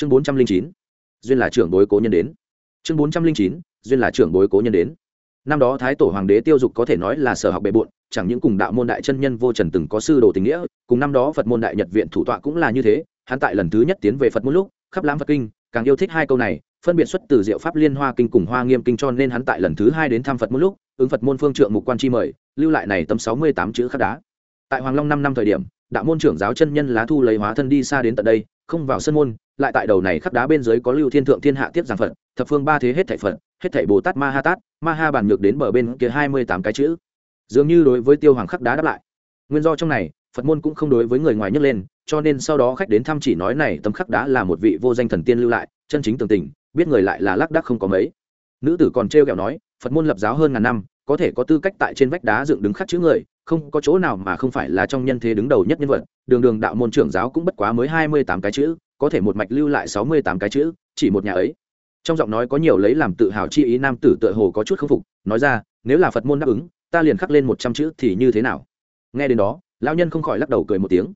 chương bốn trăm linh chín, duyên là trưởng bối cố nhân đến. Chương bốn trăm linh chín, duyên là trưởng bối cố nhân đến. Năm đó thái tổ hoàng đế tiêu dục có thể nói là sở học bề bộn, chẳng những cùng đạo môn đại chân nhân vô trần từng có sư đồ tình nghĩa, cùng năm đó phật môn đại nhật viện thủ tọa cũng là như thế, hắn tại lần thứ nhất tiến về phật môn lúc, khắp lãm phật kinh, càng yêu thích hai câu này, phân biệt xuất từ diệu pháp liên hoa kinh cùng hoa nghiêm kinh cho nên hắn tại lần thứ hai đến thăm phật môn lúc, ứng phật môn phương trượng mục quan chi mời, lưu lại này tấm sáu mươi tám chữ khắc đá. Tại hoàng long năm năm thời điểm, đạo môn trưởng giáo chân nhân lá thu lấy hóa thân đi xa đến tận đây không vào sân môn, lại tại đầu này khắc đá bên dưới có lưu thiên thượng thiên hạ tiếp giảng phật, thập phương ba thế hết thảy phật, hết thảy bồ tát ma ha tát ma ha bản nhược đến bờ bên kia hai mươi tám cái chữ. Dường như đối với tiêu hoàng khắc đá đáp lại. Nguyên do trong này, phật môn cũng không đối với người ngoài nhấc lên, cho nên sau đó khách đến thăm chỉ nói này tấm khắc đá là một vị vô danh thần tiên lưu lại, chân chính tường tình, biết người lại là lác đác không có mấy. Nữ tử còn trêu ghẹo nói, phật môn lập giáo hơn ngàn năm, có thể có tư cách tại trên vách đá dựng đứng khắc chữ người không có chỗ nào mà không phải là trong nhân thế đứng đầu nhất nhân vật, đường đường đạo môn trưởng giáo cũng bất quá mới hai mươi tám cái chữ, có thể một mạch lưu lại sáu mươi tám cái chữ, chỉ một nhà ấy. Trong giọng nói có nhiều lấy làm tự hào chi ý nam tử tựa hồ có chút k phục, nói ra, nếu là phật môn đáp ứng, ta liền khắc lên một trăm chữ thì như thế nào? Nghe đến đó, lão nhân không khỏi lắc đầu cười một tiếng.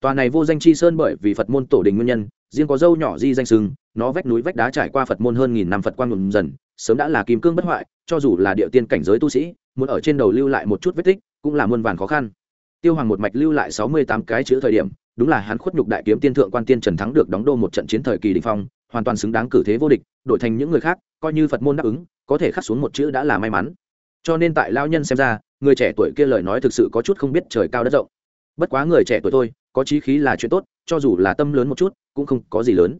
Tòa này vô danh chi sơn bởi vì phật môn tổ đình nguyên nhân, riêng có dâu nhỏ di danh sưng nó vách núi vách đá trải qua phật môn hơn nghìn năm phật quang ngầm dần, sớm đã là kim cương bất hoại, cho dù là địa tiên cảnh giới tu sĩ, muốn ở trên đầu lưu lại một chút vết tích cũng là muôn vàn khó khăn. Tiêu hoàng một mạch lưu lại sáu mươi tám cái chữ thời điểm, đúng là hắn khuất nhục đại kiếm tiên thượng quan tiên trần thắng được đóng đô một trận chiến thời kỳ đình phong, hoàn toàn xứng đáng cử thế vô địch, đổi thành những người khác, coi như phật môn đáp ứng, có thể khắc xuống một chữ đã là may mắn. Cho nên tại lao nhân xem ra, người trẻ tuổi kia lời nói thực sự có chút không biết trời cao đất rộng. Bất quá người trẻ tuổi thôi, có chí khí là chuyện tốt, cho dù là tâm lớn một chút, cũng không có gì lớn.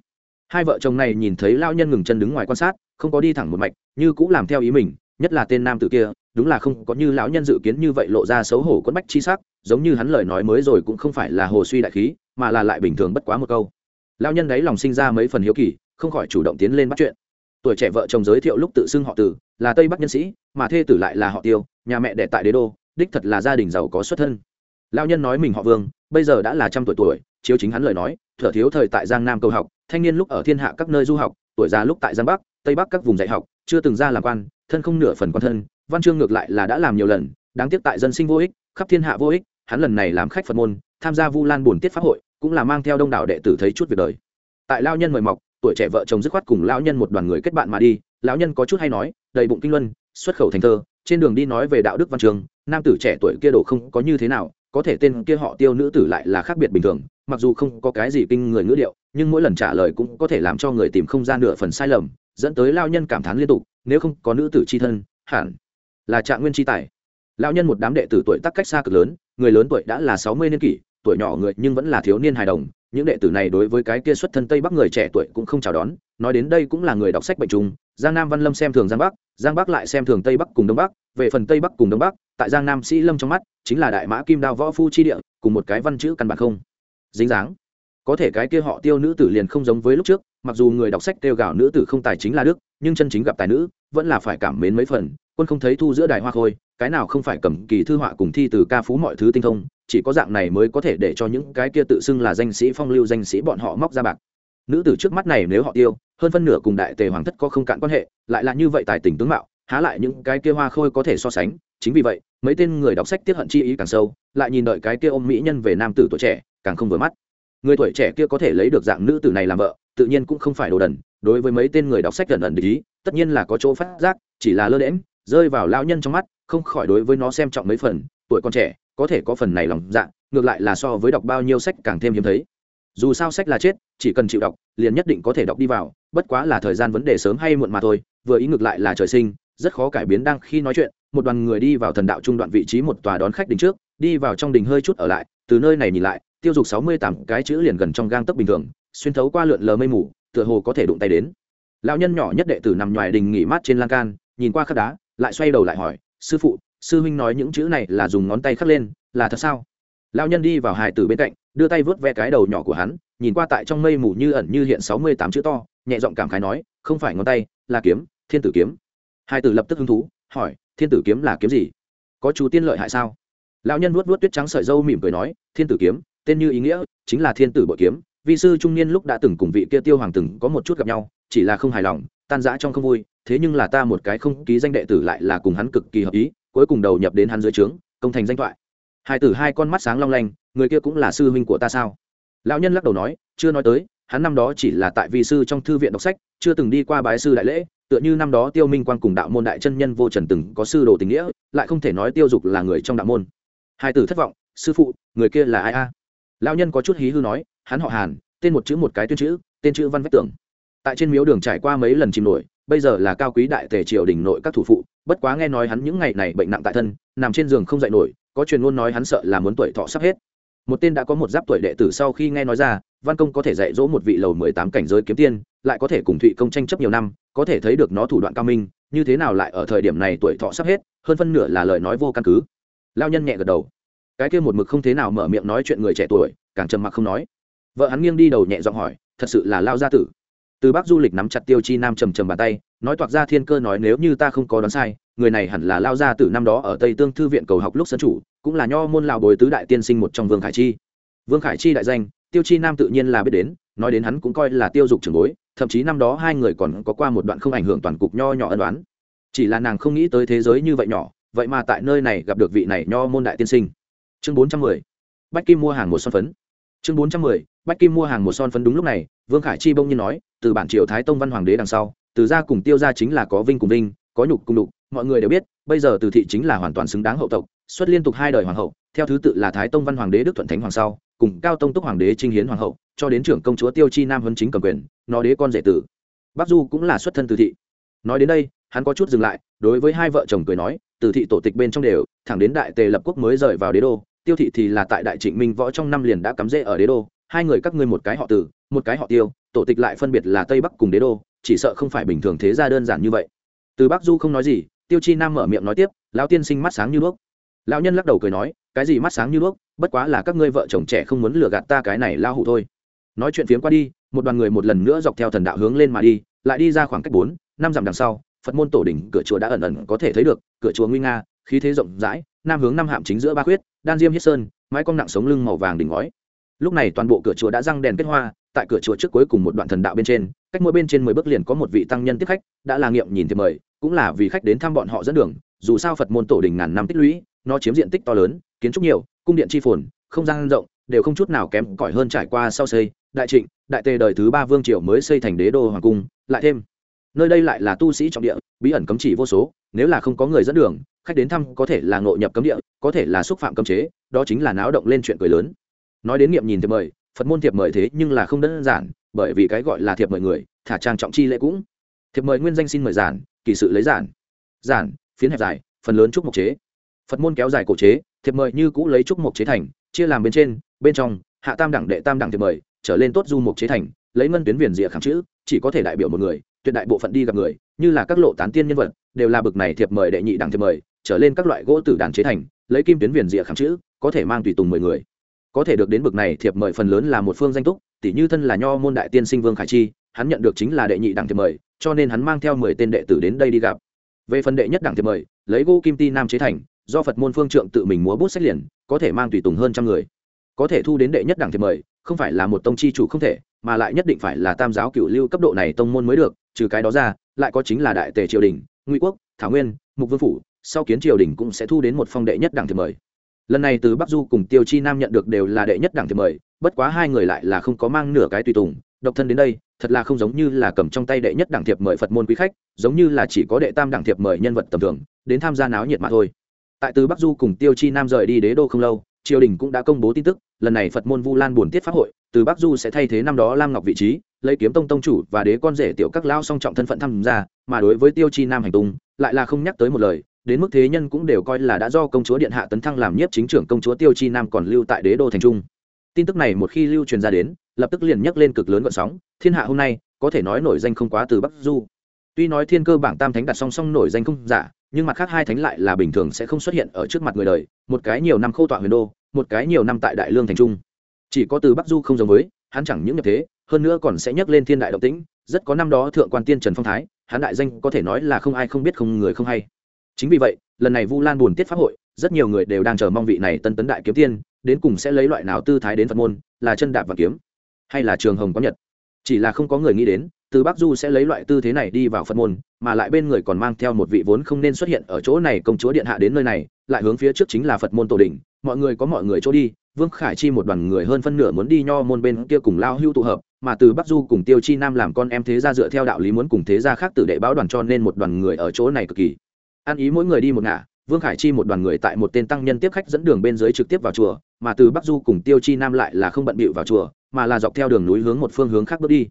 Hai vợ chồng này nhìn thấy lao nhân ngừng chân đứng ngoài quan sát, không có đi thẳng một mạch, như cũng làm theo ý mình, nhất là tên nam tử kia đúng là không có như lão nhân dự kiến như vậy lộ ra xấu hổ quẫn bách chi sắc, giống như hắn lời nói mới rồi cũng không phải là hồ suy đại khí, mà là lại bình thường bất quá một câu. Lão nhân đấy lòng sinh ra mấy phần hiếu kỳ, không khỏi chủ động tiến lên bắt chuyện. Tuổi trẻ vợ chồng giới thiệu lúc tự xưng họ tử, là tây bắc nhân sĩ, mà thê tử lại là họ tiêu, nhà mẹ đệ tại đế đô, đích thật là gia đình giàu có xuất thân. Lão nhân nói mình họ vương, bây giờ đã là trăm tuổi tuổi, chiếu chính hắn lời nói, thở thiếu thời tại giang nam cầu học, thanh niên lúc ở thiên hạ các nơi du học, tuổi già lúc tại giang bắc, tây bắc các vùng dạy học, chưa từng ra làm quan, thân không nửa phần quan thân văn chương ngược lại là đã làm nhiều lần, đáng tiếc tại dân sinh vô ích, khắp thiên hạ vô ích, hắn lần này làm khách phật môn, tham gia vu lan bổn tiết pháp hội, cũng là mang theo đông đảo đệ tử thấy chút việc đời. Tại lao nhân mời mọc, tuổi trẻ vợ chồng dứt khoát cùng lão nhân một đoàn người kết bạn mà đi, lão nhân có chút hay nói, đầy bụng kinh luân, xuất khẩu thành thơ, trên đường đi nói về đạo đức văn trường nam tử trẻ tuổi kia đồ không có như thế nào, có thể tên kia họ tiêu nữ tử lại là khác biệt bình thường, mặc dù không có cái gì kinh người ngữ điệu, nhưng mỗi lần trả lời cũng có thể làm cho người tìm không gian nửa phần sai lầm, dẫn tới lao nhân cảm thán liên tục, nếu không có nữ tử c h i thân, hẳn là trạng nguyên tri tài. Lão nhân một đám đệ tử tuổi tác cách xa cực lớn, người lớn tuổi đã là sáu mươi niên kỷ, tuổi nhỏ người nhưng vẫn là thiếu niên hài đồng. Những đệ tử này đối với cái kia xuất thân tây bắc người trẻ tuổi cũng không chào đón, nói đến đây cũng là người đọc sách bệnh trùng giang nam văn lâm xem thường giang bắc giang bắc lại xem thường tây bắc cùng đông bắc. Về phần tây bắc cùng đông bắc, tại giang nam sĩ lâm trong mắt, chính là đại mã kim đao võ phu chi địa, cùng một cái văn chữ căn bản không dính dáng. Có thể cái kia họ tiêu nữ tử liền không giống với lúc trước, mặc dù người đọc sách kêu gào nữ tử không tài chính là đức, nhưng chân chính gặp tài nữ, vẫn là phải cảm mến mấy phần quân không thấy thu giữa đài hoa khôi, cái nào không phải cầm kỳ thư họa cùng thi từ ca phú mọi thứ tinh thông, chỉ có dạng này mới có thể để cho những cái kia tự xưng là danh sĩ phong lưu danh sĩ bọn họ móc ra bạc. Nữ tử trước mắt này nếu họ tiêu, hơn phân nửa cùng đại tề hoàng thất có không cạn quan hệ, lại là như vậy tài tình tướng mạo, há lại những cái kia hoa khôi có thể so sánh, chính vì vậy, mấy tên người đọc sách tiếp hận chi ý càng sâu, lại nhìn đợi cái kia ôm mỹ nhân về nam tử tuổi trẻ, càng không vừa mắt. Người tuổi trẻ kia có thể lấy được dạng nữ tử này làm vợ, tự nhiên cũng không phải đồ đần, đối với mấy tên người đọc sách gần ẩn ý, tất nhiên là có chỗ phát giác, chỉ là lơ đễm rơi vào lao nhân trong mắt, không khỏi đối với nó xem trọng mấy phần, tuổi còn trẻ, có thể có phần này lòng dạ ngược lại là so với đọc bao nhiêu sách càng thêm hiếm thấy. Dù sao sách là chết, chỉ cần chịu đọc, liền nhất định có thể đọc đi vào, bất quá là thời gian vấn đề sớm hay muộn mà thôi, vừa ý ngược lại là trời sinh, rất khó cải biến đang khi nói chuyện, một đoàn người đi vào thần đạo trung đoạn vị trí một tòa đón khách đình trước, đi vào trong đình hơi chút ở lại, từ nơi này nhìn lại, tiêu dục sáu mươi tám cái chữ liền gần trong gang tấc bình thường, xuyên thấu qua lượn lờ mây mù, tựa hồ có thể đụng tay đến. Lão nhân nhỏ nhất đệ tử nằm ngoài đình nghỉ mát trên lan can, nhìn qua khắc đá lại xoay đầu lại hỏi, sư phụ, sư huynh nói những chữ này là dùng ngón tay khắc lên, là thật sao? Lão nhân đi vào hải tử bên cạnh, đưa tay vớt ve cái đầu nhỏ của hắn, nhìn qua tại trong mây mù như ẩn như hiện sáu mươi tám chữ to, nhẹ giọng cảm khái nói, không phải ngón tay, là kiếm, thiên tử kiếm. Hải tử lập tức hứng thú, hỏi, thiên tử kiếm là kiếm gì? Có chú tiên lợi hại sao? Lão nhân vuốt vuốt tuyết trắng sợi dâu mỉm cười nói, thiên tử kiếm, tên như ý nghĩa, chính là thiên tử bội kiếm. Vị sư trung niên lúc đã từng cùng vị kia tiêu hoàng từng có một chút gặp nhau, chỉ là không hài lòng, tan rã trong không vui thế nhưng là ta một cái không ký danh đệ tử lại là cùng hắn cực kỳ hợp ý, cuối cùng đầu nhập đến hắn dưới trướng, công thành danh thoại. Hai tử hai con mắt sáng long lanh, người kia cũng là sư huynh của ta sao? Lão nhân lắc đầu nói, chưa nói tới, hắn năm đó chỉ là tại vi sư trong thư viện đọc sách, chưa từng đi qua bái sư đại lễ, tựa như năm đó tiêu minh quang cùng đạo môn đại chân nhân vô trần từng có sư đồ tình nghĩa, lại không thể nói tiêu dục là người trong đạo môn. Hai tử thất vọng, sư phụ, người kia là ai a? Lão nhân có chút hí hư nói, hắn họ hàn, tên một chữ một cái tuyên chữ, tên chữ văn vách tưởng tại trên miếu đường trải qua mấy lần chìm nổi bây giờ là cao quý đại tề triều đình nội các thủ phụ, bất quá nghe nói hắn những ngày này bệnh nặng tại thân, nằm trên giường không dậy nổi, có truyền ngôn nói hắn sợ là muốn tuổi thọ sắp hết. Một tên đã có một giáp tuổi đệ tử sau khi nghe nói ra, văn công có thể dạy dỗ một vị lầu mười tám cảnh giới kiếm tiên, lại có thể cùng thụy công tranh chấp nhiều năm, có thể thấy được nó thủ đoạn cao minh, như thế nào lại ở thời điểm này tuổi thọ sắp hết, hơn phân nửa là lời nói vô căn cứ. Lao nhân nhẹ gật đầu. Cái kia một mực không thế nào mở miệng nói chuyện người trẻ tuổi, càng trầm mặc không nói. Vợ hắn nghiêng đi đầu nhẹ giọng hỏi, thật sự là lao gia tử? Từ bác du lịch nắm chặt tiêu chi nam trầm trầm bàn tay, nói toạc ra thiên cơ nói nếu như ta không có đoán sai, người này hẳn là lao ra từ năm đó ở tây tương thư viện cầu học lúc sân chủ, cũng là nho môn lào bồi tứ đại tiên sinh một trong vương khải chi. Vương khải chi đại danh, tiêu chi nam tự nhiên là biết đến, nói đến hắn cũng coi là tiêu dục trường bối, thậm chí năm đó hai người còn có qua một đoạn không ảnh hưởng toàn cục nho nhỏ ân đoán chỉ là nàng không nghĩ tới thế giới như vậy nhỏ, vậy mà tại nơi này gặp được vị này nho môn đại tiên sinh. Chương bốn trăm mười, bách kim mua hàng một son phấn. Chương bốn trăm mười, bách kim mua hàng một son phấn đúng lúc này, vương khải chi bông nhiên nói từ bản triều thái tông văn hoàng đế đằng sau, từ gia cùng tiêu gia chính là có vinh cùng vinh, có nhục cùng đục mọi người đều biết, bây giờ từ thị chính là hoàn toàn xứng đáng hậu tộc, xuất liên tục hai đời hoàng hậu, theo thứ tự là thái tông văn hoàng đế đức thuận thánh hoàng sau, cùng cao tông túc hoàng đế trinh hiến hoàng hậu, cho đến trưởng công chúa tiêu chi nam huân chính cầm quyền, nó đế con rể tử. Bắc du cũng là xuất thân từ thị. Nói đến đây, hắn có chút dừng lại, đối với hai vợ chồng cười nói, từ thị tổ tịch bên trong đều, thẳng đến đại tề lập quốc mới rời vào đế đô, tiêu thị thì là tại đại trịnh minh võ trong năm liền đã cắm rễ ở đế đô, hai người các ngươi một cái họ tử một cái họ tiêu tổ tịch lại phân biệt là tây bắc cùng đế đô, chỉ sợ không phải bình thường thế ra đơn giản như vậy. Từ bắc du không nói gì, tiêu chi nam mở miệng nói tiếp, lão tiên sinh mắt sáng như đuốc. Lão nhân lắc đầu cười nói, cái gì mắt sáng như đuốc? Bất quá là các ngươi vợ chồng trẻ không muốn lừa gạt ta cái này lao hủ thôi. Nói chuyện phiếm qua đi, một đoàn người một lần nữa dọc theo thần đạo hướng lên mà đi, lại đi ra khoảng cách bốn, năm dặm đằng sau, phật môn tổ đỉnh cửa chùa đã ẩn ẩn có thể thấy được, cửa chùa nguy nga, khí thế rộng rãi, nam hướng năm hạm chính giữa ba khuyết, đan diêm hiết sơn, mái cong nặng sống lưng màu vàng đỉnh ngói. Lúc này toàn bộ cửa chùa đã răng đèn kết hoa tại cửa chùa trước cuối cùng một đoạn thần đạo bên trên, cách mỗi bên trên mười bước liền có một vị tăng nhân tiếp khách, đã là nghiệm nhìn thì mời, cũng là vì khách đến thăm bọn họ dẫn đường, dù sao phật môn tổ đình ngàn năm tích lũy, nó chiếm diện tích to lớn, kiến trúc nhiều, cung điện chi phồn, không gian rộng, đều không chút nào kém cỏi hơn trải qua sau xây, đại trịnh, đại tề đời thứ ba vương triều mới xây thành đế đô hoàng cung, lại thêm, nơi đây lại là tu sĩ trọng địa, bí ẩn cấm chỉ vô số, nếu là không có người dẫn đường, khách đến thăm có thể là ngộ nhập cấm địa, có thể là xúc phạm cấm chế, đó chính là náo động lên chuyện cười lớn. Nói đến nghiệm nhìn thì mời phật môn thiệp mời thế nhưng là không đơn giản, bởi vì cái gọi là thiệp mời người, thả trang trọng chi lễ cũng. Thiệp mời nguyên danh xin mời giản, kỳ sự lấy giản. Giản, phiến hẹp dài, phần lớn trúc mộc chế. Phật môn kéo dài cổ chế, thiệp mời như cũ lấy trúc mộc chế thành, chia làm bên trên, bên trong, hạ tam đẳng đệ tam đẳng thiệp mời, trở lên tốt du mộc chế thành, lấy ngân tuyến viền rìa khẳng chữ, chỉ có thể đại biểu một người, tuyệt đại bộ phận đi gặp người, như là các lộ tán tiên nhân vật, đều là bực này thiệp mời đệ nhị đẳng thiệp mời, trở lên các loại gỗ tử đàn chế thành, lấy kim tuyến viền rìa khẳng chữ, có thể mang tùy tùng mười người có thể được đến bực này thiệp mời phần lớn là một phương danh túc tỷ như thân là nho môn đại tiên sinh vương khải chi, hắn nhận được chính là đệ nhị đẳng thiệp mời, cho nên hắn mang theo mười tên đệ tử đến đây đi gặp. Về phần đệ nhất đẳng thiệp mời, lấy gỗ kim ti nam chế thành, do phật môn phương trượng tự mình múa bút sách liền, có thể mang tùy tùng hơn trăm người. Có thể thu đến đệ nhất đẳng thiệp mời, không phải là một tông chi chủ không thể, mà lại nhất định phải là tam giáo cựu lưu cấp độ này tông môn mới được, trừ cái đó ra, lại có chính là đại tề triều đình, ngụy quốc, thảo nguyên, mục vương phủ, sau kiến triều đình cũng sẽ thu đến một phong đệ nhất đẳng thiệp mời lần này từ bắc du cùng tiêu chi nam nhận được đều là đệ nhất đẳng thiệp mời, bất quá hai người lại là không có mang nửa cái tùy tùng. Độc thân đến đây, thật là không giống như là cầm trong tay đệ nhất đẳng thiệp mời phật môn quý khách, giống như là chỉ có đệ tam đẳng thiệp mời nhân vật tầm thường, đến tham gia náo nhiệt mà thôi. Tại từ bắc du cùng tiêu chi nam rời đi đế đô không lâu, triều đình cũng đã công bố tin tức, lần này phật môn vu lan buồn tiết pháp hội, từ bắc du sẽ thay thế năm đó lam ngọc vị trí, lấy kiếm tông tông chủ và đế con rể tiểu các lao song trọng thân phận tham gia, mà đối với tiêu chi nam hành tung, lại là không nhắc tới một lời đến mức thế nhân cũng đều coi là đã do công chúa điện hạ tấn thăng làm nhiếp chính trưởng công chúa tiêu chi nam còn lưu tại đế đô thành trung. Tin tức này một khi lưu truyền ra đến, lập tức liền nhắc lên cực lớn gọn sóng, thiên hạ hôm nay, có thể nói nổi danh không quá từ bắc du. Tuy nói thiên cơ bảng tam thánh đặt song song nổi danh không giả, nhưng mặt khác hai thánh lại là bình thường sẽ không xuất hiện ở trước mặt người đời, một cái nhiều năm khâu tọa huyền đô, một cái nhiều năm tại đại lương thành trung. Chỉ có từ bắc du không giống với, hắn chẳng những nhập thế, hơn nữa còn sẽ nhắc lên thiên đại động tĩnh, rất có năm đó thượng quan tiên trần phong thái, hắn đại danh có thể nói là không ai không biết không người không hay chính vì vậy, lần này vu lan buồn tiết pháp hội, rất nhiều người đều đang chờ mong vị này tân tấn đại kiếm tiên, đến cùng sẽ lấy loại nào tư thái đến phật môn, là chân đạp và kiếm, hay là trường hồng có nhật. Chỉ là không có người nghĩ đến, từ bắc du sẽ lấy loại tư thế này đi vào phật môn, mà lại bên người còn mang theo một vị vốn không nên xuất hiện ở chỗ này công chúa điện hạ đến nơi này, lại hướng phía trước chính là phật môn tổ đình mọi người có mọi người chỗ đi, vương khải chi một đoàn người hơn phân nửa muốn đi nho môn bên kia cùng lao hưu tụ hợp, mà từ bắc du cùng tiêu chi nam làm con em thế gia dựa theo đạo lý muốn cùng thế gia khác tử đệ báo đoàn cho nên một đoàn người ở chỗ này cực kỳ ăn ý mỗi người đi một ngả, vương khải chi một đoàn người tại một tên tăng nhân tiếp khách dẫn đường bên dưới trực tiếp vào chùa, mà từ bắc du cùng tiêu chi nam lại là không bận bịu vào chùa, mà là dọc theo đường núi hướng một phương hướng khác bước đi.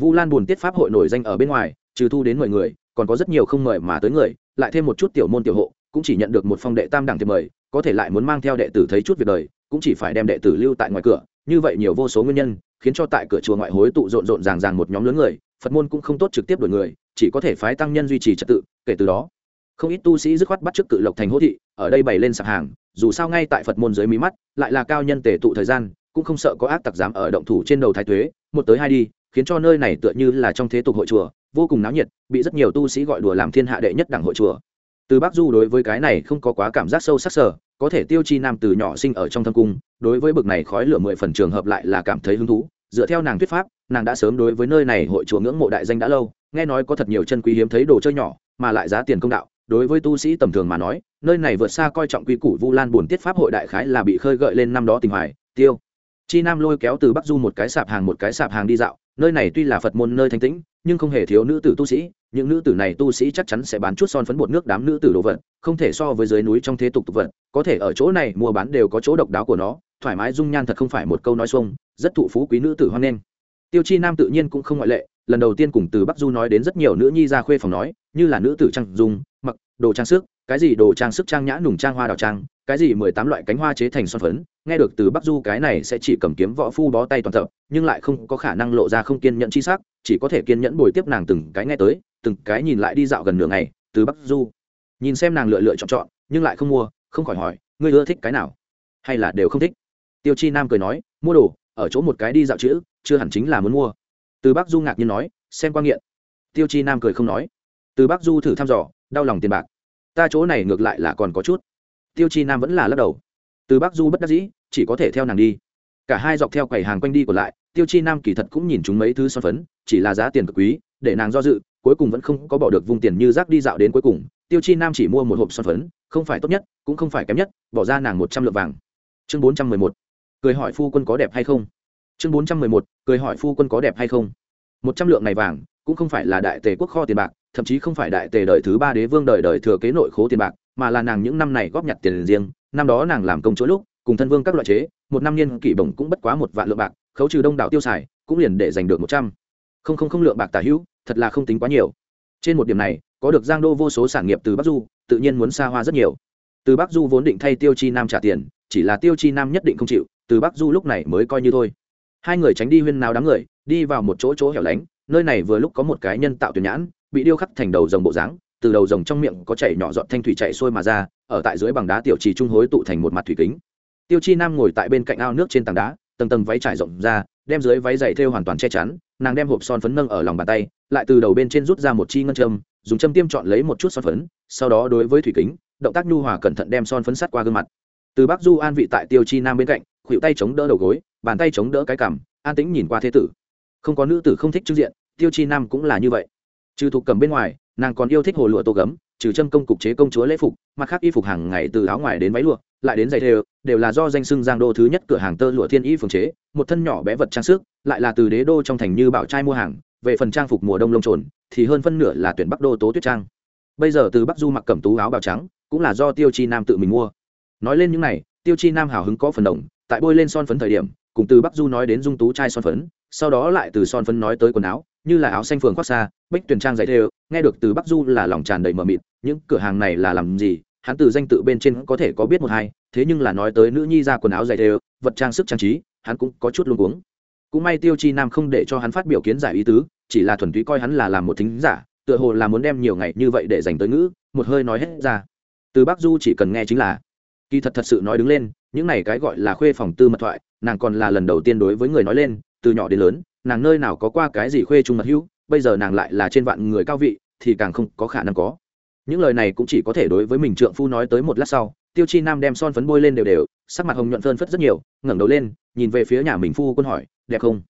Vu lan buồn tiết pháp hội nổi danh ở bên ngoài, trừ thu đến mười người, còn có rất nhiều không mời mà tới người, lại thêm một chút tiểu môn tiểu hộ, cũng chỉ nhận được một phong đệ tam đẳng thiệp mời, có thể lại muốn mang theo đệ tử thấy chút việc đời, cũng chỉ phải đem đệ tử lưu tại ngoài cửa, như vậy nhiều vô số nguyên nhân, khiến cho tại cửa chùa ngoại hối tụ rộn rộn ràng ràng một nhóm lớn người, phật môn cũng không tốt trực tiếp đổi người, chỉ có thể phái tăng nhân duy trì trật tự, kể từ đó không ít tu sĩ dứt khoát bắt chước cự lộc thành hỗ thị, ở đây bày lên sạp hàng, dù sao ngay tại phật môn dưới mí mắt, lại là cao nhân tề tụ thời gian, cũng không sợ có ác tặc dám ở động thủ trên đầu thái tuế, một tới hai đi, khiến cho nơi này tựa như là trong thế tục hội chùa, vô cùng náo nhiệt, bị rất nhiều tu sĩ gọi đùa làm thiên hạ đệ nhất đẳng hội chùa. Từ bác du đối với cái này không có quá cảm giác sâu sắc sở, có thể tiêu chi nam từ nhỏ sinh ở trong thâm cung, đối với bực này khói lửa mười phần trường hợp lại là cảm thấy hứng thú. Dựa theo nàng thuyết pháp, nàng đã sớm đối với nơi này hội chùa ngưỡng mộ đại danh đã lâu, nghe nói có thật nhiều chân quý hiếm thấy đồ chơi nhỏ, mà lại giá tiền công đạo đối với tu sĩ tầm thường mà nói, nơi này vượt xa coi trọng quy củ vu lan buồn tiết pháp hội đại khái là bị khơi gợi lên năm đó tình hoài, tiêu. Chi nam lôi kéo từ bắc du một cái sạp hàng một cái sạp hàng đi dạo, nơi này tuy là phật môn nơi thanh tĩnh, nhưng không hề thiếu nữ tử tu sĩ, những nữ tử này tu sĩ chắc chắn sẽ bán chút son phấn bột nước đám nữ tử đồ vật, không thể so với dưới núi trong thế tục tục vật, có thể ở chỗ này mua bán đều có chỗ độc đáo của nó, thoải mái dung nhan thật không phải một câu nói xuông, rất thụ phú quý nữ tử hoan nghênh. Tiêu chi nam tự nhiên cũng không ngoại lệ, lần đầu tiên cùng từ bắc du nói đến rất nhiều nữ nhi ra khuê phòng nói, như là nữ tử trăng dung, mặc đồ trang sức, cái gì đồ trang sức trang nhã nùng trang hoa đào trang, cái gì mười tám loại cánh hoa chế thành son phấn, nghe được từ bắc du cái này sẽ chỉ cầm kiếm võ phu bó tay toàn tập nhưng lại không có khả năng lộ ra không kiên nhẫn chi sắc, chỉ có thể kiên nhẫn bồi tiếp nàng từng cái nghe tới, từng cái nhìn lại đi dạo gần nửa ngày, từ bắc du. Nhìn xem nàng lựa lựa chọn chọn, nhưng lại không mua, không khỏi hỏi, ngươi ưa thích cái nào? Hay là đều không thích? Tiêu chi nam cười nói, mua đồ, ở chỗ một cái đi dạo chữ, chưa hẳn chính là muốn mua. Từ bắc du ngạc nhiên nói, xem quan nghiện. Tiêu chi nam cười không nói. Từ bắc du thử thăm dò đau lòng tiền bạc. Ta chỗ này ngược lại là còn có chút. Tiêu chi nam vẫn là lắc đầu. Từ bắc du bất đắc dĩ, chỉ có thể theo nàng đi. Cả hai dọc theo quầy hàng quanh đi còn lại, tiêu chi nam kỳ thật cũng nhìn chúng mấy thứ son phấn, chỉ là giá tiền cực quý, để nàng do dự, cuối cùng vẫn không có bỏ được vùng tiền như rác đi dạo đến cuối cùng. Tiêu chi nam chỉ mua một hộp son phấn, không phải tốt nhất, cũng không phải kém nhất, bỏ ra nàng một trăm lượng vàng. Chương bốn trăm mười một. Cười hỏi phu quân có đẹp hay không? Chương bốn trăm mười một. Cười hỏi phu quân có đẹp hay không? Một trăm lượng này vàng, cũng không phải là đại tề quốc kho tiền bạc thậm chí không phải đại tề đời thứ ba đế vương đời đời thừa kế nội khố tiền bạc, mà là nàng những năm này góp nhặt tiền riêng. Năm đó nàng làm công chỗ lúc, cùng thân vương các loại chế, một năm niên kỷ bổng cũng bất quá một vạn lượng bạc, khấu trừ đông đảo tiêu xài, cũng liền để giành được một trăm. Không không không lượng bạc tả hữu, thật là không tính quá nhiều. Trên một điểm này, có được giang đô vô số sản nghiệp từ bắc du, tự nhiên muốn xa hoa rất nhiều. Từ bắc du vốn định thay tiêu chi nam trả tiền, chỉ là tiêu chi nam nhất định không chịu, từ bắc du lúc này mới coi như thôi. Hai người tránh đi huyên nào đám người, đi vào một chỗ chỗ hẻo lánh, nơi này vừa lúc có một cái nhân tạo tuyển nhãn bị điêu khắc thành đầu rồng bộ dáng, từ đầu rồng trong miệng có chảy nhỏ giọt thanh thủy chạy xuôi mà ra, ở tại dưới bằng đá tiểu trì trung hối tụ thành một mặt thủy kính. Tiêu chi nam ngồi tại bên cạnh ao nước trên tảng đá, tầng tầng váy trải rộng ra, đem dưới váy dày thêu hoàn toàn che chắn, nàng đem hộp son phấn nâng ở lòng bàn tay, lại từ đầu bên trên rút ra một chi ngân châm, dùng châm tiêm chọn lấy một chút son phấn, sau đó đối với thủy kính, động tác nhu hòa cẩn thận đem son phấn sắt qua gương mặt. Từ bắc du an vị tại tiêu chi nam bên cạnh, khuỷu tay chống đỡ đầu gối, bàn tay chống đỡ cái cằm, an tĩnh nhìn qua thế tử. Không có nữ tử không thích trưng diện, tiêu chi nam cũng là như vậy trừ thuộc cầm bên ngoài, nàng còn yêu thích hồ lụa tô gấm, trừ châm công cục chế công chúa lễ phục, mặt khác y phục hàng ngày từ áo ngoài đến váy lụa, lại đến giày đều đều là do danh sưng giang đô thứ nhất cửa hàng tơ lụa thiên y phường chế, một thân nhỏ bé vật trang sức, lại là từ đế đô trong thành như bảo trai mua hàng, về phần trang phục mùa đông lông trồn, thì hơn phân nửa là tuyển bắc đô tố tuyết trang. Bây giờ từ bắc du mặc cẩm tú áo bào trắng, cũng là do tiêu chi nam tự mình mua. Nói lên những này, tiêu chi nam hào hứng có phần đồng, tại bôi lên son phấn thời điểm, cùng từ bắc du nói đến dung tú trai son phấn, sau đó lại từ son phấn nói tới quần áo như là áo xanh phường khoác xa, bích tuyển trang dạy thêu nghe được từ bắc du là lòng tràn đầy mờ mịt, những cửa hàng này là làm gì? Hắn từ danh tự bên trên có thể có biết một hai, thế nhưng là nói tới nữ nhi ra quần áo dạy thêu vật trang sức trang trí, hắn cũng có chút luôn cuống. Cũng may tiêu chi nam không để cho hắn phát biểu kiến giải ý tứ, chỉ là thuần túy coi hắn là làm một thính giả, tựa hồ là muốn đem nhiều ngày như vậy để dành tới ngữ, một hơi nói hết ra. Từ bắc du chỉ cần nghe chính là, kỳ thật thật sự nói đứng lên, những này cái gọi là khuê phòng tư mật thoại, nàng còn là lần đầu tiên đối với người nói lên, từ nhỏ đến lớn nàng nơi nào có qua cái gì khuê trung mật hữu, bây giờ nàng lại là trên vạn người cao vị, thì càng không có khả năng có. Những lời này cũng chỉ có thể đối với mình trượng phu nói tới một lát sau, tiêu chi nam đem son phấn bôi lên đều đều, sắc mặt hồng nhuận phơn phất rất nhiều, ngẩng đầu lên, nhìn về phía nhà mình phu quân hỏi, đẹp không?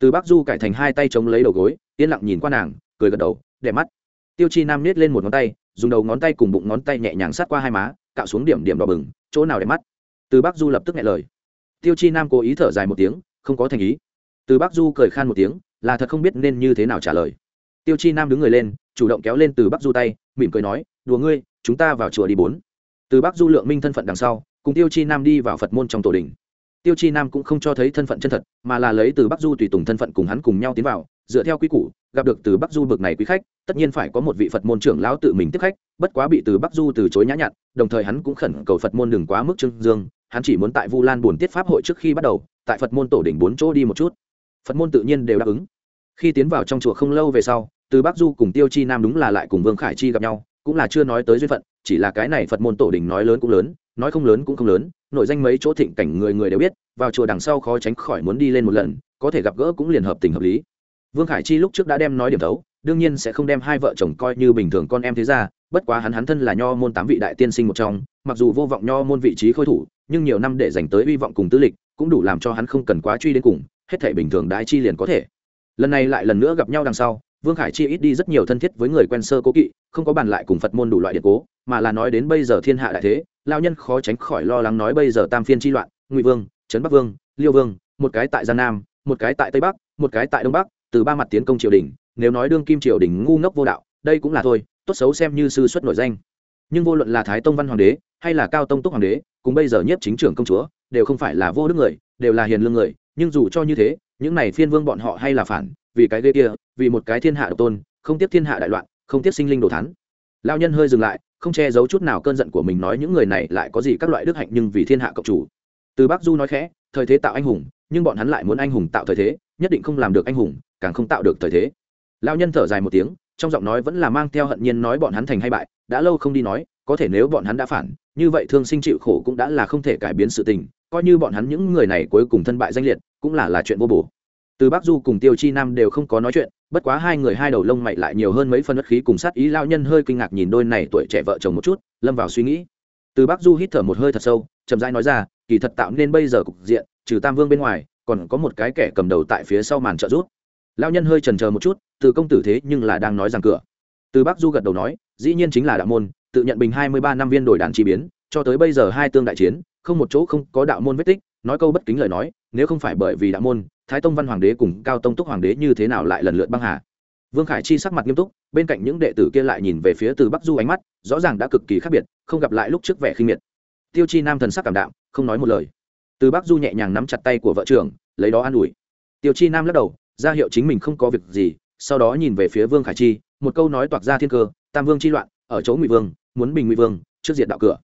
Từ bác du cải thành hai tay chống lấy đầu gối, yên lặng nhìn qua nàng, cười gật đầu, đẹp mắt. Tiêu chi nam nết lên một ngón tay, dùng đầu ngón tay cùng bụng ngón tay nhẹ nhàng sát qua hai má, cạo xuống điểm điểm đỏ bừng, chỗ nào đẹp mắt? Từ bác du lập tức nghe lời. Tiêu chi nam cố ý thở dài một tiếng, không có thành ý từ bắc du cười khan một tiếng, là thật không biết nên như thế nào trả lời. Tiêu chi nam đứng người lên, chủ động kéo lên từ bắc du tay, mỉm cười nói, đùa ngươi, chúng ta vào chùa đi bốn. Từ bắc du lượng minh thân phận đằng sau, cùng tiêu chi nam đi vào phật môn trong tổ đình. Tiêu chi nam cũng không cho thấy thân phận chân thật, mà là lấy từ bắc du tùy tùng thân phận cùng hắn cùng nhau tiến vào. Dựa theo quy củ, gặp được từ bắc du bực này quý khách, tất nhiên phải có một vị phật môn trưởng lão tự mình tiếp khách, bất quá bị từ bắc du từ chối nhã nhặn, đồng thời hắn cũng khẩn cầu phật môn đừng quá mức trưng dương, hắn chỉ muốn tại vu lan buồn tiết pháp hội trước khi bắt đầu, tại phật môn tổ đỉnh bốn chỗ đi một chút phật môn tự nhiên đều đáp ứng. Khi tiến vào trong chùa không lâu về sau, từ bắc du cùng tiêu chi nam đúng là lại cùng vương khải chi gặp nhau, cũng là chưa nói tới duyên phận, chỉ là cái này phật môn tổ đình nói lớn cũng lớn, nói không lớn cũng không lớn, nội danh mấy chỗ thịnh cảnh người người đều biết, vào chùa đằng sau khó tránh khỏi muốn đi lên một lần, có thể gặp gỡ cũng liền hợp tình hợp lý. Vương khải chi lúc trước đã đem nói điểm thấu, đương nhiên sẽ không đem hai vợ chồng coi như bình thường con em thế ra, bất quá hắn hắn thân là nho môn tám vị đại tiên sinh một trong, mặc dù vô vọng nho môn vị trí khôi thủ, nhưng nhiều năm để dành tới hy vọng cùng tư lịch, cũng đủ làm cho hắn không cần quá truy đến cùng hết thể bình thường đái chi liền có thể. Lần này lại lần nữa gặp nhau đằng sau, vương khải chi ít đi rất nhiều thân thiết với người quen sơ cố kỵ, không có bàn lại cùng phật môn đủ loại điện cố, mà là nói đến bây giờ thiên hạ đại thế lao nhân khó tránh khỏi lo lắng nói bây giờ tam phiên chi loạn, ngụy vương, trấn bắc vương, liêu vương, một cái tại giang nam, một cái tại tây bắc, một cái tại đông bắc, từ ba mặt tiến công triều đình, nếu nói đương kim triều đình ngu ngốc vô đạo, đây cũng là thôi, tốt xấu xem như sư xuất nổi danh. Nhưng vô luận là thái tông văn hoàng đế, hay là cao tông túc hoàng đế, cùng bây giờ nhất chính trưởng công chúa, đều không phải là vô đức người, đều là hiền lương người nhưng dù cho như thế, những này phiên vương bọn họ hay là phản, vì cái ghê kia, vì một cái thiên hạ độc tôn, không tiếp thiên hạ đại loạn, không tiếp sinh linh đồ thắn lao nhân hơi dừng lại, không che giấu chút nào cơn giận của mình nói những người này lại có gì các loại đức hạnh nhưng vì thiên hạ cộng chủ. Từ bắc du nói khẽ, thời thế tạo anh hùng, nhưng bọn hắn lại muốn anh hùng tạo thời thế, nhất định không làm được anh hùng, càng không tạo được thời thế. Lao nhân thở dài một tiếng, trong giọng nói vẫn là mang theo hận nhiên nói bọn hắn thành hay bại, đã lâu không đi nói có thể nếu bọn hắn đã phản, như vậy thương sinh chịu khổ cũng đã là không thể cải biến sự tình, coi như bọn hắn những người này cuối cùng thân bại danh liệt, cũng là là chuyện vô bổ. Từ bắc du cùng tiêu chi nam đều không có nói chuyện, bất quá hai người hai đầu lông mày lại nhiều hơn mấy phân đất khí cùng sát ý lao nhân hơi kinh ngạc nhìn đôi này tuổi trẻ vợ chồng một chút, lâm vào suy nghĩ. Từ bắc du hít thở một hơi thật sâu, chậm rãi nói ra, kỳ thật tạo nên bây giờ cục diện, trừ tam vương bên ngoài, còn có một cái kẻ cầm đầu tại phía sau màn trợ rút lao nhân hơi trần chờ một chút, từ công tử thế nhưng là đang nói rằng cửa. Từ bắc du gật đầu nói, dĩ nhiên chính là đạo môn tự nhận bình hai mươi ba năm viên đổi đàn chi biến, cho tới bây giờ hai tương đại chiến, không một chỗ không có đạo môn vết tích, nói câu bất kính lời nói, nếu không phải bởi vì đạo môn, thái tông văn hoàng đế cùng cao tông túc hoàng đế như thế nào lại lần lượt băng hà? Vương khải chi sắc mặt nghiêm túc, bên cạnh những đệ tử kia lại nhìn về phía từ bắc du ánh mắt, rõ ràng đã cực kỳ khác biệt, không gặp lại lúc trước vẻ khinh miệt. Tiêu chi nam thần sắc cảm đạm, không nói một lời. Từ bắc du nhẹ nhàng nắm chặt tay của vợ trưởng, lấy đó an ủi. Tiêu chi nam lắc đầu, ra hiệu chính mình không có việc gì, sau đó nhìn về phía vương khải chi, một câu nói toạc ra thiên cơ, tam vương chi loạn ở chỗ ngụy vương, muốn bình ngụy vương, trước diệt đạo cửa.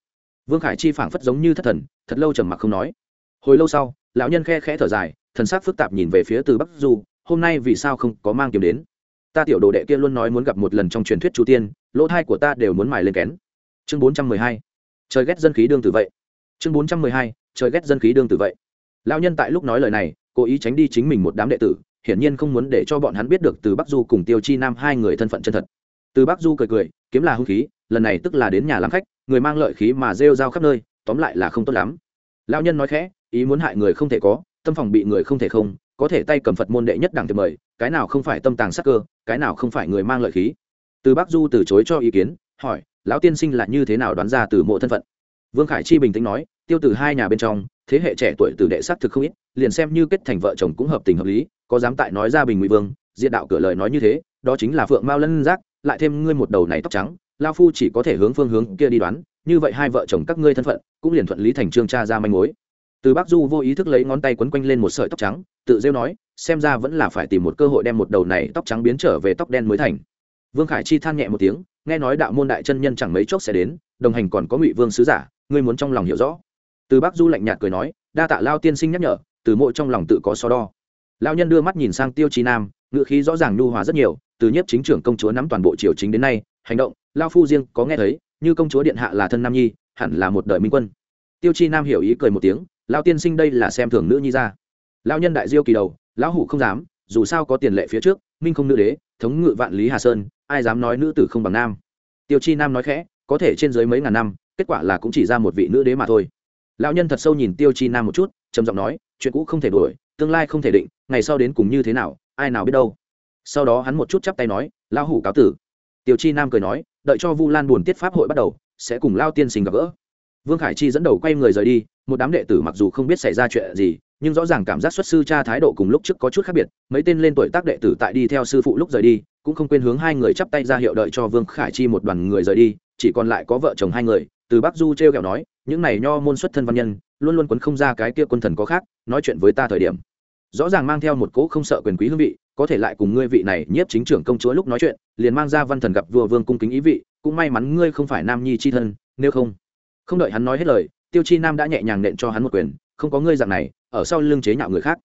Vương khải chi phảng phất giống như thất thần, thật lâu trầm mặc không nói. Hồi lâu sau, lão nhân khe khẽ thở dài, thần sắc phức tạp nhìn về phía từ bắc du, hôm nay vì sao không có mang kiếm đến? Ta tiểu đồ đệ kia luôn nói muốn gặp một lần trong truyền thuyết chu tiên, lỗ thai của ta đều muốn mài lên kén. Chương bốn trăm mười hai. Trời ghét dân khí đương tử vậy. Chương bốn trăm mười hai. Trời ghét dân khí đương tử vậy. Lão nhân tại lúc nói lời này, cố ý tránh đi chính mình một đám đệ tử, hiển nhiên không muốn để cho bọn hắn biết được từ bắc du cùng tiêu chi nam hai người thân phận chân thật. Từ bắc du cười cười kiếm là hung khí, lần này tức là đến nhà làm khách, người mang lợi khí mà rêu rao khắp nơi, tóm lại là không tốt lắm. Lão nhân nói khẽ, ý muốn hại người không thể có, tâm phòng bị người không thể không, có thể tay cầm phật môn đệ nhất đẳng thì mời, cái nào không phải tâm tàng sắc cơ, cái nào không phải người mang lợi khí. Từ bắc du từ chối cho ý kiến, hỏi, lão tiên sinh là như thế nào đoán ra từ mộ thân phận? Vương khải chi bình tĩnh nói, tiêu từ hai nhà bên trong, thế hệ trẻ tuổi từ đệ sắc thực không ít, liền xem như kết thành vợ chồng cũng hợp tình hợp lý, có dám tại nói ra bình ngụy vương, diện đạo cửa lời nói như thế, đó chính là phượng mao lân giác lại thêm ngươi một đầu này tóc trắng lao phu chỉ có thể hướng phương hướng kia đi đoán, như vậy hai vợ chồng các ngươi thân phận, cũng liền thuận lý thành trương cha ra manh mối. Từ bắc du vô ý thức lấy ngón tay quấn quanh lên một sợi tóc trắng, tự rêu nói, xem ra vẫn là phải tìm một cơ hội đem một đầu này tóc trắng biến trở về tóc đen mới thành. Vương khải chi than nhẹ một tiếng, nghe nói đạo môn đại chân nhân chẳng mấy chốc sẽ đến, đồng hành còn có ngụy vương sứ giả, ngươi muốn trong lòng hiểu rõ. Từ bắc du lạnh nhạt cười nói, đa tạ lao tiên sinh nhắc nhở, từ mộ trong lòng tự có so đo. Lao nhân đưa mắt nhìn sang tiêu chi nam ngự khí rõ ràng nhu hòa rất nhiều từ nhiếp chính trưởng công chúa nắm toàn bộ triều chính đến nay, hành động, lao phu riêng có nghe thấy, như công chúa điện hạ là thân nam nhi, hẳn là một đời minh quân. Tiêu chi nam hiểu ý cười một tiếng, lao tiên sinh đây là xem thường nữ nhi ra. Lao nhân đại diêu kỳ đầu, lão hủ không dám, dù sao có tiền lệ phía trước, minh không nữ đế, thống ngự vạn lý hà sơn, ai dám nói nữ tử không bằng nam. Tiêu chi nam nói khẽ, có thể trên dưới mấy ngàn năm, kết quả là cũng chỉ ra một vị nữ đế mà thôi. Lão nhân thật sâu nhìn tiêu chi nam một chút, trầm giọng nói, chuyện cũ không thể đuổi, tương lai không thể định, ngày sau đến cùng như thế nào, ai nào biết đâu sau đó hắn một chút chắp tay nói lao hủ cáo tử. Tiểu chi nam cười nói, đợi cho vu lan buồn tiết pháp hội bắt đầu, sẽ cùng lao tiên sinh gặp gỡ. Vương khải chi dẫn đầu quay người rời đi, một đám đệ tử mặc dù không biết xảy ra chuyện gì, nhưng rõ ràng cảm giác xuất sư cha thái độ cùng lúc trước có chút khác biệt, mấy tên lên tuổi tác đệ tử tại đi theo sư phụ lúc rời đi, cũng không quên hướng hai người chắp tay ra hiệu đợi cho vương khải chi một đoàn người rời đi, chỉ còn lại có vợ chồng hai người, từ bắc du t r e o kẹo nói, những này nho môn xuất thân văn nhân, luôn luôn quấn không ra cái kia quân thần có khác, nói chuyện với ta thời điểm. Rõ ràng mang theo một cỗ không sợ quyền quý hương vị có thể lại cùng ngươi vị này nhiếp chính trưởng công chúa lúc nói chuyện, liền mang ra văn thần gặp vua vương cung kính ý vị, cũng may mắn ngươi không phải nam nhi chi thân, nếu không. Không đợi hắn nói hết lời, tiêu chi nam đã nhẹ nhàng nện cho hắn một quyền, không có ngươi dạng này, ở sau lưng chế nhạo người khác.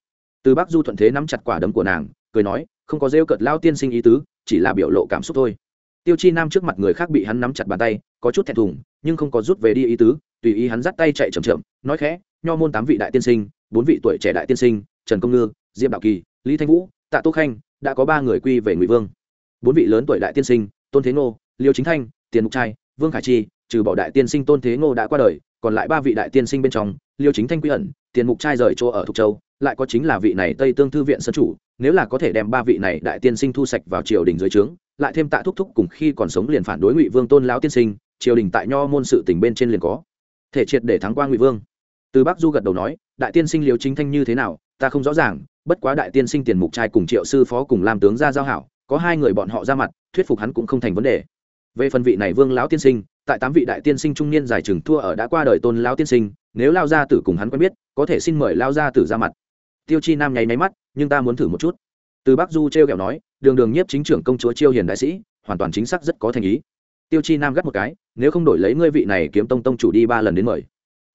Từ bắc du thuận thế nắm chặt quả đấm của nàng, cười nói, không có rêu cợt lao tiên sinh ý tứ, chỉ là biểu lộ cảm xúc thôi. Tiêu chi nam trước mặt người khác bị hắn nắm chặt bàn tay, có chút thẹn thùng, nhưng không có rút về đi ý tứ, tùy ý hắn dắt tay chạy chậm chậm, nói khẽ, nho môn tám vị đại tiên sinh, bốn vị tuổi trẻ đại tiên sinh, trần công ngư, diệp đạo kỳ, lý thanh vũ tạ tô khanh, đã có ba người quy về ngụy vương. Bốn vị lớn tuổi đại tiên sinh, tôn thế ngô, liêu chính thanh, tiền mục trai, vương khải chi, trừ bỏ đại tiên sinh tôn thế ngô đã qua đời, còn lại ba vị đại tiên sinh bên trong, liêu chính thanh quy ẩn, tiền mục trai rời chỗ ở thục châu, lại có chính là vị này tây tương thư viện sân chủ, nếu là có thể đem ba vị này đại tiên sinh thu sạch vào triều đình dưới trướng, lại thêm tạ thúc thúc cùng khi còn sống liền phản đối ngụy vương tôn lão tiên sinh, triều đình tại nho môn sự tỉnh bên trên liền có thể triệt để thắng qua ngụy vương. Từ bắc du gật đầu nói đại tiên sinh liều chính thanh như thế nào, ta không rõ ràng, bất quá đại tiên sinh tiền mục trai cùng triệu sư phó cùng làm tướng ra giao hảo, có hai người bọn họ ra mặt, thuyết phục hắn cũng không thành vấn đề. Về phần vị này vương lão tiên sinh, tại tám vị đại tiên sinh trung niên giải trừng thua ở đã qua đời tôn lão tiên sinh, nếu lao gia tử cùng hắn quen biết, có thể xin mời lao gia tử ra mặt. Tiêu chi nam nháy máy mắt, nhưng ta muốn thử một chút. Từ bắc du t r e o kẹo nói, đường đường nhiếp chính trưởng công chúa chiêu hiền đại sĩ, hoàn toàn chính xác rất có thành ý. Tiêu chi nam gắt một cái, nếu không đổi lấy ngươi vị này kiếm tông tông chủ đi ba lần đến mời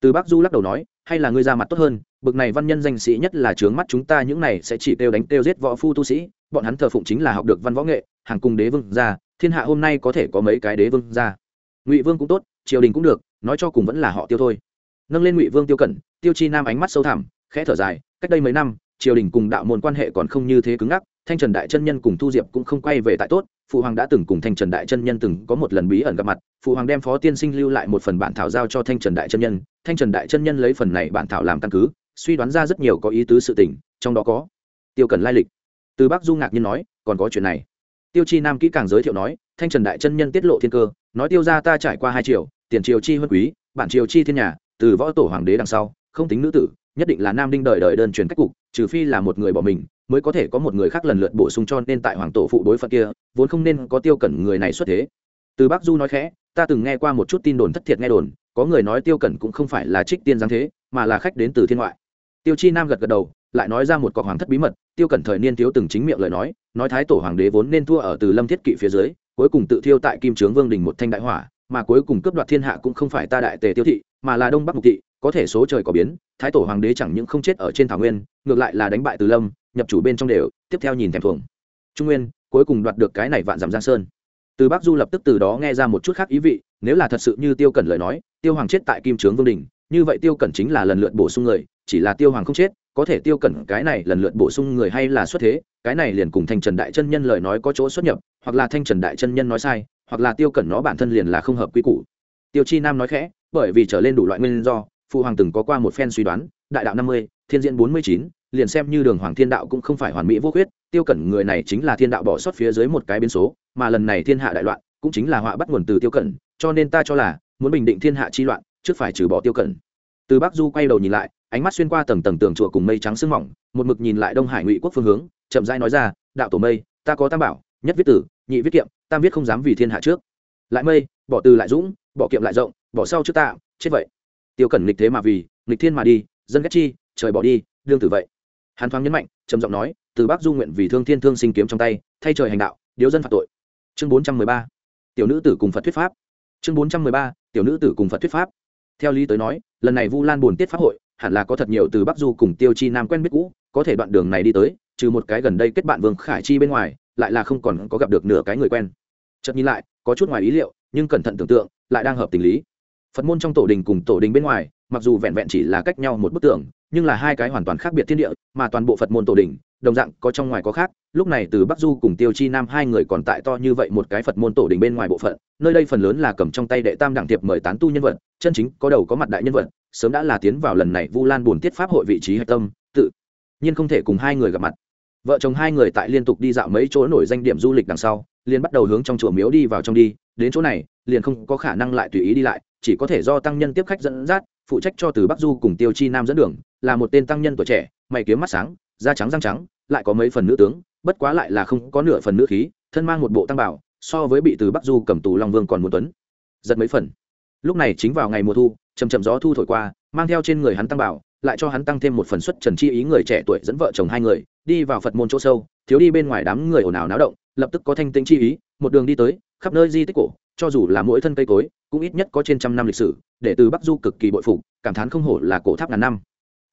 từ bác du lắc đầu nói, hay là ngươi ra mặt tốt hơn, bực này văn nhân danh sĩ nhất là trướng mắt chúng ta, những này sẽ chỉ kêu đánh kêu giết võ phu tu sĩ, bọn hắn thờ phụng chính là học được văn võ nghệ, hàng cùng đế vương ra thiên hạ hôm nay có thể có mấy cái đế vương ra ngụy vương cũng tốt, triều đình cũng được, nói cho cùng vẫn là họ tiêu thôi. Nâng lên ngụy vương tiêu cẩn, tiêu chi nam ánh mắt sâu thẳm, khẽ thở dài, cách đây mấy năm, triều đình cùng đạo môn quan hệ còn không như thế cứng ngắc thanh trần đại chân nhân cùng thu diệp cũng không quay về tại tốt, phụ hoàng đã từng cùng thanh trần đại chân nhân từng có một lần bí ẩn gặp mặt, phụ hoàng đem phó tiên sinh lưu lại một phần bản thảo giao cho thanh trần đại chân nhân, thanh trần đại chân nhân lấy phần này bản thảo làm căn cứ, suy đoán ra rất nhiều có ý tứ sự tình, trong đó có tiêu cần lai lịch. Từ bắc du ngạc nhiên nói, còn có chuyện này. Tiêu chi nam kỹ càng giới thiệu nói, thanh trần đại chân nhân tiết lộ thiên cơ, nói tiêu ra ta trải qua hai triệu tiền triều chi huân quý, bản triều chi thiên nhà, từ võ tổ hoàng đế đằng sau, không tính nữ tử nhất định là nam đinh đời đời đơn truyền cách cục, trừ phi là một người bỏ mình, mới có thể có một người khác lần lượt bổ sung cho nên tại hoàng tổ phụ đối phận kia, vốn không nên có tiêu cẩn người này xuất thế. Từ bắc du nói khẽ, ta từng nghe qua một chút tin đồn thất thiệt nghe đồn, có người nói tiêu cẩn cũng không phải là trích tiên giáng thế, mà là khách đến từ thiên ngoại. Tiêu chi nam gật gật đầu, lại nói ra một cọc hoàng thất bí mật, tiêu cẩn thời niên thiếu từng chính miệng lời nói nói thái tổ hoàng đế vốn nên thua ở từ lâm thiết kỵ phía dưới, cuối cùng tự thiêu tại kim trướng vương đình một thanh đại hỏa, mà cuối cùng cướp đoạt thiên hạ cũng không phải ta đại tề tiêu thị, mà là đông bắc mục thị có thể số trời có biến, thái tổ hoàng đế chẳng những không chết ở trên thảo nguyên, ngược lại là đánh bại từ lâm, nhập chủ bên trong đều, tiếp theo nhìn thèm thuồng. Trung nguyên, cuối cùng đoạt được cái này vạn dặm giang sơn. Từ bắc du lập tức từ đó nghe ra một chút khác ý vị, nếu là thật sự như tiêu cẩn lời nói, tiêu hoàng chết tại kim trướng vương đình, như vậy tiêu cẩn chính là lần lượt bổ sung người, chỉ là tiêu hoàng không chết, có thể tiêu cẩn cái này lần lượt bổ sung người hay là xuất thế, cái này liền cùng thanh trần đại chân nhân lời nói có chỗ xuất nhập, hoặc là thanh trần đại chân nhân nói sai, hoặc là tiêu cẩn nó bản thân liền là không hợp quy củ. Tiêu chi nam nói khẽ, bởi vì trở lên đủ loại nguyên do phụ hoàng từng có qua một phen suy đoán, đại đạo năm mươi, thiên diễn bốn mươi chín, liền xem như đường hoàng thiên đạo cũng không phải hoàn mỹ vô khuyết, tiêu cẩn người này chính là thiên đạo bỏ sót phía dưới một cái biến số, mà lần này thiên hạ đại loạn, cũng chính là họa bắt nguồn từ tiêu cẩn, cho nên ta cho là, muốn bình định thiên hạ chi loạn, trước phải trừ bỏ tiêu cẩn. Từ bắc du quay đầu nhìn lại, ánh mắt xuyên qua tầng tầng tường chùa cùng mây trắng sương mỏng, một mực nhìn lại đông hải ngụy quốc phương hướng, chậm rãi nói ra, đạo tổ mây, ta có tam bảo, nhất viết tử, nhị viết kiệm, tam viết không dám vì thiên hạ trước. Lại mây, bỏ từ lại dũng, bỏ kiệm lại rộng, bỏ sau trước ta, chết vậy tiêu cẩn nghịch thế mà vì, nghịch thiên mà đi, dân ghét chi, trời bỏ đi, đương tử vậy. Hàn thoáng nhấn mạnh, trầm giọng nói, từ bắc du nguyện vì thương thiên thương sinh kiếm trong tay, thay trời hành đạo, điếu dân phạt tội. Chương bốn trăm mười ba, tiểu nữ tử cùng phật thuyết pháp. Chương bốn trăm mười ba, tiểu nữ tử cùng phật thuyết pháp. Theo lý tới nói, lần này vu lan buồn tiết pháp hội, hẳn là có thật nhiều từ bắc du cùng tiêu chi nam quen biết cũ, có thể đoạn đường này đi tới, trừ một cái gần đây kết bạn vương khải chi bên ngoài, lại là không còn có gặp được nửa cái người quen. Chợt nhìn lại, có chút ngoài ý liệu, nhưng cẩn thận tưởng tượng, lại đang hợp tình lý phật môn trong tổ đình cùng tổ đình bên ngoài, mặc dù vẹn vẹn chỉ là cách nhau một bức tường, nhưng là hai cái hoàn toàn khác biệt thiên địa, mà toàn bộ phật môn tổ đình, đồng dạng có trong ngoài có khác. Lúc này từ bắc du cùng tiêu chi nam hai người còn tại to như vậy một cái phật môn tổ đình bên ngoài bộ phận, nơi đây phần lớn là cầm trong tay đệ tam đẳng thiệp mời tán tu nhân vật, chân chính có đầu có mặt đại nhân vật, sớm đã là tiến vào lần này vu lan buồn tiết pháp hội vị trí hạch tâm, tự nhiên không thể cùng hai người gặp mặt. Vợ chồng hai người tại liên tục đi dạo mấy chỗ nổi danh điểm du lịch đằng sau, liền bắt đầu hướng trong chùa miếu đi vào trong đi, đến chỗ này, liền không có khả năng lại tùy ý đi lại chỉ có thể do tăng nhân tiếp khách dẫn dắt, phụ trách cho từ bắc du cùng tiêu chi nam dẫn đường, là một tên tăng nhân tuổi trẻ, mày kiếm mắt sáng, da trắng răng trắng, lại có mấy phần nữ tướng, bất quá lại là không có nửa phần nữ khí, thân mang một bộ tăng bảo, so với bị từ bắc du cầm tù long vương còn muốn tuấn. Giật mấy phần. Lúc này chính vào ngày mùa thu chầm chậm gió thu thổi qua, mang theo trên người hắn tăng bảo, lại cho hắn tăng thêm một phần xuất trần chi ý người trẻ tuổi dẫn vợ chồng hai người, đi vào phật môn chỗ sâu, thiếu đi bên ngoài đám người ồn ào náo động lập tức có thanh tĩnh chi ý, một đường đi tới, khắp nơi di tích cổ, cho dù là mỗi thân cây cối, cũng ít nhất có trên trăm năm lịch sử, để từ bắc du cực kỳ bội phục, cảm thán không hổ là cổ tháp ngàn năm.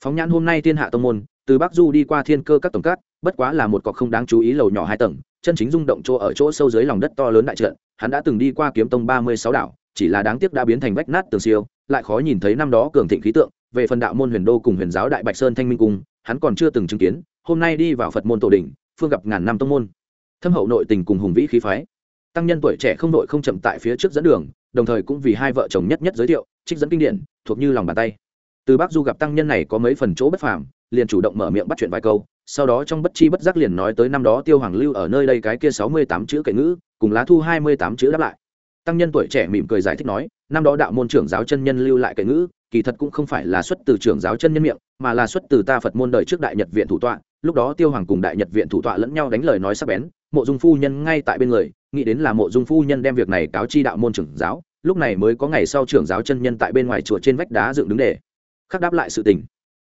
Phóng nhãn hôm nay thiên hạ tông môn, từ bắc du đi qua thiên cơ các tổng cát, bất quá là một cọc không đáng chú ý lầu nhỏ hai tầng, chân chính rung động chỗ ở chỗ sâu dưới lòng đất to lớn đại trận, hắn đã từng đi qua kiếm tông ba mươi sáu đảo, chỉ là đáng tiếc đã biến thành vách nát tường siêu, lại khó nhìn thấy năm đó cường thịnh khí tượng, về phần đạo môn huyền đô cùng huyền giáo đại bạch sơn thanh minh cung, hắn còn chưa từng chứng kiến, hôm nay đi vào phật môn tổ đình phương gặp ngàn năm tông môn thâm hậu nội tình cùng hùng vĩ khí phái. Tăng nhân tuổi trẻ không đội không chậm tại phía trước dẫn đường, đồng thời cũng vì hai vợ chồng nhất nhất giới thiệu, trích dẫn kinh điển, thuộc như lòng bàn tay. Từ bác du gặp tăng nhân này có mấy phần chỗ bất phàm, liền chủ động mở miệng bắt chuyện vài câu, sau đó trong bất chi bất giác liền nói tới năm đó tiêu hoàng lưu ở nơi đây cái kia sáu mươi tám chữ kệ ngữ, cùng lá thu hai mươi tám chữ đáp lại. Tăng nhân tuổi trẻ mỉm cười giải thích nói, năm đó đạo môn trưởng giáo chân nhân lưu lại kệ ngữ, kỳ thật cũng không phải là xuất từ trưởng giáo chân nhân miệng, mà là xuất từ ta phật môn đời trước đại nhật viện thủ tọa, lúc đó tiêu hoàng cùng đại nhật viện thủ tọa lẫn nhau đánh lời nói sắc bén mộ dung phu nhân ngay tại bên người, nghĩ đến là mộ dung phu nhân đem việc này cáo chi đạo môn trưởng giáo, lúc này mới có ngày sau trưởng giáo chân nhân tại bên ngoài chùa trên vách đá dựng đứng để, khắc đáp lại sự tình.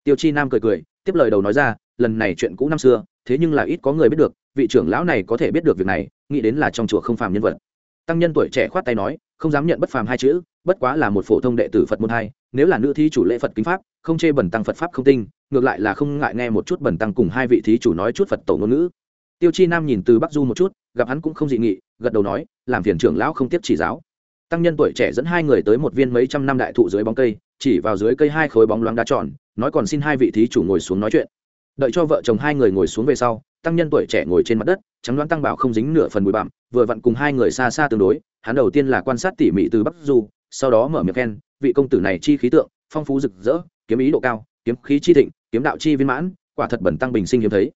Tiêu chi nam cười cười, tiếp lời đầu nói ra, lần này chuyện cũ năm xưa, thế nhưng là ít có người biết được, vị trưởng lão này có thể biết được việc này, nghĩ đến là trong chùa không phàm nhân vật. Tăng nhân tuổi trẻ khoát tay nói, không dám nhận bất phàm hai chữ, bất quá là một phổ thông đệ tử phật môn hai, nếu là nữ thí chủ lễ phật kính pháp, không chê bẩn tăng phật pháp không tinh, ngược lại là không ngại nghe một chút bẩn tăng cùng hai vị thí chủ nói chút phật tổ ngôn ngữ tiêu chi nam nhìn từ bắc du một chút, gặp hắn cũng không dị nghị, gật đầu nói, làm phiền trưởng lão không tiếp chỉ giáo. Tăng nhân tuổi trẻ dẫn hai người tới một viên mấy trăm năm đại thụ dưới bóng cây, chỉ vào dưới cây hai khối bóng loáng đá tròn, nói còn xin hai vị thí chủ ngồi xuống nói chuyện. Đợi cho vợ chồng hai người ngồi xuống về sau, tăng nhân tuổi trẻ ngồi trên mặt đất, trắng đoán tăng bảo không dính nửa phần bụi bặm, vừa vặn cùng hai người xa xa tương đối, hắn đầu tiên là quan sát tỉ mỉ từ bắc du, sau đó mở miệng khen, vị công tử này chi khí tượng, phong phú rực rỡ, kiếm ý độ cao, kiếm khí chi thịnh, kiếm đạo chi viên mãn, quả thật bẩn tăng bình sinh hiếm thấy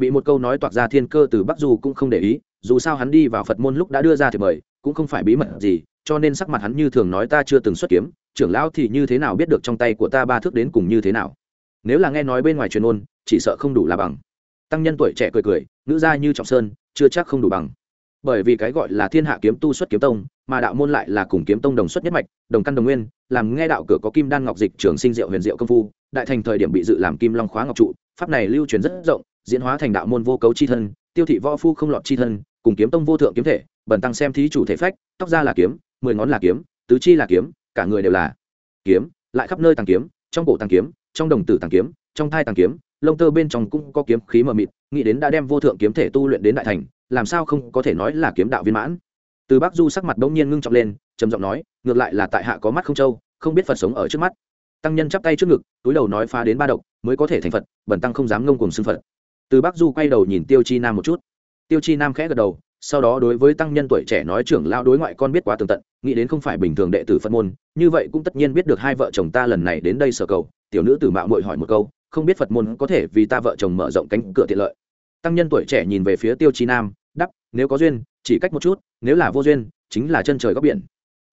bị một câu nói toạc ra thiên cơ từ bắc dù cũng không để ý, dù sao hắn đi vào phật môn lúc đã đưa ra thì mời, cũng không phải bí mật gì, cho nên sắc mặt hắn như thường nói ta chưa từng xuất kiếm, trưởng lão thì như thế nào biết được trong tay của ta ba thước đến cùng như thế nào? Nếu là nghe nói bên ngoài truyền ôn, chỉ sợ không đủ là bằng. Tăng nhân tuổi trẻ cười cười nữ gia như trọng sơn, chưa chắc không đủ bằng. Bởi vì cái gọi là thiên hạ kiếm tu xuất kiếm tông, mà đạo môn lại là cùng kiếm tông đồng xuất nhất mạch, đồng căn đồng nguyên, làm nghe đạo cửa có kim đan ngọc dịch trường sinh diệu huyền diệu công phu, đại thành thời điểm bị dự làm kim long khóa ngọc trụ, pháp này lưu truyền rất rộng diễn hóa thành đạo môn vô cấu chi thân, tiêu thị võ phu không lọt chi thân, cùng kiếm tông vô thượng kiếm thể, bần tăng xem thí chủ thể phách, tóc ra là kiếm, mười ngón là kiếm, tứ chi là kiếm, cả người đều là kiếm, lại khắp nơi tàng kiếm, trong cổ tàng kiếm, trong đồng tử tàng kiếm, trong thai tàng kiếm, lông tơ bên trong cũng có kiếm khí mờ mịt, nghĩ đến đã đem vô thượng kiếm thể tu luyện đến đại thành, làm sao không có thể nói là kiếm đạo viên mãn. Từ bắc du sắc mặt bỗng nhiên ngưng trọng lên, trầm giọng nói, ngược lại là tại hạ có mắt không trâu, không biết phật sống ở trước mắt. Tăng nhân chắp tay trước ngực, túi đầu nói phá đến ba độc, mới có thể thành phật bẩn tăng không dám ngông cùng xưng phật từ bắc du quay đầu nhìn tiêu chi nam một chút. Tiêu chi nam khẽ gật đầu, sau đó đối với tăng nhân tuổi trẻ nói, trưởng lao đối ngoại con biết quá tường tận, nghĩ đến không phải bình thường đệ tử phật môn, như vậy cũng tất nhiên biết được hai vợ chồng ta lần này đến đây sở cầu. Tiểu nữ tử mạo mội hỏi một câu, không biết phật môn có thể vì ta vợ chồng mở rộng cánh cửa tiện lợi? Tăng nhân tuổi trẻ nhìn về phía tiêu chi nam đắp nếu có duyên, chỉ cách một chút, nếu là vô duyên, chính là chân trời góc biển.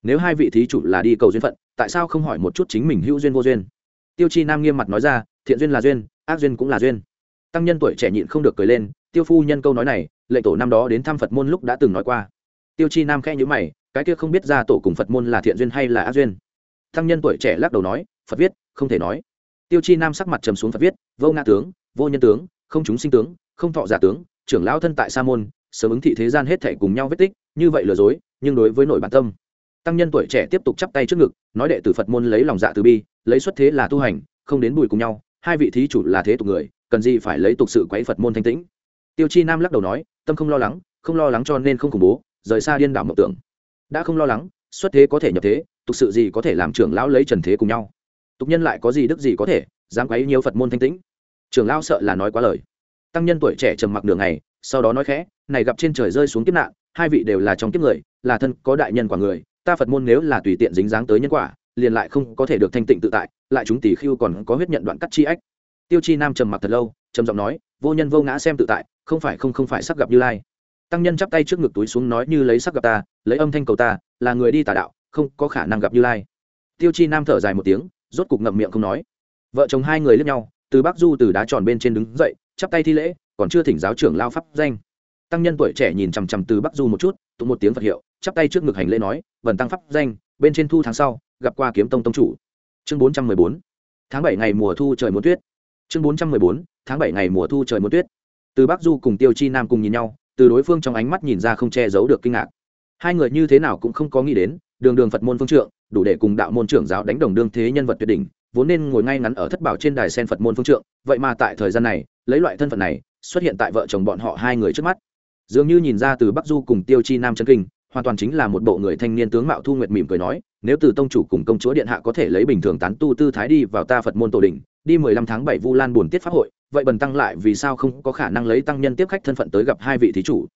Nếu hai vị thí chủ là đi cầu duyên phận, tại sao không hỏi một chút chính mình hữu duyên vô duyên? Tiêu chi nam nghiêm mặt nói ra, thiện duyên là duyên, ác duyên cũng là duyên tăng nhân tuổi trẻ nhịn không được cười lên, tiêu phu nhân câu nói này lệ tổ năm đó đến thăm phật môn lúc đã từng nói qua. Tiêu chi nam khẽ nhữ mày, cái kia không biết ra tổ cùng phật môn là thiện duyên hay là ác duyên? Tăng nhân tuổi trẻ lắc đầu nói, phật viết, không thể nói. Tiêu chi nam sắc mặt trầm xuống phật viết, vô ngã tướng, vô nhân tướng, không chúng sinh tướng, không thọ giả tướng, trưởng lão thân tại sa môn, sớm ứng thị thế gian hết thể cùng nhau vết tích, như vậy lừa dối, nhưng đối với nội bản tâm. Tăng nhân tuổi trẻ tiếp tục chắp tay trước ngực, nói đệ tử phật môn lấy lòng dạ từ bi, lấy xuất thế là tu hành, không đến bùi cùng nhau, hai vị thí chủ là thế tục người cần gì phải lấy tục sự quấy phật môn thanh tĩnh. Tiêu chi nam lắc đầu nói, tâm không lo lắng, không lo lắng cho nên không khủng bố, rời xa điên đảo mộng tưởng. Đã không lo lắng, xuất thế có thể nhập thế, tục sự gì có thể làm trưởng lão lấy trần thế cùng nhau. Tục nhân lại có gì đức gì có thể, dám quấy nhiều phật môn thanh tĩnh. Trưởng lão sợ là nói quá lời. Tăng nhân tuổi trẻ trầm mặc đường này sau đó nói khẽ, này gặp trên trời rơi xuống kiếp nạn, hai vị đều là trong kiếp người, là thân có đại nhân quả người, ta phật môn nếu là tùy tiện dính dáng tới nhân quả, liền lại không có thể được thanh tịnh tự tại, lại chúng tỷ khiêu còn có huyết nhận đoạn cắt chi ách tiêu chi nam trầm mặc thật lâu, trầm giọng nói, vô nhân vô ngã xem tự tại, không phải không không phải sắp gặp như lai. Tăng nhân chắp tay trước ngực túi xuống nói, như lấy sắc gặp ta, lấy âm thanh cầu ta, là người đi tà đạo, không có khả năng gặp như lai. Tiêu chi nam thở dài một tiếng, rốt cục ngậm miệng không nói. Vợ chồng hai người lướt nhau, từ bắc du từ đá tròn bên trên đứng dậy, chắp tay thi lễ, còn chưa thỉnh giáo trưởng lao pháp danh. Tăng nhân tuổi trẻ nhìn chằm chằm từ bắc du một chút, tụng một tiếng phật hiệu, chắp tay trước ngực hành lễ nói, vần tăng pháp danh, bên trên thu tháng sau, gặp qua kiếm tông tông chủ. Chương bốn trăm mười bốn. Tháng bảy ngày mùa thu trời muốn tuyết chương bốn trăm mười bốn, tháng bảy ngày mùa thu trời muốn tuyết. Từ bắc du cùng tiêu chi nam cùng nhìn nhau, từ đối phương trong ánh mắt nhìn ra không che giấu được kinh ngạc. Hai người như thế nào cũng không có nghĩ đến, đường đường phật môn phương trượng, đủ để cùng đạo môn trưởng giáo đánh đồng đương thế nhân vật tuyệt đỉnh, vốn nên ngồi ngay ngắn ở thất bảo trên đài sen phật môn phương trượng, vậy mà tại thời gian này, lấy loại thân phận này, xuất hiện tại vợ chồng bọn họ hai người trước mắt. Dường như nhìn ra từ bắc du cùng tiêu chi nam chân kinh hoàn toàn chính là một bộ người thanh niên tướng mạo thu nguyệt mỉm cười nói, nếu từ tông chủ cùng công chúa điện hạ có thể lấy bình thường tán tu tư thái đi vào ta phật môn tổ đình đi mười lăm tháng bảy vu lan buồn tiết pháp hội, vậy bần tăng lại vì sao không có khả năng lấy tăng nhân tiếp khách thân phận tới gặp hai vị thí chủ?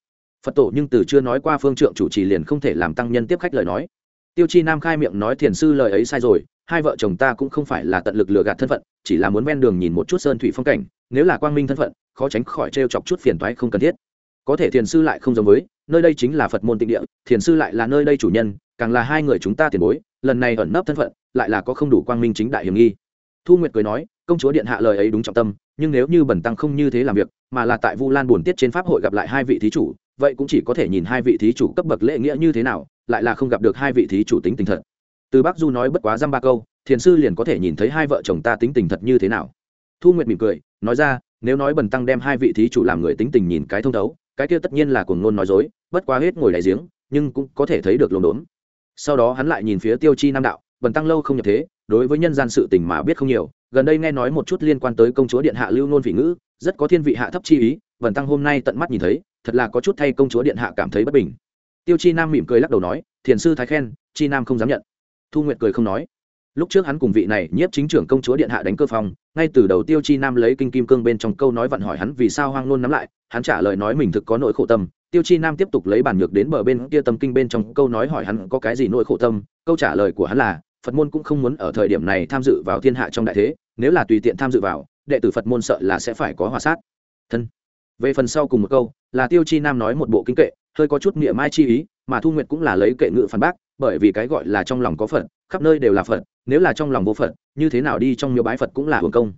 Phật tổ nhưng từ chưa nói qua phương trượng chủ trì liền không thể làm tăng nhân tiếp khách lời nói. Tiêu chi nam khai miệng nói thiền sư lời ấy sai rồi, hai vợ chồng ta cũng không phải là tận lực lừa gạt thân phận, chỉ là muốn ven đường nhìn một chút sơn thủy phong cảnh, nếu là quang minh thân phận, khó tránh khỏi t chọc chút phiền toái không cần thiết. Có thể thiền sư lại không giống với nơi đây chính là phật môn tịnh địa, thiền sư lại là nơi đây chủ nhân, càng là hai người chúng ta tiền bối, lần này ẩn nấp thân phận, lại là có không đủ quang minh chính đại hiểm nghi. Thu nguyệt cười nói, công chúa điện hạ lời ấy đúng trọng tâm, nhưng nếu như bẩn tăng không như thế làm việc, mà là tại vu lan buồn tiết trên pháp hội gặp lại hai vị thí chủ, vậy cũng chỉ có thể nhìn hai vị thí chủ cấp bậc lễ nghĩa như thế nào, lại là không gặp được hai vị thí chủ tính tình thật. Từ bác du nói bất quá dăm ba câu, thiền sư liền có thể nhìn thấy hai vợ chồng ta tính tình thật như thế nào. Thu nguyệt mỉm cười, nói ra, nếu nói bần tăng đem hai vị thí chủ làm người tính tình nhìn cái thông thấu, cái kia tất nhiên là cuồng ngôn nói dối bất quá hết ngồi đại giếng, nhưng cũng có thể thấy được lồn đốn. Sau đó hắn lại nhìn phía tiêu chi nam đạo, bần tăng lâu không nhập thế, đối với nhân gian sự tình mà biết không nhiều, gần đây nghe nói một chút liên quan tới công chúa điện hạ lưu nôn vị ngữ, rất có thiên vị hạ thấp chi ý, bần tăng hôm nay tận mắt nhìn thấy, thật là có chút thay công chúa điện hạ cảm thấy bất bình. Tiêu chi nam mỉm cười lắc đầu nói, thiền sư thái khen, chi nam không dám nhận. Thu nguyệt cười không nói. Lúc trước hắn cùng vị này nhiếp chính trưởng công chúa điện hạ đánh cơ phòng ngay từ đầu tiêu chi nam lấy kinh kim cương bên trong câu nói vặn hỏi hắn vì sao hoang nôn nắm lại, hắn trả lời nói mình thực có nỗi khổ tâm tiêu chi nam tiếp tục lấy bản nhược đến bờ bên kia tâm kinh bên trong, câu nói hỏi hắn có cái gì nỗi khổ tâm, câu trả lời của hắn là, phật môn cũng không muốn ở thời điểm này tham dự vào thiên hạ trong đại thế, nếu là tùy tiện tham dự vào, đệ tử phật môn sợ là sẽ phải có hòa sát. Thân. Về phần sau cùng một câu, là tiêu chi nam nói một bộ kinh kệ, hơi có chút nghĩa mai chi ý, mà thu nguyệt cũng là lấy kệ ngự phản bác, bởi vì cái gọi là trong lòng có phật, khắp nơi đều là phật, nếu là trong lòng vô phật, như thế nào đi trong miếu bái phật cũng là hưởng công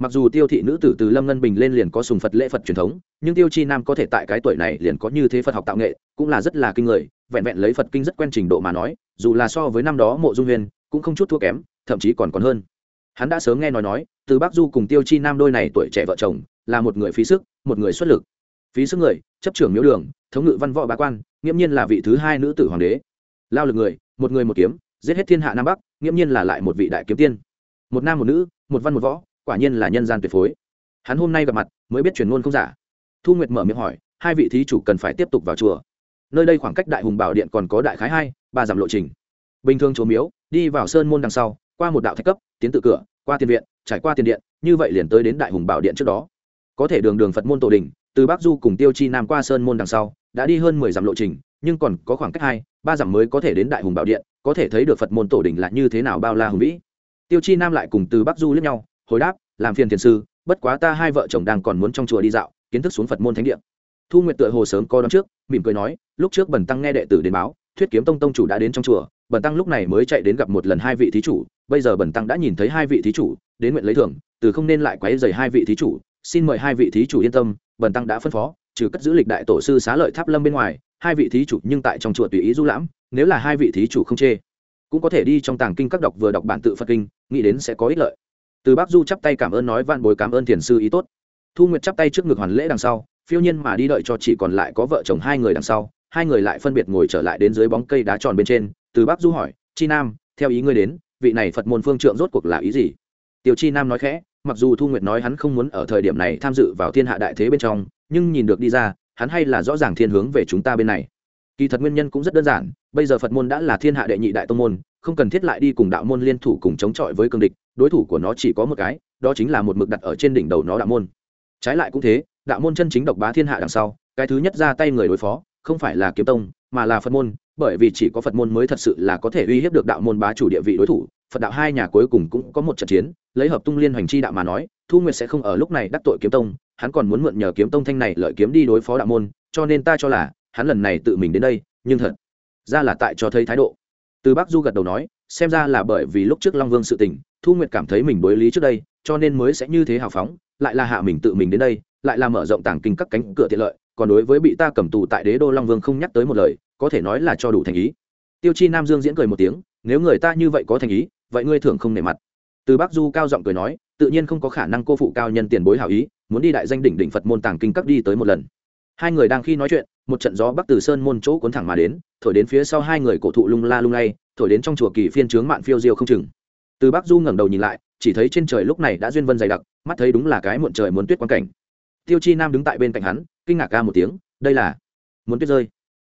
mặc dù tiêu thị nữ tử từ lâm ngân bình lên liền có sùng phật lễ phật truyền thống, nhưng tiêu chi nam có thể tại cái tuổi này liền có như thế phật học tạo nghệ, cũng là rất là kinh người, vẹn vẹn lấy phật kinh rất quen trình độ mà nói, dù là so với năm đó mộ dung huyền, cũng không chút thua kém, thậm chí còn còn hơn. Hắn đã sớm nghe nói nói, từ bắc du cùng tiêu chi nam đôi này tuổi trẻ vợ chồng, là một người phí sức, một người xuất lực. Phí sức người, chấp trưởng miếu đường, thống ngự văn võ bá quan, nghiễm nhiên là vị thứ hai nữ tử hoàng đế. Lao lực người, một người một kiếm, giết hết thiên hạ nam bắc, nghiễm nhiên là lại một vị đại kiếm tiên. Một nam một nữ, một văn một võ quả nhiên là nhân gian tuyệt phối. Hắn hôm nay gặp mặt, mới biết truyền ngôn không giả. Thu nguyệt mở miệng hỏi, hai vị thí chủ cần phải tiếp tục vào chùa. Nơi đây khoảng cách đại hùng bảo điện còn có đại khái hai, ba dặm lộ trình. Bình thường chùa miếu, đi vào sơn môn đằng sau, qua một đạo thạch cấp, tiến tự cửa, qua tiền viện, trải qua tiền điện, như vậy liền tới đến đại hùng bảo điện trước đó. Có thể đường đường phật môn tổ đình, từ bắc du cùng tiêu chi nam qua sơn môn đằng sau, đã đi hơn mười dặm lộ trình, nhưng còn có khoảng cách hai, ba dặm mới có thể đến đại hùng bảo điện, có thể thấy được phật môn tổ đình là như thế nào bao la hùng vĩ. Tiêu chi nam lại cùng từ bắc du lẫn nhau hồi đáp, làm phiền thiền sư, bất quá ta hai vợ chồng đang còn muốn trong chùa đi dạo, kiến thức xuống phật môn thánh địa. Thu nguyệt tựa hồ sớm co đón trước, mỉm cười nói, lúc trước bần tăng nghe đệ tử đến báo, thuyết kiếm tông tông chủ đã đến trong chùa, bần tăng lúc này mới chạy đến gặp một lần hai vị thí chủ, bây giờ bần tăng đã nhìn thấy hai vị thí chủ, đến nguyện lấy thưởng, từ không nên lại quấy dày hai vị thí chủ, xin mời hai vị thí chủ yên tâm, bần tăng đã phân phó, trừ cất giữ lịch đại tổ sư xá lợi tháp lâm bên ngoài, hai vị thí chủ nhưng tại trong chùa tùy ý du lãm, nếu là hai vị thí chủ không chê, cũng có thể đi trong tàng kinh các đọc vừa đọc bản tự phật kinh, nghĩ đến sẽ có ích lợi từ bác du chắp tay cảm ơn nói van bồi cảm ơn thiền sư ý tốt. Thu nguyệt chắp tay trước ngực hoàn lễ đằng sau, phiêu nhiên mà đi đợi cho chỉ còn lại có vợ chồng hai người đằng sau, hai người lại phân biệt ngồi trở lại đến dưới bóng cây đá tròn bên trên. Từ bác du hỏi, chi nam, theo ý ngươi đến, vị này phật môn phương trượng rốt cuộc là ý gì? Tiểu chi nam nói khẽ, mặc dù thu nguyệt nói hắn không muốn ở thời điểm này tham dự vào thiên hạ đại thế bên trong, nhưng nhìn được đi ra, hắn hay là rõ ràng thiên hướng về chúng ta bên này. Kỳ thật nguyên nhân cũng rất đơn giản, bây giờ phật môn đã là thiên hạ đệ nhị đại tông môn, không cần thiết lại đi cùng đạo môn liên thủ cùng chống chọi với cương địch đối thủ của nó chỉ có một cái, đó chính là một mực đặt ở trên đỉnh đầu nó đạo môn. Trái lại cũng thế, đạo môn chân chính độc bá thiên hạ đằng sau, cái thứ nhất ra tay người đối phó, không phải là kiếm tông, mà là phật môn, bởi vì chỉ có phật môn mới thật sự là có thể uy hiếp được đạo môn bá chủ địa vị đối thủ. Phật đạo hai nhà cuối cùng cũng có một trận chiến, lấy hợp tung liên hoành chi đạo mà nói, thu nguyệt sẽ không ở lúc này đắc tội kiếm tông, hắn còn muốn mượn nhờ kiếm tông thanh này lợi kiếm đi đối phó đạo môn, cho nên ta cho là, hắn lần này tự mình đến đây, nhưng thật ra là tại cho thấy thái độ. Từ bác du gật đầu nói, xem ra là bởi vì lúc trước long vương sự tình thu nguyệt cảm thấy mình đối lý trước đây, cho nên mới sẽ như thế hào phóng, lại là hạ mình tự mình đến đây, lại là mở rộng tảng kinh các cánh cửa tiện lợi, còn đối với bị ta cầm tù tại đế đô long vương không nhắc tới một lời, có thể nói là cho đủ thành ý. Tiêu chi nam dương diễn cười một tiếng, nếu người ta như vậy có thành ý, vậy ngươi thường không nể mặt. Từ bắc du cao giọng cười nói, tự nhiên không có khả năng cô phụ cao nhân tiền bối hảo ý, muốn đi đại danh đỉnh đỉnh phật môn tàng kinh cấp đi tới một lần. Hai người đang khi nói chuyện, một trận gió bắc từ sơn môn chỗ cuốn thẳng mà đến, thổi đến phía sau hai người cổ thụ lung la lung lay, thổi đến trong chùa kỳ phiên trướng mạn phiêu diêu không chừng từ bắc du ngẩng đầu nhìn lại, chỉ thấy trên trời lúc này đã duyên vân dày đặc, mắt thấy đúng là cái muộn trời muốn tuyết quan cảnh. Tiêu chi nam đứng tại bên cạnh hắn, kinh ngạc ca một tiếng, đây là muốn tuyết rơi.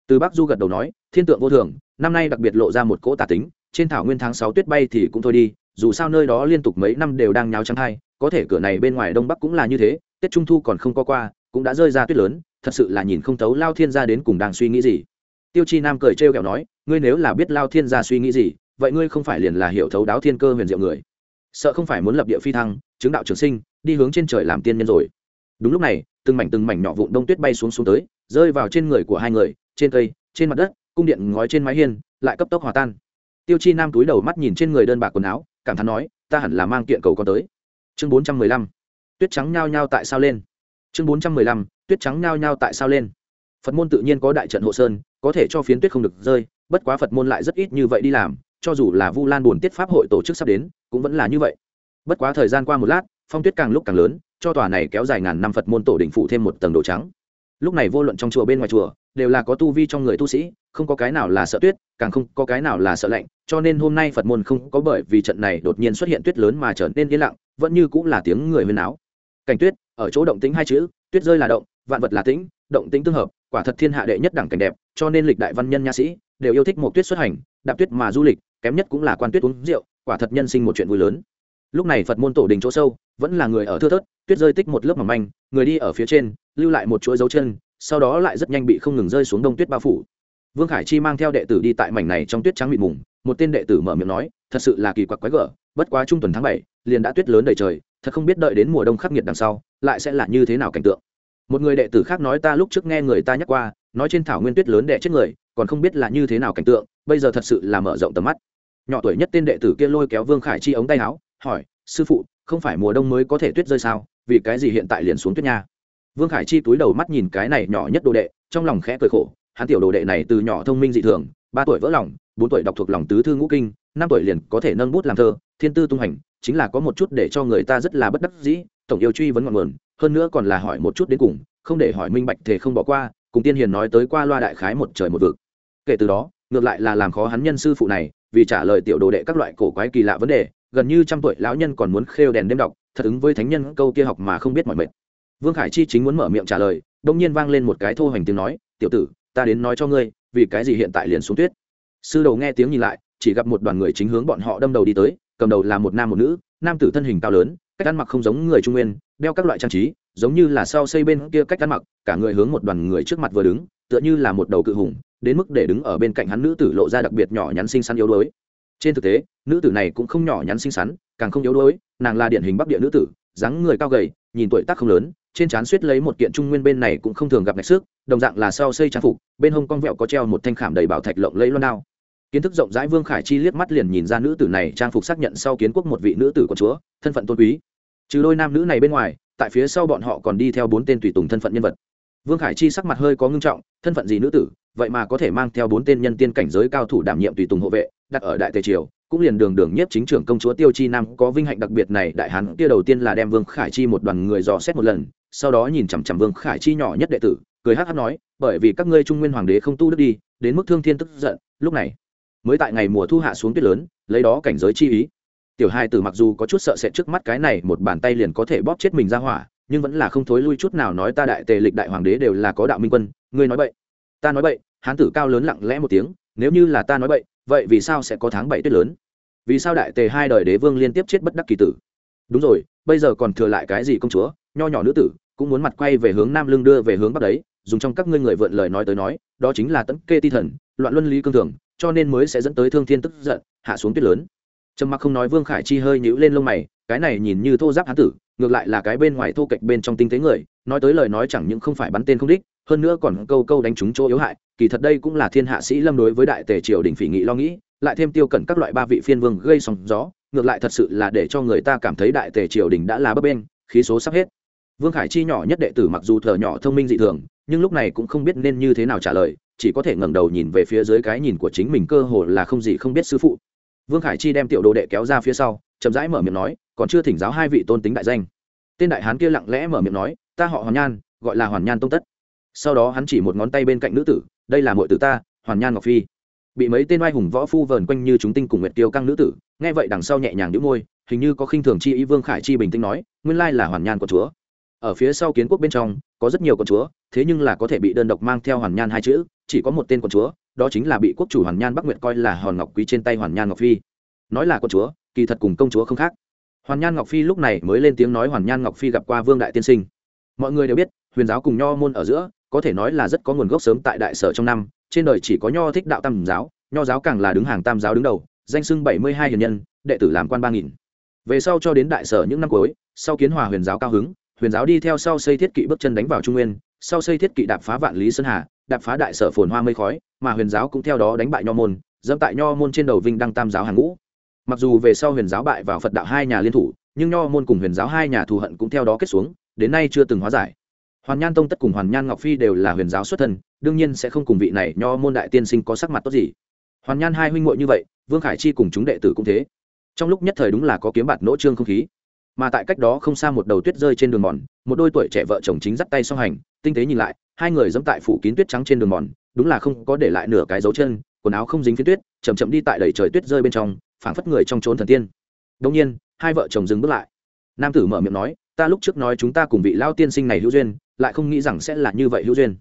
Từ bắc du gật đầu nói, thiên tượng vô thường, năm nay đặc biệt lộ ra một cỗ tà tính, trên thảo nguyên tháng sáu tuyết bay thì cũng thôi đi, dù sao nơi đó liên tục mấy năm đều đang nháo trắng thai có thể cửa này bên ngoài đông bắc cũng là như thế, tết trung thu còn không có qua, cũng đã rơi ra tuyết lớn, thật sự là nhìn không thấu lao thiên gia đến cùng đang suy nghĩ gì. Tiêu chi nam cười trêu kẹo nói, ngươi nếu là biết lao thiên gia suy nghĩ gì vậy ngươi không phải liền là hiểu thấu đáo thiên cơ huyền diệu người? Sợ không phải muốn lập địa phi thăng, chứng đạo trường sinh, đi hướng trên trời làm tiên nhân rồi. Đúng lúc này, từng mảnh từng mảnh nhỏ vụn đông tuyết bay xuống xuống tới, rơi vào trên người của hai người, trên cây, trên mặt đất, cung điện ngói trên mái hiên, lại cấp tốc hòa tan. Tiêu chi nam túi đầu mắt nhìn trên người đơn bạc quần áo, cảm thán nói, ta hẳn là mang kiện cầu con tới. Chương bốn trăm mười lăm. Tuyết trắng nhao nhao tại sao lên? Chương bốn trăm mười lăm. Tuyết trắng nhao nhao tại sao lên? Phật môn tự nhiên có đại trận hộ sơn, có thể cho phiến tuyết không được rơi, bất quá phật môn lại rất ít như vậy đi làm cho dù là vu lan buồn tiết pháp hội tổ chức sắp đến, cũng vẫn là như vậy. Bất quá thời gian qua một lát, phong tuyết càng lúc càng lớn, cho tòa này kéo dài ngàn năm phật môn tổ đình phụ thêm một tầng đồ trắng. Lúc này vô luận trong chùa bên ngoài chùa, đều là có tu vi trong người tu sĩ, không có cái nào là sợ tuyết, càng không có cái nào là sợ lạnh, cho nên hôm nay phật môn không có bởi vì trận này đột nhiên xuất hiện tuyết lớn mà trở nên yên lặng, vẫn như cũng là tiếng người huyên áo cảnh tuyết, ở chỗ động tính hai chữ, tuyết rơi là động, vạn vật là tĩnh, động tĩnh tương hợp, quả thật thiên hạ đệ nhất đẳng cảnh đẹp, cho nên lịch đại văn nhân nha sĩ, đều yêu thích một tuyết xuất hành đạp tuyết mà du lịch, kém nhất cũng là quan tuyết uống rượu, quả thật nhân sinh một chuyện vui lớn. Lúc này phật môn tổ đình chỗ sâu, vẫn là người ở thưa thớt, tuyết rơi tích một lớp mỏng manh, người đi ở phía trên, lưu lại một chuỗi dấu chân, sau đó lại rất nhanh bị không ngừng rơi xuống đông tuyết bao phủ. Vương khải chi mang theo đệ tử đi tại mảnh này trong tuyết trắng mịt mùng, một tên đệ tử mở miệng nói, thật sự là kỳ quặc quái gở, bất quá trung tuần tháng bảy, liền đã tuyết lớn đầy trời, thật không biết đợi đến mùa đông khắc nghiệt đằng sau, lại sẽ là như thế nào cảnh tượng. Một người đệ tử khác nói, ta lúc trước nghe người ta nhắc qua nói trên thảo nguyên tuyết lớn đệ chết người, còn không biết là như thế nào cảnh tượng, bây giờ thật sự là mở rộng tầm mắt. Nhỏ tuổi nhất tên đệ tử kia lôi kéo vương khải chi ống tay áo, hỏi, sư phụ, không phải mùa đông mới có thể tuyết rơi sao? Vì cái gì hiện tại liền xuống tuyết nha? Vương khải chi túi đầu mắt nhìn cái này nhỏ nhất đồ đệ, trong lòng khẽ cười khổ, hắn tiểu đồ đệ này từ nhỏ thông minh dị thường, ba tuổi vỡ lòng, bốn tuổi đọc thuộc lòng tứ thư ngũ kinh, năm tuổi liền có thể nâng bút làm thơ, thiên tư tung hành, chính là có một chút để cho người ta rất là bất đắc dĩ, tổng yêu truy vấn ngọn nguồn, hơn nữa còn là hỏi một chút đến cùng, không để hỏi minh bạch thể không bỏ qua cùng tiên hiền nói tới qua loa đại khái một trời một vực. Kể từ đó, ngược lại là làm khó hắn nhân sư phụ này, vì trả lời tiểu đồ đệ các loại cổ quái kỳ lạ vấn đề, gần như trăm tuổi lão nhân còn muốn khêu đèn đêm đọc, thật ứng với thánh nhân câu kia học mà không biết mọi mệt. Vương khải chi chính muốn mở miệng trả lời đông nhiên vang lên một cái thô hoành tiếng nói, tiểu tử, ta đến nói cho ngươi, vì cái gì hiện tại liền xuống tuyết? Sư đầu nghe tiếng nhìn lại, chỉ gặp một đoàn người chính hướng bọn họ đâm đầu đi tới, cầm đầu là một nam một nữ, nam tử thân hình cao lớn, cách ăn mặc không giống người trung nguyên, đeo các loại trang trí giống như là sau xây bên kia cách ăn mặc, cả người hướng một đoàn người trước mặt vừa đứng, tựa như là một đầu cự hùng, đến mức để đứng ở bên cạnh hắn nữ tử lộ ra đặc biệt nhỏ nhắn xinh xắn yếu đuối. Trên thực tế, nữ tử này cũng không nhỏ nhắn xinh xắn, càng không yếu đuối, nàng là điển hình bắc địa nữ tử, dáng người cao gầy, nhìn tuổi tác không lớn, trên trán suýt lấy một kiện trung nguyên bên này cũng không thường gặp ngạch sức đồng dạng là sau xây trang phục, bên hông con vẹo có treo một thanh khảm đầy bảo thạch lộng lẫy loan đao. Kiến thức rộng rãi vương khải chi liếc mắt liền nhìn ra nữ tử này trang phục xác nhận sau kiến quốc một vị nữ tử của chúa, thân phận tôn quý. Trừ đôi nam nữ này bên ngoài tại phía sau bọn họ còn đi theo bốn tên tùy tùng thân phận nhân vật. Vương khải chi sắc mặt hơi có ngưng trọng, thân phận gì nữ tử, vậy mà có thể mang theo bốn tên nhân tiên cảnh giới cao thủ đảm nhiệm tùy tùng hộ vệ, đặt ở đại tề triều, cũng liền đường đường nhất chính trưởng công chúa tiêu chi nam có vinh hạnh đặc biệt này, đại hán kia đầu tiên là đem vương khải chi một đoàn người dò xét một lần, sau đó nhìn chằm chằm vương khải chi nhỏ nhất đệ tử, cười hát hát nói, bởi vì các ngươi trung nguyên hoàng đế không tu đức đi, đến mức thương thiên tức giận, lúc này mới tại ngày mùa thu hạ xuống tuyết lớn, lấy đó cảnh giới chi ý tiểu hai tử mặc dù có chút sợ sệt trước mắt cái này một bàn tay liền có thể bóp chết mình ra hỏa nhưng vẫn là không thối lui chút nào nói ta đại tề lịch đại hoàng đế đều là có đạo minh quân ngươi nói vậy, ta nói vậy, hán tử cao lớn lặng lẽ một tiếng nếu như là ta nói vậy, vậy vì sao sẽ có tháng bảy tuyết lớn? Vì sao đại tề hai đời đế vương liên tiếp chết bất đắc kỳ tử? Đúng rồi bây giờ còn thừa lại cái gì công chúa nho nhỏ nữ tử cũng muốn mặt quay về hướng nam lưng đưa về hướng bắc đấy dùng trong các ngươi người vượn lời nói tới nói đó chính là tấn kê ti thần loạn luân lý cương thường cho nên mới sẽ dẫn tới thương thiên tức giận hạ xuống tuyết lớn trầm mặc không nói vương khải chi hơi nhũ lên lông mày, cái này nhìn như thô giáp hán tử, ngược lại là cái bên ngoài thô kệch bên trong tinh tế người, nói tới lời nói chẳng những không phải bắn tên không đích, hơn nữa còn câu câu đánh trúng chỗ yếu hại, kỳ thật đây cũng là thiên hạ sĩ lâm đối với đại tề triều đình phỉ nghị lo nghĩ, lại thêm tiêu cẩn các loại ba vị phiên vương gây sóng gió, ngược lại thật sự là để cho người ta cảm thấy đại tề triều đình đã là bấp bên khí số sắp hết. Vương khải chi nhỏ nhất đệ tử mặc dù thợ nhỏ thông minh dị thường, nhưng lúc này cũng không biết nên như thế nào trả lời, chỉ có thể ngẩng đầu nhìn về phía dưới cái nhìn của chính mình, cơ hồ là không gì không biết sư phụ vương khải chi đem tiểu đồ đệ kéo ra phía sau, chậm rãi mở miệng nói, còn chưa thỉnh giáo hai vị tôn tính đại danh. Tên đại hán kia lặng lẽ mở miệng nói, ta họ hoàn nhan, gọi là hoàn nhan tông tất. Sau đó hắn chỉ một ngón tay bên cạnh nữ tử, đây là muội tử ta, hoàn nhan ngọc phi. Bị mấy tên oai hùng võ phu vờn quanh như chúng tinh cùng nguyệt tiêu căng nữ tử, nghe vậy đằng sau nhẹ nhàng đĩu môi, hình như có khinh thường chi ý vương khải chi bình tĩnh nói, nguyên lai là hoàn nhan của chúa. Ở phía sau kiến quốc bên trong, có rất nhiều con chúa, thế nhưng là có thể bị đơn độc mang theo hoàn nhan hai chữ, chỉ có một tên con chúa đó chính là bị quốc chủ hoàn nhan bắc nguyệt coi là hòn ngọc quý trên tay hoàn nhan ngọc phi. Nói là con chúa, kỳ thật cùng công chúa không khác. Hoàn nhan ngọc phi lúc này mới lên tiếng nói hoàn nhan ngọc phi gặp qua vương đại tiên sinh. Mọi người đều biết, huyền giáo cùng nho môn ở giữa, có thể nói là rất có nguồn gốc sớm tại đại sở trong năm, trên đời chỉ có nho thích đạo tam giáo, nho giáo càng là đứng hàng tam giáo đứng đầu, danh sưng bảy mươi hai hiền nhân, đệ tử làm quan ba nghìn. Về sau cho đến đại sở những năm cuối, sau kiến hòa huyền giáo cao hứng, huyền giáo đi theo sau xây thiết kỵ bước chân đánh vào trung nguyên, sau xây thiết kỵ đạp phá vạn lý sơn hà đạp phá đại sở phồn hoa mây khói, mà huyền giáo cũng theo đó đánh bại nho môn, dẫm tại nho môn trên đầu vinh đăng tam giáo hàng ngũ. Mặc dù về sau huyền giáo bại vào phật đạo hai nhà liên thủ, nhưng nho môn cùng huyền giáo hai nhà thù hận cũng theo đó kết xuống, đến nay chưa từng hóa giải. Hoàn nhan tông tất cùng hoàn nhan ngọc phi đều là huyền giáo xuất thân, đương nhiên sẽ không cùng vị này nho môn đại tiên sinh có sắc mặt tốt gì. Hoàn nhan hai huynh muội như vậy, vương khải chi cùng chúng đệ tử cũng thế. Trong lúc nhất thời đúng là có kiếm bạt nỗ trương không khí. Mà tại cách đó không xa một đầu tuyết rơi trên đường mòn, một đôi tuổi trẻ vợ chồng chính dắt tay song hành, tinh tế nhìn lại hai người dẫm tại phủ kín tuyết trắng trên đường mòn, đúng là không có để lại nửa cái dấu chân, quần áo không dính phía tuyết chầm chậm đi tại đầy trời tuyết rơi bên trong, phảng phất người trong trốn thần tiên. Đông nhiên, hai vợ chồng dừng bước lại. Nam tử mở miệng nói, ta lúc trước nói chúng ta cùng vị lao tiên sinh này hữu duyên, lại không nghĩ rằng sẽ là như vậy hữu duyên.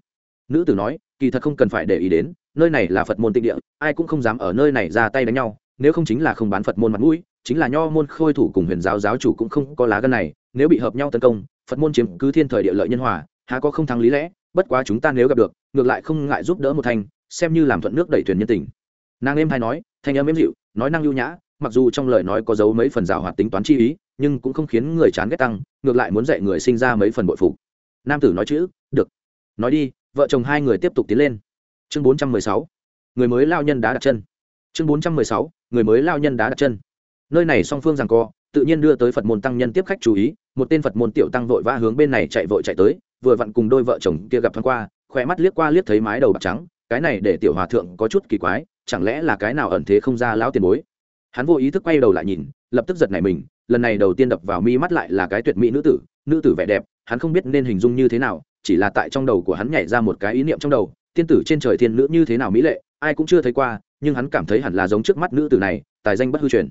Nữ tử nói, kỳ thật không cần phải để ý đến, nơi này là phật môn tịnh địa, ai cũng không dám ở nơi này ra tay đánh nhau, nếu không chính là không bán phật môn mặt mũi, chính là nho môn khôi thủ cùng huyền giáo giáo chủ cũng không có lá gân này, nếu bị hợp nhau tấn công, phật môn chiếm cứ thiên thời địa lợi nhân hòa, há có không thắng lý lẽ? Bất quá chúng ta nếu gặp được, ngược lại không ngại giúp đỡ một thanh, xem như làm thuận nước đẩy thuyền nhân tình. Nàng em hay nói, thanh âm êm dịu, nói năng lưu nhã, mặc dù trong lời nói có giấu mấy phần rào hoạt tính toán chi ý, nhưng cũng không khiến người chán ghét tăng, ngược lại muốn dạy người sinh ra mấy phần bội phục. Nam tử nói chữ, được. Nói đi, vợ chồng hai người tiếp tục tiến lên. Chương bốn trăm mười sáu. Người mới lao nhân đá đặt chân. Chương bốn trăm mười sáu. Người mới lao nhân đá đặt chân. Nơi này song phương rằng co, tự nhiên đưa tới phật môn tăng nhân tiếp khách chú ý, một tên phật môn tiểu tăng vội vã hướng bên này chạy vội chạy tới vừa vặn cùng đôi vợ chồng kia gặp thoáng qua khỏe mắt liếc qua liếc thấy mái đầu bạc trắng, cái này để tiểu hòa thượng có chút kỳ quái, chẳng lẽ là cái nào ẩn thế không ra lão tiền bối? Hắn vô ý thức quay đầu lại nhìn, lập tức giật nảy mình, lần này đầu tiên đập vào mi mắt lại là cái tuyệt mỹ nữ tử nữ tử vẻ đẹp, hắn không biết nên hình dung như thế nào, chỉ là tại trong đầu của hắn nhảy ra một cái ý niệm trong đầu, tiên tử trên trời thiên nữ như thế nào mỹ lệ, ai cũng chưa thấy qua, nhưng hắn cảm thấy hẳn là giống trước mắt nữ tử này, tài danh bất hư truyền.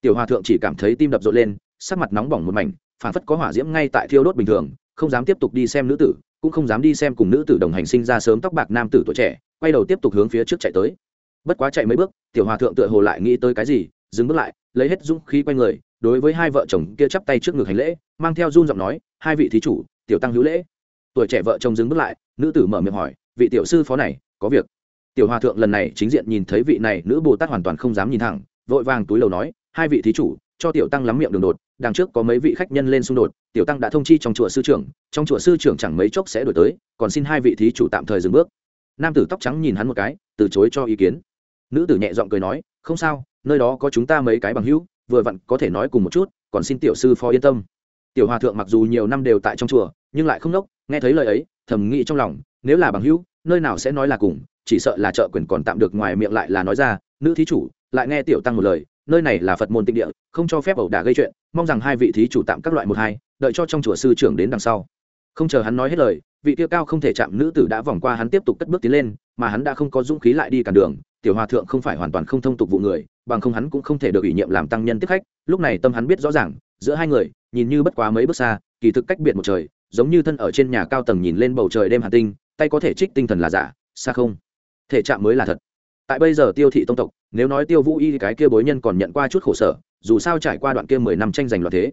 Tiểu hòa thượng chỉ cảm thấy tim đập rộn lên, sắc mặt nóng bỏng một mảnh phản phất có hỏa diễm ngay tại thiêu đốt bình thường không dám tiếp tục đi xem nữ tử, cũng không dám đi xem cùng nữ tử đồng hành sinh ra sớm tóc bạc nam tử tuổi trẻ, quay đầu tiếp tục hướng phía trước chạy tới. Bất quá chạy mấy bước, tiểu hòa thượng tựa hồ lại nghĩ tới cái gì, dừng bước lại, lấy hết dũng khí quay người, đối với hai vợ chồng kia chắp tay trước ngực hành lễ, mang theo run giọng nói, hai vị thí chủ, tiểu tăng hữu lễ. Tuổi trẻ vợ chồng dừng bước lại, nữ tử mở miệng hỏi, vị tiểu sư phó này, có việc? Tiểu hòa thượng lần này chính diện nhìn thấy vị này nữ bồ tát hoàn toàn không dám nhìn thẳng, vội vàng túi lầu nói, hai vị thí chủ, cho tiểu tăng lắm miệng đường đột đằng trước có mấy vị khách nhân lên xung đột, tiểu tăng đã thông chi trong chùa sư trưởng, trong chùa sư trưởng chẳng mấy chốc sẽ đổi tới, còn xin hai vị thí chủ tạm thời dừng bước. Nam tử tóc trắng nhìn hắn một cái, từ chối cho ý kiến. Nữ tử nhẹ giọng cười nói, không sao, nơi đó có chúng ta mấy cái bằng hữu, vừa vặn có thể nói cùng một chút, còn xin tiểu sư phó yên tâm. Tiểu hòa thượng mặc dù nhiều năm đều tại trong chùa, nhưng lại không nốc, nghe thấy lời ấy, thầm nghĩ trong lòng, nếu là bằng hữu, nơi nào sẽ nói là cùng, chỉ sợ là trợ quyền còn tạm được ngoài miệng lại là nói ra. Nữ thí chủ, lại nghe tiểu tăng một lời nơi này là phật môn tịnh địa, không cho phép ẩu đả gây chuyện, mong rằng hai vị thí chủ tạm các loại một hai, đợi cho trong chùa sư trưởng đến đằng sau. Không chờ hắn nói hết lời, vị tiêu cao không thể chạm nữ tử đã vòng qua hắn tiếp tục cất bước tiến lên, mà hắn đã không có dũng khí lại đi cản đường, tiểu hòa thượng không phải hoàn toàn không thông tục vụ người, bằng không hắn cũng không thể được ủy nhiệm làm tăng nhân tiếp khách, lúc này tâm hắn biết rõ ràng, giữa hai người, nhìn như bất quá mấy bước xa, kỳ thực cách biệt một trời, giống như thân ở trên nhà cao tầng nhìn lên bầu trời đêm hà tinh, tay có thể trích tinh thần là giả, xa không? Thể chạm mới là thật tại bây giờ tiêu thị tông tộc, nếu nói tiêu vũ y cái kia bối nhân còn nhận qua chút khổ sở, dù sao trải qua đoạn kia mười năm tranh giành loạt thế.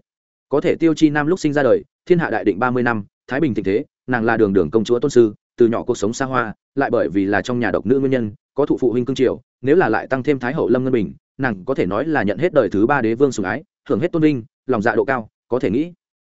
Có thể tiêu chi nam lúc sinh ra đời, thiên hạ đại định ba mươi năm, thái bình tình thế, nàng là đường đường công chúa tôn sư, từ nhỏ cuộc sống xa hoa, lại bởi vì là trong nhà độc nữ nguyên nhân, có thụ phụ huynh cương triều, nếu là lại tăng thêm thái hậu lâm ngân bình, nàng có thể nói là nhận hết đời thứ ba đế vương sùng ái, hưởng hết tôn vinh, lòng dạ độ cao, có thể nghĩ.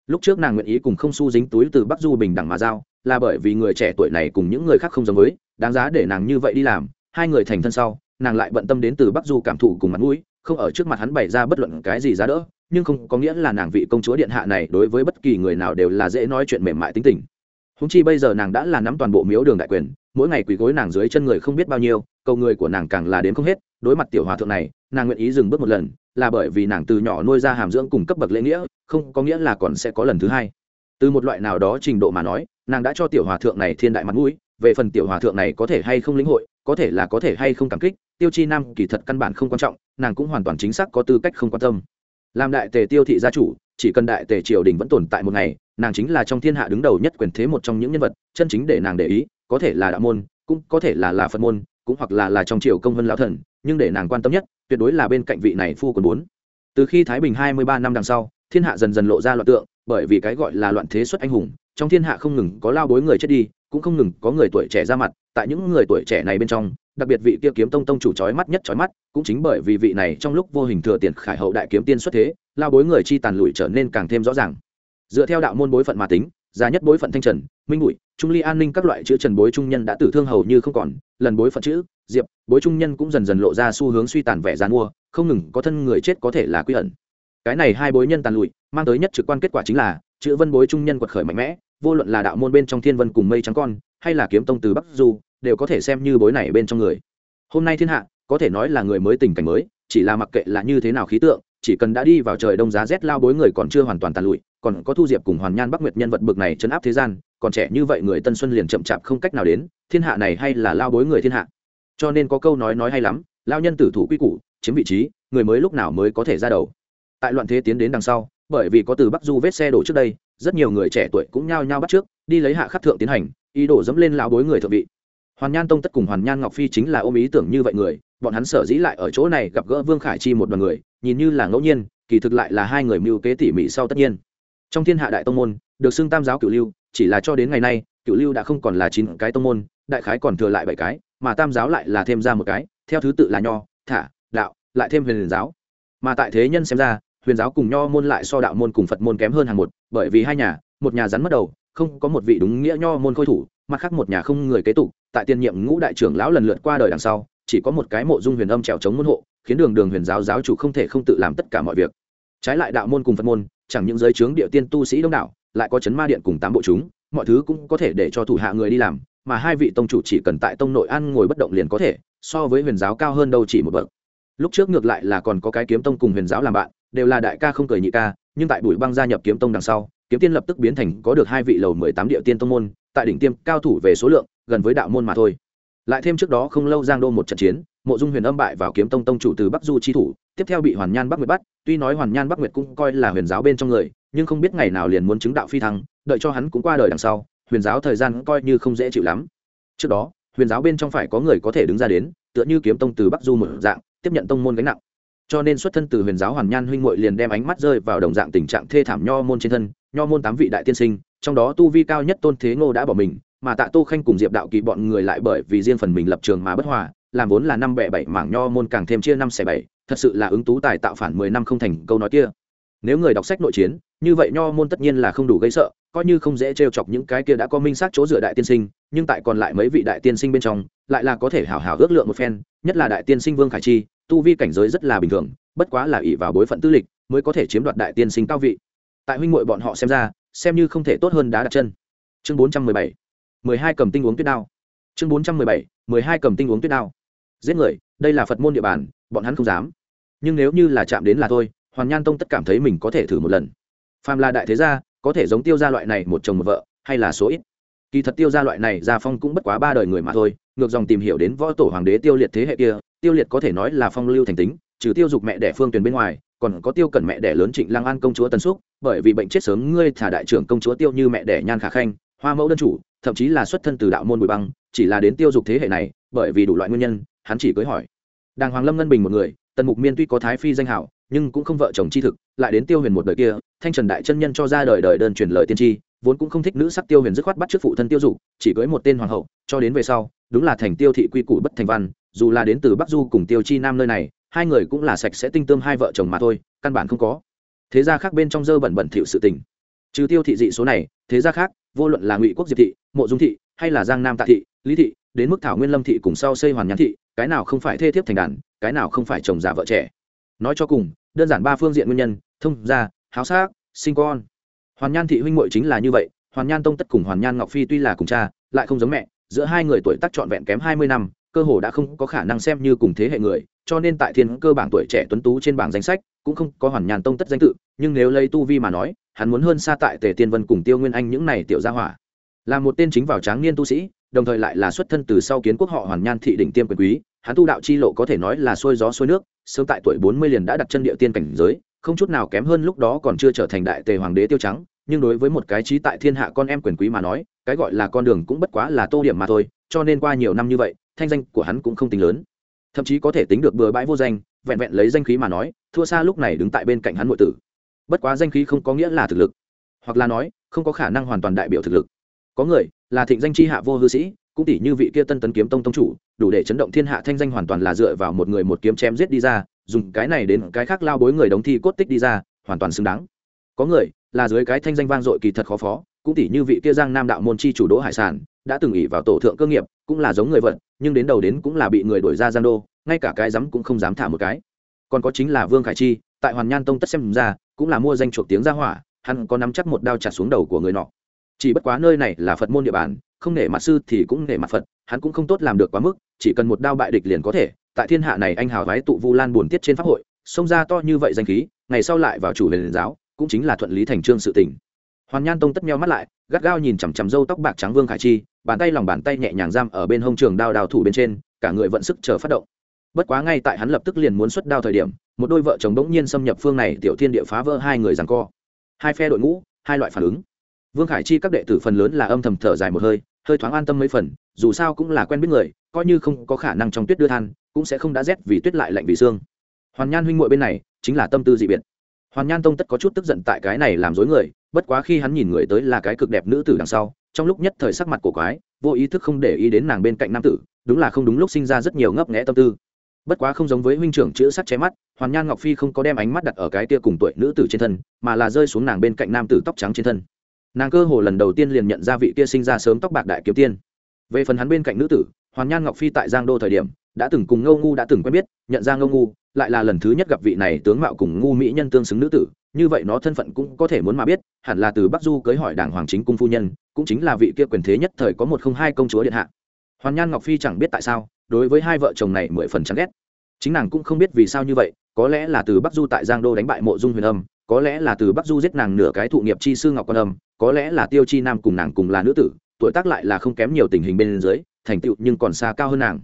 Lúc trước nàng nguyện ý cùng không su dính túi từ bắc du bình đẳng mà giao, là bởi vì người trẻ tuổi này cùng những người khác không giống với, đáng giá để nàng như vậy đi làm hai người thành thân sau, nàng lại bận tâm đến từ bắc du cảm thụ cùng mặt mũi, không ở trước mặt hắn bày ra bất luận cái gì giá đỡ, nhưng không có nghĩa là nàng vị công chúa điện hạ này đối với bất kỳ người nào đều là dễ nói chuyện mềm mại tính tình. Húng chi bây giờ nàng đã là nắm toàn bộ miếu đường đại quyền, mỗi ngày quỳ gối nàng dưới chân người không biết bao nhiêu, cầu người của nàng càng là đến không hết, đối mặt tiểu hòa thượng này, nàng nguyện ý dừng bước một lần, là bởi vì nàng từ nhỏ nuôi ra hàm dưỡng cùng cấp bậc lễ nghĩa, không có nghĩa là còn sẽ có lần thứ hai. Từ một loại nào đó trình độ mà nói, nàng đã cho tiểu hòa thượng này thiên đại mặt mũi về phần tiểu hòa thượng này có thể hay không lĩnh hội, có thể là có thể hay không cảm kích, tiêu chi nam kỳ thật căn bản không quan trọng, nàng cũng hoàn toàn chính xác có tư cách không quan tâm. Làm đại tề tiêu thị gia chủ, chỉ cần đại tề triều đình vẫn tồn tại một ngày, nàng chính là trong thiên hạ đứng đầu nhất quyền thế một trong những nhân vật, chân chính để nàng để ý, có thể là đạo môn, cũng có thể là là phật môn, cũng hoặc là là trong triều công vân lão thần, nhưng để nàng quan tâm nhất, tuyệt đối là bên cạnh vị này phu quân bốn. Từ khi thái bình hai mươi ba năm đằng sau, thiên hạ dần dần lộ ra loạn tượng, bởi vì cái gọi là loạn thế xuất anh hùng, trong thiên hạ không ngừng có lao bối người chết đi cũng không ngừng có người tuổi trẻ ra mặt, tại những người tuổi trẻ này bên trong, đặc biệt vị kia kiếm tông tông chủ chói mắt nhất chói mắt, cũng chính bởi vì vị này trong lúc vô hình thừa tiền khải hậu đại kiếm tiên xuất thế, lao bối người chi tàn lụi trở nên càng thêm rõ ràng. Dựa theo đạo môn bối phận mà tính, già nhất bối phận thanh trần, minh bụi, trung ly an ninh các loại chữ trần bối trung nhân đã tử thương hầu như không còn, lần bối phận chữ, diệp, bối trung nhân cũng dần dần lộ ra xu hướng suy tàn vẻ gian mua, không ngừng có thân người chết có thể là quy ẩn. Cái này hai bối nhân tàn lụi, mang tới nhất trực quan kết quả chính là, chữ vân bối trung nhân quật khởi mạnh mẽ vô luận là đạo môn bên trong thiên vân cùng mây trắng con, hay là kiếm tông từ bắc du, đều có thể xem như bối này bên trong người. Hôm nay thiên hạ, có thể nói là người mới tình cảnh mới, chỉ là mặc kệ là như thế nào khí tượng, chỉ cần đã đi vào trời đông giá rét lao bối người còn chưa hoàn toàn tàn lụi, còn có thu diệp cùng hoàn nhan bắc nguyệt nhân vật bực này chấn áp thế gian, còn trẻ như vậy người tân xuân liền chậm chạp không cách nào đến, thiên hạ này hay là lao bối người thiên hạ. Cho nên có câu nói nói hay lắm, lao nhân tử thủ quy củ, chiếm vị trí, người mới lúc nào mới có thể ra đầu. Tại loạn thế tiến đến đằng sau, bởi vì có từ bắc du vết xe đổ trước đây rất nhiều người trẻ tuổi cũng nhao nhao bắt trước, đi lấy hạ khắc thượng tiến hành, ý đồ dẫm lên lão bối người thượng vị. Hoàn nhan tông tất cùng hoàn nhan ngọc phi chính là ôm ý tưởng như vậy người, bọn hắn sở dĩ lại ở chỗ này gặp gỡ vương khải chi một đoàn người, nhìn như là ngẫu nhiên, kỳ thực lại là hai người mưu kế tỉ mỉ sau tất nhiên. Trong thiên hạ đại tông môn, được xưng tam giáo cửu lưu, chỉ là cho đến ngày nay, cửu lưu đã không còn là chín cái tông môn, đại khái còn thừa lại bảy cái, mà tam giáo lại là thêm ra một cái, theo thứ tự là nho, thả, đạo, lại thêm huyền giáo. Mà tại thế nhân xem ra huyền giáo cùng nho môn lại so đạo môn cùng phật môn kém hơn hàng một, bởi vì hai nhà, một nhà rắn mất đầu, không có một vị đúng nghĩa nho môn khôi thủ, mặt khác một nhà không người kế tục, tại tiên nhiệm ngũ đại trưởng lão lần lượt qua đời đằng sau, chỉ có một cái mộ dung huyền âm trèo chống môn hộ, khiến đường đường huyền giáo giáo chủ không thể không tự làm tất cả mọi việc. Trái lại đạo môn cùng phật môn, chẳng những giới trướng địa tiên tu sĩ đông đảo, lại có chấn ma điện cùng tám bộ chúng, mọi thứ cũng có thể để cho thủ hạ người đi làm, mà hai vị tông chủ chỉ cần tại tông nội an ngồi bất động liền có thể, so với huyền giáo cao hơn đâu chỉ một bậc. Lúc trước ngược lại là còn có cái kiếm tông cùng huyền giáo làm bạn đều là đại ca không cười nhị ca, nhưng tại bùi băng gia nhập kiếm tông đằng sau, kiếm tiên lập tức biến thành có được hai vị lầu mười tám địa tiên tông môn, tại đỉnh tiêm cao thủ về số lượng, gần với đạo môn mà thôi. Lại thêm trước đó không lâu giang đô một trận chiến, mộ dung huyền âm bại vào kiếm tông tông chủ từ bắc du chi thủ, tiếp theo bị hoàn nhan bắc nguyệt bắt, tuy nói hoàn nhan bắc nguyệt cũng coi là huyền giáo bên trong người, nhưng không biết ngày nào liền muốn chứng đạo phi thăng, đợi cho hắn cũng qua đời đằng sau, huyền giáo thời gian coi như không dễ chịu lắm. Trước đó, huyền giáo bên trong phải có người có thể đứng ra đến, tựa như kiếm tông từ bắc du một dạng, tiếp nhận tông môn gánh nặng cho nên xuất thân từ huyền giáo hoàn nhan huynh muội liền đem ánh mắt rơi vào đồng dạng tình trạng thê thảm nho môn trên thân, nho môn tám vị đại tiên sinh, trong đó tu vi cao nhất tôn thế ngô đã bỏ mình, mà tạ tô khanh cùng diệp đạo kỳ bọn người lại bởi vì riêng phần mình lập trường mà bất hòa, làm vốn là năm bẻ bảy mảng nho môn càng thêm chia năm xẻ bảy, thật sự là ứng tú tài tạo phản mười năm không thành câu nói kia. Nếu người đọc sách nội chiến, như vậy nho môn tất nhiên là không đủ gây sợ, coi như không dễ trêu chọc những cái kia đã có minh sát chỗ dựa đại tiên sinh, nhưng tại còn lại mấy vị đại tiên sinh bên trong, lại là có thể hào hào ước lượng một phen, nhất là đại tiên sinh vương khải chi tu vi cảnh giới rất là bình thường, bất quá là ỷ vào bối phận tư lịch mới có thể chiếm đoạt đại tiên sinh cao vị. Tại huynh muội bọn họ xem ra, xem như không thể tốt hơn đá đặt chân. Chương bốn trăm mười bảy, mười hai cầm tinh uống tuyết đao. Chương bốn trăm mười bảy, mười hai cầm tinh uống tuyết đao. Giết người, đây là phật môn địa bàn, bọn hắn không dám. Nhưng nếu như là chạm đến là thôi, hoàn nhan tông tất cảm thấy mình có thể thử một lần. Phàm là đại thế gia, có thể giống tiêu gia loại này một chồng một vợ, hay là số ít. Kỳ thật tiêu gia loại này gia phong cũng bất quá ba đời người mà thôi, ngược dòng tìm hiểu đến võ tổ hoàng đế tiêu liệt thế hệ kia tiêu liệt có thể nói là phong lưu thành tính, trừ tiêu dục mẹ đẻ phương tuyền bên ngoài, còn có tiêu cẩn mẹ đẻ lớn trịnh lăng an công chúa tân xúc, bởi vì bệnh chết sớm ngươi thả đại trưởng công chúa tiêu như mẹ đẻ nhan khả khanh, hoa mẫu đơn chủ, thậm chí là xuất thân từ đạo môn bùi băng, chỉ là đến tiêu dục thế hệ này, bởi vì đủ loại nguyên nhân, hắn chỉ cưới hỏi. Đàng hoàng lâm ngân bình một người, tần mục miên tuy có thái phi danh hảo, nhưng cũng không vợ chồng chi thực, lại đến tiêu huyền một đời kia, thanh trần đại chân nhân cho ra đời đời đơn truyền lời tiên tri, vốn cũng không thích nữ sắc tiêu huyền dứt khoát bắt trước phụ thân tiêu dục, chỉ cưới một tên hoàng hậu, cho đến về sau, đúng là thành tiêu thị quy củ bất thành văn dù là đến từ bắc du cùng tiêu chi nam nơi này, hai người cũng là sạch sẽ tinh tương hai vợ chồng mà thôi, căn bản không có. Thế gia khác bên trong dơ bẩn bẩn thiệu sự tình. Trừ tiêu thị dị số này, thế gia khác, vô luận là ngụy quốc diệp thị, mộ dung thị, hay là giang nam tạ thị, lý thị, đến mức thảo nguyên lâm thị cùng sau xây hoàn nhãn thị, cái nào không phải thê thiếp thành đàn, cái nào không phải chồng già vợ trẻ. Nói cho cùng, đơn giản ba phương diện nguyên nhân, thông gia, háo xác sinh con. Hoàn nhan thị huynh muội chính là như vậy, hoàn nhan tông tất cùng hoàn nhan ngọc phi tuy là cùng cha, lại không giống mẹ, giữa hai người tuổi tác trọn vẹn kém hai mươi năm cơ hồ đã không có khả năng xem như cùng thế hệ người, cho nên tại thiên cơ bảng tuổi trẻ tuấn tú trên bảng danh sách, cũng không có hoàn nhàn tông tất danh tự, nhưng nếu lấy tu vi mà nói, hắn muốn hơn xa tại tề tiên vân cùng tiêu nguyên anh những này tiểu gia hỏa. Là một tên chính vào tráng niên tu sĩ, đồng thời lại là xuất thân từ sau kiến quốc họ hoàn nhan thị đỉnh tiêm quyền quý, hắn tu đạo chi lộ có thể nói là xuôi gió xuôi nước, sớm tại tuổi bốn mươi liền đã đặt chân địa tiên cảnh giới, không chút nào kém hơn lúc đó còn chưa trở thành đại tề hoàng đế tiêu trắng, nhưng đối với một cái trí tại thiên hạ con em quyền quý mà nói, cái gọi là con đường cũng bất quá là tô điểm mà thôi cho nên qua nhiều năm như vậy, thanh danh của hắn cũng không tính lớn. Thậm chí có thể tính được bừa bãi vô danh, vẹn vẹn lấy danh khí mà nói, thua xa lúc này đứng tại bên cạnh hắn nội tử. Bất quá danh khí không có nghĩa là thực lực, hoặc là nói, không có khả năng hoàn toàn đại biểu thực lực. Có người là thịnh danh chi hạ vô hư sĩ, cũng tỷ như vị kia tân tấn kiếm tông tông chủ, đủ để chấn động thiên hạ thanh danh hoàn toàn là dựa vào một người một kiếm chém giết đi ra, dùng cái này đến cái khác lao bối người đóng thi cốt tích đi ra, hoàn toàn xứng đáng. Có người là dưới cái thanh danh vang dội kỳ thật khó phó cũng tỷ như vị kia giang nam đạo môn chi chủ đỗ hải sản, đã từng ỉ vào tổ thượng cơ nghiệp, cũng là giống người vận nhưng đến đầu đến cũng là bị người đuổi ra giang đô, ngay cả cái rắm cũng không dám thả một cái. Còn có chính là vương khải chi, tại hoàn nhan tông tất xem ra, cũng là mua danh chuộc tiếng ra hỏa, hắn có nắm chắc một đao chặt xuống đầu của người nọ. Chỉ bất quá nơi này là phật môn địa bàn, không nể mặt sư thì cũng nể mặt phật, hắn cũng không tốt làm được quá mức, chỉ cần một đao bại địch liền có thể. Tại thiên hạ này anh hào vái tụ vu lan buồn tiết trên pháp hội, xông ra to như vậy danh khí, ngày sau lại vào chủ liền giáo, cũng chính là thuận lý thành trương sự tình hoàn nhan tông tất meo mắt lại, gắt gao nhìn chằm chằm râu tóc bạc trắng vương khải chi, bàn tay lòng bàn tay nhẹ nhàng giam ở bên hông trường đao đao thủ bên trên, cả người vận sức chờ phát động. Bất quá ngay tại hắn lập tức liền muốn xuất đao thời điểm, một đôi vợ chồng bỗng nhiên xâm nhập phương này tiểu thiên địa phá vỡ hai người rằng co. Hai phe đội ngũ, hai loại phản ứng. Vương khải chi các đệ tử phần lớn là âm thầm thở dài một hơi hơi thoáng an tâm mấy phần, dù sao cũng là quen biết người, coi như không có khả năng trong tuyết đưa than, cũng sẽ không đã rét vì tuyết lại lạnh vì xương. Hoàn nhan huynh muội bên này, chính là tâm tư dị biệt. Hoàn nhan tông tất có chút tức giận tại cái này làm dối người bất quá khi hắn nhìn người tới là cái cực đẹp nữ tử đằng sau, trong lúc nhất thời sắc mặt của quái, vô ý thức không để ý đến nàng bên cạnh nam tử, đúng là không đúng lúc sinh ra rất nhiều ngấp nghẽ tâm tư. Bất quá không giống với huynh trưởng chữ sắt cháy mắt, hoàn nhan ngọc phi không có đem ánh mắt đặt ở cái tia cùng tuổi nữ tử trên thân, mà là rơi xuống nàng bên cạnh nam tử tóc trắng trên thân. Nàng cơ hồ lần đầu tiên liền nhận ra vị kia sinh ra sớm tóc bạc đại kiếm tiên. Về phần hắn bên cạnh nữ tử hoàn nhan ngọc phi tại giang đô thời điểm, đã từng cùng ngâu ngu đã từng quen biết, nhận ra ngâu ngu, lại là lần thứ nhất gặp vị này tướng mạo cùng ngu mỹ nhân tương xứng nữ tử, như vậy nó thân phận cũng có thể muốn mà biết, hẳn là từ bắc du cưới hỏi đảng hoàng chính cung phu nhân, cũng chính là vị kia quyền thế nhất thời có một không hai công chúa điện hạ. Hoàn nhan ngọc phi chẳng biết tại sao, đối với hai vợ chồng này mười phần chán ghét. Chính nàng cũng không biết vì sao như vậy, có lẽ là từ bắc du tại giang đô đánh bại mộ dung huyền âm, có lẽ là từ bắc du giết nàng nửa cái thụ nghiệp chi sư ngọc quan âm, có lẽ là tiêu chi nam cùng nàng cùng là nữ tử, tuổi tác lại là không kém nhiều tình hình bên dưới thành tựu nhưng còn xa cao hơn nàng.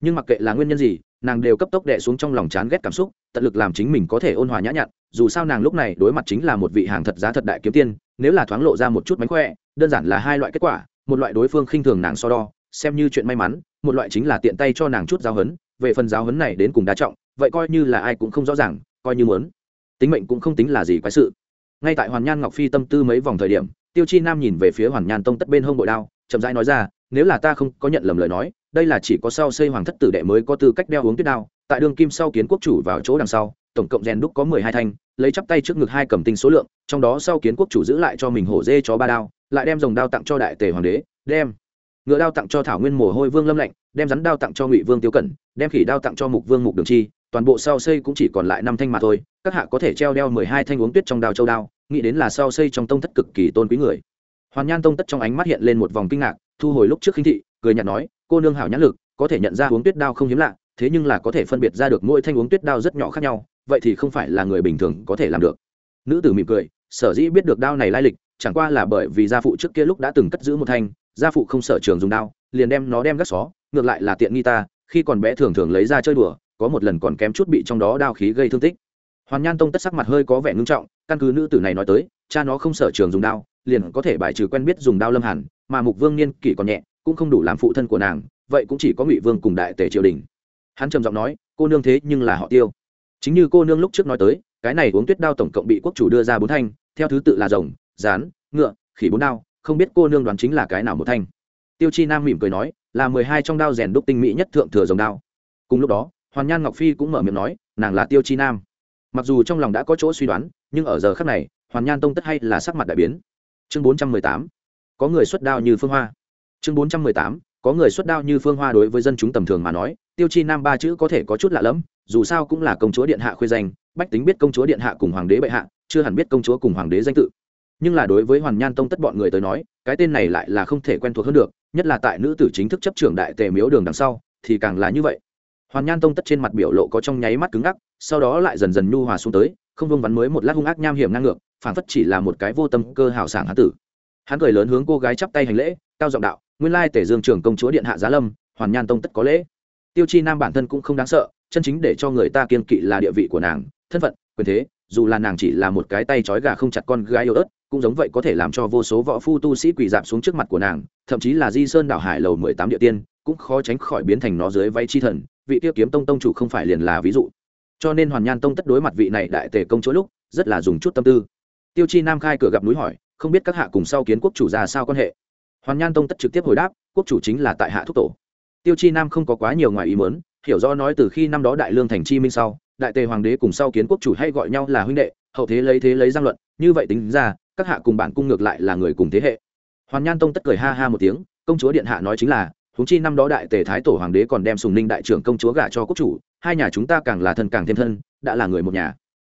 Nhưng mặc kệ là nguyên nhân gì, nàng đều cấp tốc đệ xuống trong lòng chán ghét cảm xúc, tận lực làm chính mình có thể ôn hòa nhã nhặn, dù sao nàng lúc này đối mặt chính là một vị hàng thật giá thật đại kiếm tiên, nếu là thoáng lộ ra một chút mánh khỏe, đơn giản là hai loại kết quả, một loại đối phương khinh thường nàng so đo, xem như chuyện may mắn, một loại chính là tiện tay cho nàng chút giáo hấn về phần giáo hấn này đến cùng đa trọng, vậy coi như là ai cũng không rõ ràng, coi như muốn. Tính mệnh cũng không tính là gì quái sự. Ngay tại hoàn nhan ngọc phi tâm tư mấy vòng thời điểm, tiêu chi nam nhìn về phía hoàn nhan tông tất bên hông bội đao, chậm rãi nói ra nếu là ta không có nhận lầm lời nói, đây là chỉ có sau xây hoàng thất tử đệ mới có tư cách đeo uống tuyết đao, tại đương kim sau kiến quốc chủ vào chỗ đằng sau, tổng cộng rèn đúc có mười hai thanh, lấy chắp tay trước ngực hai cầm tinh số lượng, trong đó sau kiến quốc chủ giữ lại cho mình hổ dê cho ba đao, lại đem dòng đao tặng cho đại tề hoàng đế, đem ngựa đao tặng cho thảo nguyên mồ hôi vương lâm lạnh, đem rắn đao tặng cho ngụy vương tiêu cẩn, đem khỉ đao tặng cho mục vương mục đường chi, toàn bộ sau xây cũng chỉ còn lại năm thanh mà thôi, các hạ có thể treo đeo mười hai thanh uống tuyết trong đao châu đao, nghĩ đến là sau xây trong tông thất cực kỳ tôn quý người. Hoàn nhan tông tất trong ánh mắt hiện lên một vòng kinh ngạc thu hồi lúc trước khinh thị, cười nhạt nói, cô nương hảo nhãn lực, có thể nhận ra uống tuyết đao không hiếm lạ, thế nhưng là có thể phân biệt ra được mỗi thanh uống tuyết đao rất nhỏ khác nhau, vậy thì không phải là người bình thường có thể làm được. Nữ tử mỉm cười, sở dĩ biết được đao này lai lịch, chẳng qua là bởi vì gia phụ trước kia lúc đã từng cất giữ một thanh, gia phụ không sợ trường dùng đao, liền đem nó đem gác xó, ngược lại là tiện nghi ta, khi còn bé thường thường lấy ra chơi đùa, có một lần còn kém chút bị trong đó đao khí gây thương tích. Hoàn nhan tông tất sắc mặt hơi có vẻ ngưng trọng, căn cứ nữ tử này nói tới, cha nó không sở trường dùng đao liền có thể bài trừ quen biết dùng đao lâm hẳn mà mục vương niên kỷ còn nhẹ, cũng không đủ làm phụ thân của nàng, vậy cũng chỉ có ngụy vương cùng đại tể triều đình. Hắn trầm giọng nói, cô nương thế nhưng là họ tiêu. Chính như cô nương lúc trước nói tới, cái này uống tuyết đao tổng cộng bị quốc chủ đưa ra bốn thanh, theo thứ tự là rồng, rán, ngựa, khỉ bốn đao, không biết cô nương đoán chính là cái nào một thanh. Tiêu chi nam mỉm cười nói, là mười hai trong đao rèn đúc tinh mỹ nhất thượng thừa rồng đao. Cùng lúc đó, hoàn nhan ngọc phi cũng mở miệng nói, nàng là tiêu chi nam. Mặc dù trong lòng đã có chỗ suy đoán, nhưng ở giờ khắc này, hoàn nhan tông tất hay là sắc mặt đại biến chương bốn trăm mười tám, có người xuất đao như phương hoa. Chương bốn trăm mười tám, có người xuất đao như phương hoa đối với dân chúng tầm thường mà nói, tiêu chi nam ba chữ có thể có chút lạ lẫm, dù sao cũng là công chúa điện hạ khuê danh, bách tính biết công chúa điện hạ cùng hoàng đế bệ hạ, chưa hẳn biết công chúa cùng hoàng đế danh tự. Nhưng là đối với hoàn nhan tông tất bọn người tới nói, cái tên này lại là không thể quen thuộc hơn được, nhất là tại nữ tử chính thức chấp trưởng đại tề miếu đường đằng sau, thì càng là như vậy. Hoàn nhan tông tất trên mặt biểu lộ có trong nháy mắt cứng ngắc, sau đó lại dần dần nhu hòa xuống tới không vương vắn mới một lát hung ác nham hiểm ngang ngược phản phất chỉ là một cái vô tâm cơ hào sảng hán tử. Hắn cười lớn hướng cô gái chắp tay hành lễ, cao giọng đạo, nguyên lai tể dương trưởng công chúa điện hạ giá lâm, hoàn nhan tông tất có lễ. Tiêu chi nam bản thân cũng không đáng sợ, chân chính để cho người ta kiên kỵ là địa vị của nàng, thân phận, quyền thế, dù là nàng chỉ là một cái tay trói gà không chặt con gái yêu ớt, cũng giống vậy có thể làm cho vô số võ phu tu sĩ quỳ dạp xuống trước mặt của nàng, thậm chí là di sơn đảo hải lầu mười tám địa tiên, cũng khó tránh khỏi biến thành nó dưới vay chi thần, vị tiêu kiếm tông tông chủ không phải liền là ví dụ cho nên hoàn nhan tông tất đối mặt vị này đại tề công chúa lúc, rất là dùng chút tâm tư. Tiêu chi nam khai cửa gặp núi hỏi, không biết các hạ cùng sau kiến quốc chủ ra sao quan hệ. Hoàn nhan tông tất trực tiếp hồi đáp, quốc chủ chính là tại hạ thúc tổ. Tiêu chi nam không có quá nhiều ngoài ý mớn hiểu rõ nói từ khi năm đó đại lương thành chi minh sau, đại tề hoàng đế cùng sau kiến quốc chủ hay gọi nhau là huynh đệ, hậu thế lấy thế lấy giang luận, như vậy tính ra, các hạ cùng bản cung ngược lại là người cùng thế hệ. Hoàn nhan tông tất cười ha ha một tiếng, công chúa điện hạ nói chính là húng chi năm đó đại tề thái tổ hoàng đế còn đem sùng ninh đại trưởng công chúa gả cho quốc chủ, hai nhà chúng ta càng là thân càng thêm thân, đã là người một nhà.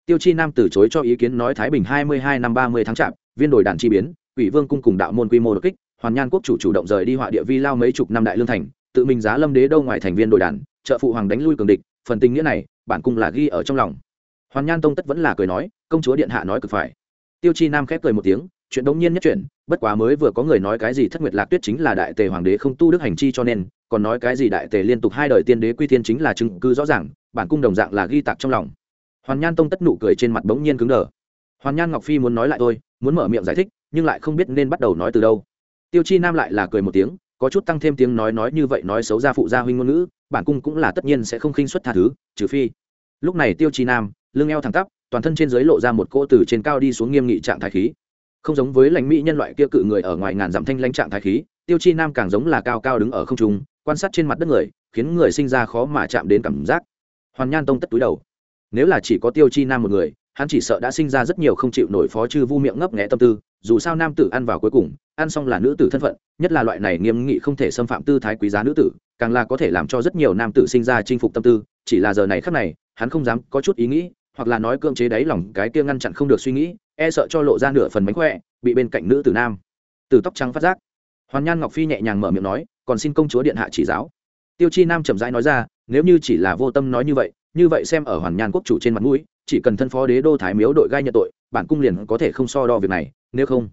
Tiêu chi nam từ chối cho ý kiến nói thái bình hai mươi hai năm ba mươi tháng chạp, viên đồi đàn chi biến ủy vương cung cùng đạo môn quy mô đột kích, hoàn nhan quốc chủ chủ động rời đi họa địa vi lao mấy chục năm đại lương thành, tự mình giá lâm đế đâu ngoài thành viên đồi đàn, trợ phụ hoàng đánh lui cường địch, phần tình nghĩa này, bản cung là ghi ở trong lòng. Hoàn nhan tông tất vẫn là cười nói, công chúa điện hạ nói cực phải. Tiêu chi nam khép cười một tiếng chuyện đống nhiên nhất chuyện bất quá mới vừa có người nói cái gì thất nguyệt lạc tuyết chính là đại tề hoàng đế không tu đức hành chi cho nên, còn nói cái gì đại tề liên tục hai đời tiên đế quy tiên chính là chứng cứ rõ ràng, bản cung đồng dạng là ghi tạc trong lòng. Hoàn nhan tông tất nụ cười trên mặt bỗng nhiên cứng đờ. Hoàn nhan ngọc phi muốn nói lại thôi, muốn mở miệng giải thích, nhưng lại không biết nên bắt đầu nói từ đâu. Tiêu chi nam lại là cười một tiếng, có chút tăng thêm tiếng nói nói như vậy nói xấu gia phụ gia huynh ngôn ngữ, bản cung cũng là tất nhiên sẽ không khinh suất tha thứ, trừ phi. Lúc này tiêu chi nam, lưng eo thẳng tắp, toàn thân trên dưới lộ ra một cỗ từ trên cao đi xuống nghiêm nghị trạng thái khí không giống với lãnh mỹ nhân loại kia cự người ở ngoài ngàn dặm thanh lãnh trạng thái khí, tiêu chi nam càng giống là cao cao đứng ở không trung, quan sát trên mặt đất người, khiến người sinh ra khó mà chạm đến cảm giác. Hoàn nhan tông tất túi đầu. Nếu là chỉ có tiêu chi nam một người, hắn chỉ sợ đã sinh ra rất nhiều không chịu nổi phó chư vu miệng ngấp nghẽ tâm tư, dù sao nam tử ăn vào cuối cùng, ăn xong là nữ tử thân phận, nhất là loại này nghiêm nghị không thể xâm phạm tư thái quý giá nữ tử, càng là có thể làm cho rất nhiều nam tử sinh ra chinh phục tâm tư, chỉ là giờ này khắc này, hắn không dám có chút ý nghĩ, hoặc là nói cưỡng chế đáy lòng cái kia ngăn chặn không được suy nghĩ e sợ cho lộ ra nửa phần mánh khỏe, bị bên cạnh nữ tử nam. Từ tóc trắng phát giác. Hoàn nhan ngọc phi nhẹ nhàng mở miệng nói, còn xin công chúa điện hạ chỉ giáo. Tiêu chi nam chậm rãi nói ra, nếu như chỉ là vô tâm nói như vậy như vậy xem ở hoàn nhan quốc chủ trên mặt mũi, chỉ cần thân phó đế đô thái miếu đội gai nhận tội, bản cung liền có thể không so đo việc này, nếu không.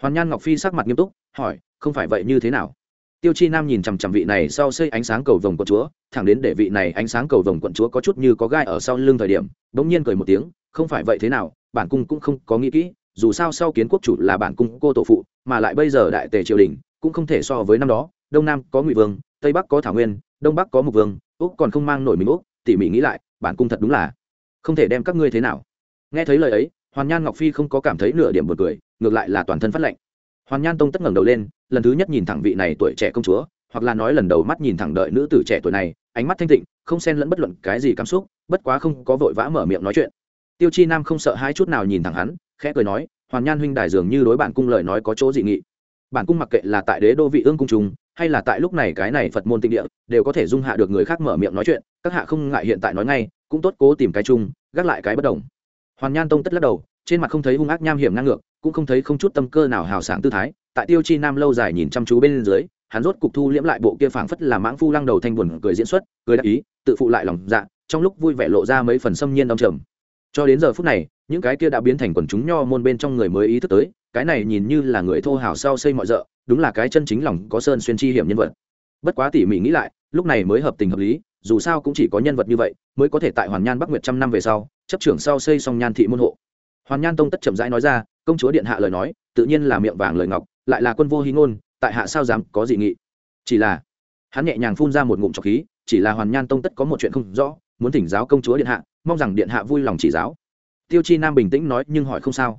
Hoàn nhan ngọc phi sắc mặt nghiêm túc, hỏi, không phải vậy như thế nào? Tiêu chi nam nhìn chằm chằm vị này sau xây ánh sáng cầu vồng quận chúa, thẳng đến để vị này ánh sáng cầu vồng quận chúa có chút như có gai ở sau lưng thời điểm, bỗng nhiên cười một tiếng, không phải vậy thế nào bản cung cũng không có nghĩ kỹ, dù sao sau kiến quốc chủ là bản cung cô tổ phụ, mà lại bây giờ đại tề triều đình cũng không thể so với năm đó, đông nam có ngụy vương, tây bắc có thảo nguyên, đông bắc có mục vương, úc còn không mang nổi mình úc, tỉ mỉ nghĩ lại, bản cung thật đúng là không thể đem các ngươi thế nào. Nghe thấy lời ấy, hoàn nhan ngọc phi không có cảm thấy nửa điểm buồn cười, ngược lại là toàn thân phát lệnh hoàn nhan tông tất ngẩng đầu lên, lần thứ nhất nhìn thẳng vị này tuổi trẻ công chúa, hoặc là nói lần đầu mắt nhìn thẳng đợi nữ tử trẻ tuổi này, ánh mắt thanh tịnh, không xen lẫn bất luận cái gì cảm xúc, bất quá không có vội vã mở miệng nói chuyện tiêu chi nam không sợ hai chút nào nhìn thẳng hắn, khẽ cười nói hoàn nhan huynh đài dường như đối bản cung lời nói có chỗ dị nghị. Bản cung mặc kệ là tại đế đô vị ương cung trùng, hay là tại lúc này cái này phật môn tịnh địa, đều có thể dung hạ được người khác mở miệng nói chuyện, các hạ không ngại hiện tại nói ngay, cũng tốt cố tìm cái chung, gác lại cái bất đồng. Hoàn nhan tông tất lắc đầu, trên mặt không thấy hung ác nham hiểm ngang ngược, cũng không thấy không chút tâm cơ nào hào sảng tư thái. Tại tiêu chi nam lâu dài nhìn chăm chú bên dưới, hắn rốt cục thu liễm lại bộ kia phảng phất là mãng phu lăng đầu thanh buồn cười diễn xuất, cười đắc ý, tự phụ lại lòng dạ trong lúc vui vẻ lộ ra mấy phần xâm nhiên đông trầm cho đến giờ phút này, những cái kia đã biến thành quần chúng nho môn bên trong người mới ý thức tới, cái này nhìn như là người thô hào sau xây mọi rợ, đúng là cái chân chính lòng có sơn xuyên chi hiểm nhân vật. Bất quá tỉ mỉ nghĩ lại, lúc này mới hợp tình hợp lý, dù sao cũng chỉ có nhân vật như vậy, mới có thể tại hoàn nhan bắc nguyệt trăm năm về sau, chấp trưởng sau xây xong nhan thị môn hộ. Hoàn nhan tông tất chậm rãi nói ra, công chúa điện hạ lời nói, tự nhiên là miệng vàng lời ngọc, lại là quân vô hí ngôn, tại hạ sao dám có dị nghị? Chỉ là, hắn nhẹ nhàng phun ra một ngụm trọc khí, chỉ là hoàn nhan tông tất có một chuyện không rõ, muốn thỉnh giáo công chúa điện hạ mong rằng điện hạ vui lòng chỉ giáo. Tiêu chi nam bình tĩnh nói, nhưng hỏi không sao.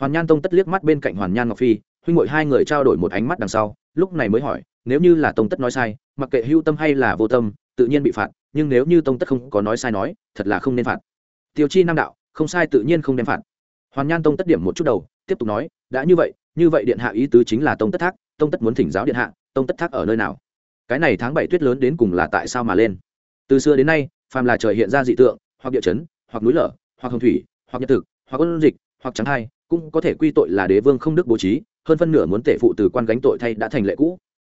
Hoàn nhan tông tất liếc mắt bên cạnh hoàn nhan ngọc phi, huynh ngội hai người trao đổi một ánh mắt đằng sau, lúc này mới hỏi, nếu như là tông tất nói sai, mặc kệ hưu tâm hay là vô tâm, tự nhiên bị phạt, nhưng nếu như tông tất không có nói sai nói, thật là không nên phạt. Tiêu chi nam đạo, không sai tự nhiên không đem phạt. Hoàn nhan tông tất điểm một chút đầu, tiếp tục nói, đã như vậy như vậy điện hạ ý tứ chính là tông tất thác, tông tất muốn thỉnh giáo điện hạ, tông tất thác ở nơi nào? Cái này tháng bảy tuyết lớn đến cùng là tại sao mà lên? Từ xưa đến nay, phàm là trời hiện ra dị tượng hoặc địa chấn, hoặc núi lở, hoặc hồng thủy, hoặc nhật thực, hoặc quân dịch, hoặc trắng hai, cũng có thể quy tội là đế vương không đức bố trí, hơn phân nửa muốn tể phụ từ quan gánh tội thay đã thành lệ cũ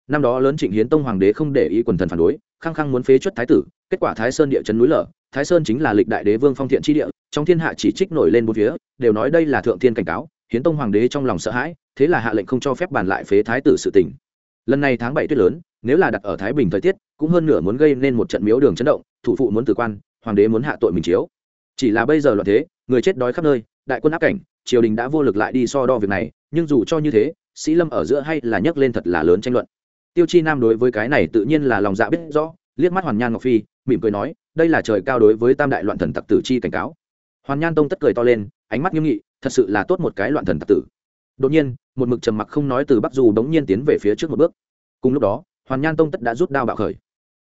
năm đó lớn trịnh hiến tông hoàng đế không để ý quần thần phản đối, khăng khăng muốn phế chuất thái tử, kết quả thái sơn địa chấn núi lở, thái sơn chính là lịch đại đế vương phong thiện tri địa, trong thiên hạ chỉ trích nổi lên bốn phía, đều nói đây là thượng thiên cảnh cáo, hiến tông hoàng đế trong lòng sợ hãi, thế là hạ lệnh không cho phép bàn lại phế thái tử sự tình. lần này tháng bảy tuyết lớn, nếu là đặt ở thái bình thời tiết, cũng hơn nửa muốn gây nên một trận miếu đường chấn động, thủ phụ muốn tử quan hoàng đế muốn hạ tội mình chiếu. Chỉ là bây giờ loạn thế, người chết đói khắp nơi, đại quân áp cảnh, triều đình đã vô lực lại đi so đo việc này, nhưng dù cho như thế, sĩ lâm ở giữa hay là nhấc lên thật là lớn tranh luận. Tiêu chi nam đối với cái này tự nhiên là lòng dạ biết rõ, liếc mắt hoàn nhan ngọc phi, mỉm cười nói, đây là trời cao đối với tam đại loạn thần tặc tử chi cảnh cáo. Hoàn nhan tông tất cười to lên, ánh mắt nghiêm nghị, thật sự là tốt một cái loạn thần tặc tử. Đột nhiên, một mực trầm mặc không nói từ bắc dù bỗng nhiên tiến về phía trước một bước. Cùng lúc đó, hoàn nhan tông tất đã rút đao bạo khởi.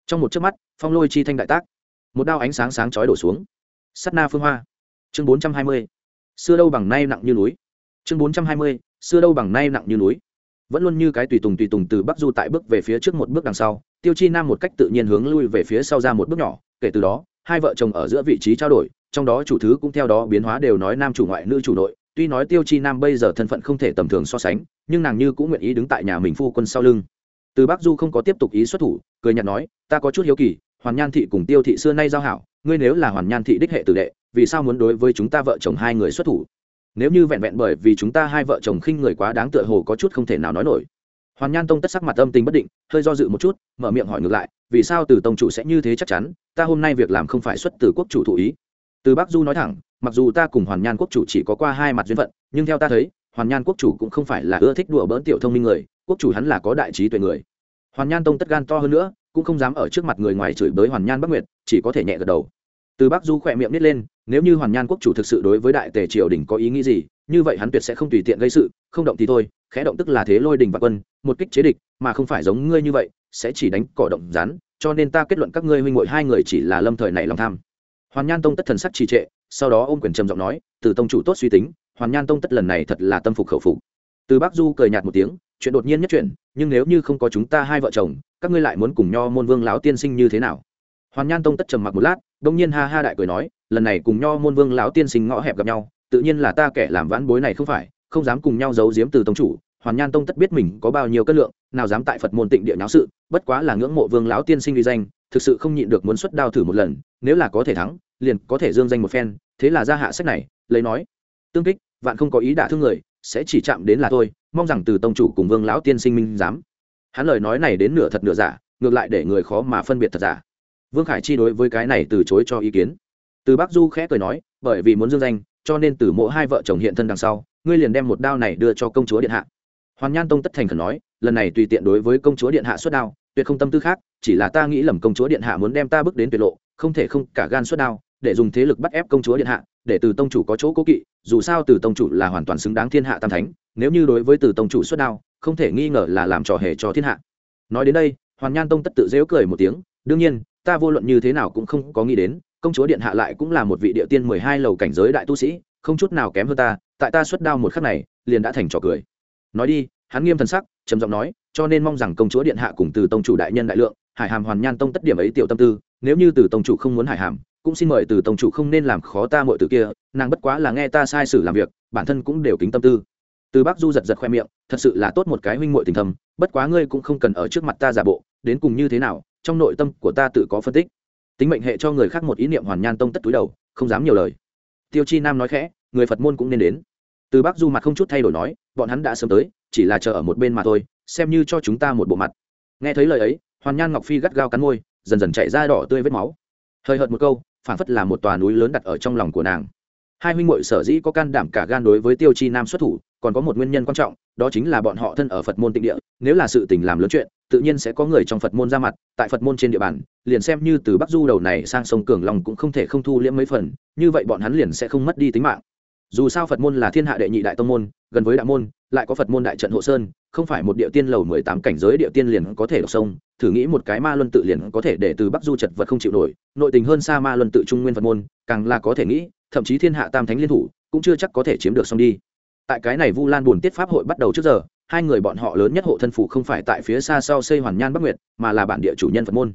Trong một chớp mắt, phong lôi chi thanh đại tác một đao ánh sáng sáng chói đổ xuống. Sắt na phương hoa. Chương bốn trăm hai mươi. Xưa đâu bằng nay nặng như núi. Chương bốn trăm hai mươi. Xưa đâu bằng nay nặng như núi. Vẫn luôn như cái tùy tùng tùy tùng từ bắc du tại bước về phía trước một bước đằng sau, tiêu chi nam một cách tự nhiên hướng lui về phía sau ra một bước nhỏ, kể từ đó, hai vợ chồng ở giữa vị trí trao đổi, trong đó chủ thứ cũng theo đó biến hóa đều nói nam chủ ngoại, nữ chủ nội. Tuy nói tiêu chi nam bây giờ thân phận không thể tầm thường so sánh, nhưng nàng như cũng nguyện ý đứng tại nhà mình phu quân sau lưng. Từ bắc du không có tiếp tục ý xuất thủ, cười nhạt nói, ta có chút hiếu kỳ hoàn nhan thị cùng tiêu thị xưa nay giao hảo, ngươi nếu là hoàn nhan thị đích hệ tử đệ, vì sao muốn đối với chúng ta vợ chồng hai người xuất thủ? Nếu như vẹn vẹn bởi vì chúng ta hai vợ chồng khinh người quá đáng tựa hồ có chút không thể nào nói nổi. Hoàn nhan tông tất sắc mặt âm tình bất định, hơi do dự một chút, mở miệng hỏi ngược lại, vì sao từ tông chủ sẽ như thế chắc chắn, ta hôm nay việc làm không phải xuất từ quốc chủ thụ ý. Từ bắc du nói thẳng, mặc dù ta cùng hoàn nhan quốc chủ chỉ có qua hai mặt duyên phận, nhưng theo ta thấy, hoàn nhan quốc chủ cũng không phải là ưa thích đùa bỡn tiểu thông minh người, quốc chủ hắn là có đại trí tuệ người. Hoàn nhan tông tất gan to hơn nữa cũng không dám ở trước mặt người ngoài chửi bới hoàn nhan bắc nguyệt, chỉ có thể nhẹ gật đầu. Từ bắc du khỏe miệng nít lên, nếu như hoàn nhan quốc chủ thực sự đối với đại tề triều đình có ý nghĩ gì, như vậy hắn tuyệt sẽ không tùy tiện gây sự, không động thì thôi, khẽ động tức là thế lôi đình và quân, một kích chế địch, mà không phải giống ngươi như vậy, sẽ chỉ đánh cỏ động rán cho nên ta kết luận các ngươi huynh ngội hai người chỉ là lâm thời này lòng tham. Hoàn nhan tông tất thần sắc trì trệ, sau đó ôm quyền trầm giọng nói, từ tông chủ tốt suy tính, hoàn nhan tông tất lần này thật là tâm phục khẩu phục. Từ bắc du cười nhạt một tiếng, chuyện đột nhiên nhất chuyện nhưng nếu như không có chúng ta hai vợ chồng các ngươi lại muốn cùng nho môn vương lão tiên sinh như thế nào? Hoàn nhan tông tất trầm mặc một lát đông nhiên ha ha đại cười nói lần này cùng nho môn vương lão tiên sinh ngõ hẹp gặp nhau tự nhiên là ta kẻ làm vãn bối này không phải không dám cùng nhau giấu giếm từ tông chủ. Hoàn nhan tông tất biết mình có bao nhiêu cân lượng nào dám tại phật môn tịnh địa nháo sự bất quá là ngưỡng mộ vương lão tiên sinh uy danh thực sự không nhịn được muốn xuất đao thử một lần nếu là có thể thắng liền có thể dương danh một phen thế là ra hạ sách này lấy nói tương kích vạn không có ý đả thương người sẽ chỉ chạm đến là thôi, mong rằng từ tông chủ cùng vương lão tiên sinh minh dám hắn lời nói này đến nửa thật nửa giả, ngược lại để người khó mà phân biệt thật giả. Vương khải chi đối với cái này từ chối cho ý kiến. Từ bắc du khẽ cười nói, bởi vì muốn dương danh, cho nên từ mỗi hai vợ chồng hiện thân đằng sau, ngươi liền đem một đao này đưa cho công chúa điện hạ. Hoàn nhan tông tất thành khẩn nói, lần này tùy tiện đối với công chúa điện hạ xuất đao, tuyệt không tâm tư khác, chỉ là ta nghĩ lầm công chúa điện hạ muốn đem ta bước đến tuyệt lộ, không thể không cả gan xuất đao, để dùng thế lực bắt ép công chúa điện hạ, để từ tông chủ có chỗ cố kỵ, dù sao từ tông chủ là hoàn toàn xứng đáng thiên hạ tam thánh, nếu như đối với từ tông chủ xuất đao không thể nghi ngờ là làm trò hề cho thiên hạ. Nói đến đây, hoàn nhan tông tất tự dễu cười một tiếng, đương nhiên, ta vô luận như thế nào cũng không có nghĩ đến, công chúa điện hạ lại cũng là một vị địa tiên mười hai lầu cảnh giới đại tu sĩ, không chút nào kém hơn ta, tại ta xuất đao một khắc này, liền đã thành trò cười. Nói đi, hắn nghiêm thần sắc, trầm giọng nói, cho nên mong rằng công chúa điện hạ cùng từ tông chủ đại nhân đại lượng, hải hàm hoàn nhan tông tất điểm ấy tiểu tâm tư, nếu như từ tông chủ không muốn hải hàm, cũng xin mời từ tông chủ không nên làm khó ta mọi từ kia, nàng bất quá là nghe ta sai sử làm việc, bản thân cũng đều kính tâm tư từ bác du giật giật khoe miệng, thật sự là tốt một cái huynh muội tình thầm bất quá ngươi cũng không cần ở trước mặt ta giả bộ, đến cùng như thế nào, trong nội tâm của ta tự có phân tích. Tính mệnh hệ cho người khác một ý niệm hoàn nhan tông tất túi đầu, không dám nhiều lời. Tiêu chi nam nói khẽ, người phật môn cũng nên đến. Từ bác du mặt không chút thay đổi nói, bọn hắn đã sớm tới, chỉ là chờ ở một bên mà thôi, xem như cho chúng ta một bộ mặt. Nghe thấy lời ấy, hoàn nhan ngọc phi gắt gao cắn môi, dần dần chạy ra đỏ tươi vết máu. Hơi hợt một câu phản phất là một tòa núi lớn đặt ở trong lòng của nàng hai huynh muội sở dĩ có can đảm cả gan đối với tiêu chi nam xuất thủ, còn có một nguyên nhân quan trọng, đó chính là bọn họ thân ở phật môn tịnh địa, nếu là sự tình làm lớn chuyện, tự nhiên sẽ có người trong phật môn ra mặt, tại phật môn trên địa bàn, liền xem như từ bắc du đầu này sang sông cường long cũng không thể không thu liễm mấy phần, như vậy bọn hắn liền sẽ không mất đi tính mạng. Dù sao phật môn là thiên hạ đệ nhị đại tông môn, gần với đạo môn, lại có phật môn đại trận hộ sơn, không phải một địa tiên lầu mười tám cảnh giới địa tiên liền có thể đọc sông, thử nghĩ một cái ma luân tự liền có thể để từ bắc du chật vật không chịu nổi, nội tình hơn xa ma luân tự trung nguyên phật môn, càng là có thể nghĩ thậm chí thiên hạ tam thánh liên thủ cũng chưa chắc có thể chiếm được xong đi. Tại cái này vu lan buồn tiết pháp hội bắt đầu trước giờ, hai người bọn họ lớn nhất hộ thân phủ không phải tại phía xa sau xây hoàn nhan bắc nguyệt, mà là bản địa chủ nhân phật môn.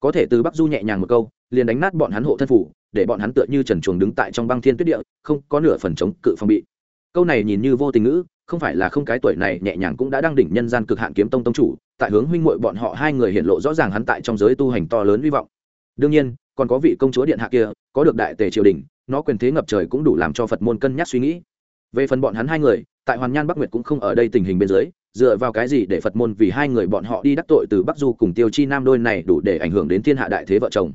Có thể từ bắc du nhẹ nhàng một câu, liền đánh nát bọn hắn hộ thân phủ, để bọn hắn tựa như trần chuồng đứng tại trong băng thiên tuyết địa, không có nửa phần chống cự phòng bị. Câu này nhìn như vô tình ngữ, không phải là không cái tuổi này nhẹ nhàng cũng đã đang đỉnh nhân gian cực hạn kiếm tông tông chủ, tại hướng huynh muội bọn họ hai người hiện lộ rõ ràng hắn tại trong giới tu hành to lớn hy vọng. Đương nhiên còn có vị công chúa điện hạ kia, có được đại tề triều đình, nó quyền thế ngập trời cũng đủ làm cho phật môn cân nhắc suy nghĩ. Về phần bọn hắn hai người, tại hoàn nhan bắc nguyệt cũng không ở đây tình hình bên dưới, dựa vào cái gì để phật môn vì hai người bọn họ đi đắc tội từ bắc du cùng tiêu chi nam đôi này đủ để ảnh hưởng đến thiên hạ đại thế vợ chồng.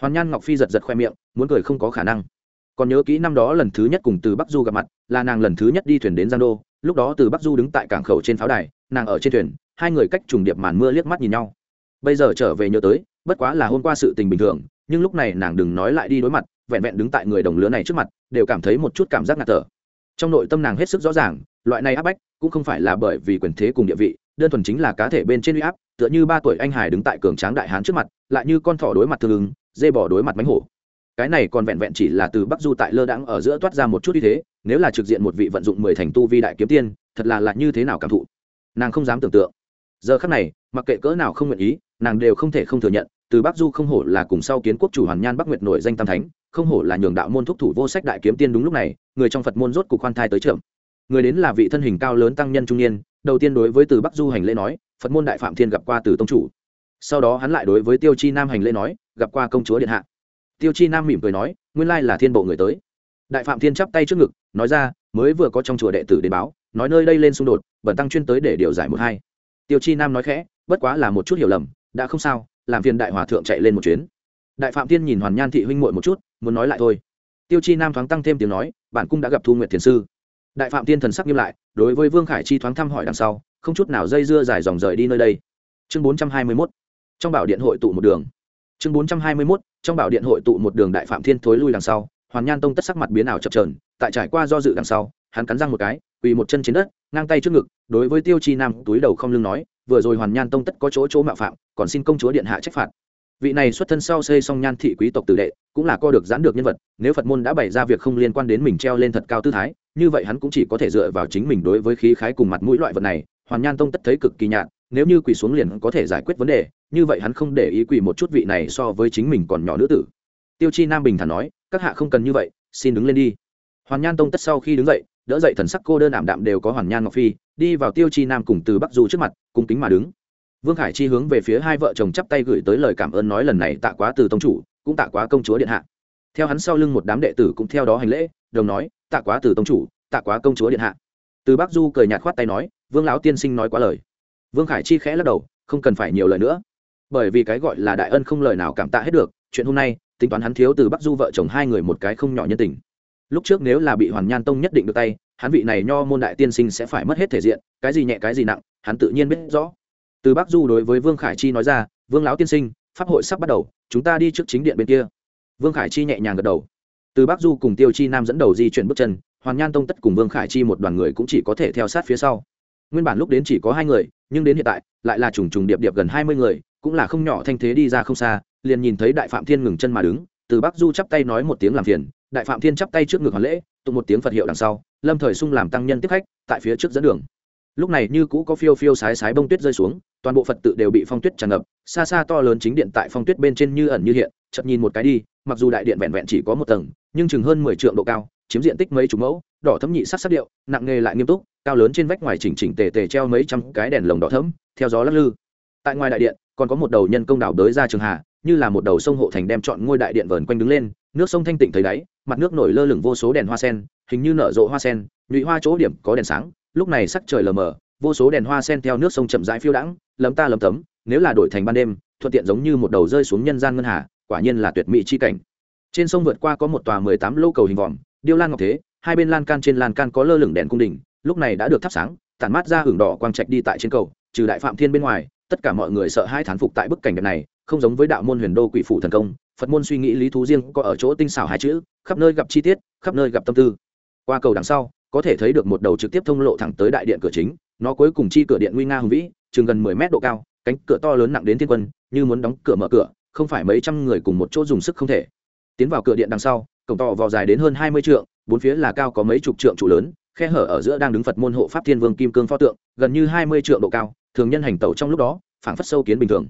Hoàn nhan ngọc phi giật giật khoe miệng, muốn cười không có khả năng. Còn nhớ kỹ năm đó lần thứ nhất cùng từ bắc du gặp mặt, là nàng lần thứ nhất đi thuyền đến giang đô, lúc đó từ bắc du đứng tại cảng khẩu trên pháo đài, nàng ở trên thuyền, hai người cách trùng điệp màn mưa liếc mắt nhìn nhau. Bây giờ trở về nhớ tới, bất quá là hôm qua sự tình bình thường nhưng lúc này nàng đừng nói lại đi đối mặt, vẹn vẹn đứng tại người đồng lứa này trước mặt, đều cảm thấy một chút cảm giác ngạt thở. Trong nội tâm nàng hết sức rõ ràng, loại này áp bách cũng không phải là bởi vì quyền thế cùng địa vị, đơn thuần chính là cá thể bên trên uy áp, tựa như ba tuổi anh hải đứng tại cường tráng đại hán trước mặt, lại như con thỏ đối mặt thương ứng dê bỏ đối mặt mánh hổ. Cái này còn vẹn vẹn chỉ là từ bắc du tại lơ đãng ở giữa toát ra một chút như thế, nếu là trực diện một vị vận dụng mười thành tu vi đại kiếm tiên, thật là là như thế nào cảm thụ? Nàng không dám tưởng tượng. Giờ khắc này, mặc kệ cỡ nào không nguyện ý, nàng đều không thể không thừa nhận từ bắc du không hổ là cùng sau kiến quốc chủ hoàn nhan bắc nguyệt nổi danh tam thánh, không hổ là nhường đạo môn thúc thủ vô sách đại kiếm tiên đúng lúc này, người trong phật môn rốt cục khoan thai tới trưởng. Người đến là vị thân hình cao lớn tăng nhân trung niên, đầu tiên đối với từ bắc du hành lễ nói, phật môn đại phạm thiên gặp qua từ tông chủ. Sau đó hắn lại đối với tiêu chi nam hành lễ nói, gặp qua công chúa điện hạ. Tiêu chi nam mỉm cười nói, nguyên lai là thiên bộ người tới. Đại phạm thiên chắp tay trước ngực, nói ra, mới vừa có trong chùa đệ tử đến báo, nói nơi đây lên xung đột, bẩn tăng chuyên tới để điều giải một hai. Tiêu chi nam nói khẽ, bất quá là một chút hiểu lầm, đã không sao làm phiền đại hòa thượng chạy lên một chuyến. Đại phạm thiên nhìn hoàn nhan thị huynh muội một chút, muốn nói lại thôi. Tiêu chi nam thoáng tăng thêm tiếng nói, bản cung đã gặp thu nguyện thiền sư. Đại phạm thiên thần sắc nghiêm lại, đối với vương khải chi thoáng thăm hỏi đằng sau, không chút nào dây dưa dài dòng rời đi nơi đây. Chương bốn trăm hai mươi mốt, trong bảo điện hội tụ một đường. Chương bốn trăm hai mươi mốt, trong bảo điện hội tụ một đường đại phạm thiên thối lui đằng sau, hoàn nhan tông tất sắc mặt biến ảo chập trờn tại trải qua do dự đằng sau, hắn cắn răng một cái, quỳ một chân trên đất, ngang tay trước ngực, đối với tiêu chi nam túi đầu không lưng nói vừa rồi hoàn nhan tông tất có chỗ chỗ mạo phạm, còn xin công chúa điện hạ trách phạt. Vị này xuất thân sau xây xong nhan thị quý tộc tử đệ, cũng là co được giãn được nhân vật, nếu phật môn đã bày ra việc không liên quan đến mình treo lên thật cao tư thái, như vậy hắn cũng chỉ có thể dựa vào chính mình đối với khí khái cùng mặt mũi loại vật này, hoàn nhan tông tất thấy cực kỳ nhạt, nếu như quỳ xuống liền có thể giải quyết vấn đề, như vậy hắn không để ý quỳ một chút vị này so với chính mình còn nhỏ nữ tử. Tiêu chi nam bình thản nói, các hạ không cần như vậy, xin đứng lên đi. Hoàn nhan tông tất sau khi đứng dậy đỡ dậy thần sắc cô đơn ảm đạm đều có hoàn nhan ngọc phi, đi vào tiêu chi nam cùng từ bắc du trước mặt, cung kính mà đứng. Vương khải chi hướng về phía hai vợ chồng chắp tay gửi tới lời cảm ơn nói lần này tạ quá từ tông chủ, cũng tạ quá công chúa điện hạ. Theo hắn sau lưng một đám đệ tử cũng theo đó hành lễ, đồng nói, tạ quá từ tông chủ, tạ quá công chúa điện hạ. Từ bắc du cười nhạt khoát tay nói, vương lão tiên sinh nói quá lời. Vương khải chi khẽ lắc đầu, không cần phải nhiều lời nữa. Bởi vì cái gọi là đại ân không lời nào cảm tạ hết được, chuyện hôm nay, tính toán hắn thiếu từ bắc du vợ chồng hai người một cái không nhỏ nhân tình lúc trước nếu là bị hoàn nhan tông nhất định được tay, hắn vị này nho môn đại tiên sinh sẽ phải mất hết thể diện, cái gì nhẹ cái gì nặng, hắn tự nhiên biết rõ. Từ bắc du đối với vương khải chi nói ra, vương lão tiên sinh, pháp hội sắp bắt đầu, chúng ta đi trước chính điện bên kia. Vương khải chi nhẹ nhàng gật đầu. Từ bắc du cùng tiêu chi nam dẫn đầu di chuyển bước chân, hoàn nhan tông tất cùng vương khải chi một đoàn người cũng chỉ có thể theo sát phía sau. Nguyên bản lúc đến chỉ có hai người, nhưng đến hiện tại, lại là trùng trùng điệp điệp gần hai mươi người, cũng là không nhỏ thanh thế đi ra không xa, liền nhìn thấy đại phạm thiên ngừng chân mà đứng, từ bắc du chắp tay nói một tiếng làm phiền đại phạm thiên chắp tay trước ngực hoàn lễ, tụng một tiếng phật hiệu đằng sau, lâm thời sung làm tăng nhân tiếp khách, tại phía trước dẫn đường. Lúc này như cũ có phiêu phiêu sái sái bông tuyết rơi xuống, toàn bộ phật tự đều bị phong tuyết tràn ngập, xa xa to lớn chính điện tại phong tuyết bên trên như ẩn như hiện chậm nhìn một cái đi, mặc dù đại điện vẹn vẹn chỉ có một tầng, nhưng chừng hơn mười triệu độ cao, chiếm diện tích mấy chục mẫu, đỏ thấm nhị sắc sắc điệu, nặng nghề lại nghiêm túc, cao lớn trên vách ngoài chỉnh chỉnh tề tề treo mấy trăm cái đèn lồng đỏ thấm, theo gió lắc lư. Tại ngoài đại điện, còn có một đầu nhân công đảo đới ra trường hà như là một đầu sông hộ thành đem chọn ngôi đại điện vờn quanh đứng lên nước sông thanh tịnh thấy đáy, mặt nước nổi lơ lửng vô số đèn hoa sen, hình như nở rộ hoa sen, nhụy hoa chỗ điểm có đèn sáng, lúc này sắc trời lờ mờ, vô số đèn hoa sen theo nước sông chậm rãi phiêu đãng, lấm ta lấm tấm, nếu là đổi thành ban đêm, thuận tiện giống như một đầu rơi xuống nhân gian ngân hà, quả nhiên là tuyệt mỹ chi cảnh. Trên sông vượt qua có một tòa mười tám lô cầu hình vòm, điêu lan ngọc thế, hai bên lan can trên lan can có lơ lửng đèn cung đình, lúc này đã được thắp sáng, tản mát ra hưởng đỏ quang trạch đi tại trên cầu, trừ đại phạm thiên bên ngoài, tất cả mọi người sợ hai thán phục tại bức cảnh đẹp này không giống với đạo môn huyền đô quỷ phủ thần công, phật môn suy nghĩ lý thú riêng có ở chỗ tinh xảo hai chữ, khắp nơi gặp chi tiết, khắp nơi gặp tâm tư. Qua cầu đằng sau, có thể thấy được một đầu trực tiếp thông lộ thẳng tới đại điện cửa chính, nó cuối cùng chi cửa điện nguy nga hùng vĩ, chừng gần mười mét độ cao, cánh cửa to lớn nặng đến thiên quân, như muốn đóng cửa mở cửa, không phải mấy trăm người cùng một chỗ dùng sức không thể. Tiến vào cửa điện đằng sau, cổng to vào dài đến hơn hai mươi trượng, bốn phía là cao có mấy chục trượng trụ lớn, khe hở ở giữa đang đứng phật môn hộ pháp thiên vương kim cương pho tượng, gần như hai mươi trượng độ cao, thường nhân hành tẩu trong lúc đó, phảng phất sâu kiến bình thường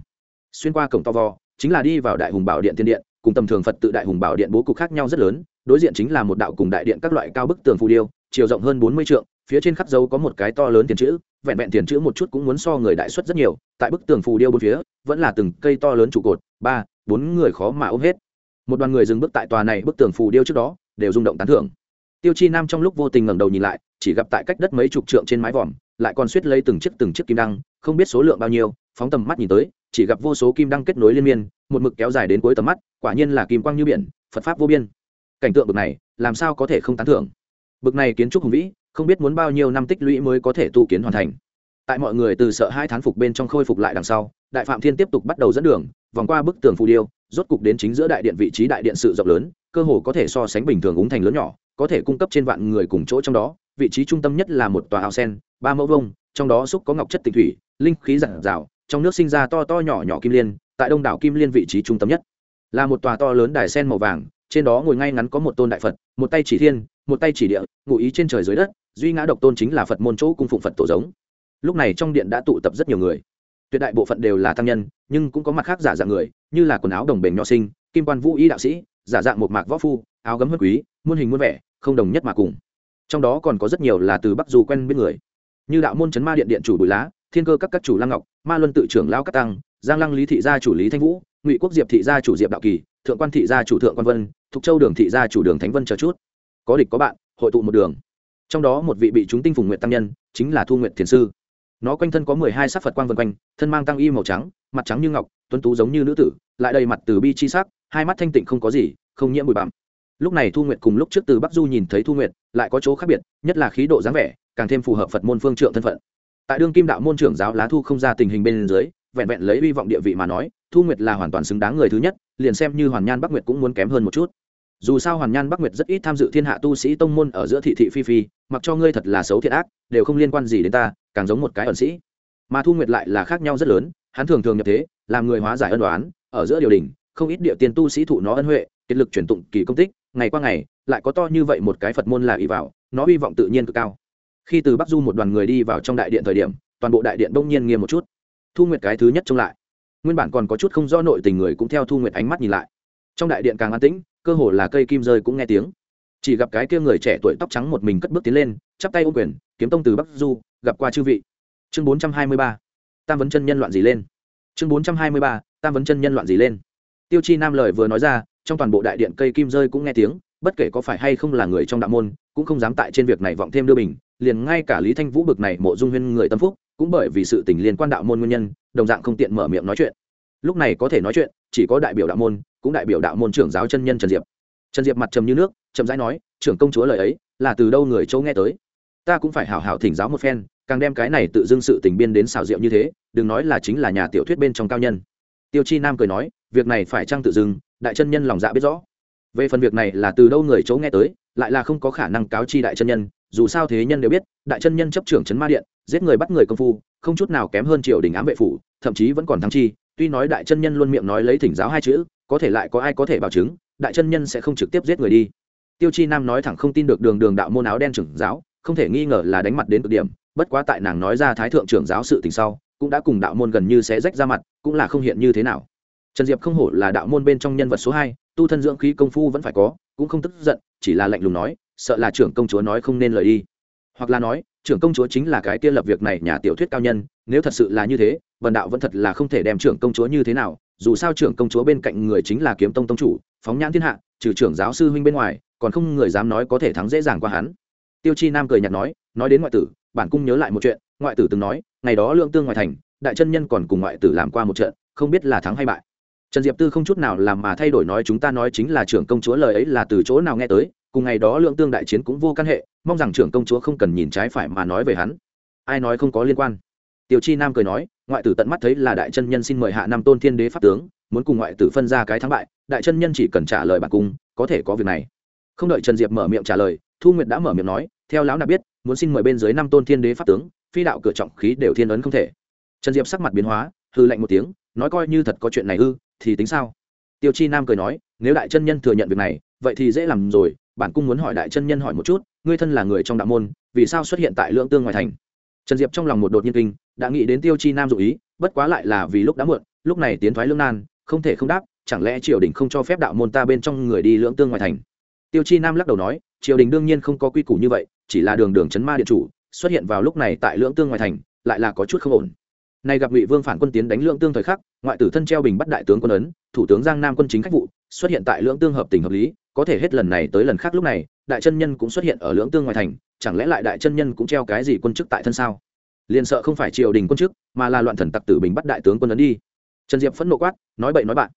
xuyên qua cổng to vò chính là đi vào đại hùng bảo điện tiên điện, cùng tầm thường phật tự đại hùng bảo điện bố cục khác nhau rất lớn, đối diện chính là một đạo cùng đại điện các loại cao bức tường phù điêu, chiều rộng hơn bốn mươi trượng, phía trên khắc dấu có một cái to lớn tiền chữ, vẹn vẹn tiền chữ một chút cũng muốn so người đại xuất rất nhiều, tại bức tường phù điêu bốn phía, vẫn là từng cây to lớn trụ cột, ba, bốn người khó mà ôm hết. Một đoàn người dừng bước tại tòa này bức tường phù điêu trước đó, đều rung động tán thưởng. Tiêu chi nam trong lúc vô tình ngẩng đầu nhìn lại, chỉ gặp tại cách đất mấy chục trượng trên mái vòm, lại còn suýt lấy từng chiếc từng chiếc kim đăng, không biết số lượng bao nhiêu, phóng tầm mắt nhìn tới chỉ gặp vô số kim đăng kết nối liên miên, một mực kéo dài đến cuối tầm mắt, quả nhiên là kim quang như biển, phật pháp vô biên. Cảnh tượng bực này, làm sao có thể không tán thưởng? Bực này kiến trúc hùng vĩ, không biết muốn bao nhiêu năm tích lũy mới có thể tu kiến hoàn thành. Tại mọi người từ sợ hai thán phục bên trong khôi phục lại đằng sau, đại phạm thiên tiếp tục bắt đầu dẫn đường, vòng qua bức tường phù điêu, rốt cục đến chính giữa đại điện vị trí đại điện sự rộng lớn, cơ hồ có thể so sánh bình thường úng thành lớn nhỏ, có thể cung cấp trên vạn người cùng chỗ trong đó, vị trí trung tâm nhất là một tòa ao sen, ba mẫu vông, trong đó xúc có ngọc chất tịch thủy, linh khí giản rào trong nước sinh ra to to nhỏ nhỏ kim liên, tại đông đảo kim liên vị trí trung tâm nhất. Là một tòa to lớn đài sen màu vàng, trên đó ngồi ngay ngắn có một tôn đại phật, một tay chỉ thiên, một tay chỉ địa, ngụ ý trên trời dưới đất, duy ngã độc tôn chính là phật môn chỗ cung phụng phật tổ giống. Lúc này trong điện đã tụ tập rất nhiều người. Tuyệt đại bộ phận đều là tăng nhân, nhưng cũng có mặt khác giả dạng người, như là quần áo đồng bền nho sinh, kim quan vũ y đạo sĩ, giả dạng một mạc võ phu, áo gấm hất quý, muôn hình muôn vẻ, không đồng nhất mà cùng. Trong đó còn có rất nhiều là từ bắc du quen biết người. Như đạo môn chấn ma điện điện chủ bùi lá thiên cơ các các chủ lăng ngọc, ma luân tự trưởng lao các tăng, giang lăng lý thị gia chủ lý thanh vũ, ngụy quốc diệp thị gia chủ diệp đạo kỳ, thượng quan thị gia chủ thượng quan vân, thục châu đường thị gia chủ đường thánh vân chờ chút. Có địch có bạn, hội tụ một đường. Trong đó một vị bị chúng tinh phùng nguyện tăng nhân, chính là thu nguyện thiền sư. Nó quanh thân có mười hai sắc phật quang vân quanh, thân mang tăng y màu trắng, mặt trắng như ngọc, tuấn tú giống như nữ tử, lại đầy mặt từ bi chi sắc, hai mắt thanh tịnh không có gì, không nhiễm bụi bặm. Lúc này thu nguyện cùng lúc trước từ bắc du nhìn thấy thu nguyện lại có chỗ khác biệt, nhất là khí độ dáng vẻ, càng thêm phù hợp phật môn phương trượng thân phận tại đương kim đạo môn trưởng giáo lá thu không ra tình hình bên dưới, vẹn vẹn lấy hy vọng địa vị mà nói, thu nguyệt là hoàn toàn xứng đáng người thứ nhất, liền xem như hoàn nhan bắc nguyệt cũng muốn kém hơn một chút. Dù sao hoàn nhan bắc nguyệt rất ít tham dự thiên hạ tu sĩ tông môn ở giữa thị thị phi phi, mặc cho ngươi thật là xấu thiệt ác, đều không liên quan gì đến ta, càng giống một cái ẩn sĩ. Mà thu nguyệt lại là khác nhau rất lớn, hắn thường thường nhập thế, làm người hóa giải ân đoán ở giữa điều đình, không ít địa tiền tu sĩ thụ nó ân huệ, kiệt lực chuyển tụng kỳ công tích, ngày qua ngày, lại có to như vậy một cái phật môn là ỷ vào, nó hy vọng tự nhiên cực cao khi từ bắc du một đoàn người đi vào trong đại điện thời điểm, toàn bộ đại điện đông nhiên nghiêm một chút. Thu nguyệt cái thứ nhất trông lại. Nguyên bản còn có chút không do nội tình người cũng theo thu nguyệt ánh mắt nhìn lại. Trong đại điện càng an tĩnh, cơ hồ là cây kim rơi cũng nghe tiếng. Chỉ gặp cái kia người trẻ tuổi tóc trắng một mình cất bước tiến lên, chắp tay ô quyền, kiếm tông từ bắc du, gặp qua chư vị. Chương bốn trăm hai mươi ba. Tam vấn chân nhân loạn gì lên? Chương bốn trăm hai mươi ba. Tam vấn chân nhân loạn gì lên? Tiêu chi nam lời vừa nói ra, trong toàn bộ đại điện cây kim rơi cũng nghe tiếng bất kể có phải hay không là người trong đạo môn, cũng không dám tại trên việc này vọng thêm đưa bình, liền ngay cả lý thanh vũ bực này mộ dung huyên người tâm phúc, cũng bởi vì sự tình liên quan đạo môn nguyên nhân, đồng dạng không tiện mở miệng nói chuyện. Lúc này có thể nói chuyện, chỉ có đại biểu đạo môn, cũng đại biểu đạo môn trưởng giáo chân nhân trần diệp. Trần diệp mặt trầm như nước, chậm rãi nói, trưởng công chúa lời ấy, là từ đâu người châu nghe tới? Ta cũng phải hảo hảo thỉnh giáo một phen, càng đem cái này tự dưng sự tình biên đến xào rượu như thế, đừng nói là chính là nhà tiểu thuyết bên trong cao nhân. Tiêu chi nam cười nói, việc này phải chăng tự dưng, đại chân nhân lòng dạ biết rõ về phần việc này là từ đâu người chỗ nghe tới, lại là không có khả năng cáo chi đại chân nhân, dù sao thế nhân đều biết, đại chân nhân chấp trưởng trấn ma điện, giết người bắt người công phu, không chút nào kém hơn triều đình ám vệ phủ, thậm chí vẫn còn thắng chi, tuy nói đại chân nhân luôn miệng nói lấy thỉnh giáo hai chữ, có thể lại có ai có thể bảo chứng, đại chân nhân sẽ không trực tiếp giết người đi. Tiêu chi nam nói thẳng không tin được đường đường đạo môn áo đen trưởng giáo, không thể nghi ngờ là đánh mặt đến cực điểm, bất quá tại nàng nói ra thái thượng trưởng giáo sự tình sau, cũng đã cùng đạo môn gần như sẽ rách ra mặt, cũng là không hiện như thế nào. Trần diệp không hổ là đạo môn bên trong nhân vật số hai tu thân dưỡng khí công phu vẫn phải có, cũng không tức giận, chỉ là lạnh lùng nói, sợ là trưởng công chúa nói không nên lời đi. Hoặc là nói, trưởng công chúa chính là cái kia lập việc này nhà tiểu thuyết cao nhân, nếu thật sự là như thế vần đạo vẫn thật là không thể đem trưởng công chúa như thế nào, dù sao trưởng công chúa bên cạnh người chính là kiếm tông tông chủ, phóng nhãn thiên hạ, trừ trưởng giáo sư huynh bên ngoài, còn không người dám nói có thể thắng dễ dàng qua hắn. Tiêu chi nam cười nhạt nói nói đến ngoại tử, bản cung nhớ lại một chuyện, ngoại tử từng nói, ngày đó lượng tương ngoại thành, đại chân nhân còn cùng ngoại tử làm qua một trận, không biết là thắng hay bại trần diệp tư không chút nào làm mà thay đổi nói chúng ta nói chính là trưởng công chúa lời ấy là từ chỗ nào nghe tới, cùng ngày đó lượng tương đại chiến cũng vô căn hệ, mong rằng trưởng công chúa không cần nhìn trái phải mà nói về hắn. Ai nói không có liên quan? Tiểu chi nam cười nói, ngoại tử tận mắt thấy là đại chân nhân xin mời hạ nam tôn thiên đế pháp tướng, muốn cùng ngoại tử phân ra cái thắng bại, đại chân nhân chỉ cần trả lời bản cung, có thể có việc này. Không đợi trần diệp mở miệng trả lời, thu nguyệt đã mở miệng nói, theo lão nạp biết, muốn xin mời bên dưới năm tôn thiên đế pháp tướng, phi đạo cửa trọng khí đều thiên ấn không thể. Trần diệp sắc mặt biến hóa hư lạnh một tiếng, nói coi như thật có chuyện này ư thì tính sao? Tiêu chi nam cười nói, nếu đại chân nhân thừa nhận việc này, vậy thì dễ làm rồi bản cung muốn hỏi đại chân nhân hỏi một chút, ngươi thân là người trong đạo môn, vì sao xuất hiện tại lưỡng tương ngoài thành? Trần diệp trong lòng một đột nhiên kinh, đã nghĩ đến tiêu chi nam dụ ý, bất quá lại là vì lúc đã muộn, lúc này tiến thoái lương nan, không thể không đáp, chẳng lẽ triều đình không cho phép đạo môn ta bên trong người đi lưỡng tương ngoài thành? Tiêu chi nam lắc đầu nói, triều đình đương nhiên không có quy củ như vậy, chỉ là đường đường chấn ma điện chủ, xuất hiện vào lúc này tại lưỡng tương ngoài thành, lại là có chút không ổn nay gặp ngụy vương phản quân tiến đánh lưỡng tương thời khắc, ngoại tử thân treo bình bắt đại tướng quân ấn, thủ tướng giang nam quân chính khách vụ, xuất hiện tại lưỡng tương hợp tình hợp lý, có thể hết lần này tới lần khác lúc này, đại chân nhân cũng xuất hiện ở lưỡng tương ngoài thành, chẳng lẽ lại đại chân nhân cũng treo cái gì quân chức tại thân sao? Liền sợ không phải triều đình quân chức, mà là loạn thần tặc tử bình bắt đại tướng quân ấn đi. Trần diệp phẫn nộ quát, nói bậy nói bạn.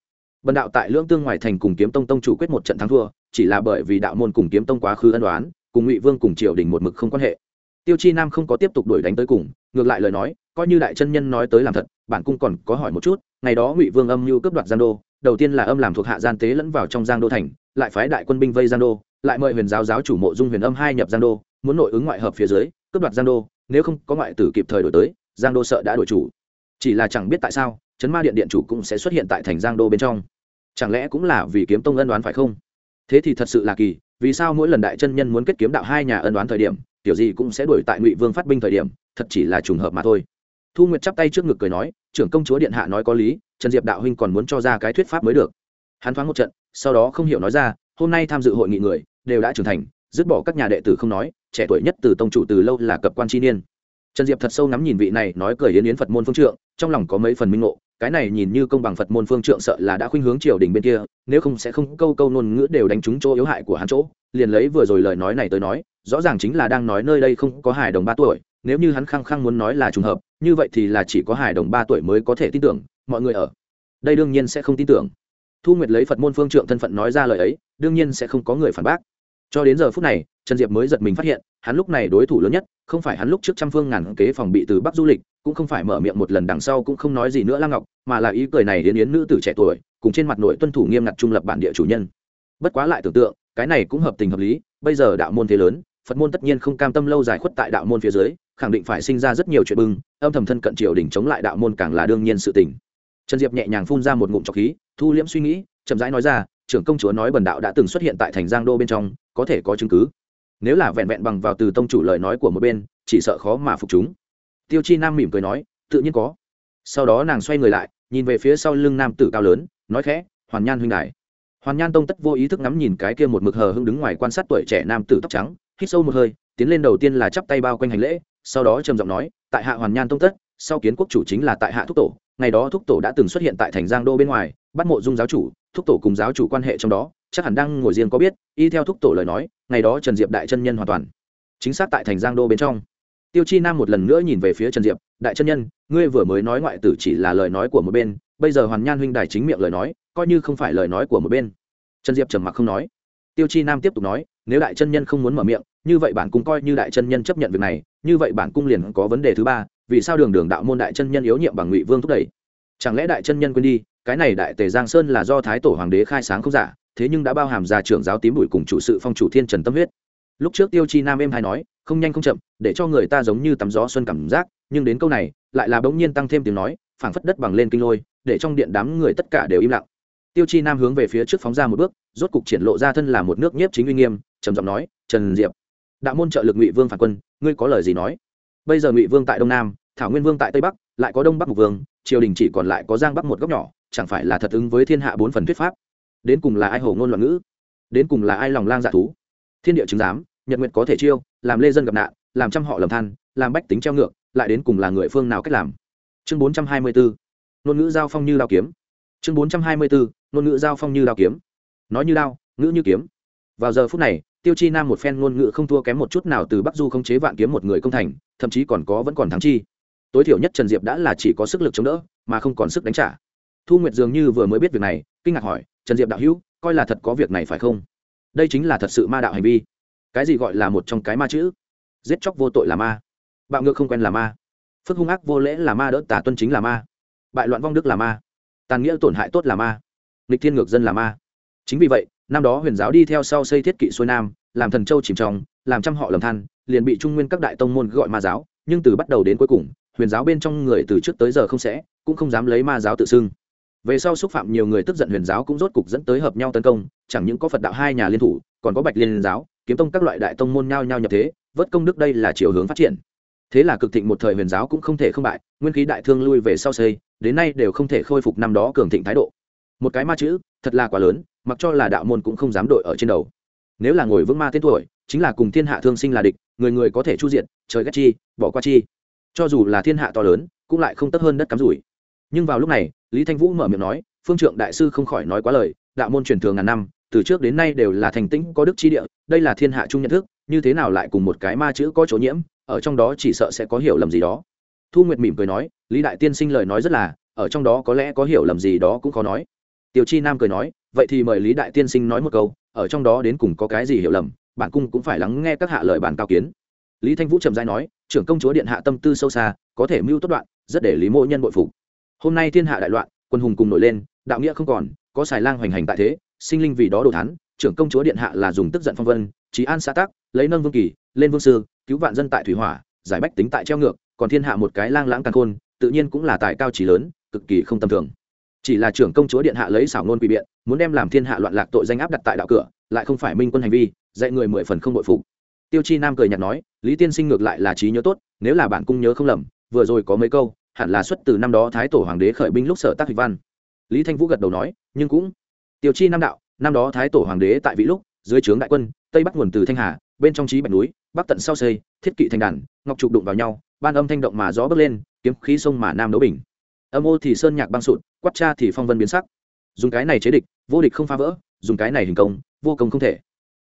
Bần đạo tại lưỡng tương ngoài thành cùng kiếm tông tông chủ quyết một trận thắng thua, chỉ là bởi vì đạo môn cùng kiếm tông quá khứ ân đoán cùng ngụy vương cùng triều đình một mực không quan hệ. Tiêu chi nam không có tiếp tục đuổi đánh tới cùng, ngược lại lời nói coi như đại chân nhân nói tới làm thật, bản cung còn có hỏi một chút, ngày đó ngụy vương âm mưu cướp đoạt giang đô, đầu tiên là âm làm thuộc hạ gian tế lẫn vào trong giang đô thành, lại phái đại quân binh vây giang đô, lại mời huyền giáo giáo chủ mộ dung huyền âm hai nhập giang đô, muốn nội ứng ngoại hợp phía dưới, cướp đoạt giang đô, nếu không có ngoại tử kịp thời đổi tới, giang đô sợ đã đổi chủ. Chỉ là chẳng biết tại sao, chấn ma điện điện chủ cũng sẽ xuất hiện tại thành giang đô bên trong. Chẳng lẽ cũng là vì kiếm tông ân đoán phải không? Thế thì thật sự là kỳ, vì sao mỗi lần đại chân nhân muốn kết kiếm đạo hai nhà ân đoán thời điểm, tiểu gì cũng sẽ đuổi tại ngụy vương phát binh thời điểm, thật chỉ là trùng hợp mà thôi thu nguyệt chắp tay trước ngực cười nói, trưởng công chúa điện hạ nói có lý, trần diệp đạo huynh còn muốn cho ra cái thuyết pháp mới được. Hắn thoáng một trận, sau đó không hiểu nói ra, hôm nay tham dự hội nghị người, đều đã trưởng thành, dứt bỏ các nhà đệ tử không nói, trẻ tuổi nhất từ tông chủ từ lâu là cập quan chi niên. Trần diệp thật sâu ngắm nhìn vị này, nói cười yến yến phật môn phương trượng, trong lòng có mấy phần minh ngộ, cái này nhìn như công bằng phật môn phương trượng sợ là đã khuynh hướng triều đình bên kia, nếu không sẽ không câu câu ngôn ngữ đều đánh trúng chỗ yếu hại của hắn chỗ, liền lấy vừa rồi lời nói này tới nói, rõ ràng chính là đang nói nơi đây không có hài đồng ba tuổi nếu như hắn khăng khăng muốn nói là trùng hợp, như vậy thì là chỉ có hài đồng ba tuổi mới có thể tin tưởng, mọi người ở đây đương nhiên sẽ không tin tưởng. Thu nguyệt lấy phật môn phương trượng thân phận nói ra lời ấy, đương nhiên sẽ không có người phản bác. Cho đến giờ phút này, trần diệp mới giật mình phát hiện, hắn lúc này đối thủ lớn nhất, không phải hắn lúc trước trăm phương ngàn kế phòng bị từ bắc du lịch, cũng không phải mở miệng một lần đằng sau cũng không nói gì nữa lam ngọc, mà là ý cười này đến yến nữ tử trẻ tuổi, cùng trên mặt nội tuân thủ nghiêm ngặt trung lập bản địa chủ nhân. Bất quá lại tưởng tượng, cái này cũng hợp tình hợp lý, bây giờ đạo môn thế lớn, phật môn tất nhiên không cam tâm lâu dài khuất tại đạo môn phía dưới khẳng định phải sinh ra rất nhiều chuyện bưng, âm thầm thân cận triều đình chống lại đạo môn càng là đương nhiên sự tình. Trần diệp nhẹ nhàng phun ra một ngụm trọc khí, thu liễm suy nghĩ, chậm rãi nói ra, trưởng công chúa nói bần đạo đã từng xuất hiện tại thành giang đô bên trong, có thể có chứng cứ. Nếu là vẹn vẹn bằng vào từ tông chủ lời nói của một bên, chỉ sợ khó mà phục chúng. Tiêu chi nam mỉm cười nói, tự nhiên có. Sau đó nàng xoay người lại, nhìn về phía sau lưng nam tử cao lớn, nói khẽ, hoàn nhan huynh đại hoàn nhan tông tất vô ý thức ngắm nhìn cái kia một mực hờ hưng đứng ngoài quan sát tuổi trẻ nam tử tóc trắng, hít sâu một hơi, tiến lên đầu tiên là chắp tay bao quanh hành lễ sau đó trầm giọng nói, tại hạ hoàn nhan tông tất, sau kiến quốc chủ chính là tại hạ thúc tổ, ngày đó thúc tổ đã từng xuất hiện tại thành giang đô bên ngoài, bắt mộ dung giáo chủ, thúc tổ cùng giáo chủ quan hệ trong đó, chắc hẳn đang ngồi riêng có biết, y theo thúc tổ lời nói, ngày đó trần diệp đại chân nhân hoàn toàn, chính xác tại thành giang đô bên trong. Tiêu chi nam một lần nữa nhìn về phía trần diệp, đại chân nhân, ngươi vừa mới nói ngoại tử chỉ là lời nói của một bên, bây giờ hoàn nhan huynh đài chính miệng lời nói, coi như không phải lời nói của một bên. Trần diệp trầm mặc không nói. Tiêu chi nam tiếp tục nói, nếu đại chân nhân không muốn mở miệng, như vậy bản cũng coi như đại chân nhân chấp nhận việc này như vậy bản cung liền có vấn đề thứ ba, vì sao đường đường đạo môn đại chân nhân yếu nhiệm bằng ngụy vương thúc đẩy? Chẳng lẽ đại chân nhân quên đi, cái này đại tề giang sơn là do thái tổ hoàng đế khai sáng không giả, thế nhưng đã bao hàm ra trưởng giáo tím bụi cùng chủ sự phong chủ thiên trần tâm huyết. Lúc trước tiêu chi nam em hay nói, không nhanh không chậm, để cho người ta giống như tắm gió xuân cảm giác, nhưng đến câu này, lại là bỗng nhiên tăng thêm tiếng nói, phảng phất đất bằng lên kinh lôi, để trong điện đám người tất cả đều im lặng. Tiêu chi nam hướng về phía trước phóng ra một bước, rốt cục triển lộ ra thân là một nước nhiếp chính uy nghiêm, trầm giọng nói, trần diệp, đạo môn trợ lực ngụy vương phản quân ngươi có lời gì nói? Bây giờ ngụy vương tại đông nam thảo nguyên vương tại tây bắc lại có đông bắc mục vương triều đình chỉ còn lại có giang bắc một góc nhỏ chẳng phải là thật ứng với thiên hạ bốn phần thuyết pháp? Đến cùng là ai hồ ngôn loạn ngữ? Đến cùng là ai lòng lang dạ thú? Thiên địa chứng giám nhật nguyện có thể chiêu làm lê dân gặp nạn làm trăm họ lầm than làm bách tính treo ngược lại đến cùng là người phương nào cách làm? Chương bốn trăm hai mươi bốn ngôn ngữ giao phong như lao kiếm. Chương bốn trăm hai mươi bốn ngôn ngữ giao phong như lao kiếm. Nói như lao, ngữ như kiếm. Vào giờ phút này tiêu chi nam một phen ngôn ngữ không thua kém một chút nào từ bắc du không chế vạn kiếm một người công thành, thậm chí còn có vẫn còn thắng chi. Tối thiểu nhất trần diệp đã là chỉ có sức lực chống đỡ, mà không còn sức đánh trả. Thu nguyệt dường như vừa mới biết việc này, kinh ngạc hỏi, trần diệp đạo hữu, coi là thật có việc này phải không? Đây chính là thật sự ma đạo hành vi. Cái gì gọi là một trong cái ma chữ? Giết chóc vô tội là ma. Bạo ngược không quen là ma. Phước hung ác vô lễ là ma, đỡ tả tuân chính là ma. Bại loạn vong đức là ma. Tàn nghĩa tổn hại tốt là ma. Nghịch thiên ngược dân là ma. Chính vì vậy năm đó huyền giáo đi theo sau xây thiết kỵ xuôi nam, làm thần châu chìm trong, làm trăm họ lầm than, liền bị trung nguyên các đại tông môn gọi ma giáo, nhưng từ bắt đầu đến cuối cùng, huyền giáo bên trong người từ trước tới giờ không sẽ, cũng không dám lấy ma giáo tự xưng. Về sau xúc phạm nhiều người tức giận huyền giáo cũng rốt cục dẫn tới hợp nhau tấn công, chẳng những có phật đạo hai nhà liên thủ, còn có bạch liên giáo, kiếm tông các loại đại tông môn nhao nhao nhập thế, vớt công đức đây là chiều hướng phát triển. Thế là cực thịnh một thời huyền giáo cũng không thể không bại, nguyên khí đại thương lui về sau xây, đến nay đều không thể khôi phục năm đó cường thịnh thái độ. Một cái ma chữ, thật là quá lớn mặc cho là đạo môn cũng không dám đội ở trên đầu. Nếu là ngồi vững ma tên tuổi, chính là cùng thiên hạ thương sinh là địch, người người có thể chu diện trời ghét chi, bỏ qua chi. Cho dù là thiên hạ to lớn, cũng lại không tấp hơn đất cắm rủi. Nhưng vào lúc này, lý thanh vũ mở miệng nói, phương trượng đại sư không khỏi nói quá lời, đạo môn truyền thường ngàn năm, từ trước đến nay đều là thành tĩnh, có đức chi địa, đây là thiên hạ chung nhận thức, như thế nào lại cùng một cái ma chữ có chỗ nhiễm, ở trong đó chỉ sợ sẽ có hiểu lầm gì đó. Thu nguyệt mỉm cười nói, lý đại tiên sinh lời nói rất là, ở trong đó có lẽ có hiểu lầm gì đó cũng khó nói. Tiêu chi nam cười nói vậy thì mời lý đại tiên sinh nói một câu, ở trong đó đến cùng có cái gì hiểu lầm, bản cung cũng phải lắng nghe các hạ lời bản cao kiến lý thanh vũ trầm giai nói, trưởng công chúa điện hạ tâm tư sâu xa, có thể mưu tốt đoạn, rất để lý mộ nhân bội phục hôm nay thiên hạ đại loạn, quân hùng cùng nổi lên, đạo nghĩa không còn, có xài lang hoành hành tại thế, sinh linh vì đó đồ thán. trưởng công chúa điện hạ là dùng tức giận phong vân, trí an xã tác lấy nâng vương kỳ, lên vương sư, cứu vạn dân tại thủy hỏa, giải bách tính tại treo ngược, còn thiên hạ một cái lang lãng càng khôn, tự nhiên cũng là tài cao trí lớn, cực kỳ không tầm thường chỉ là trưởng công chúa điện hạ lấy xảo nôn quỷ biện, muốn đem làm thiên hạ loạn lạc tội danh áp đặt tại đạo cửa, lại không phải minh quân hành vi, dạy người mười phần không bội phục. Tiêu chi nam cười nhạt nói, lý tiên sinh ngược lại là trí nhớ tốt, nếu là bạn cung nhớ không lầm, vừa rồi có mấy câu, hẳn là xuất từ năm đó thái tổ hoàng đế khởi binh lúc sở tác hịch văn. Lý thanh vũ gật đầu nói, nhưng cũng tiêu chi nam đạo, năm đó thái tổ hoàng đế tại vị lúc, dưới trướng đại quân, tây bắc nguồn từ thanh hà, bên trong trí bạch núi, bắc tận sau xây, thiết kỵ thành đàn, ngọc trục đụng vào nhau, ban âm thanh động mà gió bước lên, kiếm khí sông mà nam đấu bình âm ô thì sơn nhạc băng sụt, quát cha thì phong vân biến sắc. Dùng cái này chế địch, vô địch không phá vỡ, dùng cái này hình công, vô công không thể.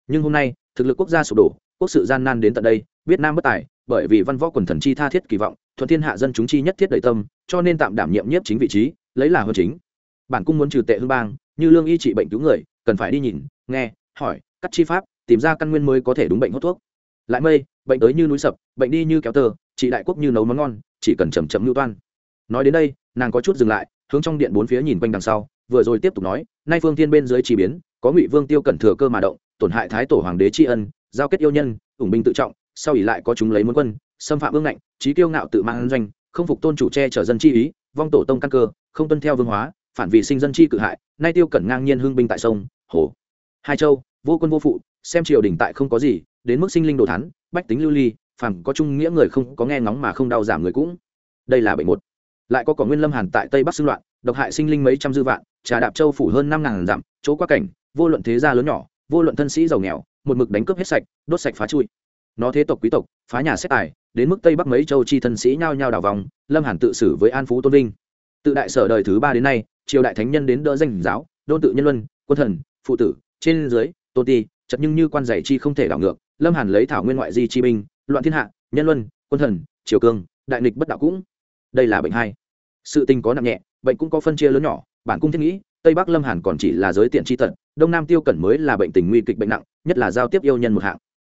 Nhưng hôm nay, thực lực quốc gia sụp đổ, quốc sự gian nan đến tận đây, việt nam bất tài, bởi vì văn võ quần thần chi tha thiết kỳ vọng, thuận thiên hạ dân chúng chi nhất thiết đầy tâm, cho nên tạm đảm nhiệm nhiếp chính vị trí, lấy là hơn chính. Bản cung muốn trừ tệ hương bang, như lương y trị bệnh cứu người, cần phải đi nhìn, nghe, hỏi, cắt chi pháp, tìm ra căn nguyên mới có thể đúng bệnh hốt thuốc. Lại mây, bệnh tới như núi sập, bệnh đi như kéo tơ, trị đại quốc như nấu món ngon, chỉ cần chầm chậm lưu toan. Nói đến đây nàng có chút dừng lại, hướng trong điện bốn phía nhìn quanh đằng sau, vừa rồi tiếp tục nói, nay phương thiên bên dưới chỉ biến, có ngụy vương tiêu cẩn thừa cơ mà động, tổn hại thái tổ hoàng đế tri ân, giao kết yêu nhân, ủng binh tự trọng, sau ỉ lại có chúng lấy muốn quân, xâm phạm ương ngạnh, trí kiêu ngạo tự mang doanh, không phục tôn chủ che chở dân chi ý, vong tổ tông căn cơ, không tuân theo vương hóa, phản vì sinh dân chi cự hại, nay tiêu cẩn ngang nhiên hương binh tại sông, hồ, hai châu, vô quân vô phụ, xem triều đình tại không có gì, đến mức sinh linh đồ thắn bách tính lưu ly phản có trung nghĩa người không có nghe ngóng mà không đau giảm người cũng. Đây là bệnh một lại có cỏ nguyên lâm hàn tại tây bắc xưng loạn, độc hại sinh linh mấy trăm dư vạn, trà đạp châu phủ hơn năm ngàn dặm, chỗ qua cảnh, vô luận thế gia lớn nhỏ, vô luận thân sĩ giàu nghèo, một mực đánh cướp hết sạch, đốt sạch phá chui. Nó thế tộc quý tộc, phá nhà xét tài, đến mức tây bắc mấy châu chi thân sĩ nhao nhao đảo vòng, lâm hàn tự xử với an phú tôn vinh. Tự đại sở đời thứ ba đến nay, triều đại thánh nhân đến đỡ danh giáo, đôn tự nhân luân, quân thần, phụ tử, trên dưới, tôn ti, chật nhưng như quan giải chi không thể đảo ngược, lâm hàn lấy thảo nguyên ngoại di chi binh, loạn thiên hạ, nhân luân, quân thần, triều cương, đại nghịch bất đạo cũng đây là bệnh hai. Sự tình có nặng nhẹ, bệnh cũng có phân chia lớn nhỏ, bản cung thiết nghĩ, tây bắc lâm hàn còn chỉ là giới tiện tri tật, đông nam tiêu cẩn mới là bệnh tình nguy kịch bệnh nặng, nhất là giao tiếp yêu nhân một hạng.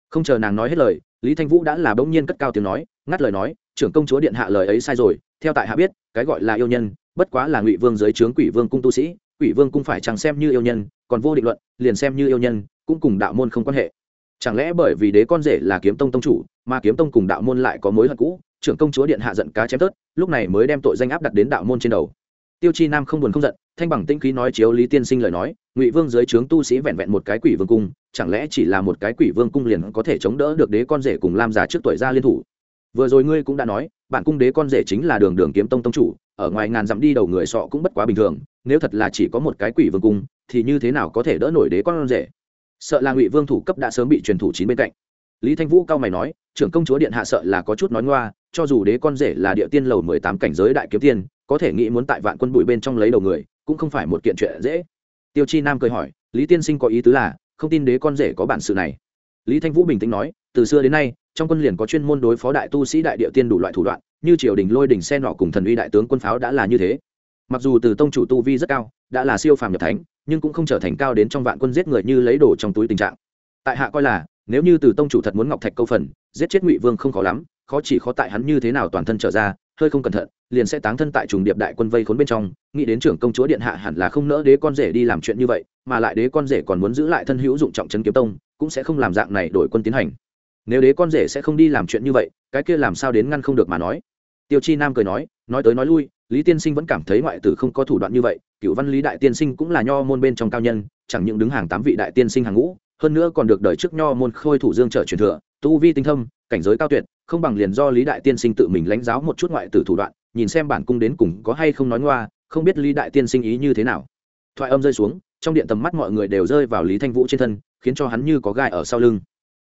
Không chờ nàng nói hết lời, lý thanh vũ đã là bỗng nhiên cất cao tiếng nói, ngắt lời nói, trưởng công chúa điện hạ lời ấy sai rồi, theo tại hạ biết, cái gọi là yêu nhân, bất quá là ngụy vương dưới trướng quỷ vương cung tu sĩ, quỷ vương cung phải chẳng xem như yêu nhân, còn vô định luận, liền xem như yêu nhân, cũng cùng đạo môn không quan hệ. Chẳng lẽ bởi vì đế con rể là kiếm tông tông chủ, mà kiếm tông cùng đạo môn lại có mối hận cũ trưởng công chúa điện hạ giận cá chém tớt, lúc này mới đem tội danh áp đặt đến đạo môn trên đầu. Tiêu chi nam không buồn không giận, thanh bằng tĩnh khí nói chiếu lý tiên sinh lời nói, ngụy vương dưới trướng tu sĩ vẹn vẹn một cái quỷ vương cung, chẳng lẽ chỉ là một cái quỷ vương cung liền có thể chống đỡ được đế con rể cùng lam già trước tuổi ra liên thủ? Vừa rồi ngươi cũng đã nói bạn cung đế con rể chính là đường đường kiếm tông tông chủ, ở ngoài ngàn dặm đi đầu người sọ cũng bất quá bình thường, nếu thật là chỉ có một cái quỷ vương cung, thì như thế nào có thể đỡ nổi đế con rể? Sợ là ngụy vương thủ cấp đã sớm bị truyền thủ chín bên cạnh. Lý thanh vũ cao mày nói trưởng công chúa điện hạ sợ là có chút nói ngoa, cho dù đế con rể là địa tiên lầu mười tám cảnh giới đại kiếm tiên, có thể nghĩ muốn tại vạn quân bụi bên trong lấy đầu người, cũng không phải một kiện chuyện dễ. Tiêu chi nam cười hỏi, lý tiên sinh có ý tứ là, không tin đế con rể có bản sự này? Lý thanh vũ bình tĩnh nói, từ xưa đến nay, trong quân liền có chuyên môn đối phó đại tu sĩ đại địa tiên đủ loại thủ đoạn, như triều đình lôi đình xe nọ cùng thần uy đại tướng quân pháo đã là như thế. Mặc dù từ tông chủ tu vi rất cao, đã là siêu phàm nhập thánh, nhưng cũng không trở thành cao đến trong vạn quân giết người như lấy đồ trong túi tình trạng. Tại hạ coi là nếu như từ tông chủ thật muốn ngọc thạch câu phần, giết chết ngụy vương không khó lắm, khó chỉ khó tại hắn như thế nào toàn thân trở ra, hơi không cẩn thận, liền sẽ táng thân tại trùng điệp đại quân vây khốn bên trong, nghĩ đến trưởng công chúa điện hạ hẳn là không nỡ đế con rể đi làm chuyện như vậy, mà lại đế con rể còn muốn giữ lại thân hữu dụng trọng trấn kiếm tông, cũng sẽ không làm dạng này đổi quân tiến hành. Nếu đế con rể sẽ không đi làm chuyện như vậy, cái kia làm sao đến ngăn không được mà nói? Tiêu chi nam cười nói nói tới nói lui, lý tiên sinh vẫn cảm thấy ngoại tử không có thủ đoạn như vậy cựu văn lý đại tiên sinh cũng là nho môn bên trong cao nhân, chẳng những đứng hàng tám vị đại tiên sinh hàng ngũ hơn nữa còn được đời trước nho môn khôi thủ dương trở truyền thừa, tu vi tinh thâm, cảnh giới cao tuyệt, không bằng liền do lý đại tiên sinh tự mình lãnh giáo một chút ngoại tử thủ đoạn, nhìn xem bản cung đến cùng có hay không nói ngoa, không biết lý đại tiên sinh ý như thế nào. Thoại âm rơi xuống, trong điện tầm mắt mọi người đều rơi vào lý thanh vũ trên thân, khiến cho hắn như có gai ở sau lưng.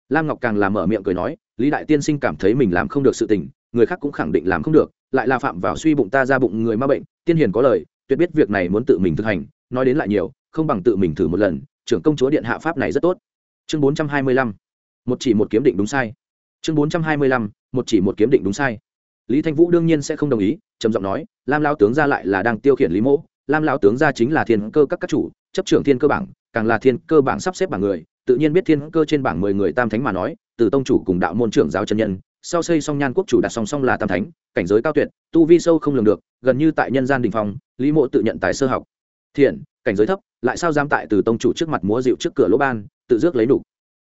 Lam ngọc càng làm mở miệng cười nói, lý đại tiên sinh cảm thấy mình làm không được sự tình, người khác cũng khẳng định làm không được, lại là phạm vào suy bụng ta ra bụng người ma bệnh, tiên hiền có lời, tuyệt biết việc này muốn tự mình thực hành, nói đến lại nhiều, không bằng tự mình thử một lần trưởng công chúa điện hạ pháp này rất tốt. Chương bốn trăm hai mươi lăm, một chỉ một kiếm định đúng sai. Chương bốn trăm hai mươi lăm, một chỉ một kiếm định đúng sai. Lý thanh vũ đương nhiên sẽ không đồng ý, trầm giọng nói, lam lao tướng ra lại là đang tiêu khiển lý mỗ. Lam lao tướng ra chính là thiên cơ các các chủ, chấp trưởng thiên cơ bảng, càng là thiên cơ bảng sắp xếp bảng người. Tự nhiên biết thiên cơ trên bảng mười người tam thánh mà nói, từ tông chủ cùng đạo môn trưởng giáo chân nhân, sau xây song nhan quốc chủ đặt song song là tam thánh, cảnh giới cao tuyệt, tu vi sâu không lường được, gần như tại nhân gian đình phong, lý mộ tự nhận tài sơ học. Thiện, cảnh giới thấp lại sao dám tại từ tông chủ trước mặt múa dịu trước cửa lỗ ban, tự dước lấy đủ.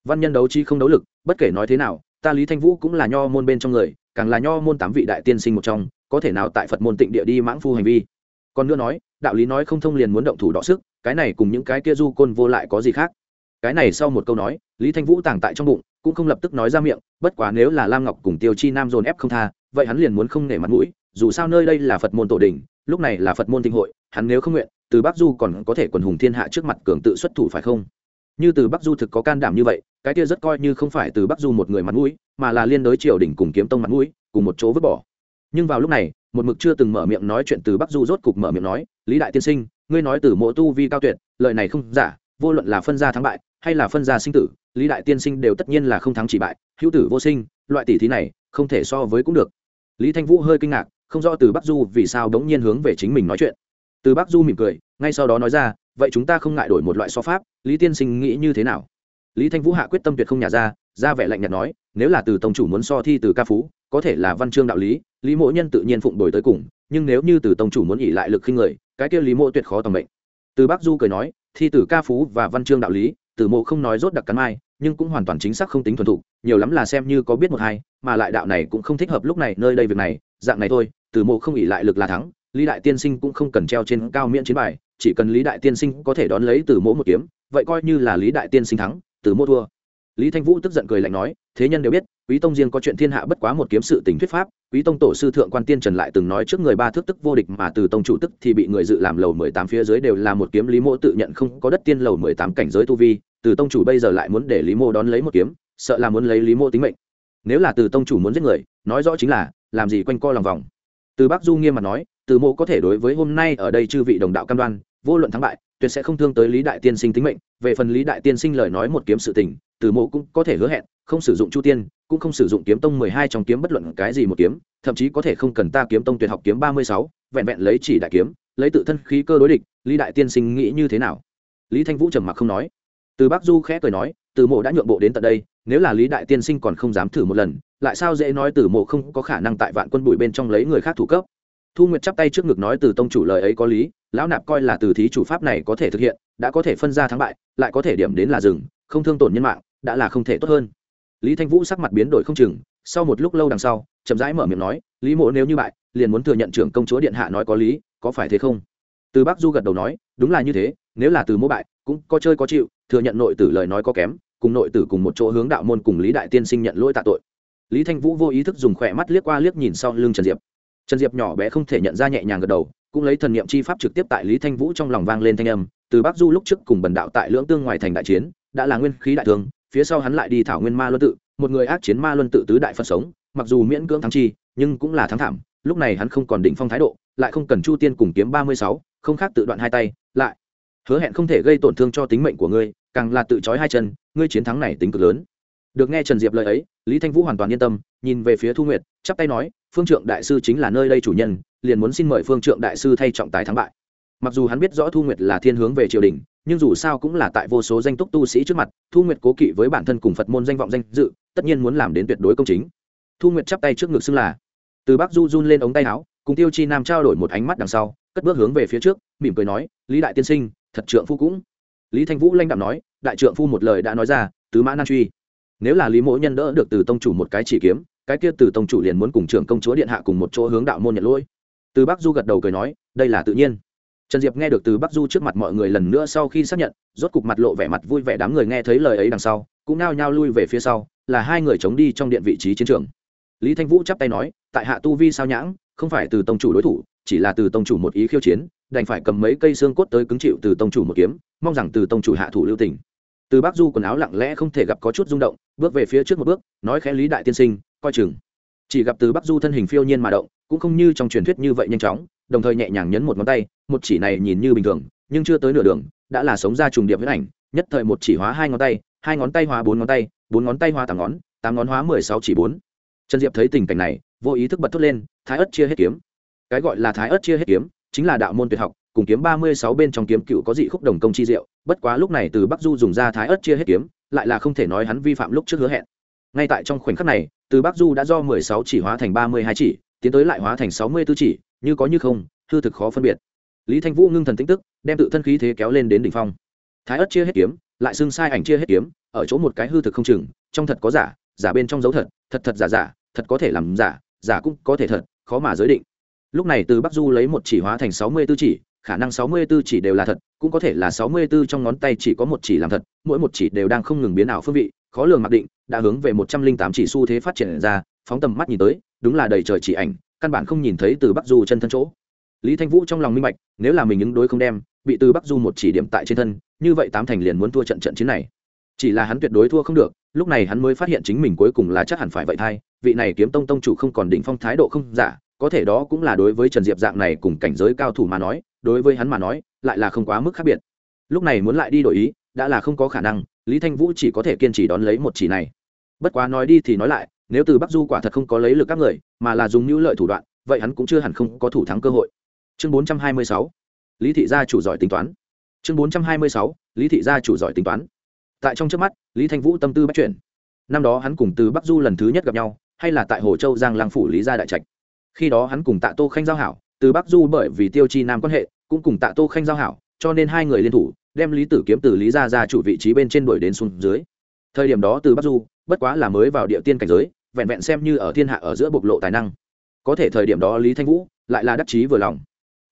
Văn nhân đấu chi không đấu lực, bất kể nói thế nào, ta lý thanh vũ cũng là nho môn bên trong người, càng là nho môn tám vị đại tiên sinh một trong, có thể nào tại phật môn tịnh địa đi mãng phu hành vi. Còn nữa nói, đạo lý nói không thông liền muốn động thủ đọ sức, cái này cùng những cái kia du côn vô lại có gì khác? Cái này sau một câu nói, lý thanh vũ tàng tại trong bụng, cũng không lập tức nói ra miệng, bất quá nếu là lam ngọc cùng tiêu chi nam dồn ép không tha, vậy hắn liền muốn không nể mặt mũi, dù sao nơi đây là phật môn tổ đình lúc này là phật môn thịnh hội, hắn nếu không nguyện từ bắc du còn có thể quần hùng thiên hạ trước mặt cường tự xuất thủ phải không? Như từ bắc du thực có can đảm như vậy, cái kia rất coi như không phải từ bắc du một người mặt mũi, mà là liên đối triều đình cùng kiếm tông mặt mũi, cùng một chỗ vứt bỏ. Nhưng vào lúc này, một mực chưa từng mở miệng nói chuyện từ bắc du rốt cục mở miệng nói, lý đại tiên sinh, ngươi nói từ mộ tu vi cao tuyệt lợi này không giả, vô luận là phân gia thắng bại, hay là phân gia sinh tử, lý đại tiên sinh đều tất nhiên là không thắng chỉ bại, hữu tử vô sinh, loại tỷ thí này, không thể so với cũng được. Lý thanh vũ hơi kinh ngạc, không rõ từ bắc du vì sao đống nhiên hướng về chính mình nói chuyện từ Bác du mỉm cười, ngay sau đó nói ra, vậy chúng ta không ngại đổi một loại so pháp, lý tiên sinh nghĩ như thế nào? Lý thanh vũ hạ quyết tâm tuyệt không nhả ra ra vẻ lạnh nhạt nói, nếu là từ tông chủ muốn so thi từ ca phú, có thể là văn chương đạo lý lý mộ nhân tự nhiên phụng đổi tới cùng, nhưng nếu như từ tông chủ muốn ỉ lại lực khinh người, cái kia lý mộ tuyệt khó tầm mệnh. Từ Bác du cười nói, thi từ ca phú và văn chương đạo lý, từ mộ không nói rốt đặc cắn mai, nhưng cũng hoàn toàn chính xác không tính thuần thục, nhiều lắm là xem như có biết một hai, mà lại đạo này cũng không thích hợp lúc này nơi đây việc này, dạng này thôi, từ mộ không ỉ lại lực là thắng lý đại tiên sinh cũng không cần treo trên cao miễn chiến bài, chỉ cần lý đại tiên sinh có thể đón lấy từ mỗ một kiếm, vậy coi như là lý đại tiên sinh thắng, từ Mỗ thua. Lý thanh vũ tức giận cười lạnh nói, thế nhân đều biết, quý tông riêng có chuyện thiên hạ bất quá một kiếm sự tình thuyết pháp, quý tông tổ sư thượng quan tiên trần lại từng nói trước người ba thước tức vô địch mà từ tông chủ tức thì bị người dự làm lầu mười tám phía dưới đều là một kiếm lý Mỗ tự nhận không có đất tiên lầu mười tám cảnh giới tu vi, từ tông chủ bây giờ lại muốn để lý Mỗ đón lấy một kiếm, sợ là muốn lấy lý Mỗ tính mệnh. Nếu là từ tông chủ muốn giết người, nói rõ chính là, làm gì quanh co lòng vòng. Từ bắc du nghiêm mặt nói từ mộ có thể đối với hôm nay ở đây chư vị đồng đạo cam đoan, vô luận thắng bại, tuyệt sẽ không thương tới lý đại tiên sinh tính mệnh. Về phần lý đại tiên sinh lời nói một kiếm sự tình, từ mộ cũng có thể hứa hẹn, không sử dụng chu tiên, cũng không sử dụng kiếm tông mười hai trong kiếm bất luận cái gì một kiếm, thậm chí có thể không cần ta kiếm tông tuyệt học kiếm ba mươi sáu, vẹn vẹn lấy chỉ đại kiếm, lấy tự thân khí cơ đối địch, lý đại tiên sinh nghĩ như thế nào? Lý thanh vũ trầm mặc không nói. Từ bắc du khẽ cười nói, từ mộ đã nhượng bộ đến tận đây, nếu là lý đại tiên sinh còn không dám thử một lần, lại sao dễ nói từ mộ không có khả năng tại vạn quân bụi bên trong lấy người khác thủ cấp? Thu nguyệt chắp tay trước ngực nói từ tông chủ lời ấy có lý, lão nạp coi là từ thí chủ pháp này có thể thực hiện, đã có thể phân ra thắng bại, lại có thể điểm đến là rừng không thương tổn nhân mạng, đã là không thể tốt hơn. Lý thanh vũ sắc mặt biến đổi không chừng, sau một lúc lâu đằng sau, chậm rãi mở miệng nói, lý mộ nếu như bại, liền muốn thừa nhận trưởng công chúa điện hạ nói có lý, có phải thế không? Từ bắc du gật đầu nói, đúng là như thế, nếu là từ mỗ bại, cũng có chơi có chịu, thừa nhận nội tử lời nói có kém, cùng nội tử cùng một chỗ hướng đạo môn cùng lý đại tiên sinh nhận lỗi tạ tội. Lý thanh vũ vô ý thức dùng khỏe mắt liếc qua liếc nhìn sau lưng trần diệp trần diệp nhỏ bé không thể nhận ra nhẹ nhàng gật đầu, cũng lấy thần niệm chi pháp trực tiếp tại lý thanh vũ trong lòng vang lên thanh âm, từ bắc du lúc trước cùng bần đạo tại lưỡng tương ngoài thành đại chiến, đã là nguyên khí đại thương, phía sau hắn lại đi thảo nguyên ma luân tự, một người ác chiến ma luân tự tứ đại phật sống, mặc dù miễn cưỡng thắng chi, nhưng cũng là thắng thảm, lúc này hắn không còn định phong thái độ, lại không cần chu tiên cùng kiếm ba mươi sáu, không khác tự đoạn hai tay, lại hứa hẹn không thể gây tổn thương cho tính mệnh của ngươi, càng là tự trói hai chân, ngươi chiến thắng này tính cực lớn được nghe trần diệp lời ấy, lý thanh vũ hoàn toàn yên tâm, nhìn về phía thu nguyệt, chắp tay nói, phương trượng đại sư chính là nơi đây chủ nhân, liền muốn xin mời phương trượng đại sư thay trọng tài thắng bại. Mặc dù hắn biết rõ thu nguyệt là thiên hướng về triều đình, nhưng dù sao cũng là tại vô số danh túc tu sĩ trước mặt, thu nguyệt cố kỵ với bản thân cùng phật môn danh vọng danh dự, tất nhiên muốn làm đến tuyệt đối công chính. Thu nguyệt chắp tay trước ngực xưng là. Từ bắc du run lên ống tay áo, cùng tiêu chi nam trao đổi một ánh mắt đằng sau, cất bước hướng về phía trước, mỉm cười nói, lý đại tiên sinh, thật trượng phu cũng. Lý thanh vũ lanh đạm nói, đại trượng phu một lời đã nói ra, tứ mã nan truy nếu là lý mỗ nhân đỡ được từ tông chủ một cái chỉ kiếm, cái kia từ tông chủ liền muốn cùng trưởng công chúa điện hạ cùng một chỗ hướng đạo môn nhận lỗi. Từ bắc du gật đầu cười nói, đây là tự nhiên. Trần diệp nghe được từ bắc du trước mặt mọi người lần nữa sau khi xác nhận, rốt cục mặt lộ vẻ mặt vui vẻ đám người nghe thấy lời ấy đằng sau, cũng nao nhao lui về phía sau, là hai người chống đi trong điện vị trí chiến trường. Lý thanh vũ chắp tay nói, tại hạ tu vi sao nhãng, không phải từ tông chủ đối thủ, chỉ là từ tông chủ một ý khiêu chiến, đành phải cầm mấy cây xương cốt tới cứng chịu từ tông chủ một kiếm, mong rằng từ tông chủ hạ thủ lưu tình từ bác du quần áo lặng lẽ không thể gặp có chút rung động, bước về phía trước một bước, nói khẽ lý đại tiên sinh, coi chừng. Chỉ gặp từ bắc du thân hình phiêu nhiên mà động, cũng không như trong truyền thuyết như vậy nhanh chóng, đồng thời nhẹ nhàng nhấn một ngón tay, một chỉ này nhìn như bình thường, nhưng chưa tới nửa đường, đã là sống ra trùng điệp với ảnh, nhất thời một chỉ hóa hai ngón tay, hai ngón tay hóa bốn ngón tay, bốn ngón tay hóa tám ngón tám ngón hóa mười sáu chỉ bốn. Trần diệp thấy tình cảnh này, vô ý thức bật thốt lên, thái ớt chia hết kiếm. Cái gọi là thái ớt chia hết kiếm, chính là đạo môn tuyệt học, cùng kiếm ba mươi sáu bên trong kiếm cựu có dị khúc đồng công chi diệu bất quá lúc này từ bắc du dùng ra thái ớt chia hết kiếm, lại là không thể nói hắn vi phạm lúc trước hứa hẹn. Ngay tại trong khoảnh khắc này, từ bắc du đã do mười sáu chỉ hóa thành ba mươi hai chỉ, tiến tới lại hóa thành sáu mươi b ố chỉ, như có như không, hư thực khó phân biệt. Lý thanh vũ ngưng thần tính tức, đem tự thân khí thế kéo lên đến đỉnh phong. Thái ớt chia hết kiếm, lại xưng sai ảnh chia hết kiếm, ở chỗ một cái hư thực không chừng, trong thật có giả giả bên trong dấu thật thật thật giả giả, thật có thể làm giả giả cũng có thể thật, khó mà giới định. Lúc này từ bắc du lấy một chỉ hóa thành sáu mươi b ố chỉ khả năng sáu mươi b ố chỉ đều là thật, cũng có thể là sáu mươi b ố trong ngón tay chỉ có một chỉ làm thật, mỗi một chỉ đều đang không ngừng biến ảo phương vị, khó lường mặc định, đã hướng về một trăm linh tám chỉ xu thế phát triển ra, phóng tầm mắt nhìn tới, đúng là đầy trời chỉ ảnh, căn bản không nhìn thấy từ bắc du chân thân chỗ. Lý thanh vũ trong lòng minh bạch, nếu là mình ứng đối không đem, bị từ bắc du một chỉ điểm tại trên thân, như vậy tám thành liền muốn thua trận trận chiến này. Chỉ là hắn tuyệt đối thua không được, lúc này hắn mới phát hiện chính mình cuối cùng là chắc hẳn phải vậy thay, vị này kiếm tông tông chủ không còn đỉnh phong thái độ không giả có thể đó cũng là đối với trần diệp dạng này cùng cảnh giới cao thủ mà nói, đối với hắn mà nói, lại là không quá mức khác biệt. Lúc này muốn lại đi đổi ý, đã là không có khả năng, lý thanh vũ chỉ có thể kiên trì đón lấy một chỉ này. Bất quá nói đi thì nói lại, nếu từ bắc du quả thật không có lấy lực các người, mà là dùng những lợi thủ đoạn, vậy hắn cũng chưa hẳn không có thủ thắng cơ hội. Chương bốn trăm hai mươi sáu, lý thị gia chủ giỏi tính toán. Chương bốn trăm hai mươi sáu, lý thị gia chủ giỏi tính toán. Tại trong trước mắt, lý thanh vũ tâm tư bắt chuyển năm đó hắn cùng từ bắc du lần thứ nhất gặp nhau, hay là tại hồ châu giang lang phủ lý gia đại trạch khi đó hắn cùng tạ tô khanh giao hảo, từ bắc du bởi vì tiêu chi nam quan hệ, cũng cùng tạ tô khanh giao hảo, cho nên hai người liên thủ, đem lý tử kiếm từ lý gia ra chủ vị trí bên trên đuổi đến xuống dưới. Thời điểm đó từ bắc du, bất quá là mới vào địa tiên cảnh giới, vẹn vẹn xem như ở thiên hạ ở giữa bộc lộ tài năng. Có thể thời điểm đó lý thanh vũ lại là đắc chí vừa lòng.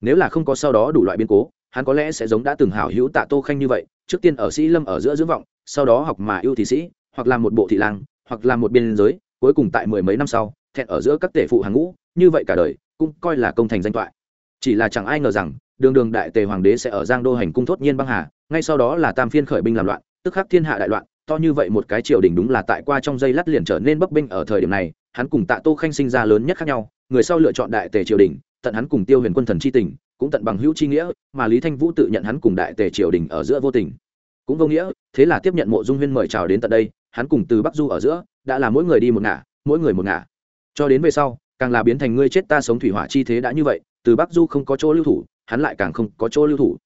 Nếu là không có sau đó đủ loại biến cố, hắn có lẽ sẽ giống đã từng hảo hữu tạ tô khanh như vậy, trước tiên ở sĩ lâm ở giữa dưỡng vọng, sau đó học mà yêu thị sĩ, hoặc làm một bộ thị lang, hoặc làm một biên giới, cuối cùng tại mười mấy năm sau, thẹn ở giữa các tể phụ hàng ngũ như vậy cả đời, cũng coi là công thành danh toại chỉ là chẳng ai ngờ rằng, đường đường đại tề hoàng đế sẽ ở giang đô hành cung thốt nhiên băng hà, ngay sau đó là tam phiên khởi binh làm loạn, tức khắc thiên hạ đại loạn, to như vậy một cái triều đình đúng là tại qua trong dây lát liền trở nên bấp binh ở thời điểm này, hắn cùng tạ tô khanh sinh ra lớn nhất khác nhau, người sau lựa chọn đại tề triều đình, tận hắn cùng tiêu huyền quân thần c h i tình, cũng tận bằng hữu c h i nghĩa, mà lý thanh vũ tự nhận hắn cùng đại tề triều đình ở giữa vô tình. Cũng vô nghĩa, thế là tiếp nhận mộ dung huyên mời chào đến tận đây, hắn cùng từ bắc du ở giữa, đã là mỗi người đi một ngả, mỗi người một ngả. Cho đến về sau càng là biến thành ngươi chết ta sống thủy hỏa chi thế đã như vậy, từ bắc du không có chỗ lưu thủ, hắn lại càng không có chỗ lưu thủ.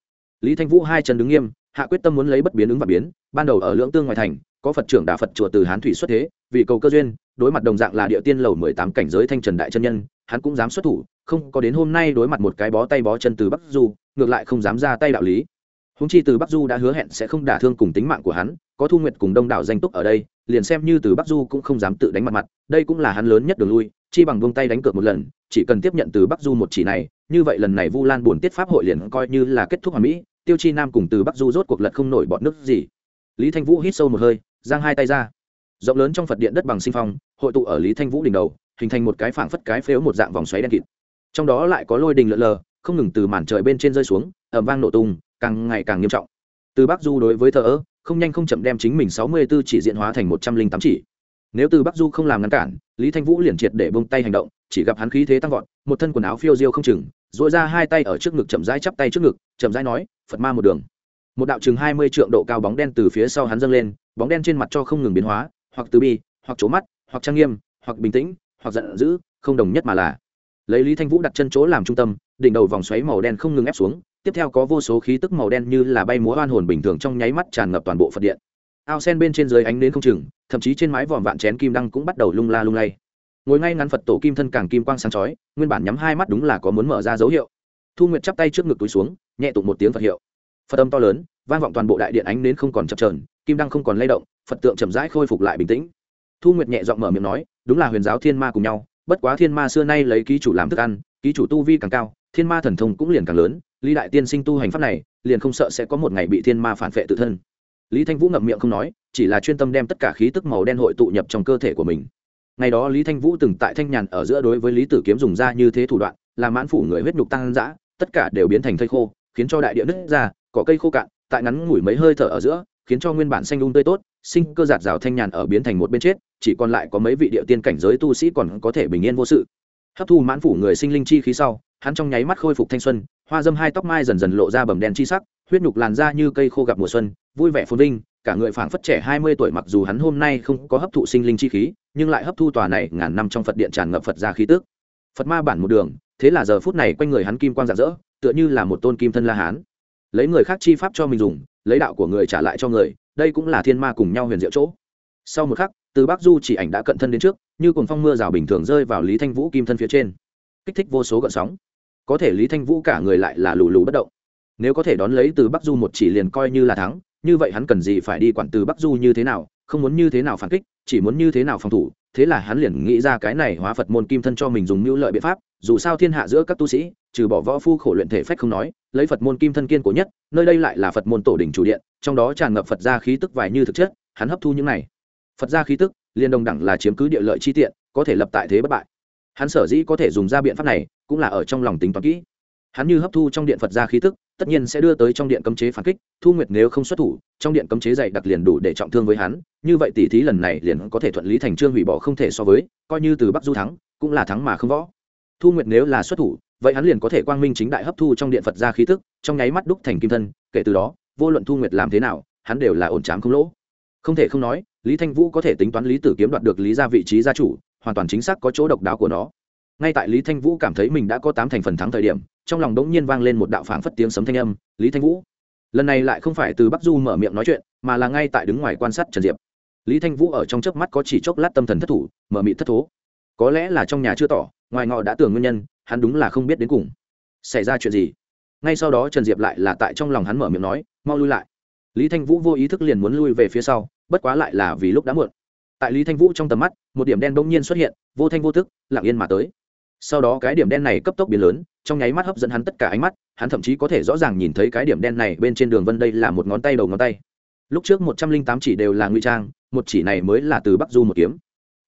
Lý thanh vũ hai chân đứng nghiêm, hạ quyết tâm muốn lấy bất biến ứng và biến, ban đầu ở lưỡng tương ngoài thành, có phật trưởng đà phật chùa từ hán thủy xuất thế, vì cầu cơ duyên, đối mặt đồng dạng là địa tiên lầu mười tám cảnh giới thanh trần đại chân nhân, hắn cũng dám xuất thủ, không có đến hôm nay đối mặt một cái bó tay bó chân từ bắc du, ngược lại không dám ra tay đạo lý. Húng chi từ bắc du đã hứa hẹn sẽ không đả thương cùng tính mạng của hắn, có thu nguyệt cùng đông đảo danh túc ở đây, liền xem như từ bắc du cũng không dám tự đánh mặt mặt, đây cũng là hắn lớn nhất đường lui chi bằng vung tay đánh cược một lần, chỉ cần tiếp nhận từ bắc du một chỉ này, như vậy lần này vu lan buồn tiết pháp hội liền coi như là kết thúc hoàn mỹ, tiêu chi nam cùng từ bắc du rốt cuộc lật không nổi bọn nước gì. Lý thanh vũ hít sâu một hơi, giang hai tay ra. Rộng lớn trong phật điện đất bằng sinh phong, hội tụ ở lý thanh vũ đỉnh đầu, hình thành một cái phảng phất cái phếu một dạng vòng xoáy đen kịt. Trong đó lại có lôi đình lượn lờ, không ngừng từ màn trời bên trên rơi xuống ẩm vang nổ tung, càng ngày càng nghiêm trọng. Từ bắc du đối với thờ ơ, không nhanh không chậm đem chính mình sáu mươi 64 chỉ diện hóa thành một trăm linh tám chỉ nếu từ bắc du không làm ngăn cản, lý thanh vũ liền triệt để bông tay hành động, chỉ gặp hắn khí thế tăng vọt, một thân quần áo phiêu diêu không chừng dội ra hai tay ở trước ngực chậm rãi chắp tay trước ngực, chậm rãi nói, phật ma một đường. Một đạo chừng hai mươi trượng độ cao bóng đen từ phía sau hắn dâng lên, bóng đen trên mặt cho không ngừng biến hóa, hoặc từ bi, hoặc trố mắt, hoặc trang nghiêm, hoặc bình tĩnh, hoặc giận dữ, không đồng nhất mà là. Lấy lý thanh vũ đặt chân chỗ làm trung tâm, đỉnh đầu vòng xoáy màu đen không ngừng ép xuống, tiếp theo có vô số khí tức màu đen như là bay múa oan hồn bình thường trong nháy mắt tràn ngập toàn bộ phật điện ao sen bên trên dưới ánh nến không chừng, thậm chí trên mái vòm vạn chén kim đăng cũng bắt đầu lung la lung lay. Ngồi ngay ngắn phật tổ kim thân càng kim quang sáng chói, nguyên bản nhắm hai mắt đúng là có muốn mở ra dấu hiệu. Thu nguyệt chắp tay trước ngực túi xuống, nhẹ tụng một tiếng phật hiệu. Phật âm to lớn, vang vọng toàn bộ đại điện ánh nến không còn chập trờn kim đăng không còn lay động, phật tượng chậm rãi khôi phục lại bình tĩnh. Thu nguyệt nhẹ giọng mở miệng nói, đúng là huyền giáo thiên ma cùng nhau, bất quá thiên ma xưa nay lấy ký chủ làm thức ăn, ký chủ tu vi càng cao, thiên ma thần thông cũng liền càng lớn, lý đại tiên sinh tu hành pháp này, liền không sợ sẽ có một ngày bị thiên ma phản vệ tự thân lý thanh vũ ngậm miệng không nói, chỉ là chuyên tâm đem tất cả khí tức màu đen hội tụ nhập trong cơ thể của mình. Ngày đó lý thanh vũ từng tại thanh nhàn ở giữa đối với lý tử kiếm dùng ra như thế thủ đoạn làm mãn phủ người huyết nhục tăng dã, tất cả đều biến thành thây khô, khiến cho đại địa nứt ra, cỏ cây khô cạn, tại ngắn ngủi mấy hơi thở ở giữa, khiến cho nguyên bản xanh lung tươi tốt, sinh cơ giạt rào thanh nhàn ở biến thành một bên chết, chỉ còn lại có mấy vị địa tiên cảnh giới tu sĩ còn có thể bình yên vô sự. Hấp thu mãn phủ người sinh linh chi khí sau, hắn trong nháy mắt khôi phục thanh xuân, hoa dâm hai tóc mai dần dần lộ ra bầm đen chi sắc, huyết nhục làn da như cây khô gặp mùa xuân vui vẻ phồn vinh, cả người phảng phất trẻ hai mươi tuổi mặc dù hắn hôm nay không có hấp thụ sinh linh chi khí, nhưng lại hấp thu tòa này ngàn năm trong phật điện tràn ngập phật ra khí tước phật ma bản một đường, thế là giờ phút này quanh người hắn kim quang rạng rỡ, tựa như là một tôn kim thân la hán. Lấy người khác chi pháp cho mình dùng, lấy đạo của người trả lại cho người, đây cũng là thiên ma cùng nhau huyền diệu chỗ. Sau một khắc, từ bắc du chỉ ảnh đã cận thân đến trước, như cùng phong mưa rào bình thường rơi vào lý thanh vũ kim thân phía trên. Kích thích vô số gợn sóng. Có thể lý thanh vũ cả người lại là lù lù bất động. Nếu có thể đón lấy từ bắc du một chỉ liền coi như là thắng như vậy hắn cần gì phải đi quản từ bắc du như thế nào, không muốn như thế nào phản kích, chỉ muốn như thế nào phòng thủ, thế là hắn liền nghĩ ra cái này hóa phật môn kim thân cho mình dùng mưu lợi biện pháp, dù sao thiên hạ giữa các tu sĩ, trừ bỏ võ phu khổ luyện thể phách không nói, lấy phật môn kim thân kiên cố nhất, nơi đây lại là phật môn tổ đỉnh chủ điện, trong đó tràn ngập phật gia khí tức vài như thực chất, hắn hấp thu những này. Phật gia khí tức liên đồng đẳng là chiếm cứ địa lợi chi tiện, có thể lập tại thế bất bại. Hắn sở dĩ có thể dùng ra biện pháp này, cũng là ở trong lòng tính toán kỹ. Hắn như hấp thu trong điện phật gia khí tức tất nhiên sẽ đưa tới trong điện cấm chế phản kích, thu nguyệt nếu không xuất thủ, trong điện cấm chế dày đặc liền đủ để trọng thương với hắn, như vậy tỷ thí lần này liền có thể thuận lý thành trương hủy bỏ không thể so với, coi như từ bắc du thắng, cũng là thắng mà không võ. Thu nguyệt nếu là xuất thủ, vậy hắn liền có thể quang minh chính đại hấp thu trong điện phật gia khí tức, trong nháy mắt đúc thành kim thân, kể từ đó, vô luận thu nguyệt làm thế nào, hắn đều là ổn trám không lỗ. Không thể không nói, lý thanh vũ có thể tính toán lý tử kiếm đoạt được lý ra vị trí gia chủ, hoàn toàn chính xác có chỗ độc đáo của nó ngay tại lý thanh vũ cảm thấy mình đã có tám thành phần thắng thời điểm, trong lòng đống nhiên vang lên một đạo phảng phất tiếng sấm thanh âm, lý thanh vũ. Lần này lại không phải từ bắc du mở miệng nói chuyện, mà là ngay tại đứng ngoài quan sát trần diệp. Lý thanh vũ ở trong chớp mắt có chỉ chốc lát tâm thần thất thủ, mở mị thất thố. Có lẽ là trong nhà chưa tỏ, ngoài ngọ đã tưởng nguyên nhân, hắn đúng là không biết đến cùng. Xảy ra chuyện gì? Ngay sau đó trần diệp lại là tại trong lòng hắn mở miệng nói, mau lui lại. Lý thanh vũ vô ý thức liền muốn lui về phía sau, bất quá lại là vì lúc đã muộn. Tại lý thanh vũ trong tầm mắt, một điểm đen bỗng nhiên xuất hiện, vô thanh vô thức lặng yên mà tới sau đó cái điểm đen này cấp tốc biến lớn, trong nháy mắt hấp dẫn hắn tất cả ánh mắt, hắn thậm chí có thể rõ ràng nhìn thấy cái điểm đen này bên trên đường vân đây là một ngón tay đầu ngón tay. Lúc trước một trăm linh tám chỉ đều là nguy trang, một chỉ này mới là từ bắc du một kiếm.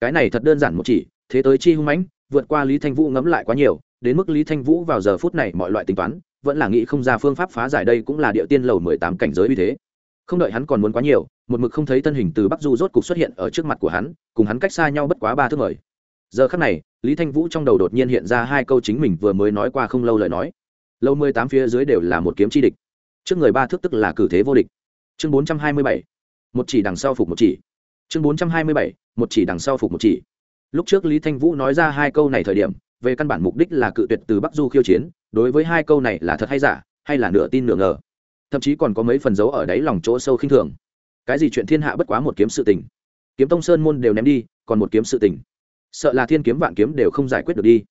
Cái này thật đơn giản một chỉ, thế tới chi hung mãnh, vượt qua lý thanh vũ ngẫm lại quá nhiều, đến mức lý thanh vũ vào giờ phút này mọi loại tính toán, vẫn là nghĩ không ra phương pháp phá giải đây cũng là địa tiên lầu mười tám cảnh giới uy thế. Không đợi hắn còn muốn quá nhiều, một mực không thấy thân hình từ bắc du rốt cục xuất hiện ở trước mặt của hắn, cùng hắn cách xa nhau bất quá ba thước mời giờ khắc này, lý thanh vũ trong đầu đột nhiên hiện ra hai câu chính mình vừa mới nói qua không lâu lời nói. Lâu mười tám phía dưới đều là một kiếm chi địch. Trước người ba thước tức là cử thế vô địch. Chương bốn trăm hai mươi bảy, một chỉ đằng sau phục một chỉ. Chương bốn trăm hai mươi bảy, một chỉ đằng sau phục một chỉ. Lúc trước lý thanh vũ nói ra hai câu này thời điểm, về căn bản mục đích là cự tuyệt từ bắc du khiêu chiến, đối với hai câu này là thật hay giả, hay là nửa tin nửa ngờ. Thậm chí còn có mấy phần dấu ở đáy lòng chỗ sâu khinh thường. Cái gì chuyện thiên hạ bất quá một kiếm sự tình. Kiếm tông sơn môn đều ném đi, còn một kiếm sự tình sợ là thiên kiếm vạn kiếm đều không giải quyết được đi.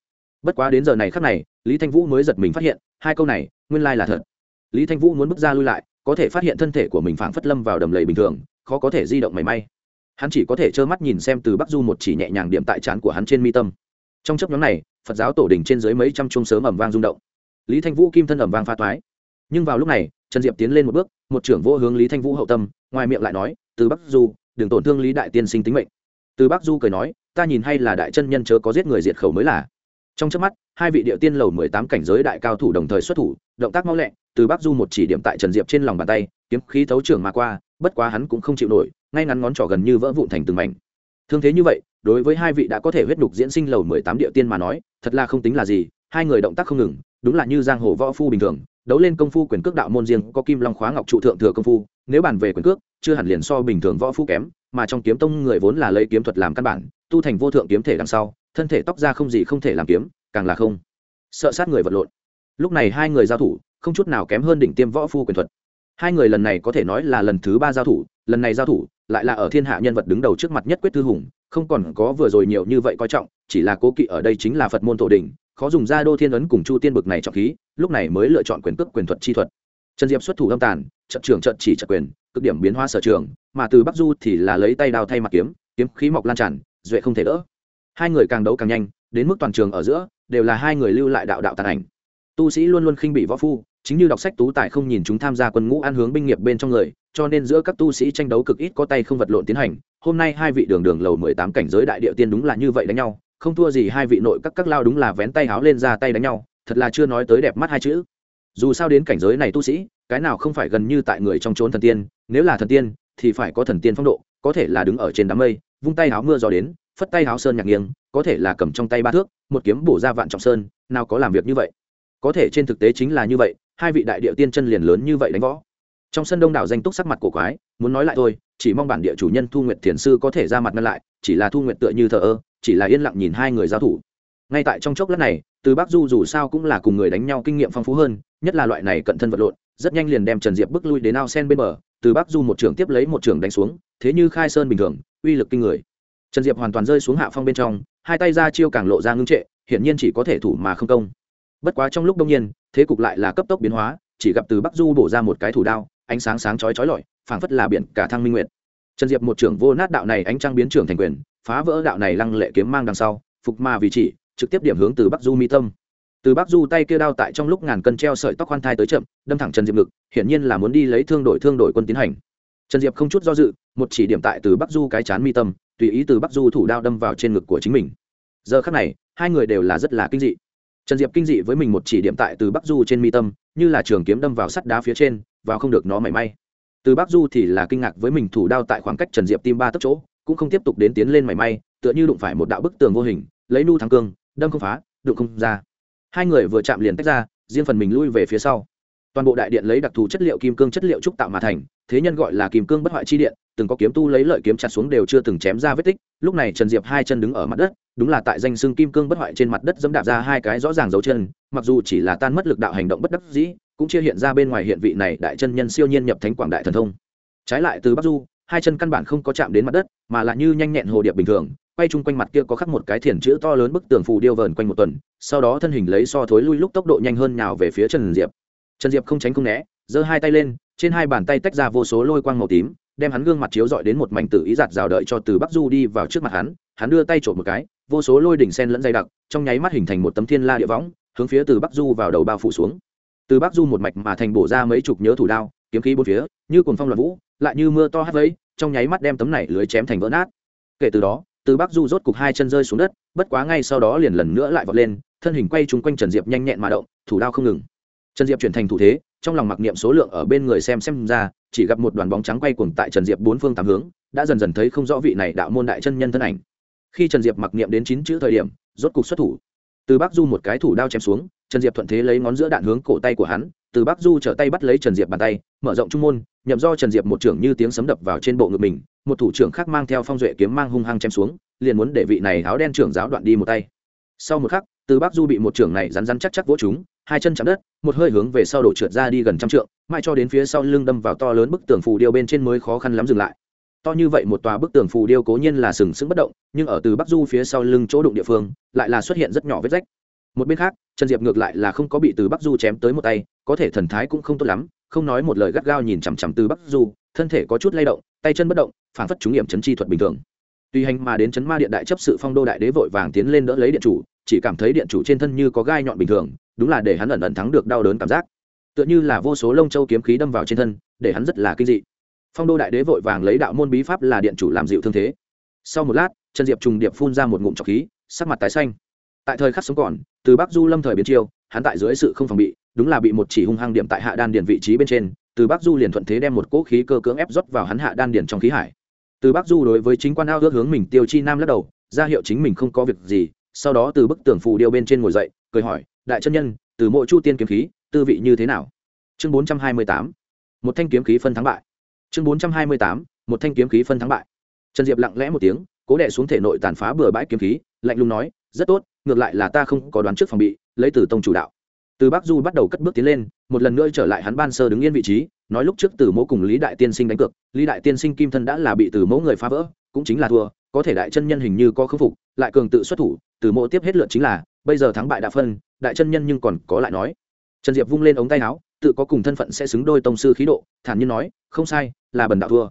Bất quá đến giờ này khắc này, lý thanh vũ mới giật mình phát hiện, hai câu này, nguyên lai là thật. Lý thanh vũ muốn bước ra lui lại, có thể phát hiện thân thể của mình phảng phất lâm vào đầm lầy bình thường, khó có thể di động mảy may. Hắn chỉ có thể trơ mắt nhìn xem từ bắc du một chỉ nhẹ nhàng điểm tại trán của hắn trên mi tâm. Trong chấp nhóm này, phật giáo tổ đình trên dưới mấy trăm chung sớm ẩm vang rung động. Lý thanh vũ kim thân ẩm vang pha toái. Nhưng vào lúc này, trần diệp tiến lên một bước, một trưởng vô hướng lý thanh vũ hậu tâm, ngoài miệng lại nói, từ bắc du, đừng tổn thương lý đại tiên sinh tính mệnh. Từ bắc du cười nói ta nhìn hay là đại chân nhân chớ có giết người diệt khẩu mới là. Trong trước mắt, hai vị địa tiên lầu mười tám cảnh giới đại cao thủ đồng thời xuất thủ, động tác mau lẹ, từ bắc du một chỉ điểm tại trần diệp trên lòng bàn tay, kiếm khí thấu trưởng mà qua, bất quá hắn cũng không chịu nổi, ngay ngắn ngón trỏ gần như vỡ vụn thành từng mảnh. Thương thế như vậy, đối với hai vị đã có thể huyết đục diễn sinh lầu mười tám địa tiên mà nói, thật là không tính là gì, hai người động tác không ngừng, đúng là như giang hồ võ phu bình thường, đấu lên công phu quyền cước đạo môn riêng, có kim long khóa ngọc trụ thượng thừa công phu, nếu bàn về quyền cước, chưa hẳn liền so bình thường võ phu kém, mà trong kiếm tông người vốn là lấy kiếm thuật làm căn bản tu thành vô thượng kiếm thể đằng sau, thân thể tóc ra không gì không thể làm kiếm, càng là không. Sợ sát người vật lộn. Lúc này hai người giao thủ, không chút nào kém hơn đỉnh tiêm võ phu quyền thuật. Hai người lần này có thể nói là lần thứ ba giao thủ, lần này giao thủ, lại là ở thiên hạ nhân vật đứng đầu trước mặt nhất quyết thư hùng, không còn có vừa rồi nhiều như vậy coi trọng, chỉ là cố kỵ ở đây chính là phật môn tổ đình khó dùng ra đô thiên ấn cùng chu tiên bực này trọng khí, lúc này mới lựa chọn quyền cước quyền thuật chi thuật. Trần diệp xuất thủ âm tàn, trận trưởng trận chỉ trận quyền, cực điểm biến hoa sở trường, mà từ bắc du thì là lấy tay đao thay mặt kiếm kiếm khí mọc lan tràn duệ không thể đỡ. Hai người càng đấu càng nhanh, đến mức toàn trường ở giữa, đều là hai người lưu lại đạo đạo tàn ảnh. Tu sĩ luôn luôn khinh bị võ phu, chính như đọc sách tú tài không nhìn chúng tham gia quân ngũ an hướng binh nghiệp bên trong người, cho nên giữa các tu sĩ tranh đấu cực ít có tay không vật lộn tiến hành. Hôm nay hai vị đường đường lầu mười tám cảnh giới đại địa tiên đúng là như vậy đánh nhau, không thua gì hai vị nội các các lao đúng là vén tay háo lên ra tay đánh nhau, thật là chưa nói tới đẹp mắt hai chữ. Dù sao đến cảnh giới này tu sĩ, cái nào không phải gần như tại người trong trốn thần tiên, nếu là thần tiên, thì phải có thần tiên phong độ, có thể là đứng ở trên đám mây vung tay háo mưa gió đến, phất tay háo sơn nhạc nghiêng, có thể là cầm trong tay ba thước, một kiếm bổ ra vạn trọng sơn, nào có làm việc như vậy. Có thể trên thực tế chính là như vậy, hai vị đại địa tiên chân liền lớn như vậy đánh võ. Trong sân đông đảo danh túc sắc mặt cổ quái, muốn nói lại thôi, chỉ mong bản địa chủ nhân thu nguyện thiền sư có thể ra mặt ngăn lại, chỉ là thu nguyện tựa như thờ ơ, chỉ là yên lặng nhìn hai người giao thủ. Ngay tại trong chốc lát này, từ bắc du dù sao cũng là cùng người đánh nhau kinh nghiệm phong phú hơn, nhất là loại này cận thân vật lộn, rất nhanh liền đem trần diệp bước lui đến ao sen bên bờ, từ bắc du một trường tiếp lấy một trường đánh xuống, thế như khai sơn bình thường uy lực kinh người. Trần diệp hoàn toàn rơi xuống hạ phong bên trong, hai tay ra chiêu càng lộ ra ngưng trệ, hiển nhiên chỉ có thể thủ mà không công. Bất quá trong lúc đông nhiên, thế cục lại là cấp tốc biến hóa, chỉ gặp từ bắc du bổ ra một cái thủ đao, ánh sáng sáng chói chói lọi, phảng phất là biển cả thăng minh nguyệt. Trần diệp một trưởng vô nát đạo này ánh trăng biến trưởng thành quyền, phá vỡ đạo này lăng lệ kiếm mang đằng sau, phục ma vì chỉ, trực tiếp điểm hướng từ bắc du mi tâm. Từ bắc du tay kia đao tại trong lúc ngàn cân treo sợi tóc khoan thai tới chậm, đâm thẳng trần diệp ngực, hiển nhiên là muốn đi lấy thương đổi thương đổi quân tiến hành trần diệp không chút do dự, một chỉ điểm tại từ bắc du cái chán mi tâm, tùy ý từ bắc du thủ đao đâm vào trên ngực của chính mình. Giờ khắc này, hai người đều là rất là kinh dị. Trần diệp kinh dị với mình một chỉ điểm tại từ bắc du trên mi tâm, như là trường kiếm đâm vào sắt đá phía trên, vào không được nó mảy may. Từ bắc du thì là kinh ngạc với mình thủ đao tại khoảng cách trần diệp tim ba tấc chỗ, cũng không tiếp tục đến tiến lên mảy may, tựa như đụng phải một đạo bức tường vô hình, lấy nu thắng cương, đâm không phá, đụng không ra. Hai người vừa chạm liền tách ra, riêng phần mình lui về phía sau toàn bộ đại điện lấy đặc thù chất liệu kim cương chất liệu trúc tạo mà thành, thế nhân gọi là kim cương bất hoại chi điện, từng có kiếm tu lấy lợi kiếm chặt xuống đều chưa từng chém ra vết tích, lúc này trần diệp hai chân đứng ở mặt đất, đúng là tại danh xưng kim cương bất hoại trên mặt đất dẫm đạp ra hai cái rõ ràng dấu chân, mặc dù chỉ là tan mất lực đạo hành động bất đắc dĩ, cũng chưa hiện ra bên ngoài hiện vị này đại chân nhân siêu nhiên nhập thánh quảng đại thần thông. Trái lại từ bắc du, hai chân căn bản không có chạm đến mặt đất, mà là như nhanh nhẹn hồ điệp bình thường, quay chung quanh mặt kia có khắc một cái thiền chữ to lớn bức tường phù điêu vờn quanh một tuần, sau đó thân hình lấy so thối lui lúc tốc độ nhanh hơn nào về phía trần diệp trần diệp không tránh không né, giơ hai tay lên, trên hai bàn tay tách ra vô số lôi quang màu tím, đem hắn gương mặt chiếu dọi đến một mảnh tử ý giạt rào đợi cho từ bắc du đi vào trước mặt hắn hắn đưa tay trộm một cái, vô số lôi đỉnh sen lẫn dày đặc, trong nháy mắt hình thành một tấm thiên la địa võng, hướng phía từ bắc du vào đầu bao phủ xuống. Từ bắc du một mạch mà thành bổ ra mấy chục nhớ thủ đao, kiếm khí bốn phía, như cồn phong loạn vũ, lại như mưa to hát vấy trong nháy mắt đem tấm này lưới chém thành vỡ nát. Kể từ đó, từ bắc du rốt cục hai chân rơi xuống đất, bất quá ngay sau đó liền lần nữa lại vọt lên, thân hình quay trúng quanh trần diệp nhanh nhẹn mà động, thủ đao không ngừng trần diệp chuyển thành thủ thế, trong lòng mặc niệm số lượng ở bên người xem xem ra, chỉ gặp một đoàn bóng trắng quay cuồng tại trần diệp bốn phương tám hướng, đã dần dần thấy không rõ vị này đạo môn đại chân nhân thân ảnh. Khi trần diệp mặc niệm đến chín chữ thời điểm, rốt cục xuất thủ. Từ bắc du một cái thủ đao chém xuống, trần diệp thuận thế lấy ngón giữa đạn hướng cổ tay của hắn, từ bắc du trở tay bắt lấy trần diệp bàn tay, mở rộng trung môn, nhậm do trần diệp một trưởng như tiếng sấm đập vào trên bộ ngực mình, một thủ trưởng khác mang theo phong duệ kiếm mang hung hăng chém xuống, liền muốn để vị này áo đen trưởng giáo đoạn đi một tay. Sau một khắc, từ bắc du bị một trưởng này rắn rắn chắc chắc vỗ chúng hai chân chạm đất, một hơi hướng về sau đổ trượt ra đi gần trăm trượng, mãi cho đến phía sau lưng đâm vào to lớn bức tường phù điêu bên trên mới khó khăn lắm dừng lại. To như vậy một tòa bức tường phù điêu cố nhiên là sừng sững bất động, nhưng ở từ bắc du phía sau lưng chỗ đụng địa phương, lại là xuất hiện rất nhỏ vết rách. Một bên khác, trần diệp ngược lại là không có bị từ bắc du chém tới một tay, có thể thần thái cũng không tốt lắm, không nói một lời gắt gao nhìn chằm chằm từ bắc du, thân thể có chút lay động, tay chân bất động phản phất trúng nghiệm chấn chi thuật bình thường. Tùy hành mà đến chấn ma điện đại chấp sự phong đô đại đế vội vàng tiến lên đỡ lấy điện chủ chỉ cảm thấy điện chủ trên thân như có gai nhọn bình thường, đúng là để hắn ẩn ẩn thắng được đau đớn cảm giác. Tựa như là vô số lông châu kiếm khí đâm vào trên thân, để hắn rất là kinh dị. Phong đô đại đế vội vàng lấy đạo môn bí pháp là điện chủ làm dịu thương thế. Sau một lát, trần diệp trùng điệp phun ra một ngụm trọc khí, sắc mặt tái xanh. Tại thời khắc sống còn, từ bắc du lâm thời biến chiêu, hắn tại dưới sự không phòng bị, đúng là bị một chỉ hung hăng điểm tại hạ đan điền vị trí bên trên, từ bắc du liền thuận thế đem một cỗ khí cơ cưỡng ép rót vào hắn hạ đan điền trong khí hải. Từ bắc du đối với chính quan ao ước hướng mình tiêu chi nam lắc đầu, ra hiệu chính mình không có việc gì sau đó từ bức tường phù điêu bên trên ngồi dậy, cười hỏi, đại chân nhân, từ mộ chu tiên kiếm khí, tư vị như thế nào? Chương bốn trăm hai mươi tám, một thanh kiếm khí phân thắng bại. Chương bốn trăm hai mươi tám, một thanh kiếm khí phân thắng bại. Trần diệp lặng lẽ một tiếng, cố đệ xuống thể nội tàn phá bừa bãi kiếm khí, lạnh lùng nói, rất tốt, ngược lại là ta không có đoán trước phòng bị, lấy từ tông chủ đạo. Từ bắc du bắt đầu cất bước tiến lên, một lần nữa trở lại hắn ban sơ đứng yên vị trí, nói lúc trước từ mẫu cùng lý đại tiên sinh đánh cược, lý đại tiên sinh kim thân đã là bị từ mẫu người phá vỡ, cũng chính là thua có thể đại chân nhân hình như có khâm phục, lại cường tự xuất thủ, từ mộ tiếp hết lượt chính là, bây giờ thắng bại đã phân, đại chân nhân nhưng còn có lại nói. Trần diệp vung lên ống tay áo, tự có cùng thân phận sẽ xứng đôi tông sư khí độ, thản nhiên nói, không sai, là bần đạo thua.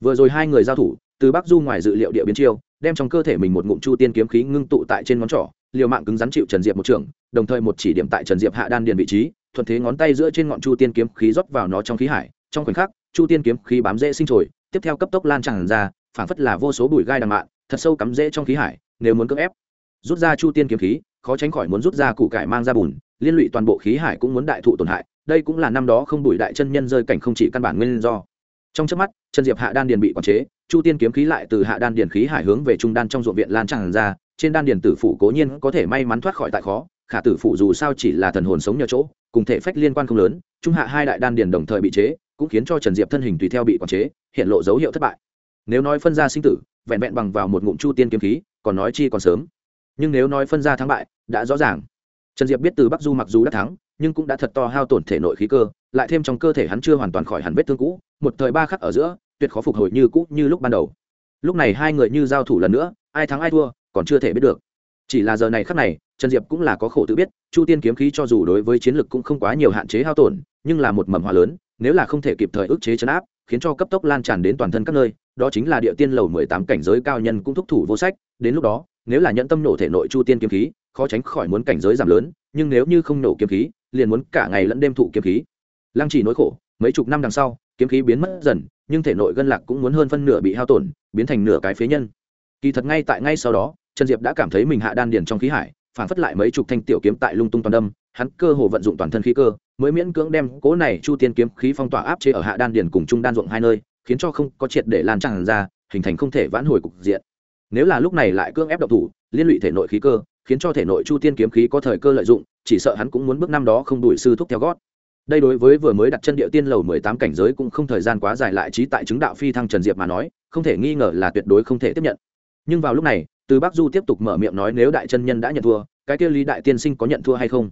Vừa rồi hai người giao thủ, từ bắc du ngoài dự liệu địa biến chiêu, đem trong cơ thể mình một ngụm chu tiên kiếm khí ngưng tụ tại trên ngón trỏ, liều mạng cứng rắn chịu trần diệp một trường, đồng thời một chỉ điểm tại trần diệp hạ đan điền vị trí, thuận thế ngón tay giữa trên ngọn chu tiên kiếm khí rót vào nó trong khí hải, trong khoảnh khắc, chu tiên kiếm khí bám dễ sinh trồi, tiếp theo cấp tốc lan tràn ra phảng phất là vô số bụi gai đằng mạn, thật sâu cắm rễ trong khí hải, nếu muốn cưỡng ép rút ra chu tiên kiếm khí, khó tránh khỏi muốn rút ra củ cải mang ra bùn, liên lụy toàn bộ khí hải cũng muốn đại thụ tổn hại, đây cũng là năm đó không đuổi đại chân nhân rơi cảnh không chỉ căn bản nguyên do. Trong trước mắt chân diệp hạ đan điền bị quản chế, chu tiên kiếm khí lại từ hạ đan điền khí hải hướng về trung đan trong ruộng viện lan tràn ra, trên đan điền tử phụ cố nhiên có thể may mắn thoát khỏi tại khó, khả tử phụ dù sao chỉ là thần hồn sống nhờ chỗ, cùng thể phách liên quan không lớn, trung hạ hai đại đan điền đồng thời bị chế, cũng khiến cho trần diệp thân hình tùy theo bị quản chế, hiện lộ dấu hiệu thất bại nếu nói phân ra sinh tử, vẹn vẹn bằng vào một ngụm chu tiên kiếm khí, còn nói chi còn sớm. Nhưng nếu nói phân ra thắng bại, đã rõ ràng. Trần diệp biết từ bắc du mặc dù đã thắng, nhưng cũng đã thật to hao tổn thể nội khí cơ, lại thêm trong cơ thể hắn chưa hoàn toàn khỏi hẳn vết thương cũ, một thời ba khắc ở giữa, tuyệt khó phục hồi như cũ như lúc ban đầu. Lúc này hai người như giao thủ lần nữa, ai thắng ai thua, còn chưa thể biết được. Chỉ là giờ này khắc này, trần diệp cũng là có khổ tự biết, chu tiên kiếm khí cho dù đối với chiến lực cũng không quá nhiều hạn chế hao tổn, nhưng là một mầm hòa lớn, nếu là không thể kịp thời ức chế chấn áp khiến cho cấp tốc lan tràn đến toàn thân các nơi, đó chính là địa tiên lầu mười tám cảnh giới cao nhân cũng thúc thủ vô sách, đến lúc đó, nếu là nhận tâm nổ thể nội chu tiên kiếm khí, khó tránh khỏi muốn cảnh giới giảm lớn, nhưng nếu như không nổ kiếm khí, liền muốn cả ngày lẫn đêm thụ kiếm khí. Lăng chỉ nỗi khổ, mấy chục năm đằng sau, kiếm khí biến mất dần, nhưng thể nội gân lạc cũng muốn hơn phân nửa bị hao tổn, biến thành nửa cái phế nhân. Kỳ thật ngay tại ngay sau đó, trần diệp đã cảm thấy mình hạ đan điền trong khí hải, phản phất lại mấy chục thanh tiểu kiếm tại lung tung toàn đâm, hắn cơ hồ vận dụng toàn thân khí cơ mới miễn cưỡng đem cố này chu tiên kiếm khí phong tỏa áp chế ở hạ đan điền cùng trung đan ruộng hai nơi, khiến cho không có triệt để lan tràn ra, hình thành không thể vãn hồi cục diện. Nếu là lúc này lại cưỡng ép độc thủ, liên lụy thể nội khí cơ, khiến cho thể nội chu tiên kiếm khí có thời cơ lợi dụng, chỉ sợ hắn cũng muốn bước năm đó không đuổi sư thúc theo gót. Đây đối với vừa mới đặt chân địa tiên lầu mười tám cảnh giới cũng không thời gian quá dài lại trí tại chứng đạo phi thăng trần diệp mà nói, không thể nghi ngờ là tuyệt đối không thể tiếp nhận. Nhưng vào lúc này, từ bắc du tiếp tục mở miệng nói nếu đại chân nhân đã nhận thua, cái kia lý đại tiên sinh có nhận thua hay không?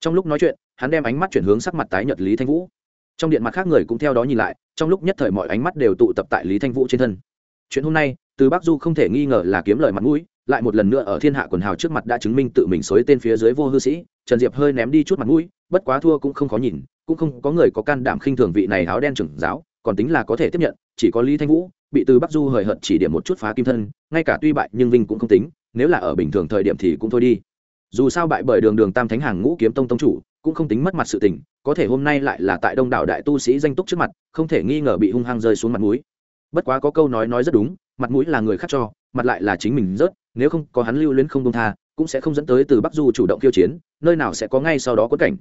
Trong lúc nói chuyện hắn đem ánh mắt chuyển hướng sắc mặt tái nhật lý thanh vũ. Trong điện mặt khác người cũng theo đó nhìn lại, trong lúc nhất thời mọi ánh mắt đều tụ tập tại lý thanh vũ trên thân. Chuyện hôm nay, từ bắc du không thể nghi ngờ là kiếm lời mặt mũi, lại một lần nữa ở thiên hạ quần hào trước mặt đã chứng minh tự mình xối tên phía dưới vô hư sĩ, trần diệp hơi ném đi chút mặt mũi, bất quá thua cũng không khó nhìn, cũng không có người có can đảm khinh thường vị này áo đen trưởng giáo, còn tính là có thể tiếp nhận, chỉ có lý thanh vũ, bị từ bắc du hời hợt chỉ điểm một chút phá kim thân, ngay cả tuy bại nhưng vinh cũng không tính, nếu là ở bình thường thời điểm thì cũng thôi đi. Dù sao bại bởi đường đường tam thánh hàng ngũ kiếm tông tông chủ cũng không tính mất mặt sự tình, có thể hôm nay lại là tại đông đảo đại tu sĩ danh túc trước mặt, không thể nghi ngờ bị hung hăng rơi xuống mặt mũi. Bất quá có câu nói nói rất đúng, mặt mũi là người khác cho, mặt lại là chính mình rớt, nếu không có hắn lưu luyến không dung tha, cũng sẽ không dẫn tới từ bắc du chủ động khiêu chiến, nơi nào sẽ có ngay sau đó quất cảnh.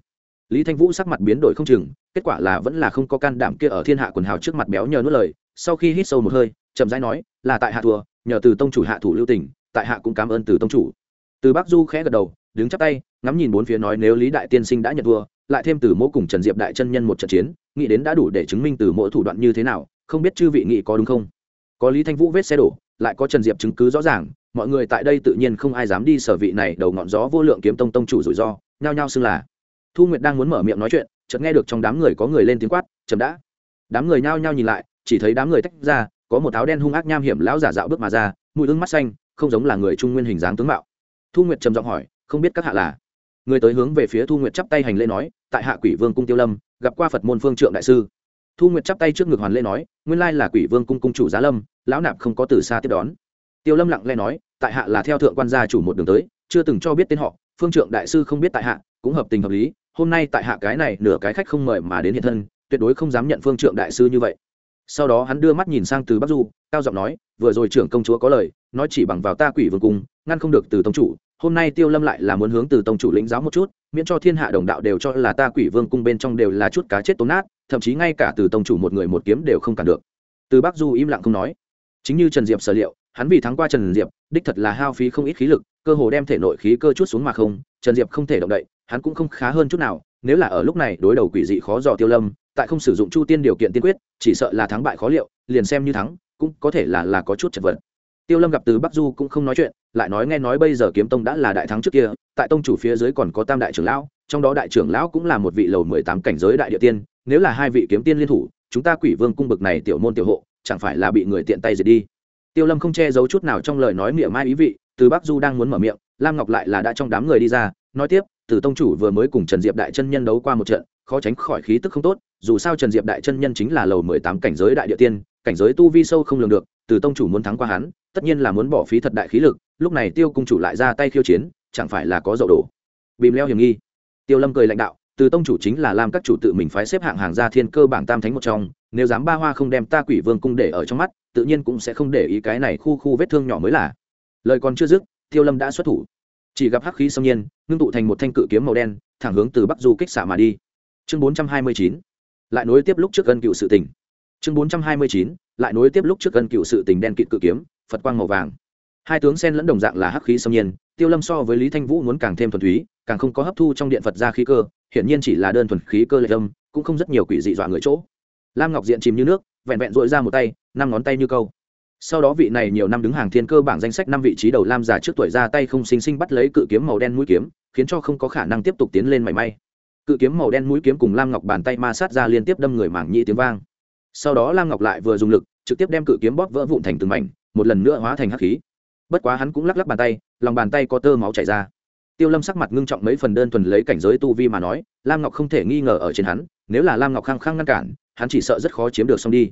Lý thanh vũ sắc mặt biến đổi không chừng, kết quả là vẫn là không có can đảm kia ở thiên hạ quần hào trước mặt béo nhờ nuốt lời, sau khi hít sâu một hơi, chậm rãi nói, là tại hạ thua, nhờ từ tông chủ hạ thủ lưu tình, tại hạ cũng cảm ơn từ tông chủ. Từ bắc du khẽ gật đầu, đứng chắp tay ngắm nhìn bốn phía nói nếu lý đại tiên sinh đã nhận thua lại thêm từ mỗ cùng trần diệp đại chân nhân một trận chiến, nghĩ đến đã đủ để chứng minh từ mỗi thủ đoạn như thế nào, không biết chư vị nghị có đúng không? Có lý thanh vũ vết xe đổ, lại có trần diệp chứng cứ rõ ràng, mọi người tại đây tự nhiên không ai dám đi sở vị này đầu ngọn gió vô lượng kiếm tông tông chủ rủi ro, nhao nhao xưng là. Thu nguyệt đang muốn mở miệng nói chuyện, chợt nghe được trong đám người có người lên tiếng quát, chậm đã. Đám người nhao nhao nhìn lại, chỉ thấy đám người tách ra, có một áo đen hung ác nham hiểm lão giả dạo bước mà ra, mũi ưng mắt xanh, không giống là người trung nguyên hình dáng tướng mạo. Thu nguyệt trầm giọng hỏi, không biết các hạ là? Người tới hướng về phía thu nguyệt chắp tay hành lễ nói, tại hạ quỷ vương cung tiêu lâm, gặp qua phật môn phương trượng đại sư. Thu nguyệt chắp tay trước ngực hoàn lễ nói, nguyên lai là quỷ vương cung cung chủ giá lâm, lão nạp không có từ xa tiếp đón. Tiêu lâm lặng lẽ nói, tại hạ là theo thượng quan gia chủ một đường tới, chưa từng cho biết tên họ, phương trượng đại sư không biết tại hạ, cũng hợp tình hợp lý, hôm nay tại hạ cái này nửa cái khách không mời mà đến hiện thân, tuyệt đối không dám nhận phương trượng đại sư như vậy. Sau đó hắn đưa mắt nhìn sang từ bắc du, cao giọng nói, vừa rồi trưởng công chúa có lời, nói chỉ bằng vào ta quỷ vương cung, ngăn không được từ tông chủ hôm nay tiêu lâm lại là muốn hướng từ tông chủ lĩnh giáo một chút, miễn cho thiên hạ đồng đạo đều cho là ta quỷ vương cung bên trong đều là chút cá chết tốn nát, thậm chí ngay cả từ tông chủ một người một kiếm đều không cản được. Từ bắc du im lặng không nói. Chính như trần diệp sở liệu, hắn vì thắng qua trần diệp, đích thật là hao phí không ít khí lực, cơ hồ đem thể nội khí cơ chút xuống mà không, trần diệp không thể động đậy, hắn cũng không khá hơn chút nào, nếu là ở lúc này đối đầu quỷ dị khó dò tiêu lâm, tại không sử dụng chu tiên điều kiện tiên quyết, chỉ sợ là thắng bại khó liệu, liền xem như thắng, cũng có thể là là có chút chật vật tiêu lâm gặp từ bắc du cũng không nói chuyện, lại nói nghe nói bây giờ kiếm tông đã là đại thắng trước kia, tại tông chủ phía dưới còn có tam đại trưởng lão, trong đó đại trưởng lão cũng là một vị lầu mười tám cảnh giới đại địa tiên, nếu là hai vị kiếm tiên liên thủ, chúng ta quỷ vương cung bực này tiểu môn tiểu hộ, chẳng phải là bị người tiện tay diệt đi. Tiêu lâm không che giấu chút nào trong lời nói miệng mai ý vị, từ bắc du đang muốn mở miệng, lam ngọc lại là đã trong đám người đi ra, nói tiếp, từ tông chủ vừa mới cùng trần diệp đại chân nhân đấu qua một trận, khó tránh khỏi khí tức không tốt, dù sao trần diệp đại chân nhân chính là lầu mười tám cảnh giới đại địa tiên cảnh giới tu vi sâu không lường được, từ tông chủ muốn thắng qua hắn, tất nhiên là muốn bỏ phí thật đại khí lực, lúc này tiêu cung chủ lại ra tay khiêu chiến, chẳng phải là có dậu đổ. Bìm leo hiểm nghi. Tiêu lâm cười lãnh đạo, từ tông chủ chính là làm các chủ tự mình phái xếp hạng hàng gia thiên cơ bảng tam thánh một trong, nếu dám ba hoa không đem ta quỷ vương cung để ở trong mắt, tự nhiên cũng sẽ không để ý cái này khu khu vết thương nhỏ mới là. Lời còn chưa dứt, tiêu lâm đã xuất thủ. Chỉ gặp hắc khí xâm nhiên, ngưng tụ thành một thanh cự kiếm màu đen, thẳng hướng từ bắc du kích xạ mà đi. Chương bốn trăm hai mươi chín. Lại nối tiếp lúc trước gần cựu sự tình chương bốn trăm hai mươi chín, lại nối tiếp lúc trước gần cựu sự tình đen kịt cự kiếm, phật quang màu vàng. Hai tướng sen lẫn đồng dạng là hắc khí xâm nhiên, tiêu lâm so với lý thanh vũ muốn càng thêm thuần túy, càng không có hấp thu trong điện phật ra khí cơ, hiển nhiên chỉ là đơn thuần khí cơ lệ âm, cũng không rất nhiều quỷ dị dọa người chỗ. Lam ngọc diện chìm như nước, vẹn vẹn dội ra một tay, năm ngón tay như câu. Sau đó vị này nhiều năm đứng hàng thiên cơ bảng danh sách năm vị trí đầu lam già trước tuổi ra tay không xinh xinh bắt lấy cự kiếm màu đen mũi kiếm, khiến cho không có khả năng tiếp tục tiến lên mảy may. Cự kiếm màu đen mũi kiếm cùng lam ngọc bàn tay ma sát ra liên tiếp đâm người mảng nhĩ tiếng vang sau đó lam ngọc lại vừa dùng lực trực tiếp đem cự kiếm bóp vỡ vụn thành từng mảnh, một lần nữa hóa thành hắc khí. Bất quá hắn cũng lắc lắc bàn tay, lòng bàn tay có tơ máu chảy ra. Tiêu lâm sắc mặt ngưng trọng mấy phần đơn thuần lấy cảnh giới tu vi mà nói, lam ngọc không thể nghi ngờ ở trên hắn, nếu là lam ngọc khăng khăng ngăn cản, hắn chỉ sợ rất khó chiếm được xong đi.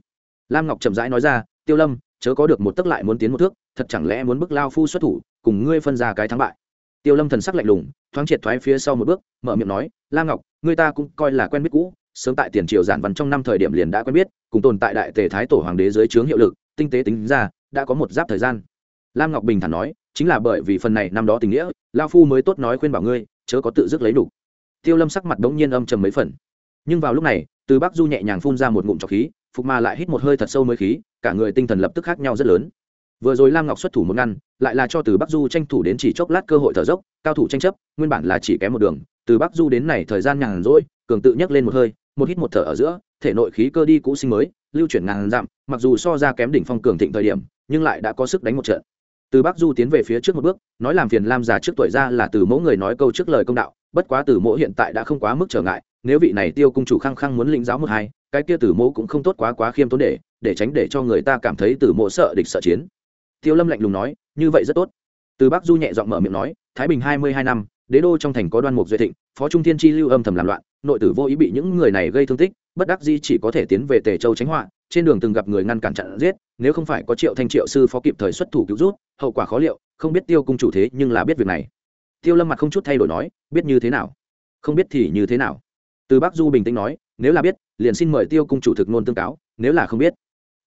Lam ngọc chậm rãi nói ra, tiêu lâm, chớ có được một tấc lại muốn tiến một thước, thật chẳng lẽ muốn bức lao phu xuất thủ, cùng ngươi phân ra cái thắng bại? Tiêu lâm thần sắc lạnh lùng, thoáng triệt thoái phía sau một bước, mở miệng nói, lam ngọc, ngươi ta cũng coi là quen biết cũ sớm tại tiền triều giản văn trong năm thời điểm liền đã quen biết, cùng tồn tại đại tề thái tổ hoàng đế dưới trướng hiệu lực, tinh tế tính ra, đã có một giáp thời gian. Lam ngọc bình thản nói, chính là bởi vì phần này năm đó tình nghĩa lao phu mới tốt nói khuyên bảo ngươi, chớ có tự dứt lấy đủ. Tiêu lâm sắc mặt đống nhiên âm trầm mấy phần. Nhưng vào lúc này, từ bắc du nhẹ nhàng phun ra một ngụm trọc khí, phục ma lại hít một hơi thật sâu mới khí, cả người tinh thần lập tức khác nhau rất lớn. Vừa rồi lam ngọc xuất thủ một ngăn, lại là cho từ bắc du tranh thủ đến chỉ chốc lát cơ hội thở dốc, cao thủ tranh chấp, nguyên bản là chỉ kém một đường, từ bắc du đến này thời gian nhàn rỗi, cường tự nhấc lên một hơi một hít một thở ở giữa, thể nội khí cơ đi cũ sinh mới, lưu chuyển ngàn dặm, mặc dù so ra kém đỉnh phong cường thịnh thời điểm, nhưng lại đã có sức đánh một trận. Từ bắc du tiến về phía trước một bước, nói làm phiền lam già trước tuổi ra là từ mẫu người nói câu trước lời công đạo, bất quá từ mẫu hiện tại đã không quá mức trở ngại, nếu vị này tiêu cung chủ khăng khăng muốn lĩnh giáo một hai, cái kia từ mẫu cũng không tốt quá quá khiêm tốn để để tránh để cho người ta cảm thấy từ mẫu sợ địch sợ chiến. Tiêu lâm lạnh lùng nói, như vậy rất tốt. Từ bắc du nhẹ giọng mở miệng nói, thái bình hai mươi hai năm, đế đô trong thành có đoan mục duy thịnh, phó trung thiên chi lưu âm thầm làm loạn nội tử vô ý bị những người này gây thương tích, bất đắc di chỉ có thể tiến về tề châu tránh họa, trên đường từng gặp người ngăn cản chặn giết, nếu không phải có triệu thanh triệu sư phó kịp thời xuất thủ cứu rút, hậu quả khó liệu, không biết tiêu cung chủ thế nhưng là biết việc này. Tiêu lâm mặt không chút thay đổi nói, biết như thế nào? Không biết thì như thế nào? Từ bắc du bình tĩnh nói, nếu là biết, liền xin mời tiêu cung chủ thực nôn tương cáo, nếu là không biết.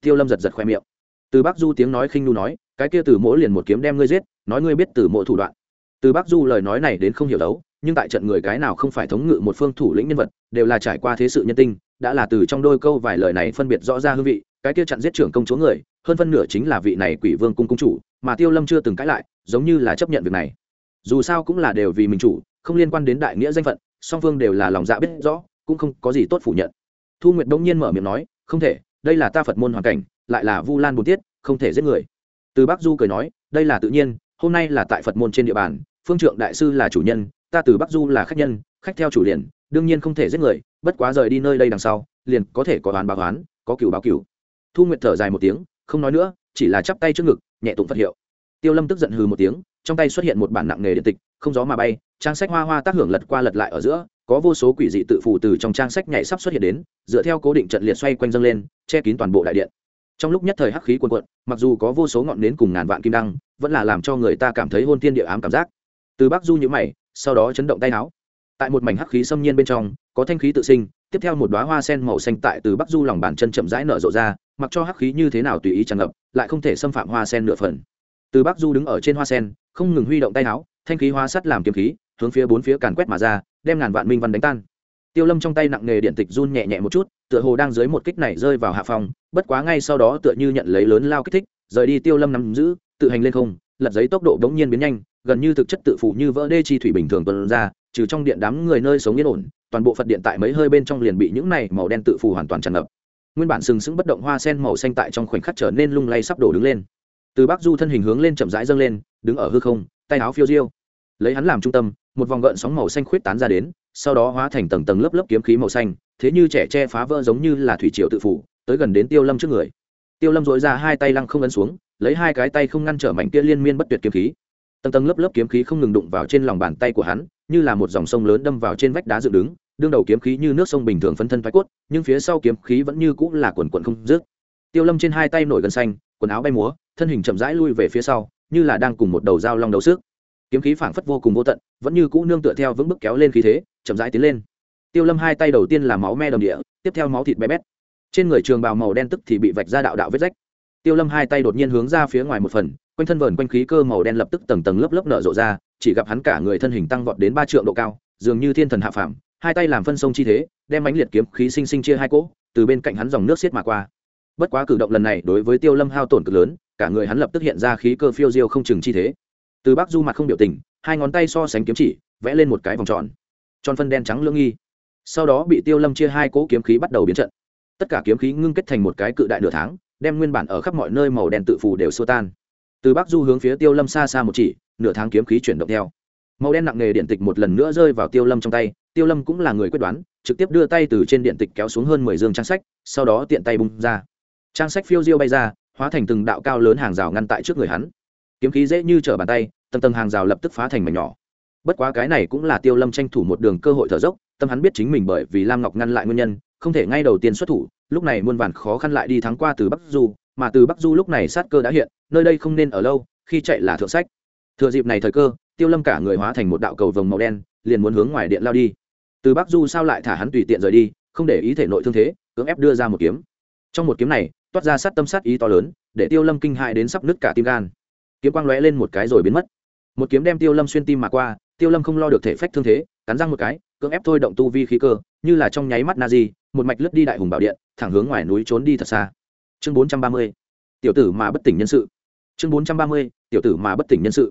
Tiêu lâm giật giật khoe miệng. Từ bắc du tiếng nói khinh nu nói, cái kia từ mỗi liền một kiếm đem ngươi giết, nói ngươi biết từ mỗi thủ đoạn. Từ bắc du lời nói này đến không hiểu đấu nhưng tại trận người cái nào không phải thống ngự một phương thủ lĩnh nhân vật, đều là trải qua thế sự nhân tinh, đã là từ trong đôi câu vài lời này phân biệt rõ ra hương vị, cái kia chặn giết trưởng công chúa người, hơn phân nửa chính là vị này quỷ vương cung cung chủ, mà tiêu lâm chưa từng cãi lại, giống như là chấp nhận việc này. Dù sao cũng là đều vì mình chủ, không liên quan đến đại nghĩa danh phận, song phương đều là lòng dạ biết rõ, cũng không có gì tốt phủ nhận. Thu nguyệt đông nhiên mở miệng nói, không thể, đây là ta phật môn hoàn cảnh, lại là vu lan bùn tiết không thể giết người. Từ bắc du cười nói, đây là tự nhiên, hôm nay là tại phật môn trên địa bàn, phương trượng đại sư là chủ nhân ta từ bắc du là khách nhân, khách theo chủ liền, đương nhiên không thể giết người, bất quá rời đi nơi đây đằng sau, liền có thể có đoán báo đoán có cửu báo cửu. Thu nguyệt thở dài một tiếng, không nói nữa, chỉ là chắp tay trước ngực, nhẹ tụng phật hiệu. Tiêu lâm tức giận hừ một tiếng, trong tay xuất hiện một bản nặng nghề điện tịch, không gió mà bay, trang sách hoa hoa tác hưởng lật qua lật lại ở giữa, có vô số quỷ dị tự phủ từ trong trang sách nhảy sắp xuất hiện đến, dựa theo cố định trận liệt xoay quanh dâng lên, che kín toàn bộ đại điện. Trong lúc nhất thời hắc khí quần quận mặc dù có vô số ngọn nến cùng ngàn vạn kim đăng, vẫn là làm cho người ta cảm thấy hôn tiên địa ám cảm giác. Từ bắc du nhữ mày sau đó chấn động tay áo. Tại một mảnh hắc khí xâm nhiên bên trong, có thanh khí tự sinh, tiếp theo một đoá hoa sen màu xanh tại từ bắc du lòng bàn chân chậm rãi nở rộ ra, mặc cho hắc khí như thế nào tùy ý tràn ngập, lại không thể xâm phạm hoa sen nửa phần. Từ bắc du đứng ở trên hoa sen, không ngừng huy động tay áo, thanh khí hoa sắt làm kiếm khí, hướng phía bốn phía càn quét mà ra, đem ngàn vạn minh văn đánh tan. Tiêu lâm trong tay nặng nghề điện tịch run nhẹ nhẹ một chút, tựa hồ đang dưới một kích này rơi vào hạ phòng bất quá ngay sau đó tựa như nhận lấy lớn lao kích thích, rời đi tiêu lâm nắm giữ, tự hành lên không, lật giấy tốc độ đống nhiên biến nhanh gần như thực chất tự phụ như vỡ đê chi thủy bình thường tuần ra, trừ trong điện đám người nơi sống yên ổn, toàn bộ phật điện tại mấy hơi bên trong liền bị những này màu đen tự phù hoàn toàn tràn ngập. Nguyên bản sừng sững bất động hoa sen màu xanh tại trong khoảnh khắc trở nên lung lay sắp đổ đứng lên. Từ bắc du thân hình hướng lên chậm rãi dâng lên, đứng ở hư không, tay áo phiêu diêu. Lấy hắn làm trung tâm, một vòng gợn sóng màu xanh khuyết tán ra đến, sau đó hóa thành tầng tầng lớp lớp kiếm khí màu xanh, thế như trẻ che phá vỡ giống như là thủy triều tự phủ tới gần đến tiêu lâm trước người. Tiêu lâm dội ra hai tay lăng không ấn xuống, lấy hai cái tay không ngăn trở mảnh kia liên miên bất tuyệt kiếm khí tầng tầng lớp lớp kiếm khí không ngừng đụng vào trên lòng bàn tay của hắn, như là một dòng sông lớn đâm vào trên vách đá dựng đứng, đương đầu kiếm khí như nước sông bình thường phân thân thoái cốt, nhưng phía sau kiếm khí vẫn như cũng là quần quần không dứt. Tiêu lâm trên hai tay nổi gần xanh, quần áo bay múa, thân hình chậm rãi lui về phía sau, như là đang cùng một đầu dao long đấu sức. Kiếm khí phảng phất vô cùng vô tận, vẫn như cũ nương tựa theo vững bức kéo lên khí thế, chậm rãi tiến lên. Tiêu lâm hai tay đầu tiên là máu me đồng địa, tiếp theo máu thịt bé bét. Trên người trường bào màu đen tức thì bị vạch ra đạo đạo vết rách tiêu lâm hai tay đột nhiên hướng ra phía ngoài một phần, quanh thân vờn quanh khí cơ màu đen lập tức tầng tầng lớp lớp nở rộ ra, chỉ gặp hắn cả người thân hình tăng vọt đến ba trượng độ cao, dường như thiên thần hạ phàm, hai tay làm phân sông chi thế, đem ánh liệt kiếm khí sinh sinh chia hai cỗ, từ bên cạnh hắn dòng nước xiết mà qua. Bất quá cử động lần này đối với tiêu lâm hao tổn cực lớn, cả người hắn lập tức hiện ra khí cơ phiêu diêu không chừng chi thế. Từ bắc du mặt không biểu tình, hai ngón tay so sánh kiếm chỉ, vẽ lên một cái vòng tròn. Tròn phân đen trắng lưỡng nghi. Sau đó bị tiêu lâm chia hai cỗ kiếm khí bắt đầu biến trận. Tất cả kiếm khí ngưng kết thành một cái cự đại nửa tháng đem nguyên bản ở khắp mọi nơi màu đen tự phù đều xua tan. Từ bắc du hướng phía tiêu lâm xa xa một chỉ, nửa tháng kiếm khí chuyển động theo. Màu đen nặng nề điện tịch một lần nữa rơi vào tiêu lâm trong tay, tiêu lâm cũng là người quyết đoán, trực tiếp đưa tay từ trên điện tịch kéo xuống hơn mười dương trang sách, sau đó tiện tay bung ra. Trang sách phiêu diêu bay ra, hóa thành từng đạo cao lớn hàng rào ngăn tại trước người hắn. Kiếm khí dễ như trở bàn tay, tầng tầng hàng rào lập tức phá thành mảnh nhỏ. Bất quá cái này cũng là tiêu lâm tranh thủ một đường cơ hội thở dốc, tâm hắn biết chính mình bởi vì lam ngọc ngăn lại nguyên nhân, không thể ngay đầu tiên xuất thủ lúc này muôn vàn khó khăn lại đi thắng qua từ bắc du, mà từ bắc du lúc này sát cơ đã hiện, nơi đây không nên ở lâu, khi chạy là thượng sách. Thừa dịp này thời cơ, tiêu lâm cả người hóa thành một đạo cầu vồng màu đen, liền muốn hướng ngoài điện lao đi. Từ bắc du sao lại thả hắn tùy tiện rời đi, không để ý thể nội thương thế, cưỡng ép đưa ra một kiếm. Trong một kiếm này, toát ra sát tâm sát ý to lớn, để tiêu lâm kinh hại đến sắp nứt cả tim gan. Kiếm quang lóe lên một cái rồi biến mất. Một kiếm đem tiêu lâm xuyên tim mà qua, tiêu lâm không lo được thể phách thương thế, cắn răng một cái cưỡng ép thôi động tu vi khí cơ, như là trong nháy mắt na di một mạch lướt đi đại hùng bảo điện, thẳng hướng ngoài núi trốn đi thật xa. Chương bốn trăm ba mươi, tiểu tử mà bất tỉnh nhân sự. Chương bốn trăm ba mươi, tiểu tử mà bất tỉnh nhân sự.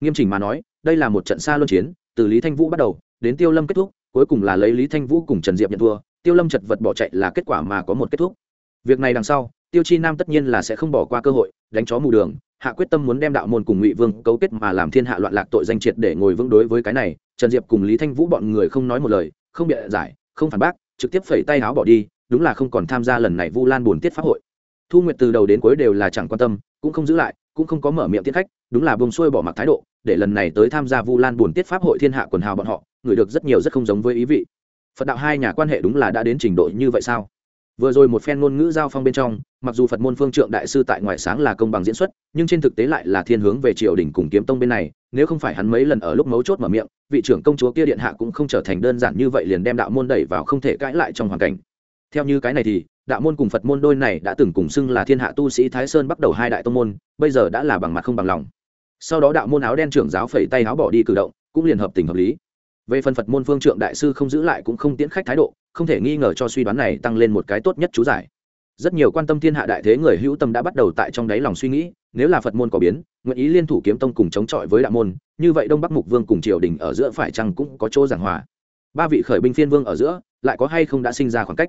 Nghiêm chỉnh mà nói, đây là một trận xa luân chiến, từ lý thanh vũ bắt đầu, đến tiêu lâm kết thúc, cuối cùng là lấy lý thanh vũ cùng trần diệp nhận thua, tiêu lâm chật vật bỏ chạy là kết quả mà có một kết thúc. Việc này đằng sau, tiêu chi nam tất nhiên là sẽ không bỏ qua cơ hội, đánh chó mù đường, hạ quyết tâm muốn đem đạo môn cùng ngụy vương cấu kết mà làm thiên hạ loạn lạc tội danh triệt để ngồi vững đối với cái này trần diệp cùng lý thanh vũ bọn người không nói một lời, không biện giải, không phản bác, trực tiếp phẩy tay áo bỏ đi, đúng là không còn tham gia lần này vu lan buồn tiết pháp hội. Thu nguyệt từ đầu đến cuối đều là chẳng quan tâm, cũng không giữ lại, cũng không có mở miệng tiết khách, đúng là bông xuôi bỏ mặc thái độ, để lần này tới tham gia vu lan buồn tiết pháp hội thiên hạ quần hào bọn họ, người được rất nhiều rất không giống với ý vị. Phật đạo hai nhà quan hệ đúng là đã đến trình độ như vậy sao? Vừa rồi một phen ngôn ngữ giao phong bên trong, mặc dù phật môn phương trượng đại sư tại ngoại sáng là công bằng diễn xuất, nhưng trên thực tế lại là thiên hướng về triều đình cùng kiếm tông bên này nếu không phải hắn mấy lần ở lúc mấu chốt mở miệng, vị trưởng công chúa kia điện hạ cũng không trở thành đơn giản như vậy liền đem đạo môn đẩy vào không thể cãi lại trong hoàn cảnh. Theo như cái này thì, đạo môn cùng phật môn đôi này đã từng cùng xưng là thiên hạ tu sĩ thái sơn bắt đầu hai đại tông môn, bây giờ đã là bằng mặt không bằng lòng. Sau đó đạo môn áo đen trưởng giáo phẩy tay áo bỏ đi cử động, cũng liền hợp tình hợp lý. Về phần phật môn phương trượng đại sư không giữ lại cũng không tiễn khách thái độ, không thể nghi ngờ cho suy đoán này tăng lên một cái tốt nhất chú giải rất nhiều quan tâm thiên hạ đại thế người hữu tâm đã bắt đầu tại trong đáy lòng suy nghĩ, nếu là phật môn có biến, nguyện ý liên thủ kiếm tông cùng chống chọi với đạo môn, như vậy đông bắc mục vương cùng triều đình ở giữa phải chăng cũng có chỗ giảng hòa. Ba vị khởi binh phiên vương ở giữa, lại có hay không đã sinh ra khoảng cách?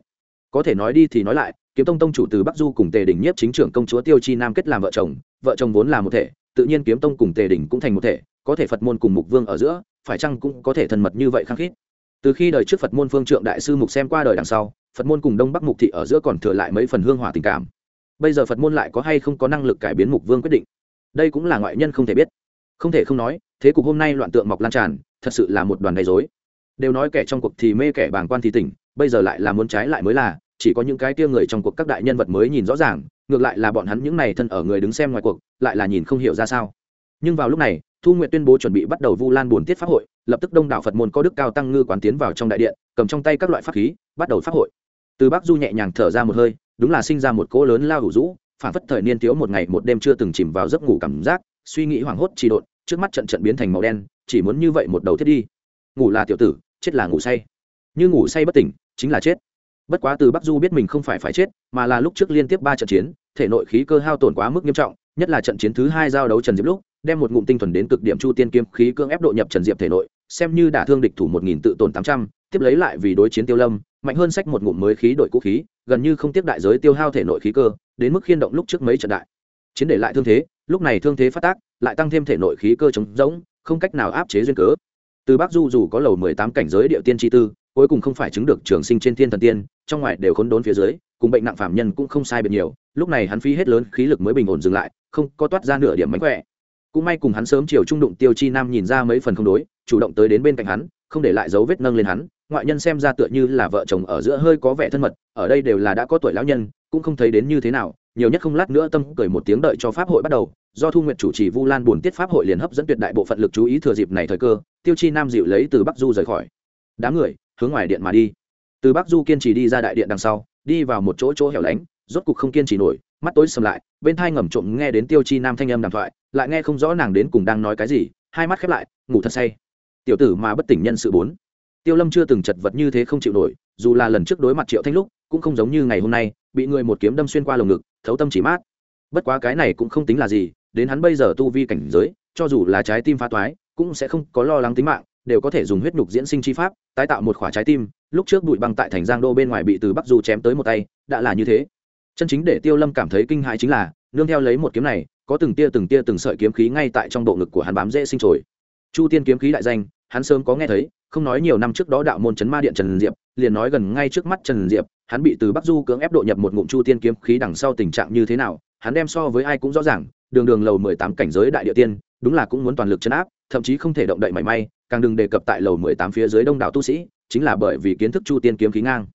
Có thể nói đi thì nói lại, kiếm tông tông chủ từ bắc du cùng tề đình nhiếp chính trưởng công chúa tiêu chi nam kết làm vợ chồng vợ chồng vốn là một thể, tự nhiên kiếm tông cùng tề đình cũng thành một thể, có thể phật môn cùng mục vương ở giữa, phải chăng cũng có thể thân mật như vậy khăng khít? Từ khi đời trước phật môn phương trượng đại sư mục xem qua đời đằng sau, phật môn cùng đông bắc mục thị ở giữa còn thừa lại mấy phần hương hỏa tình cảm. Bây giờ phật môn lại có hay không có năng lực cải biến mục vương quyết định? Đây cũng là ngoại nhân không thể biết. Không thể không nói, thế cục hôm nay loạn tượng mọc lan tràn, thật sự là một đoàn gây dối đều nói kẻ trong cuộc thì mê, kẻ bàng quan thì tỉnh, bây giờ lại là muốn trái lại mới là, chỉ có những cái tia người trong cuộc các đại nhân vật mới nhìn rõ ràng, ngược lại là bọn hắn những này thân ở người đứng xem ngoài cuộc, lại là nhìn không hiểu ra sao. Nhưng vào lúc này, thu nguyện tuyên bố chuẩn bị bắt đầu vu lan buồn tiết pháp hội lập tức đông đảo phật môn có đức cao tăng ngư quán tiến vào trong đại điện, cầm trong tay các loại pháp khí, bắt đầu pháp hội. Từ bắc du nhẹ nhàng thở ra một hơi, đúng là sinh ra một cỗ lớn lao hủ rũ, phản phất thời niên thiếu một ngày một đêm chưa từng chìm vào giấc ngủ cảm giác, suy nghĩ hoảng hốt trì độn, trước mắt trận trận biến thành màu đen, chỉ muốn như vậy một đầu thiết đi. Ngủ là tiểu tử, chết là ngủ say. Như ngủ say bất tỉnh, chính là chết. Bất quá từ bắc du biết mình không phải phải chết, mà là lúc trước liên tiếp ba trận chiến, thể nội khí cơ hao tổn quá mức nghiêm trọng, nhất là trận chiến thứ hai giao đấu trần diệp lúc, đem một ngụm tinh thuần đến cực điểm chu tiên kiếm khí cương ép độ nhập trần diệp thể nội xem như đả thương địch thủ một nghìn tự tổn tám trăm, tiếp lấy lại vì đối chiến tiêu lâm, mạnh hơn sách một ngụm mới khí đổi cũ khí, gần như không tiếp đại giới tiêu hao thể nội khí cơ, đến mức khiên động lúc trước mấy trận đại. Chiến để lại thương thế, lúc này thương thế phát tác, lại tăng thêm thể nội khí cơ chống rỗng, không cách nào áp chế duyên cớ. Từ bắc du dù có lầu mười tám cảnh giới địa tiên tri tư, cuối cùng không phải chứng được trường sinh trên thiên thần tiên, trong ngoài đều khốn đốn phía dưới, cùng bệnh nặng phạm nhân cũng không sai biệt nhiều, lúc này hắn phí hết lớn khí lực mới bình ổn dừng lại, không có toát ra nửa điểm mánh khỏe cũng may cùng hắn sớm chiều trung đụng tiêu chi nam nhìn ra mấy phần không đối, chủ động tới đến bên cạnh hắn, không để lại dấu vết nâng lên hắn, ngoại nhân xem ra tựa như là vợ chồng ở giữa hơi có vẻ thân mật, ở đây đều là đã có tuổi lão nhân, cũng không thấy đến như thế nào, nhiều nhất không lát nữa tâm cười một tiếng đợi cho pháp hội bắt đầu, do thu nguyện chủ trì vu lan buồn tiết pháp hội liền hấp dẫn tuyệt đại bộ phận lực chú ý thừa dịp này thời cơ, tiêu chi nam dịu lấy từ bắc du rời khỏi. Đám người, hướng ngoài điện mà đi. Từ bắc du kiên trì đi ra đại điện đằng sau, đi vào một chỗ chỗ hẻo lánh, rốt cục không kiên trì nổi mắt tối sầm lại, bên thai ngầm trộm nghe đến tiêu chi nam thanh âm đàm thoại, lại nghe không rõ nàng đến cùng đang nói cái gì, hai mắt khép lại, ngủ thật say. Tiểu tử mà bất tỉnh nhân sự bốn. Tiêu lâm chưa từng chật vật như thế không chịu nổi, dù là lần trước đối mặt triệu thanh lúc, cũng không giống như ngày hôm nay, bị người một kiếm đâm xuyên qua lồng ngực, thấu tâm chỉ mát. Bất quá cái này cũng không tính là gì, đến hắn bây giờ tu vi cảnh giới, cho dù là trái tim phá toái, cũng sẽ không có lo lắng tính mạng, đều có thể dùng huyết nhục diễn sinh chi pháp, tái tạo một khỏa trái tim, lúc trước bụi băng tại thành giang đô bên ngoài bị từ bắc du chém tới một tay, đã là như thế chân chính để tiêu lâm cảm thấy kinh hãi chính là, nương theo lấy một kiếm này, có từng tia từng tia từng sợi kiếm khí ngay tại trong bộ ngực của hắn bám dễ sinh trồi. Chu tiên kiếm khí đại danh, hắn sớm có nghe thấy, không nói nhiều năm trước đó đạo môn chấn ma điện trần diệp, liền nói gần ngay trước mắt trần diệp, hắn bị từ bắc du cưỡng ép độ nhập một ngụm chu tiên kiếm khí đằng sau tình trạng như thế nào, hắn đem so với ai cũng rõ ràng, đường đường lầu mười tám cảnh giới đại địa tiên, đúng là cũng muốn toàn lực chấn áp, thậm chí không thể động đậy mảy may, càng đừng đề cập tại lầu mười tám phía dưới đông đảo tu sĩ, chính là bởi vì kiến thức chu tiên kiếm khí ngang.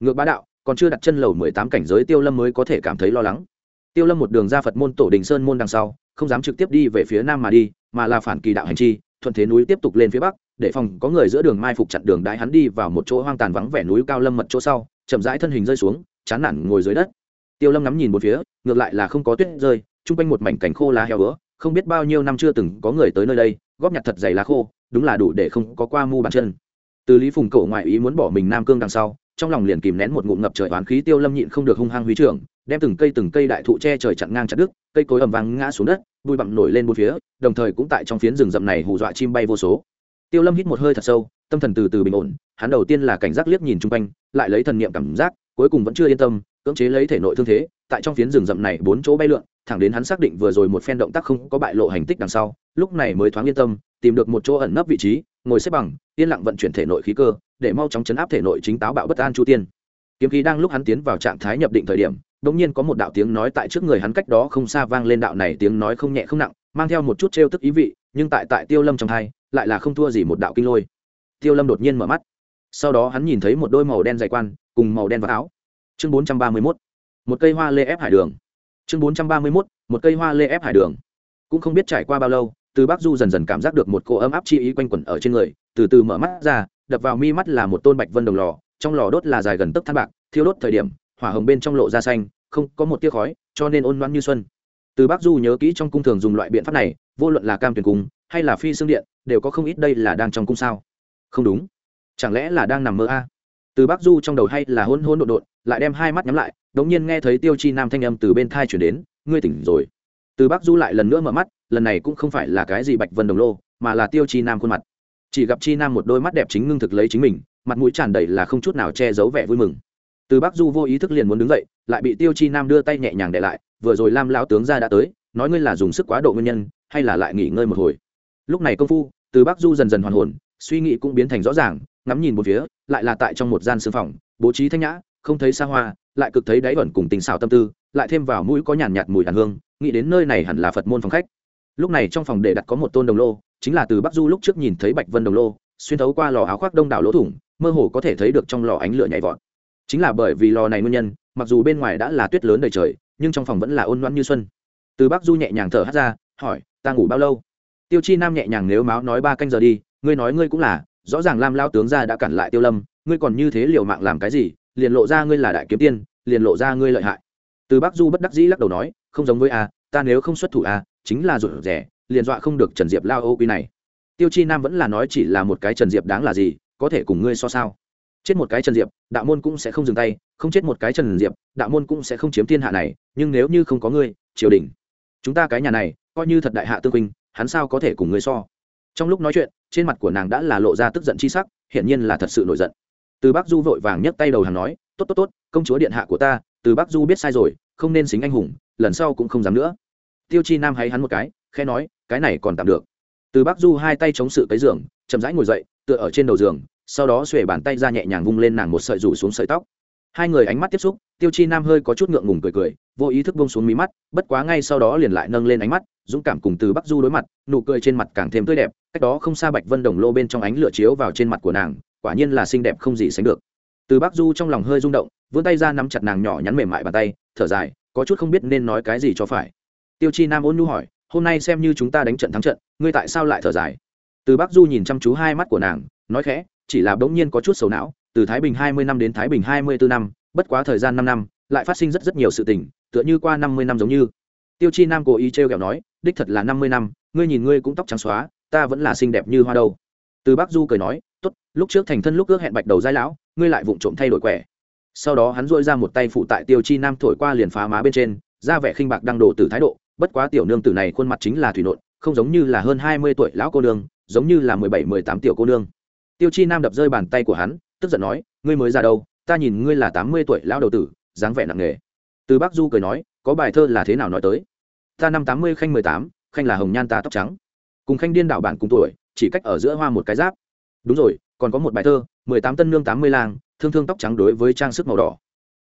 Ngược bá đạo còn chưa đặt chân lầu mười tám cảnh giới tiêu lâm mới có thể cảm thấy lo lắng. Tiêu lâm một đường ra phật môn tổ đình sơn môn đằng sau, không dám trực tiếp đi về phía nam mà đi, mà là phản kỳ đạo hành chi, thuận thế núi tiếp tục lên phía bắc, để phòng có người giữa đường mai phục chặn đường đái hắn đi vào một chỗ hoang tàn vắng vẻ núi cao lâm mật chỗ sau, chậm rãi thân hình rơi xuống, chán nản ngồi dưới đất. Tiêu lâm ngắm nhìn một phía, ngược lại là không có tuyết rơi, chung quanh một mảnh cảnh khô lá heo bữa không biết bao nhiêu năm chưa từng có người tới nơi đây, góp nhặt thật dày lá khô, đúng là đủ để không có qua mu bàn chân. Từ lý phùng cổ ngoại ý muốn bỏ mình nam cương đằng sau trong lòng liền kìm nén một ngụm ngập trời oán khí tiêu lâm nhịn không được hung hăng huy trưởng, đem từng cây từng cây đại thụ che trời chặn ngang chặt đứt, cây cối ầm vang ngã xuống đất, bụi bặm nổi lên bốn phía, đồng thời cũng tại trong phiến rừng rậm này hù dọa chim bay vô số. Tiêu lâm hít một hơi thật sâu, tâm thần từ từ bình ổn, hắn đầu tiên là cảnh giác liếc nhìn chung quanh, lại lấy thần niệm cảm giác, cuối cùng vẫn chưa yên tâm, cưỡng chế lấy thể nội thương thế, tại trong phiến rừng rậm này bốn chỗ bay lượn, thẳng đến hắn xác định vừa rồi một phen động tác không có bại lộ hành tích đằng sau, lúc này mới thoáng yên tâm, tìm được một chỗ ẩn nấp vị trí, ngồi xếp bằng, yên lặng vận chuyển thể nội khí cơ để mau chóng chấn áp thể nội chính táo bạo bất an chu tiên. Kiếm khí đang lúc hắn tiến vào trạng thái nhập định thời điểm, đột nhiên có một đạo tiếng nói tại trước người hắn cách đó không xa vang lên đạo này tiếng nói không nhẹ không nặng, mang theo một chút trêu tức ý vị, nhưng tại tại tiêu lâm trong thai lại là không thua gì một đạo kinh lôi. Tiêu lâm đột nhiên mở mắt. Sau đó hắn nhìn thấy một đôi màu đen dày quan, cùng màu đen vác áo. Chương bốn trăm ba mươi mốt. Một cây hoa lê ép hải đường. Chương bốn trăm ba mươi mốt. Một cây hoa lê ép hải đường. Cũng không biết trải qua bao lâu, từ bắc du dần dần cảm giác được một cỗ ấm áp chi ý quanh quẩn ở trên người, từ từ mở mắt ra đập vào mi mắt là một tôn bạch vân đồng lò, trong lò đốt là dài gần tấc than bạc, thiêu đốt thời điểm, hỏa hồng bên trong lộ ra xanh, không có một tia khói, cho nên ôn loan như xuân. Từ bắc du nhớ kỹ trong cung thường dùng loại biện pháp này, vô luận là cam tuyển cung hay là phi xương điện, đều có không ít đây là đang trong cung sao. Không đúng. Chẳng lẽ là đang nằm mơ a? Từ bắc du trong đầu hay là hôn hôn đột đột lại đem hai mắt nhắm lại, đống nhiên nghe thấy tiêu chi nam thanh âm từ bên thai chuyển đến, ngươi tỉnh rồi. Từ bắc du lại lần nữa mở mắt, lần này cũng không phải là cái gì bạch vân đồng lô, mà là tiêu chi nam khuôn mặt chỉ gặp chi nam một đôi mắt đẹp chính ngưng thực lấy chính mình, mặt mũi tràn đầy là không chút nào che giấu vẻ vui mừng. Từ bắc du vô ý thức liền muốn đứng dậy, lại bị tiêu chi nam đưa tay nhẹ nhàng để lại, vừa rồi lam lão tướng ra đã tới, nói ngươi là dùng sức quá độ nguyên nhân, hay là lại nghỉ ngơi một hồi. Lúc này công phu, từ bắc du dần dần hoàn hồn, suy nghĩ cũng biến thành rõ ràng, ngắm nhìn một phía, lại là tại trong một gian sư phòng, bố trí thanh nhã, không thấy xa hoa, lại cực thấy đáy ẩn cùng tình xào tâm tư, lại thêm vào mũi có nhàn nhạt mùi đàn hương, nghĩ đến nơi này hẳn là phật môn phòng khách. Lúc này trong phòng để đặt có một tôn đồng lô chính là từ bắc du lúc trước nhìn thấy bạch vân đồng lô, xuyên thấu qua lò áo khoác đông đảo lỗ thủng, mơ hồ có thể thấy được trong lò ánh lửa nhảy vọt. Chính là bởi vì lò này nguyên nhân, mặc dù bên ngoài đã là tuyết lớn đầy trời, nhưng trong phòng vẫn là ôn loãn như xuân. Từ bắc du nhẹ nhàng thở hắt ra, hỏi, ta ngủ bao lâu? Tiêu chi nam nhẹ nhàng nếu máu nói ba canh giờ đi, ngươi nói ngươi cũng là, rõ ràng lam lao tướng ra đã cản lại tiêu lâm, ngươi còn như thế liều mạng làm cái gì, liền lộ ra ngươi là đại kiếm tiên, liền lộ ra ngươi lợi hại. Từ bắc du bất đắc dĩ lắc đầu nói, không giống với a, ta nếu không xuất thủ a, chính là rụt rẻ liền dọa không được trần diệp lao ô quy này. Tiêu chi nam vẫn là nói chỉ là một cái trần diệp đáng là gì, có thể cùng ngươi so sao? Chết một cái trần diệp, đạo môn cũng sẽ không dừng tay, không chết một cái trần diệp, đạo môn cũng sẽ không chiếm thiên hạ này, nhưng nếu như không có ngươi, triều đình, chúng ta cái nhà này, coi như thật đại hạ tương quỳnh hắn sao có thể cùng ngươi so? Trong lúc nói chuyện, trên mặt của nàng đã là lộ ra tức giận chi sắc, hiển nhiên là thật sự nổi giận. Từ bắc du vội vàng nhấc tay đầu hàng nói, tốt tốt tốt, công chúa điện hạ của ta, từ bắc du biết sai rồi, không nên xính anh hùng, lần sau cũng không dám nữa. Tiêu chi nam hay hắn một cái khe nói, cái này còn tạm được. Từ bắc du hai tay chống sự cái giường, chậm rãi ngồi dậy, tựa ở trên đầu giường, sau đó xuể bàn tay ra nhẹ nhàng vung lên nàng một sợi rủ xuống sợi tóc. Hai người ánh mắt tiếp xúc, tiêu chi nam hơi có chút ngượng ngùng cười cười, vô ý thức bông xuống mí mắt, bất quá ngay sau đó liền lại nâng lên ánh mắt, dũng cảm cùng từ bắc du đối mặt, nụ cười trên mặt càng thêm tươi đẹp, cách đó không xa bạch vân đồng lô bên trong ánh lửa chiếu vào trên mặt của nàng, quả nhiên là xinh đẹp không gì sánh được. Từ bắc du trong lòng hơi rung động, vươn tay ra nắm chặt nàng nhỏ nhắn mềm mại bàn tay, thở dài, có chút không biết nên nói cái gì cho phải. Tiêu chi nam ôn nhu hỏi hôm nay xem như chúng ta đánh trận thắng trận, ngươi tại sao lại thở dài? Từ bắc du nhìn chăm chú hai mắt của nàng, nói khẽ, chỉ là bỗng nhiên có chút sầu não, từ thái bình hai mươi năm đến thái bình hai mươi bốn năm, bất quá thời gian năm năm, lại phát sinh rất rất nhiều sự tình, tựa như qua năm mươi năm giống như. Tiêu chi nam cố ý t r e o kẹo nói, đích thật là năm mươi năm, ngươi nhìn ngươi cũng tóc trắng xóa, ta vẫn là xinh đẹp như hoa đâu. Từ Bắc du cười nói, tốt, lúc trước thành thân lúc ước hẹn bạch đầu giai lão, ngươi lại vụng trộm thay đổi quẻ. Sau đó hắn dội ra một tay phụ tại tiêu chi nam thổi qua liền phá má bên trên, ra vẻ khinh bạc đang đổ từ thái độ bất quá tiểu nương tử này khuôn mặt chính là thủy nộn, không giống như là hơn hai mươi tuổi lão cô nương, giống như là mười bảy, mười tám tiểu cô nương. Tiêu chi nam đập rơi bàn tay của hắn, tức giận nói, ngươi mới ra đâu, ta nhìn ngươi là tám mươi tuổi lão đầu tử, dáng vẻ nặng nghề. từ bác du cười nói, có bài thơ là thế nào nói tới? Ta năm tám mươi khanh mười tám, khanh là hồng nhan ta tóc trắng. Cùng khanh điên đạo bản cùng tuổi, chỉ cách ở giữa hoa một cái giáp. Đúng rồi, còn có một bài thơ, mười tám tân nương tám mươi lang, thương thương tóc trắng đối với trang sức màu đỏ.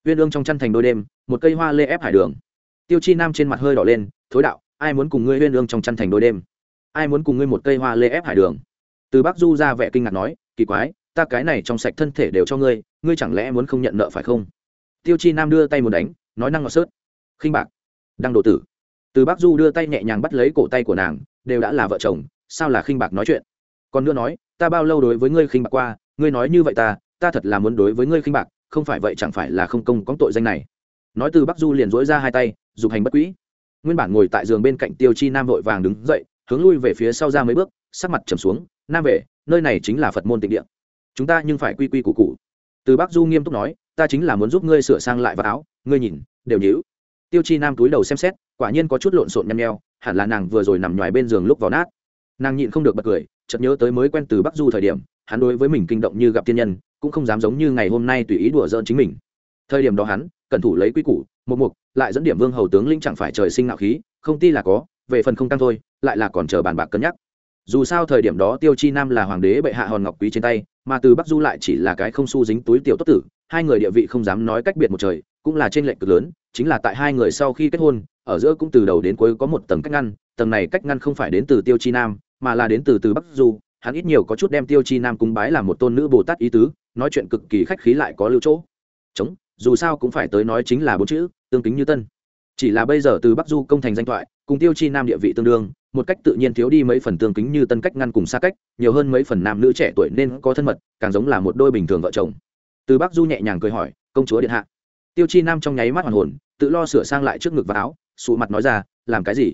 Uyên ương trong chăn thành đôi đêm, một cây hoa lê ép hải đường tiêu chi nam trên mặt hơi đỏ lên, thối đạo, ai muốn cùng ngươi uyên ương trong chăn thành đôi đêm? Ai muốn cùng ngươi một cây hoa lê ép hải đường? Từ bắc du ra vẻ kinh ngạc nói, kỳ quái, ta cái này trong sạch thân thể đều cho ngươi ngươi chẳng lẽ muốn không nhận nợ phải không? Tiêu chi nam đưa tay muốn đánh, nói năng ngọt sớt, khinh bạc, đăng độ tử. Từ bắc du đưa tay nhẹ nhàng bắt lấy cổ tay của nàng, đều đã là vợ chồng, sao là khinh bạc nói chuyện? Còn nữa nói, ta bao lâu đối với ngươi khinh bạc qua, ngươi nói như vậy ta ta thật là muốn đối với ngươi khinh bạc, không phải vậy chẳng phải là không công có tội danh này nói từ bắc du liền dỗi ra hai tay, dục hành bất quỹ nguyên bản ngồi tại giường bên cạnh tiêu chi nam vội vàng đứng dậy, hướng lui về phía sau ra mấy bước, sắc mặt trầm xuống, nam về, nơi này chính là phật môn tịnh địa. Chúng ta nhưng phải quy quy củ củ. từ bắc du nghiêm túc nói, ta chính là muốn giúp ngươi sửa sang lại vào áo, ngươi nhìn, đều nhữ tiêu chi nam túi đầu xem xét, quả nhiên có chút lộn xộn nhăm nheo, hẳn là nàng vừa rồi nằm ngoài bên giường lúc vào nát. Nàng nhịn không được bật cười, chợt nhớ tới mới quen từ bắc du thời điểm, hắn đối với mình kinh động như gặp tiên nhân, cũng không dám giống như ngày hôm nay tùy ý đùa giỡn chính mình. Thời điểm đó hắn cẩn thủ lấy quy củ, một mục, lại dẫn điểm vương hầu tướng linh chẳng phải trời sinh ngạo khí, không ti là có, về phần không tăng thôi, lại là còn chờ bàn bạc cân nhắc. Dù sao thời điểm đó tiêu chi nam là hoàng đế bệ hạ hòn ngọc quý trên tay, mà từ bắc du lại chỉ là cái không su dính túi tiểu tốt tử, hai người địa vị không dám nói cách biệt một trời, cũng là trên lệnh cực lớn, chính là tại hai người sau khi kết hôn, ở giữa cũng từ đầu đến cuối có một tầng cách ngăn, tầng này cách ngăn không phải đến từ tiêu chi nam, mà là đến từ từ bắc du, hắn ít nhiều có chút đem tiêu chi nam cúng bái là một tôn nữ bồ tát ý tứ, nói chuyện cực kỳ khách khí lại có lưu chỗ. Chống dù sao cũng phải tới nói chính là bốn chữ, tương kính như tân. Chỉ là bây giờ từ bắc du công thành danh thoại, cùng tiêu chi nam địa vị tương đương, một cách tự nhiên thiếu đi mấy phần tương kính như tân cách ngăn cùng xa cách, nhiều hơn mấy phần nam nữ trẻ tuổi nên có thân mật, càng giống là một đôi bình thường vợ chồng. Từ bắc du nhẹ nhàng cười hỏi, công chúa điện hạ. Tiêu chi nam trong nháy mắt hoàn hồn, tự lo sửa sang lại trước ngực và áo, sụ mặt nói ra, làm cái gì?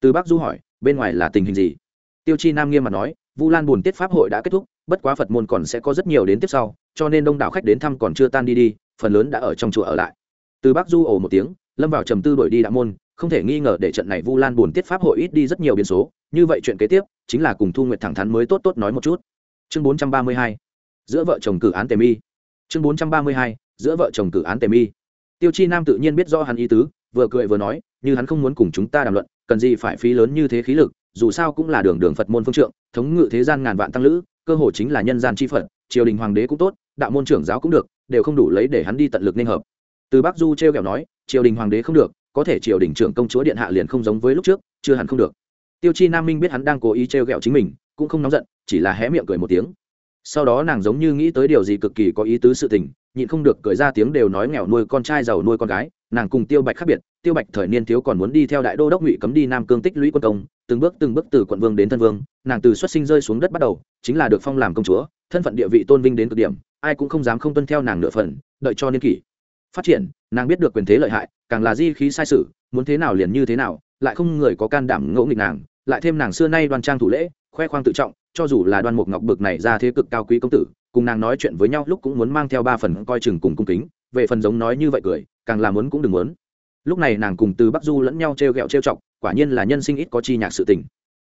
Từ bắc du hỏi, bên ngoài là tình hình gì? Tiêu chi nam nghiêm mặt nói, vu lan buồn tiết pháp hội đã kết thúc, bất quá phật môn còn sẽ có rất nhiều đến tiếp sau, cho nên đông đảo khách đến thăm còn chưa tan đi đi phần lớn đã ở trong chùa ở lại. Từ bắc du ồ một tiếng, lâm vào trầm tư đổi đi đạo môn, không thể nghi ngờ để trận này vu lan buồn tiết pháp hội ít đi rất nhiều biến số. Như vậy chuyện kế tiếp, chính là cùng thu Nguyệt thẳng thắn mới tốt tốt nói một chút. Chương bốn trăm ba mươi hai, giữa vợ chồng cử án tề mi. Chương bốn trăm ba mươi hai, giữa vợ chồng cử án tề mi. Tiêu chi nam tự nhiên biết do hắn ý tứ, vừa cười vừa nói, như hắn không muốn cùng chúng ta đàm luận, cần gì phải phí lớn như thế khí lực, dù sao cũng là đường đường phật môn phương trượng, thống ngự thế gian ngàn vạn tăng lữ, cơ hội chính là nhân gian chi phật, triều đình hoàng đế cũng tốt, đạo môn trưởng giáo cũng được đều không đủ lấy để hắn đi tận lực nên hợp. Từ bắc du t r kẹo nói, triều đình hoàng đế không được, có thể triều đình trưởng công chúa điện hạ liền không giống với lúc trước, chưa hẳn không được. Tiêu chi nam minh biết hắn đang cố ý t r kẹo chính mình, cũng không nóng giận, chỉ là hé miệng cười một tiếng. Sau đó nàng giống như nghĩ tới điều gì cực kỳ có ý tứ sự tình, nhịn không được cười ra tiếng đều nói nghèo nuôi con trai giàu nuôi con gái, nàng cùng tiêu bạch khác biệt, tiêu bạch thời niên thiếu còn muốn đi theo đại đô đốc ngụy cấm đi nam cương tích lũy quân công, từng bước từng bước từ quận vương đến thân vương, nàng từ xuất sinh rơi xuống đất bắt đầu, chính là được phong làm công chúa, thân phận địa vị tôn vinh đến cực điểm ai cũng không dám không tuân theo nàng nửa phần, đợi cho niên kỷ. Phát triển, nàng biết được quyền thế lợi hại, càng là di khí sai sự, muốn thế nào liền như thế nào, lại không người có can đảm ngẫu nghịch nàng, lại thêm nàng xưa nay đoan trang thủ lễ, khoe khoang tự trọng, cho dù là đoan mục ngọc bực này ra thế cực cao quý công tử, cùng nàng nói chuyện với nhau lúc cũng muốn mang theo ba phần coi chừng cùng cung kính, về phần giống nói như vậy cười, càng là muốn cũng đừng muốn. Lúc này nàng cùng từ bắc du lẫn nhau t r e o g ẹ o t r e o chọc, quả nhiên là nhân sinh ít có chi nhạc sự tình.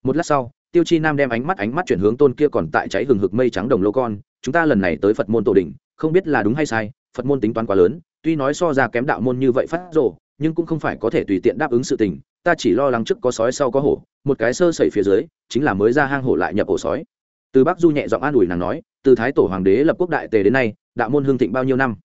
Một lát sau tiêu chi nam đem ánh mắt ánh mắt chuyển hướng tôn kia còn tại cháy hừng hực mây trắng đồng lô con, chúng ta lần này tới phật môn tổ đình không biết là đúng hay sai, phật môn tính toán quá lớn, tuy nói so ra kém đạo môn như vậy phát rộ nhưng cũng không phải có thể tùy tiện đáp ứng sự tình, ta chỉ lo lắng trước có sói sau có hổ, một cái sơ sẩy phía dưới, chính là mới ra hang hổ lại nhập ổ sói. Từ bắc du nhẹ giọng an ủi nàng nói, từ thái tổ hoàng đế lập quốc đại tề đến nay, đạo môn hương thịnh bao nhiêu năm?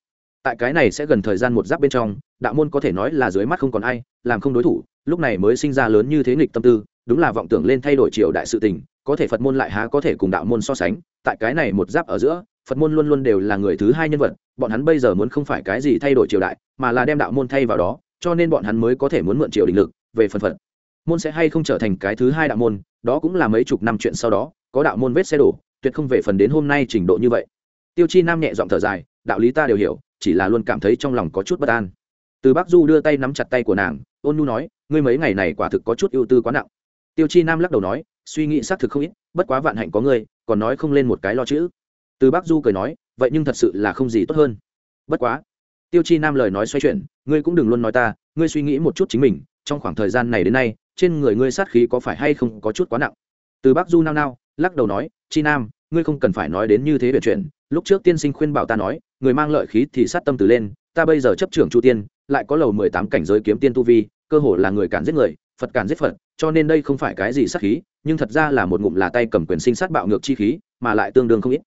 Tại cái này sẽ gần thời gian một giáp bên trong, đạo môn có thể nói là dưới mắt không còn ai, làm không đối thủ, lúc này mới sinh ra lớn như thế nghịch tâm tư đúng là vọng tưởng lên thay đổi triều đại sự tình, có thể phật môn lại há có thể cùng đạo môn so sánh, tại cái này một giáp ở giữa, phật môn luôn luôn đều là người thứ hai nhân vật, bọn hắn bây giờ muốn không phải cái gì thay đổi triều đại, mà là đem đạo môn thay vào đó, cho nên bọn hắn mới có thể muốn mượn triều đình lực, về phần phật. Môn sẽ hay không trở thành cái thứ hai đạo môn, đó cũng là mấy chục năm chuyện sau đó, có đạo môn vết xe đổ, tuyệt không về phần đến hôm nay trình độ như vậy. Tiêu chi nam nhẹ giọng thở dài, đạo lý ta đều hiểu, chỉ là luôn cảm thấy trong lòng có chút bất an. Từ bắc du đưa tay nắm chặt tay của nàng, ôn nhu nói, ngươi mấy ngày này quả thực có chút ưu tư quá nặng tiêu chi nam lắc đầu nói, suy nghĩ xác thực không ít, bất quá vạn hạnh có ngươi, còn nói không lên một cái lo chữ. Từ bác du cười nói, vậy nhưng thật sự là không gì tốt hơn. Bất quá. Tiêu chi nam lời nói xoay chuyển, ngươi cũng đừng luôn nói ta, ngươi suy nghĩ một chút chính mình, trong khoảng thời gian này đến nay, trên người ngươi sát khí có phải hay không có chút quá nặng? Từ bác du nao nao, lắc đầu nói, chi nam, ngươi không cần phải nói đến như thế về chuyện. Lúc trước tiên sinh khuyên bảo ta nói, người mang lợi khí thì sát tâm từ lên, ta bây giờ chấp trưởng chu tiên, lại có lầu mười tám cảnh giới kiếm tiên tu vi, cơ hồ là người cản giết người, phật cản giết phật cho nên đây không phải cái gì sát khí nhưng thật ra là một ngụm là tay cầm quyền sinh sát bạo ngược chi khí mà lại tương đương không ít.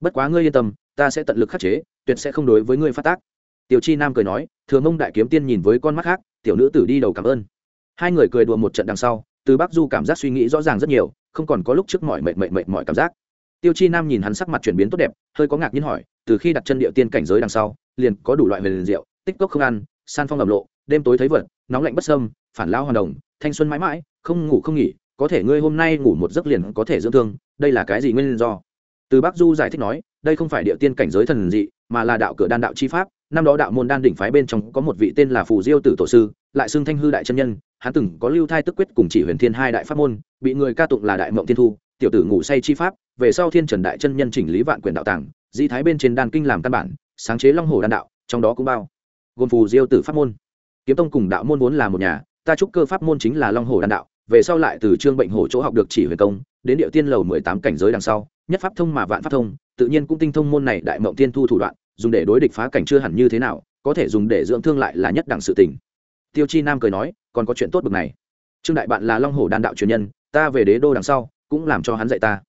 Bất quá ngươi yên tâm ta sẽ tận lực khắc chế tuyệt sẽ không đối với ngươi phát tác. Tiểu chi nam cười nói thừa mông đại kiếm tiên nhìn với con mắt khác tiểu nữ tử đi đầu cảm ơn. Hai người cười đùa một trận đằng sau từ bắc du cảm giác suy nghĩ rõ ràng rất nhiều không còn có lúc trước mọi mệt mệt mệt mọi cảm giác. Tiêu chi nam nhìn hắn sắc mặt chuyển biến tốt đẹp hơi có ngạc nhiên hỏi từ khi đặt chân địa tiên cảnh giới đằng sau liền có đủ loại huyền rượu, tích cốc không ăn san phong lầm lộ đêm tối thấy vật nóng lạnh bất sâm phản lao hoàn đồng thanh xuân mãi mãi, không ngủ không nghỉ, có thể ngươi hôm nay ngủ một giấc liền có thể dưỡng thương, đây là cái gì nguyên do? Từ bắc du giải thích nói, đây không phải địa tiên cảnh giới thần dị, mà là đạo cửa đan đạo chi pháp. Năm đó đạo môn đan đỉnh phái bên trong có một vị tên là phù diêu tử tổ sư, lại xưng thanh hư đại chân nhân. Hắn từng có lưu thai tức quyết cùng chỉ huyền thiên hai đại pháp môn, bị người ca tụng là đại mộng thiên thu, tiểu tử ngủ say chi pháp, về sau thiên trần đại chân nhân chỉnh lý vạn quyền đạo tàng di thái bên trên đan kinh làm căn bản, sáng chế long hồ đan đạo, trong đó cũng bao gồm phù diêu tử pháp môn. Kiếm tông cùng đạo môn vốn là một nhà ta trúc cơ pháp môn chính là long hồ đan đạo, về sau lại từ trương bệnh hổ chỗ học được chỉ huyền công, đến địa tiên lầu mười tám cảnh giới đằng sau, nhất pháp thông mà vạn pháp thông, tự nhiên cũng tinh thông môn này đại mộng tiên thu thủ đoạn, dùng để đối địch phá cảnh chưa hẳn như thế nào, có thể dùng để dưỡng thương lại là nhất đẳng sự tình. Tiêu chi nam cười nói, còn có chuyện tốt bực này. Trương đại bạn là long hồ đan đạo truyền nhân, ta về đế đô đằng sau, cũng làm cho hắn dạy ta.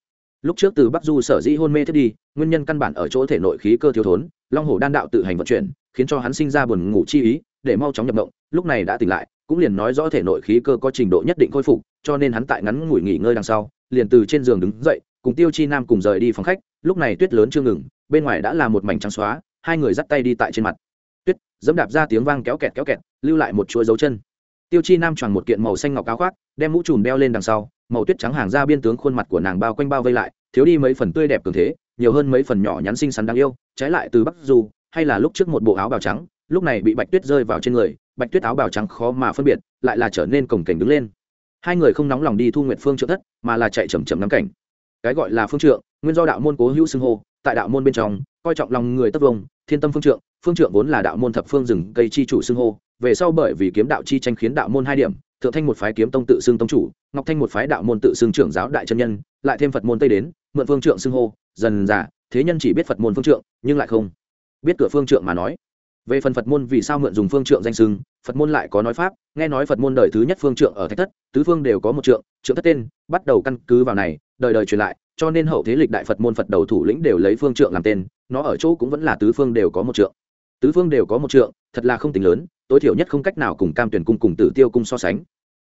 Lúc trước từ bắc du sở dĩ hôn mê thiết đi, nguyên nhân căn bản ở chỗ thể nội khí cơ thiếu thốn, long hồ đan đạo tự hành vận chuyển, khiến cho hắn sinh ra buồn ngủ chi ý để mau chóng nhập động lúc này đã tỉnh lại, cũng liền nói rõ thể nội khí cơ có trình độ nhất định khôi phục, cho nên hắn tại ngắn ngủi nghỉ ngơi đằng sau, liền từ trên giường đứng dậy, cùng tiêu chi nam cùng rời đi phòng khách, lúc này tuyết lớn chưa ngừng, bên ngoài đã là một mảnh trắng xóa, hai người dắt tay đi tại trên mặt. Tuyết, dẫm đạp ra tiếng vang kéo kẹt kéo kẹt, lưu lại một chuỗi dấu chân. Tiêu chi nam choàng một kiện màu xanh ngọc áo khoác, đem mũ trùm đeo lên đằng sau, màu tuyết trắng hàng ra biên tướng khuôn mặt của nàng bao quanh bao vây lại, thiếu đi mấy phần tươi đẹp cường thế, nhiều hơn mấy phần nhỏ nhắn xinh xắn đáng yêu, trái lại từ bắc du, hay là lúc trước một bộ áo bào trắng lúc này bị bạch tuyết rơi vào trên người, bạch tuyết áo bào trắng khó mà phân biệt, lại là trở nên cổng cảnh đứng lên. Hai người không nóng lòng đi thu nguyện phương trượng thất mà là chạy chầm chầm ngắm cảnh. Cái gọi là phương trượng, nguyên do đạo môn cố hữu xưng hô, tại đạo môn bên trong, coi trọng lòng người tất vông thiên tâm phương trượng phương trượng vốn là đạo môn thập phương rừng cây chi chủ xưng hô, về sau bởi vì kiếm đạo chi tranh khiến đạo môn hai điểm, thượng thanh một phái kiếm tông tự xưng tông chủ, ngọc thanh một phái đạo môn tự xưng trưởng giáo đại chân nhân, lại thêm phật môn tây đến, mượn phương trượng xưng hô, dần giả thế nhân chỉ biết phật môn phương trượng, nhưng lại không biết cửa phương trượng mà nói về phần phật môn vì sao mượn dùng phương trượng danh sưng phật môn lại có nói pháp, nghe nói phật môn đời thứ nhất phương trượng ở thạch thất, tứ phương đều có một trượng trượng thất tên, bắt đầu căn cứ vào này, đời đời truyền lại, cho nên hậu thế lịch đại phật môn phật đầu thủ lĩnh đều lấy phương trượng làm tên, nó ở chỗ cũng vẫn là tứ phương đều có một trượng. Tứ phương đều có một trượng, thật là không tính lớn, tối thiểu nhất không cách nào cùng cam tuyển cung cùng tử tiêu cung so sánh.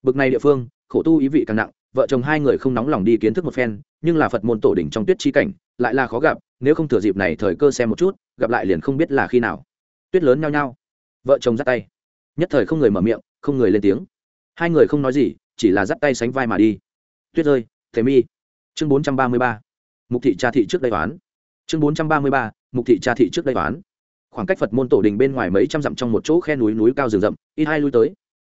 Bực này địa phương, khổ tu ý vị càng nặng, vợ chồng hai người không nóng lòng đi kiến thức một phen, nhưng là phật môn tổ đỉnh trong tuyết chi cảnh, lại là khó gặp, nếu không thừa dịp này thời cơ xem một chút, gặp lại liền không biết là khi nào tuyết lớn nhao nhao. Vợ chồng dắt tay. Nhất thời không người mở miệng, không người lên tiếng. Hai người không nói gì, chỉ là dắt tay sánh vai mà đi. Tuyết rơi thế mi chương bốn trăm ba mươi ba. Mục thị cha thị trước đây toán. Chương bốn trăm ba mươi ba, mục thị cha thị trước đây toán. Khoảng cách phật môn tổ đình bên ngoài mấy trăm dặm trong một chỗ khe núi núi cao rừng rậm, ít hai lui tới.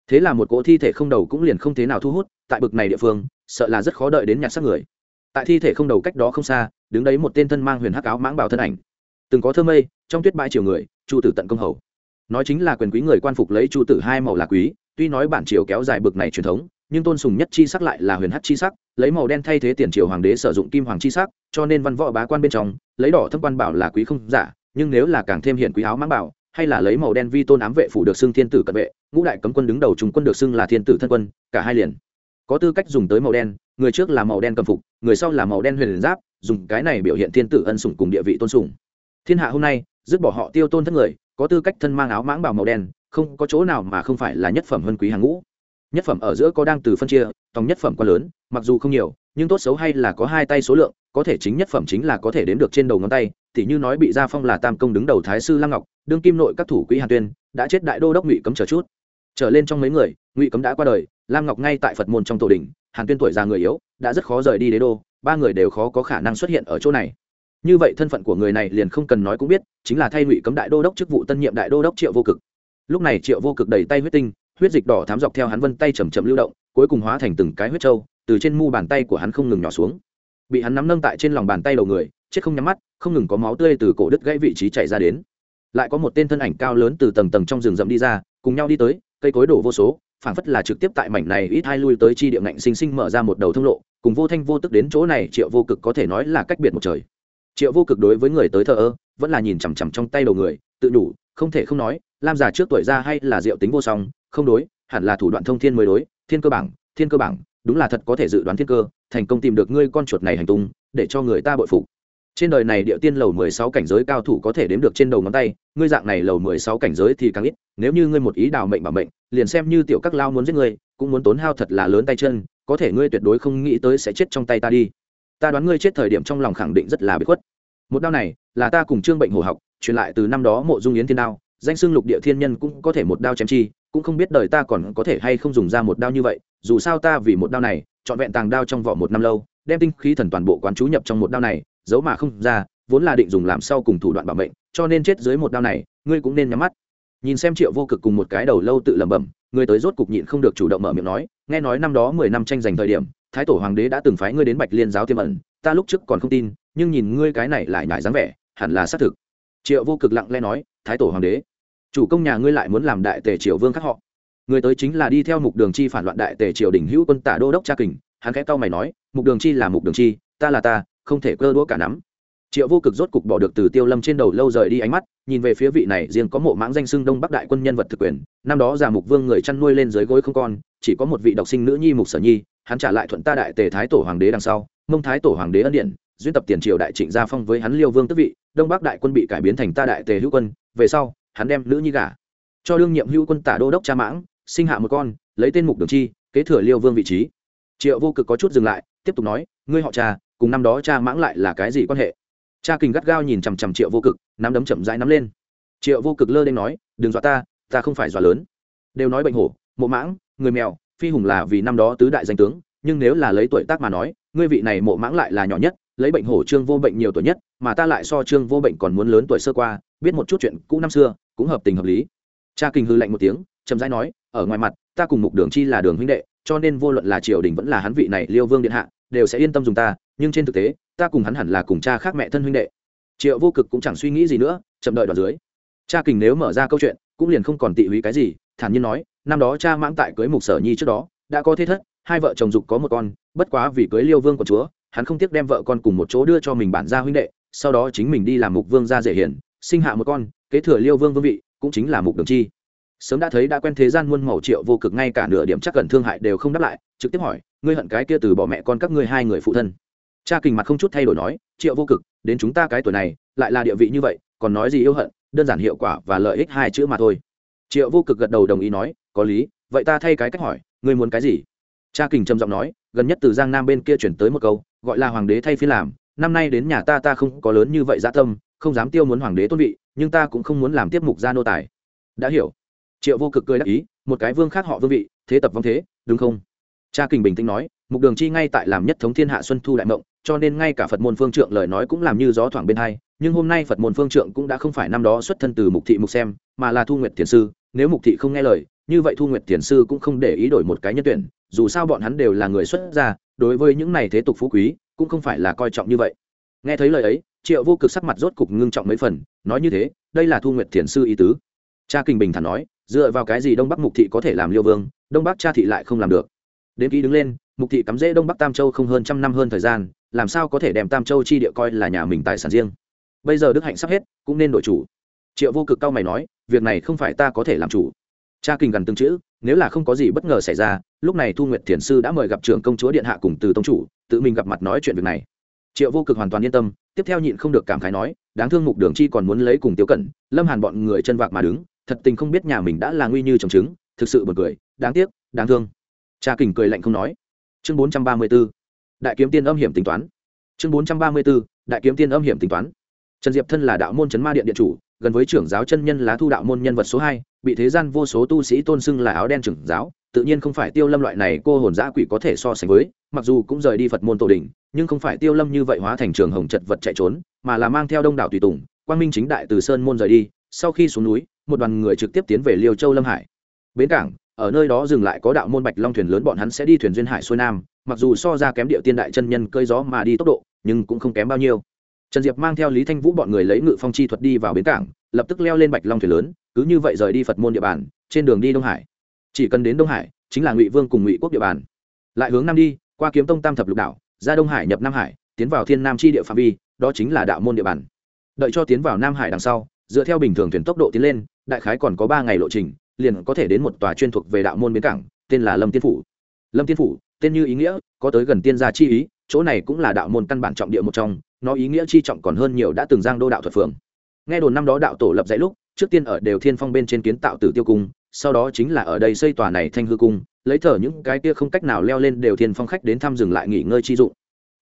Thế là một cỗ thi thể không đầu cũng liền không thế nào thu hút, tại bực này địa phương, sợ là rất khó đợi đến nhặt xác người. Tại thi thể không đầu cách đó không xa, đứng đấy một tên thân mang huyền hắc áo mãng bảo thân ảnh. Từng có thơ mây trong tuyết bãi triều người, chu tử tận công hầu. Nói chính là quyền quý người quan phục lấy chu tử hai màu là quý, tuy nói bản triều kéo dài bực này truyền thống, nhưng tôn sùng nhất chi sắc lại là huyền hắc chi sắc, lấy màu đen thay thế tiền triều hoàng đế sử dụng kim hoàng chi sắc, cho nên văn võ bá quan bên trong, lấy đỏ thâm quan bảo là quý không giả, nhưng nếu là càng thêm hiện quý áo mãng bảo, hay là lấy màu đen vi tôn ám vệ phủ được xưng thiên tử cận vệ, ngũ đại cấm quân đứng đầu trung quân được xưng là thiên tử thân quân, cả hai liền. Có tư cách dùng tới màu đen, người trước là màu đen cầm phục, người sau là màu đen huyền giáp, dùng cái này biểu hiện thiên tử ân sủng cùng địa vị tôn sủng thiên hạ hôm nay dứt bỏ họ tiêu tôn thất người, có tư cách thân mang áo mãng bảo màu đen, không có chỗ nào mà không phải là nhất phẩm hơn quý hàng ngũ. Nhất phẩm ở giữa có đang từ phân chia, tòng nhất phẩm quá lớn, mặc dù không nhiều, nhưng tốt xấu hay là có hai tay số lượng, có thể chính nhất phẩm chính là có thể đếm được trên đầu ngón tay thì như nói bị gia phong là tam công đứng đầu thái sư lăng ngọc, đương kim nội các thủ quỹ hàn tuyên, đã chết đại đô đốc ngụy cấm chờ chút. Trở lên trong mấy người, ngụy cấm đã qua đời lam ngọc ngay tại phật môn trong tổ đình hàn tuyên tuổi già người yếu, đã rất khó rời đi đế đô, ba người đều khó có khả năng xuất hiện ở chỗ này như vậy thân phận của người này liền không cần nói cũng biết, chính là thay ngụy cấm đại đô đốc chức vụ tân nhiệm đại đô đốc triệu vô cực. Lúc này triệu vô cực đầy tay huyết tinh, huyết dịch đỏ thám dọc theo hắn vân tay chầm chậm lưu động, cuối cùng hóa thành từng cái huyết trâu từ trên mu bàn tay của hắn không ngừng nhỏ xuống. Bị hắn nắm nâng tại trên lòng bàn tay đầu người, chết không nhắm mắt, không ngừng có máu tươi từ cổ đứt gãy vị trí chảy ra đến. Lại có một tên thân ảnh cao lớn từ tầng tầng trong rừng rậm đi ra, cùng nhau đi tới, cây cối đổ vô số, phảng phất là trực tiếp tại mảnh này ít hai lui tới chi địa ngạnh sinh sinh mở ra một đầu thông lộ, cùng vô thanh vô tức đến chỗ này triệu vô cực có thể nói là cách biệt một trời triệu vô cực đối với người tới thợ ơ, vẫn là nhìn chằm chằm trong tay đầu người, tự đủ, không thể không nói, lam giả trước tuổi ra hay là diệu tính vô song, không đối, hẳn là thủ đoạn thông thiên mới đối, thiên cơ bảng, thiên cơ bảng, đúng là thật có thể dự đoán thiên cơ, thành công tìm được ngươi con chuột này hành tung, để cho người ta bội phục. Trên đời này địa tiên lầu mười sáu cảnh giới cao thủ có thể đếm được trên đầu ngón tay, ngươi dạng này lầu mười sáu cảnh giới thì càng ít, nếu như ngươi một ý đào mệnh bảo mệnh, liền xem như tiểu các lao muốn giết ngươi, cũng muốn tốn hao thật là lớn tay chân, có thể ngươi tuyệt đối không nghĩ tới sẽ chết trong tay ta đi ta đoán ngươi chết thời điểm trong lòng khẳng định rất là bị khuất. Một đao này, là ta cùng trương bệnh hồ học, truyền lại từ năm đó mộ dung yến thiên đao. Danh xưng lục địa thiên nhân cũng có thể một đao chém chi, cũng không biết đời ta còn có thể hay không dùng ra một đao như vậy. Dù sao ta vì một đao này, trọn vẹn tàng đao trong vỏ một năm lâu, đem tinh khí thần toàn bộ quán chú nhập trong một đao này, giấu mà không ra, vốn là định dùng làm sau cùng thủ đoạn bảo mệnh, cho nên chết dưới một đao này, ngươi cũng nên nhắm mắt. Nhìn xem triệu vô cực cùng một cái đầu lâu tự lẩm bẩm, ngươi tới rốt cục nhịn không được chủ động mở miệng nói, nghe nói năm đó mười năm tranh giành thời điểm thái tổ hoàng đế đã từng phái ngươi đến bạch liên giáo tiêm ẩn, ta lúc trước còn không tin, nhưng nhìn ngươi cái này lại nhải dáng vẻ, hẳn là xác thực. Triệu vô cực lặng lẽ nói, thái tổ hoàng đế, chủ công nhà ngươi lại muốn làm đại tề triều vương khác họ. Người tới chính là đi theo mục đường chi phản loạn đại tề triều đình hữu quân tả đô đốc cha kình. Hắn khẽ cau mày nói, mục đường chi là mục đường chi, ta là ta, không thể cơ đũa cả nắm triệu vô cực rốt cục bỏ được từ tiêu lâm trên đầu lâu rời đi ánh mắt, nhìn về phía vị này riêng có mộ mãng danh xưng đông bắc đại quân nhân vật thực quyền, năm đó già mục vương người chăn nuôi lên dưới gối không con, chỉ có một vị độc sinh nữ nhi mục sở nhi, hắn trả lại thuận ta đại tề thái tổ hoàng đế đằng sau, mông thái tổ hoàng đế ân điện, duyên tập tiền triều đại trịnh gia phong với hắn liêu vương tức vị, đông bắc đại quân bị cải biến thành ta đại tề hữu quân, về sau, hắn đem nữ nhi gả, cho đương nhiệm hữu quân tả đô đốc cha mãng, sinh hạ một con, lấy tên mục đường chi, kế thừa liêu vương vị trí. Triệu vô cực có chút dừng lại, tiếp tục nói, ngươi họ cha, cùng năm đó cha mãng lại là cái gì quan hệ? Cha kình gắt gao nhìn chằm chằm triệu vô cực, nắm đấm chậm rãi nắm lên. Triệu vô cực lơ lên nói, đừng dọa ta ta không phải dọa lớn. Đều nói bệnh hổ, mộ mãng, người mèo, phi hùng là vì năm đó tứ đại danh tướng, nhưng nếu là lấy tuổi tác mà nói, ngươi vị này mộ mãng lại là nhỏ nhất, lấy bệnh hổ trương vô bệnh nhiều tuổi nhất, mà ta lại so trương vô bệnh còn muốn lớn tuổi sơ qua, biết một chút chuyện cũ năm xưa, cũng hợp tình hợp lý. Cha kình hư lạnh một tiếng, chậm rãi nói, ở ngoài mặt, ta cùng mục đường chi là đường huynh đệ, cho nên vô luận là triều đình vẫn là hắn vị này liêu vương điện hạ đều sẽ yên tâm dùng ta, nhưng trên thực tế, ta cùng hắn hẳn là cùng cha khác mẹ thân huynh đệ. Triệu vô cực cũng chẳng suy nghĩ gì nữa, chậm đợi đoạn dưới. Cha kình nếu mở ra câu chuyện, cũng liền không còn tị húy cái gì, thản nhiên nói, năm đó cha mãng tại cưới mục sở nhi trước đó, đã có thế thất, hai vợ chồng dục có một con, bất quá vì cưới liêu vương của chúa, hắn không tiếc đem vợ con cùng một chỗ đưa cho mình bản gia huynh đệ, sau đó chính mình đi làm mục vương gia dễ hiển sinh hạ một con, kế thừa liêu vương vương vị, cũng chính là mục đường chi. Sớm đã thấy đã quen thế gian muôn màu triệu vô cực ngay cả nửa điểm chắc gần thương hại đều không đáp lại, trực tiếp hỏi ngươi hận cái kia từ bỏ mẹ con các ngươi hai người phụ thân. Cha kình mặt không chút thay đổi nói, triệu vô cực, đến chúng ta cái tuổi này, lại là địa vị như vậy, còn nói gì yêu hận, đơn giản hiệu quả và lợi ích hai chữ mà thôi. Triệu vô cực gật đầu đồng ý nói, có lý, vậy ta thay cái cách hỏi, ngươi muốn cái gì? Cha kình trầm giọng nói, gần nhất từ giang nam bên kia chuyển tới một câu, gọi là hoàng đế thay phiên làm, năm nay đến nhà ta ta không có lớn như vậy dã tâm, không dám tiêu muốn hoàng đế tôn vị, nhưng ta cũng không muốn làm tiếp mục gia nô tài. Đã hiểu. Triệu vô cực cười đáp ý, một cái vương khác họ vương vị, thế tập vong thế, đúng không? Cha kình bình tĩnh nói, mục đường chi ngay tại làm nhất thống thiên hạ xuân thu đại mộng, cho nên ngay cả phật môn phương trượng lời nói cũng làm như gió thoảng bên hai, nhưng hôm nay phật môn phương trượng cũng đã không phải năm đó xuất thân từ mục thị mục xem, mà là thu nguyệt thiền sư. Nếu mục thị không nghe lời, như vậy thu nguyệt thiền sư cũng không để ý đổi một cái nhân tuyển, dù sao bọn hắn đều là người xuất gia, đối với những này thế tục phú quý, cũng không phải là coi trọng như vậy. Nghe thấy lời ấy, triệu vô cực sắc mặt rốt cục ngưng trọng mấy phần, nói như thế, đây là thu nguyệt thiền sư ý tứ. Cha kinh bình thản nói, dựa vào cái gì đông bắc mục thị có thể làm liêu vương, đông bắc cha thị lại không làm được? Đến ký đứng lên, mục thị cắm rễ đông bắc tam châu không hơn trăm năm hơn thời gian, làm sao có thể đem tam châu chi địa coi là nhà mình tài sản riêng? Bây giờ đức hạnh sắp hết, cũng nên đổi chủ. Triệu vô cực cao mày nói, việc này không phải ta có thể làm chủ. Cha kình gần từng chữ, nếu là không có gì bất ngờ xảy ra, lúc này thu nguyệt thiền sư đã mời gặp trưởng công chúa điện hạ cùng từ tông chủ, tự mình gặp mặt nói chuyện việc này. Triệu vô cực hoàn toàn yên tâm, tiếp theo nhịn không được cảm khái nói, đáng thương mục đường chi còn muốn lấy cùng tiêu cẩn, lâm hàn bọn người chân vạc mà đứng, thật tình không biết nhà mình đã là nguy như trồng trứng thực sự bật cười, đáng tiếc, đáng thương cha kình cười lạnh không nói. Chương bốn trăm ba mươi b ố đại kiếm tiên âm hiểm tính toán. Chương bốn trăm ba mươi b ố đại kiếm tiên âm hiểm tính toán. Trần diệp thân là đạo môn trấn ma điện điện chủ, gần với trưởng giáo chân nhân lá thu đạo môn nhân vật số hai, bị thế gian vô số tu sĩ tôn xưng là áo đen trưởng giáo, tự nhiên không phải tiêu lâm loại này cô hồn giã quỷ có thể so sánh với, mặc dù cũng rời đi phật môn tổ đình, nhưng không phải tiêu lâm như vậy hóa thành trường hồng chật vật chạy trốn, mà là mang theo đông đảo tùy tùng, quang minh chính đại từ sơn môn rời đi, sau khi xuống núi, một đoàn người trực tiếp tiến về liêu châu lâm hải. Bến cảng ở nơi đó dừng lại có đạo môn bạch long thuyền lớn, bọn hắn sẽ đi thuyền duyên hải xuôi nam, mặc dù so ra kém địa tiên đại chân nhân cơi gió mà đi tốc độ, nhưng cũng không kém bao nhiêu. Trần diệp mang theo lý thanh vũ bọn người lấy ngự phong chi thuật đi vào bến cảng, lập tức leo lên bạch long thuyền lớn, cứ như vậy rời đi phật môn địa bàn, trên đường đi đông hải. Chỉ cần đến đông hải, chính là ngụy vương cùng ngụy quốc địa bàn. Lại hướng nam đi, qua kiếm tông tam thập lục đảo, ra đông hải nhập nam hải, tiến vào thiên nam chi địa phạm vi, đó chính là đạo môn địa bàn. Đợi cho tiến vào nam hải đằng sau, dựa theo bình thường thuyền tốc độ tiến lên, đại khái còn có ba ngày lộ trình liền có thể đến một tòa chuyên thuộc về đạo môn bến cảng, tên là lâm tiên phủ. Lâm tiên phủ, tên như ý nghĩa, có tới gần tiên gia chi ý, chỗ này cũng là đạo môn căn bản trọng địa một trong, nó ý nghĩa chi trọng còn hơn nhiều đã từng giang đô đạo thuật phường. Nghe đồn năm đó đạo tổ lập dãy lúc, trước tiên ở đều thiên phong bên trên kiến tạo tử tiêu cung, sau đó chính là ở đây xây tòa này thanh hư cung, lấy thở những cái kia không cách nào leo lên đều thiên phong khách đến thăm dừng lại nghỉ ngơi chi dụng.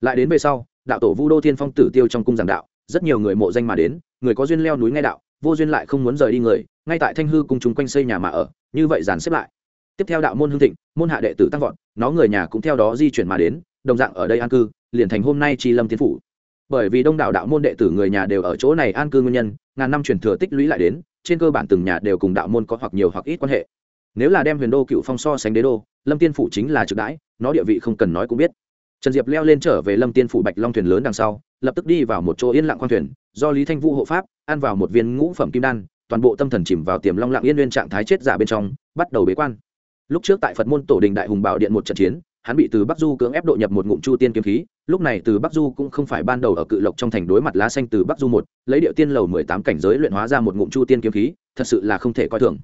Lại đến về sau, đạo tổ vu đô thiên phong tử tiêu trong cung giảng đạo, rất nhiều người mộ danh mà đến, người có duyên leo núi nghe đạo, vô duyên lại không muốn rời đi người ngay tại thanh hư cung chúng quanh xây nhà mà ở, như vậy dàn xếp lại. Tiếp theo đạo môn hương thịnh, môn hạ đệ tử tăng vọt, nó người nhà cũng theo đó di chuyển mà đến, đồng dạng ở đây an cư, liền thành hôm nay chi lâm tiến phủ. Bởi vì đông đảo đạo môn đệ tử người nhà đều ở chỗ này an cư nguyên nhân, ngàn năm truyền thừa tích lũy lại đến, trên cơ bản từng nhà đều cùng đạo môn có hoặc nhiều hoặc ít quan hệ. Nếu là đem huyền đô cựu phong so sánh đế đô, lâm tiên phủ chính là trực đãi, nó địa vị không cần nói cũng biết. Trần diệp leo lên trở về lâm tiên phủ bạch long thuyền lớn đằng sau, lập tức đi vào một chỗ yên lặng khoang thuyền, do lý thanh vũ hộ pháp, ăn vào một viên ngũ phẩm kim đan toàn bộ tâm thần chìm vào tiềm long lặng yên nguyên trạng thái chết giả bên trong, bắt đầu bế quan. Lúc trước tại phật môn tổ đình đại hùng bảo điện một trận chiến, hắn bị từ bắc du cưỡng ép độ nhập một ngụm chu tiên kiếm khí, lúc này từ bắc du cũng không phải ban đầu ở cự lộc trong thành đối mặt lá xanh từ bắc du một, lấy điệu tiên lầu mười tám cảnh giới luyện hóa ra một ngụm chu tiên kiếm khí, thật sự là không thể coi thường.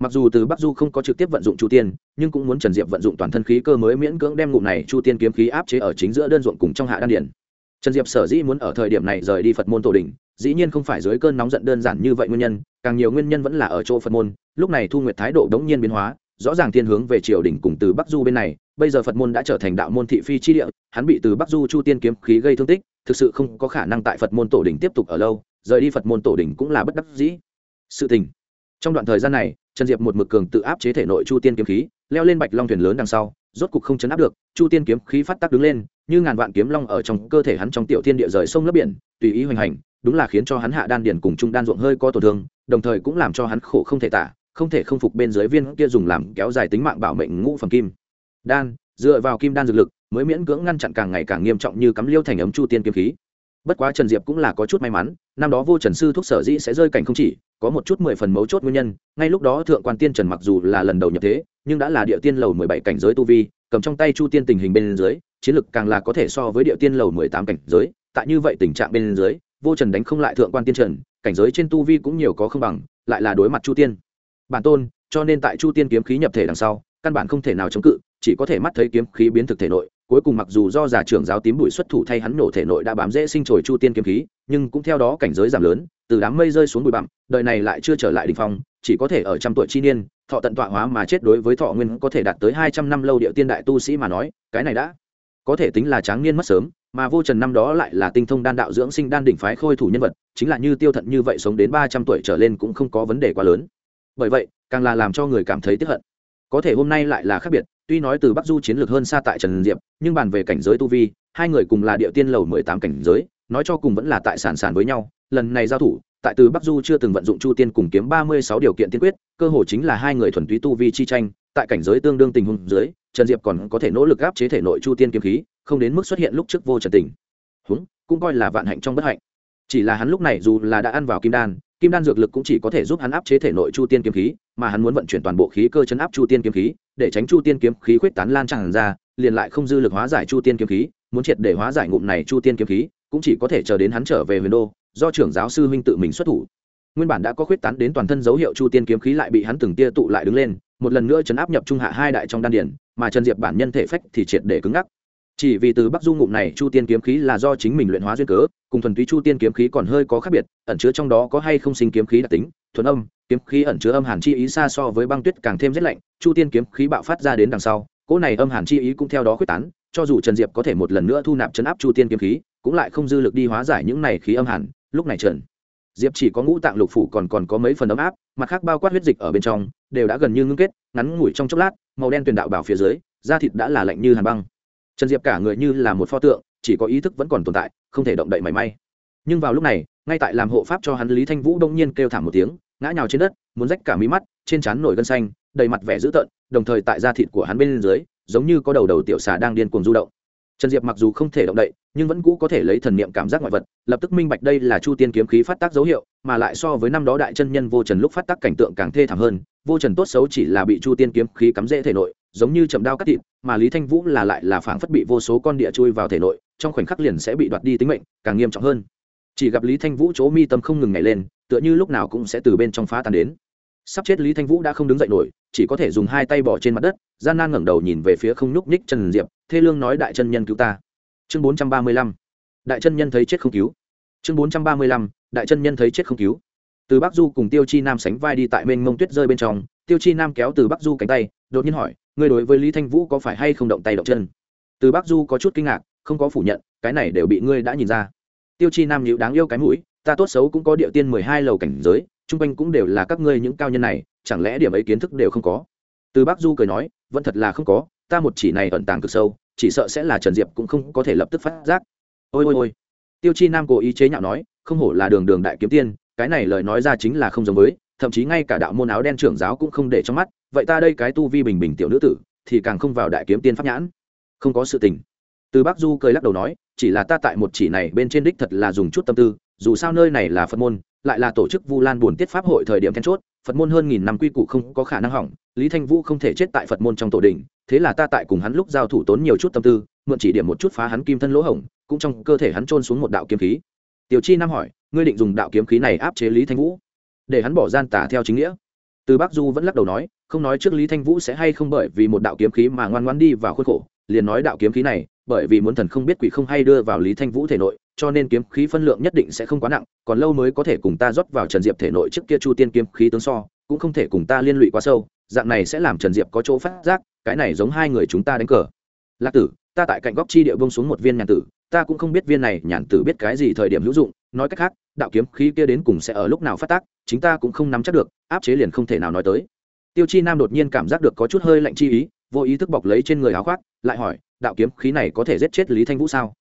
Mặc dù từ bắc du không có trực tiếp vận dụng chu tiên, nhưng cũng muốn trần diệp vận dụng toàn thân khí cơ mới miễn cưỡng đem ngụm này chu tiên kiếm khí áp chế ở chính giữa đơn ruộng cùng trong hạ đan điển trần diệp sở dĩ muốn ở thời điểm này rời đi phật môn tổ đình, dĩ nhiên không phải dưới cơn nóng giận đơn giản như vậy nguyên nhân, càng nhiều nguyên nhân vẫn là ở chỗ phật môn, lúc này thu nguyệt thái độ đống nhiên biến hóa, rõ ràng thiên hướng về triều đình cùng từ bắc du bên này, bây giờ phật môn đã trở thành đạo môn thị phi chi địa, hắn bị từ bắc du chu tiên kiếm khí gây thương tích, thực sự không có khả năng tại phật môn tổ đình tiếp tục ở lâu, rời đi phật môn tổ đình cũng là bất đắc dĩ. Sự tình. Trong đoạn thời gian này, trần diệp một mực cường tự áp chế thể nội chu tiên kiếm khí, leo lên bạch long thuyền lớn đằng sau, rốt cục không chấn áp được, chu tiên kiếm khí phát tác đứng lên như ngàn vạn kiếm long ở trong cơ thể hắn trong tiểu thiên địa rời sông lấp biển, tùy ý hoành hành, đúng là khiến cho hắn hạ đan điền cùng trung đan ruộng hơi có tổn thương, đồng thời cũng làm cho hắn khổ không thể tả, không thể không phục bên dưới viên kia dùng làm kéo dài tính mạng bảo mệnh ngũ phẩm kim. Đan, dựa vào kim đan dược lực, mới miễn cưỡng ngăn chặn càng ngày càng nghiêm trọng như cắm liêu thành ấm chu tiên kiếm khí. Bất quá trần diệp cũng là có chút may mắn, năm đó vô trần sư thúc sở dĩ sẽ rơi cảnh không chỉ, có một chút mười phần mấu chốt nguyên nhân, ngay lúc đó thượng quan tiên trần mặc dù là lần đầu nhập thế, nhưng đã là địa tiên lầu mười bảy cảnh giới tu vi cầm trong tay chu tiên tình hình bên dưới, chiến lực càng là có thể so với địa tiên lầu mười tám cảnh giới, tại như vậy tình trạng bên dưới, vô trần đánh không lại thượng quan tiên trần, cảnh giới trên tu vi cũng nhiều có không bằng, lại là đối mặt chu tiên. Bản tôn, cho nên tại chu tiên kiếm khí nhập thể đằng sau, căn bản không thể nào chống cự, chỉ có thể mắt thấy kiếm khí biến thực thể nội, cuối cùng mặc dù do giả trưởng giáo tím bụi xuất thủ thay hắn nổ thể nội đã bám dễ sinh trồi chu tiên kiếm khí, nhưng cũng theo đó cảnh giới giảm lớn, từ đám mây rơi xuống bụi bặm, đời này lại chưa trở lại đ ỉ n h phong chỉ có thể ở trăm tuổi chi niên, thọ tận tọa hóa mà chết đối với thọ nguyên có thể đạt tới hai trăm năm lâu địa tiên đại tu sĩ mà nói, cái này đã có thể tính là tráng niên mất sớm, mà vô trần năm đó lại là tinh thông đan đạo dưỡng sinh đan đỉnh phái khôi thủ nhân vật, chính là như tiêu thận như vậy sống đến ba trăm tuổi trở lên cũng không có vấn đề quá lớn. Bởi vậy, càng là làm cho người cảm thấy tiếp hận. Có thể hôm nay lại là khác biệt, tuy nói từ bắc du chiến lược hơn xa tại trần diệp, nhưng bàn về cảnh giới tu vi, hai người cùng là địa tiên lầu mười tám cảnh giới, nói cho cùng vẫn là tại sản sản với nhau, lần này giao thủ tại từ bắc du chưa từng vận dụng chu tiên cùng kiếm ba mươi sáu điều kiện tiên quyết, cơ hồ chính là hai người thuần túy tu vi chi tranh, tại cảnh giới tương đương tình huống dưới, trần diệp còn có thể nỗ lực áp chế thể nội chu tiên kiếm khí, không đến mức xuất hiện lúc trước vô trần tình. Húng, cũng coi là vạn hạnh trong bất hạnh. Chỉ là hắn lúc này dù là đã ăn vào kim đan kim đan dược lực cũng chỉ có thể giúp hắn áp chế thể nội chu tiên kiếm khí, mà hắn muốn vận chuyển toàn bộ khí cơ chấn áp chu tiên kiếm khí, để tránh chu tiên kiếm khí khuyết tán lan tràn ra, liền lại không dư lực hóa giải chu tiên kiếm khí, muốn triệt để hóa giải ngụm này chu tiên kiếm khí, cũng chỉ có thể chờ đến hắn trở về huyền đô do trưởng giáo sư huynh tự mình xuất thủ. Nguyên bản đã có khuyết tán đến toàn thân dấu hiệu chu tiên kiếm khí lại bị hắn từng tia tụ lại đứng lên, một lần nữa chấn áp nhập trung hạ hai đại trong đan điển mà trần diệp bản nhân thể phách thì triệt để cứng ngắc. Chỉ vì từ bắc du ngụm này, chu tiên kiếm khí là do chính mình luyện hóa duyên cớ, cùng thuần túy chu tiên kiếm khí còn hơi có khác biệt, ẩn chứa trong đó có hay không sinh kiếm khí đặc tính, thuần âm, kiếm khí ẩn chứa âm hàn chi ý xa so với băng tuyết càng thêm rét lạnh, chu tiên kiếm khí bạo phát ra đến đằng sau, cỗ này âm hàn chi ý cũng theo đó quyết tán, cho dù trần diệp có thể một lần nữa thu nạp chấn áp chu tiên kiếm khí, cũng lại không dư lực đi hóa giải những này khí âm hàn lúc này trần, diệp chỉ có ngũ tạng lục phủ còn còn có mấy phần ấm áp, mặt khác bao quát huyết dịch ở bên trong, đều đã gần như ngưng kết, ngắn ngủi trong chốc lát, màu đen tuyền đạo bảo phía dưới, da thịt đã là lạnh như hàn băng. Trần diệp cả người như là một pho tượng, chỉ có ý thức vẫn còn tồn tại, không thể động đậy mảy may. Nhưng vào lúc này, ngay tại làm hộ pháp cho hắn lý thanh vũ đông nhiên kêu thảm một tiếng, ngã nhào trên đất, muốn rách cả mí mắt, trên trán nổi gân xanh, đầy mặt vẻ dữ tợn, đồng thời tại da thịt của hắn bên dưới, giống như có đầu đầu tiểu xà đang điên cuồng du động trần diệp mặc dù không thể động đậy, nhưng vẫn cũ có thể lấy thần niệm cảm giác ngoại vật, lập tức minh bạch đây là chu tiên kiếm khí phát tác dấu hiệu, mà lại so với năm đó đại chân nhân vô trần lúc phát tác cảnh tượng càng thê thảm hơn, vô trần tốt xấu chỉ là bị chu tiên kiếm khí cắm rễ thể nội, giống như chậm đao cắt thịt, mà lý thanh vũ là lại là phảng phất bị vô số con địa chui vào thể nội, trong khoảnh khắc liền sẽ bị đoạt đi tính mệnh, càng nghiêm trọng hơn. Chỉ gặp lý thanh vũ chỗ mi tâm không ngừng nhảy lên, tựa như lúc nào cũng sẽ từ bên trong phá tan đến sắp chết lý thanh vũ đã không đứng dậy nổi, chỉ có thể dùng hai tay bỏ trên mặt đất, gian nan ngẩng đầu nhìn về phía không nhúc nhích trần diệp, thê lương nói đại chân nhân cứu ta. Chương bốn trăm ba mươi lăm, đại chân nhân thấy chết không cứu. Chương bốn trăm ba mươi lăm, đại chân nhân thấy chết không cứu. Từ bắc du cùng tiêu chi nam sánh vai đi tại mênh mông tuyết rơi bên trong, tiêu chi nam kéo từ bắc du cánh tay, đột nhiên hỏi, ngươi đối với lý thanh vũ có phải hay không động tay động chân? Từ bắc du có chút kinh ngạc, không có phủ nhận, cái này đều bị ngươi đã nhìn ra. Tiêu chi nam nhịu đáng yêu cái mũi, ta tốt xấu cũng có địa tiên mười hai lầu cảnh giới chung quanh cũng đều là các ngươi những cao nhân này, chẳng lẽ điểm ấy kiến thức đều không có? Từ bắc du cười nói, vẫn thật là không có, ta một chỉ này ẩn tàng cực sâu, chỉ sợ sẽ là trần diệp cũng không có thể lập tức phát giác. Ôi ôi ôi. Tiêu chi nam cố ý chế nhạo nói, không hổ là đường đường đại kiếm tiên, cái này lời nói ra chính là không giống với, thậm chí ngay cả đạo môn áo đen trưởng giáo cũng không để trong mắt, vậy ta đây cái tu vi bình bình tiểu nữ tử, thì càng không vào đại kiếm tiên pháp nhãn. Không có sự tình. Từ bắc du cười lắc đầu nói, chỉ là ta tại một chỉ này bên trên đích thật là dùng chút tâm tư, dù sao nơi này là phật môn lại là tổ chức vu lan buồn tiết pháp hội thời điểm then chốt, phật môn hơn nghìn năm quy củ không có khả năng hỏng, lý thanh vũ không thể chết tại phật môn trong tổ đình, thế là ta tại cùng hắn lúc giao thủ tốn nhiều chút tâm tư, mượn chỉ điểm một chút phá hắn kim thân lỗ hổng, cũng trong cơ thể hắn trôn xuống một đạo kiếm khí. Tiểu chi nam hỏi, ngươi định dùng đạo kiếm khí này áp chế lý thanh vũ? Để hắn bỏ gian tả theo chính nghĩa. Từ bắc du vẫn lắc đầu nói, không nói trước lý thanh vũ sẽ hay không bởi vì một đạo kiếm khí mà ngoan ngoan đi vào khuôn khổ, liền nói đạo kiếm khí này, bởi vì muốn thần không biết quỷ không hay đưa vào lý thanh vũ thể nội cho nên kiếm khí phân lượng nhất định sẽ không quá nặng, còn lâu mới có thể cùng ta rót vào trần diệp thể nội trước kia chu tiên kiếm khí tướng so, cũng không thể cùng ta liên lụy quá sâu, dạng này sẽ làm trần diệp có chỗ phát giác, cái này giống hai người chúng ta đánh cờ. Lạc tử, ta tại cạnh góc chi địa bông xuống một viên nhàn tử, ta cũng không biết viên này nhàn tử biết cái gì thời điểm hữu dụng, nói cách khác, đạo kiếm khí kia đến cùng sẽ ở lúc nào phát tác, chính ta cũng không nắm chắc được, áp chế liền không thể nào nói tới. Tiêu chi nam đột nhiên cảm giác được có chút hơi lạnh chi ý, vô ý thức bọc lấy trên người áo khoác, lại hỏi, đạo kiếm khí này có thể giết chết lý thanh vũ sao?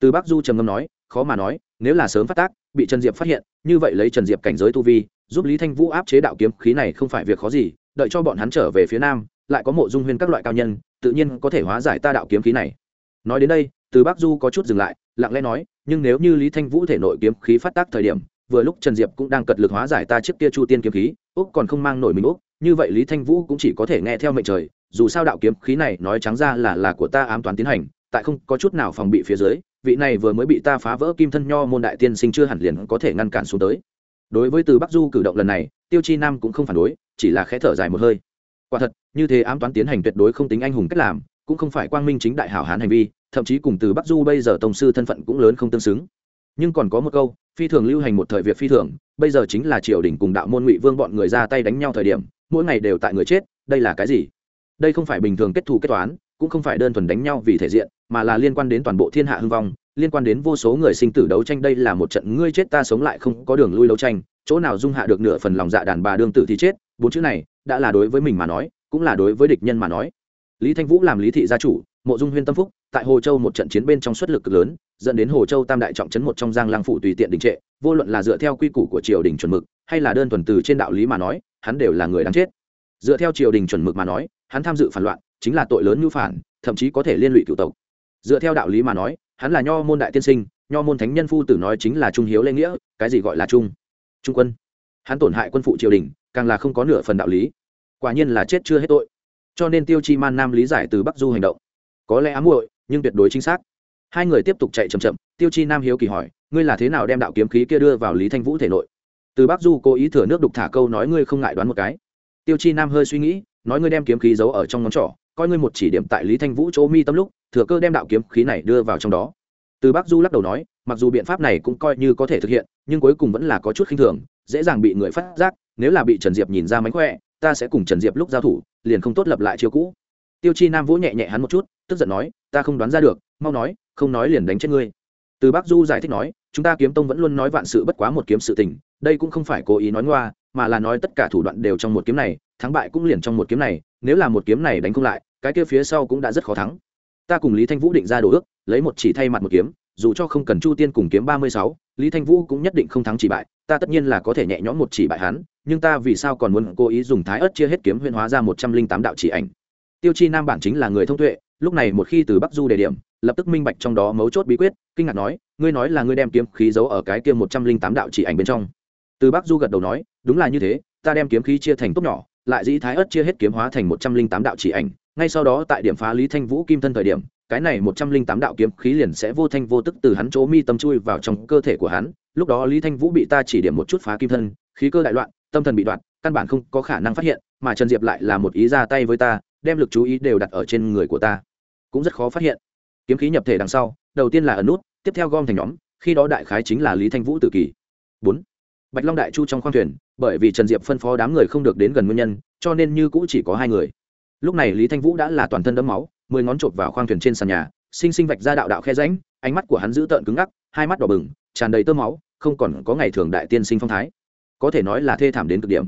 Từ bắc du trầm ngâm nói khó mà nói, nếu là sớm phát tác, bị trần diệp phát hiện, như vậy lấy trần diệp cảnh giới tu vi, giúp lý thanh vũ áp chế đạo kiếm khí này không phải việc khó gì, đợi cho bọn hắn trở về phía nam, lại có mộ dung huyên các loại cao nhân, tự nhiên có thể hóa giải ta đạo kiếm khí này. Nói đến đây, từ bắc du có chút dừng lại, lặng lẽ nói, nhưng nếu như lý thanh vũ thể nội kiếm khí phát tác thời điểm, vừa lúc trần diệp cũng đang cật lực hóa giải ta trước kia chu tiên kiếm khí, úc còn không mang nổi mình úc, như vậy lý thanh vũ cũng chỉ có thể nghe theo mệnh trời, dù sao đạo kiếm khí này nói trắng ra là là của ta ám toán tiến hành, tại không có chút nào phòng bị phía dưới vị này vừa mới bị ta phá vỡ kim thân nho môn đại tiên sinh chưa hẳn liền có thể ngăn cản xuống tới. Đối với từ bắc du cử động lần này, tiêu chi nam cũng không phản đối, chỉ là khẽ thở dài một hơi. Quả thật, như thế ám toán tiến hành tuyệt đối không tính anh hùng cách làm, cũng không phải quang minh chính đại hảo hán hành vi, thậm chí cùng từ bắc du bây giờ tổng sư thân phận cũng lớn không tương xứng. Nhưng còn có một câu, phi thường lưu hành một thời việc phi thường, bây giờ chính là triều đình cùng đạo môn ngụy vương bọn người ra tay đánh nhau thời điểm, mỗi ngày đều tại người chết, đây là cái gì? Đây không phải bình thường kết thù kết toán cũng không phải đơn thuần đánh nhau vì thể diện, mà là liên quan đến toàn bộ thiên hạ hưng vong, liên quan đến vô số người sinh tử đấu tranh. Đây là một trận ngươi chết ta sống lại không có đường lui đấu tranh, chỗ nào dung hạ được nửa phần lòng dạ đàn bà đương tử thì chết, bốn chữ này đã là đối với mình mà nói, cũng là đối với địch nhân mà nói. Lý thanh vũ làm lý thị gia chủ, mộ dung huyên tâm phúc, tại hồ châu một trận chiến bên trong xuất lực cực lớn, dẫn đến hồ châu tam đại trọng trấn một trong giang lang phủ tùy tiện đình trệ, vô luận là dựa theo quy củ của triều đình chuẩn mực, hay là đơn thuần từ trên đạo lý mà nói, hắn đều là người đáng chết. Dựa theo triều đình chuẩn mực mà nói, hắn tham dự phản loạn chính là tội lớn như phản, thậm chí có thể liên lụy cựu tộc. Dựa theo đạo lý mà nói, hắn là nho môn đại tiên sinh, nho môn thánh nhân phu tử nói chính là trung hiếu lê nghĩa, cái gì gọi là trung? Trung quân. Hắn tổn hại quân phụ triều đình, càng là không có nửa phần đạo lý. Quả nhiên là chết chưa hết tội. Cho nên tiêu chi man nam lý giải từ bắc du hành động. Có lẽ ám muội, nhưng tuyệt đối chính xác. Hai người tiếp tục chạy chậm chậm, tiêu chi nam hiếu kỳ hỏi, ngươi là thế nào đem đạo kiếm khí kia đưa vào lý thanh vũ thể nội? Từ bắc du cố ý thừa nước đục thả câu nói, ngươi không ngại đoán một cái. Tiêu chi nam hơi suy nghĩ, nói, ngươi đem kiếm khí giấu ở trong ngón trỏ coi ngươi một chỉ điểm tại lý thanh vũ chỗ mi tâm lúc, thừa cơ đem đạo kiếm khí này đưa vào trong đó. Từ bắc du lắc đầu nói, mặc dù biện pháp này cũng coi như có thể thực hiện, nhưng cuối cùng vẫn là có chút khinh thường, dễ dàng bị người phát giác, nếu là bị trần diệp nhìn ra mánh khỏe, ta sẽ cùng trần diệp lúc giao thủ, liền không tốt lập lại chiêu cũ. Tiêu chi nam vỗ nhẹ nhẹ hắn một chút, tức giận nói, ta không đoán ra được, mau nói, không nói liền đánh chết ngươi. Từ bắc du giải thích nói, chúng ta kiếm tông vẫn luôn nói vạn sự bất quá một kiếm sự tình, đây cũng không phải cố ý nói ngoa, mà là nói tất cả thủ đoạn đều trong một kiếm này, thắng bại cũng liền trong một kiếm này, nếu là một kiếm này đánh không lại cái kia phía sau cũng đã rất khó thắng. Ta cùng lý thanh vũ định ra đồ ước, lấy một chỉ thay mặt một kiếm, dù cho không cần chu tiên cùng kiếm ba mươi sáu, lý thanh vũ cũng nhất định không thắng chỉ bại, ta tất nhiên là có thể nhẹ nhõm một chỉ bại hắn, nhưng ta vì sao còn muốn cố ý dùng thái ớt chia hết kiếm huyền hóa ra một trăm linh tám đạo chỉ ảnh? Tiêu chi nam bản chính là người thông tuệ, lúc này một khi từ bắc du đề điểm, lập tức minh bạch trong đó mấu chốt bí quyết, kinh ngạc nói, ngươi nói là ngươi đem kiếm khí giấu ở cái kia một trăm linh tám đạo chỉ ảnh bên trong. Từ bắc du gật đầu nói, đúng là như thế, ta đem kiếm khí chia thành tốt nhỏ, lại dĩ thái ớt chia hết kiếm hóa thành một trăm linh tám đạo chỉ ảnh ngay sau đó tại điểm phá lý thanh vũ kim thân thời điểm, cái này một trăm linh tám đạo kiếm khí liền sẽ vô thanh vô tức từ hắn chỗ mi tâm chui vào trong cơ thể của hắn. Lúc đó lý thanh vũ bị ta chỉ điểm một chút phá kim thân, khí cơ đại loạn, tâm thần bị đoạn, căn bản không có khả năng phát hiện, mà trần diệp lại là một ý ra tay với ta, đem lực chú ý đều đặt ở trên người của ta. Cũng rất khó phát hiện. Kiếm khí nhập thể đằng sau, đầu tiên là ẩn nút, tiếp theo gom thành nhóm, khi đó đại khái chính là lý thanh vũ tự kỷ bốn. Bạch long đại chu trong khoang thuyền, bởi vì trần diệp phân phó đám người không được đến gần nguyên nhân, cho nên như cũ chỉ có hai người lúc này lý thanh vũ đã là toàn thân đẫm máu, mười ngón chộp vào khoang thuyền trên sàn nhà sinh sinh vạch ra đạo đạo khe ránh ánh mắt của hắn giữ tợn cứng ngắc, hai mắt đỏ bừng, tràn đầy tơ máu, không còn có ngày thường đại tiên sinh phong thái. Có thể nói là thê thảm đến cực điểm.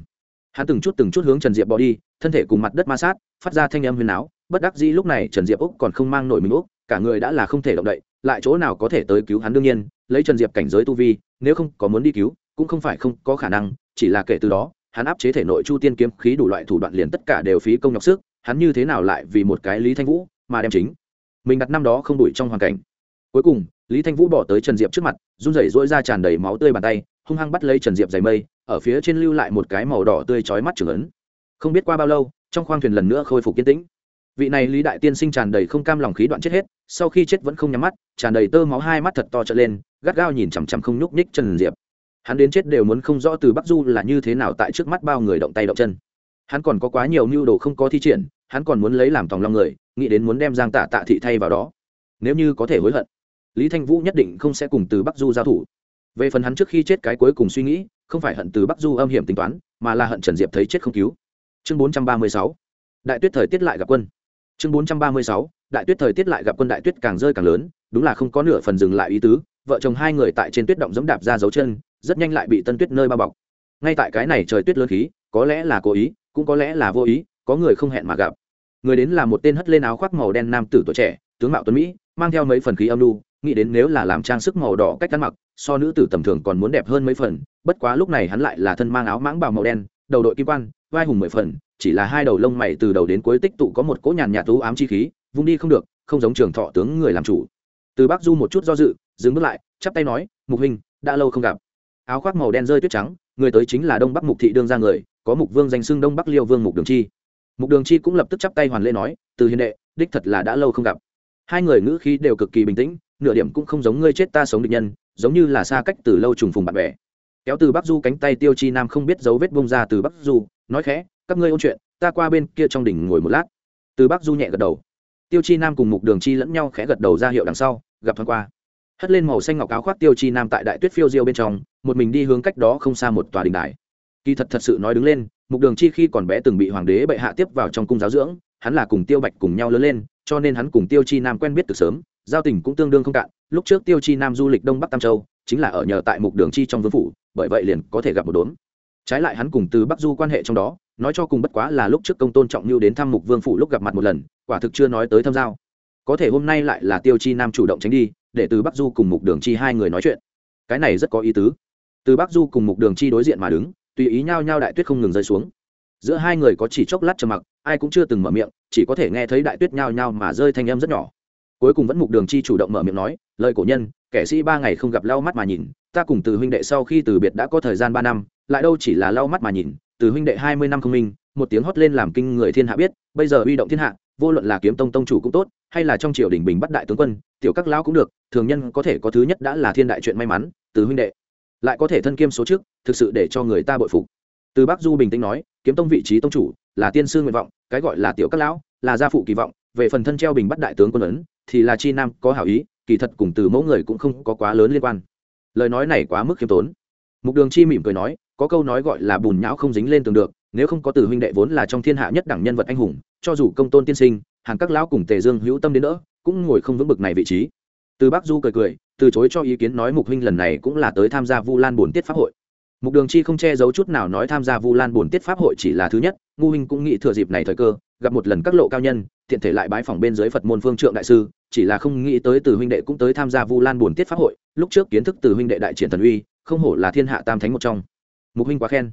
Hắn từng chút từng chút hướng trần diệp bỏ đi, thân thể cùng mặt đất ma sát, phát ra thanh âm huyền áo, bất đắc dĩ lúc này trần diệp úc còn không mang nổi mình úc, cả người đã là không thể động đậy, lại chỗ nào có thể tới cứu hắn đương nhiên, lấy trần diệp cảnh giới tu vi, nếu không có muốn đi cứu, cũng không phải không có khả năng, chỉ là kể từ đó, hắn áp chế thể nội chu tiên kiếm khí đủ loại thủ đoạn liền tất cả đều phí công nhọc sức hắn như thế nào lại vì một cái lý thanh vũ mà đem chính? Mình đặt năm đó không đuổi trong hoàn cảnh. Cuối cùng, lý thanh vũ bỏ tới trần diệp trước mặt, run rẩy rỗi ra tràn đầy máu tươi bàn tay, hung hăng bắt lấy trần diệp dày mây, ở phía trên lưu lại một cái màu đỏ tươi chói mắt trưởng ấn. Không biết qua bao lâu, trong khoang thuyền lần nữa khôi phục kiên tĩnh. Vị này lý đại tiên sinh tràn đầy không cam lòng khí đoạn chết hết, sau khi chết vẫn không nhắm mắt, tràn đầy tơ máu hai mắt thật to trở lên, gắt gao nhìn chằm chằm không nhúc nhích trần diệp. Hắn đến chết đều muốn không rõ từ bắc du là như thế nào tại trước mắt bao người động tay động chân hắn còn có quá nhiều mưu đồ không có thi triển, hắn còn muốn lấy làm tòng lòng người, nghĩ đến muốn đem giang tạ tạ thị thay vào đó. Nếu như có thể hối hận, lý thanh vũ nhất định không sẽ cùng từ bắc du giao thủ. Về phần hắn trước khi chết cái cuối cùng suy nghĩ, không phải hận từ bắc du âm hiểm tính toán, mà là hận trần diệp thấy chết không cứu. Chương bốn trăm ba mươi sáu, đại tuyết thời tiết lại gặp quân. Chương bốn trăm ba mươi sáu, đại tuyết thời tiết lại gặp quân, đại tuyết càng rơi càng lớn, đúng là không có nửa phần dừng lại ý tứ, vợ chồng hai người tại trên tuyết động dẫm đạp ra dấu chân, rất nhanh lại bị tân tuyết nơi bao bọc. Ngay tại cái này trời tuyết lớn khí, có lẽ là cố ý cũng có lẽ là vô ý, có người không hẹn mà gặp. Người đến là một tên hất lên áo khoác màu đen nam tử tuổi trẻ, tướng mạo tuấn mỹ, mang theo mấy phần khí âm lưu nghĩ đến nếu là làm trang sức màu đỏ cách ăn mặc, so nữ tử tầm thường còn muốn đẹp hơn mấy phần, bất quá lúc này hắn lại là thân mang áo mãng bào màu đen, đầu đội kim quan, vai hùng mười phần, chỉ là hai đầu lông mày từ đầu đến cuối tích tụ có một cỗ nhàn nhạt tú ám chi khí, vung đi không được, không giống trường thọ tướng người làm chủ. Từ bắc du một chút do dự, dừng bước lại, chắp tay nói, mục huynh, đã lâu không gặp. Áo khoác màu đen rơi tuyết trắng, người tới chính là đông bắc mục thị đương ra người có mục vương danh xưng đông bắc liêu vương mục đường chi. Mục đường chi cũng lập tức chắp tay hoàn lễ nói, từ hiền đệ, đích thật là đã lâu không gặp. Hai người ngữ khí đều cực kỳ bình tĩnh, nửa điểm cũng không giống ngươi chết ta sống địch nhân, giống như là xa cách từ lâu trùng phùng bạn bè. Kéo từ bắc du cánh tay tiêu chi nam không biết dấu vết bông ra từ bắc du, nói khẽ, các ngươi ôn chuyện, ta qua bên kia trong đỉnh ngồi một lát. Từ bắc du nhẹ gật đầu. Tiêu chi nam cùng mục đường chi lẫn nhau khẽ gật đầu ra hiệu đằng sau, gặp thoáng qua. Hất lên màu xanh ngọc áo khoác tiêu chi nam tại đại tuyết phiêu diêu bên trong, một mình đi hướng cách đó không xa một tòa đình đài kỳ thật thật sự nói đứng lên, mục đường chi khi còn bé từng bị hoàng đế bệ hạ tiếp vào trong cung giáo dưỡng, hắn là cùng tiêu bạch cùng nhau lớn lên, cho nên hắn cùng tiêu chi nam quen biết từ sớm, giao tình cũng tương đương không cạn. Lúc trước tiêu chi nam du lịch đông bắc tam châu, chính là ở nhờ tại mục đường chi trong vương phủ, bởi vậy liền có thể gặp một đốn trái lại hắn cùng từ bắc du quan hệ trong đó, nói cho cùng bất quá là lúc trước công tôn trọng lưu đến thăm mục vương phủ lúc gặp mặt một lần, quả thực chưa nói tới thâm giao. Có thể hôm nay lại là tiêu chi nam chủ động tránh đi, để từ bắc du cùng mục đường chi hai người nói chuyện. Cái này rất có ý tứ. Từ bắc du cùng mục đường chi đối diện mà đứng tùy ý nhau nhau đại tuyết không ngừng rơi xuống. Giữa hai người có chỉ chốc lát trầm mặc, ai cũng chưa từng mở miệng, chỉ có thể nghe thấy đại tuyết nhao nhao mà rơi thanh âm rất nhỏ. Cuối cùng vẫn mục đường chi chủ động mở miệng nói, lời cổ nhân, kẻ sĩ ba ngày không gặp lau mắt mà nhìn, ta cùng từ huynh đệ sau khi từ biệt đã có thời gian ba năm, lại đâu chỉ là lau mắt mà nhìn, từ huynh đệ hai mươi năm không minh, một tiếng hót lên làm kinh người thiên hạ biết, bây giờ huy động thiên hạ, vô luận là kiếm tông tông chủ cũng tốt, hay là trong triều đình bình bắt đại tướng quân, tiểu các lão cũng được, thường nhân có thể có thứ nhất đã là thiên đại chuyện may mắn, từ huynh đệ lại có thể thân kiêm số trước, thực sự để cho người ta bội phục. Từ bắc du bình tĩnh nói, kiếm tông vị trí tông chủ, là tiên sư nguyện vọng, cái gọi là tiểu các lão, là gia phụ kỳ vọng, về phần thân treo bình bắt đại tướng quân ấn, thì là chi nam có hảo ý, kỳ thật cùng từ mẫu người cũng không có quá lớn liên quan. Lời nói này quá mức khiêm tốn. Mục đường chi mỉm cười nói, có câu nói gọi là bùn nhão không dính lên tường được, nếu không có từ huynh đệ vốn là trong thiên hạ nhất đẳng nhân vật anh hùng, cho dù công tôn tiên sinh, hàng các lão cùng tề dương hữu tâm đến nữa cũng ngồi không vững bực này vị trí. Từ bắc du cười cười từ chối cho ý kiến nói mục huynh lần này cũng là tới tham gia vu lan bổn tiết pháp hội. Mục đường chi không che giấu chút nào nói tham gia vu lan bổn tiết pháp hội chỉ là thứ nhất, ngu huynh cũng nghĩ thừa dịp này thời cơ, gặp một lần các lộ cao nhân thiện thể lại bái phòng bên dưới phật môn phương trượng đại sư, chỉ là không nghĩ tới từ huynh đệ cũng tới tham gia vu lan bổn tiết pháp hội, lúc trước kiến thức từ huynh đệ đại triển thần uy, không hổ là thiên hạ tam thánh một trong. Mục huynh quá khen.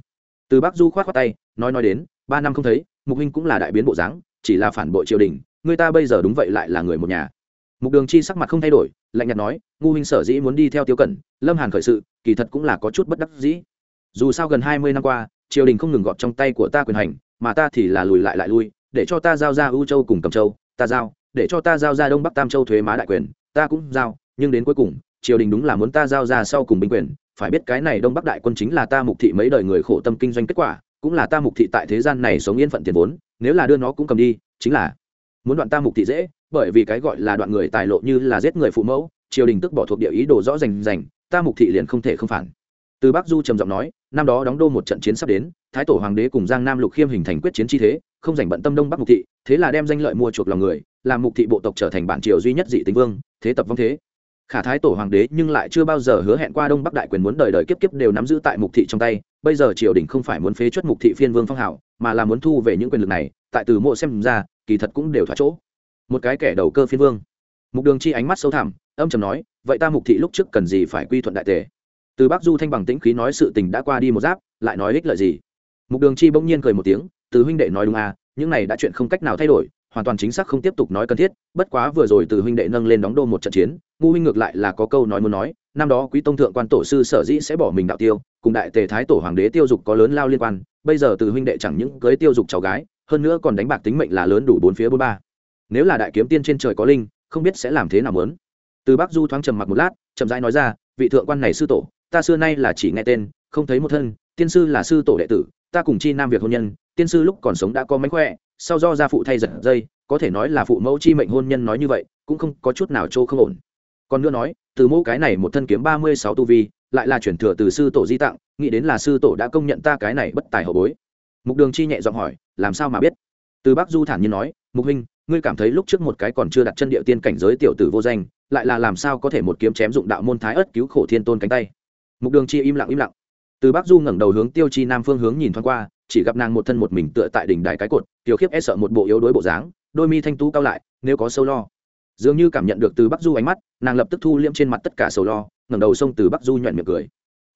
Từ bắc du khoát khoát tay, nói nói đến, ba năm không thấy, mục huynh cũng là đại biến bộ dáng, chỉ là phản bội triều đình, người ta bây giờ đúng vậy lại là người một nhà. Mục đường chi sắc mặt không thay đổi lạnh nhạt nói, ngu huynh sở dĩ muốn đi theo tiêu cẩn, lâm hàn khởi sự, kỳ thật cũng là có chút bất đắc dĩ. Dù sao gần hai mươi năm qua, triều đình không ngừng gọt trong tay của ta quyền hành, mà ta thì là lùi lại lại lui, để cho ta giao ra ưu châu cùng cầm châu, ta giao, để cho ta giao ra đông bắc tam châu thuế má đại quyền, ta cũng giao, nhưng đến cuối cùng, triều đình đúng là muốn ta giao ra sau cùng binh quyền. Phải biết cái này đông bắc đại quân chính là ta mục thị mấy đời người khổ tâm kinh doanh kết quả, cũng là ta mục thị tại thế gian này sống yên phận tiền vốn, nếu là đưa nó cũng cầm đi, chính là muốn đoạn ta mục thị dễ, bởi vì cái gọi là đoạn người tài lộ như là giết người phụ mẫu, triều đình tức bỏ thuộc địa ý đồ rõ rành rành, ta mục thị liền không thể không phản. Từ bắc du trầm giọng nói, năm đó đóng đô một trận chiến sắp đến, thái tổ hoàng đế cùng giang nam lục khiêm hình thành quyết chiến chi thế, không dành bận tâm đông bắc mục thị, thế là đem danh lợi mua chuộc lòng người, làm mục thị bộ tộc trở thành bản triều duy nhất dị tính vương, thế tập vong thế. Khả thái tổ hoàng đế nhưng lại chưa bao giờ hứa hẹn qua đông bắc đại quyền muốn đời đời kiếp kiếp đều nắm giữ tại mục thị trong tay, bây giờ triều đình không phải muốn phế chuất mục thị phiên vương phong hảo mà là muốn thu về những quyền lực này, tại từ mộ xem ra, kỳ thật cũng đều thoát chỗ. Một cái kẻ đầu cơ phiên vương. Mục đường chi ánh mắt sâu thẳm, âm trầm nói, vậy ta mục thị lúc trước cần gì phải quy thuận đại tề? Từ bắc du thanh bằng tĩnh khí nói sự tình đã qua đi một giáp, lại nói ích lợi gì? Mục đường chi bỗng nhiên cười một tiếng, từ huynh đệ nói đúng à những này đã chuyện không cách nào thay đổi, hoàn toàn chính xác không tiếp tục nói cần thiết, bất quá vừa rồi từ huynh đệ nâng lên đóng đô một trận chiến, ngu huynh ngược lại là có câu nói muốn nói, năm đó quý tông thượng quan tổ sư sở dĩ sẽ bỏ mình đạo tiêu cùng đại tề thái tổ hoàng đế tiêu dục có lớn lao liên quan, bây giờ từ huynh đệ chẳng những cưới tiêu dục cháu gái, hơn nữa còn đánh bạc tính mệnh là lớn đủ bốn phía bốn ba. Nếu là đại kiếm tiên trên trời có linh, không biết sẽ làm thế nào muốn. Từ bắc du thoáng trầm mặc một lát, chậm rãi nói ra, vị thượng quan này sư tổ, ta xưa nay là chỉ nghe tên, không thấy một thân, tiên sư là sư tổ đệ tử, ta cùng chi nam việc hôn nhân, tiên sư lúc còn sống đã có mánh khỏe, sau do gia phụ thay giật dây, có thể nói là phụ mẫu chi mệnh hôn nhân nói như vậy, cũng không có chút nào trô không ổn. Còn nữa nói, từ mẫu cái này một thân kiếm ba mươi sáu tu vi lại là chuyển thừa từ sư tổ di tặng, nghĩ đến là sư tổ đã công nhận ta cái này bất tài hậu bối. Mục đường chi nhẹ giọng hỏi, làm sao mà biết? Từ Bác du thản nhiên nói, mục huynh, ngươi cảm thấy lúc trước một cái còn chưa đặt chân địa tiên cảnh giới tiểu tử vô danh, lại là làm sao có thể một kiếm chém dụng đạo môn thái ớt cứu khổ thiên tôn cánh tay? Mục đường chi im lặng im lặng. Từ Bác du ngẩng đầu hướng tiêu chi nam phương hướng nhìn thoáng qua, chỉ gặp nàng một thân một mình tựa tại đỉnh đài cái cột, tiểu khiếp e sợ một bộ yếu đuối bộ dáng, đôi mi thanh tú cao lại, nếu có sâu lo. Dường như cảm nhận được từ bắc du ánh mắt, nàng lập tức thu liễm trên mặt tất cả sầu lo ngẩng đầu xông từ bắc du nhuận miệng cười.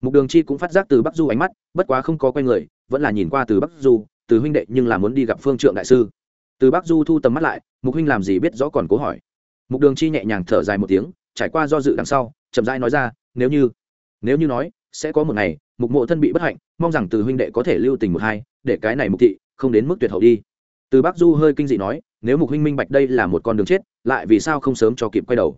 Mục đường chi cũng phát giác từ bắc du ánh mắt, bất quá không có quen người, vẫn là nhìn qua từ bắc du, từ huynh đệ, nhưng là muốn đi gặp phương trượng đại sư. Từ bắc du thu tầm mắt lại, mục huynh làm gì biết rõ còn cố hỏi. Mục đường chi nhẹ nhàng thở dài một tiếng, trải qua do dự đằng sau, chậm rãi nói ra, nếu như nếu như nói, sẽ có một ngày, mục mộ thân bị bất hạnh, mong rằng từ huynh đệ có thể lưu tình một hai, để cái này mục thị không đến mức tuyệt hậu đi. Từ bắc du hơi kinh dị nói, nếu mục huynh minh bạch đây là một con đường chết, lại vì sao không sớm cho kịp quay đầu?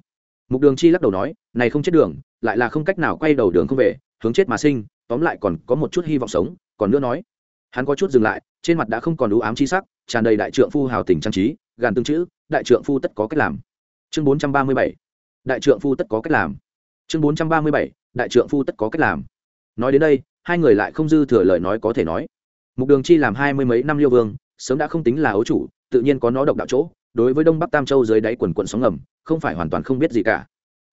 Mục đường chi lắc đầu nói, này không chết đường, lại là không cách nào quay đầu đường không về, hướng chết mà sinh, tóm lại còn có một chút hy vọng sống. Còn nữa nói, hắn có chút dừng lại, trên mặt đã không còn đủ ám chi sắc, tràn đầy đại trượng phu hào tình trang trí, gàn tương chữ, đại trượng phu tất có cách làm. Chương bốn trăm ba mươi bảy, đại trượng phu tất có cách làm. Chương bốn trăm ba mươi bảy, đại trượng phu tất có cách làm. Nói đến đây, hai người lại không dư thừa lời nói có thể nói. Mục đường chi làm hai mươi mấy năm liêu vương, sớm đã không tính là ấu chủ, tự nhiên có nó độc đạo chỗ đối với đông bắc tam châu dưới đáy quần quận sóng ngầm, không phải hoàn toàn không biết gì cả.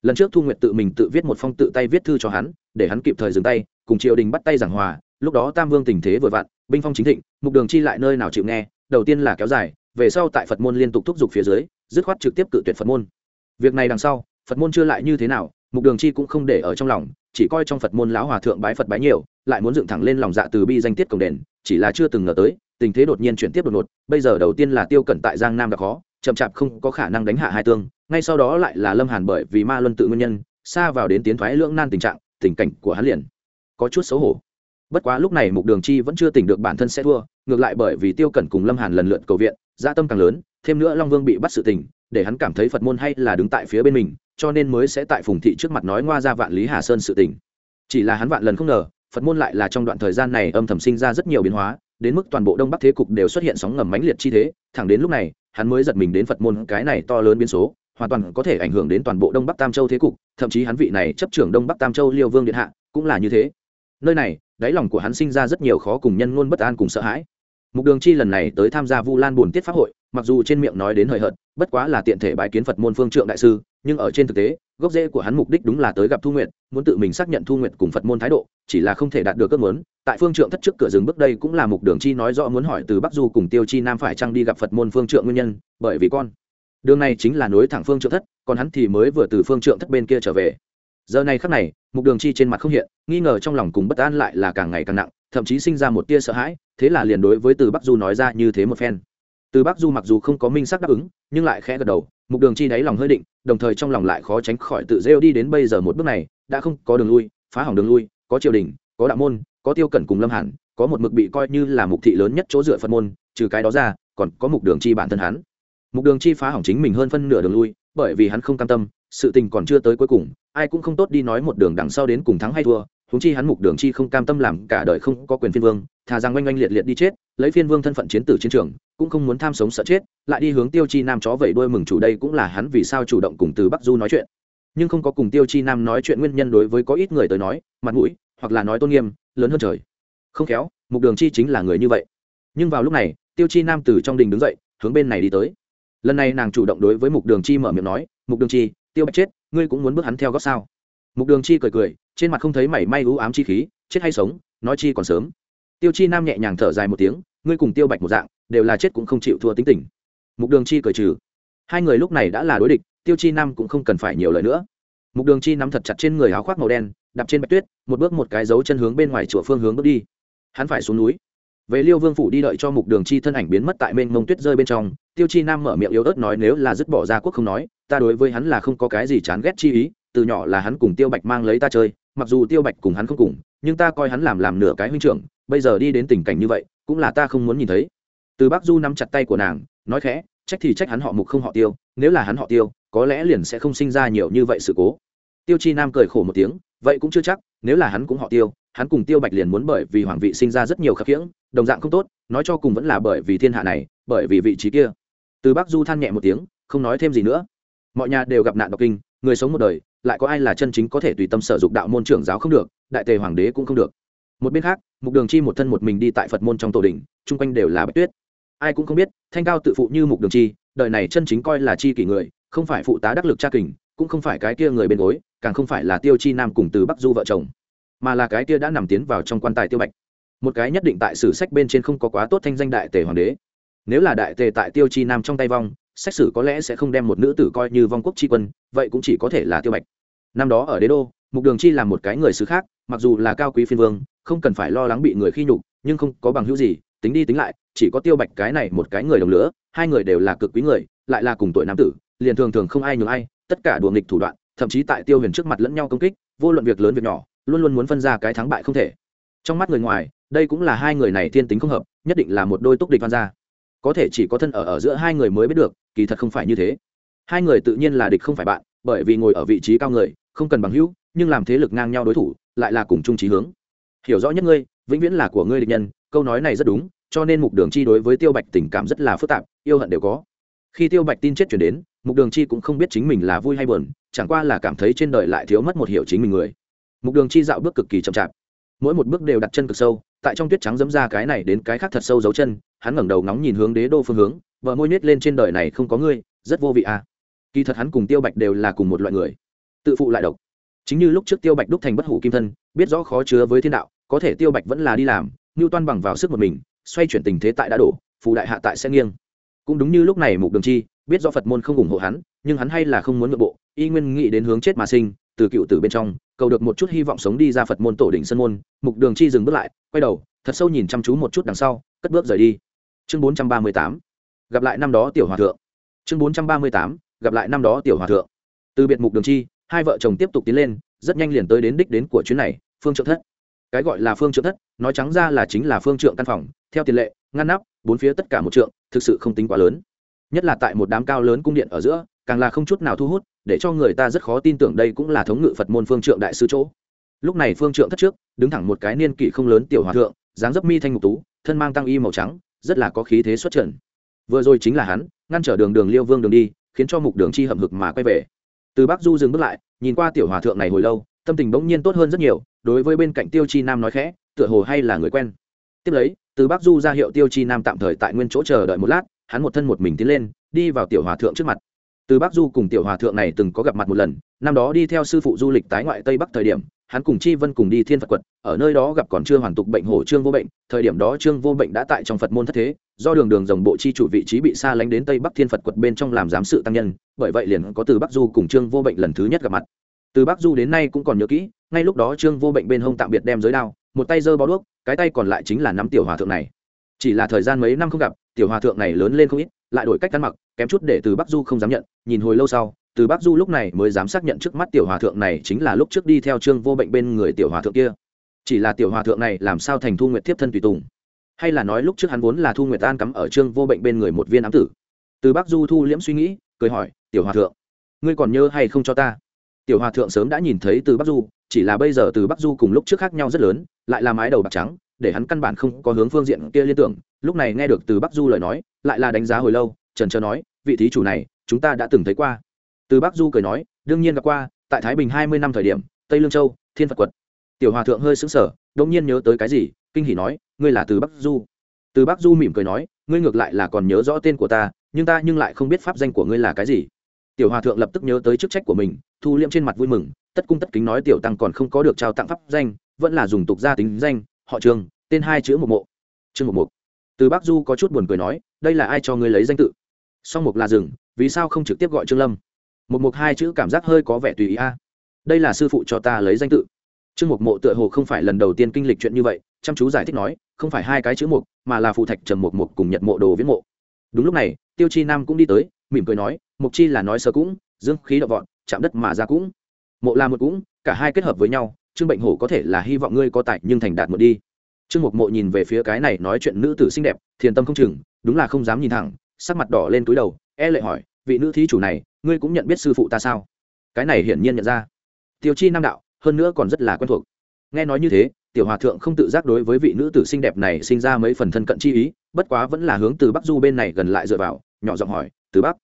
Lần trước thu nguyệt tự mình tự viết một phong tự tay viết thư cho hắn, để hắn kịp thời dừng tay, cùng triều đình bắt tay giảng hòa, lúc đó tam vương tình thế vừa vặn, binh phong chính thịnh, mục đường chi lại nơi nào chịu nghe, đầu tiên là kéo dài, về sau tại phật môn liên tục thúc giục phía dưới, dứt khoát trực tiếp cự tuyệt phật môn. Việc này đằng sau, phật môn chưa lại như thế nào, mục đường chi cũng không để ở trong lòng, chỉ coi trong phật môn lão hòa thượng bái phật bái nhiều, lại muốn dựng thẳng lên lòng dạ từ bi danh tiết cổng đền, chỉ là chưa từng ngờ tới, tình thế đột nhiên chuyển tiếp đột ngột, bây giờ đầu tiên là tiêu cẩn tại giang nam đã khó chậm chạp không có khả năng đánh hạ hai tương, ngay sau đó lại là lâm hàn bởi vì ma luân tự nguyên nhân, xa vào đến tiến thoái lưỡng nan tình trạng, tình cảnh của hắn liền có chút xấu hổ. Bất quá lúc này mục đường chi vẫn chưa tỉnh được bản thân sẽ thua, ngược lại bởi vì tiêu cẩn cùng lâm hàn lần lượt cầu viện, gia tâm càng lớn, thêm nữa long vương bị bắt sự tình, để hắn cảm thấy phật môn hay là đứng tại phía bên mình, cho nên mới sẽ tại phùng thị trước mặt nói ngoa ra vạn lý hà sơn sự tình. Chỉ là hắn vạn lần không ngờ, phật môn lại là trong đoạn thời gian này âm thầm sinh ra rất nhiều biến hóa đến mức toàn bộ đông bắc thế cục đều xuất hiện sóng ngầm mãnh liệt chi thế, thẳng đến lúc này, hắn mới giật mình đến phật môn cái này to lớn biến số, hoàn toàn có thể ảnh hưởng đến toàn bộ đông bắc tam châu thế cục, thậm chí hắn vị này chấp trưởng đông bắc tam châu liêu vương điện hạ cũng là như thế. Nơi này, đáy lòng của hắn sinh ra rất nhiều khó cùng nhân ngôn bất an cùng sợ hãi. Mục đường chi lần này tới tham gia vu lan buồn tiết pháp hội, mặc dù trên miệng nói đến hời hợt, bất quá là tiện thể bái kiến phật môn phương trượng đại sư, nhưng ở trên thực tế, gốc rễ của hắn mục đích đúng là tới gặp thu nguyện muốn tự mình xác nhận thu nguyện cùng phật môn thái độ, chỉ là không thể đạt được ước muốn. Tại phương trượng thất trước cửa rừng bước đây cũng là mục đường chi nói rõ muốn hỏi từ bắc du cùng tiêu chi nam phải chăng đi gặp phật môn phương trượng nguyên nhân, bởi vì con đường này chính là nối thẳng phương trượng thất, còn hắn thì mới vừa từ phương trượng thất bên kia trở về. Giờ này khắc này, mục đường chi trên mặt không hiện, nghi ngờ trong lòng cùng bất an lại là càng ngày càng nặng, thậm chí sinh ra một tia sợ hãi, thế là liền đối với từ bắc du nói ra như thế một phen. Từ bắc du mặc dù không có minh sắc đáp ứng, nhưng lại khẽ gật đầu, mục đường chi đáy lòng hơi định, đồng thời trong lòng lại khó tránh khỏi tự rêu đi đến bây giờ một bước này đã không có đường lui, phá hỏng đường lui, có triều đình, có đạo môn, có tiêu cẩn cùng lâm hẳn có một mực bị coi như là mục thị lớn nhất chỗ dựa phật môn, trừ cái đó ra, còn có mục đường chi bản thân hắn. Mục đường chi phá hỏng chính mình hơn phân nửa đường lui, bởi vì hắn không cam tâm, sự tình còn chưa tới cuối cùng, ai cũng không tốt đi nói một đường đằng sau đến cùng thắng hay thua húng chi hắn mục đường chi không cam tâm làm cả đời không có quyền phiên vương, thà rằng oanh oanh liệt liệt đi chết, lấy phiên vương thân phận chiến tử chiến trường, cũng không muốn tham sống sợ chết, lại đi hướng tiêu chi nam chó vẩy đuôi mừng chủ đây cũng là hắn vì sao chủ động cùng từ bắc du nói chuyện nhưng không có cùng tiêu chi nam nói chuyện nguyên nhân đối với có ít người tới nói, mặt mũi, hoặc là nói tôn nghiêm, lớn hơn trời. Không khéo, mục đường chi chính là người như vậy. Nhưng vào lúc này, tiêu chi nam từ trong đình đứng dậy, hướng bên này đi tới. Lần này nàng chủ động đối với mục đường chi mở miệng nói, mục đường chi, tiêu bạch chết, ngươi cũng muốn bước hắn theo gót sao? Mục đường chi cười cười, trên mặt không thấy mảy may ưu ám chi khí, chết hay sống, nói chi còn sớm. Tiêu chi nam nhẹ nhàng thở dài một tiếng, ngươi cùng tiêu bạch một dạng, đều là chết cũng không chịu thua tính tình. Mục đường chi cười trừ. Hai người lúc này đã là đối địch tiêu chi nam cũng không cần phải nhiều lời nữa. Mục đường chi nắm thật chặt trên người áo khoác màu đen, đạp trên bạch tuyết, một bước một cái dấu chân hướng bên ngoài chùa phương hướng bước đi. Hắn phải xuống núi. Về liêu vương phủ đi đợi cho mục đường chi thân ảnh biến mất tại mênh mông tuyết rơi bên trong, tiêu chi nam mở miệng yếu ớt nói nếu là dứt bỏ ra quốc không nói, ta đối với hắn là không có cái gì chán ghét chi ý, từ nhỏ là hắn cùng tiêu bạch mang lấy ta chơi, mặc dù tiêu bạch cùng hắn không cùng, nhưng ta coi hắn làm làm nửa cái huynh trưởng, bây giờ đi đến tình cảnh như vậy, cũng là ta không muốn nhìn thấy. Từ bắc du nắm chặt tay của nàng, nói khẽ trách thì trách hắn họ mục không họ tiêu, nếu là hắn họ tiêu, có lẽ liền sẽ không sinh ra nhiều như vậy sự cố. Tiêu chi nam cười khổ một tiếng, vậy cũng chưa chắc, nếu là hắn cũng họ tiêu, hắn cùng tiêu bạch liền muốn bởi vì hoàng vị sinh ra rất nhiều khắc khiễng, đồng dạng không tốt, nói cho cùng vẫn là bởi vì thiên hạ này, bởi vì vị trí kia. Từ bắc du than nhẹ một tiếng, không nói thêm gì nữa. Mọi nhà đều gặp nạn độc kinh, người sống một đời, lại có ai là chân chính có thể tùy tâm sở dục đạo môn trưởng giáo không được, đại tề hoàng đế cũng không được. Một bên khác, mục đường chi một thân một mình đi tại phật môn trong tổ đình chung quanh đều là bạch tuyết ai cũng không biết, thanh cao tự phụ như mục đường chi, đời này chân chính coi là chi kỷ người, không phải phụ tá đắc lực cha kình, cũng không phải cái kia người bên gối, càng không phải là tiêu chi nam cùng từ bắc du vợ chồng, mà là cái kia đã nằm tiến vào trong quan tài tiêu bạch. Một cái nhất định tại sử sách bên trên không có quá tốt thanh danh đại tề hoàng đế. Nếu là đại tề tại tiêu chi nam trong tay vong, sách sử có lẽ sẽ không đem một nữ tử coi như vong quốc tri quân, vậy cũng chỉ có thể là tiêu bạch. Năm đó ở đế đô, mục đường chi là một cái người xứ khác, mặc dù là cao quý phiên vương, không cần phải lo lắng bị người khi nhục, nhưng không có bằng hữu gì tính đi tính lại, chỉ có tiêu bạch cái này một cái người đồng lửa, hai người đều là cực quý người, lại là cùng tuổi nam tử, liền thường thường không ai nhường ai, tất cả đùa nghịch thủ đoạn, thậm chí tại tiêu huyền trước mặt lẫn nhau công kích, vô luận việc lớn việc nhỏ, luôn luôn muốn phân ra cái thắng bại không thể. Trong mắt người ngoài, đây cũng là hai người này thiên tính không hợp, nhất định là một đôi túc địch văn gia. Có thể chỉ có thân ở ở giữa hai người mới biết được, kỳ thật không phải như thế. Hai người tự nhiên là địch không phải bạn, bởi vì ngồi ở vị trí cao người, không cần bằng hữu, nhưng làm thế lực ngang nhau đối thủ, lại là cùng chung trí hướng hiểu rõ nhất ngươi, vĩnh viễn là của ngươi địch nhân, câu nói này rất đúng, cho nên mục đường chi đối với tiêu bạch tình cảm rất là phức tạp, yêu hận đều có. Khi tiêu bạch tin chết chuyển đến, mục đường chi cũng không biết chính mình là vui hay buồn, chẳng qua là cảm thấy trên đời lại thiếu mất một hiểu chính mình người. Mục đường chi dạo bước cực kỳ chậm chạp. Mỗi một bước đều đặt chân cực sâu, tại trong tuyết trắng dẫm ra cái này đến cái khác thật sâu dấu chân, hắn ngẩng đầu nóng nhìn hướng đế đô phương hướng vợ môi nhét lên trên đời này không có ngươi, rất vô vị à. Kỳ thật hắn cùng tiêu bạch đều là cùng một loại người. Tự phụ lại độc chính như lúc trước tiêu bạch đúc thành bất hủ kim thân, biết rõ khó chứa với thiên đạo, có thể tiêu bạch vẫn là đi làm ngưu toan bằng vào sức một mình, xoay chuyển tình thế tại đã đổ, phù đại hạ tại sẽ nghiêng. Cũng đúng như lúc này mục đường chi, biết rõ phật môn không ủng hộ hắn, nhưng hắn hay là không muốn nội bộ, y nguyên nghĩ đến hướng chết mà sinh, từ cựu tử bên trong, cầu được một chút hy vọng sống đi ra phật môn tổ đỉnh sân môn, mục đường chi dừng bước lại, quay đầu, thật sâu nhìn chăm chú một chút đằng sau, cất bước rời đi. Chương bốn trăm ba mươi tám, gặp lại năm đó tiểu hòa thượng. Chương bốn trăm ba mươi tám, gặp lại năm đó tiểu hòa thượng. Từ biệt mục đường chi hai vợ chồng tiếp tục tiến lên, rất nhanh liền tới đến đích đến của chuyến này, phương trượng thất. Cái gọi là phương trượng thất, nói trắng ra là chính là phương trượng căn phòng, theo tiền lệ, ngăn nắp, bốn phía tất cả một trượng, thực sự không tính quá lớn. Nhất là tại một đám cao lớn cung điện ở giữa, càng là không chút nào thu hút, để cho người ta rất khó tin tưởng đây cũng là thống ngự phật môn phương trượng đại sư chỗ. Lúc này phương trượng thất trước, đứng thẳng một cái niên kỷ không lớn tiểu hòa thượng, dáng dấp mi thanh ngục tú, thân mang tăng y màu trắng, rất là có khí thế xuất trận vừa rồi chính là hắn, ngăn trở đường đường liêu vương đường đi, khiến cho mục đường chi hậm hực mà quay về từ bắc du dừng bước lại, nhìn qua tiểu hòa thượng này hồi lâu, tâm tình bỗng nhiên tốt hơn rất nhiều, đối với bên cạnh tiêu chi nam nói khẽ, tựa hồ hay là người quen. Tiếp lấy, từ bắc du ra hiệu tiêu chi nam tạm thời tại nguyên chỗ chờ đợi một lát, hắn một thân một mình tiến lên, đi vào tiểu hòa thượng trước mặt. Từ bắc du cùng tiểu hòa thượng này từng có gặp mặt một lần, năm đó đi theo sư phụ du lịch tái ngoại tây bắc thời điểm hắn cùng chi vân cùng đi thiên phật quật, ở nơi đó gặp còn chưa hoàn tục bệnh hổ trương vô bệnh, thời điểm đó trương vô bệnh đã tại trong phật môn thất thế, do đường đường dòng bộ chi chủ vị trí bị xa lánh đến tây bắc thiên phật quật bên trong làm giám sự tăng nhân, bởi vậy liền có từ bắc du cùng trương vô bệnh lần thứ nhất gặp mặt. Từ bắc du đến nay cũng còn nhớ kỹ, ngay lúc đó trương vô bệnh bên hông tạm biệt đem giới đao, một tay giơ bó đuốc, cái tay còn lại chính là nắm tiểu hòa thượng này. Chỉ là thời gian mấy năm không gặp, tiểu hòa thượng này lớn lên không ít, lại đổi cách ăn mặc, kém chút để từ bắc du không dám nhận, nhìn hồi lâu sau từ bắc du lúc này mới dám xác nhận trước mắt tiểu hòa thượng này chính là lúc trước đi theo trương vô bệnh bên người tiểu hòa thượng kia. Chỉ là tiểu hòa thượng này làm sao thành thu nguyệt tiếp thân tùy tùng? Hay là nói lúc trước hắn vốn là thu nguyệt an cắm ở trương vô bệnh bên người một viên ám tử? Từ bắc du thu liễm suy nghĩ, cười hỏi, tiểu hòa thượng, ngươi còn nhớ hay không cho ta? Tiểu hòa thượng sớm đã nhìn thấy từ bắc du, chỉ là bây giờ từ bắc du cùng lúc trước khác nhau rất lớn, lại là mái đầu bạc trắng, để hắn căn bản không có hướng phương diện kia liên tưởng. Lúc này nghe được từ bắc du lời nói, lại là đánh giá hồi lâu, trần trờ nói, vị thí chủ này, chúng ta đã từng thấy qua từ bắc du cười nói, đương nhiên gặp qua, tại thái bình hai mươi năm thời điểm, tây lương châu, thiên phật quật. Tiểu hòa thượng hơi xứng sở đông nhiên nhớ tới cái gì, kinh hỉ nói, ngươi là từ bắc du. Từ bắc du mỉm cười nói, ngươi ngược lại là còn nhớ rõ tên của ta, nhưng ta nhưng lại không biết pháp danh của ngươi là cái gì. Tiểu hòa thượng lập tức nhớ tới chức trách của mình, thu liễm trên mặt vui mừng, tất cung tất kính nói, tiểu tăng còn không có được trao tặng pháp danh, vẫn là dùng tục gia tính danh, họ trường, tên hai chữ một mộ. Trương một mục từ bắc du có chút buồn cười nói, đây là ai cho ngươi lấy danh tự? Song mục là rừng vì sao không trực tiếp gọi trương lâm? Một mục hai chữ cảm giác hơi có vẻ tùy ý a. Đây là sư phụ cho ta lấy danh tự. Trương mục mộ tựa hồ không phải lần đầu tiên kinh lịch chuyện như vậy, chăm chú giải thích nói, không phải hai cái chữ mục, mà là phụ thạch trầm mục mục cùng nhật mộ đồ viết mộ. Đúng lúc này, tiêu chi nam cũng đi tới, mỉm cười nói, mục chi là nói sơ cũng, dương khí đậu vọn chạm đất mà ra cũng. Mộ là một cũng, cả hai kết hợp với nhau, trương bệnh hổ có thể là hy vọng ngươi có tài nhưng thành đạt một đi. Trương mục mộ nhìn về phía cái này nói chuyện nữ tử xinh đẹp, thiền tâm không chừng, đúng là không dám nhìn thẳng, sắc mặt đỏ lên túi đầu e lệ hỏi, vị nữ thí chủ này ngươi cũng nhận biết sư phụ ta sao? Cái này hiển nhiên nhận ra. Tiêu chi nam đạo, hơn nữa còn rất là quen thuộc. Nghe nói như thế, tiểu hòa thượng không tự giác đối với vị nữ tử xinh đẹp này sinh ra mấy phần thân cận chi ý, bất quá vẫn là hướng từ bắc du bên này gần lại dựa vào, nhỏ giọng hỏi, từ bắc,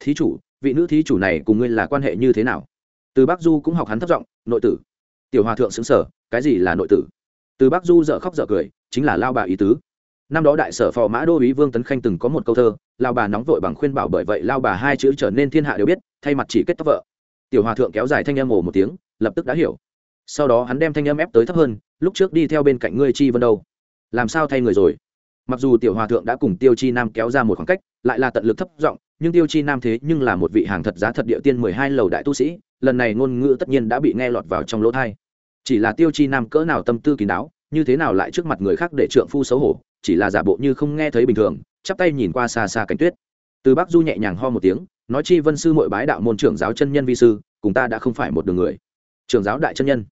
thí chủ, vị nữ thí chủ này cùng ngươi là quan hệ như thế nào? Từ bắc du cũng học hắn thấp giọng, nội tử. Tiểu hòa thượng xứng sở cái gì là nội tử? Từ bắc du dợ khóc dợ cười, chính là lao bà ý tứ năm đó đại sở phò mã đô ý vương tấn khanh từng có một câu thơ, lao bà nóng vội bằng khuyên bảo bởi vậy lao bà hai chữ trở nên thiên hạ đều biết, thay mặt chỉ kết tóc vợ. Tiểu hòa thượng kéo dài thanh âm ồ một tiếng, lập tức đã hiểu. Sau đó hắn đem thanh âm ép tới thấp hơn, lúc trước đi theo bên cạnh ngươi chi vân đâu? Làm sao thay người rồi? Mặc dù tiểu hòa thượng đã cùng tiêu chi nam kéo ra một khoảng cách, lại là tận lực thấp giọng, nhưng tiêu chi nam thế nhưng là một vị hàng thật giá thật địa tiên mười hai lầu đại tu sĩ, lần này ngôn ngữ tất nhiên đã bị nghe lọt vào trong lỗ thai chỉ là tiêu chi nam cỡ nào tâm tư kín đáo, như thế nào lại trước mặt người khác để trượng phu xấu hổ chỉ là giả bộ như không nghe thấy bình thường, chắp tay nhìn qua xa xa cánh tuyết. Từ bắc du nhẹ nhàng ho một tiếng, nói chi vân sư mội bái đạo môn trưởng giáo chân nhân vi sư, cùng ta đã không phải một đường người. Trưởng giáo đại chân nhân.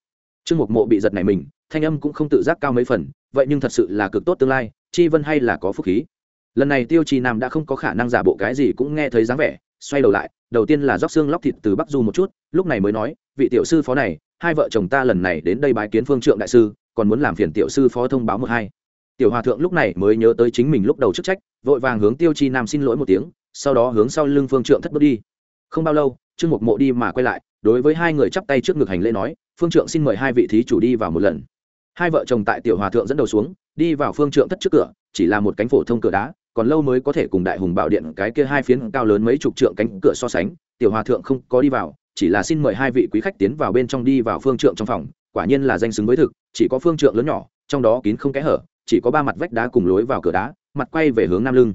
Trương mục mộ bị giật này mình, thanh âm cũng không tự giác cao mấy phần, vậy nhưng thật sự là cực tốt tương lai, chi vân hay là có phúc khí. Lần này tiêu chi nam đã không có khả năng giả bộ cái gì cũng nghe thấy dáng vẻ, xoay đầu lại, đầu tiên là róc xương lóc thịt từ bắc du một chút, lúc này mới nói, vị tiểu sư phó này, hai vợ chồng ta lần này đến đây bái kiến phương trượng đại sư, còn muốn làm phiền tiểu sư phó thông báo một hai tiểu hòa thượng lúc này mới nhớ tới chính mình lúc đầu chức trách, vội vàng hướng tiêu chi nam xin lỗi một tiếng, sau đó hướng sau lưng phương trượng thất bước đi. Không bao lâu, trương mục mộ đi mà quay lại, đối với hai người chắp tay trước ngực hành lễ nói, phương trượng xin mời hai vị thí chủ đi vào một lần. Hai vợ chồng tại tiểu hòa thượng dẫn đầu xuống, đi vào phương trượng thất trước cửa, chỉ là một cánh phổ thông cửa đá, còn lâu mới có thể cùng đại hùng bảo điện cái kia hai phiến cao lớn mấy chục trượng cánh cửa so sánh, tiểu hòa thượng không có đi vào, chỉ là xin mời hai vị quý khách tiến vào bên trong đi vào phương trượng trong phòng, quả nhiên là danh xứng với thực, chỉ có phương trượng lớn nhỏ, trong đó kín không kẽ hở chỉ có ba mặt vách đá cùng lối vào cửa đá, mặt quay về hướng nam lưng.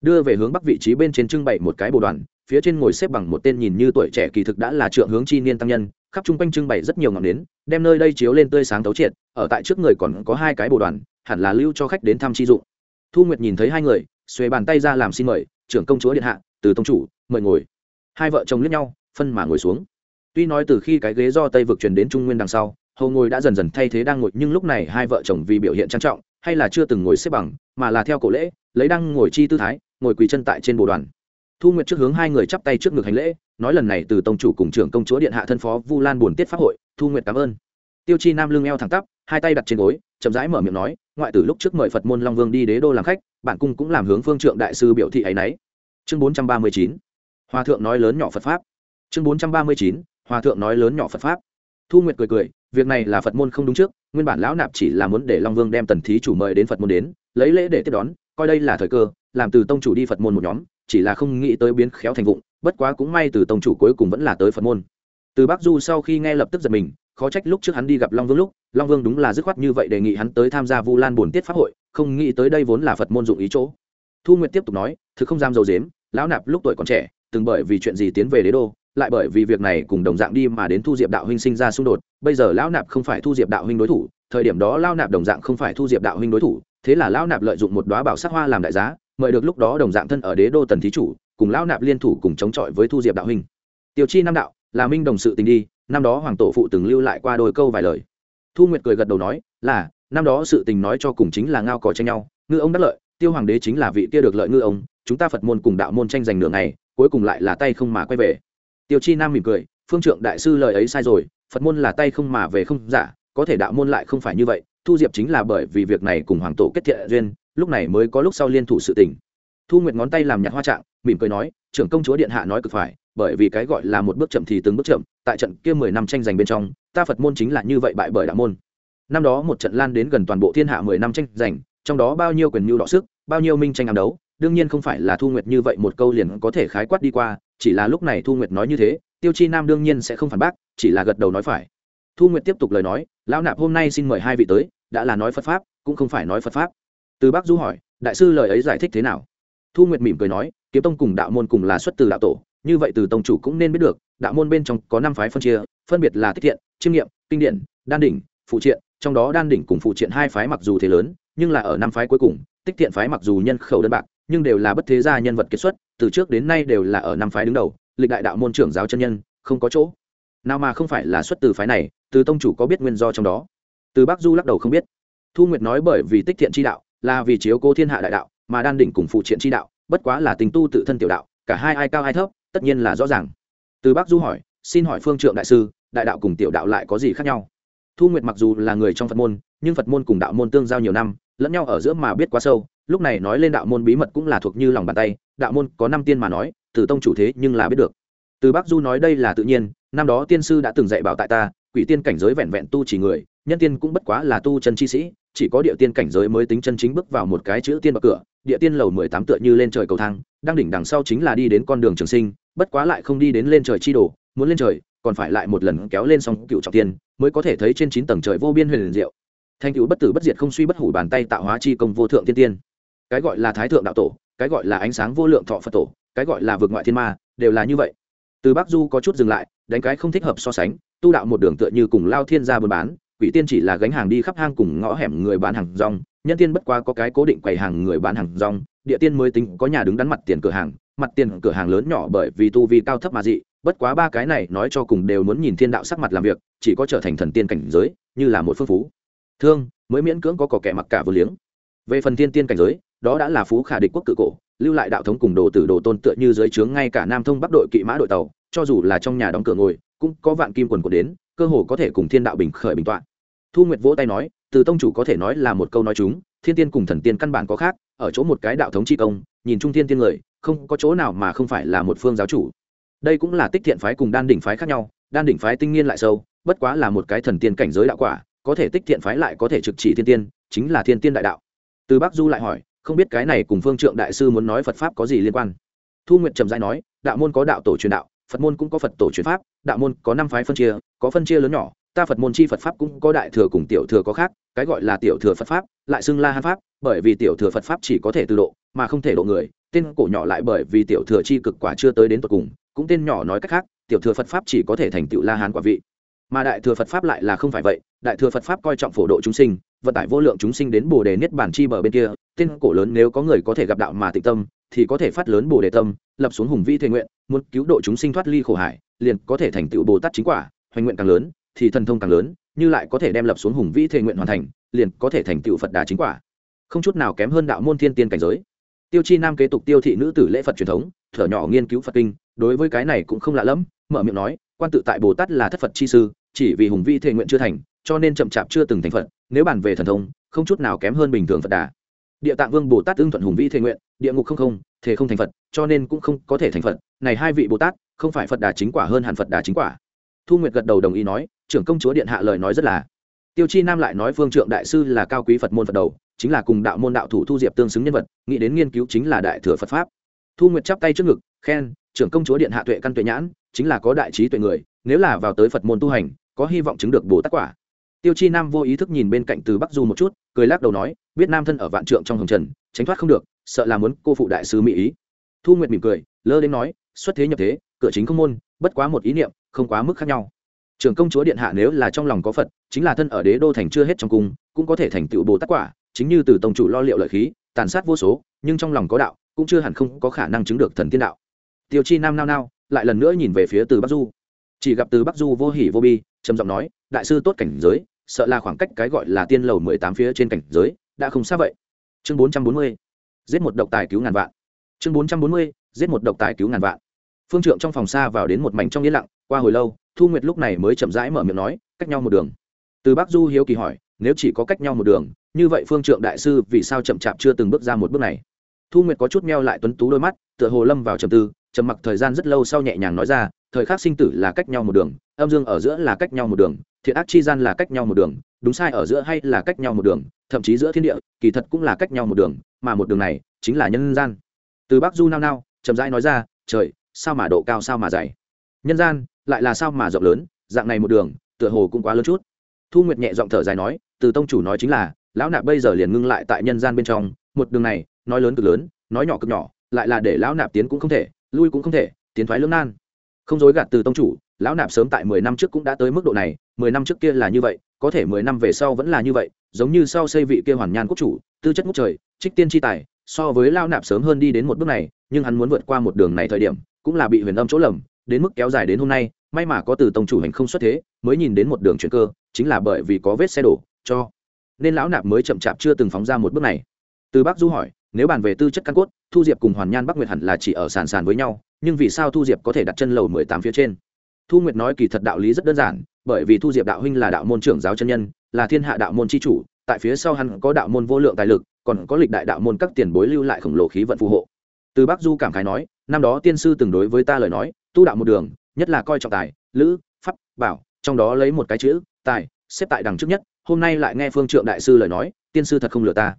Đưa về hướng bắc vị trí bên trên trưng bày một cái bồ đoàn, phía trên ngồi xếp bằng một tên nhìn như tuổi trẻ kỳ thực đã là trượng hướng chi niên tăng nhân, khắp chung quanh trưng bày rất nhiều ngọn nến, đem nơi đây chiếu lên tươi sáng tấu triệt, ở tại trước người còn có hai cái bồ đoàn, hẳn là lưu cho khách đến thăm chi dụng. Thu nguyệt nhìn thấy hai người, xuề bàn tay ra làm xin mời, trưởng công chúa điện hạ, từ tông chủ, mời ngồi. Hai vợ chồng lướt nhau, phân mà ngồi xuống. Tuy nói từ khi cái ghế do tây vực truyền đến trung nguyên đằng sau, hầu ngồi đã dần dần thay thế đang ngồi, nhưng lúc này hai vợ chồng vì biểu hiện trang trọng hay là chưa từng ngồi xếp bằng, mà là theo cổ lễ, lấy đăng ngồi chi tư thái, ngồi quỳ chân tại trên bồ đoàn. Thu nguyệt trước hướng hai người chắp tay trước ngực hành lễ, nói lần này từ tông chủ cùng trưởng công chúa điện hạ thân phó vu lan buồn tiết pháp hội, thu nguyệt cảm ơn. Tiêu chi nam lưng eo thẳng tắp, hai tay đặt trên gối, chậm rãi mở miệng nói, ngoại tử lúc trước mời phật môn long vương đi đế đô làm khách bản cung cũng làm hướng phương trượng đại sư biểu thị ấy nấy. Chương bốn trăm ba mươi chín, hòa thượng nói lớn nhỏ phật pháp. Chương bốn trăm ba mươi chín, hòa thượng nói lớn nhỏ phật pháp. Thu nguyệt cười cười việc này là phật môn không đúng trước, nguyên bản lão nạp chỉ là muốn để long vương đem tần thí chủ mời đến phật môn đến, lấy lễ để tiếp đón, coi đây là thời cơ, làm từ tông chủ đi phật môn một nhóm, chỉ là không nghĩ tới biến khéo thành vụng, bất quá cũng may từ tông chủ cuối cùng vẫn là tới phật môn. Từ bắc du sau khi nghe lập tức giật mình, khó trách lúc trước hắn đi gặp long vương lúc, long vương đúng là dứt khoát như vậy đề nghị hắn tới tham gia vu lan bổn tiết pháp hội, không nghĩ tới đây vốn là phật môn dụng ý chỗ. Thu nguyệt tiếp tục nói thứ không dám dầu dếm, lão nạp lúc tuổi còn trẻ, từng bởi vì chuyện gì tiến về đế đô lại bởi vì việc này cùng đồng dạng đi mà đến thu diệp đạo huynh sinh ra xung đột, bây giờ lão nạp không phải thu diệp đạo huynh đối thủ, thời điểm đó lao nạp đồng dạng không phải thu diệp đạo huynh đối thủ, thế là lao nạp lợi dụng một đoá bảo sắc hoa làm đại giá, mời được lúc đó đồng dạng thân ở đế đô tần thí chủ, cùng lao nạp liên thủ cùng chống chọi với thu diệp đạo huynh. Tiêu chi năm đạo, là minh đồng sự tình đi, năm đó hoàng tổ phụ từng lưu lại qua đôi câu vài lời. Thu nguyệt cười gật đầu nói, là, năm đó sự tình nói cho cùng chính là ngao cò tranh nhau, ngư ông đắc lợi, tiêu hoàng đế chính là vị kia được lợi ngư ông, chúng ta phật môn cùng đạo môn tranh giành nửa ngày, cuối cùng lại là tay không mà quay về tiêu chi nam mỉm cười, phương trượng đại sư lời ấy sai rồi, phật môn là tay không mà về không giả, có thể đạo môn lại không phải như vậy, thu diệp chính là bởi vì việc này cùng hoàng tổ kết thiện duyên, lúc này mới có lúc sau liên thủ sự tình. Thu nguyệt ngón tay làm nhặt hoa trạng, mỉm cười nói, trưởng công chúa điện hạ nói cực phải, bởi vì cái gọi là một bước chậm thì từng bước chậm, tại trận kia mười năm tranh giành bên trong, ta phật môn chính là như vậy bại bởi đạo môn. Năm đó một trận lan đến gần toàn bộ thiên hạ mười năm tranh giành, trong đó bao nhiêu quyền mưu đọ sức, bao nhiêu minh tranh ám đấu, đương nhiên không phải là thu nguyệt như vậy một câu liền có thể khái quát đi qua chỉ là lúc này thu nguyệt nói như thế, tiêu chi nam đương nhiên sẽ không phản bác, chỉ là gật đầu nói phải. Thu nguyệt tiếp tục lời nói, lão nạp, hôm nay xin mời hai vị tới, đã là nói phật pháp, cũng không phải nói phật pháp. Từ bác du hỏi, đại sư lời ấy giải thích thế nào? Thu nguyệt mỉm cười nói, kiếm tông cùng đạo môn cùng là xuất từ đạo tổ, như vậy từ tông chủ cũng nên biết được, đạo môn bên trong có năm phái phân chia, phân biệt là tích thiện, chiêm nghiệm, kinh điển, đan đỉnh, phụ triện, trong đó đan đỉnh cùng phụ triện hai phái mặc dù thế lớn, nhưng là ở năm phái cuối cùng, tích thiện phái mặc dù nhân khẩu đơn bạc, nhưng đều là bất thế gia nhân vật kiệt xuất từ trước đến nay đều là ở năm phái đứng đầu, lịch đại đạo môn trưởng giáo chân nhân, không có chỗ. Nào mà không phải là xuất từ phái này, từ tông chủ có biết nguyên do trong đó? Từ bắc du lắc đầu không biết. Thu nguyệt nói bởi vì tích thiện chi đạo, là vì chiếu cố thiên hạ đại đạo, mà đan đỉnh cùng phụ triện chi đạo, bất quá là tình tu tự thân tiểu đạo, cả hai ai cao ai thấp, tất nhiên là rõ ràng. Từ bắc du hỏi, xin hỏi phương trượng đại sư, đại đạo cùng tiểu đạo lại có gì khác nhau? Thu nguyệt mặc dù là người trong phật môn, nhưng phật môn cùng đạo môn tương giao nhiều năm, lẫn nhau ở giữa mà biết quá sâu, lúc này nói lên đạo môn bí mật cũng là thuộc như lòng bàn tay đạo môn có năm tiên mà nói, từ tông chủ thế nhưng là biết được. Từ bắc du nói đây là tự nhiên, năm đó tiên sư đã từng dạy bảo tại ta, quỷ tiên cảnh giới vẹn vẹn tu chỉ người, nhân tiên cũng bất quá là tu chân chi sĩ, chỉ có địa tiên cảnh giới mới tính chân chính bước vào một cái chữ tiên bậc cửa, địa tiên lầu mười tám tựa như lên trời cầu thang, đang đỉnh đằng sau chính là đi đến con đường trường sinh, bất quá lại không đi đến lên trời chi đồ, muốn lên trời, còn phải lại một lần kéo lên xong cựu trọng tiên, mới có thể thấy trên chín tầng trời vô biên huyền diệu. Thanh cựu bất tử bất diệt không suy bất hủ bàn tay tạo hóa chi công vô thượng tiên tiên. Cái gọi là thái thượng đạo tổ cái gọi là ánh sáng vô lượng thọ phật tổ, cái gọi là vượt ngoại thiên ma, đều là như vậy. Từ bắc du có chút dừng lại, đánh cái không thích hợp so sánh, tu đạo một đường tựa như cùng lao thiên gia buôn bán, quỷ tiên chỉ là gánh hàng đi khắp hang cùng ngõ hẻm người bán hàng rong, nhân tiên bất quá có cái cố định quầy hàng người bán hàng rong, địa tiên mới tính có nhà đứng đắn mặt tiền cửa hàng, mặt tiền cửa hàng lớn nhỏ bởi vì tu vi cao thấp mà dị, bất quá ba cái này nói cho cùng đều muốn nhìn thiên đạo sắc mặt làm việc, chỉ có trở thành thần tiên cảnh giới, như là một phương phú. Thương, mới miễn cưỡng có cỏ kẻ mặc cả vừa liếng. Về phần tiên tiên cảnh giới đó đã là phú khả địch quốc cự cổ, lưu lại đạo thống cùng đồ tử đồ tôn tựa như dưới trướng ngay cả nam thông bắc đội kỵ mã đội tàu, cho dù là trong nhà đóng cửa ngồi, cũng có vạn kim quần của đến, cơ hồ có thể cùng thiên đạo bình khởi bình tọa. Thu nguyệt vỗ tay nói, từ tông chủ có thể nói là một câu nói chúng, thiên tiên cùng thần tiên căn bản có khác, ở chỗ một cái đạo thống chi công, nhìn trung thiên tiên người, không có chỗ nào mà không phải là một phương giáo chủ. Đây cũng là tích thiện phái cùng đan đỉnh phái khác nhau, đan đỉnh phái tinh nghiên lại sâu, bất quá là một cái thần tiên cảnh giới đạo quả, có thể tích thiện phái lại có thể trực chỉ thiên tiên, chính là thiên tiên đại đạo. Từ bắc du lại hỏi không biết cái này cùng phương trượng đại sư muốn nói phật pháp có gì liên quan. Thu nguyện trầm dai nói, đạo môn có đạo tổ truyền đạo, phật môn cũng có phật tổ truyền pháp, đạo môn có năm phái phân chia, có phân chia lớn nhỏ, ta phật môn chi phật pháp cũng có đại thừa cùng tiểu thừa có khác, cái gọi là tiểu thừa phật pháp, lại xưng la hán pháp, bởi vì tiểu thừa phật pháp chỉ có thể từ độ, mà không thể độ người, tên cổ nhỏ lại bởi vì tiểu thừa chi cực quả chưa tới đến tột cùng, cũng tên nhỏ nói cách khác, tiểu thừa phật pháp chỉ có thể thành tựu la hán quả vị. Mà đại thừa phật pháp lại là không phải vậy, đại thừa phật pháp coi trọng phổ độ chúng sinh, vận tải vô lượng chúng sinh đến bồ đề niết bản chi bờ bên kia tên cổ lớn nếu có người có thể gặp đạo mà tịnh tâm, thì có thể phát lớn bồ đề tâm, lập xuống hùng vi thể nguyện, muốn cứu độ chúng sinh thoát ly khổ hải, liền có thể thành tựu bồ tát chính quả, hoành nguyện càng lớn, thì thần thông càng lớn, như lại có thể đem lập xuống hùng vĩ thể nguyện hoàn thành, liền có thể thành tựu phật đà chính quả. Không chút nào kém hơn đạo môn thiên tiên cảnh giới. Tiêu chi nam kế tục tiêu thị nữ tử lễ phật truyền thống, thở nhỏ nghiên cứu phật kinh, đối với cái này cũng không lạ lẫm, mở miệng nói, quan tự tại bồ tát là thất phật chi sư, chỉ vì hùng vĩ thể nguyện chưa thành, cho nên chậm chạp chưa từng thành phật, nếu bàn về thần thông, không chút nào kém hơn bình thường phật đà địa tạng vương bồ tát ưng thuận hùng vĩ thể nguyện, địa ngục không không thể không thành phật, cho nên cũng không có thể thành phật. Này hai vị bồ tát, không phải phật đà chính quả hơn hẳn phật đà chính quả. Thu nguyệt gật đầu đồng ý nói, trưởng công chúa điện hạ lời nói rất là. Tiêu chi nam lại nói phương trượng đại sư là cao quý phật môn phật đầu, chính là cùng đạo môn đạo thủ thu diệp tương xứng nhân vật, nghĩ đến nghiên cứu chính là đại thừa phật pháp. Thu nguyệt chắp tay trước ngực, khen, trưởng công chúa điện hạ tuệ căn tuệ nhãn, chính là có đại trí tuệ người, nếu là vào tới phật môn tu hành, có hy vọng chứng được bồ tát quả. Tiêu chi nam vô ý thức nhìn bên cạnh từ bắc du một chút cười lắc đầu nói, biết nam thân ở vạn trượng trong hồng trần, tránh thoát không được, sợ là muốn cô phụ đại sứ mỹ ý. Thu nguyệt mỉm cười, lơ đến nói, xuất thế nhập thế, cửa chính không môn, bất quá một ý niệm, không quá mức khác nhau. Trưởng công chúa điện hạ nếu là trong lòng có phật, chính là thân ở đế đô thành chưa hết trong cung, cũng có thể thành tựu bồ tát quả, chính như từ tổng chủ lo liệu lợi khí, tàn sát vô số, nhưng trong lòng có đạo, cũng chưa hẳn không có khả năng chứng được thần tiên đạo. Tiêu chi nam nao nao, lại lần nữa nhìn về phía từ bắc du. Chỉ gặp từ bắc du vô hỉ vô bi, trầm giọng nói, đại sư tốt cảnh giới sợ là khoảng cách cái gọi là tiên lầu mười tám phía trên cảnh giới, đã không xa vậy. Chương bốn trăm bốn mươi, giết một độc tài cứu ngàn vạn. Chương bốn trăm bốn mươi, giết một độc tài cứu ngàn vạn. Phương trượng trong phòng xa vào đến một mảnh trong yên lặng, qua hồi lâu, thu nguyệt lúc này mới chậm rãi mở miệng nói, cách nhau một đường. Từ bắc du hiếu kỳ hỏi, nếu chỉ có cách nhau một đường, như vậy phương trượng đại sư vì sao chậm chạp chưa từng bước ra một bước này? Thu nguyệt có chút meo lại tuấn tú đôi mắt, tựa hồ lâm vào trầm tư, trầm mặc thời gian rất lâu sau nhẹ nhàng nói ra, thời khắc sinh tử là cách nhau một đường, âm dương ở giữa là cách nhau một đường thiện ác chi gian là cách nhau một đường, đúng sai ở giữa hay là cách nhau một đường, thậm chí giữa thiên địa, kỳ thật cũng là cách nhau một đường, mà một đường này chính là nhân gian. Từ bắc du nao nao, chậm rãi nói ra, trời, sao mà độ cao sao mà dày? Nhân gian, lại là sao mà rộng lớn, dạng này một đường, tựa hồ cũng quá lớn chút. Thu nguyệt nhẹ giọng thở dài nói, từ tông chủ nói chính là, lão nạp bây giờ liền ngưng lại tại nhân gian bên trong, một đường này, nói lớn cực lớn, nói nhỏ cực nhỏ, lại là để lão nạp tiến cũng không thể, lui cũng không thể, tiến thoái lưỡng nan. Không dối gạt từ tông chủ lão nạp sớm tại mười năm trước cũng đã tới mức độ này, mười năm trước kia là như vậy, có thể mười năm về sau vẫn là như vậy, giống như sau xây vị kia hoàn nhan quốc chủ, tư chất ngút trời, trích tiên tri tài, so với lao nạp sớm hơn đi đến một bước này, nhưng hắn muốn vượt qua một đường này thời điểm, cũng là bị huyền âm chỗ lầm, đến mức kéo dài đến hôm nay, may mà có từ tông chủ hành không xuất thế, mới nhìn đến một đường chuyển cơ, chính là bởi vì có vết xe đổ, cho nên lão nạp mới chậm chạp chưa từng phóng ra một bước này. Từ bác du hỏi, nếu bàn về tư chất căn cốt, thu diệp cùng hoàn nhan bắc nguyệt hẳn là chỉ ở sàn sàn với nhau, nhưng vì sao thu diệp có thể đặt chân lầu mười tám phía trên? Thu nguyệt nói kỳ thật đạo lý rất đơn giản, bởi vì thu diệp đạo huynh là đạo môn trưởng giáo chân nhân, là thiên hạ đạo môn chi chủ, tại phía sau hắn có đạo môn vô lượng tài lực, còn có lịch đại đạo môn các tiền bối lưu lại khổng lồ khí vận phù hộ. Từ bắc du cảm khái nói, năm đó tiên sư từng đối với ta lời nói, tu đạo một đường, nhất là coi trọng tài, lữ, pháp, bảo, trong đó lấy một cái chữ, tài, xếp tại đằng trước nhất, hôm nay lại nghe phương trượng đại sư lời nói, tiên sư thật không lừa ta.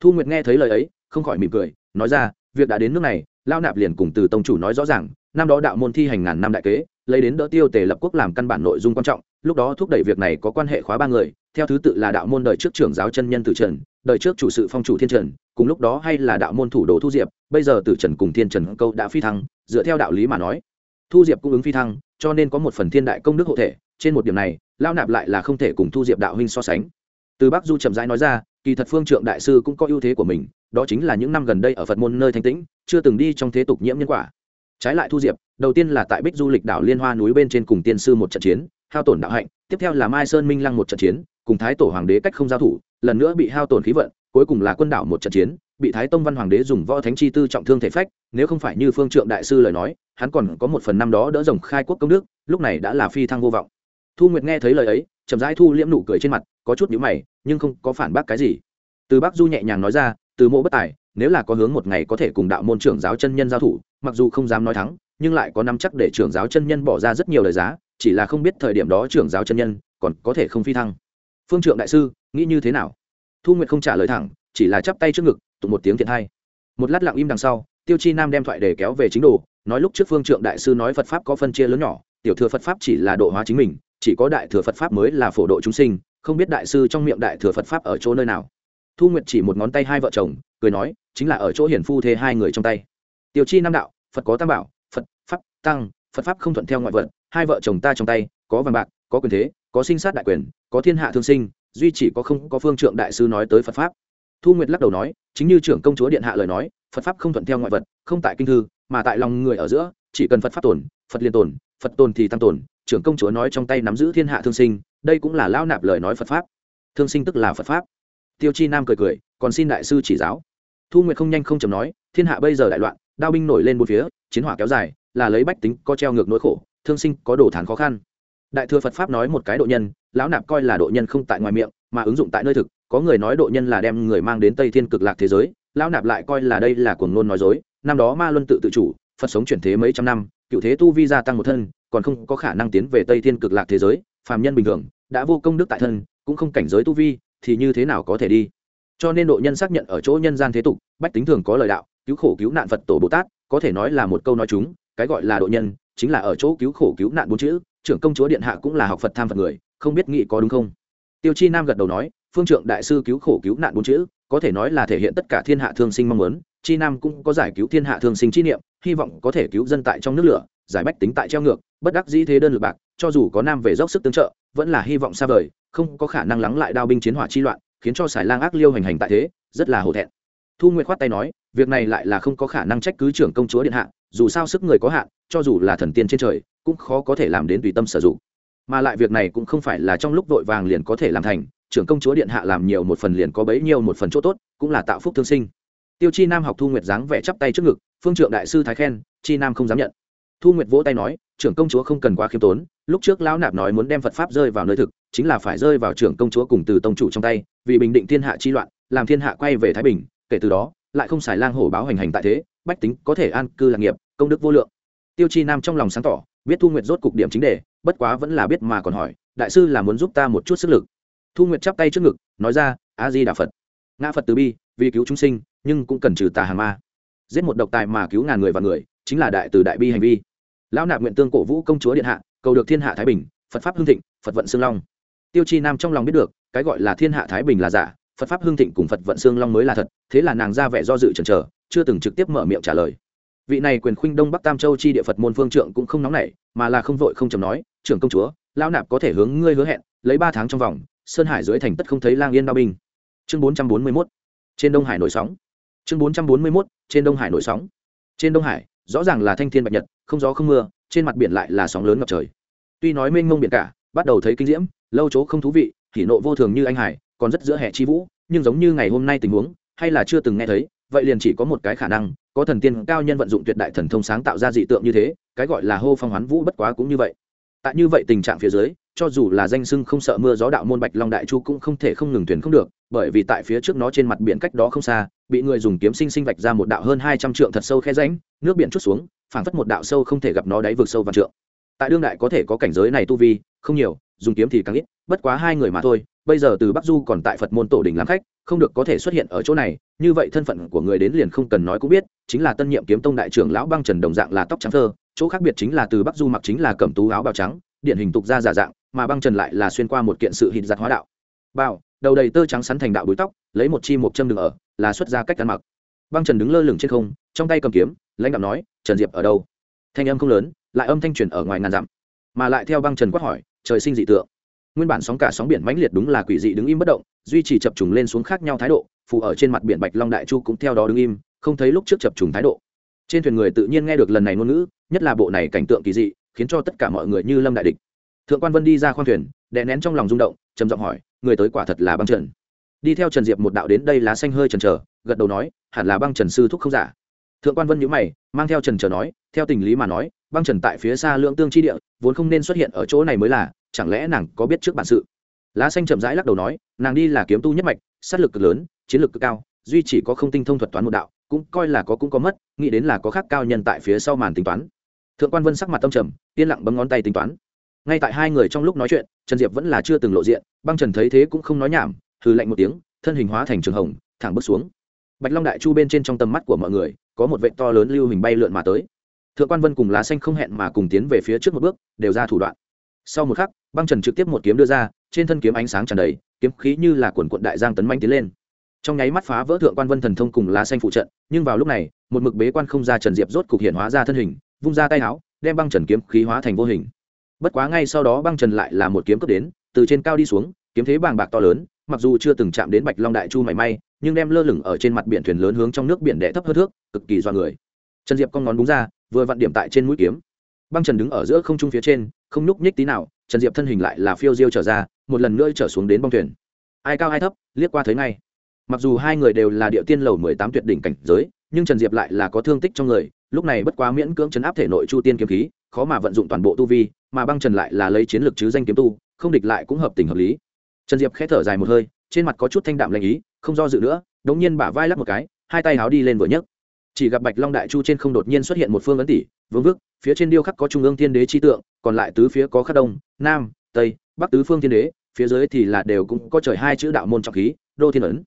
Thu nguyệt nghe thấy lời ấy, không khỏi mỉm cười, nói ra, việc đã đến nước này lao nạp liền cùng từ tông chủ nói rõ ràng năm đó đạo môn thi hành ngàn năm đại kế, lấy đến đỡ tiêu tề lập quốc làm căn bản nội dung quan trọng, lúc đó thúc đẩy việc này có quan hệ khóa ba người, theo thứ tự là đạo môn đời trước trưởng giáo chân nhân tử trần, đời trước chủ sự phong chủ thiên trần, cùng lúc đó hay là đạo môn thủ đồ thu diệp, bây giờ tử trần cùng thiên trần câu đã phi thăng, dựa theo đạo lý mà nói, thu diệp cũng ứng phi thăng, cho nên có một phần thiên đại công đức hộ thể, trên một điểm này lao nạp lại là không thể cùng thu diệp đạo huynh so sánh. Từ bắc du chậm rãi nói ra, kỳ thật phương trượng đại sư cũng có ưu thế của mình, đó chính là những năm gần đây ở phật môn nơi thanh tĩnh, chưa từng đi trong thế tục nhiễm nhân quả trái lại thu diệp, đầu tiên là tại bích du lịch đảo liên hoa núi bên trên cùng tiên sư một trận chiến, hao tổn đạo hạnh, tiếp theo là mai sơn minh lăng một trận chiến, cùng thái tổ hoàng đế cách không giao thủ, lần nữa bị hao tổn khí vận, cuối cùng là quân đảo một trận chiến, bị thái tông văn hoàng đế dùng võ thánh chi tư trọng thương thể phách, nếu không phải như phương trượng đại sư lời nói, hắn còn có một phần năm đó đỡ rồng khai quốc công đức, lúc này đã là phi thăng vô vọng. Thu nguyệt nghe thấy lời ấy, chậm rãi thu liễm nụ cười trên mặt, có chút nhíu mày, nhưng không có phản bác cái gì. Từ bắc du nhẹ nhàng nói ra, từ mộ bất tài, nếu là có hướng một ngày có thể cùng đạo môn trưởng giáo chân nhân giao thủ mặc dù không dám nói thắng, nhưng lại có nắm chắc để trưởng giáo chân nhân bỏ ra rất nhiều lời giá, chỉ là không biết thời điểm đó trưởng giáo chân nhân còn có thể không phi thăng. Phương trượng đại sư, nghĩ như thế nào? Thu nguyệt không trả lời thẳng, chỉ là chắp tay trước ngực, tụng một tiếng thiện hay. Một lát lặng im đằng sau, tiêu chi nam đem thoại để kéo về chính đồ, nói lúc trước phương trượng đại sư nói phật pháp có phân chia lớn nhỏ, tiểu thừa phật pháp chỉ là độ hóa chính mình, chỉ có đại thừa phật pháp mới là phổ độ chúng sinh, không biết đại sư trong miệng đại thừa phật pháp ở chỗ nơi nào. Thu nguyệt chỉ một ngón tay hai vợ chồng, cười nói, chính là ở chỗ hiển phu thê hai người trong tay tiêu chi nam đạo, phật có tam bảo, phật, pháp, tăng, phật pháp không thuận theo ngoại vật, hai vợ chồng ta trong tay, có vàng bạc, có quyền thế, có sinh sát đại quyền, có thiên hạ thương sinh, duy chỉ có không có phương trượng đại sư nói tới phật pháp. Thu nguyệt lắc đầu nói, chính như trưởng công chúa điện hạ lời nói, phật pháp không thuận theo ngoại vật, không tại kinh thư, mà tại lòng người ở giữa, chỉ cần phật pháp tồn, phật liên tồn, phật tồn thì tăng tồn, trưởng công chúa nói trong tay nắm giữ thiên hạ thương sinh, đây cũng là lao nạp lời nói phật pháp. Thương sinh tức là phật pháp. Tiêu chi nam cười cười, còn xin đại sư chỉ giáo. Thu nguyệt không nhanh không chầm nói, thiên hạ bây giờ đại loạn đao binh nổi lên một phía, chiến hỏa kéo dài, là lấy bách tính có treo ngược nỗi khổ, thương sinh có đồ thán khó khăn. Đại thừa phật pháp nói một cái độ nhân, lão nạp coi là độ nhân không tại ngoài miệng, mà ứng dụng tại nơi thực, có người nói độ nhân là đem người mang đến tây thiên cực lạc thế giới, lão nạp lại coi là đây là cuồng ngôn nói dối, năm đó ma luân tự tự chủ, phật sống chuyển thế mấy trăm năm, cựu thế tu vi gia tăng một thân, còn không có khả năng tiến về tây thiên cực lạc thế giới, phàm nhân bình thường, đã vô công đức tại thân, cũng không cảnh giới tu vi, thì như thế nào có thể đi? Cho nên độ nhân xác nhận ở chỗ nhân gian thế tục, bách tính thường có lời đạo cứu khổ cứu nạn phật tổ bồ tát, có thể nói là một câu nói chúng, cái gọi là độ nhân, chính là ở chỗ cứu khổ cứu nạn bốn chữ, trưởng công chúa điện hạ cũng là học phật tham phật người, không biết nghĩ có đúng không? Tiêu chi nam gật đầu nói, phương trượng đại sư cứu khổ cứu nạn bốn chữ, có thể nói là thể hiện tất cả thiên hạ thương sinh mong muốn, chi nam cũng có giải cứu thiên hạ thương sinh chi niệm, hy vọng có thể cứu dân tại trong nước lửa, giải bách tính tại treo ngược, bất đắc dĩ thế đơn lực bạc, cho dù có nam về dốc sức tương trợ, vẫn là hy vọng xa vời, không có khả năng lắng lại đao binh chiến hỏa chi loạn, khiến cho sài lang ác liêu hành hành tại thế, rất là hổ thẹn thu nguyệt khoát tay nói, việc này lại là không có khả năng trách cứ trưởng công chúa điện hạ, dù sao sức người có hạn, cho dù là thần tiên trên trời, cũng khó có thể làm đến tùy tâm sử dụng. Mà lại việc này cũng không phải là trong lúc vội vàng liền có thể làm thành, trưởng công chúa điện hạ làm nhiều một phần liền có bấy nhiêu một phần chỗ tốt, cũng là tạo phúc thương sinh. Tiêu chi nam học thu nguyệt dáng vẻ chắp tay trước ngực, phương trượng đại sư thái khen, chi nam không dám nhận. Thu nguyệt vỗ tay nói, trưởng công chúa không cần quá khiêm tốn, lúc trước lão nạp nói muốn đem phật pháp rơi vào nơi thực, chính là phải rơi vào trưởng công chúa cùng từ tông chủ trong tay, vì bình định thiên hạ chi loạn, làm thiên hạ quay về thái bình kể từ đó, lại không xài lang hổ báo hành hành tại thế, bách tính có thể an cư lạc nghiệp, công đức vô lượng. Tiêu chi nam trong lòng sáng tỏ, biết thu nguyệt rốt cục điểm chính đề, bất quá vẫn là biết mà còn hỏi, đại sư là muốn giúp ta một chút sức lực? Thu nguyệt chắp tay trước ngực, nói ra a di đà phật. Ngã phật từ bi, vì cứu chúng sinh, nhưng cũng cần trừ tà hàng ma. Giết một độc tài mà cứu ngàn người và người, chính là đại từ đại bi hành vi. Lão nạp nguyện tương cổ vũ công chúa điện hạ, cầu được thiên hạ thái bình, phật pháp hưng thịnh, phật vận xương long. Tiêu chi nam trong lòng biết được, cái gọi là thiên hạ thái bình là giả phật pháp hương thịnh cùng phật vận xương long mới là thật, thế là nàng ra vẻ do dự chần chờ, chưa từng trực tiếp mở miệng trả lời. Vị này quyền khuynh đông bắc tam châu chi địa phật môn phương trượng cũng không nóng nảy, mà là không vội không chầm nói, trưởng công chúa, lão nạp có thể hướng ngươi hứa hẹn, lấy ba tháng trong vòng, sơn hải dưới thành tất không thấy lang yên đao binh. Chương bốn trăm bốn mươi mốt. Trên đông hải nổi sóng. Chương bốn trăm bốn mươi mốt. Trên đông hải nổi sóng. Trên đông hải, rõ ràng là thanh thiên bạch nhật, không gió không mưa, trên mặt biển lại là sóng lớn ngập trời. Tuy nói mênh mông biển cả, bắt đầu thấy kinh diễm, lâu chỗ không thú vị thì nộ vô thường như anh hải còn rất giữa hệ chi vũ, nhưng giống như ngày hôm nay tình huống, hay là chưa từng nghe thấy, vậy liền chỉ có một cái khả năng, có thần tiên cao nhân vận dụng tuyệt đại thần thông sáng tạo ra dị tượng như thế, cái gọi là hô phong hoán vũ bất quá cũng như vậy. Tại như vậy tình trạng phía dưới, cho dù là danh sưng không sợ mưa gió đạo môn bạch long đại chu cũng không thể không ngừng thuyền không được, bởi vì tại phía trước nó trên mặt biển cách đó không xa, bị người dùng kiếm sinh sinh vạch ra một đạo hơn hai trăm trượng thật sâu khe ránh nước biển chút xuống, phảng phất một đạo sâu không thể gặp nó đáy vực sâu và trượng. Tại đương đại có thể có cảnh giới này tu vi, không nhiều dùng kiếm thì càng ít, bất quá hai người mà thôi, bây giờ từ bắc du còn tại phật môn tổ đình làm khách, không được có thể xuất hiện ở chỗ này, như vậy thân phận của người đến liền không cần nói cũng biết, chính là tân nhiệm kiếm tông đại trưởng lão băng trần đồng dạng là tóc trắng thơ, chỗ khác biệt chính là từ bắc du mặc chính là cẩm tú áo bào trắng điện hình tục ra giả dạng, mà băng trần lại là xuyên qua một kiện sự hít giặt hóa đạo. Bao đầu đầy tơ trắng sắn thành đạo búi tóc, lấy một chi một châm đường ở, là xuất ra cách ăn mặc. Băng trần đứng lơ lửng trên không, trong tay cầm kiếm, lãnh đạo nói, trần diệp ở đâu? Thanh âm không lớn, lại âm thanh truyền ở ngoài ngàn dặm, mà lại theo băng trần quát hỏi trời sinh dị tượng. Nguyên bản sóng cả sóng biển mãnh liệt đúng là quỷ dị đứng im bất động, duy trì chập trùng lên xuống khác nhau thái độ, phù ở trên mặt biển bạch long đại chu cũng theo đó đứng im, không thấy lúc trước chập trùng thái độ. Trên thuyền người tự nhiên nghe được lần này ngôn ngữ, nhất là bộ này cảnh tượng kỳ dị, khiến cho tất cả mọi người như lâm đại địch. Thượng quan vân đi ra khoang thuyền, đè nén trong lòng rung động, trầm giọng hỏi, người tới quả thật là băng trần. Đi theo trần diệp một đạo đến đây lá xanh hơi trần trờ gật đầu nói, hẳn là băng trần sư thúc không giả. Thượng quan vân nhữ mày, mang theo trần trờ nói, theo tình lý mà nói băng trần tại phía xa lượng tương chi địa, vốn không nên xuất hiện ở chỗ này mới là, chẳng lẽ nàng có biết trước bản sự? Lá xanh chậm rãi lắc đầu nói, nàng đi là kiếm tu nhất mạch, sát lực cực lớn, chiến lực cực cao, duy chỉ có không tinh thông thuật toán một đạo, cũng coi là có cũng có mất, nghĩ đến là có khác cao nhân tại phía sau màn tính toán. Thượng quan vân sắc mặt tâm trầm, yên lặng bấm ngón tay tính toán. Ngay tại hai người trong lúc nói chuyện, trần diệp vẫn là chưa từng lộ diện, băng trần thấy thế cũng không nói nhảm, hừ lạnh một tiếng, thân hình hóa thành trường hồng, thẳng bước xuống. Bạch long đại chu bên trên trong tầm mắt của mọi người, có một vệ to lớn lưu hình bay lượn mà tới thượng quan vân cùng lá xanh không hẹn mà cùng tiến về phía trước một bước, đều ra thủ đoạn. Sau một khắc, băng trần trực tiếp một kiếm đưa ra, trên thân kiếm ánh sáng tràn đầy, kiếm khí như là quần quận đại giang tấn manh tiến lên. Trong nháy mắt phá vỡ thượng quan vân thần thông cùng lá xanh phụ trận, nhưng vào lúc này, một mực bế quan không ra trần diệp rốt cục hiện hóa ra thân hình, vung ra tay áo, đem băng trần kiếm khí hóa thành vô hình. Bất quá ngay sau đó băng trần lại là một kiếm cướp đến, từ trên cao đi xuống, kiếm thế bàng bạc to lớn, mặc dù chưa từng chạm đến bạch long đại chu mảy may, nhưng đem lơ lửng ở trên mặt biển thuyền lớn hướng trong nước biển đệ thấp hơn thước, cực kỳ do người. Trần diệp con ngón đúng ra vừa vặn điểm tại trên mũi kiếm. Băng trần đứng ở giữa không trung phía trên, không nhúc nhích tí nào, trần diệp thân hình lại là phiêu diêu trở ra, một lần nữa trở xuống đến bong thuyền. Ai cao ai thấp, liếc qua thấy ngay. Mặc dù hai người đều là địa tiên lầu mười tám tuyệt đỉnh cảnh giới, nhưng trần diệp lại là có thương tích trong người, lúc này bất quá miễn cưỡng chấn áp thể nội chu tiên kiếm khí, khó mà vận dụng toàn bộ tu vi, mà băng trần lại là lấy chiến lược chứ danh kiếm tu, không địch lại cũng hợp tình hợp lý. Trần diệp khẽ thở dài một hơi, trên mặt có chút thanh đạm lanh ý, không do dự nữa, đống nhiên bả vai lắc một cái, hai tay háo đi lên vừa nhấc chỉ gặp bạch long đại chu trên không đột nhiên xuất hiện một phương ấn tỷ vương vức phía trên điêu khắc có trung ương thiên đế chi tượng, còn lại tứ phía có khắc đông, nam, tây, bắc tứ phương thiên đế, phía dưới thì là đều cũng có trời hai chữ đạo môn trọng khí, đô thiên ấn.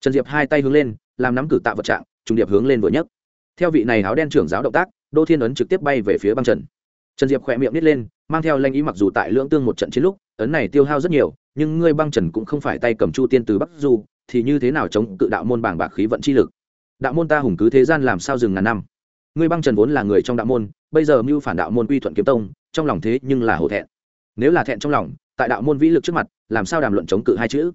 Trần diệp hai tay hướng lên, làm nắm cử tạ vật trạng, trùng điệp hướng lên vừa nhất theo vị này áo đen trưởng giáo động tác, đô thiên ấn trực tiếp bay về phía băng trần. Trần diệp khỏe miệng nít lên, mang theo lanh ý mặc dù tại lưỡng tương một trận chiến lúc, ấn này tiêu hao rất nhiều, nhưng ngươi băng trần cũng không phải tay cầm chu tiên từ bắc du, thì như thế nào chống cự đạo môn bảng bạc khí vận chi lực? Đạo môn ta hùng cứ thế gian làm sao dừng ngàn năm. Ngươi băng trần vốn là người trong đạo môn, bây giờ mưu phản đạo môn quy thuận kiếm tông, trong lòng thế nhưng là hổ thẹn. Nếu là thẹn trong lòng, tại đạo môn vĩ lực trước mặt, làm sao đàm luận chống cự hai chữ?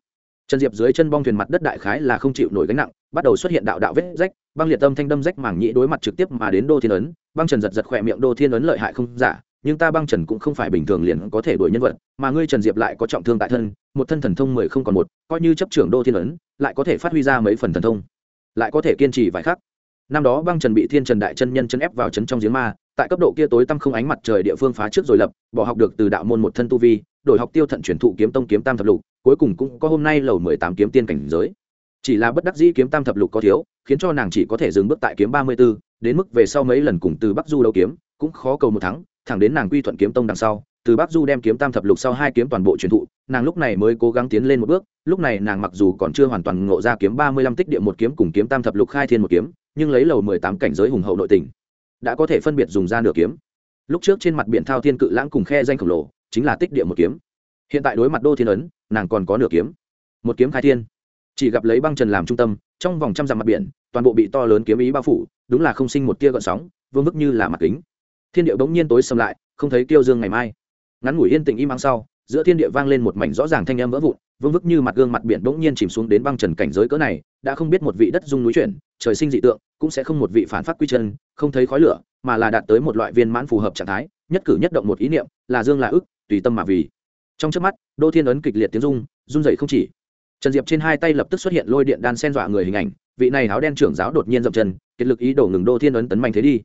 Trần diệp dưới chân bong thuyền mặt đất đại khái là không chịu nổi gánh nặng, bắt đầu xuất hiện đạo đạo vết rách, băng liệt tâm thanh đâm rách mảng nhĩ đối mặt trực tiếp mà đến đô thiên ấn, băng trần giật giật khỏe miệng đô thiên ấn lợi hại không giả, nhưng ta băng trần cũng không phải bình thường liền có thể đuổi nhân vật, mà ngươi trần diệp lại có trọng thương tại thân, một thân thần thông mười không còn một, coi như chấp trưởng đô thiên ấn, lại có thể phát huy ra mấy phần thần thông lại có thể kiên trì vài khắc. Năm đó băng trần bị thiên trần đại chân nhân chân ép vào chấn trong giếng ma, tại cấp độ kia tối tăm không ánh mặt trời địa phương phá trước rồi lập, bỏ học được từ đạo môn một thân tu vi, đổi học tiêu thận chuyển thụ kiếm tông kiếm tam thập lục, cuối cùng cũng có hôm nay lầu mười tám kiếm tiên cảnh giới. Chỉ là bất đắc dĩ kiếm tam thập lục có thiếu, khiến cho nàng chỉ có thể dừng bước tại kiếm ba mươi b ố đến mức về sau mấy lần cùng từ bắc du đấu kiếm, cũng khó cầu một thắng, thẳng đến nàng quy thuận kiếm tông đằng sau từ bắc du đem kiếm tam thập lục sau hai kiếm toàn bộ truyền thụ, nàng lúc này mới cố gắng tiến lên một bước, lúc này nàng mặc dù còn chưa hoàn toàn ngộ ra kiếm ba mươi lăm tích địa một kiếm cùng kiếm tam thập lục khai thiên một kiếm, nhưng lấy lầu mười tám cảnh giới hùng hậu nội tình, đã có thể phân biệt dùng ra nửa kiếm. Lúc trước trên mặt biển thao thiên cự lãng cùng khe danh khổng lồ, chính là tích địa một kiếm. Hiện tại đối mặt đô thiên ấn, nàng còn có nửa kiếm. Một kiếm khai thiên. Chỉ gặp lấy băng trần làm trung tâm, trong vòng trăm dặm mặt biển, toàn bộ bị to lớn kiếm ý bao phủ, đúng là không sinh một tia gợn sóng, vương vức như là mặt kính. Thiên điệu bỗng nhiên tối xâm lại, không thấy tiêu dương ngày mai ngắn ngủi yên tĩnh im ắng sau, giữa thiên địa vang lên một mảnh rõ ràng thanh âm vỡ vụn, vương vức như mặt gương mặt biển bỗng nhiên chìm xuống đến băng trần cảnh giới cỡ này, đã không biết một vị đất dung núi chuyển, trời sinh dị tượng, cũng sẽ không một vị phản phát quy chân, không thấy khói lửa, mà là đạt tới một loại viên mãn phù hợp trạng thái, nhất cử nhất động một ý niệm, là dương là ức, tùy tâm mà vì. Trong trước mắt, đô thiên ấn kịch liệt tiếng rung, run dậy không chỉ. Trần diệp trên hai tay lập tức xuất hiện lôi điện đan sen dọa người hình ảnh, vị này áo đen trưởng giáo đột nhiên dậm chân, kiệt lực ý đổ ngừng đô thiên ấn tấn mạnh thế đi.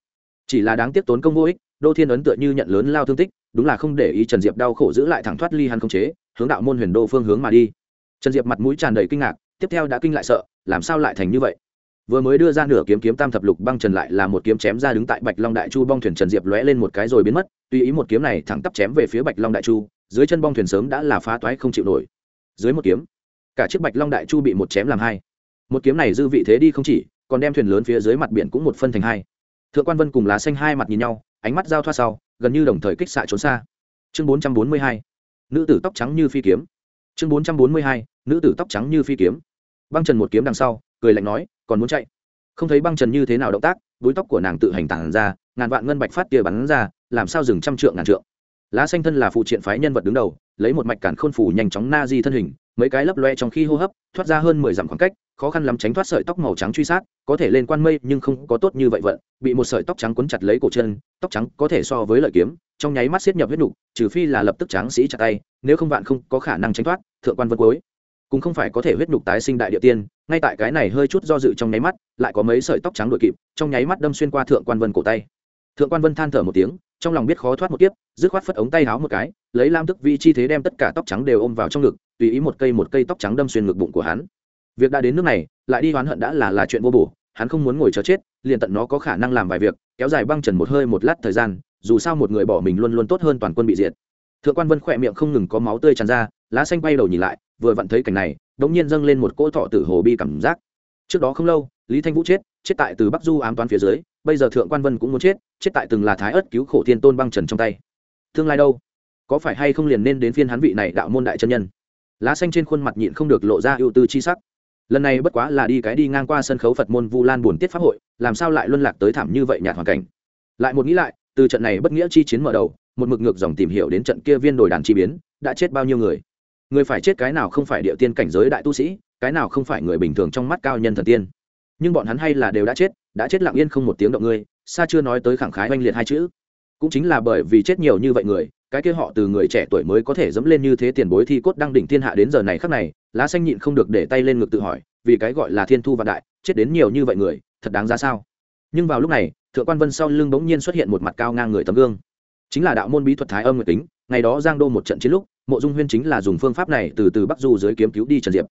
Chỉ là đáng tiếc tốn công vô ích, đô thiên ấn tựa như nhận lớn lao thương tích đúng là không để ý trần diệp đau khổ giữ lại thẳng thoát ly hắn không chế, hướng đạo môn huyền đô phương hướng mà đi. Trần diệp mặt mũi tràn đầy kinh ngạc, tiếp theo đã kinh lại sợ, làm sao lại thành như vậy? Vừa mới đưa ra nửa kiếm kiếm tam thập lục băng trần lại là một kiếm chém ra đứng tại bạch long đại chu bong thuyền trần diệp lóe lên một cái rồi biến mất, tùy ý một kiếm này thẳng tắp chém về phía bạch long đại chu, dưới chân bong thuyền sớm đã là phá toái không chịu nổi. Dưới một kiếm, cả chiếc bạch long đại chu bị một chém làm hai. Một kiếm này dư vị thế đi không chỉ, còn đem thuyền lớn phía dưới mặt biển cũng một phân thành hai. Thượng quan vân cùng lá xanh hai mặt nhìn nhau ánh mắt giao thoa sau, gần như đồng thời kích xạ trốn xa. Chương bốn trăm bốn mươi hai, nữ tử tóc trắng như phi kiếm. Chương bốn trăm bốn mươi hai, nữ tử tóc trắng như phi kiếm. Băng trần một kiếm đằng sau, cười lạnh nói, còn muốn chạy? Không thấy băng trần như thế nào động tác, búi tóc của nàng tự hành tản ra, ngàn vạn ngân bạch phát tia bắn ra, làm sao dừng trăm trượng ngàn trượng. Lá xanh thân là phụ triện phái nhân vật đứng đầu, lấy một mạch cản khôn phủ nhanh chóng na di thân hình, mấy cái lấp loe trong khi hô hấp, thoát ra hơn mười dặm khoảng cách khó khăn lắm tránh thoát sợi tóc màu trắng truy sát, có thể lên quan mây nhưng không có tốt như vậy vận, bị một sợi tóc trắng quấn chặt lấy cổ chân, tóc trắng có thể so với lợi kiếm, trong nháy mắt xiết nhập huyết nục, trừ phi là lập tức tráng sĩ chặt tay, nếu không vạn không có khả năng tránh thoát, thượng quan vân cuối. Cũng không phải có thể huyết nục tái sinh đại địa tiên, ngay tại cái này hơi chút do dự trong nháy mắt, lại có mấy sợi tóc trắng đội kịp, trong nháy mắt đâm xuyên qua thượng quan vân cổ tay. Thượng quan vân than thở một tiếng, trong lòng biết khó thoát một kiếp, dứt khoát phất ống tay háo một cái, lấy lam tức vị chi thế đem tất cả tóc trắng đều ôm vào trong ngực, tùy ý một cây một cây tóc trắng đâm xuyên ngực bụng của hắn việc đã đến nước này, lại đi oán hận đã là là chuyện vô bổ, hắn không muốn ngồi chờ chết, liền tận nó có khả năng làm vài việc, kéo dài băng trần một hơi một lát thời gian, dù sao một người bỏ mình luôn luôn tốt hơn toàn quân bị diệt. Thượng quan vân khỏe miệng không ngừng có máu tươi tràn ra, lá xanh bay đầu nhìn lại, vừa vặn thấy cảnh này, đống nhiên dâng lên một cỗ thọ tử hồ bi cảm giác. Trước đó không lâu, lý thanh vũ chết chết tại từ bắc du ám toán phía dưới, bây giờ thượng quan vân cũng muốn chết chết tại từng là thái ớt cứu khổ thiên tôn băng trần trong tay. Tương lai đâu? Có phải hay không liền nên đến phiên hắn vị này đạo môn đại chân nhân? Lá xanh trên khuôn mặt nhịn không được lộ ra ưu tư chi sắc lần này bất quá là đi cái đi ngang qua sân khấu phật môn vu lan buồn tiết pháp hội, làm sao lại luân lạc tới thảm như vậy nhạt hoàn cảnh? Lại một nghĩ lại, từ trận này bất nghĩa chi chiến mở đầu, một mực ngược dòng tìm hiểu đến trận kia viên đồi đàn chi biến, đã chết bao nhiêu người? Người phải chết cái nào không phải địa tiên cảnh giới đại tu sĩ, cái nào không phải người bình thường trong mắt cao nhân thần tiên? Nhưng bọn hắn hay là đều đã chết đã chết lặng yên không một tiếng động ngươi xa chưa nói tới khẳng khái oanh liệt hai chữ. Cũng chính là bởi vì chết nhiều như vậy người cái kia họ từ người trẻ tuổi mới có thể dẫm lên như thế tiền bối thi cốt đăng đỉnh thiên hạ đến giờ này khắc này, lá xanh nhịn không được để tay lên ngực tự hỏi, vì cái gọi là thiên thu vạn đại, chết đến nhiều như vậy người, thật đáng ra sao? Nhưng vào lúc này, thượng quan vân sau lưng bỗng nhiên xuất hiện một mặt cao ngang người tấm gương. Chính là đạo môn bí thuật thái âm nguyệt tính ngày đó giang đô một trận chiến lúc, mộ dung huyên chính là dùng phương pháp này từ từ bắc du dưới kiếm cứu đi trần diệp.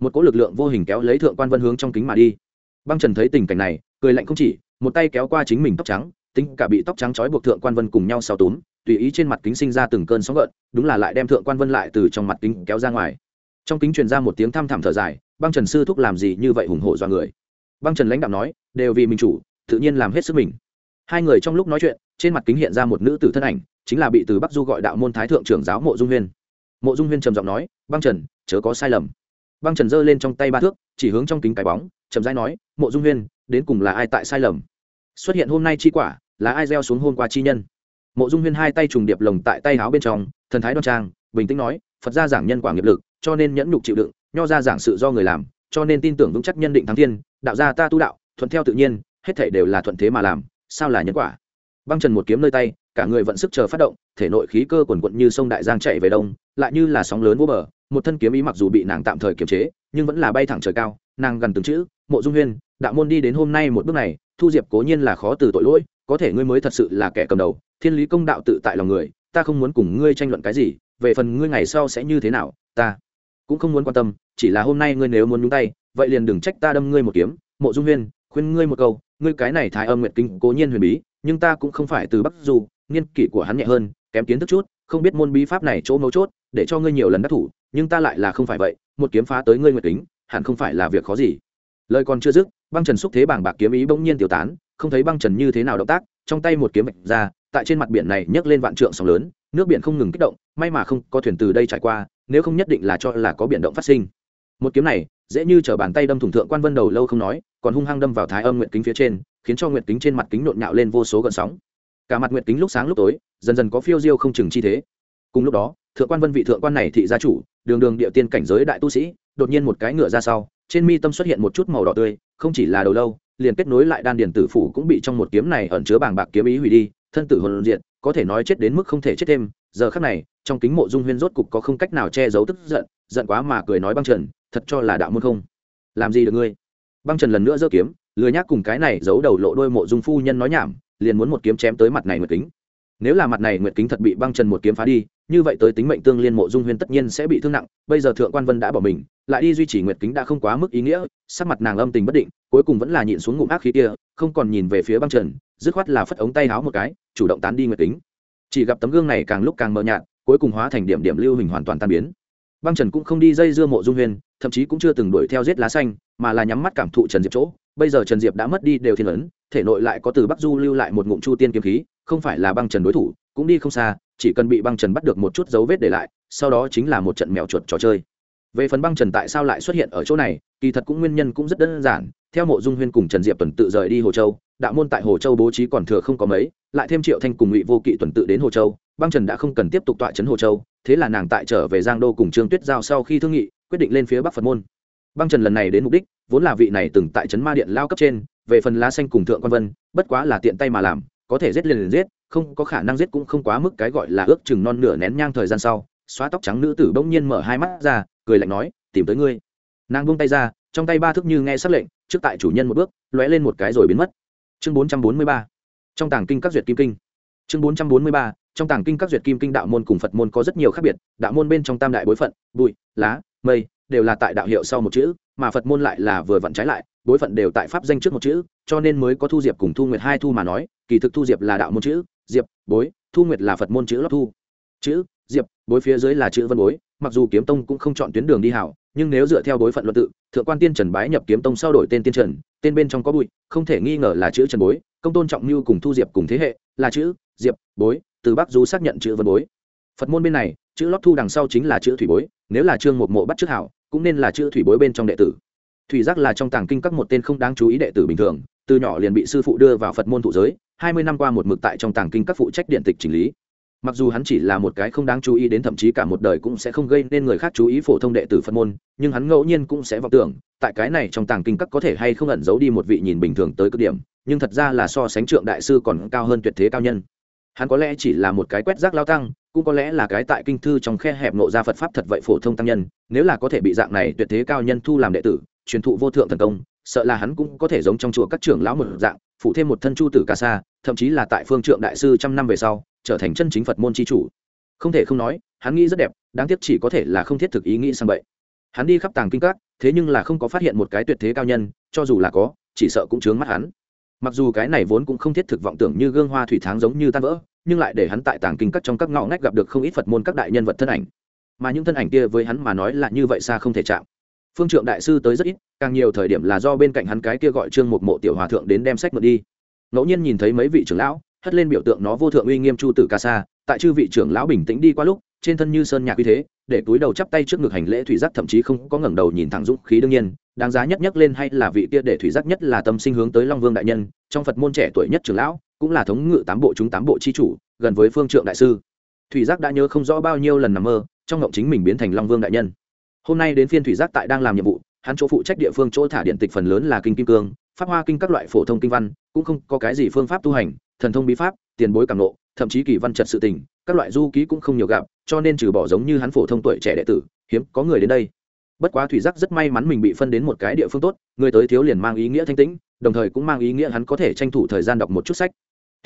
Một cỗ lực lượng vô hình kéo lấy thượng quan vân hướng trong kính mà đi. Băng trần thấy tình cảnh này, cười lạnh không chỉ, một tay kéo qua chính mình tóc trắng tính cả bị tóc trắng trói buộc thượng quan vân cùng nhau sau túm, tùy ý trên mặt kính sinh ra từng cơn sóng gợn, đúng là lại đem thượng quan vân lại từ trong mặt kính kéo ra ngoài. Trong kính truyền ra một tiếng thăm thẳm thở dài, băng trần sư thúc làm gì như vậy hùng hổ do người. Băng trần lãnh đạo nói, đều vì mình chủ, tự nhiên làm hết sức mình. Hai người trong lúc nói chuyện, trên mặt kính hiện ra một nữ tử thân ảnh, chính là bị từ bắc du gọi đạo môn thái thượng trưởng giáo mộ dung huyên. Mộ dung huyên trầm giọng nói, băng trần, chớ có sai lầm. Băng trần giơ lên trong tay ba thước, chỉ hướng trong kính cái bóng, chậm rãi nói, mộ dung huyên, đến cùng là ai tại sai lầm? Xuất hiện hôm nay chi quả, là ai gieo xuống hôm qua chi nhân? Mộ dung huyên hai tay trùng điệp lồng tại tay áo bên trong, thần thái đoan trang, bình tĩnh nói, phật gia giảng nhân quả nghiệp lực, cho nên nhẫn nhục chịu đựng, nho ra giảng sự do người làm, cho nên tin tưởng vững chắc nhân định thắng thiên, đạo gia ta tu đạo, thuận theo tự nhiên, hết thể đều là thuận thế mà làm, sao là nhân quả? Băng trần một kiếm nơi tay, cả người vận sức chờ phát động, thể nội khí cơ quần quận như sông đại giang chạy về đông, lại như là sóng lớn vô bờ, một thân kiếm ý mặc dù bị nàng tạm thời kiềm chế, nhưng vẫn là bay thẳng trời cao, nàng gần từng chữ, mộ dung huyên, đạo môn đi đến hôm nay một bước này thu diệp cố nhiên là khó từ tội lỗi, có thể ngươi mới thật sự là kẻ cầm đầu, thiên lý công đạo tự tại lòng người, ta không muốn cùng ngươi tranh luận cái gì, về phần ngươi ngày sau sẽ như thế nào, ta cũng không muốn quan tâm, chỉ là hôm nay ngươi nếu muốn nhúng tay, vậy liền đừng trách ta đâm ngươi một kiếm, mộ dung huyên, khuyên ngươi một câu, ngươi cái này thái âm nguyện kinh cố nhiên huyền bí, nhưng ta cũng không phải từ bắc du, nghiên kỷ của hắn nhẹ hơn, kém kiến thức chút, không biết môn bí pháp này chỗ mấu chốt, để cho ngươi nhiều lần đắc thủ, nhưng ta lại là không phải vậy, một kiếm phá tới ngươi nguyệt kính, hẳn không phải là việc khó gì lời còn chưa dứt, băng trần xúc thế bảng bạc kiếm ý bỗng nhiên tiêu tán, không thấy băng trần như thế nào động tác, trong tay một kiếm vạch ra, tại trên mặt biển này nhấc lên vạn trượng sóng lớn, nước biển không ngừng kích động, may mà không có thuyền từ đây trải qua, nếu không nhất định là cho là có biển động phát sinh. Một kiếm này, dễ như chở bàn tay đâm thủng thượng quan vân đầu lâu không nói, còn hung hăng đâm vào thái âm nguyện kính phía trên, khiến cho nguyện kính trên mặt kính nhộn nhạo lên vô số gợn sóng. Cả mặt nguyện kính lúc sáng lúc tối, dần dần có phiêu diêu không chừng chi thế. Cùng lúc đó, thượng quan vân vị thượng quan này thị gia chủ, đường đường địa tiên cảnh giới đại tu sĩ, đột nhiên một cái ngựa ra sau trên mi tâm xuất hiện một chút màu đỏ tươi, không chỉ là đầu lâu, liền kết nối lại đan điền tử phủ cũng bị trong một kiếm này ẩn chứa bàng bạc kiếm ý hủy đi, thân tử hồn diện có thể nói chết đến mức không thể chết thêm. Giờ khắc này, trong kính mộ dung huyên rốt cục có không cách nào che giấu tức giận giận quá mà cười nói băng trần, thật cho là đạo môn không. Làm gì được ngươi? Băng trần lần nữa giơ kiếm, lười nhác cùng cái này giấu đầu lộ đôi mộ dung phu nhân nói nhảm, liền muốn một kiếm chém tới mặt này nguyệt kính. Nếu là mặt này nguyệt kính thật bị băng trần một kiếm phá đi như vậy tới tính mệnh tương liên mộ dung huyên tất nhiên sẽ bị thương nặng, bây giờ thượng quan vân đã bỏ mình, lại đi duy trì nguyệt kính đã không quá mức ý nghĩa, sắc mặt nàng âm tình bất định, cuối cùng vẫn là nhịn xuống ngụm ác khí kia, không còn nhìn về phía băng trần, dứt khoát là phất ống tay háo một cái, chủ động tán đi nguyệt kính. Chỉ gặp tấm gương này càng lúc càng mờ nhạt, cuối cùng hóa thành điểm điểm lưu hình hoàn toàn tan biến. Băng trần cũng không đi dây dưa mộ dung huyên thậm chí cũng chưa từng đuổi theo giết lá xanh, mà là nhắm mắt cảm thụ trần diệp chỗ. Bây giờ trần diệp đã mất đi đều thiên ấn, thể nội lại có từ bắc du lưu lại một ngụm chu tiên kiếm khí, không phải là băng trần đối thủ, cũng đi không xa chỉ cần bị băng trần bắt được một chút dấu vết để lại, sau đó chính là một trận mèo chuột trò chơi. Về phần băng trần tại sao lại xuất hiện ở chỗ này, kỳ thật cũng nguyên nhân cũng rất đơn giản. Theo mộ dung huyên cùng trần diệp tuần tự rời đi hồ châu, đạo môn tại hồ châu bố trí còn thừa không có mấy, lại thêm triệu thanh cùng ngụy vô kỵ tuần tự đến hồ châu, băng trần đã không cần tiếp tục tọa trấn hồ châu, thế là nàng tại trở về giang đô cùng trương tuyết giao sau khi thương nghị, quyết định lên phía bắc phật môn. Băng trần lần này đến mục đích, vốn là vị này từng tại trấn ma điện lao cấp trên, về phần lá xanh cùng thượng quan vân, bất quá là tiện tay mà làm, có thể giết liền liền giết không có khả năng giết cũng không quá mức cái gọi là ước chừng non nửa nén nhang thời gian sau, xóa tóc trắng nữ tử bỗng nhiên mở hai mắt ra, cười lạnh nói, tìm tới ngươi. Nàng buông tay ra, trong tay ba thức như nghe sắc lệnh, trước tại chủ nhân một bước, lóe lên một cái rồi biến mất. Chương bốn trăm bốn mươi ba. Trong tàng kinh các duyệt kim kinh. Chương bốn trăm bốn mươi ba. Trong tàng kinh các duyệt kim kinh đạo môn cùng phật môn có rất nhiều khác biệt, đạo môn bên trong tam đại bối phận, bụi, lá, mây, đều là tại đạo hiệu sau một chữ mà phật môn lại là vừa vặn trái lại, bối phận đều tại pháp danh trước một chữ, cho nên mới có thu diệp cùng thu nguyệt hai thu mà nói, kỳ thực thu diệp là đạo môn chữ, diệp, bối, thu nguyệt là phật môn chữ lót thu. Chữ, diệp, bối phía dưới là chữ vân bối, mặc dù kiếm tông cũng không chọn tuyến đường đi hảo, nhưng nếu dựa theo bối phận luận tự, thượng quan tiên trần bái nhập kiếm tông sau đổi tên tiên trần, tên bên trong có bụi, không thể nghi ngờ là chữ trần bối, công tôn trọng như cùng thu diệp cùng thế hệ, là chữ, diệp, bối, từ bắc du xác nhận chữ vân bối. Phật môn bên này, chữ lót thu đằng sau chính là chữ thủy bối, nếu là trương một mộ bắt trước hảo cũng nên là chữ thủy bối bên trong đệ tử. Thủy giác là trong tàng kinh các một tên không đáng chú ý đệ tử bình thường, từ nhỏ liền bị sư phụ đưa vào phật môn thụ giới, hai mươi năm qua một mực tại trong tàng kinh các phụ trách điện tịch chỉnh lý. Mặc dù hắn chỉ là một cái không đáng chú ý đến thậm chí cả một đời cũng sẽ không gây nên người khác chú ý phổ thông đệ tử phật môn, nhưng hắn ngẫu nhiên cũng sẽ vọng tưởng, tại cái này trong tàng kinh các có thể hay không ẩn giấu đi một vị nhìn bình thường tới cực điểm, nhưng thật ra là so sánh trượng đại sư còn cao hơn tuyệt thế cao nhân. Hắn có lẽ chỉ là một cái quét rác lao tăng cũng có lẽ là cái tại kinh thư trong khe hẹp nộ ra phật pháp thật vậy phổ thông tăng nhân, nếu là có thể bị dạng này tuyệt thế cao nhân thu làm đệ tử, truyền thụ vô thượng thần công, sợ là hắn cũng có thể giống trong chùa các trưởng lão một dạng phụ thêm một thân chu tử ca sa, thậm chí là tại phương trượng đại sư trăm năm về sau, trở thành chân chính phật môn chi chủ. Không thể không nói, hắn nghĩ rất đẹp, đáng tiếc chỉ có thể là không thiết thực ý nghĩ sang vậy hắn đi khắp tàng kinh các, thế nhưng là không có phát hiện một cái tuyệt thế cao nhân, cho dù là có, chỉ sợ cũng chướng mắt hắn. Mặc dù cái này vốn cũng không thiết thực vọng tưởng như gương hoa thủy tháng giống như tan vỡ nhưng lại để hắn tại tàng kinh các trong các ngõ ngách gặp được không ít phật môn các đại nhân vật thân ảnh. Mà những thân ảnh kia với hắn mà nói là như vậy xa không thể chạm. Phương trượng đại sư tới rất ít, càng nhiều thời điểm là do bên cạnh hắn cái kia gọi trương một mộ tiểu hòa thượng đến đem sách mượn đi. Ngẫu nhiên nhìn thấy mấy vị trưởng lão, hất lên biểu tượng nó vô thượng uy nghiêm chu tử ca sa, tại chư vị trưởng lão bình tĩnh đi qua lúc, trên thân như sơn nhạc uy thế, để túi đầu chắp tay trước ngực hành lễ thủy giác thậm chí không có ngẩng đầu nhìn thẳng dũng khí đương nhiên, đáng giá nhất nhất lên hay là vị kia để thủy giác nhất là tâm sinh hướng tới long vương đại nhân, trong phật môn trẻ tuổi nhất trưởng lão cũng là thống ngự tám bộ chúng tám bộ chi chủ, gần với phương trượng đại sư. Thủy giác đã nhớ không rõ bao nhiêu lần nằm mơ, trong ngộng chính mình biến thành long vương đại nhân. Hôm nay đến phiên thủy giác tại đang làm nhiệm vụ, hắn chỗ phụ trách địa phương chỗ thả điện tịch phần lớn là kinh kim cương, pháp hoa kinh các loại phổ thông kinh văn, cũng không có cái gì phương pháp tu hành, thần thông bí pháp, tiền bối cảm nộ thậm chí kỳ văn trật sự tình, các loại du ký cũng không nhiều gặp, cho nên trừ bỏ giống như hắn phổ thông tuổi trẻ đệ tử, hiếm có người đến đây. Bất quá thủy giác rất may mắn mình bị phân đến một cái địa phương tốt, người tới thiếu liền mang ý nghĩa thanh tĩnh, đồng thời cũng mang ý nghĩa hắn có thể tranh thủ thời gian đọc một chút sách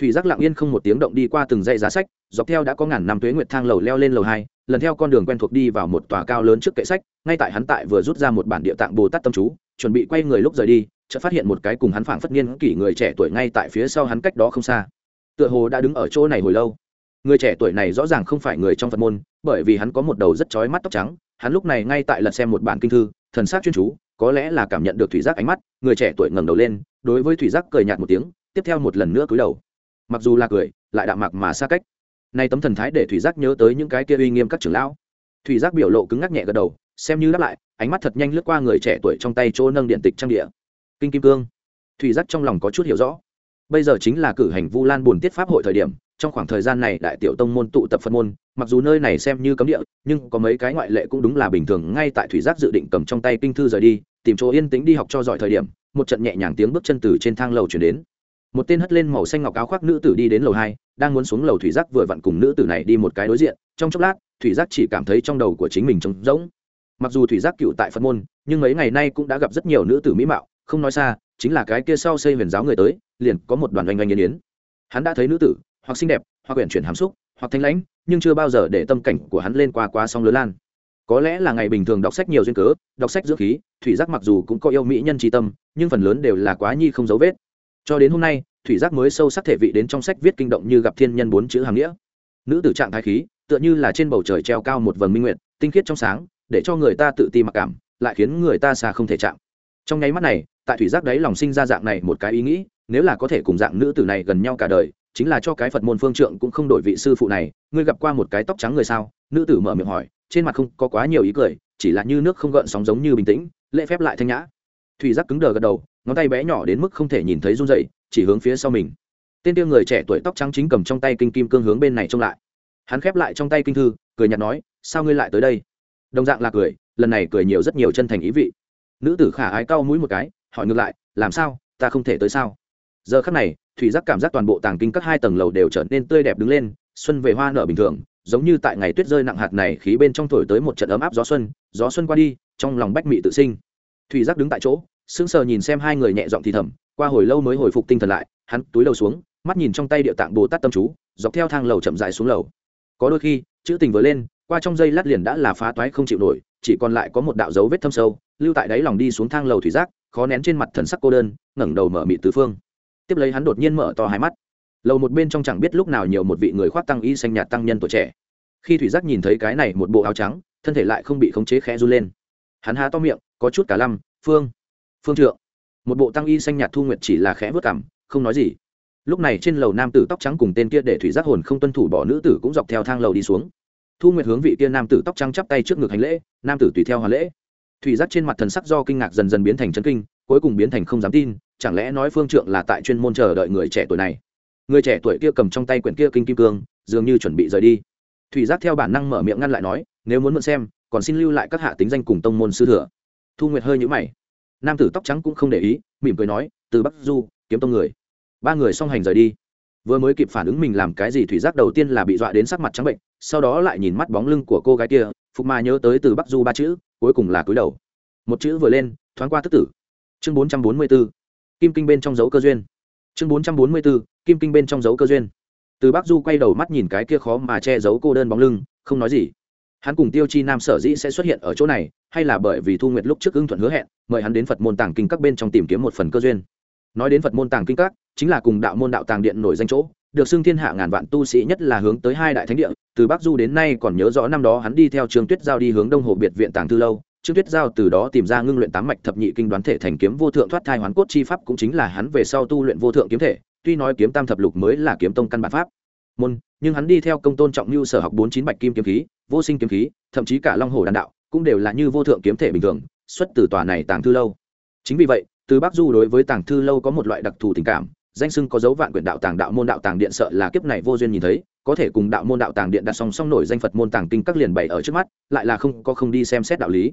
thủy giác lặng yên không một tiếng động đi qua từng dãy giá sách, dọc theo đã có ngàn năm tuế nguyệt thang lầu leo lên lầu hai, lần theo con đường quen thuộc đi vào một tòa cao lớn trước kệ sách, ngay tại hắn tại vừa rút ra một bản địa tạng bồ tát tâm chú, chuẩn bị quay người lúc rời đi, chợt phát hiện một cái cùng hắn phảng phất niên kỷ người trẻ tuổi ngay tại phía sau hắn cách đó không xa. Tựa hồ đã đứng ở chỗ này hồi lâu. Người trẻ tuổi này rõ ràng không phải người trong phật môn, bởi vì hắn có một đầu rất chói mắt tóc trắng, hắn lúc này ngay tại lật xem một bản kinh thư, thần sắc chuyên chú, có lẽ là cảm nhận được thủy giác ánh mắt, người trẻ tuổi ngẩng đầu lên, đối với thủy giác cười nhạt một tiếng, tiếp theo một lần nữa cúi đầu mặc dù là cười, lại đạm mặc mà xa cách. Nay tấm thần thái để thủy giác nhớ tới những cái kia uy nghiêm các trưởng lão. Thủy giác biểu lộ cứng ngắc nhẹ gật đầu, xem như đáp lại, ánh mắt thật nhanh lướt qua người trẻ tuổi trong tay chỗ nâng điện tịch trang địa. Kinh kim cương. Thủy giác trong lòng có chút hiểu rõ. Bây giờ chính là cử hành vu lan buồn tiết pháp hội thời điểm, trong khoảng thời gian này đại tiểu tông môn tụ tập phân môn, mặc dù nơi này xem như cấm địa, nhưng có mấy cái ngoại lệ cũng đúng là bình thường ngay tại thủy giác dự định cầm trong tay kinh thư rời đi, tìm chỗ yên tĩnh đi học cho giỏi thời điểm, một trận nhẹ nhàng tiếng bước chân từ trên thang lầu chuyển đến một tên hất lên màu xanh ngọc áo khoác nữ tử đi đến lầu hai, đang muốn xuống lầu thủy giác vừa vặn cùng nữ tử này đi một cái đối diện, trong chốc lát, thủy giác chỉ cảm thấy trong đầu của chính mình trống rỗng. Mặc dù thủy giác cựu tại phật môn, nhưng mấy ngày nay cũng đã gặp rất nhiều nữ tử mỹ mạo, không nói xa, chính là cái kia sau xây huyền giáo người tới, liền có một đoàn oanh oanh yên yến. Hắn đã thấy nữ tử, hoặc xinh đẹp, hoặc quyển chuyển hàm xúc, hoặc thanh lãnh, nhưng chưa bao giờ để tâm cảnh của hắn lên qua qua song lớn lan. Có lẽ là ngày bình thường đọc sách nhiều duyên cớ, đọc sách dưỡng khí, thủy giác mặc dù cũng có yêu mỹ nhân tri tâm, nhưng phần lớn đều là quá nhi không dấu vết cho đến hôm nay, thủy giác mới sâu sắc thể vị đến trong sách viết kinh động như gặp thiên nhân bốn chữ hàng nghĩa. Nữ tử trạng thái khí, tựa như là trên bầu trời treo cao một vầng minh nguyện tinh khiết trong sáng, để cho người ta tự ti mặc cảm, lại khiến người ta xa không thể chạm. Trong nháy mắt này, tại thủy giác đấy lòng sinh ra dạng này một cái ý nghĩ, nếu là có thể cùng dạng nữ tử này gần nhau cả đời, chính là cho cái phật môn phương trượng cũng không đổi vị sư phụ này. Ngươi gặp qua một cái tóc trắng người sao? Nữ tử mở miệng hỏi, trên mặt không có quá nhiều ý cười, chỉ là như nước không gợn sóng giống như bình tĩnh, lễ phép lại thanh nhã. Thủy giác cứng đờ gật đầu ngón tay bé nhỏ đến mức không thể nhìn thấy run dậy chỉ hướng phía sau mình. Tên tiêu người trẻ tuổi tóc trắng chính cầm trong tay kinh kim cương hướng bên này trông lại. Hắn khép lại trong tay kinh thư, cười nhạt nói, sao ngươi lại tới đây? Đồng dạng là cười, lần này cười nhiều rất nhiều chân thành ý vị. Nữ tử khả ái cau mũi một cái, hỏi ngược lại, làm sao? Ta không thể tới sao? Giờ khắc này, thủy giác cảm giác toàn bộ tàng kinh các hai tầng lầu đều trở nên tươi đẹp đứng lên, xuân về hoa nở bình thường, giống như tại ngày tuyết rơi nặng hạt này khí bên trong thổi tới một trận ấm áp gió xuân gió xuân qua đi, trong lòng bách mị tự sinh. Thủy giác đứng tại chỗ sững sờ nhìn xem hai người nhẹ giọng thì thầm, qua hồi lâu mới hồi phục tinh thần lại, hắn túi đầu xuống, mắt nhìn trong tay địa tạng bồ tát tâm chú, dọc theo thang lầu chậm dài xuống lầu. Có đôi khi, chữ tình vừa lên, qua trong dây lát liền đã là phá toái không chịu nổi, chỉ còn lại có một đạo dấu vết thâm sâu, lưu tại đáy lòng đi xuống thang lầu thủy giác, khó nén trên mặt thần sắc cô đơn, ngẩng đầu mở mị tứ phương. Tiếp lấy hắn đột nhiên mở to hai mắt. Lầu một bên trong chẳng biết lúc nào nhiều một vị người khoác tăng y xanh nhạt tăng nhân tuổi trẻ. Khi thủy giác nhìn thấy cái này một bộ áo trắng, thân thể lại không bị khống chế khẽ run lên. Hắn há to miệng, có chút cả lăm, phương phương trượng. Một bộ tăng y xanh nhạt thu nguyệt chỉ là khẽ vớt cảm không nói gì. Lúc này trên lầu nam tử tóc trắng cùng tên kia để thủy giác hồn không tuân thủ bỏ nữ tử cũng dọc theo thang lầu đi xuống. Thu nguyệt hướng vị kia nam tử tóc trắng chắp tay trước ngực hành lễ, nam tử tùy theo hoàn lễ. Thủy giác trên mặt thần sắc do kinh ngạc dần dần biến thành chân kinh, cuối cùng biến thành không dám tin, chẳng lẽ nói phương trượng là tại chuyên môn chờ đợi người trẻ tuổi này? Người trẻ tuổi kia cầm trong tay quyển kia kinh kim cương, dường như chuẩn bị rời đi. Thủy giác theo bản năng mở miệng ngăn lại nói, nếu muốn mượn xem, còn xin lưu lại các hạ tính danh cùng tông môn sư thừa. Thu nguyệt hơi nhũ mày nam tử tóc trắng cũng không để ý, mỉm cười nói, từ bắc du, kiếm tông người. Ba người song hành rời đi. Vừa mới kịp phản ứng mình làm cái gì thủy giác đầu tiên là bị dọa đến sắc mặt trắng bệnh, sau đó lại nhìn mắt bóng lưng của cô gái kia, phục mà nhớ tới từ bắc du ba chữ, cuối cùng là cúi đầu. Một chữ vừa lên, thoáng qua tức tử. Chương bốn trăm bốn mươi b ố kim kinh bên trong dấu cơ duyên. Chương bốn trăm bốn mươi b ố kim kinh bên trong dấu cơ duyên. Từ bắc du quay đầu mắt nhìn cái kia khó mà che giấu cô đơn bóng lưng, không nói gì. Hắn cùng tiêu chi nam sở dĩ sẽ xuất hiện ở chỗ này hay là bởi vì thu nguyệt lúc trước ưng thuận hứa hẹn, mời hắn đến phật môn tàng kinh các bên trong tìm kiếm một phần cơ duyên. Nói đến phật môn tàng kinh các, chính là cùng đạo môn đạo tàng điện nổi danh chỗ, được xưng thiên hạ ngàn vạn tu sĩ nhất là hướng tới hai đại thánh địa, từ bắc du đến nay còn nhớ rõ năm đó hắn đi theo trương tuyết giao đi hướng đông hồ biệt viện tàng thư lâu, trương tuyết giao từ đó tìm ra ngưng luyện tám mạch thập nhị kinh đoán thể thành kiếm vô thượng thoát thai hoán cốt chi pháp cũng chính là hắn về sau tu luyện vô thượng kiếm thể, tuy nói kiếm tam thập lục mới là kiếm tông căn bản pháp. Môn, nhưng hắn đi theo công tôn trọng lưu sở học bốn chín bạch kim kiếm khí, vô sinh kiếm khí, thậm chí cả long hồ đàn đạo cũng đều là như vô thượng kiếm thể bình thường, xuất từ tòa này tàng thư lâu. Chính vì vậy, từ bắc du đối với tàng thư lâu có một loại đặc thù tình cảm, danh sưng có dấu vạn quyển đạo tàng, đạo môn, đạo tàng điện sợ là kiếp này vô duyên nhìn thấy, có thể cùng đạo môn, đạo tàng điện đặt song song nổi danh phật môn tàng kinh các liền bày ở trước mắt, lại là không có không đi xem xét đạo lý.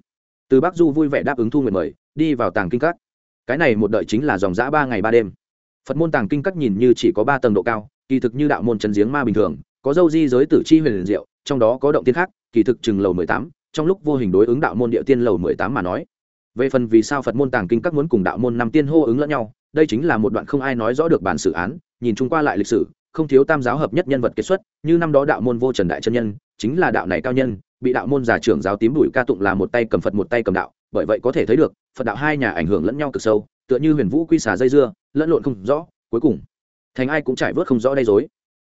Từ bắc du vui vẻ đáp ứng thu nguyện mời, đi vào tàng kinh các. Cái này một đợi chính là dòng giã ba ngày ba đêm. Phật môn tàng kinh các nhìn như chỉ có ba tầng độ cao, kỳ thực như đạo môn chân giếng ma bình thường, có dâu di giới tử chi huyền liền diệu, trong đó có động tiên khác, kỳ thực chừng lầu mười tám trong lúc vô hình đối ứng đạo môn địa tiên lầu mười tám mà nói. Về phần vì sao phật môn tàng kinh các muốn cùng đạo môn năm tiên hô ứng lẫn nhau, đây chính là một đoạn không ai nói rõ được bản xử án, nhìn chung qua lại lịch sử, không thiếu tam giáo hợp nhất nhân vật kết xuất, như năm đó đạo môn vô trần đại chân nhân, chính là đạo này cao nhân, bị đạo môn giả trưởng giáo tím đuổi ca tụng là một tay cầm phật một tay cầm đạo, bởi vậy có thể thấy được, phật đạo hai nhà ảnh hưởng lẫn nhau cực sâu, tựa như huyền vũ quy xà dây dưa, lẫn lộn không rõ, cuối cùng, thành ai cũng trải vớt không rõ đây dối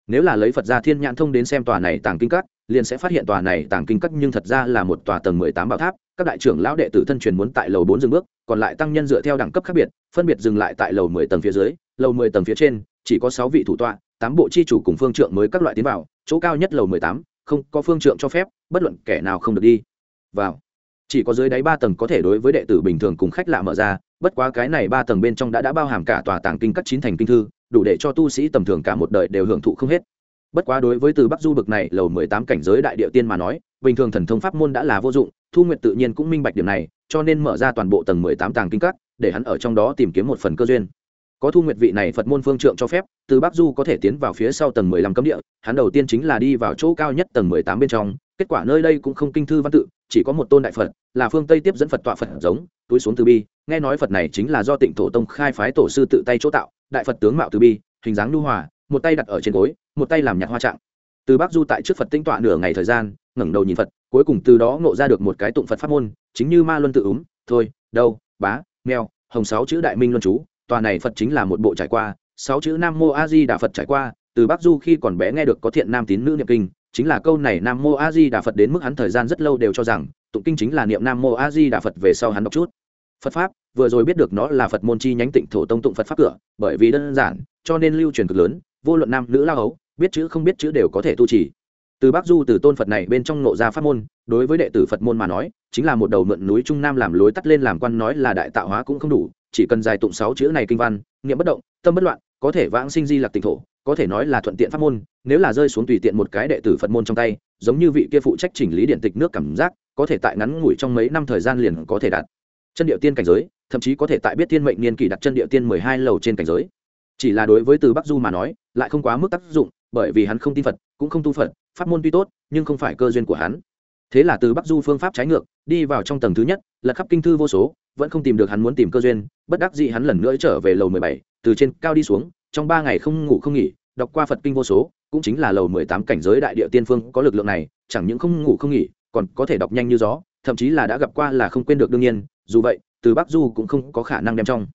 nếu là lấy phật gia thiên nhãn thông đến xem tòa này tàng kinh các, liền sẽ phát hiện tòa này tàng kinh các nhưng thật ra là một tòa tầng mười tám bảo tháp, các đại trưởng lão đệ tử thân truyền muốn tại lầu bốn dừng bước, còn lại tăng nhân dựa theo đẳng cấp khác biệt, phân biệt dừng lại tại lầu mười tầng phía dưới, lầu mười tầng phía trên, chỉ có sáu vị thủ tọa, tám bộ chi chủ cùng phương trượng mới các loại tiến vào, chỗ cao nhất lầu mười tám, không có phương trượng cho phép, bất luận kẻ nào không được đi. Vào chỉ có dưới đáy ba tầng có thể đối với đệ tử bình thường cùng khách lạ mở ra, bất quá cái này ba tầng bên trong đã đã bao hàm cả tòa tàng kinh các chín thành kinh thư, đủ để cho tu sĩ tầm thường cả một đời đều hưởng thụ không hết. Bất quá đối với từ bắc du bực này lầu mười tám cảnh giới đại địa tiên mà nói, bình thường thần thông pháp môn đã là vô dụng, thu nguyện tự nhiên cũng minh bạch điểm này, cho nên mở ra toàn bộ tầng mười tám tàng kinh các, để hắn ở trong đó tìm kiếm một phần cơ duyên. Có thu nguyệt vị này phật môn phương trượng cho phép, từ bắc du có thể tiến vào phía sau tầng mười lăm cấm địa, hắn đầu tiên chính là đi vào chỗ cao nhất tầng mười tám bên trong kết quả nơi đây cũng không kinh thư văn tự, chỉ có một tôn đại phật, là phương tây tiếp dẫn phật tọa phật giống, túi xuống từ bi. Nghe nói phật này chính là do tịnh thổ tông khai phái tổ sư tự tay chỗ tạo, đại phật tướng mạo từ bi, hình dáng lưu hòa, một tay đặt ở trên gối, một tay làm nhạc hoa trạng. Từ bắc du tại trước phật tinh tọa nửa ngày thời gian, ngẩng đầu nhìn phật, cuối cùng từ đó ngộ ra được một cái tụng phật pháp môn, chính như ma luân tự úm, thôi, đâu, bá, mèo, hồng sáu chữ đại minh luân chú, tòa này phật chính là một bộ trải qua, sáu chữ nam mô a di đà phật trải qua, từ bắc du khi còn bé nghe được có thiện nam tín nữ niệm kinh chính là câu này nam mô a di đà phật đến mức hắn thời gian rất lâu đều cho rằng, tụng kinh chính là niệm nam mô a di đà phật về sau hắn đọc chút. Phật pháp, vừa rồi biết được nó là phật môn chi nhánh tịnh thổ tông tụng phật pháp cửa, bởi vì đơn giản, cho nên lưu truyền cực lớn, vô luận nam, nữ lao hấu, biết chữ không biết chữ đều có thể tu trì. Từ bác du, từ tôn phật này bên trong nộ ra pháp môn, đối với đệ tử phật môn mà nói, chính là một đầu mượn núi trung nam làm lối tắt lên làm quan nói là đại tạo hóa cũng không đủ, chỉ cần dài tụng sáu chữ này kinh văn, niệm bất động, tâm bất loạn, có thể vãng sinh di lạc tịnh thổ có thể nói là thuận tiện pháp môn, nếu là rơi xuống tùy tiện một cái đệ tử phật môn trong tay, giống như vị kia phụ trách chỉnh lý điện tịch nước cảm giác, có thể tại ngắn ngủi trong mấy năm thời gian liền có thể đạt chân địa tiên cảnh giới, thậm chí có thể tại biết tiên mệnh niên kỳ đặt chân địa tiên mười hai lầu trên cảnh giới. Chỉ là đối với từ bắc du mà nói, lại không quá mức tác dụng, bởi vì hắn không tin phật, cũng không tu phật, pháp môn tuy tốt, nhưng không phải cơ duyên của hắn. Thế là từ bắc du phương pháp trái ngược, đi vào trong tầng thứ nhất lật khắp kinh thư vô số, vẫn không tìm được hắn muốn tìm cơ duyên, bất đắc dĩ hắn lần nữa trở về lầu mười bảy, từ trên cao đi xuống trong ba ngày không ngủ không nghỉ, đọc qua phật kinh vô số, cũng chính là lầu mười tám cảnh giới đại địa tiên phương có lực lượng này, chẳng những không ngủ không nghỉ, còn có thể đọc nhanh như gió, thậm chí là đã gặp qua là không quên được đương nhiên, dù vậy, từ bắc du cũng không có khả năng đem trong.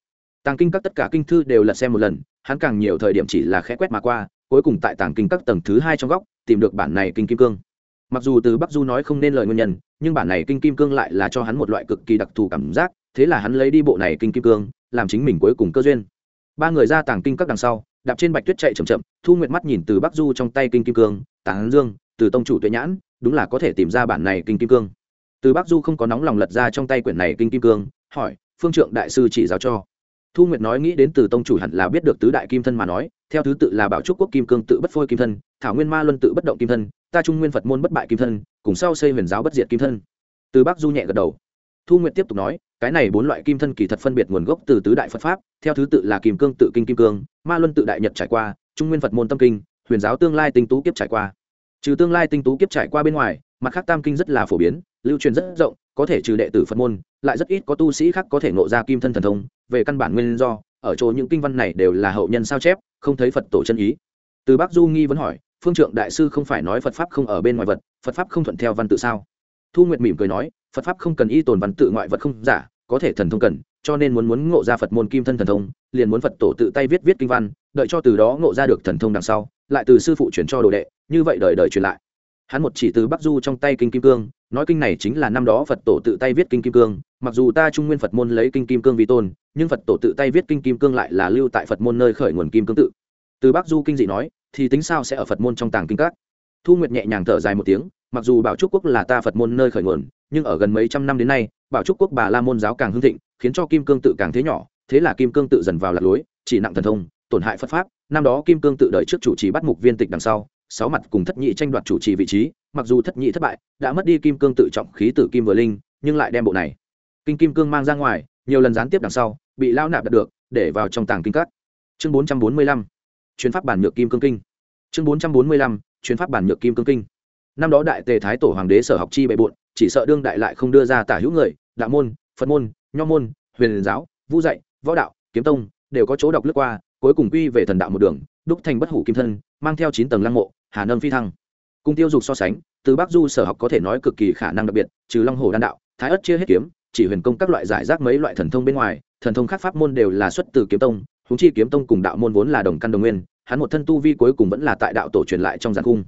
Tàng kinh các tất cả kinh thư đều lật xem một lần, hắn càng nhiều thời điểm chỉ là khẽ quét mà qua, cuối cùng tại tàng kinh các tầng thứ hai trong góc, tìm được bản này kinh kim cương. Mặc dù từ bắc du nói không nên lời nguyên nhân, nhưng bản này kinh kim cương lại là cho hắn một loại cực kỳ đặc thù cảm giác, thế là hắn lấy đi bộ này kinh kim cương, làm chính mình cuối cùng cơ duyên ba người ra tàng kinh các đằng sau, đạp trên bạch tuyết chạy chậm chậm, thu nguyệt mắt nhìn từ bắc du trong tay kinh kim cương, tán dương, từ tông chủ tuệ nhãn, đúng là có thể tìm ra bản này kinh kim cương. Từ bắc du không có nóng lòng lật ra trong tay quyển này kinh kim cương, hỏi, phương trượng đại sư chỉ giáo cho? Thu nguyệt nói nghĩ đến từ tông chủ hẳn là biết được tứ đại kim thân mà nói, theo thứ tự là bảo trúc quốc kim cương tự bất phôi kim thân, thảo nguyên ma luân tự bất động kim thân, ta trung nguyên phật môn bất bại kim thân, cùng sau xây huyền giáo bất diệt kim thân. Từ bắc du nhẹ gật đầu. Thu nguyệt tiếp tục nói cái này bốn loại kim thân kỳ thật phân biệt nguồn gốc từ tứ đại phật pháp, theo thứ tự là kim cương, tự kinh, kim cương, ma luân, tự đại nhật trải qua, trung nguyên phật môn tâm kinh, huyền giáo tương lai tinh tú kiếp trải qua. Trừ tương lai tinh tú kiếp trải qua bên ngoài, mặt khác tam kinh rất là phổ biến, lưu truyền rất rộng, có thể trừ đệ tử phật môn, lại rất ít có tu sĩ khác có thể ngộ ra kim thân thần thông, về căn bản nguyên do, ở chỗ những kinh văn này đều là hậu nhân sao chép, không thấy phật tổ chân ý. Từ bác du nghi vẫn hỏi, phương trượng đại sư không phải nói phật pháp không ở bên ngoài vật, phật pháp không thuận theo văn tự sao? Thu nguyệt mỉm cười nói, phật pháp không cần y tồn văn tự ngoại vật không giả, có thể thần thông cần, cho nên muốn muốn ngộ ra phật môn kim thân thần thông, liền muốn phật tổ tự tay viết viết kinh văn, đợi cho từ đó ngộ ra được thần thông đằng sau, lại từ sư phụ chuyển cho đồ đệ, như vậy đời đời truyền lại. Hắn một chỉ từ bắc du trong tay kinh kim cương, nói kinh này chính là năm đó phật tổ tự tay viết kinh kim cương, mặc dù ta trung nguyên phật môn lấy kinh kim cương vi tôn, nhưng phật tổ tự tay viết kinh kim cương lại là lưu tại phật môn nơi khởi nguồn kim cương tự. Từ bắc du kinh dị nói, thì tính sao sẽ ở phật môn trong tàng kinh các? Thu nguyệt nhẹ nhàng thở dài một tiếng mặc dù bảo trúc quốc là ta phật môn nơi khởi nguồn nhưng ở gần mấy trăm năm đến nay bảo trúc quốc bà la môn giáo càng hưng thịnh khiến cho kim cương tự càng thế nhỏ thế là kim cương tự dần vào lạc lối chỉ nặng thần thông tổn hại phật pháp năm đó kim cương tự đợi trước chủ trì bắt mục viên tịch đằng sau sáu mặt cùng thất nhị tranh đoạt chủ trì vị trí mặc dù thất nhị thất bại đã mất đi kim cương tự trọng khí tử kim vừa linh nhưng lại đem bộ này kinh kim cương mang ra ngoài nhiều lần gián tiếp đằng sau bị lao nạp đạt được để vào trong tàng kinh cắt chương bốn trăm bốn mươi lăm chuyến pháp bản nhược kim cương kinh chương bốn trăm bốn mươi lăm chuyến pháp bản nhược kim cương kinh năm đó đại tề thái tổ hoàng đế sở học chi bệ bộn, chỉ sợ đương đại lại không đưa ra tả hữu người, đạo môn, phật môn, nho môn, huyền giáo vũ dạy, võ đạo, kiếm tông, đều có chỗ đọc lướt qua, cuối cùng quy về thần đạo một đường, đúc thành bất hủ kim thân, mang theo chín tầng lăng mộ, hà nâm phi thăng. Cung tiêu dục so sánh, từ bắc du sở học có thể nói cực kỳ khả năng đặc biệt, trừ long hồ đan đạo, thái ất chia hết kiếm, chỉ huyền công các loại giải rác mấy loại thần thông bên ngoài, thần thông khác pháp môn đều là xuất từ kiếm tông húng chi kiếm tông cùng đạo môn vốn là đồng căn đồng nguyên, hắn một thân tu vi cuối cùng vẫn là tại đạo tổ truyền lại trong giàn cung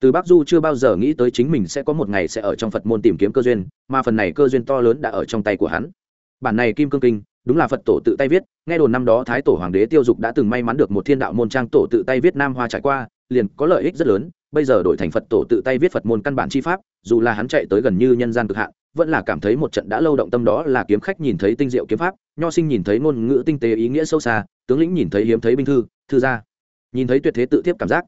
từ bắc du chưa bao giờ nghĩ tới chính mình sẽ có một ngày sẽ ở trong phật môn tìm kiếm cơ duyên, mà phần này cơ duyên to lớn đã ở trong tay của hắn. Bản này kim cương kinh, đúng là phật tổ tự tay viết, nghe đồn năm đó thái tổ hoàng đế tiêu dục đã từng may mắn được một thiên đạo môn trang tổ tự tay viết nam hoa trải qua, liền có lợi ích rất lớn, bây giờ đổi thành phật tổ tự tay viết phật môn căn bản chi pháp, dù là hắn chạy tới gần như nhân gian cực hạn, vẫn là cảm thấy một trận đã lâu động tâm đó là kiếm khách nhìn thấy tinh diệu kiếm pháp, nho sinh nhìn thấy ngôn ngữ tinh tế ý nghĩa sâu xa, tướng lĩnh nhìn thấy hiếm thấy binh thư thư gia. Nhìn thấy tuyệt thế tự tiếp cảm giác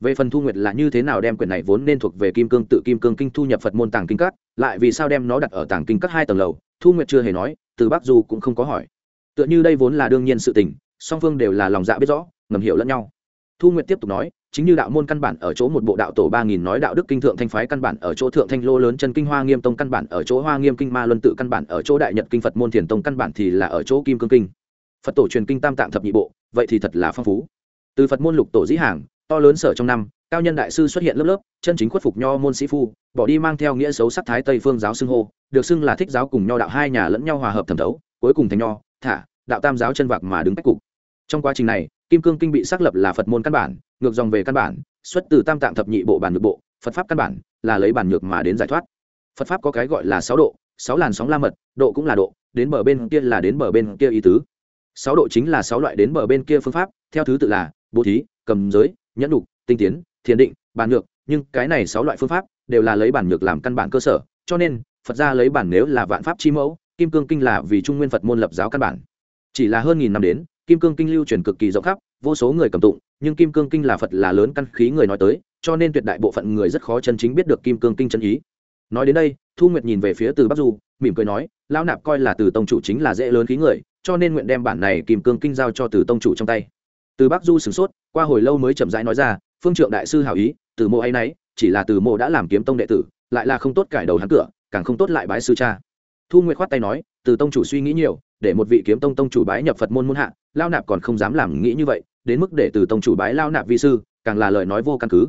về phần thu nguyệt là như thế nào đem quyển này vốn nên thuộc về kim cương tự kim cương kinh thu nhập phật môn tàng kinh các, lại vì sao đem nó đặt ở tàng kinh các hai tầng lầu, thu nguyệt chưa hề nói, từ bắc du cũng không có hỏi. Tựa như đây vốn là đương nhiên sự tình, song phương đều là lòng dạ biết rõ, ngầm hiểu lẫn nhau. Thu nguyệt tiếp tục nói, chính như đạo môn căn bản ở chỗ một bộ đạo tổ ba nghìn nói đạo đức kinh thượng thanh phái căn bản ở chỗ thượng thanh lô lớn chân kinh hoa nghiêm tông căn bản ở chỗ hoa nghiêm kinh ma luân tự căn bản ở chỗ đại nhật kinh phật môn thiền tông căn bản thì là ở chỗ kim cương kinh. Phật tổ truyền kinh tam tạng thập nhị bộ, vậy thì thật là phong phú. Từ phật môn lục tổ dĩ hàng to lớn sở trong năm, cao nhân đại sư xuất hiện lớp lớp, chân chính khuất phục nho môn sĩ phu, bỏ đi mang theo nghĩa xấu sắc thái tây phương giáo xưng hô, được xưng là thích giáo cùng nho đạo hai nhà lẫn nhau hòa hợp thẩm thấu, cuối cùng thành nho, thả, đạo tam giáo chân vạc mà đứng cách cục. Trong quá trình này, kim cương kinh bị xác lập là phật môn căn bản, ngược dòng về căn bản, xuất từ tam tạng thập nhị bộ bản nhược bộ, phật pháp căn bản, là lấy bản nhược mà đến giải thoát. Phật pháp có cái gọi là sáu độ, sáu làn sóng la mật, độ cũng là độ, đến bờ bên kia là đến bờ bên kia ý tứ. Sáu độ chính là sáu loại đến bờ bên kia phương pháp, theo thứ tự là bố thí, cầm giới nhẫn đục tinh tiến, thiền định bản nhược, nhưng cái này sáu loại phương pháp đều là lấy bản nhược làm căn bản cơ sở, cho nên phật gia lấy bản nếu là vạn pháp chi mẫu, kim cương kinh là vì trung nguyên phật môn lập giáo căn bản. Chỉ là hơn nghìn năm đến, kim cương kinh lưu truyền cực kỳ rộng khắp, vô số người cầm tụng, nhưng kim cương kinh là phật là lớn căn khí người nói tới, cho nên tuyệt đại bộ phận người rất khó chân chính biết được kim cương kinh chân ý. Nói đến đây, thu nguyệt nhìn về phía từ bắc du, mỉm cười nói, lão nạp coi là từ tông chủ chính là dễ lớn khí người, cho nên nguyện đem bản này kim cương kinh giao cho từ tông chủ trong tay từ bắc du sửng sốt, qua hồi lâu mới chậm rãi nói ra, phương trượng đại sư hảo ý, từ mộ ấy nấy, chỉ là từ mộ đã làm kiếm tông đệ tử, lại là không tốt cải đầu hắn cửa, càng không tốt lại bái sư cha. Thu nguyệt khoát tay nói, từ tông chủ suy nghĩ nhiều, để một vị kiếm tông tông chủ bái nhập phật môn môn hạ, lao nạp còn không dám làm nghĩ như vậy, đến mức để từ tông chủ bái lao nạp vi sư, càng là lời nói vô căn cứ.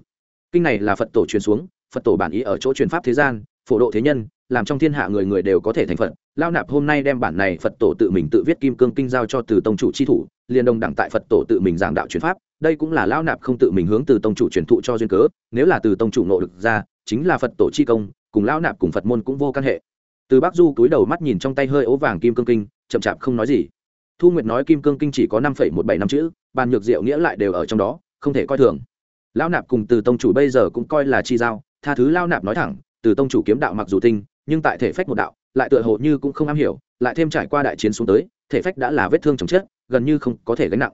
Kinh này là phật tổ truyền xuống, phật tổ bản ý ở chỗ truyền pháp thế gian, phổ độ thế nhân, làm trong thiên hạ người người đều có thể thành phật. Lao nạp hôm nay đem bản này phật tổ tự mình tự viết kim cương kinh giao cho từ tông chủ chi thủ liền đồng đẳng tại phật tổ tự mình giảng đạo truyền pháp, đây cũng là lao nạp không tự mình hướng từ tông chủ truyền thụ cho duyên cớ, nếu là từ tông chủ nộ được ra, chính là phật tổ chi công, cùng lao nạp cùng phật môn cũng vô căn hệ. Từ bắc du cúi đầu mắt nhìn trong tay hơi ố vàng kim cương kinh, chậm chạp không nói gì. Thu nguyệt nói kim cương kinh chỉ có năm phẩy một bảy năm chữ, bàn nhược diệu nghĩa lại đều ở trong đó, không thể coi thường. Lão nạp cùng từ tông chủ bây giờ cũng coi là chi giao, tha thứ lao nạp nói thẳng, từ tông chủ kiếm đạo mặc dù tinh, nhưng tại thể phách một đạo, lại tựa hồ như cũng không am hiểu, lại thêm trải qua đại chiến xuống tới, thể phách đã là vết thương chồng chết gần như không có thể gánh nặng.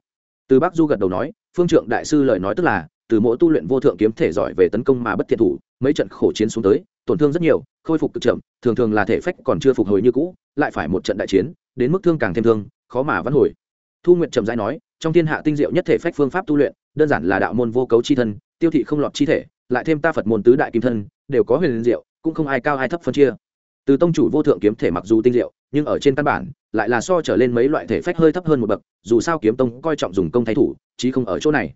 Từ bác du gật đầu nói, phương trượng đại sư lời nói tức là, từ mỗi tu luyện vô thượng kiếm thể giỏi về tấn công mà bất thiện thủ, mấy trận khổ chiến xuống tới, tổn thương rất nhiều, khôi phục cực chậm, thường thường là thể phách còn chưa phục hồi như cũ, lại phải một trận đại chiến, đến mức thương càng thêm thương, khó mà vãn hồi. Thu nguyện trầm rãi nói, trong thiên hạ tinh diệu nhất thể phách phương pháp tu luyện, đơn giản là đạo môn vô cấu chi thân, tiêu thị không lọt chi thể, lại thêm ta phật môn tứ đại kim thân, đều có huyền diệu, cũng không ai cao ai thấp phân chia. Từ tông chủ vô thượng kiếm thể mặc dù tinh diệu, nhưng ở trên căn bản lại là so trở lên mấy loại thể phách hơi thấp hơn một bậc, dù sao kiếm tông coi trọng dùng công thay thủ, chí không ở chỗ này.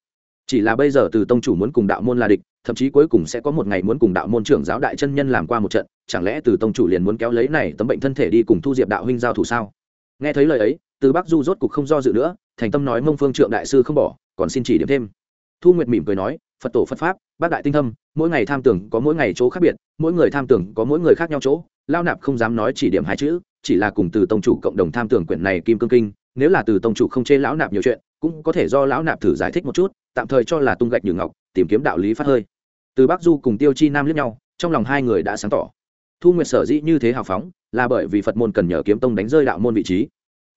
Chỉ là bây giờ từ tông chủ muốn cùng đạo môn là địch, thậm chí cuối cùng sẽ có một ngày muốn cùng đạo môn trưởng giáo đại chân nhân làm qua một trận, chẳng lẽ từ tông chủ liền muốn kéo lấy này tấm bệnh thân thể đi cùng thu diệp đạo huynh giao thủ sao? Nghe thấy lời ấy, từ bắc du rốt cục không do dự nữa, thành tâm nói mông phương trượng đại sư không bỏ, còn xin chỉ điểm thêm. Thu nguyệt mỉm cười nói, phật tổ phật pháp, bác đại tinh thâm, mỗi ngày tham tưởng có mỗi ngày chỗ khác biệt, mỗi người tham tưởng có mỗi người khác nhau chỗ, lao nạp không dám nói chỉ điểm hai chữ chỉ là cùng từ tông chủ cộng đồng tham tưởng quyển này kim cương kinh, nếu là từ tông chủ không chê lão nạp nhiều chuyện, cũng có thể do lão nạp thử giải thích một chút, tạm thời cho là tung gạch nhường ngọc, tìm kiếm đạo lý phát hơi. Từ bắc du cùng tiêu chi nam liếc nhau, trong lòng hai người đã sáng tỏ. Thu nguyệt sở dĩ như thế hào phóng, là bởi vì phật môn cần nhờ kiếm tông đánh rơi đạo môn vị trí.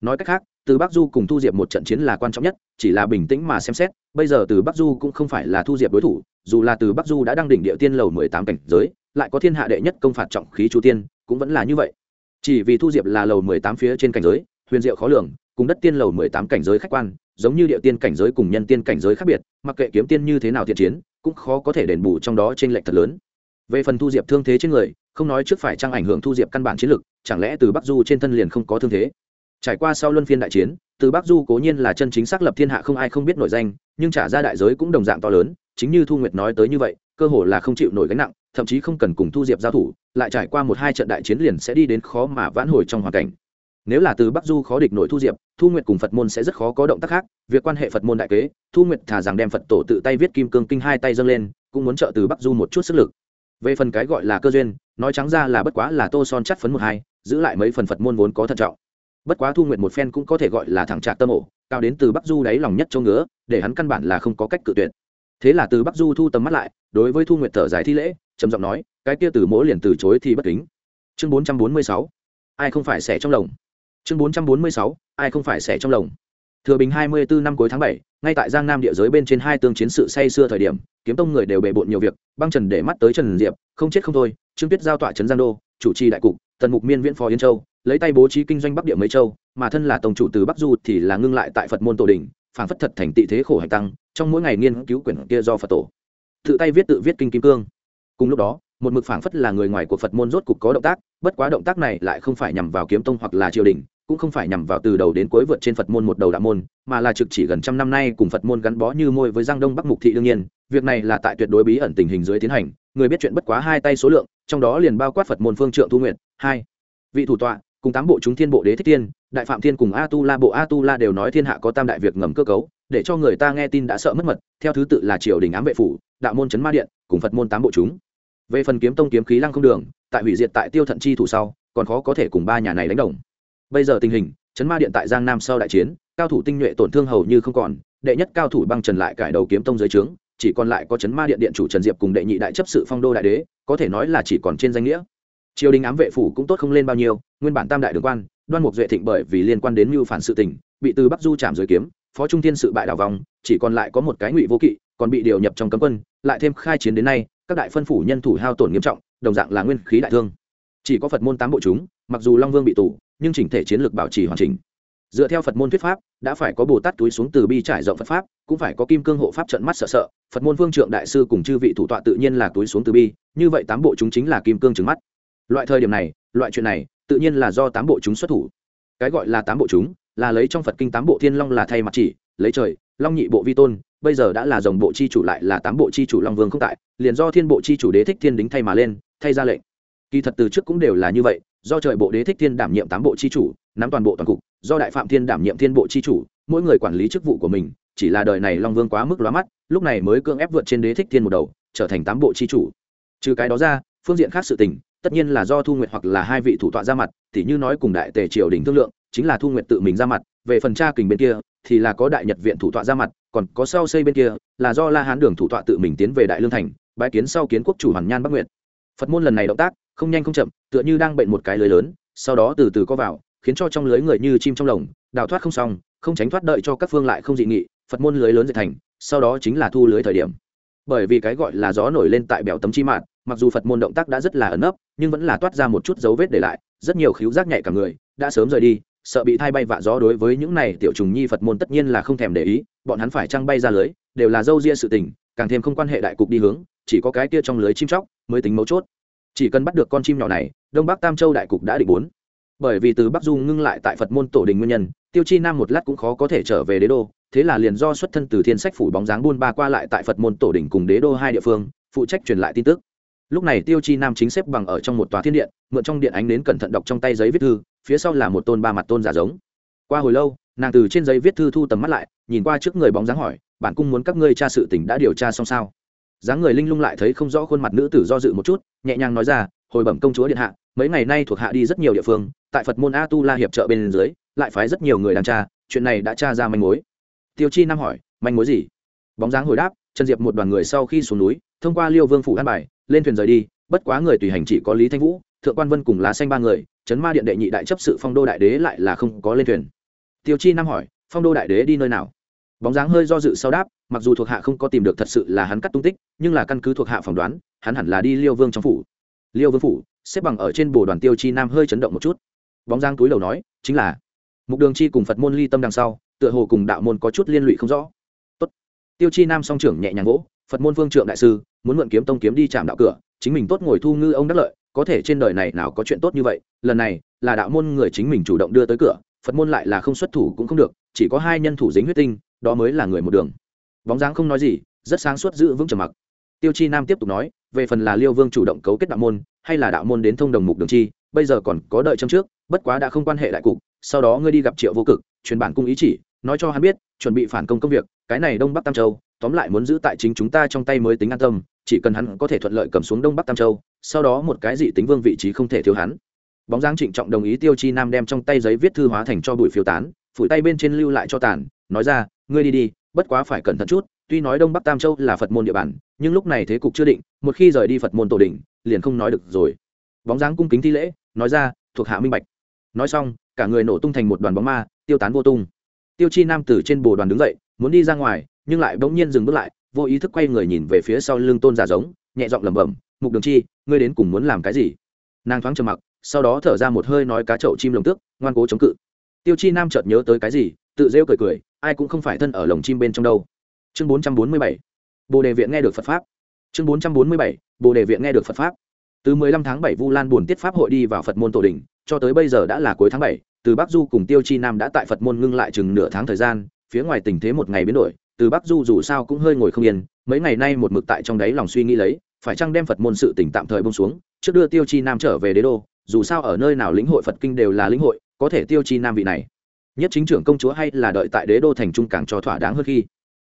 Nói cách khác, từ bắc du cùng thu diệp một trận chiến là quan trọng nhất, chỉ là bình tĩnh mà xem xét, bây giờ từ bắc du cũng không phải là thu diệp đối thủ, dù là từ bắc du đã đăng đỉnh địa tiên lầu mười tám cảnh giới, lại có thiên hạ đệ nhất công phạt trọng khí chu tiên, cũng vẫn là như vậy chỉ vì thu diệp là lầu mười tám phía trên cảnh giới, huyền diệu khó lường, cùng đất tiên lầu mười tám cảnh giới khách quan, giống như địa tiên cảnh giới cùng nhân tiên cảnh giới khác biệt, mặc kệ kiếm tiên như thế nào thiện chiến, cũng khó có thể đền bù trong đó trên lệch thật lớn. Về phần thu diệp thương thế trên người, không nói trước phải trang ảnh hưởng thu diệp căn bản chiến lược chẳng lẽ từ bắc du trên thân liền không có thương thế? Trải qua sau luân phiên đại chiến, từ bắc du cố nhiên là chân chính xác lập thiên hạ không ai không biết nổi danh, nhưng trả ra đại giới cũng đồng dạng to lớn, chính như thu nguyệt nói tới như vậy cơ hồ là không chịu nổi gánh nặng, thậm chí không cần cùng thu diệp giao thủ, lại trải qua một hai trận đại chiến liền sẽ đi đến khó mà vãn hồi trong hoàn cảnh. Nếu là từ bắc du khó địch nổi thu diệp, thu nguyệt cùng phật môn sẽ rất khó có động tác khác, việc quan hệ phật môn đại kế, thu nguyệt thả rằng đem phật tổ tự tay viết kim cương kinh hai tay dâng lên, cũng muốn trợ từ bắc du một chút sức lực. Về phần cái gọi là cơ duyên, nói trắng ra là bất quá là tô son chắt phấn một hai, giữ lại mấy phần phật môn vốn có thận trọng. Bất quá thu nguyệt một phen cũng có thể gọi là thẳng trạc tâm ổ, cao đến từ bắc du đáy lòng nhất châu ngứa, để hắn căn bản là không có cách cự tuyệt thế là từ bắc du thu tầm mắt lại, đối với thu nguyệt thở dài thi lễ, trầm giọng nói, cái kia từ mỗi liền từ chối thì bất kính. Chương bốn trăm bốn mươi sáu. Ai không phải xẻ trong lồng chương bốn trăm bốn mươi sáu. Ai không phải xẻ trong lồng thừa bình hai mươi bốn năm cuối tháng bảy, ngay tại giang nam địa giới bên trên hai tương chiến sự say xưa thời điểm, kiếm tông người đều bề bộn nhiều việc, băng trần để mắt tới trần diệp, không chết không thôi, trương tuyết giao tọa trấn giang đô, chủ trì đại cục, tần mục miên viễn phó yên châu, lấy tay bố trí kinh doanh bắc địa mấy châu, mà thân là tổng chủ từ bắc du thì là ngưng lại tại phật môn tổ đình phản phất thật thành tị thế khổ hạnh tăng, trong mỗi ngày nghiên cứu quyển kia do phật tổ. Tự tay viết tự viết kinh kim cương. Cùng lúc đó, một mực phảng phất là người ngoài của phật môn rốt cục có động tác, bất quá động tác này lại không phải nhằm vào kiếm tông hoặc là triều đình, cũng không phải nhằm vào từ đầu đến cuối vượt trên phật môn một đầu đạo môn, mà là trực chỉ gần trăm năm nay cùng phật môn gắn bó như môi với giang đông bắc mục thị đương nhiên, việc này là tại tuyệt đối bí ẩn tình hình dưới tiến hành, người biết chuyện bất quá hai tay số lượng, trong đó liền bao quát phật môn phương trượng thu nguyện hai vị thủ tọa, cùng tám bộ chúng thiên bộ đế thích tiên đại phạm thiên cùng a tu la bộ a tu la đều nói thiên hạ có tam đại việc ngầm cơ cấu, để cho người ta nghe tin đã sợ mất mật, theo thứ tự là triều đình ám vệ phủ, đạo môn trấn ma điện, cùng phật môn tám bộ chúng. Về phần kiếm tông kiếm khí lăng không đường, tại hủy diệt tại tiêu thận chi thủ sau, còn khó có thể cùng ba nhà này đánh đồng. Bây giờ tình hình trấn ma điện tại giang nam sau đại chiến, cao thủ tinh nhuệ tổn thương hầu như không còn, đệ nhất cao thủ băng trần lại cải đầu kiếm tông dưới trướng, chỉ còn lại có trấn ma điện điện chủ trần diệp cùng đệ nhị đại chấp sự phong đô đại đế, có thể nói là chỉ còn trên danh nghĩa. Triều đình ám vệ phủ cũng tốt không lên bao nhiêu, nguyên bản tam đại đường quan đoan mục duệ thịnh bởi vì liên quan đến mưu phản sự tình, bị từ bắc du chạm dưới kiếm, phó trung thiên sự bại đảo vòng, chỉ còn lại có một cái ngụy vô kỵ, còn bị điều nhập trong cấm quân, lại thêm khai chiến đến nay, các đại phân phủ nhân thủ hao tổn nghiêm trọng, đồng dạng là nguyên khí đại thương. Chỉ có phật môn tám bộ chúng, mặc dù long vương bị tù, nhưng chỉnh thể chiến lược bảo trì hoàn chỉnh. Dựa theo phật môn thuyết pháp, đã phải có bồ tát túi xuống từ bi trải rộng phật pháp, cũng phải có kim cương hộ pháp trận mắt sợ sợ, phật môn vương trượng đại sư cùng chư vị thủ tọa tự nhiên là túi xuống từ bi, như vậy tám bộ chúng chính là kim cương trứng mắt. Loại thời điểm này, loại chuyện này tự nhiên là do tám bộ chúng xuất thủ. Cái gọi là tám bộ chúng là lấy trong phật kinh tám bộ thiên long là thay mặt chỉ, lấy trời, long nhị bộ vi tôn, bây giờ đã là dòng bộ chi chủ lại là tám bộ chi chủ long vương không tại, liền do thiên bộ chi chủ đế thích thiên đính thay mà lên, thay ra lệnh. Kỳ thật từ trước cũng đều là như vậy, do trời bộ đế thích thiên đảm nhiệm tám bộ chi chủ, nắm toàn bộ toàn cục, do đại phạm thiên đảm nhiệm thiên bộ chi chủ, mỗi người quản lý chức vụ của mình, chỉ là đời này long vương quá mức lóa mắt, lúc này mới cưỡng ép vượt trên đế thích thiên một đầu, trở thành tám bộ chi chủ. Trừ cái đó ra, phương diện khác sự tình tất nhiên là do thu nguyệt hoặc là hai vị thủ tọa ra mặt thì như nói cùng đại tề triều đình thương lượng, chính là thu nguyệt tự mình ra mặt, về phần tra kình bên kia, thì là có đại nhật viện thủ tọa ra mặt, còn có sau xây bên kia, là do la hán đường thủ tọa tự mình tiến về đại lương thành bãi kiến sau kiến quốc chủ hoàn nhan bắc nguyệt. Phật môn lần này động tác, không nhanh không chậm, tựa như đang bệnh một cái lưới lớn, sau đó từ từ có vào, khiến cho trong lưới người như chim trong lồng, đào thoát không xong, không tránh thoát đợi cho các phương lại không dị nghị, phật môn lưới lớn dệt thành, sau đó chính là thu lưới thời điểm bởi vì cái gọi là gió nổi lên tại bèo tấm chi mạn, mặc dù phật môn động tác đã rất là ẩn ấp nhưng vẫn là toát ra một chút dấu vết để lại rất nhiều khíu giác nhạy cả người đã sớm rời đi sợ bị thay bay vạ gió đối với những này tiểu trùng nhi phật môn tất nhiên là không thèm để ý bọn hắn phải trăng bay ra lưới đều là dâu ria sự tình càng thêm không quan hệ đại cục đi hướng chỉ có cái kia trong lưới chim chóc mới tính mấu chốt. Chỉ cần bắt được con chim nhỏ này đông bắc tam châu đại cục đã định bốn. Bởi vì từ bắc du ngưng lại tại phật môn tổ đình nguyên nhân tiêu chi nam một lát cũng khó có thể trở về đế đô thế là liền do xuất thân từ thiên sách phủ bóng dáng buôn ba qua lại tại phật môn tổ đỉnh cùng đế đô hai địa phương, phụ trách truyền lại tin tức. Lúc này tiêu chi nam chính xếp bằng ở trong một tòa thiên điện, mượn trong điện ánh đến cẩn thận đọc trong tay giấy viết thư, phía sau là một tôn ba mặt tôn giả giống. Qua hồi lâu, nàng từ trên giấy viết thư thu tầm mắt lại, nhìn qua trước người bóng dáng hỏi, bản cung muốn các ngươi tra sự tình đã điều tra xong sao? Dáng người linh lung lại thấy không rõ khuôn mặt nữ tử do dự một chút, nhẹ nhàng nói ra, hồi bẩm công chúa điện hạ, mấy ngày nay thuộc hạ đi rất nhiều địa phương, tại phật môn a tu la hiệp trợ bên dưới, lại phái rất nhiều người đàn tra, chuyện này đã tra ra manh mối tiêu chi nam hỏi, manh mối gì? Bóng dáng hồi đáp, trần diệp một đoàn người sau khi xuống núi, thông qua liêu vương phủ an bài, lên thuyền rời đi, bất quá người tùy hành chỉ có lý thanh vũ, thượng quan vân cùng lá xanh ba người chấn ma điện đệ nhị đại chấp sự phong đô đại đế lại là không có lên thuyền. Tiêu chi nam hỏi, phong đô đại đế đi nơi nào? Bóng dáng hơi do dự sau đáp, mặc dù thuộc hạ không có tìm được thật sự là hắn cắt tung tích, nhưng là căn cứ thuộc hạ phỏng đoán, hắn hẳn là đi liêu vương trong phủ. Liêu vương phủ, xếp bằng ở trên bồ đoàn tiêu chi nam hơi chấn động một chút. Bóng dáng túi đầu nói, chính là. Mục đường chi cùng phật môn ly tâm đằng sau tựa hồ cùng đạo môn có chút liên lụy không rõ. Tốt. tiêu chi nam song trưởng nhẹ nhàng gỗ phật môn vương trượng đại sư, muốn mượn kiếm tông kiếm đi chạm đạo cửa, chính mình tốt ngồi thu ngư ông đắc lợi, có thể trên đời này nào có chuyện tốt như vậy, lần này là đạo môn người chính mình chủ động đưa tới cửa, phật môn lại là không xuất thủ cũng không được, chỉ có hai nhân thủ dính huyết tinh, đó mới là người một đường. Bóng dáng không nói gì, rất sáng suốt giữ vững trầm mặc. Tiêu chi nam tiếp tục nói, về phần là liêu vương chủ động cấu kết đạo môn, hay là đạo môn đến thông đồng mục đường chi, bây giờ còn có đợi trong trước, bất quá đã không quan hệ đại cục, sau đó ngươi đi gặp triệu vô cực, truyền bản cung ý chỉ nói cho hắn biết, chuẩn bị phản công công việc, cái này đông bắc tam châu, tóm lại muốn giữ tại chính chúng ta trong tay mới tính an tâm, chỉ cần hắn có thể thuận lợi cầm xuống đông bắc tam châu, sau đó một cái dị tính vương vị trí không thể thiếu hắn. Bóng dáng trịnh trọng đồng ý tiêu chi nam đem trong tay giấy viết thư hóa thành cho bụi phiêu tán, phủi tay bên trên lưu lại cho tàn, nói ra, ngươi đi đi, bất quá phải cẩn thận chút, tuy nói đông bắc tam châu là phật môn địa bàn, nhưng lúc này thế cục chưa định, một khi rời đi phật môn tổ đình liền không nói được rồi. Bóng dáng cung kính thi lễ, nói ra, thuộc hạ minh bạch. Nói xong, cả người nổ tung thành một đoàn bóng ma, tiêu tán vô tung tiêu chi nam từ trên bồ đoàn đứng dậy, muốn đi ra ngoài, nhưng lại bỗng nhiên dừng bước lại, vô ý thức quay người nhìn về phía sau lưng tôn giả giống, nhẹ giọng lẩm bẩm, mục đường chi, ngươi đến cùng muốn làm cái gì? Nàng thoáng trầm mặc, sau đó thở ra một hơi nói cá chậu chim lồng tước, ngoan cố chống cự. Tiêu chi nam chợt nhớ tới cái gì, tự rêu cười cười, ai cũng không phải thân ở lồng chim bên trong đâu. Chương bốn trăm bốn mươi bảy. Bồ đề viện nghe được phật pháp. Chương bốn trăm bốn mươi bảy. Bồ đề viện nghe được phật pháp. Từ mười lăm tháng bảy vu lan buồn tiết pháp hội đi vào phật môn tổ đình cho tới bây giờ đã là cuối tháng bảy từ bắc du cùng tiêu chi nam đã tại phật môn ngưng lại chừng nửa tháng thời gian, phía ngoài tình thế một ngày biến đổi, từ bắc du dù sao cũng hơi ngồi không yên, mấy ngày nay một mực tại trong đáy lòng suy nghĩ lấy, phải chăng đem phật môn sự tỉnh tạm thời bông xuống, trước đưa tiêu chi nam trở về đế đô, dù sao ở nơi nào lĩnh hội phật kinh đều là lĩnh hội, có thể tiêu chi nam vị này, nhất chính trưởng công chúa hay là đợi tại đế đô thành trung càng cho thỏa đáng hơn khi.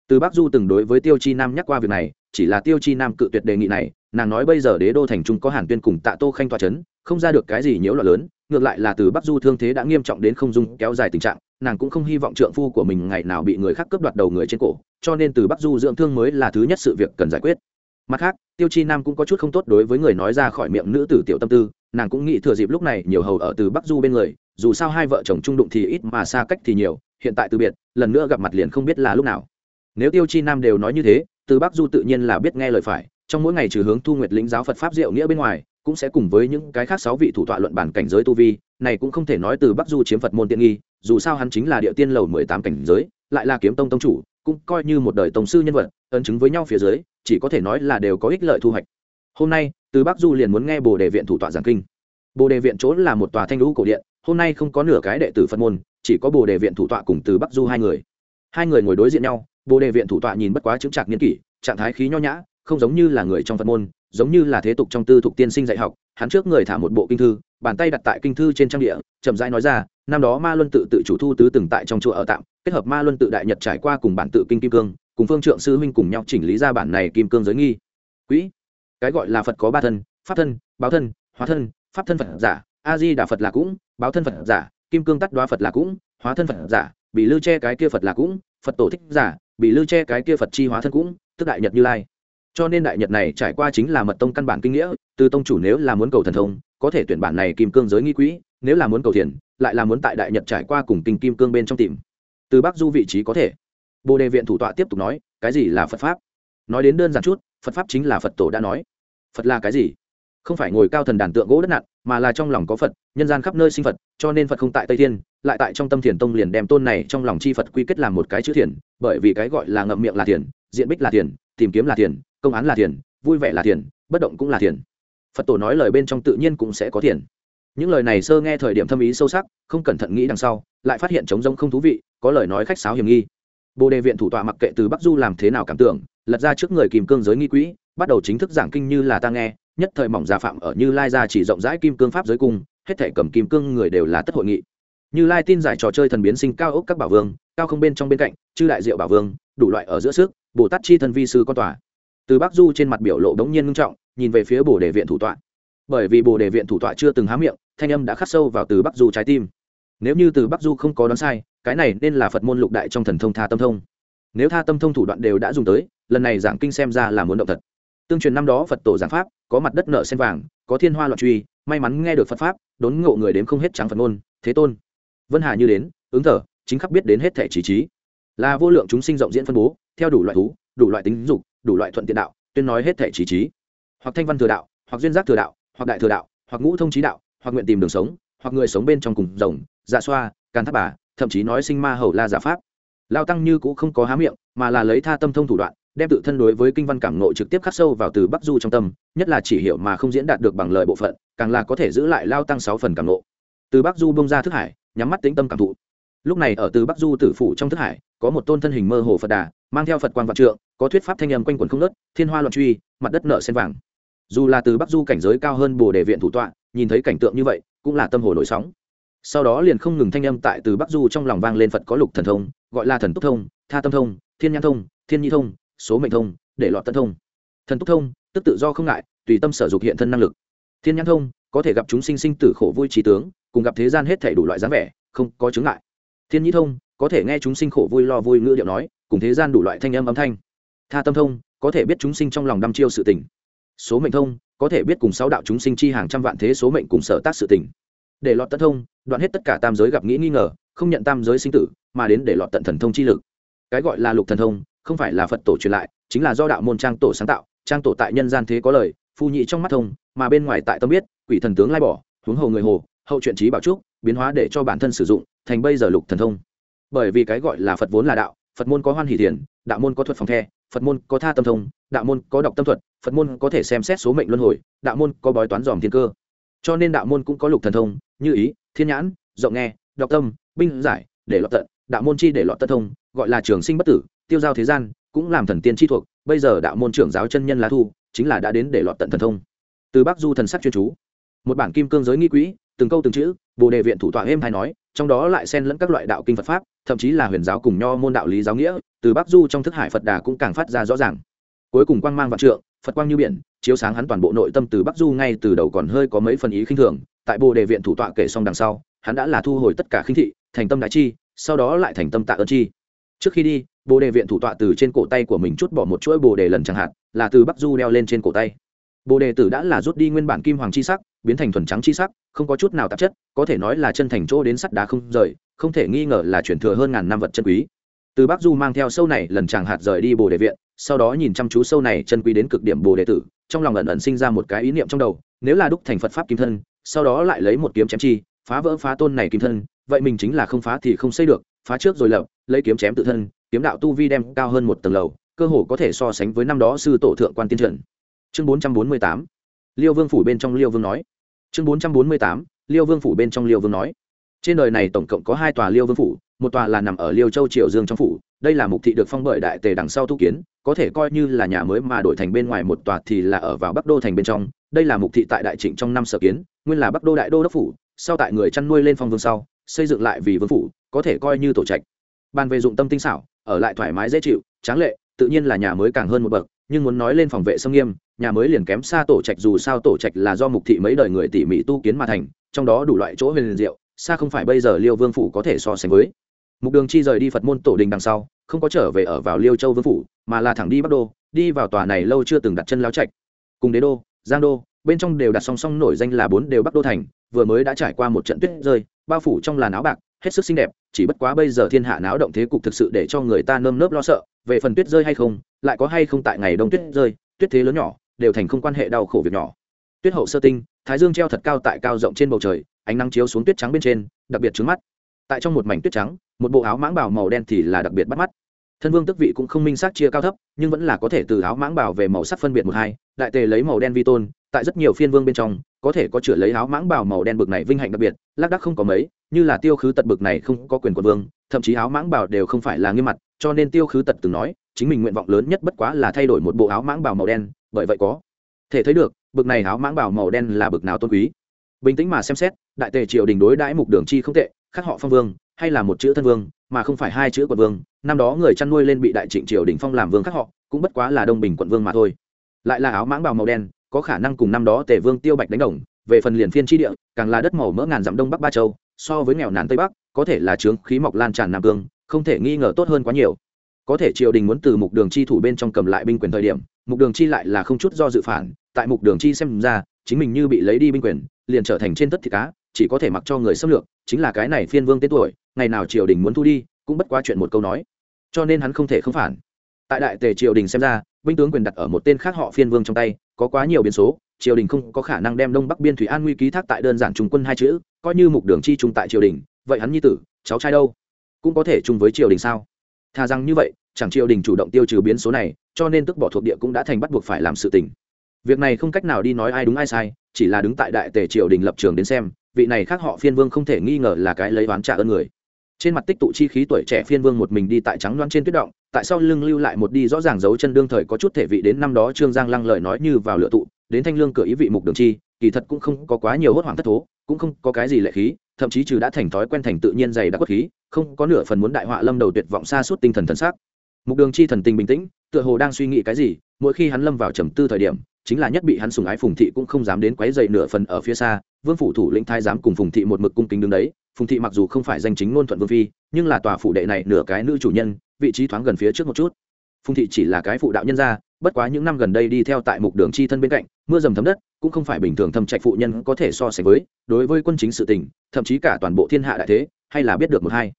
Từ bắc du từng đối với tiêu chi nam nhắc qua việc này, chỉ là tiêu chi nam cự tuyệt đề nghị này, nàng nói bây giờ đế đô thành trung có hàn tuyên cùng tạ tô khanh tòa c h ấ n không ra được cái gì nhiễu loạn lớn ngược lại là từ bắc du thương thế đã nghiêm trọng đến không dung kéo dài tình trạng, nàng cũng không hy vọng trượng phu của mình ngày nào bị người khác cướp đoạt đầu người trên cổ, cho nên từ bắc du dưỡng thương mới là thứ nhất sự việc cần giải quyết. Mặt khác, tiêu chi nam cũng có chút không tốt đối với người nói ra khỏi miệng nữ tử tiểu tâm tư, nàng cũng nghĩ thừa dịp lúc này nhiều hầu ở từ bắc du bên người, dù sao hai vợ chồng trung đụng thì ít mà xa cách thì nhiều, hiện tại từ biệt, lần nữa gặp mặt liền không biết là lúc nào. Nếu tiêu chi nam đều nói như thế, từ bắc du tự nhiên là biết nghe lời phải, trong mỗi ngày trừ hướng thu nguyệt lĩnh giáo phật pháp diệu nghĩa bên ngoài cũng sẽ cùng với những cái khác sáu vị thủ tọa luận bản cảnh giới tu vi, này cũng không thể nói từ bắc du chiếm phật môn tiện nghi, dù sao hắn chính là địa tiên lầu mười tám cảnh giới, lại là kiếm tông tông chủ, cũng coi như một đời tổng sư nhân vật, ấn chứng với nhau phía dưới, chỉ có thể nói là đều có ích lợi thu hoạch. Hôm nay, từ bắc du liền muốn nghe bồ đề viện thủ tọa giảng kinh. Bồ đề viện chỗ là một tòa thanh lũ cổ điện, hôm nay không có nửa cái đệ tử phật môn, chỉ có bồ đề viện thủ tọa cùng từ bắc du hai người. Hai người ngồi đối diện nhau, bồ đề viện thủ tọa nhìn bất quá chứng trạc niên kỷ, trạng thái khí nho nhã, không giống như là người trong phật môn giống như là thế tục trong tư thục tiên sinh dạy học, hắn trước người thả một bộ kinh thư, bàn tay đặt tại kinh thư trên trang địa, chậm rãi nói ra, năm đó ma luân tự tự chủ thu tứ từng tại trong chùa ở tạm, kết hợp ma luân tự đại nhật trải qua cùng bản tự kinh kim cương, cùng phương trượng sư huynh cùng nhau chỉnh lý ra bản này kim cương giới nghi. Quỹ. Cái gọi là phật có ba thân, pháp thân, báo thân, hóa thân, pháp thân phật giả, a di đà phật là cũng, báo thân phật giả, kim cương tắt đoá phật là cũng, hóa thân phật giả bị lư che cái kia phật là cũng, phật tổ thích giả bị lư che cái kia phật chi hóa thân cũng, tức đại nhật như lai cho nên đại nhật này trải qua chính là mật tông căn bản kinh nghĩa, từ tông chủ nếu là muốn cầu thần thông, có thể tuyển bản này kim cương giới nghi quỹ, nếu là muốn cầu thiền, lại là muốn tại đại nhật trải qua cùng kinh kim cương bên trong tìm. Từ bắc du vị trí có thể. Bồ đề viện thủ tọa tiếp tục nói, cái gì là phật pháp? Nói đến đơn giản chút, phật pháp chính là phật tổ đã nói. Phật là cái gì? Không phải ngồi cao thần đàn tượng gỗ đất nặng mà là trong lòng có phật, nhân gian khắp nơi sinh phật, cho nên phật không tại tây thiên, lại tại trong tâm thiền tông liền đem tôn này trong lòng chi phật quy kết làm một cái chữ thiền, bởi vì cái gọi là ngậm miệng là thiền, diện bích là thiền, tìm kiếm là thiền công án là thiền, vui vẻ là thiền, bất động cũng là thiền. Phật tổ nói lời bên trong tự nhiên cũng sẽ có thiền. Những lời này sơ nghe thời điểm thâm ý sâu sắc, không cẩn thận nghĩ đằng sau, lại phát hiện trống rông không thú vị, có lời nói khách sáo hiểm nghi. Bồ đề viện thủ tọa mặc kệ từ bắc du làm thế nào cảm tưởng, lật ra trước người kìm cương giới nghi quỹ, bắt đầu chính thức giảng kinh như là ta nghe, nhất thời mỏng gia phạm ở như lai gia chỉ rộng rãi kim cương pháp giới cung, hết thể cầm kim cương người đều là tất hội nghị. Như lai tin giải trò chơi thần biến sinh cao ốc các bảo vương, cao không bên trong bên cạnh, chư đại diệu bảo vương, đủ loại ở giữa sức, bồ tát chi thần vi sư con tòa từ bắc du trên mặt biểu lộ đống nhiên ngưng trọng, nhìn về phía bồ đề viện thủ tọa. Bởi vì bồ đề viện thủ tọa chưa từng há miệng, thanh âm đã khắc sâu vào từ bắc du trái tim. Nếu như từ bắc du không có đoán sai, cái này nên là phật môn lục đại trong thần thông tha tâm thông. Nếu tha tâm thông thủ đoạn đều đã dùng tới, lần này giảng kinh xem ra là muốn động thật. Tương truyền năm đó phật tổ giảng pháp, có mặt đất nợ sen vàng, có thiên hoa loạn truy, may mắn nghe được phật pháp, đốn ngộ người đến không hết trắng phật môn, thế tôn. Vân hà như đến, ứng thở chính khắc biết đến hết thể trí trí. Là vô lượng chúng sinh rộng diễn phân bố, theo đủ loại thú đủ loại tính dục, đủ loại thuận tiện đạo, tuyên nói hết thể trí trí. Hoặc thanh văn thừa đạo, hoặc duyên giác thừa đạo, hoặc đại thừa đạo, hoặc ngũ thông trí đạo, hoặc nguyện tìm đường sống, hoặc người sống bên trong cùng rồng dạ xoa, càn tháp bà, thậm chí nói sinh ma hầu la giả pháp. Lao tăng như cũng không có há miệng, mà là lấy tha tâm thông thủ đoạn, đem tự thân đối với kinh văn cảm ngộ trực tiếp khắc sâu vào từ bắc du trong tâm, nhất là chỉ hiểu mà không diễn đạt được bằng lời bộ phận, càng là có thể giữ lại lao tăng sáu phần cảm nộ từ bắc du bông ra thức hải, nhắm mắt tĩnh tâm cảm thụ. Lúc này ở từ bắc du tử phủ trong thức hải, có một tôn thân hình mơ hồ phật đà mang theo phật quan vạn trượng, có thuyết pháp thanh âm quanh quần không nớt thiên hoa loạn truy, mặt đất nợ sen vàng. Dù là từ bắc du cảnh giới cao hơn bồ đề viện thủ tọa, nhìn thấy cảnh tượng như vậy, cũng là tâm hồ nổi sóng. Sau đó liền không ngừng thanh âm tại từ bắc du trong lòng vang lên phật có lục thần thông, gọi là thần túc thông, tha tâm thông, thiên nhãn thông, thiên nhi thông, số mệnh thông, để lọt tân thông. Thần túc thông, tức tự do không ngại, tùy tâm sở dục hiện thân năng lực. Thiên nhãn thông, có thể gặp chúng sinh sinh tử khổ vui trí tướng, cùng gặp thế gian hết thể đủ loại dáng vẻ, không có chứng ngại. Thiên nhi thông, có thể nghe chúng sinh khổ vui lo vui ngữ điệu nói cùng thế gian đủ loại thanh âm âm thanh. Tha tâm thông, có thể biết chúng sinh trong lòng đăm chiêu sự tình. Số mệnh thông, có thể biết cùng sáu đạo chúng sinh chi hàng trăm vạn thế số mệnh cùng sở tác sự tình. Để lọt tất thông, đoạn hết tất cả tam giới gặp nghĩ nghi ngờ, không nhận tam giới sinh tử, mà đến để lọt tận thần thông chi lực. Cái gọi là lục thần thông, không phải là phật tổ truyền lại, chính là do đạo môn trang tổ sáng tạo, trang tổ tại nhân gian thế có lời, phu nhị trong mắt thông, mà bên ngoài tại tâm biết, quỷ thần tướng lai bỏ, huống hồ người hồ, hậu chuyện trí bảo trúc, biến hóa để cho bản thân sử dụng, thành bây giờ lục thần thông. Bởi vì cái gọi là phật vốn là đạo phật môn có hoan hỷ thiền, đạo môn có thuật phòng the, phật môn có tha tâm thông, đạo môn có đọc tâm thuật, phật môn có thể xem xét số mệnh luân hồi, đạo môn có bói toán dòm thiên cơ. Cho nên đạo môn cũng có lục thần thông, như ý, thiên nhãn, rộng nghe, đọc tâm, binh giải, để lọt tận, đạo môn chi để lọt tận thông, gọi là trường sinh bất tử, tiêu giao thế gian, cũng làm thần tiên chi thuộc, bây giờ đạo môn trưởng giáo chân nhân lá thu, chính là đã đến để lọt tận thần thông. Từ bắc du thần sắc chuyên chú. Một bản kim cương giới nghi quỹ, từng câu từng chữ, bồ đề viện thủ tọa êm hay nói, trong đó lại xen lẫn các loại đạo kinh phật pháp thậm chí là huyền giáo cùng nho môn đạo lý giáo nghĩa, từ bắc du trong thức hải phật đà cũng càng phát ra rõ ràng. Cuối cùng quang mang vạn trượng, phật quang như biển, chiếu sáng hắn toàn bộ nội tâm từ bắc du ngay từ đầu còn hơi có mấy phần ý khinh thường, tại bồ đề viện thủ tọa kể xong đằng sau, hắn đã là thu hồi tất cả khinh thị, thành tâm đại chi, sau đó lại thành tâm tạ ơn chi. Trước khi đi, bồ đề viện thủ tọa từ trên cổ tay của mình chút bỏ một chuỗi bồ đề lần chẳng hạn, là từ bắc du đeo lên trên cổ tay. Bồ đề tử đã là rút đi nguyên bản kim hoàng chi sắc, biến thành thuần trắng chi sắc, không có chút nào tạp chất, có thể nói là chân thành chỗ đến sắt đá không rời không thể nghi ngờ là chuyển thừa hơn ngàn năm vật chân quý. Từ bắc du mang theo sâu này lần chàng hạt rời đi bồ đề viện, sau đó nhìn chăm chú sâu này chân quý đến cực điểm bồ đề tử, trong lòng ẩn ẩn sinh ra một cái ý niệm trong đầu, nếu là đúc thành phật pháp kim thân, sau đó lại lấy một kiếm chém chi, phá vỡ phá tôn này kim thân, vậy mình chính là không phá thì không xây được, phá trước rồi lập, lấy kiếm chém tự thân, kiếm đạo tu vi đem cao hơn một tầng lầu, cơ hồ có thể so sánh với năm đó sư tổ thượng quan tiên trận chương bốn trăm bốn mươi tám, liêu vương phủ bên trong liêu vương nói. Chương bốn trăm bốn mươi tám, liêu vương phủ bên trong liêu vương nói trên đời này tổng cộng có hai tòa liêu vương phủ, một tòa là nằm ở liêu châu triều dương trong phủ, đây là mục thị được phong bởi đại tề đằng sau tu kiến, có thể coi như là nhà mới mà đổi thành bên ngoài một tòa thì là ở vào bắc đô thành bên trong, đây là mục thị tại đại trịnh trong năm sở kiến, nguyên là bắc đô đại đô đốc phủ, sau tại người chăn nuôi lên phong vương sau, xây dựng lại vì vương phủ, có thể coi như tổ trạch. Bàn về dụng tâm tinh xảo, ở lại thoải mái dễ chịu, tráng lệ, tự nhiên là nhà mới càng hơn một bậc, nhưng muốn nói lên phòng vệ sông nghiêm, nhà mới liền kém xa tổ trạch dù sao tổ trạch là do mục thị mấy đời người tỉ mỉ tu kiến mà thành, trong đó đủ loại chỗ huyền diệu xa không phải bây giờ liêu vương phủ có thể so sánh với. Mục đường chi rời đi phật môn tổ đình đằng sau, không có trở về ở vào liêu châu vương phủ, mà là thẳng đi bắc đô, đi vào tòa này lâu chưa từng đặt chân lao trạch. Cùng đế đô, giang đô, bên trong đều đặt song song nổi danh là bốn đều bắc đô thành, vừa mới đã trải qua một trận tuyết rơi, bao phủ trong làn áo bạc, hết sức xinh đẹp, chỉ bất quá bây giờ thiên hạ náo động thế cục thực sự để cho người ta nơm nớp lo sợ, về phần tuyết rơi hay không, lại có hay không tại ngày đông tuyết rơi, tuyết thế lớn nhỏ, đều thành không quan hệ đau khổ việc nhỏ. Tuyết hậu sơ tinh, thái dương treo thật cao tại cao rộng trên bầu trời ánh nắng chiếu xuống tuyết trắng bên trên, đặc biệt trứng mắt. Tại trong một mảnh tuyết trắng, một bộ áo mãng bào màu đen thì là đặc biệt bắt mắt. Thân vương tức vị cũng không minh xác chia cao thấp, nhưng vẫn là có thể từ áo mãng bào về màu sắc phân biệt một hai, đại tề lấy màu đen vi tôn, tại rất nhiều phiên vương bên trong, có thể có chửa lấy áo mãng bào màu đen bực này vinh hạnh đặc biệt, lác đắc không có mấy, như là tiêu khứ tật bực này không có quyền quân vương, thậm chí áo mãng bào đều không phải là nghiêm mặt, cho nên tiêu khứ tật từng nói, chính mình nguyện vọng lớn nhất bất quá là thay đổi một bộ áo mãng bào màu đen, bởi vậy có thể thấy được, bực này áo mãng bào màu đen là bực nào tôn quý. Bình tĩnh mà xem xét đại tề triều đình đối đãi mục đường chi không tệ khác họ phong vương, hay là một chữ thân vương, mà không phải hai chữ quận vương. Năm đó người chăn nuôi lên bị đại trịnh triều đình phong làm vương khác họ, cũng bất quá là đông bình quận vương mà thôi. Lại là áo mãng bào màu đen, có khả năng cùng năm đó tề vương tiêu bạch đánh đồng. Về phần liền phiên tri địa, càng là đất màu mỡ ngàn dặm đông bắc ba châu, so với nghèo nàn tây bắc, có thể là trướng khí mọc lan tràn nam cương, không thể nghi ngờ tốt hơn quá nhiều. Có thể triều đình muốn từ mục đường chi thủ bên trong cầm lại binh quyền thời điểm, mục đường chi lại là không chút do dự phản. Tại mục đường chi xem ra, chính mình như bị lấy đi binh quyền, liền trở thành trên tất thịt cá chỉ có thể mặc cho người xâm lược, chính là cái này phiên vương tên tuổi, ngày nào triều đình muốn thu đi, cũng bất qua chuyện một câu nói. Cho nên hắn không thể không phản. Tại đại tề triều đình xem ra, binh tướng quyền đặt ở một tên khác họ phiên vương trong tay, có quá nhiều biến số, triều đình không có khả năng đem đông bắc biên thủy an nguy ký thác tại đơn giản trung quân hai chữ, coi như mục đường chi trung tại triều đình, vậy hắn nhi tử, cháu trai đâu? Cũng có thể chung với triều đình sao? Thà rằng như vậy, chẳng triều đình chủ động tiêu trừ biến số này, cho nên tức bỏ thuộc địa cũng đã thành bắt buộc phải làm sự tình. Việc này không cách nào đi nói ai đúng ai sai, chỉ là đứng tại đại tề triều đình lập trường đến xem vị này khác họ phiên vương không thể nghi ngờ là cái lấy oán trả ơn người. Trên mặt tích tụ chi khí tuổi trẻ phiên vương một mình đi tại trắng loan trên tuyết động, tại sao lưng lưu lại một đi rõ ràng dấu chân đương thời có chút thể vị đến năm đó trương giang lăng lời nói như vào lựa tụ, đến thanh lương cửa ý vị mục đường chi, kỳ thật cũng không có quá nhiều hốt hoảng thất thố, cũng không có cái gì lệ khí, thậm chí trừ đã thành thói quen thành tự nhiên dày đã quất khí, không có nửa phần muốn đại họa lâm đầu tuyệt vọng xa suốt tinh thần thần sắc. Mục đường chi thần tình bình tĩnh, tựa hồ đang suy nghĩ cái gì, mỗi khi hắn lâm vào trầm tư thời điểm, chính là nhất bị hắn sùng ái phùng thị cũng không dám đến quấy dậy nửa phần ở phía xa vương phủ thủ lĩnh thái giám cùng phùng thị một mực cung kính đứng đấy, phùng thị mặc dù không phải danh chính ngôn thuận vương phi, nhưng là tòa phủ đệ này nửa cái nữ chủ nhân, vị trí thoáng gần phía trước một chút. Phùng thị chỉ là cái phụ đạo nhân gia, bất quá những năm gần đây đi theo tại mục đường chi thân bên cạnh, mưa dầm thấm đất, cũng không phải bình thường thâm trạch phụ nhân có thể so sánh với, đối với quân chính sự tình, thậm chí cả toàn bộ thiên hạ đại thế, hay là biết được một hai.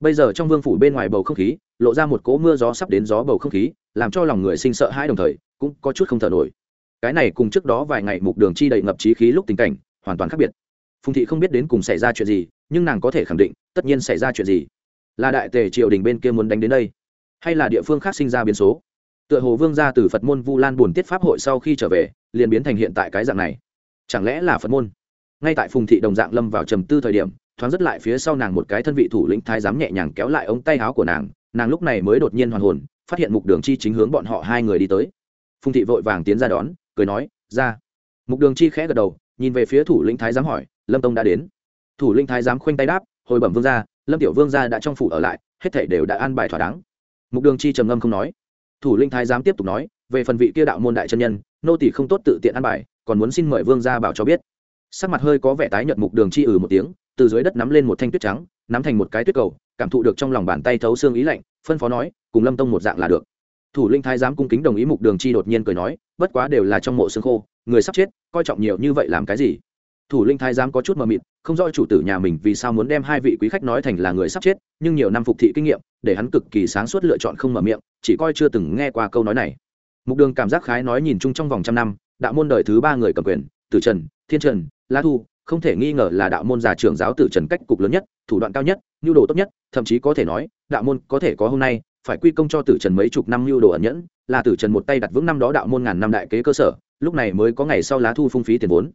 Bây giờ trong vương phủ bên ngoài bầu không khí, lộ ra một cỗ mưa gió sắp đến gió bầu không khí, làm cho lòng người sinh sợ hãi đồng thời, cũng có chút không thở nổi. Cái này cùng trước đó vài ngày mục đường chi đầy ngập trí khí lúc tình cảnh hoàn toàn khác biệt. Phùng thị không biết đến cùng xảy ra chuyện gì, nhưng nàng có thể khẳng định, tất nhiên xảy ra chuyện gì. Là đại tề triều đình bên kia muốn đánh đến đây, hay là địa phương khác sinh ra biến số? Tựa hồ vương gia từ phật môn vu lan buồn tiết pháp hội sau khi trở về, liền biến thành hiện tại cái dạng này. Chẳng lẽ là phật môn? Ngay tại phùng thị đồng dạng lâm vào trầm tư thời điểm, thoáng rất lại phía sau nàng một cái thân vị thủ lĩnh thái giám nhẹ nhàng kéo lại ống tay áo của nàng nàng lúc này mới đột nhiên hoàn hồn, phát hiện mục đường chi chính hướng bọn họ hai người đi tới. Phùng thị vội vàng tiến ra đón, cười nói, ra. Mục đường chi khẽ gật đầu nhìn về phía thủ lĩnh thái giám hỏi, lâm tông đã đến? Thủ lĩnh thái giám khoanh tay đáp, hồi bẩm vương gia, lâm tiểu vương gia đã trong phủ ở lại, hết thể đều đã an bài thỏa đáng. Mục đường chi trầm ngâm không nói. Thủ lĩnh thái giám tiếp tục nói, về phần vị kia đạo môn đại chân nhân, nô tỷ không tốt tự tiện an bài, còn muốn xin mời vương gia bảo cho biết. Sắc mặt hơi có vẻ tái nhợt, mục đường chi ừ một tiếng, từ dưới đất nắm lên một thanh tuyết trắng, nắm thành một cái tuyết cầu, cảm thụ được trong lòng bàn tay thấu xương ý lạnh, phân phó nói, cùng lâm tông một dạng là được. Thủ linh thái giám cung kính đồng ý, mục đường chi đột nhiên cười nói, bất quá đều là trong mộ xương khô người sắp chết, coi trọng nhiều như vậy làm cái gì? Thủ linh thái giám có chút mờ mịt, không rõ chủ tử nhà mình vì sao muốn đem hai vị quý khách nói thành là người sắp chết, nhưng nhiều năm phục thị kinh nghiệm, để hắn cực kỳ sáng suốt lựa chọn không mở miệng, chỉ coi chưa từng nghe qua câu nói này. Mục đường cảm giác khái nói nhìn chung trong vòng trăm năm, đạo môn đời thứ ba người cầm quyền, tử trần, thiên trần, la thu, không thể nghi ngờ là đạo môn già trưởng giáo tử trần cách cục lớn nhất, thủ đoạn cao nhất, nhu đồ tốt nhất, thậm chí có thể nói, đạo môn có thể có hôm nay, phải quy công cho tử trần mấy chục năm nhu đồ ẩn nhẫn, là tử trần một tay đặt vững năm đó đạo môn ngàn năm đại kế cơ sở lúc này mới có ngày sau lá thu phung phí tiền vốn.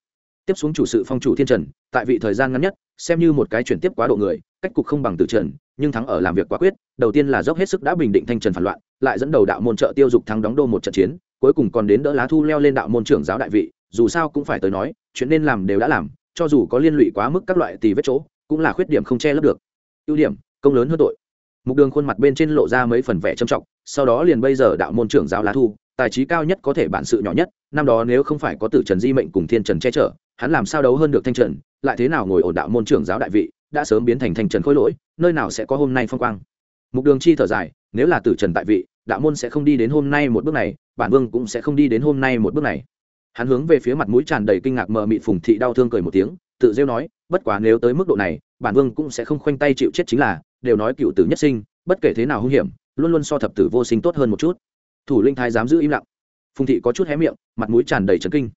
Tiếp xuống chủ sự phong chủ thiên trần, tại vị thời gian ngắn nhất, xem như một cái chuyển tiếp quá độ người, cách cục không bằng từ trần, nhưng thắng ở làm việc quá quyết, đầu tiên là dốc hết sức đã bình định thanh trần phản loạn, lại dẫn đầu đạo môn trợ tiêu dục thắng đóng đô một trận chiến, cuối cùng còn đến đỡ lá thu leo lên đạo môn trưởng giáo đại vị, dù sao cũng phải tới nói, chuyện nên làm đều đã làm, cho dù có liên lụy quá mức các loại tì vết chỗ, cũng là khuyết điểm không che lấp được. Ưu điểm, công lớn hơn tội. Mục đường khuôn mặt bên trên lộ ra mấy phần vẻ trầm trọng, sau đó liền bây giờ đạo môn trưởng giáo lá thu tài trí cao nhất có thể bản sự nhỏ nhất, năm đó nếu không phải có tử trần di mệnh cùng thiên trần che chở, hắn làm sao đấu hơn được thanh trần, lại thế nào ngồi ổn đạo môn trưởng giáo đại vị, đã sớm biến thành thanh trần khôi lỗi, nơi nào sẽ có hôm nay phong quang. Mục đường chi thở dài, nếu là tử trần tại vị, đạo môn sẽ không đi đến hôm nay một bước này, bản vương cũng sẽ không đi đến hôm nay một bước này. Hắn hướng về phía mặt mũi tràn đầy kinh ngạc mờ mịt phùng thị đau thương cười một tiếng, tự rêu nói, bất quá nếu tới mức độ này, bản vương cũng sẽ không khoanh tay chịu chết chính là, đều nói cựu tử nhất sinh, bất kể thế nào hung hiểm, luôn luôn so thập tử vô sinh tốt hơn một chút thủ linh thái dám giữ im lặng. Phùng thị có chút hé miệng, mặt mũi tràn đầy trấn kinh.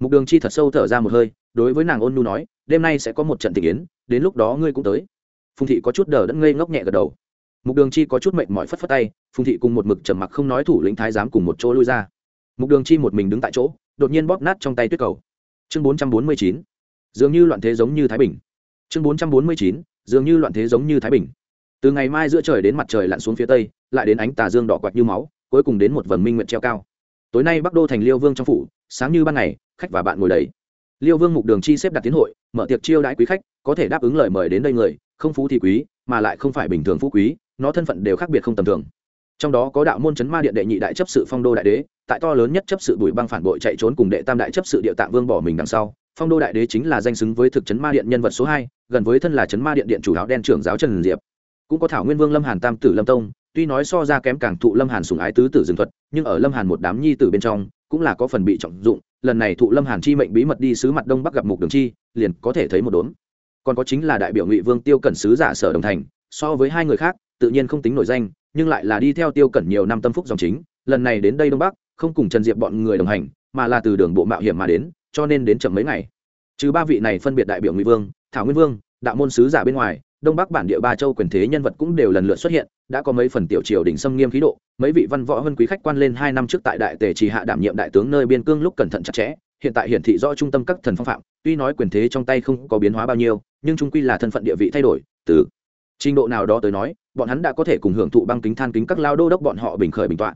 Mục đường chi thật sâu thở ra một hơi, đối với nàng ôn nu nói, đêm nay sẽ có một trận tình yến, đến lúc đó ngươi cũng tới. Phùng thị có chút đờ đẫn ngây ngốc nhẹ gật đầu. Mục đường chi có chút mệnh mỏi phất phất tay, phùng thị cùng một mực trầm mặc không nói thủ lĩnh thái giám cùng một chỗ lui ra. Mục đường chi một mình đứng tại chỗ, đột nhiên bóp nát trong tay tuyết cầu. Chương bốn trăm bốn mươi chín, dường như loạn thế giống như thái bình. Chương bốn trăm bốn mươi chín, dường như loạn thế giống như thái bình. Từ ngày mai giữa trời đến mặt trời lặn xuống phía tây, lại đến ánh tà dương đỏ quạt như máu cuối cùng đến một vầng minh nguyện treo cao. Tối nay bắc đô thành liêu vương trong phủ, sáng như ban ngày, khách và bạn ngồi đầy. Liêu vương mục đường chi xếp đặt tiến hội, mở tiệc chiêu đãi quý khách, có thể đáp ứng lời mời đến đây người, không phú thì quý, mà lại không phải bình thường phú quý, nó thân phận đều khác biệt không tầm thường. Trong đó có đạo môn chấn ma điện đệ nhị đại chấp sự phong đô đại đế, tại to lớn nhất chấp sự bùi băng phản bội chạy trốn cùng đệ tam đại chấp sự địa tạng vương bỏ mình đằng sau. Phong đô đại đế chính là danh xứng với thực chấn ma điện nhân vật số hai, gần với thân là chấn ma điện điện chủ áo đen trưởng giáo trần diệp. Cũng có thảo nguyên vương lâm hàn tam tử lâm tông tuy nói so ra kém càng thụ lâm hàn sùng ái tứ tử dương thuật, nhưng ở lâm hàn một đám nhi tử bên trong, cũng là có phần bị trọng dụng. Lần này thụ lâm hàn chi mệnh bí mật đi sứ mặt đông bắc gặp mục đường chi, liền có thể thấy một đốm. Còn có chính là đại biểu ngụy vương tiêu cẩn sứ giả sở đồng thành, so với hai người khác, tự nhiên không tính nổi danh, nhưng lại là đi theo tiêu cẩn nhiều năm tâm phúc dòng chính. Lần này đến đây đông bắc, không cùng trần diệp bọn người đồng hành, mà là từ đường bộ mạo hiểm mà đến, cho nên đến chậm mấy ngày. Trừ ba vị này phân biệt đại biểu ngụy vương, thảo nguyên vương, đạo môn sứ giả bên ngoài đông bắc bản địa ba châu quyền thế nhân vật cũng đều lần lượt xuất hiện, đã có mấy phần tiểu triều đỉnh xâm nghiêm khí độ, mấy vị văn võ hơn quý khách quan lên hai năm trước tại đại tề trì hạ đảm nhiệm đại tướng nơi biên cương lúc cẩn thận chặt chẽ, hiện tại hiển thị rõ trung tâm các thần phong phạm, tuy nói quyền thế trong tay không có biến hóa bao nhiêu, nhưng trung quy là thân phận địa vị thay đổi, từ trình độ nào đó tới nói, bọn hắn đã có thể cùng hưởng thụ băng kính than kính các lao đô đốc bọn họ bình khởi bình tọa.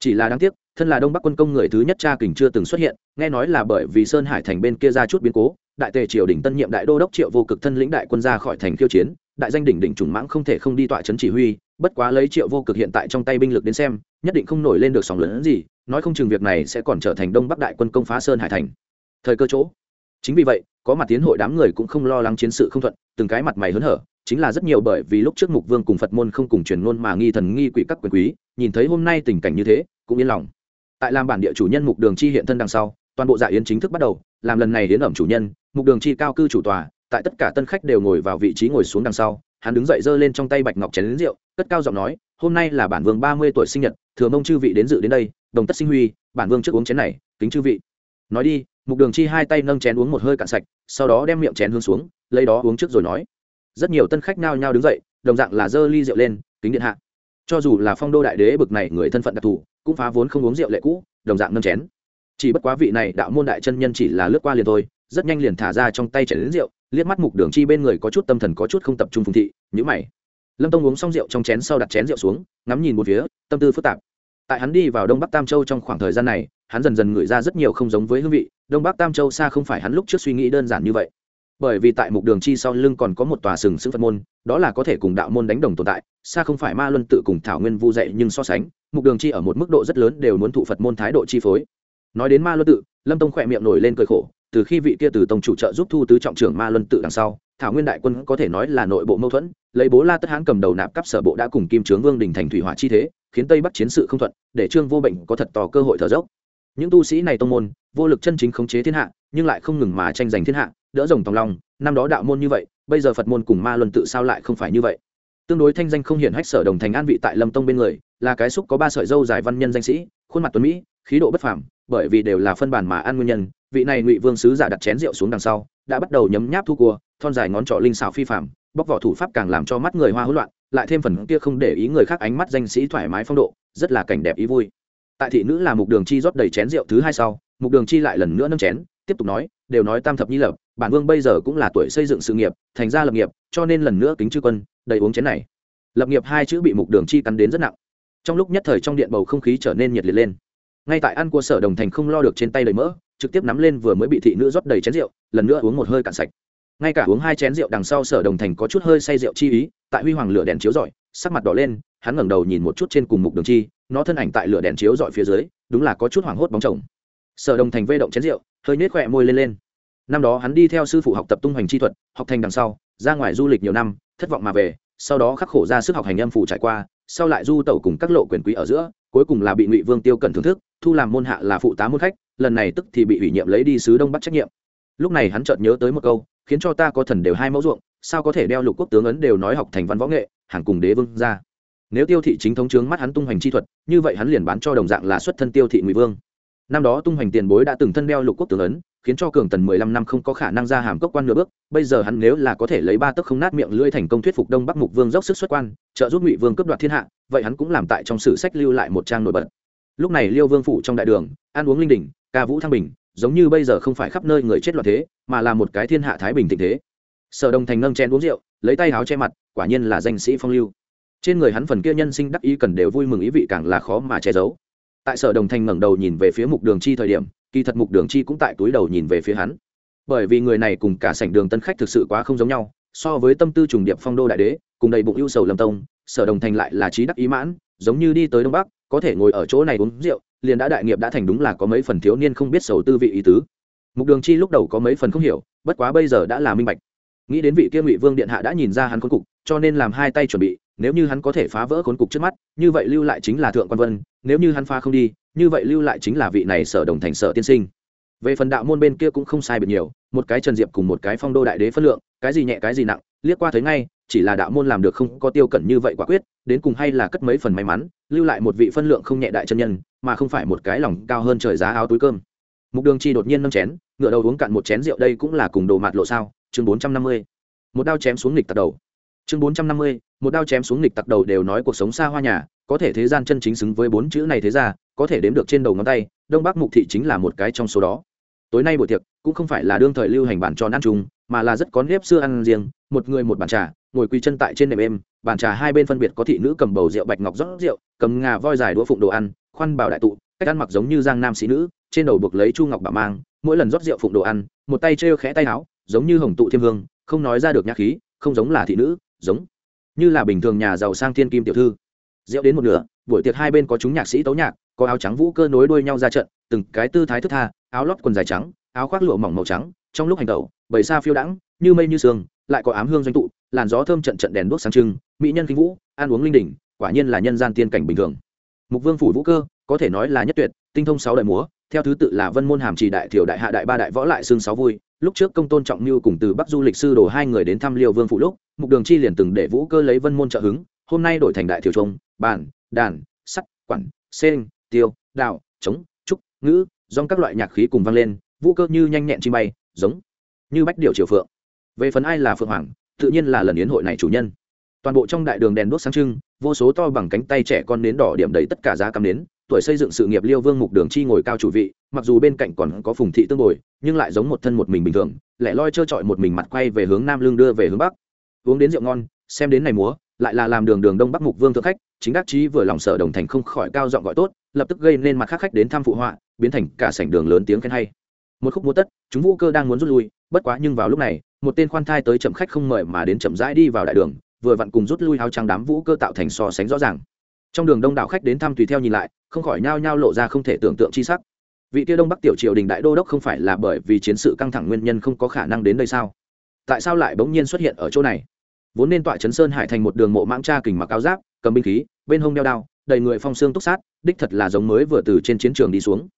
Chỉ là đáng tiếc, thân là đông bắc quân công người thứ nhất cha kình chưa từng xuất hiện, nghe nói là bởi vì sơn hải thành bên kia ra chút biến cố, đại tề triều đình tân nhiệm đại đô đốc triệu vô cực thân lĩnh đại quân ra khỏi thành khiêu chiến đại danh đỉnh đỉnh trùng mãng không thể không đi tọa trấn chỉ huy, bất quá lấy triệu vô cực hiện tại trong tay binh lực đến xem, nhất định không nổi lên được sóng lớn gì, nói không chừng việc này sẽ còn trở thành đông bắc đại quân công phá sơn hải thành. Thời cơ chỗ. Chính vì vậy, có mặt tiến hội đám người cũng không lo lắng chiến sự không thuận, từng cái mặt mày hớn hở, chính là rất nhiều bởi vì lúc trước mục vương cùng phật môn không cùng truyền ngôn mà nghi thần nghi quỷ các quyền quý, nhìn thấy hôm nay tình cảnh như thế, cũng yên lòng. Tại làm bản địa chủ nhân mục đường chi hiện thân đằng sau, toàn bộ dạ yến chính thức bắt đầu, làm lần này đến ẩm chủ nhân, mục đường chi cao cư chủ tòa tại tất cả tân khách đều ngồi vào vị trí ngồi xuống đằng sau, hắn đứng dậy giơ lên trong tay bạch ngọc chén lính rượu, cất cao giọng nói, hôm nay là bản vương ba mươi tuổi sinh nhật, thừa mông chư vị đến dự đến đây, đồng tất sinh huy, bản vương trước uống chén này, kính chư vị. Nói đi, mục đường chi hai tay nâng chén uống một hơi cạn sạch, sau đó đem miệng chén hướng xuống, lấy đó uống trước rồi nói. Rất nhiều tân khách nao nhao đứng dậy, đồng dạng là giơ ly rượu lên, kính điện hạ. Cho dù là phong đô đại đế bực này người thân phận đặc thù, cũng phá vốn không uống rượu lệ cũ, đồng dạng nâng chén. Chỉ bất quá vị này đạo môn đại chân nhân chỉ là lướt qua liền thôi, rất nhanh liền thả ra trong tay chảy đến rượu liếc mắt mục đường chi bên người có chút tâm thần có chút không tập trung phùng thị nhữ mày. Lâm tông uống xong rượu trong chén sau đặt chén rượu xuống, ngắm nhìn một phía, tâm tư phức tạp. Tại hắn đi vào đông bắc tam châu trong khoảng thời gian này, hắn dần dần ngửi ra rất nhiều không giống với hương vị. Đông bắc tam châu xa không phải hắn lúc trước suy nghĩ đơn giản như vậy. Bởi vì tại mục đường chi sau lưng còn có một tòa sừng sững phật môn, đó là có thể cùng đạo môn đánh đồng tồn tại, xa không phải ma luân tự cùng thảo nguyên vu dạy nhưng so sánh, mục đường chi ở một mức độ rất lớn đều muốn thụ phật môn thái độ chi phối. Nói đến ma luân tự, lâm tông khỏe miệng nổi lên cười khổ từ khi vị kia từ tông chủ trợ giúp thu tứ trọng trưởng ma luân tự đằng sau, thảo nguyên đại quân có thể nói là nội bộ mâu thuẫn, lấy bố la tất hãn cầm đầu nạp cấp sở bộ đã cùng kim trướng vương đình thành thủy hỏa chi thế, khiến tây bắc chiến sự không thuận, để trương vô bệnh có thật to cơ hội thở dốc. Những tu sĩ này tông môn, vô lực chân chính khống chế thiên hạ, nhưng lại không ngừng mà tranh giành thiên hạ, đỡ rồng tòng long, năm đó đạo môn như vậy, bây giờ phật môn cùng ma luân tự sao lại không phải như vậy? Tương đối thanh danh không hiển hách sở đồng thành an vị tại lâm tông bên người, là cái xúc có ba sợi dâu dài văn nhân danh sĩ, khuôn mặt tuấn mỹ khí độ bất phàm, bởi vì đều là phân bản mà ăn nguyên nhân, vị này ngụy vương sứ giả đặt chén rượu xuống đằng sau, đã bắt đầu nhấm nháp thu cua, thon dài ngón trỏ linh xào phi phạm bóc vỏ thủ pháp càng làm cho mắt người hoa hỗn loạn, lại thêm phần kia không để ý người khác ánh mắt danh sĩ thoải mái phong độ, rất là cảnh đẹp ý vui. Tại thị nữ là mục đường chi rót đầy chén rượu thứ hai sau, mục đường chi lại lần nữa nâng chén, tiếp tục nói, đều nói tam thập nhi lập, bản vương bây giờ cũng là tuổi xây dựng sự nghiệp, thành ra lập nghiệp, cho nên lần nữa kính chư quân, đầy uống chén này. Lập nghiệp hai chữ bị mục đường chi cắn đến rất nặng. Trong lúc nhất thời trong điện bầu không khí trở nên nhiệt liệt lên ngay tại ăn cua sở đồng thành không lo được trên tay đầy mỡ, trực tiếp nắm lên vừa mới bị thị nữ rót đầy chén rượu, lần nữa uống một hơi cạn sạch. Ngay cả uống hai chén rượu đằng sau sở đồng thành có chút hơi say rượu chi ý, tại huy hoàng lửa đèn chiếu rọi, sắc mặt đỏ lên, hắn ngẩng đầu nhìn một chút trên cùng mục đường chi, nó thân ảnh tại lửa đèn chiếu rọi phía dưới, đúng là có chút hoảng hốt bóng chồng. Sở đồng thành vê động chén rượu, hơi nhếch khỏe môi lên lên. Năm đó hắn đi theo sư phụ học tập tung hoành chi thuật, học thành đằng sau, ra ngoài du lịch nhiều năm, thất vọng mà về, sau đó khắc khổ ra sức học hành âm phủ trải qua, sau lại du tẩu cùng các lộ quyền quý ở giữa, cuối cùng là bị ngụy vương tiêu cẩn thưởng thức thu làm môn hạ là phụ tá môn khách, lần này tức thì bị ủy nhiệm lấy đi sứ đông bắc trách nhiệm. Lúc này hắn chợt nhớ tới một câu, khiến cho ta có thần đều hai mẫu ruộng, sao có thể đeo lục quốc tướng ấn đều nói học thành văn võ nghệ, hàng cùng đế vương ra. Nếu tiêu thị chính thống chướng mắt hắn tung hoành chi thuật, như vậy hắn liền bán cho đồng dạng là xuất thân tiêu thị ngụy vương. Năm đó tung hoành tiền bối đã từng thân đeo lục quốc tướng ấn, khiến cho cường tần mười lăm năm không có khả năng ra hàm cốc quan nửa bước, bây giờ hắn nếu là có thể lấy ba tấc không nát miệng lưỡi thành công thuyết phục đông bắc mục vương dốc sức xuất quan, trợ giúp ngụy vương cướp đoạt thiên hạ, vậy hắn cũng làm tại trong sử sách lưu lại một trang nổi bật lúc này liêu vương phủ trong đại đường, ăn uống linh đình ca vũ thăng bình, giống như bây giờ không phải khắp nơi người chết loạn thế, mà là một cái thiên hạ thái bình tình thế. Sở đồng thành nâng chén uống rượu, lấy tay háo che mặt, quả nhiên là danh sĩ phong lưu. Trên người hắn phần kia nhân sinh đắc ý cần đều vui mừng ý vị càng là khó mà che giấu. Tại sở đồng thành ngẩng đầu nhìn về phía mục đường chi thời điểm, kỳ thật mục đường chi cũng tại túi đầu nhìn về phía hắn. Bởi vì người này cùng cả sảnh đường tân khách thực sự quá không giống nhau, so với tâm tư trùng điệp phong đô đại đế, cùng đầy bụng ưu sầu lâm tông, sở đồng thành lại là trí đắc ý mãn, giống như đi tới đông bắc có thể ngồi ở chỗ này uống rượu, liền đã đại nghiệp đã thành đúng là có mấy phần thiếu niên không biết sầu tư vị ý tứ. Mục đường chi lúc đầu có mấy phần không hiểu, bất quá bây giờ đã là minh bạch. Nghĩ đến vị kia ngụy vương điện hạ đã nhìn ra hắn khốn cục, cho nên làm hai tay chuẩn bị, nếu như hắn có thể phá vỡ khốn cục trước mắt, như vậy lưu lại chính là thượng quan vân, nếu như hắn phá không đi, như vậy lưu lại chính là vị này sở đồng thành sở tiên sinh. Về phần đạo môn bên kia cũng không sai biệt nhiều, một cái trần diệp cùng một cái phong đô đại đế phân lượng, cái gì nhẹ cái gì nặng, liếc qua thấy ngay chỉ là đạo môn làm được không có tiêu cẩn như vậy quả quyết, đến cùng hay là cất mấy phần may mắn, lưu lại một vị phân lượng không nhẹ đại chân nhân, mà không phải một cái lòng cao hơn trời giá áo túi cơm. Mục đường chi đột nhiên nâng chén, ngựa đầu uống cạn một chén rượu đây cũng là cùng đồ mạt lộ sao, chương bốn trăm năm mươi. Một đao chém xuống nghịch tặc đầu. Chương bốn trăm năm mươi, một đao chém xuống nghịch tặc đầu đều nói cuộc sống xa hoa nhà, có thể thế gian chân chính xứng với bốn chữ này thế ra, có thể đếm được trên đầu ngón tay, đông bắc mục thị chính là một cái trong số đó. Tối nay buổi tiệc, cũng không phải là đương thời lưu hành bản tròn ăn chung, mà là rất có nếp xưa ăn riêng, một người một bàn trà ngồi quỳ chân tại trên nệm êm, bàn trà hai bên phân biệt có thị nữ cầm bầu rượu bạch ngọc rót rượu, cầm ngà voi dài đũa phụng đồ ăn, khoan bảo đại tụ, cách ăn mặc giống như giang nam sĩ nữ, trên đầu buộc lấy chu ngọc bà mang, mỗi lần rót rượu phụng đồ ăn, một tay trêu khẽ tay áo, giống như hồng tụ thiêm hương, không nói ra được nhạc khí, không giống là thị nữ, giống như là bình thường nhà giàu sang thiên kim tiểu thư. Rượu đến một nửa, buổi tiệc hai bên có chúng nhạc sĩ tấu nhạc, có áo trắng vũ cơ nối đuôi nhau ra trận, từng cái tư thái thức tha, áo lót quần dài trắng, áo khoác lụa mỏng màu trắng, trong lúc hành tẩu, bầy xa phiêu đãng, như mây như sương lại có ám hương doanh tụ, làn gió thơm trận trận đèn đuốc sáng trưng, mỹ nhân kinh vũ, ăn uống linh đỉnh quả nhiên là nhân gian tiên cảnh bình thường. Mục vương phủ vũ cơ, có thể nói là nhất tuyệt, tinh thông sáu đại múa, theo thứ tự là vân môn hàm trì đại thiểu đại hạ đại ba đại võ lại xương sáu vui. Lúc trước công tôn trọng mưu cùng từ bắc du lịch sư đồ hai người đến thăm liêu vương phủ lúc, mục đường chi liền từng để vũ cơ lấy vân môn trợ hứng, hôm nay đổi thành đại thiểu trung, bản, đàn, sắt, quản sen tiêu, đạo, trống, trúc, ngữ, dòng các loại nhạc khí cùng vang lên, vũ cơ như nhanh nhẹn chi bay, giống như bách điệu triều phượng về phần ai là phượng hoàng, tự nhiên là lần yến hội này chủ nhân. Toàn bộ trong đại đường đèn đuốc sáng trưng, vô số to bằng cánh tay trẻ con nến đỏ điểm đầy tất cả giá cắm nến, tuổi xây dựng sự nghiệp liêu vương mục đường chi ngồi cao chủ vị, mặc dù bên cạnh còn có phùng thị tương bồi, nhưng lại giống một thân một mình bình thường, lẻ loi trơ trọi một mình mặt quay về hướng nam lương đưa về hướng bắc. Uống đến rượu ngon, xem đến này múa, lại là làm đường đường đông bắc mục vương thượng khách, chính đắc chí vừa lòng sở đồng thành không khỏi cao giọng gọi tốt, lập tức gây nên mặt khác khách đến thăm phụ họa, biến thành cả sảnh đường lớn tiếng khen hay. Một khúc múa tất, chúng vũ cơ đang muốn rút lui, bất quá nhưng vào lúc này một tên khoan thai tới chậm khách không mời mà đến chậm rãi đi vào đại đường, vừa vặn cùng rút lui áo trắng đám vũ cơ tạo thành so sánh rõ ràng. Trong đường đông đảo khách đến thăm tùy theo nhìn lại, không khỏi nhao nhao lộ ra không thể tưởng tượng chi sắc. Vị kia đông bắc tiểu triều đình đại đô đốc không phải là bởi vì chiến sự căng thẳng nguyên nhân không có khả năng đến đây sao? Tại sao lại bỗng nhiên xuất hiện ở chỗ này? Vốn nên tọa chấn sơn hải thành một đường mộ mãng cha kình mặc áo giáp, cầm binh khí, bên hông đeo đao, đầy người phong xương túc sát, đích thật là giống mới vừa từ trên chiến trường đi xuống.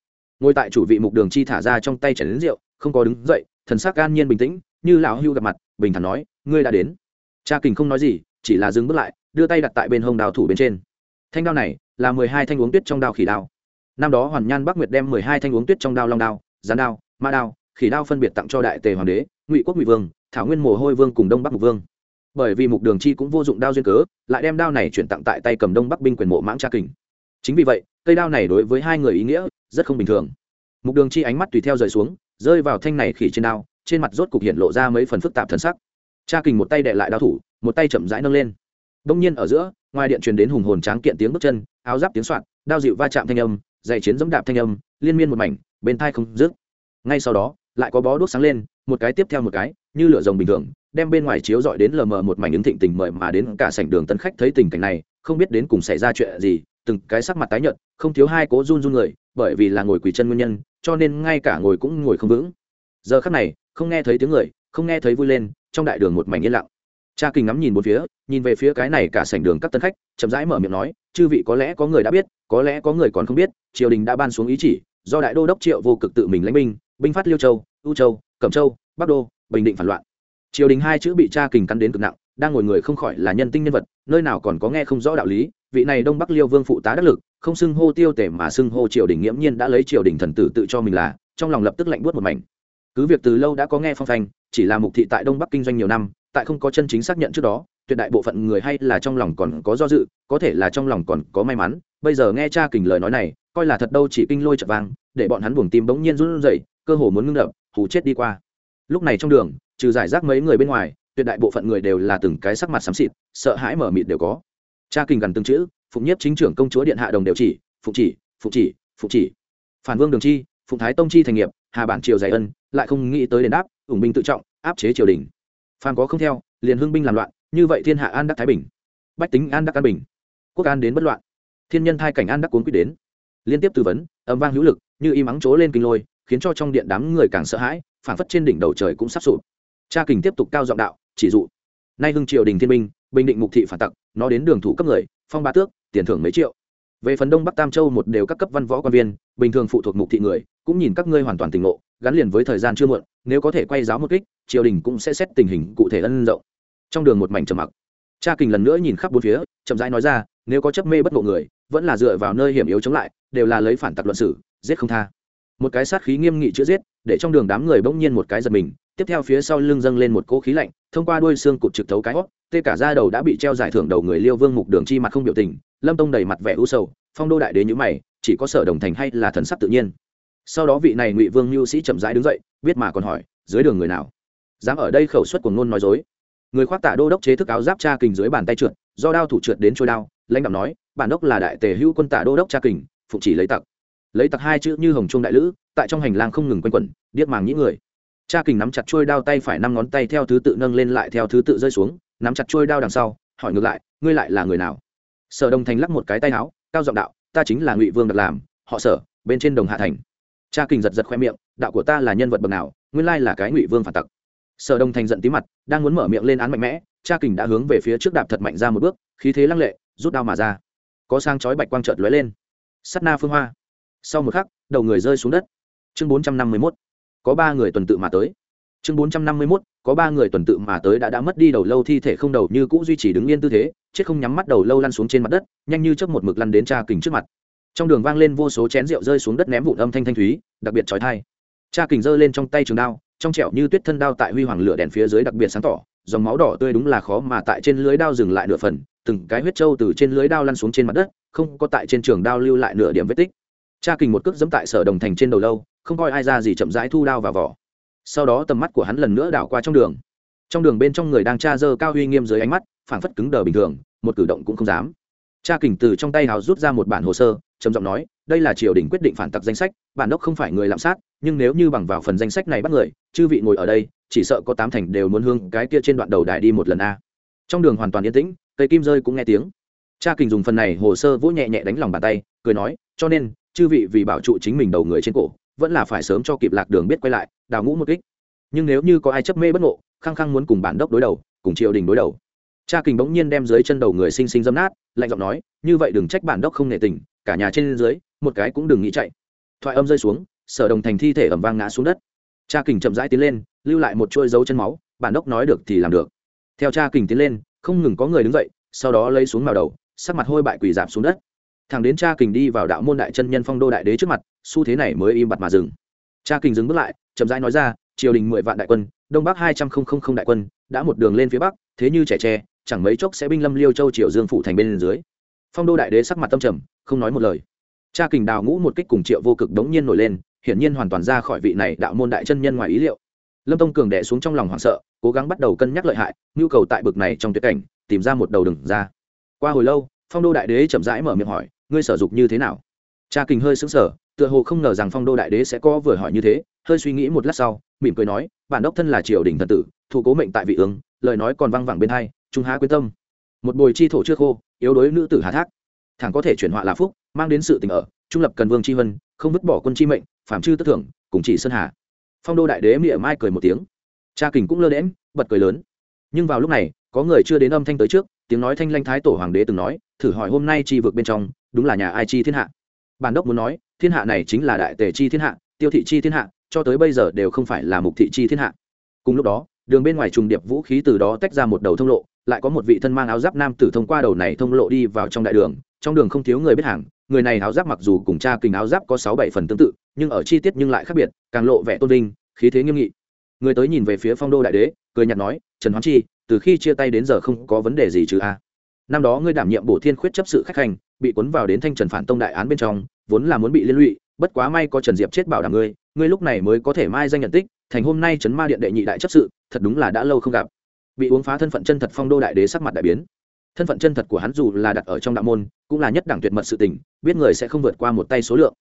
Ngồi tại chủ vị mục đường chi thả ra trong tay chảy đến rượu, không có đứng dậy, thần sắc an nhiên bình tĩnh như lão hưu gặp mặt, bình thản nói, ngươi đã đến. Cha kình không nói gì, chỉ là dừng bước lại, đưa tay đặt tại bên hông đào thủ bên trên. Thanh đao này là mười hai thanh uống tuyết trong đao khỉ đao. Năm đó hoàn nhan bắc nguyệt đem mười hai thanh uống tuyết trong đao long đao gián đao, ma đao, khỉ đao phân biệt tặng cho đại tề hoàng đế, ngụy quốc ngụy vương, thảo nguyên mồ hôi vương cùng đông bắc mục vương. Bởi vì mục đường chi cũng vô dụng đao duyên cớ, lại đem đao này chuyển tặng tại tay cầm đông bắc binh quyền mộ mãng Cha kình. Chính vì vậy, cây đao này đối với hai người ý nghĩa rất không bình thường. Mục đường chi ánh mắt tùy theo rời xuống, rơi vào thanh này khỉ trên đao trên mặt rốt cục hiện lộ ra mấy phần phức tạp thân sắc. Cha kình một tay đệ lại đao thủ, một tay chậm rãi nâng lên. Đông nhiên ở giữa, ngoài điện truyền đến hùng hồn tráng kiện tiếng bước chân, áo giáp tiếng soạn, đao dịu va chạm thanh âm dạy chiến dẫm đạp thanh âm, liên miên một mảnh, bên thai không dứt. Ngay sau đó, lại có bó đuốc sáng lên, một cái tiếp theo một cái, như lửa rồng bình thường, đem bên ngoài chiếu dọi đến lờ mờ một mảnh ứng thịnh tình mời mà đến cả sảnh đường tân khách thấy tình cảnh này, không biết đến cùng xảy ra chuyện gì, từng cái sắc mặt tái nhợt, không thiếu hai cố run run người, bởi vì là ngồi quỳ chân nguyên nhân, cho nên ngay cả ngồi cũng ngồi không vững. Giờ khắc này không nghe thấy tiếng người, không nghe thấy vui lên, trong đại đường một mảnh yên lặng. Cha kinh ngắm nhìn một phía, nhìn về phía cái này cả sảnh đường các tân khách, chậm rãi mở miệng nói, chư vị có lẽ có người đã biết, có lẽ có người còn không biết, triều đình đã ban xuống ý chỉ, do đại đô đốc triệu vô cực tự mình lãnh binh binh phát liêu châu ưu châu, cẩm châu, bắc đô, bình định phản loạn. Triều đình hai chữ bị cha kình cắn đến cực nặng, đang ngồi người không khỏi là nhân tinh nhân vật, nơi nào còn có nghe không rõ đạo lý, vị này đông bắc liêu vương phụ tá đắc lực, không xưng hô tiêu tể mà xưng hô triều đình nghiễm nhiên đã lấy triều đình thần tử tự cho mình là, trong lòng lập tức lạnh buốt một mảnh cứ việc từ lâu đã có nghe phong phanh, chỉ là mục thị tại đông bắc kinh doanh nhiều năm, tại không có chân chính xác nhận trước đó, tuyệt đại bộ phận người hay là trong lòng còn có do dự, có thể là trong lòng còn có may mắn. Bây giờ nghe cha kình lời nói này, coi là thật đâu chỉ kinh lôi chập vang, để bọn hắn buồng tim bỗng nhiên run rẩy, cơ hồ muốn ngưng đập, hù chết đi qua. Lúc này trong đường, trừ giải rác mấy người bên ngoài, tuyệt đại bộ phận người đều là từng cái sắc mặt xám xịt, sợ hãi mở mịt đều có. Cha kình gần từng chữ, phụng nhiếp chính trưởng công chúa điện hạ đồng đều chỉ, phụng chỉ phụng chỉ phụng chỉ. Phản vương đường chi phụng thái tông chi thành nghiệp, hà bản triều dày ân, lại không nghĩ tới đền đáp, ủng binh tự trọng, áp chế triều đình. Phan có không theo, liền hưng binh làm loạn, như vậy thiên hạ an đắc thái bình. Bách tính an đắc an bình. Quốc an đến bất loạn. Thiên nhân thai cảnh an đắc cuốn quyết đến. Liên tiếp tư vấn, âm vang hữu lực, như im ắng chỗ lên kinh lôi, khiến cho trong điện đám người càng sợ hãi phản phất trên đỉnh đầu trời cũng sắp sụp. Cha kình tiếp tục cao giọng đạo, chỉ dụ. Nay hưng triều đình thiên minh bình định mục thị phản tặc, nó đến đường thủ cấp người, phong ba tước, tiền thưởng mấy triệu về phần đông bắc tam châu một đều các cấp văn võ quan viên, bình thường phụ thuộc mục thị người, cũng nhìn các ngươi hoàn toàn tỉnh ngộ, gắn liền với thời gian chưa muộn, nếu có thể quay giáo một kích, triều đình cũng sẽ xét tình hình cụ thể ân rộng. Trong đường một mảnh trầm mặc, cha kình lần nữa nhìn khắp bốn phía, chậm rãi nói ra, nếu có chấp mê bất ngộ người, vẫn là dựa vào nơi hiểm yếu chống lại, đều là lấy phản tặc luận sử giết không tha. Một cái sát khí nghiêm nghị chữa giết, để trong đường đám người bỗng nhiên một cái giật mình, tiếp theo phía sau lưng dâng lên một cỗ khí lạnh, thông qua đuôi xương cụt trực thấu cái hót tê cả da đầu đã bị treo giải thưởng đầu người liêu vương mục đường chi mặt không biểu tình lâm tông đầy mặt vẻ u sầu, phong đô đại đế nhữ mày, chỉ có sở đồng thành hay là thần sắc tự nhiên. Sau đó vị này ngụy vương mưu sĩ chậm rãi đứng dậy, biết mà còn hỏi, dưới đường người nào? Dám ở đây khẩu suất của ngôn nói dối. Người khoác tả đô đốc chế thức áo giáp cha kình dưới bàn tay trượt, do đao thủ trượt đến trôi đao, lãnh đạo nói, bản đốc là đại tề hữu quân tả đô đốc cha kình phụng chỉ lấy tặc. Lấy tặc hai chữ như hồng trung đại lữ, tại trong hành lang không ngừng quanh quẩn, điếc màng những người. Cha kình nắm chặt trôi đao tay phải năm ngón tay theo thứ tự nâng lên lại theo thứ tự rơi xuống, nắm chặt trôi đao đằng sau, hỏi ngược lại, ngươi lại là người nào? Sở đồng thành lắc một cái tay áo, cao giọng đạo, ta chính là ngụy vương đặt làm, họ sở, bên trên đồng hạ thành. Cha kình giật giật khoe miệng, đạo của ta là nhân vật bậc nào, nguyên lai là cái ngụy vương phản tặc. Sở đồng thành giận tí mặt, đang muốn mở miệng lên án mạnh mẽ, cha kình đã hướng về phía trước đạp thật mạnh ra một bước, khí thế lăng lệ, rút đao mà ra. Có sang chói bạch quang trợt lóe lên. Sắt na phương hoa. Sau một khắc, đầu người rơi xuống đất. Chương bốn trăm năm mươi mốt. Có ba người tuần tự mà tới. Chương bốn trăm năm mươi mốt có ba người tuần tự mà tới đã đã mất đi đầu lâu thi thể không đầu như cũ duy trì đứng yên tư thế, chết không nhắm mắt đầu lâu lăn xuống trên mặt đất, nhanh như chớp một mực lăn đến cha kình trước mặt. Trong đường vang lên vô số chén rượu rơi xuống đất ném vụn âm thanh thanh thúy, đặc biệt trói thai cha kình giơ lên trong tay trường đao, trong trẻo như tuyết thân đao tại huy hoàng lửa đèn phía dưới đặc biệt sáng tỏ, dòng máu đỏ tươi đúng là khó mà tại trên lưới đao dừng lại nửa phần, từng cái huyết trâu từ trên lưới đao lăn xuống trên mặt đất, không có tại trên trường đao lưu lại nửa điểm vết tích. Cha kình một cước dẫm tại sở đồng thành trên đầu lâu, không coi ai ra gì chậm rãi thu đao vào vỏ sau đó tầm mắt của hắn lần nữa đảo qua trong đường. Trong đường bên trong người đang tra dơ cao huy nghiêm dưới ánh mắt, phảng phất cứng đờ bình thường, một cử động cũng không dám. Cha kình từ trong tay hào rút ra một bản hồ sơ, trầm giọng nói, đây là triều đình quyết định phản tặc danh sách, bản đốc không phải người lạm sát, nhưng nếu như bằng vào phần danh sách này bắt người, chư vị ngồi ở đây, chỉ sợ có tám thành đều muốn hương cái kia trên đoạn đầu đài đi một lần a. Trong đường hoàn toàn yên tĩnh, cây kim rơi cũng nghe tiếng. Cha kình dùng phần này hồ sơ vỗ nhẹ nhẹ đánh lòng bàn tay, cười nói, cho nên, chư vị vì bảo trụ chính mình đầu người trên cổ vẫn là phải sớm cho kịp lạc đường biết quay lại, đào ngũ một kích. Nhưng nếu như có ai chấp mê bất ngộ khăng khăng muốn cùng bản đốc đối đầu, cùng triều đình đối đầu. Cha kình bỗng nhiên đem dưới chân đầu người xinh xinh dâm nát, lạnh giọng nói, như vậy đừng trách bản đốc không nể tình, cả nhà trên dưới, một cái cũng đừng nghĩ chạy. Thoại âm rơi xuống, sở đồng thành thi thể ẩm vang ngã xuống đất. Cha kình chậm rãi tiến lên, lưu lại một chuôi dấu chân máu, bản đốc nói được thì làm được. Theo cha kình tiến lên, không ngừng có người đứng dậy, sau đó lấy xuống màu đầu, sắc mặt hôi bại quỳ dạp xuống đất thằng đến cha kình đi vào đạo môn đại chân nhân phong đô đại đế trước mặt, xu thế này mới im bặt mà dừng. Cha kình dừng bước lại, chậm rãi nói ra, triều đình mười vạn đại quân, đông bắc hai trăm linh đại quân, đã một đường lên phía bắc, thế như trẻ tre, chẳng mấy chốc sẽ binh lâm liêu châu triều dương phủ thành bên dưới. Phong đô đại đế sắc mặt tâm trầm, không nói một lời. Cha kình đào ngũ một kích cùng triệu vô cực đống nhiên nổi lên, hiển nhiên hoàn toàn ra khỏi vị này đạo môn đại chân nhân ngoài ý liệu. Lâm tông cường đẻ xuống trong lòng hoảng sợ, cố gắng bắt đầu cân nhắc lợi hại, nhu cầu tại bực này trong tuyệt cảnh, tìm ra một đầu đừng ra. Qua hồi lâu, phong đô đại đế chậm rãi mở miệng hỏi ngươi sở dục như thế nào? Cha kình hơi sững sờ, tựa hồ không ngờ rằng phong đô đại đế sẽ có vừa hỏi như thế, hơi suy nghĩ một lát sau, mỉm cười nói, bản đốc thân là triều đình thần tử, thủ cố mệnh tại vị ương, lời nói còn văng vẳng bên hai, trung há quyết tâm. Một bồi chi thổ chưa khô, yếu đối nữ tử hà thác. Thẳng có thể chuyển họa là phúc, mang đến sự tình ở, trung lập cần vương chi vân không vứt bỏ quân chi mệnh phạm chư tất thưởng, cùng chỉ sơn hà. Phong đô đại đế mỉa mai cười một tiếng. Cha kình cũng lơ đễm bật cười lớn. Nhưng vào lúc này, có người chưa đến âm thanh tới trước, tiếng nói thanh lanh thái tổ hoàng đế từng nói, thử hỏi hôm nay chi vực bên trong đúng là nhà ai chi thiên hạ. Bản đốc muốn nói, thiên hạ này chính là đại tề chi thiên hạ, tiêu thị chi thiên hạ, cho tới bây giờ đều không phải là mục thị chi thiên hạ. Cùng lúc đó, đường bên ngoài trùng điệp vũ khí từ đó tách ra một đầu thông lộ, lại có một vị thân mang áo giáp nam tử thông qua đầu này thông lộ đi vào trong đại đường, trong đường không thiếu người biết hàng, người này áo giáp mặc dù cùng cha kình áo giáp có sáu bảy phần tương tự, nhưng ở chi tiết nhưng lại khác biệt, càng lộ vẻ tôn vinh, khí thế nghiêm nghị. Người tới nhìn về phía phong đô đại đế, cười nhạt nói, trần hoán chi, từ khi chia tay đến giờ không có vấn đề gì chứ a. Năm đó ngươi đảm nhiệm bổ thiên khuyết chấp sự khách hành bị cuốn vào đến thanh trần phản tông đại án bên trong, vốn là muốn bị liên lụy, bất quá may có trần diệp chết bảo đảm ngươi ngươi lúc này mới có thể mai danh nhận tích, thành hôm nay trấn ma điện đệ nhị đại chấp sự, thật đúng là đã lâu không gặp. Bị uống phá thân phận chân thật phong đô đại đế sắc mặt đại biến. Thân phận chân thật của hắn dù là đặt ở trong đạo môn, cũng là nhất đẳng tuyệt mật sự tình, biết người sẽ không vượt qua một tay số lượng.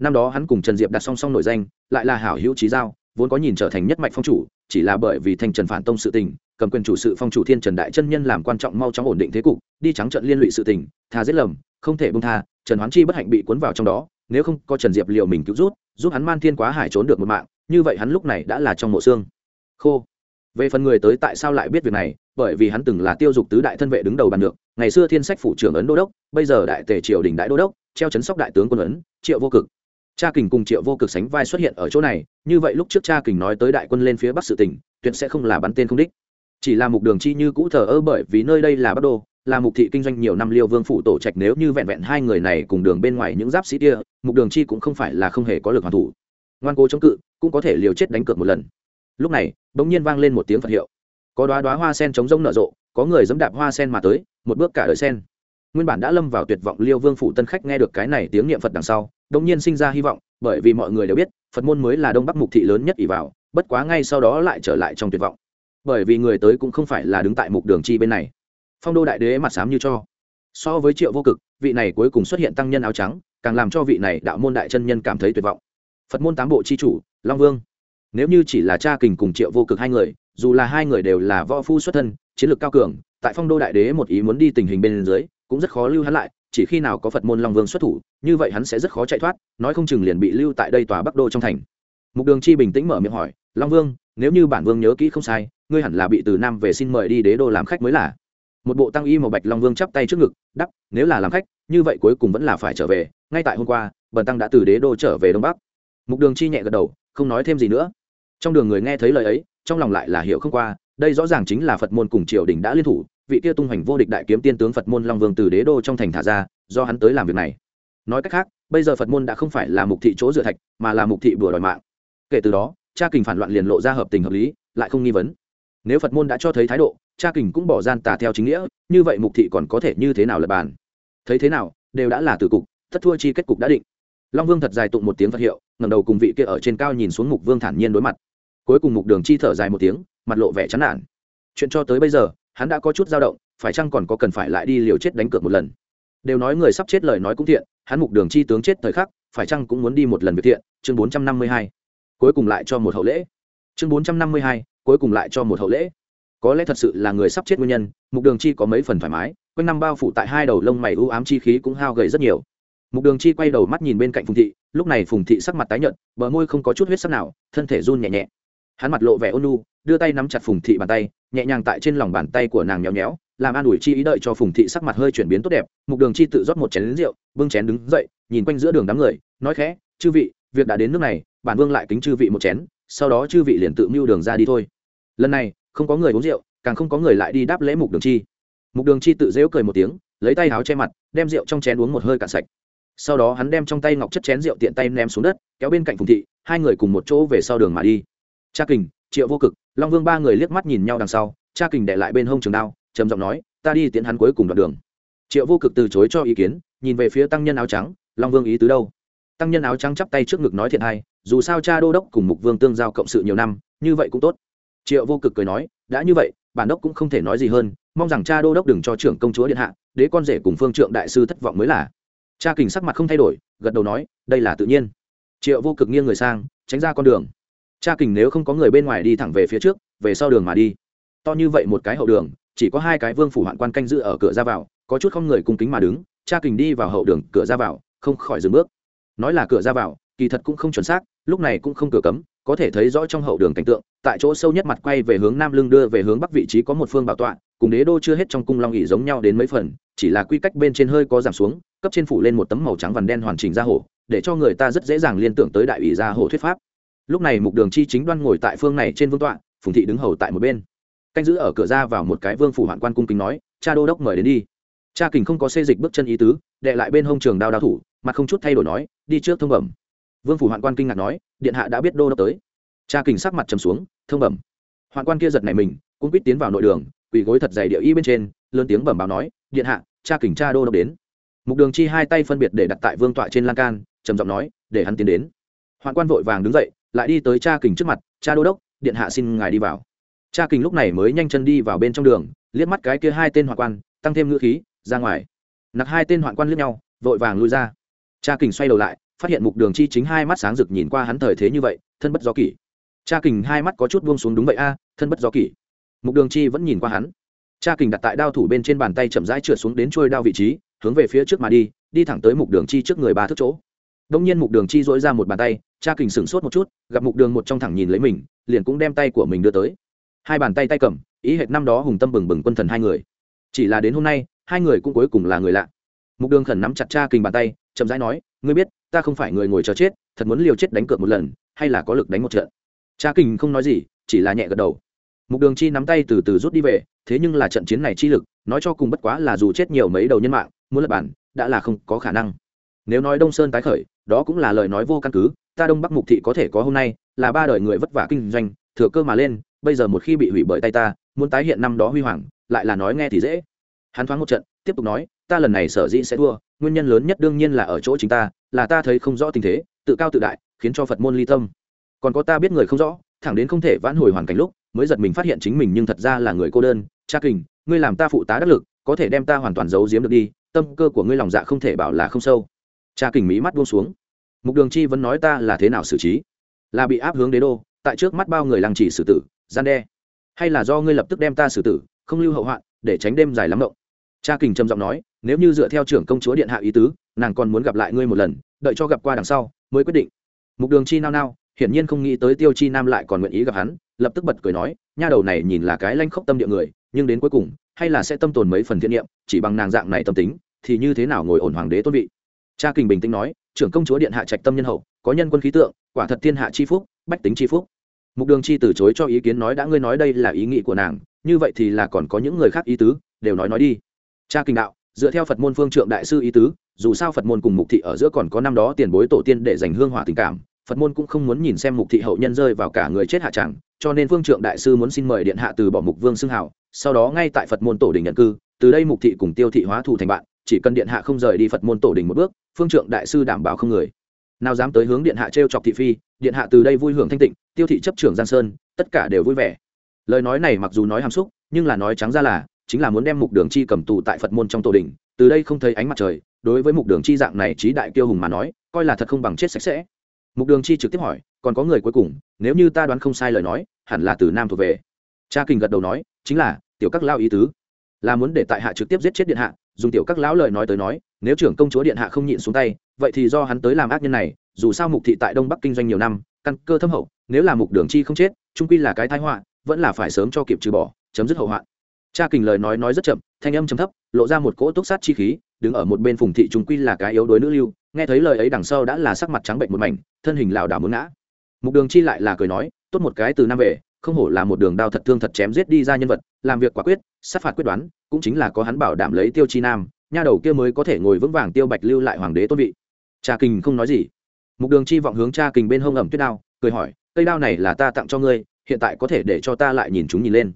Năm đó hắn cùng trần diệp đặt song song nổi danh, lại là hảo hữu trí giao, vốn có nhìn trở thành nhất mạch phong chủ, chỉ là bởi vì thành trần phản tông sự tình, cầm quyền chủ sự phong chủ thiên trần đại chân nhân làm quan trọng mau chóng ổn định thế cục, đi trắng trận liên lụy sự tình, tha giết lầm không thể bông tha, trần hoán chi bất hạnh bị cuốn vào trong đó, nếu không có trần diệp liệu mình cứu rút, giúp hắn man thiên quá hải trốn được một mạng, như vậy hắn lúc này đã là trong mộ xương. Khô. Về phần người tới tại sao lại biết việc này, bởi vì hắn từng là tiêu dục tứ đại thân vệ đứng đầu bàn được ngày xưa thiên sách phủ trưởng ấn đô đốc, bây giờ đại tề triều đình đại đô đốc, treo chấn sóc đại tướng quân ấn, triệu vô cực. Cha kình cùng triệu vô cực sánh vai xuất hiện ở chỗ này, như vậy lúc trước cha kình nói tới đại quân lên phía bắc sự tỉnh tuyệt sẽ không là bắn tên không đích. Chỉ là mục đường chi như cũ thờ ơ bởi vì nơi đây là bắc đô là mục thị kinh doanh nhiều năm liêu vương phủ tổ trạch, nếu như vẹn vẹn hai người này cùng đường bên ngoài những giáp sĩ kia, mục đường chi cũng không phải là không hề có lực hoàn thủ. Ngoan cố chống cự, cũng có thể liều chết đánh cược một lần. Lúc này, bỗng nhiên vang lên một tiếng phật hiệu. Có đoá đoá hoa sen chống rông nở rộ, có người dẫm đạp hoa sen mà tới, một bước cả đời sen. Nguyên bản đã lâm vào tuyệt vọng liêu vương phủ tân khách nghe được cái này tiếng niệm phật đằng sau đông nhiên sinh ra hy vọng, bởi vì mọi người đều biết, phật môn mới là đông bắc mục thị lớn nhất ỷ vào, bất quá ngay sau đó lại trở lại trong tuyệt vọng. Bởi vì người tới cũng không phải là đứng tại mục đường chi bên này phong đô đại đế mặt sám như cho. So với triệu vô cực, vị này cuối cùng xuất hiện tăng nhân áo trắng, càng làm cho vị này đạo môn đại chân nhân cảm thấy tuyệt vọng. Phật môn tám bộ c h i chủ, long vương. Nếu như chỉ là cha kình cùng triệu vô cực hai người, dù là hai người đều là võ phu xuất thân, chiến lược cao cường, tại phong đô đại đế một ý muốn đi tình hình bên dưới, cũng rất khó lưu hắn lại, chỉ khi nào có phật môn long vương xuất thủ, như vậy hắn sẽ rất khó chạy thoát, nói không chừng liền bị lưu tại đây tòa bắc đô trong thành. Mục đường chi bình tĩnh mở miệng hỏi, long vương, nếu như bản vương nhớ kỹ không sai, ngươi hẳn là bị từ nam về xin mời đi đế đô làm khách mới là một bộ tăng y màu bạch long vương chắp tay trước ngực đắp nếu là làm khách, như vậy cuối cùng vẫn là phải trở về. Ngay tại hôm qua, bần tăng đã từ đế đô trở về đông bắc. Mục đường chi nhẹ gật đầu, không nói thêm gì nữa. Trong đường người nghe thấy lời ấy, trong lòng lại là hiểu không qua, đây rõ ràng chính là phật môn cùng triều đình đã liên thủ, vị kia tung hoành vô địch đại kiếm tiên tướng phật môn long vương từ đế đô trong thành thả ra, do hắn tới làm việc này. Nói cách khác, bây giờ phật môn đã không phải là mục thị chỗ dựa thạch, mà là mục thị bừa đòi mạng. Kể từ đó, cha kình phản loạn liền lộ ra hợp tình hợp lý, lại không nghi vấn nếu phật môn đã cho thấy thái độ, cha kình cũng bỏ gian tà theo chính nghĩa, như vậy mục thị còn có thể như thế nào lập bàn? Thấy thế nào, đều đã là tử cục, thất thua chi kết cục đã định. Long vương thật dài tụng một tiếng phật hiệu ngầm đầu cùng vị kia ở trên cao nhìn xuống mục vương thản nhiên đối mặt. Cuối cùng mục đường chi thở dài một tiếng, mặt lộ vẻ chán nản. Chuyện cho tới bây giờ, hắn đã có chút dao động, phải chăng còn có cần phải lại đi liều chết đánh cược một lần? Đều nói người sắp chết lời nói cũng thiện, hắn mục đường chi tướng chết thời khắc, phải chăng cũng muốn đi một lần việc thiện? Chương bốn trăm năm mươi hai. Cuối cùng lại cho một hậu lễ. Chương bốn trăm năm mươi hai cuối cùng lại cho một hậu lễ. Có lẽ thật sự là người sắp chết nguyên nhân, mục đường chi có mấy phần thoải mái, quanh năm bao phủ tại hai đầu lông mày u ám chi khí cũng hao gầy rất nhiều. Mục đường chi quay đầu mắt nhìn bên cạnh phùng thị, lúc này phùng thị sắc mặt tái nhợt, bờ môi không có chút huyết sắc nào, thân thể run nhẹ nhẹ. Hắn mặt lộ vẻ ôn nu đưa tay nắm chặt phùng thị bàn tay, nhẹ nhàng tại trên lòng bàn tay của nàng nhéo nhéo, làm an ủi chi ý đợi cho phùng thị sắc mặt hơi chuyển biến tốt đẹp. Mục đường chi tự rót một chén lính rượu, bưng chén đứng dậy, nhìn quanh giữa đường đám người, nói khẽ, chư vị, việc đã đến nước này, bản vương lại kính chư vị một chén, sau đó chư vị liền tự mưu đường ra đi thôi lần này, không có người uống rượu, càng không có người lại đi đáp lễ mục đường chi. Mục đường chi tự dễu cười một tiếng, lấy tay áo che mặt, đem rượu trong chén uống một hơi cạn sạch. Sau đó hắn đem trong tay ngọc chất chén rượu tiện tay ném xuống đất, kéo bên cạnh phùng thị, hai người cùng một chỗ về sau đường mà đi. Cha kình, triệu vô cực, long vương ba người liếc mắt nhìn nhau đằng sau, cha kình đệ lại bên hông trường đao, trầm giọng nói, ta đi tiễn hắn cuối cùng đoạn đường. Triệu vô cực từ chối cho ý kiến, nhìn về phía tăng nhân áo trắng, long vương ý tứ đâu? Tăng nhân áo trắng chắp tay trước ngực nói thiện hay, dù sao cha đô đốc cùng mục vương tương giao cộng sự nhiều năm, như vậy cũng tốt triệu vô cực cười nói, đã như vậy, bản đốc cũng không thể nói gì hơn, mong rằng cha đô đốc đừng cho trưởng công chúa điện hạ, đế con rể cùng phương trượng đại sư thất vọng mới là. Cha kình sắc mặt không thay đổi, gật đầu nói, đây là tự nhiên. Triệu vô cực nghiêng người sang, tránh ra con đường. Cha kình nếu không có người bên ngoài đi thẳng về phía trước, về sau đường mà đi. To như vậy một cái hậu đường, chỉ có hai cái vương phủ hoạn quan canh giữ ở cửa ra vào, có chút không người cung kính mà đứng, cha kình đi vào hậu đường, cửa ra vào, không khỏi dừng bước. Nói là cửa ra vào, kỳ thật cũng không chuẩn xác, lúc này cũng không cửa cấm có thể thấy rõ trong hậu đường cảnh tượng, tại chỗ sâu nhất mặt quay về hướng nam lưng đưa về hướng bắc vị trí có một phương bảo tọa, cùng đế đô chưa hết trong cung long ỉ giống nhau đến mấy phần, chỉ là quy cách bên trên hơi có giảm xuống, cấp trên phủ lên một tấm màu trắng vằn đen hoàn chỉnh ra hổ, để cho người ta rất dễ dàng liên tưởng tới đại ủy gia hổ thuyết pháp. Lúc này mục đường chi chính đoan ngồi tại phương này trên vương tọa, phùng thị đứng hầu tại một bên. Canh giữ ở cửa ra vào một cái vương phủ hoạn quan cung kính nói, cha đô đốc mời đến đi. Cha kình không có xê dịch bước chân ý tứ, đệ lại bên hông trường đao đao thủ, mặt không chút thay đổi nói, đi trước thông bẩm vương phủ hoạn quan kinh ngạc nói, điện hạ đã biết đô đốc tới. Cha kình sắc mặt trầm xuống, thông bẩm. Hoạn quan kia giật này mình cũng quýt tiến vào nội đường, quỳ gối thật dày địa y bên trên, lớn tiếng bẩm báo nói, điện hạ, cha kình cha đô đốc đến. Mục đường chi hai tay phân biệt để đặt tại vương tọa trên lan can, trầm giọng nói, để hắn tiến đến. Hoạn quan vội vàng đứng dậy, lại đi tới cha kình trước mặt, cha đô đốc, điện hạ xin ngài đi vào. Cha kình lúc này mới nhanh chân đi vào bên trong đường, liếc mắt cái kia hai tên hoạn quan, tăng thêm ngữ khí, ra ngoài. Nặc hai tên hoạn quan liếc nhau, vội vàng lui ra. Cha kình xoay đầu lại phát hiện mục đường chi chính hai mắt sáng rực nhìn qua hắn thời thế như vậy, thân bất do kỷ. Cha kình hai mắt có chút buông xuống đúng vậy a, thân bất do kỷ. Mục đường chi vẫn nhìn qua hắn. Cha kình đặt tại đao thủ bên trên bàn tay chậm rãi trượt xuống đến trôi đao vị trí, hướng về phía trước mà đi đi thẳng tới mục đường chi trước người ba thước chỗ. Đông nhiên mục đường chi dỗi ra một bàn tay, cha kình sửng sốt một chút, gặp mục đường một trong thẳng nhìn lấy mình, liền cũng đem tay của mình đưa tới. Hai bàn tay tay cầm, ý hệt năm đó hùng tâm bừng bừng quân thần hai người. Chỉ là đến hôm nay, hai người cũng cuối cùng là người lạ. Mục đường khẩn nắm chặt cha kình bàn tay, chậm rãi nói, ngươi biết ta không phải người ngồi chờ chết, thật muốn liều chết đánh cược một lần, hay là có lực đánh một trận? Cha kình không nói gì, chỉ là nhẹ gật đầu. Mục đường chi nắm tay từ từ rút đi về, thế nhưng là trận chiến này chi lực, nói cho cùng bất quá là dù chết nhiều mấy đầu nhân mạng, muốn lập bản, đã là không có khả năng. Nếu nói đông sơn tái khởi, đó cũng là lời nói vô căn cứ, ta đông bắc mục thị có thể có hôm nay, là ba đời người vất vả kinh doanh, thừa cơ mà lên, bây giờ một khi bị hủy bởi tay ta, muốn tái hiện năm đó huy hoàng, lại là nói nghe thì dễ. Hắn thoáng một trận, tiếp tục nói ta lần này sở dĩ sẽ thua, nguyên nhân lớn nhất đương nhiên là ở chỗ chính ta, là ta thấy không rõ tình thế, tự cao tự đại, khiến cho phật môn ly tâm. Còn có ta biết người không rõ, thẳng đến không thể vãn hồi hoàn cảnh lúc, mới giật mình phát hiện chính mình nhưng thật ra là người cô đơn. Cha kình, ngươi làm ta phụ tá đắc lực, có thể đem ta hoàn toàn giấu giếm được đi, tâm cơ của ngươi lòng dạ không thể bảo là không sâu. Cha kình mỹ mắt buông xuống. Mục đường chi vẫn nói ta là thế nào xử trí? Là bị áp hướng đế đô, tại trước mắt bao người làng trì xử tử, gian đe. Hay là do ngươi lập tức đem ta xử tử, không lưu hậu hoạn, để tránh đêm dài lắm động? Cha kình trầm giọng nói nếu như dựa theo trưởng công chúa điện hạ ý tứ, nàng còn muốn gặp lại ngươi một lần, đợi cho gặp qua đằng sau, mới quyết định. Mục đường chi nao nao, hiển nhiên không nghĩ tới tiêu chi nam lại còn nguyện ý gặp hắn, lập tức bật cười nói, nha đầu này nhìn là cái lanh khốc tâm địa người, nhưng đến cuối cùng, hay là sẽ tâm tồn mấy phần thiện niệm, chỉ bằng nàng dạng này tâm tính, thì như thế nào ngồi ổn hoàng đế tôn vị? Cha kình bình tĩnh nói, trưởng công chúa điện hạ trạch tâm nhân hậu, có nhân quân khí tượng, quả thật thiên hạ chi phúc, bách tính chi phúc. Mục đường chi từ chối cho ý kiến nói đã ngươi nói đây là ý nghĩ của nàng, như vậy thì là còn có những người khác ý tứ, đều nói nói đi. Cha kinh đạo dựa theo phật môn phương trượng đại sư ý tứ, dù sao phật môn cùng mục thị ở giữa còn có năm đó tiền bối tổ tiên để dành hương hỏa tình cảm, phật môn cũng không muốn nhìn xem mục thị hậu nhân rơi vào cả người chết hạ chẳng, cho nên phương trượng đại sư muốn xin mời điện hạ từ bỏ mục vương xưng hảo sau đó ngay tại phật môn tổ đình nhận cư, từ đây mục thị cùng tiêu thị hóa thù thành bạn, chỉ cần điện hạ không rời đi phật môn tổ đình một bước, phương trượng đại sư đảm bảo không người. Nào dám tới hướng điện hạ t r e o chọc thị phi, điện hạ từ đây vui hưởng thanh tịnh, tiêu thị chấp trưởng giang sơn, tất cả đều vui vẻ. Lời nói này mặc dù nói hàm xúc, nhưng là nói trắng ra là chính là muốn đem mục đường chi cầm tù tại phật môn trong tổ đình, từ đây không thấy ánh mặt trời, đối với mục đường chi dạng này trí đại kiêu hùng mà nói, coi là thật không bằng chết sạch sẽ. Mục đường chi trực tiếp hỏi, còn có người cuối cùng, nếu như ta đoán không sai lời nói, hẳn là từ nam thuộc về. Cha kình gật đầu nói, chính là, tiểu các lao ý tứ. Là muốn để tại hạ trực tiếp giết chết điện hạ, dùng tiểu các lão lời nói tới nói, nếu trưởng công chúa điện hạ không nhịn xuống tay, vậy thì do hắn tới làm ác nhân này, dù sao mục thị tại đông bắc kinh doanh nhiều năm, căn cơ thâm hậu, nếu là mục đường chi không chết trung quy là cái thái họa, vẫn là phải sớm cho kịp trừ bỏ, chấm dứt hậu hoạn cha kình lời nói nói rất chậm, thanh âm chấm thấp, lộ ra một cỗ túc sát chi khí, đứng ở một bên phùng thị trung quy là cái yếu đuối nữ lưu, nghe thấy lời ấy đằng sau đã là sắc mặt trắng bệnh một mảnh, thân hình lảo đảo muốn ngã. Mục đường chi lại là cười nói, tốt một cái từ nam về, không hổ là một đường đao thật thương thật chém giết đi ra nhân vật, làm việc quả quyết, sát phạt quyết đoán, cũng chính là có hắn bảo đảm lấy tiêu chi nam, nha đầu kia mới có thể ngồi vững vàng tiêu bạch lưu lại hoàng đế tôn vị. Cha kình không nói gì. Mục đường chi vọng hướng cha kình bên hông ẩm tuyết đao, cười hỏi, cây đao này là ta tặng cho ngươi, hiện tại có thể để cho ta lại nhìn chúng nhìn lên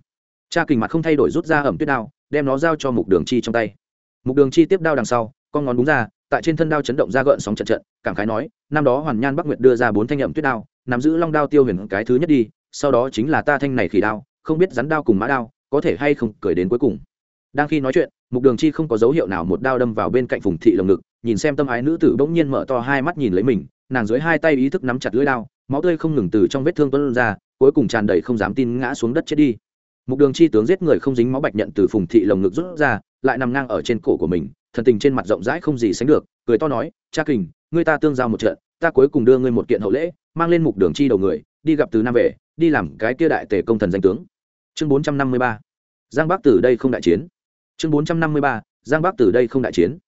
cha kình mặt không thay đổi rút ra ẩm tuyết đao đem nó giao cho mục đường chi trong tay mục đường chi tiếp đao đằng sau con ngón đúng ra tại trên thân đao chấn động ra gợn sóng trận trận cảm khái nói năm đó hoàn nhan bắc nguyệt đưa ra bốn thanh ẩm tuyết đao nắm giữ long đao tiêu huyền cái thứ nhất đi sau đó chính là ta thanh này khỉ đao không biết rắn đao cùng mã đao có thể hay không cười đến cuối cùng đang khi nói chuyện mục đường chi không có dấu hiệu nào một đao đâm vào bên cạnh phùng thị lồng ngực nhìn xem tâm ái nữ tử bỗng nhiên mở to hai mắt nhìn lấy mình nàng dưới hai tay ý thức nắm chặt lưỡi đao máu tươi không ngừng từ trong vết thương tuân ra cuối cùng tràn đầy không dám tin ngã xuống đất chết đi mục đường chi tướng giết người không dính máu bạch nhận từ phùng thị lồng ngực rút ra, lại nằm ngang ở trên cổ của mình, thần tình trên mặt rộng rãi không gì sánh được, cười to nói, cha kình, ngươi ta tương giao một trận, ta cuối cùng đưa ngươi một kiện hậu lễ, mang lên mục đường chi đầu người, đi gặp từ nam về, đi làm cái kia đại tề công thần danh tướng. Chương bốn trăm năm mươi ba. Giang bắc từ đây không đại chiến. Chương bốn trăm năm mươi ba. Giang bắc từ đây không đại chiến.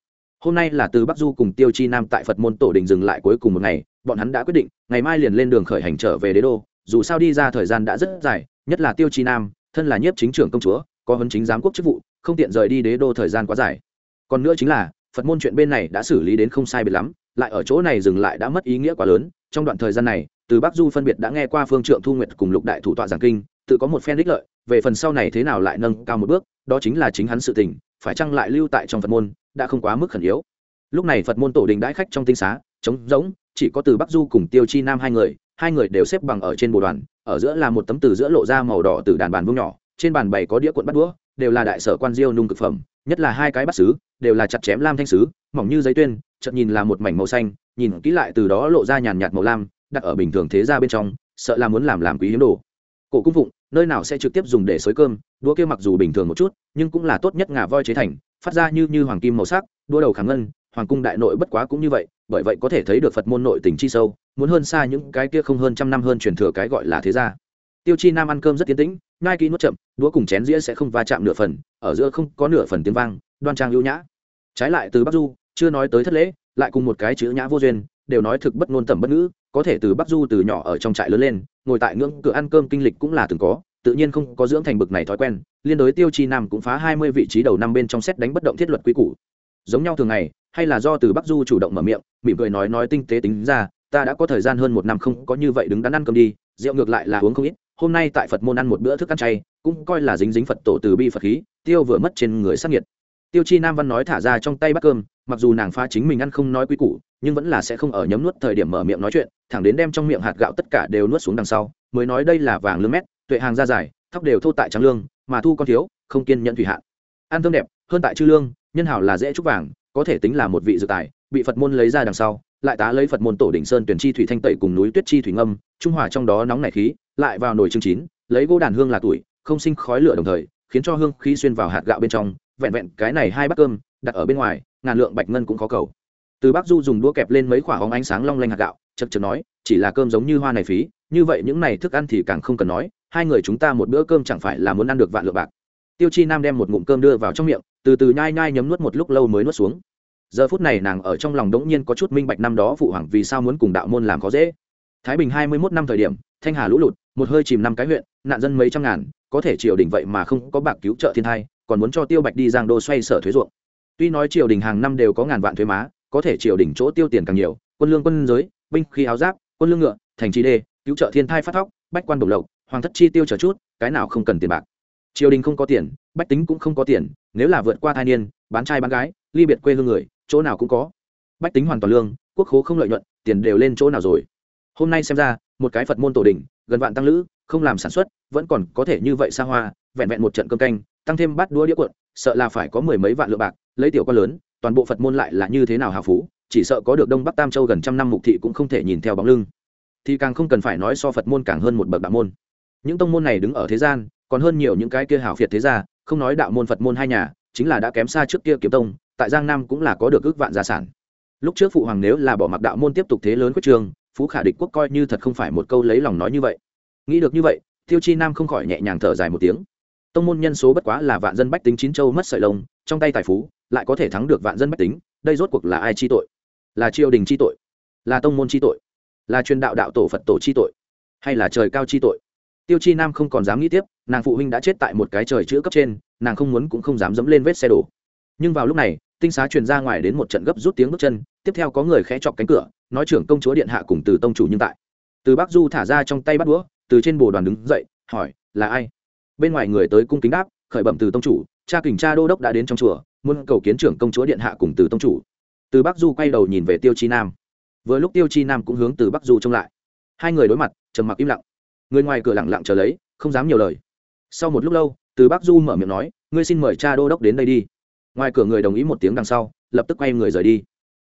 Hôm nay là từ bắc du cùng tiêu chi nam tại phật môn tổ đình dừng lại cuối cùng một ngày, bọn hắn đã quyết định, ngày mai liền lên đường khởi hành trở về đế đô, dù sao đi ra thời gian đã rất dài, nhất là tiêu chi nam thân là nhiếp chính trưởng công chúa, có huấn chính giám quốc chức vụ, không tiện rời đi đế đô thời gian quá dài. Còn nữa chính là, phật môn chuyện bên này đã xử lý đến không sai biệt lắm, lại ở chỗ này dừng lại đã mất ý nghĩa quá lớn. Trong đoạn thời gian này, từ bắc du phân biệt đã nghe qua phương trượng thu nguyệt cùng lục đại thủ tọa giảng kinh, tự có một phen đích lợi, về phần sau này thế nào lại nâng cao một bước, đó chính là chính hắn sự tình, phải chăng lại lưu tại trong phật môn, đã không quá mức khẩn yếu. Lúc này phật môn tổ đình đãi khách trong tinh xá, trống rỗng, chỉ có từ bắc du cùng tiêu chi nam hai người hai người đều xếp bằng ở trên bồ đoàn, ở giữa là một tấm từ giữa lộ ra màu đỏ từ đàn bàn vương nhỏ, trên bàn bày có đĩa cuộn bắt đũa, đều là đại sở quan diêu nung cực phẩm, nhất là hai cái bắt sứ, đều là chặt chém lam thanh sứ, mỏng như giấy tuyên, chợt nhìn là một mảnh màu xanh, nhìn kỹ lại từ đó lộ ra nhàn nhạt màu lam, đặt ở bình thường thế ra bên trong, sợ là muốn làm làm quý hiếm đồ. Cổ cung phụng, nơi nào sẽ trực tiếp dùng để xới cơm, đũa kia mặc dù bình thường một chút, nhưng cũng là tốt nhất ngà voi chế thành, phát ra như như hoàng kim màu sắc đua đầu khảm ngân hoàng cung đại nội bất quá cũng như vậy, bởi vậy có thể thấy được phật môn nội tình chi sâu, muốn hơn xa những cái kia không hơn trăm năm hơn truyền thừa cái gọi là thế gia. Tiêu chi nam ăn cơm rất tiến tĩnh ngai kỹ nuốt chậm, đũa cùng chén dĩa sẽ không va chạm nửa phần, ở giữa không có nửa phần tiếng vang, đoan trang ưu nhã. Trái lại từ bắc du, chưa nói tới thất lễ, lại cùng một cái chữ nhã vô duyên, đều nói thực bất ngôn tầm bất ngữ, có thể từ bắc du từ nhỏ ở trong trại lớn lên, ngồi tại ngưỡng cửa ăn cơm kinh lịch cũng là từng có, tự nhiên không có dưỡng thành bực này thói quen, liên đối tiêu chi nam cũng phá hai mươi vị trí đầu năm bên trong xét đánh bất động thiết luật quy củ. Giống nhau thường ngày hay là do từ bắc du chủ động mở miệng, mỉm cười nói nói tinh tế tính ra, ta đã có thời gian hơn một năm không có như vậy đứng đắn ăn cơm đi, rượu ngược lại là uống không ít, hôm nay tại phật môn ăn một bữa thức ăn chay, cũng coi là dính dính phật tổ từ bi phật khí, tiêu vừa mất trên người sắc nhiệt tiêu chi nam văn nói thả ra trong tay bát cơm, mặc dù nàng pha chính mình ăn không nói quy củ, nhưng vẫn là sẽ không ở nhấm nuốt thời điểm mở miệng nói chuyện, thẳng đến đem trong miệng hạt gạo tất cả đều nuốt xuống đằng sau, mới nói đây là vàng lương mét, tuệ hàng da dài, thóc đều thô tại trắng lương, mà thu con thiếu, không kiên nhận thủy hạn. Ăn thơm đẹp, hơn tại chư lương, nhân hảo là dễ trúc vàng có thể tính là một vị dự tài, bị phật môn lấy ra đằng sau, lại tá lấy phật môn tổ đỉnh sơn tuyển chi thủy thanh tẩy cùng núi tuyết chi thủy ngâm, trung hòa trong đó nóng nảy khí, lại vào nồi chương chín, lấy gỗ đàn hương là tuổi, không sinh khói lửa đồng thời, khiến cho hương khí xuyên vào hạt gạo bên trong, vẹn vẹn cái này hai bát cơm, đặt ở bên ngoài, ngàn lượng bạch ngân cũng có cầu. Từ bác du dùng đũa kẹp lên mấy quả hóng ánh sáng long lanh hạt gạo, chật chật nói, chỉ là cơm giống như hoa này phí, như vậy những này thức ăn thì càng không cần nói, hai người chúng ta một bữa cơm chẳng phải là muốn ăn được vạn lượng bạc. Tiêu chi nam đem một ngụm cơm đưa vào trong miệng từ từ nhai nhai nhấm nuốt một lúc lâu mới nuốt xuống. Giờ phút này nàng ở trong lòng đống nhiên có chút minh bạch năm đó phụ hoàng vì sao muốn cùng đạo môn làm khó dễ. Thái bình hai mươi mốt năm thời điểm, thanh hà lũ lụt, một hơi chìm năm cái huyện, nạn dân mấy trăm ngàn, có thể triều đình vậy mà không có bạc cứu trợ thiên thai, còn muốn cho tiêu bạch đi giang đô xoay sở thuế ruộng. Tuy nói triều đình hàng năm đều có ngàn vạn thuế má, có thể triều đình chỗ tiêu tiền càng nhiều, quân lương quân giới, binh khí áo giáp, quân lương ngựa, thành trì đê, cứu trợ thiên thai phát thóc, bách quan bổng lộc, hoàng thất chi tiêu chờ chút, cái nào không cần tiền bạc. Triều đình không có tiền bách tính cũng không có tiền, nếu là vượt qua thai niên, bán trai bán gái, ly biệt quê hương người, chỗ nào cũng có. Bách tính hoàn toàn lương, quốc khố không lợi nhuận, tiền đều lên chỗ nào rồi. Hôm nay xem ra, một cái phật môn tổ đình gần vạn tăng lữ, không làm sản xuất, vẫn còn có thể như vậy xa hoa, vẹn vẹn một trận cơm canh, tăng thêm bát đũa đĩa cuộn, sợ là phải có mười mấy vạn lượng bạc, lấy tiểu con lớn, toàn bộ phật môn lại là như thế nào hào phú, chỉ sợ có được đông bắc tam châu gần trăm năm mục thị cũng không thể nhìn theo bóng lưng. Thì càng không cần phải nói so phật môn càng hơn một bậc đạo môn. Những tông môn này đứng ở thế gian, còn hơn nhiều những cái kia hào phiệt thế gia không nói đạo môn phật môn hai nhà, chính là đã kém xa trước kia kiếm tông, tại giang nam cũng là có được ước vạn gia sản. Lúc trước phụ hoàng nếu là bỏ mặc đạo môn tiếp tục thế lớn quyết trường, phú khả địch quốc coi như thật không phải một câu lấy lòng nói như vậy. Nghĩ được như vậy, tiêu chi nam không khỏi nhẹ nhàng thở dài một tiếng. Tông môn nhân số bất quá là vạn dân bách tính chín châu mất sợi lông, trong tay tài phú, lại có thể thắng được vạn dân bách tính, đây rốt cuộc là ai chi tội? Là triều đình chi tội? Là tông môn chi tội? Là truyền đạo đạo tổ phật tổ chi tội? Hay là trời cao chi tội? Tiêu chi nam không còn dám nghĩ tiếp, nàng phụ huynh đã chết tại một cái trời chữ cấp trên, nàng không muốn cũng không dám dẫm lên vết xe đổ. Nhưng vào lúc này, tinh xá truyền ra ngoài đến một trận gấp rút tiếng bước chân, tiếp theo có người khẽ chọc cánh cửa, nói trưởng công chúa điện hạ cùng từ tông chủ nhưng tại. Từ bắc du thả ra trong tay bắt đũa, từ trên bồ đoàn đứng dậy, hỏi, là ai? Bên ngoài người tới cung kính đáp, khởi bẩm từ tông chủ, cha kình cha đô đốc đã đến trong chùa, muốn cầu kiến trưởng công chúa điện hạ cùng từ tông chủ. Từ bắc du quay đầu nhìn về tiêu chi nam. Vừa lúc tiêu chi nam cũng hướng từ bắc du trông lại. Hai người đối mặt, trầm mặc im lặng người ngoài cửa lặng lặng chờ lấy, không dám nhiều lời. Sau một lúc lâu, từ Bác du mở miệng nói, ngươi xin mời cha đô đốc đến đây đi. Ngoài cửa người đồng ý một tiếng đằng sau, lập tức quay người rời đi.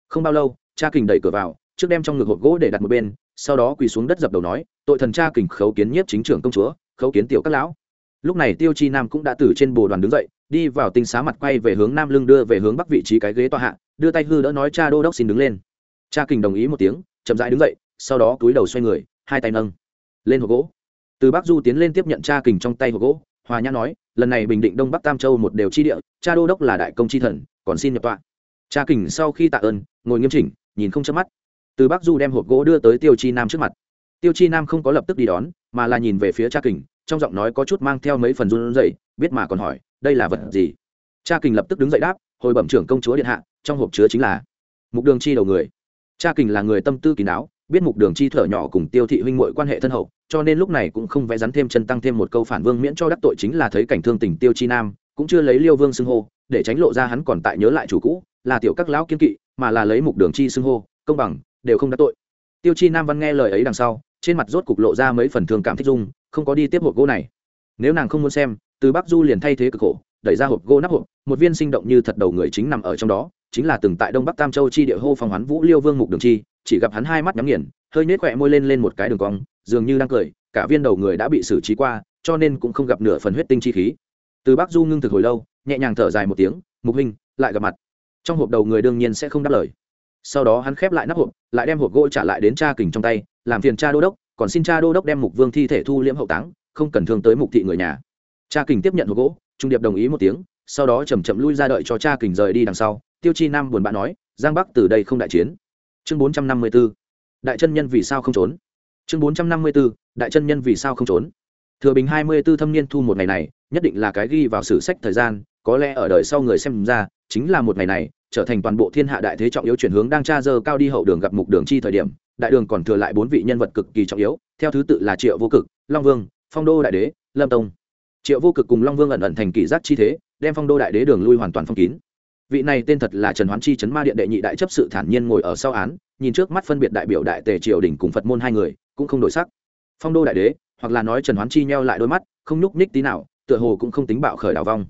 Không bao lâu, cha kình đẩy cửa vào, trước đem trong ngực hộp gỗ để đặt một bên, sau đó quỳ xuống đất dập đầu nói, tội thần cha kình khấu kiến nhiếp chính trưởng công chúa, khấu kiến tiểu các lão. Lúc này tiêu chi nam cũng đã từ trên bồ đoàn đứng dậy, đi vào tinh xá mặt quay về hướng nam lưng đưa về hướng bắc vị trí cái ghế tòa hạ, đưa tay hư đỡ nói, cha đô đốc xin đứng lên. Cha kình đồng ý một tiếng, chậm rãi đứng dậy, sau đó túi đầu xoay người, hai tay nâng lên hộp gỗ từ bắc du tiến lên tiếp nhận cha kình trong tay hộp gỗ, hòa nhã nói, lần này bình định, đông bắc, tam châu một đều chi địa, cha đô đốc là đại công chi thần, còn xin nhập tọa. Cha kình sau khi tạ ơn, ngồi nghiêm chỉnh, nhìn không chớp mắt. Từ bắc du đem hộp gỗ đưa tới tiêu chi nam trước mặt. Tiêu chi nam không có lập tức đi đón, mà là nhìn về phía cha kình, trong giọng nói có chút mang theo mấy phần run rẩy, biết mà còn hỏi, đây là vật gì? Cha kình lập tức đứng dậy đáp, hồi bẩm trưởng công chúa điện hạ, trong hộp chứa chính là mục đường chi đầu người. Cha kình là người tâm tư kín đáo, biết mục đường chi thở nhỏ cùng tiêu thị huynh muội quan hệ thân hậu cho nên lúc này cũng không vẽ rắn thêm chân tăng thêm một câu phản vương miễn cho đắc tội chính là thấy cảnh thương tình tiêu chi nam, cũng chưa lấy liêu vương xưng hô, để tránh lộ ra hắn còn tại nhớ lại chủ cũ, là tiểu các lão kiên kỵ, mà là lấy mục đường chi xưng hô, công bằng, đều không đắc tội. Tiêu chi nam văn nghe lời ấy đằng sau, trên mặt rốt cục lộ ra mấy phần thương cảm thích dung, không có đi tiếp hộp gỗ này. Nếu nàng không muốn xem, từ bắc du liền thay thế cực khổ, đẩy ra hộp gỗ nắp hộp, một viên sinh động như thật đầu người chính nằm ở trong đó, chính là từng tại đông bắc tam châu chi địa hô phòng hoán vũ liêu vương mục đường chi, chỉ gặp hắn hai mắt nhắm nghiền hơi nhếch khỏe môi lên lên một cái đường cong, dường như đang cười, cả viên đầu người đã bị xử trí qua, cho nên cũng không gặp nửa phần huyết tinh chi khí. Từ bắc du ngưng thực hồi lâu, nhẹ nhàng thở dài một tiếng, mục huynh, lại gặp mặt. Trong hộp đầu người đương nhiên sẽ không đáp lời. Sau đó hắn khép lại nắp hộp, lại đem hộp gỗ trả lại đến cha kình trong tay, làm phiền cha đô đốc, còn xin cha đô đốc đem mục vương thi thể thu liễm hậu táng, không cần thương tới mục thị người nhà. Cha kình tiếp nhận hộp gỗ, trung điệp đồng ý một tiếng, sau đó chầm chậm lui ra đợi cho cha kình rời đi đằng sau. Tiêu chi nam buồn bã nói, giang bắc từ đây không đại chiến. Chương bốn trăm năm mươi b ố đại chân nhân vì sao không trốn? Chương bốn trăm năm mươi b ố đại chân nhân vì sao không trốn? Thừa bình hai mươi b ố thâm niên thu một ngày này, nhất định là cái ghi vào sử sách thời gian, có lẽ ở đời sau người xem ra, chính là một ngày này, trở thành toàn bộ thiên hạ đại thế trọng yếu chuyển hướng đang tra dơ cao đi hậu đường gặp mục đường chi thời điểm, đại đường còn thừa lại bốn vị nhân vật cực kỳ trọng yếu, theo thứ tự là triệu vô cực, long vương, phong đô đại đế, lâm tông. Triệu vô cực cùng long vương ẩn ẩn thành kỷ giác chi thế, đem phong đô đại đế đường lui hoàn toàn phong kín. Vị này tên thật là trần hoán chi trấn ma điện đệ nhị đại chấp sự thản nhiên ngồi ở sau án nhìn trước mắt phân biệt đại biểu đại tề triều đình cùng phật môn hai người, cũng không đổi sắc. Phong đô đại đế, hoặc là nói trần hoán chi nheo lại đôi mắt, không nhúc nhích tí nào, tựa hồ cũng không tính bạo khởi đào vong.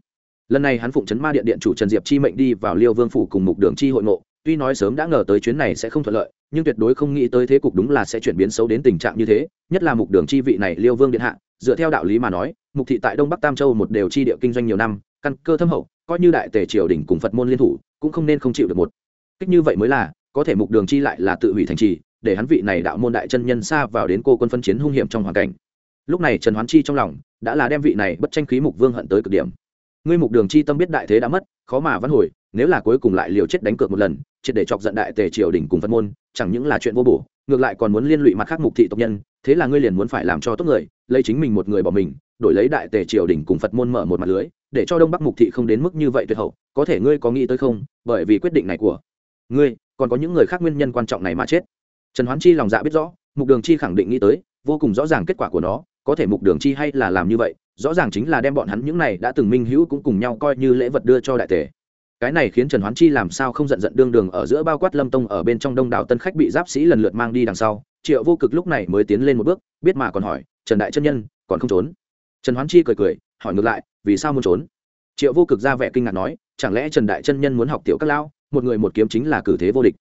Lần này hắn phụng trấn ma điện điện chủ trần diệp chi mệnh đi vào liêu vương phủ cùng mục đường chi hội ngộ, tuy nói sớm đã ngờ tới chuyến này sẽ không thuận lợi, nhưng tuyệt đối không nghĩ tới thế cục đúng là sẽ chuyển biến xấu đến tình trạng như thế, nhất là mục đường chi vị này liêu vương điện hạ, dựa theo đạo lý mà nói, mục thị tại đông bắc tam châu một đều chi địa kinh doanh nhiều năm, căn cơ thâm hậu, coi như đại tề triều đình cùng phật môn liên thủ, cũng không nên không chịu được một. Cách như vậy mới là có thể mục đường chi lại là tự hủy thành trì, để hắn vị này đạo môn đại chân nhân xa vào đến cô quân phân chiến hung hiểm trong hoàn cảnh. Lúc này trần hoán chi trong lòng đã là đem vị này bất tranh khí mục vương hận tới cực điểm. Ngươi mục đường chi tâm biết đại thế đã mất, khó mà văn hồi, nếu là cuối cùng lại liều chết đánh cược một lần, triệt để chọc giận đại tề triều đình cùng phân môn, chẳng những là chuyện vô bổ, ngược lại còn muốn liên lụy mặt khác mục thị tộc nhân, thế là ngươi liền muốn phải làm cho tốt người, lấy chính mình một người bỏ mình, đổi lấy đại tề triều đình cùng phật môn mở một mặt lưới, để cho đông bắc mục thị không đến mức như vậy tuyệt hậu, có thể ngươi có nghĩ tới không? Bởi vì quyết định này của ngươi còn có những người khác nguyên nhân quan trọng này mà chết. Trần hoán chi lòng dạ biết rõ, mục đường chi khẳng định nghĩ tới, vô cùng rõ ràng kết quả của nó, có thể mục đường chi hay là làm như vậy, rõ ràng chính là đem bọn hắn những này đã từng minh hữu cũng cùng nhau coi như lễ vật đưa cho đại tề cái này khiến trần hoán chi làm sao không giận giận đương đường ở giữa bao quát lâm tông ở bên trong đông đảo tân khách bị giáp sĩ lần lượt mang đi đằng sau, triệu vô cực lúc này mới tiến lên một bước, biết mà còn hỏi, trần đại chân nhân, còn không trốn? Trần hoán chi cười cười, hỏi ngược lại, vì sao muốn trốn? Triệu vô cực ra vẻ kinh ngạc nói, chẳng lẽ trần đại chân nhân muốn học tiểu các lão một người một kiếm chính là cử thế vô địch.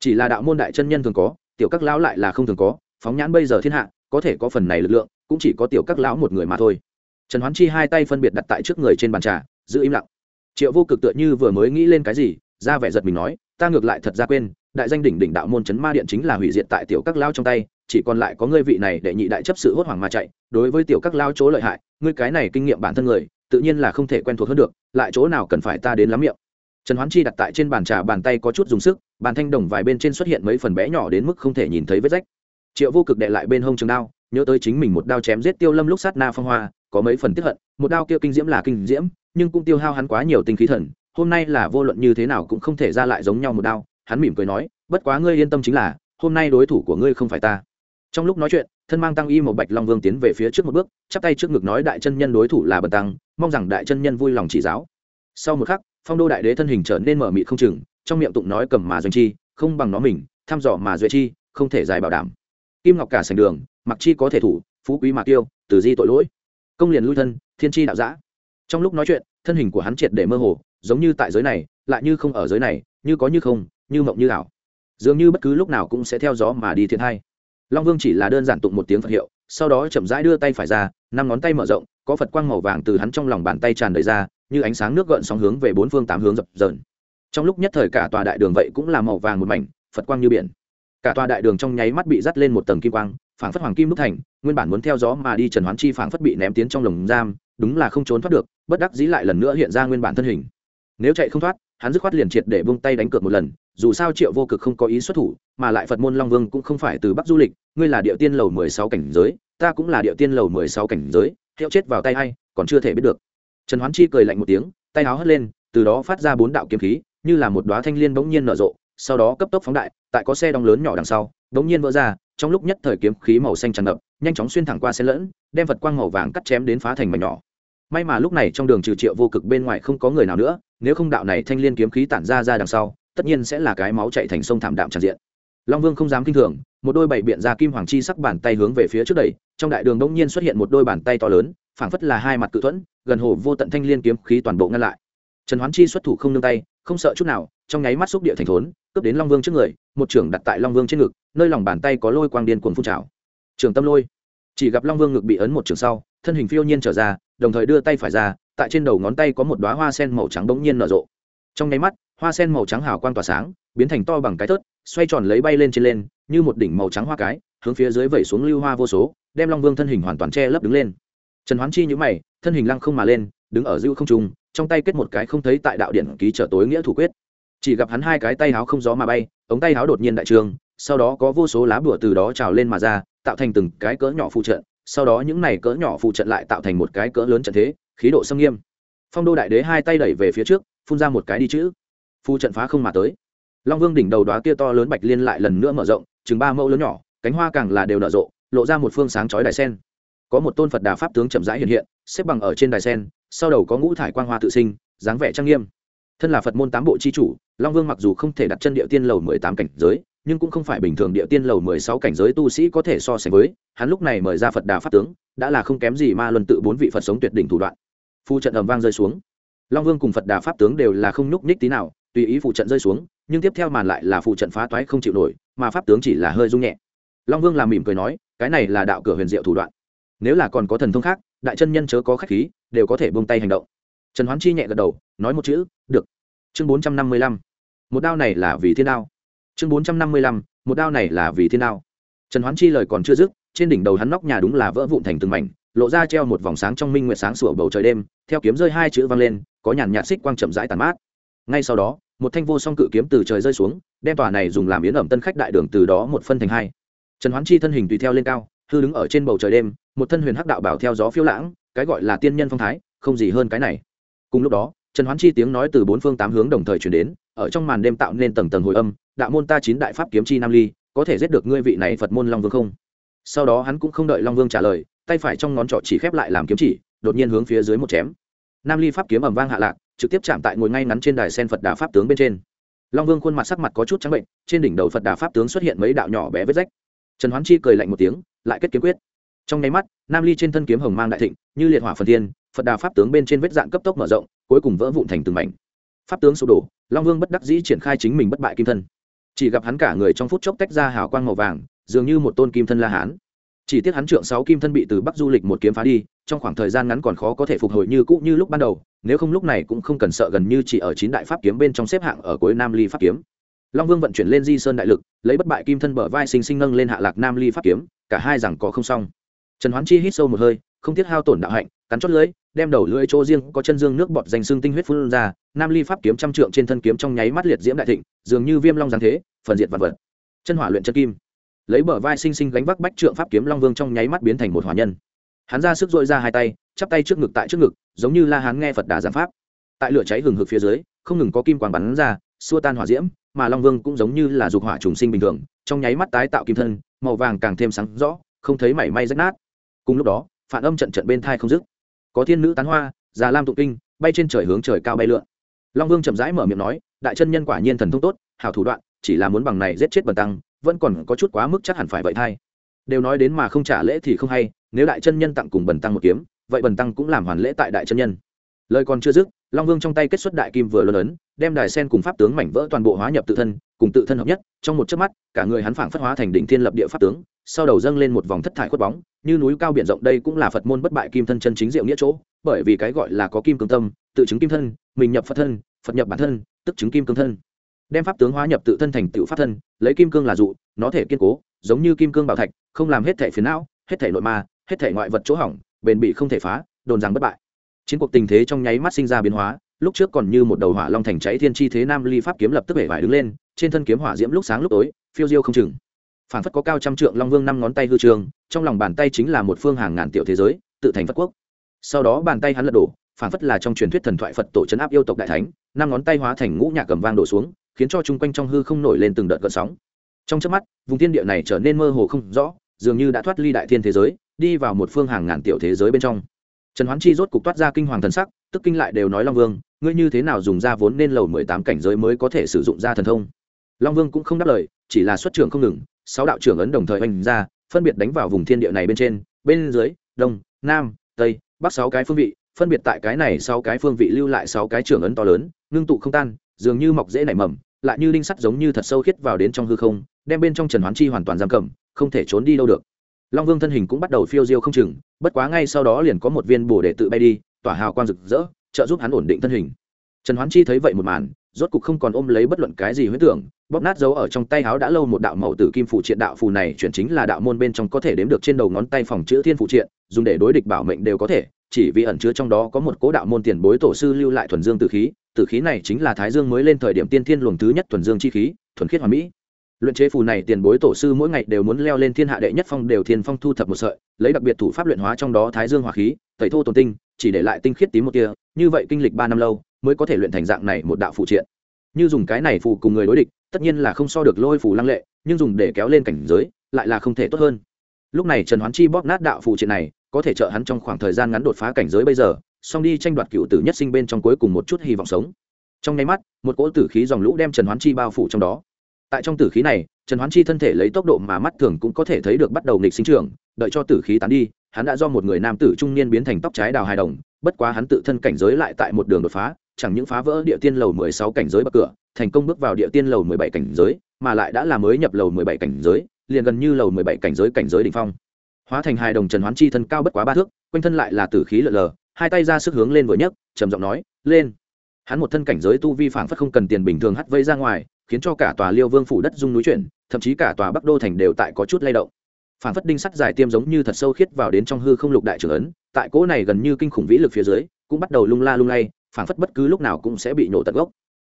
Chỉ là đạo môn đại chân nhân thường có, tiểu các lão lại là không thường có, phóng nhãn bây giờ thiên hạ, có thể có phần này lực lượng, cũng chỉ có tiểu các lão một người mà thôi. Trần hoán chi hai tay phân biệt đặt tại trước người trên bàn trà, giữ im lặng. Triệu vô cực tựa như vừa mới nghĩ lên cái gì, ra vẻ giật mình nói, ta ngược lại thật ra quên, đại danh đỉnh đỉnh đạo môn chấn ma điện chính là hủy diệt tại tiểu các lao trong tay, chỉ còn lại có ngươi vị này để nhị đại chấp sự hốt hoảng mà chạy, đối với tiểu các lao chỗ lợi hại, ngươi cái này kinh nghiệm bản thân người, tự nhiên là không thể quen thuộc hơn được, lại chỗ nào cần phải ta đến lắm miệng trần hoán chi đặt tại trên bàn trà bàn tay có chút dùng sức, bàn thanh đồng vài bên trên xuất hiện mấy phần bé nhỏ đến mức không thể nhìn thấy vết rách. Triệu vô cực đệ lại bên hông trường đao, nhớ tới chính mình một đao chém giết tiêu lâm lúc sát na phong hoa, có mấy phần tiếp hận, một đao kia kinh diễm là kinh diễm, nhưng cũng tiêu hao hắn quá nhiều tinh khí thần, hôm nay là vô luận như thế nào cũng không thể ra lại giống nhau một đao, hắn mỉm cười nói, bất quá ngươi yên tâm chính là, hôm nay đối thủ của ngươi không phải ta. Trong lúc nói chuyện, thân mang tăng y một bạch long vương tiến về phía trước một bước, chắp tay trước ngực nói, đại chân nhân đối thủ là bần tăng, mong rằng đại chân nhân vui lòng chỉ giáo. Sau một khắc phong đô đại đế thân hình trở nên mở mịt không chừng, trong miệng tụng nói cầm mà doanh chi, không bằng nó mình, thăm dò mà duệ chi, không thể dài bảo đảm. Kim ngọc cả sành đường, mặc chi có thể thủ, phú quý mà tiêu từ di tội lỗi. Công liền lui thân, thiên chi đạo giã. Trong lúc nói chuyện, thân hình của hắn triệt để mơ hồ, giống như tại giới này, lại như không ở giới này, như có như không, như mộng như ảo. Dường như bất cứ lúc nào cũng sẽ theo gió mà đi thiện hay long vương chỉ là đơn giản tụng một tiếng phật hiệu, sau đó chậm rãi đưa tay phải ra, năm ngón tay mở rộng, có phật quang màu vàng từ hắn trong lòng bàn tay tràn đầy ra như ánh sáng nước gợn sóng hướng về bốn phương tám hướng dập dờn. Trong lúc nhất thời cả tòa đại đường vậy cũng là màu vàng một mảnh, phật quang như biển. Cả tòa đại đường trong nháy mắt bị dắt lên một tầng kim quang, phảng phất hoàng kim đúc thành, nguyên bản muốn theo gió mà đi trần hoán chi phảng phất bị ném tiến trong lồng giam, đúng là không trốn thoát được, bất đắc dĩ lại lần nữa hiện ra nguyên bản thân hình. Nếu chạy không thoát, hắn dứt khoát liền triệt để buông tay đánh cược một lần, dù sao triệu vô cực không có ý xuất thủ, mà lại phật môn long vương cũng không phải từ bắc du lịch, ngươi là địa tiên lầu mười sáu cảnh giới, ta cũng là địa tiên lầu mười sáu cảnh giới hiệu chết vào tay hay còn chưa thể biết được trần hoán chi cười lạnh một tiếng, tay áo hất lên, từ đó phát ra bốn đạo kiếm khí, như là một đoá thanh liên bỗng nhiên nở rộ, sau đó cấp tốc phóng đại, tại có xe đong lớn nhỏ đằng sau bỗng nhiên vỡ ra, trong lúc nhất thời kiếm khí màu xanh tràn ngập, nhanh chóng xuyên thẳng qua xe lẫn, đem vật quang màu vàng cắt chém đến phá thành mảnh nhỏ. May mà lúc này trong đường trừ triệu vô cực bên ngoài không có người nào nữa, nếu không đạo này thanh liên kiếm khí tản ra ra đằng sau, tất nhiên sẽ là cái máu chạy thành sông thảm đạm tràn diện. Long vương không dám kinh thường, một đôi bảy biện ra kim hoàng chi sắc bàn tay hướng về phía trước đẩy, trong đại đường đông nhiên xuất hiện một đôi bàn tay to lớn, phảng phất là hai mặt cự thuẫn gần hồ vô tận thanh liên kiếm khí toàn bộ ngăn lại. Trần hoán chi xuất thủ không nương tay, không sợ chút nào, trong nháy mắt xúc địa thành thốn, cướp đến long vương trước người, một trưởng đặt tại long vương trên ngực, nơi lòng bàn tay có lôi quang điên cuồng phun trào. Trường tâm lôi. Chỉ gặp long vương ngực bị ấn một trường sau, thân hình phiêu nhiên trở ra, đồng thời đưa tay phải ra, tại trên đầu ngón tay có một đoá hoa sen màu trắng bỗng nhiên nở rộ. Trong nháy mắt, hoa sen màu trắng hào quang tỏa sáng, biến thành to bằng cái thớt, xoay tròn lấy bay lên trên lên, như một đỉnh màu trắng hoa cái, hướng phía dưới vẩy xuống lưu hoa vô số, đem long vương thân hình hoàn toàn che lấp đứng lên trần hoán chi nhữ mày, thân hình lăng không mà lên, đứng ở dư không trung, trong tay kết một cái không thấy tại đạo điện ký trở tối nghĩa thủ quyết. Chỉ gặp hắn hai cái tay háo không gió mà bay, ống tay háo đột nhiên đại trường, sau đó có vô số lá bùa từ đó trào lên mà ra, tạo thành từng cái cỡ nhỏ phụ trận. sau đó những này cỡ nhỏ phụ trận lại tạo thành một cái cỡ lớn trận thế, khí độ xâm nghiêm. Phong đô đại đế hai tay đẩy về phía trước, phun ra một cái đi chữ. Phù trận phá không mà tới. Long vương đỉnh đầu đoá kia to lớn bạch liên lại lần nữa mở rộng, chừng ba mẫu lớn nhỏ, cánh hoa càng là đều nở rộ, lộ ra một phương sáng chói đài sen có một tôn phật đà pháp tướng chậm rãi hiện hiện, xếp bằng ở trên đài sen, sau đầu có ngũ thải quang hoa tự sinh, dáng vẻ trang nghiêm. Thân là phật môn tám bộ c h i chủ, long vương mặc dù không thể đặt chân địa tiên lầu mười tám cảnh giới, nhưng cũng không phải bình thường địa tiên lầu mười sáu cảnh giới tu sĩ có thể so sánh với, hắn lúc này mời ra phật đà pháp tướng, đã là không kém gì ma luân tự bốn vị phật sống tuyệt đỉnh thủ đoạn. Phu trận ầm vang rơi xuống. Long vương cùng phật đà pháp tướng đều là không nhúc nhích tí nào, tùy ý phụ trận rơi xuống, nhưng tiếp theo màn lại là phụ trận phá toái không chịu nổi, mà pháp tướng chỉ là hơi rung nhẹ. Long vương làm mỉm cười nói, cái này là đạo cửa huyền diệu thủ đoạn nếu là còn có thần thông khác, đại chân nhân chớ có khách khí, đều có thể buông tay hành động. Trần hoán chi nhẹ gật đầu, nói một chữ, được. Chương bốn trăm năm mươi lăm. Một đao này là vì thiên đao. Chương bốn trăm năm mươi lăm, một đao này là vì thiên đao. Trần hoán chi lời còn chưa dứt, trên đỉnh đầu hắn nóc nhà đúng là vỡ vụn thành từng mảnh, lộ ra treo một vòng sáng trong minh nguyệt sáng sủa bầu trời đêm, theo kiếm rơi hai chữ vang lên, có nhàn nhạt xích quang chậm rãi tàn mát. Ngay sau đó, một thanh vô song cự kiếm từ trời rơi xuống, đem tòa này dùng làm yến ẩm tân khách đại đường từ đó một phân thành hai. Trần hoán chi thân hình tùy theo lên cao hư đứng ở trên bầu trời đêm, một thân huyền hắc đạo bảo theo gió phiêu lãng, cái gọi là tiên nhân phong thái, không gì hơn cái này. Cùng lúc đó, trần hoán chi tiếng nói từ bốn phương tám hướng đồng thời chuyển đến, ở trong màn đêm tạo nên tầng tầng hồi âm, đạo môn ta chín đại pháp kiếm chi nam ly, có thể giết được ngươi vị này phật môn long vương không? Sau đó hắn cũng không đợi long vương trả lời, tay phải trong ngón trỏ chỉ khép lại làm kiếm chỉ, đột nhiên hướng phía dưới một chém. Nam ly pháp kiếm ẩm vang hạ lạc, trực tiếp chạm tại ngồi ngay ngắn trên đài sen phật đà pháp tướng bên trên. Long vương khuôn mặt sắc mặt có chút trắng bệnh, trên đỉnh đầu phật đà pháp tướng xuất hiện mấy đạo nhỏ bé vết rách trần hoán chi cười lạnh một tiếng, lại kết kiếm quyết. Trong nháy mắt, nam ly trên thân kiếm hồng mang đại thịnh, như liệt hỏa phần thiên, phật đà pháp tướng bên trên vết dạn cấp tốc mở rộng, cuối cùng vỡ vụn thành từng mảnh. Pháp tướng sụp đổ, long vương bất đắc dĩ triển khai chính mình bất bại kim thân. Chỉ gặp hắn cả người trong phút chốc tách ra hào quang màu vàng, dường như một tôn kim thân la hán. Chỉ tiếc hắn trượng sáu kim thân bị từ bắc du lịch một kiếm phá đi, trong khoảng thời gian ngắn còn khó có thể phục hồi như cũ như lúc ban đầu, nếu không lúc này cũng không cần sợ gần như chỉ ở chín đại pháp kiếm bên trong xếp hạng ở cuối nam ly pháp kiếm long vương vận chuyển lên di sơn đại lực, lấy bất bại kim thân bờ vai sinh sinh nâng lên hạ lạc nam ly pháp kiếm, cả hai rằng có không xong. Trần hoán chi hít sâu một hơi, không thiết hao tổn đạo hạnh, cắn chót lưỡi, đem đầu lưỡi chỗ riêng có chân dương nước bọt danh xương tinh huyết phun ra, nam ly pháp kiếm trăm trượng trên thân kiếm trong nháy mắt liệt diễm đại thịnh, dường như viêm long giáng thế, phần diệt vật vật. Chân hỏa luyện chân kim. Lấy bờ vai sinh sinh gánh vác bách trượng pháp kiếm long vương trong nháy mắt biến thành một hỏa nhân. Hắn ra sức dội ra hai tay, chắp tay trước ngực tại trước ngực, giống như la hán nghe phật đà giảng pháp. Tại lửa cháy hừng hực phía dưới, không ngừng có kim quang bắn ra, xua tan hỏa diễm mà long vương cũng giống như là dục hỏa trùng sinh bình thường, trong nháy mắt tái tạo kim thân, màu vàng càng thêm sáng rõ, không thấy mảy may rách nát. Cùng lúc đó, phản âm trận trận bên thai không dứt. Có thiên nữ tán hoa, già lam tụng kinh, bay trên trời hướng trời cao bay lượn. Long vương chậm rãi mở miệng nói, đại chân nhân quả nhiên thần thông tốt, hảo thủ đoạn, chỉ là muốn bằng này giết chết bần tăng, vẫn còn có chút quá mức chắc hẳn phải vậy thay đều nói đến mà không trả lễ thì không hay, nếu đại chân nhân tặng cùng bần tăng một kiếm, vậy bần tăng cũng làm hoàn lễ tại đại chân nhân. Lời còn chưa dứt long vương trong tay kết xuất đại kim vừa lớn ấn, đem đài sen cùng pháp tướng mảnh vỡ toàn bộ hóa nhập tự thân, cùng tự thân hợp nhất, trong một chớp mắt, cả người hắn phảng phất hóa thành đỉnh thiên lập địa pháp tướng, sau đầu dâng lên một vòng thất thải khuất bóng, như núi cao biển rộng đây cũng là phật môn bất bại kim thân chân chính diệu nghĩa chỗ, bởi vì cái gọi là có kim cương tâm, tự chứng kim thân, mình nhập phật thân, phật nhập bản thân, tức chứng kim cương thân. Đem pháp tướng hóa nhập tự thân thành tựu pháp thân, lấy kim cương là dụ, nó thể kiên cố, giống như kim cương bảo thạch, không làm hết thể phiền não, hết thể nội ma, hết thể ngoại vật chỗ hỏng, bền bị không thể phá, đồn rằng bất bại chiến cuộc tình thế trong nháy mắt sinh ra biến hóa, lúc trước còn như một đầu hỏa long thành cháy thiên chi thế nam ly pháp kiếm lập tức bể vải đứng lên, trên thân kiếm hỏa diễm lúc sáng lúc tối, phiêu diêu không chừng. Phản phất có cao trăm trượng long vương năm ngón tay hư trường, trong lòng bàn tay chính là một phương hàng ngàn tiểu thế giới, tự thành phật quốc. Sau đó bàn tay hắn lật đổ, phản phất là trong truyền thuyết thần thoại phật tổ c áp yêu tộc đại thánh, năm ngón tay hóa thành ngũ nhạc cầm vang đổ xuống, khiến cho chung quanh trong hư không nổi lên từng đợt gợn sóng. Trong trước mắt, vùng thiên địa này trở nên mơ hồ không rõ, dường như đã thoát ly đại thiên thế giới, đi vào một phương hàng ngàn tiểu thế giới bên trong trần hoán chi rốt cục toát ra kinh hoàng thần sắc, tức kinh lại đều nói long vương, ngươi như thế nào dùng ra vốn nên lầu mười tám cảnh giới mới có thể sử dụng ra thần thông? Long vương cũng không đáp lời, chỉ là xuất trưởng không ngừng, sáu đạo trưởng ấn đồng thời oanh ra, phân biệt đánh vào vùng thiên địa này bên trên, bên dưới, đông, nam, tây, bắc sáu cái phương vị, phân biệt tại cái này sáu cái phương vị lưu lại sáu cái trưởng ấn to lớn, ngưng tụ không tan, dường như mọc dễ nảy mầm, lại như linh sắt giống như thật sâu khiết vào đến trong hư không, đem bên trong trần hoán chi hoàn toàn giam cầm, không thể trốn đi đâu được long vương thân hình cũng bắt đầu phiêu diêu không chừng, bất quá ngay sau đó liền có một viên bồ để tự bay đi, tỏa hào quang rực rỡ, trợ giúp hắn ổn định thân hình. Trần hoán chi thấy vậy một màn, rốt cục không còn ôm lấy bất luận cái gì huyết tưởng, bóp nát dấu ở trong tay háo đã lâu một đạo màu tử kim phụ triện đạo phù này chuyển chính là đạo môn bên trong có thể đếm được trên đầu ngón tay phòng chữ thiên phụ triện, dùng để đối địch bảo mệnh đều có thể, chỉ vì ẩn chứa trong đó có một cố đạo môn tiền bối tổ sư lưu lại thuần dương tử khí tử khí này chính là thái dương mới lên thời điểm tiên thiên luồng thứ nhất thuần dương chi khí, thuần khiết hoàn mỹ luyện chế phù này tiền bối tổ sư mỗi ngày đều muốn leo lên thiên hạ đệ nhất phong đều thiên phong thu thập một sợi, lấy đặc biệt thủ pháp luyện hóa trong đó thái dương hỏa khí, tẩy thô tồn tinh, chỉ để lại tinh khiết tím một tia, như vậy kinh lịch ba năm lâu, mới có thể luyện thành dạng này một đạo phụ triện. Như dùng cái này phù cùng người đối địch, tất nhiên là không so được lôi phù lăng lệ, nhưng dùng để kéo lên cảnh giới, lại là không thể tốt hơn. Lúc này trần hoán chi bóp nát đạo phụ triện này, có thể trợ hắn trong khoảng thời gian ngắn đột phá cảnh giới bây giờ song đi tranh đoạt cựu tử nhất sinh bên trong cuối cùng một chút hy vọng sống. Trong nháy mắt, một cỗ tử khí dòng lũ đem trần hoán chi bao phủ trong đó tại trong tử khí này, trần hoán chi thân thể lấy tốc độ mà mắt thường cũng có thể thấy được bắt đầu nghịch sinh trưởng, đợi cho tử khí tán đi, hắn đã do một người nam tử trung niên biến thành tóc trái đào hài đồng, bất quá hắn tự thân cảnh giới lại tại một đường đột phá, chẳng những phá vỡ địa tiên lầu mười sáu cảnh giới bậc cửa, thành công bước vào địa tiên lầu mười bảy cảnh giới, mà lại đã là mới nhập lầu mười bảy cảnh giới, liền gần như lầu mười bảy cảnh giới cảnh giới đỉnh phong. Hóa thành hài đồng trần hoán chi thân cao bất quá ba thước, quanh thân lại là tử khí lờ lờ, hai tay ra sức hướng lên vừa nhấc, trầm giọng nói, lên! Hắn một thân cảnh giới tu vi phảng phất không cần tiền bình thường hắt vây ra ngoài, khiến cho cả tòa liêu vương phủ đất dung núi chuyển, thậm chí cả tòa bắc đô thành đều tại có chút lay động. Phảng phất đinh sắt dài tiêm giống như thật sâu khiết vào đến trong hư không lục đại trưởng ấn, tại cỗ này gần như kinh khủng vĩ lực phía dưới, cũng bắt đầu lung la lung lay, phảng phất bất cứ lúc nào cũng sẽ bị nổ tận gốc.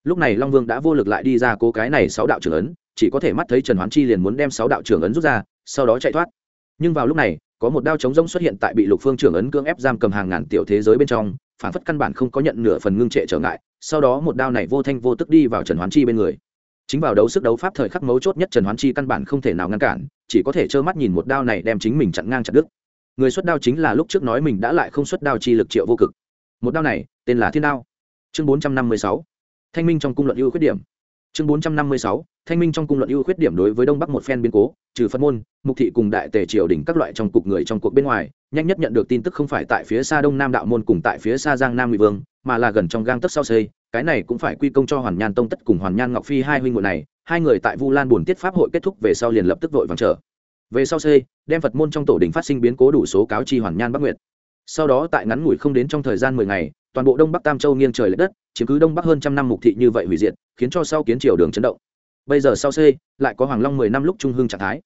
Lúc này long vương đã vô lực lại đi ra cố cái này sáu đạo trưởng ấn, chỉ có thể mắt thấy trần hoán chi liền muốn đem sáu đạo trưởng ấn rút ra, sau đó chạy thoát. Nhưng vào lúc này, có một đao chống rông xuất hiện tại bị lục phương trưởng ấn cưỡng ép giam cầm hàng ngàn tiểu thế giới bên trong phản phất căn bản không có nhận nửa phần ngưng trệ trở ngại, sau đó một đao này vô thanh vô tức đi vào trần hoán chi bên người. Chính vào đấu sức đấu pháp thời khắc mấu chốt nhất trần hoán chi căn bản không thể nào ngăn cản, chỉ có thể trơ mắt nhìn một đao này đem chính mình chặn ngang chặt đứt. Người xuất đao chính là lúc trước nói mình đã lại không xuất đao chi lực triệu vô cực. Một đao này, tên là thiên đao. Chương bốn trăm năm mươi sáu. Thanh minh trong cung luận ưu khuyết điểm. Chương bốn trăm năm mươi sáu thanh minh trong cung luận ưu khuyết điểm đối với đông bắc một phen biến cố, trừ phật môn, mục thị cùng đại tề triều đình các loại trong cục người trong cuộc bên ngoài, nhanh nhất nhận được tin tức không phải tại phía xa đông nam đạo môn cùng tại phía xa giang nam ngụy vương, mà là gần trong gang tấc sau xây, cái này cũng phải quy công cho hoàn nhan tông tất cùng hoàn nhan ngọc phi hai huynh muội này, hai người tại vu lan buồn tiết pháp hội kết thúc về sau liền lập tức vội vàng trở. Về sau xây, đem phật môn trong tổ đình phát sinh biến cố đủ số cáo chi hoàn nhan bắc nguyệt. Sau đó tại ngắn ngủi không đến trong thời gian mười ngày, toàn bộ đông bắc tam châu nghiêng trời l ệ đất, chiếm cứ đông bắc hơn trăm năm mục thị như vậy hủy diệt, khiến cho sau kiến triều đường chấn động bây giờ sau c lại có hoàng long mười năm lúc trung hưng trạng thái.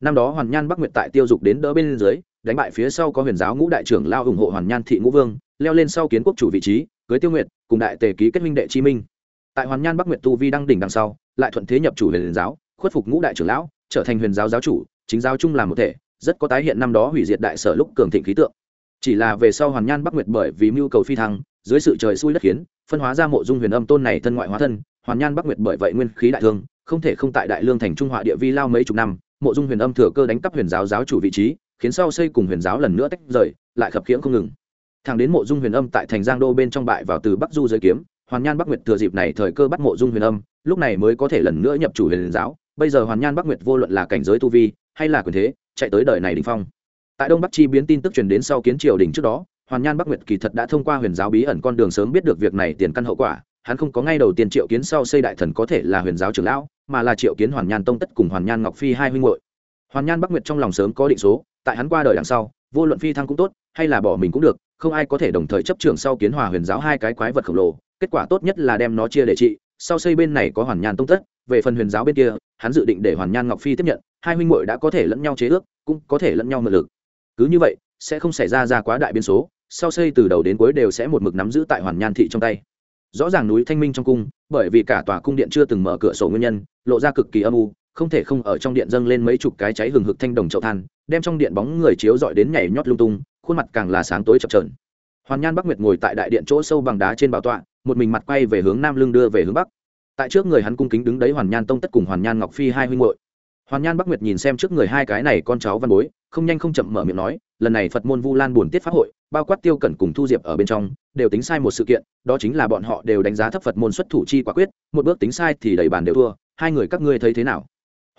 Năm đó hoàn nhan bắc nguyệt tại tiêu dục đến đỡ bên dưới, đánh bại phía sau có huyền giáo ngũ đại trưởng lao ủng hộ hoàn nhan thị ngũ vương, leo lên sau kiến quốc chủ vị trí, cưới tiêu nguyệt, cùng đại tề ký kết minh đệ chi minh. Tại hoàn nhan bắc nguyệt tu vi đăng đỉnh đằng sau, lại thuận thế nhập chủ huyền giáo, khuất phục ngũ đại trưởng lão, trở thành huyền giáo giáo chủ, chính giáo chung làm một thể, rất có tái hiện năm đó hủy diệt đại sở lúc cường thịnh khí tượng. Chỉ là về sau hoàn nhan bắc nguyệt bởi vì mưu cầu phi thăng, dưới sự trời xui đất khiến, phân hóa ra mộ dung huyền âm tôn này thân ngoại hóa thân, hoàn nhan bắc nguyệt bởi vậy nguyên khí đại thương không thể không tại đại lương thành trung họa địa vi lao mấy chục năm, mộ dung huyền âm thừa cơ đánh cắp huyền giáo giáo chủ vị trí, khiến sau xây cùng huyền giáo lần nữa tách rời, lại khập khiễng không ngừng. Thẳng đến mộ dung huyền âm tại thành giang đô bên trong bại vào từ bắc du giới kiếm, hoàn nhan bắc nguyệt thừa dịp này thời cơ bắt mộ dung huyền âm, lúc này mới có thể lần nữa nhập chủ huyền giáo, bây giờ hoàn nhan bắc nguyệt vô luận là cảnh giới tu vi, hay là quyền thế, chạy tới đời này đình phong. Tại đông bắc chi biến tin tức truyền đến sau kiến triều đình trước đó, hoàn nhan bắc nguyệt kỳ thật đã thông qua huyền giáo bí ẩn con đường sớm biết được việc này tiền căn hậu quả hắn không có ngay đầu tiên triệu kiến sau xây đại thần có thể là huyền giáo trưởng lão, mà là triệu kiến hoàn nhan tông tất cùng hoàn nhan ngọc phi hai huynh hội hoàn nhan bắc nguyệt trong lòng sớm có định số, tại hắn qua đời đằng sau, vô luận phi thăng cũng tốt, hay là bỏ mình cũng được, không ai có thể đồng thời chấp trưởng sau kiến hòa huyền giáo hai cái quái vật khổng lồ, kết quả tốt nhất là đem nó chia để trị, sau xây bên này có hoàn nhan tông tất, về phần huyền giáo bên kia, hắn dự định để hoàn nhan ngọc phi tiếp nhận, hai huynh muội đã có thể lẫn nhau chế ước, cũng có thể lẫn nhau mượn lực. Cứ như vậy, sẽ không xảy ra ra quá đại biến số, sau xây từ đầu đến cuối đều sẽ một mực nắm giữ tại hoàn nhan thị trong tay rõ ràng núi thanh minh trong cung, bởi vì cả tòa cung điện chưa từng mở cửa sổ nguyên nhân, lộ ra cực kỳ âm u, không thể không ở trong điện dâng lên mấy chục cái cháy hừng hực thanh đồng chậu than, đem trong điện bóng người chiếu dọi đến nhảy nhót lung tung, khuôn mặt càng là sáng tối chập trờn hoàn nhan bắc nguyệt ngồi tại đại điện chỗ sâu bằng đá trên bảo tọa, một mình mặt quay về hướng nam lưng đưa về hướng bắc. Tại trước người hắn cung kính đứng đấy hoàn nhan tông tất cùng hoàn nhan ngọc phi hai huynh hội hoàn nhan bắc nguyệt nhìn xem trước người hai cái này con cháu văn bối, không nhanh không chậm mở miệng nói, lần này phật môn vu lan buồn tiết pháp hội bao quát tiêu cẩn cùng thu diệp ở bên trong, đều tính sai một sự kiện, đó chính là bọn họ đều đánh giá thấp phật môn xuất thủ chi quả quyết, một bước tính sai thì đầy bàn đều thua, hai người các ngươi thấy thế nào?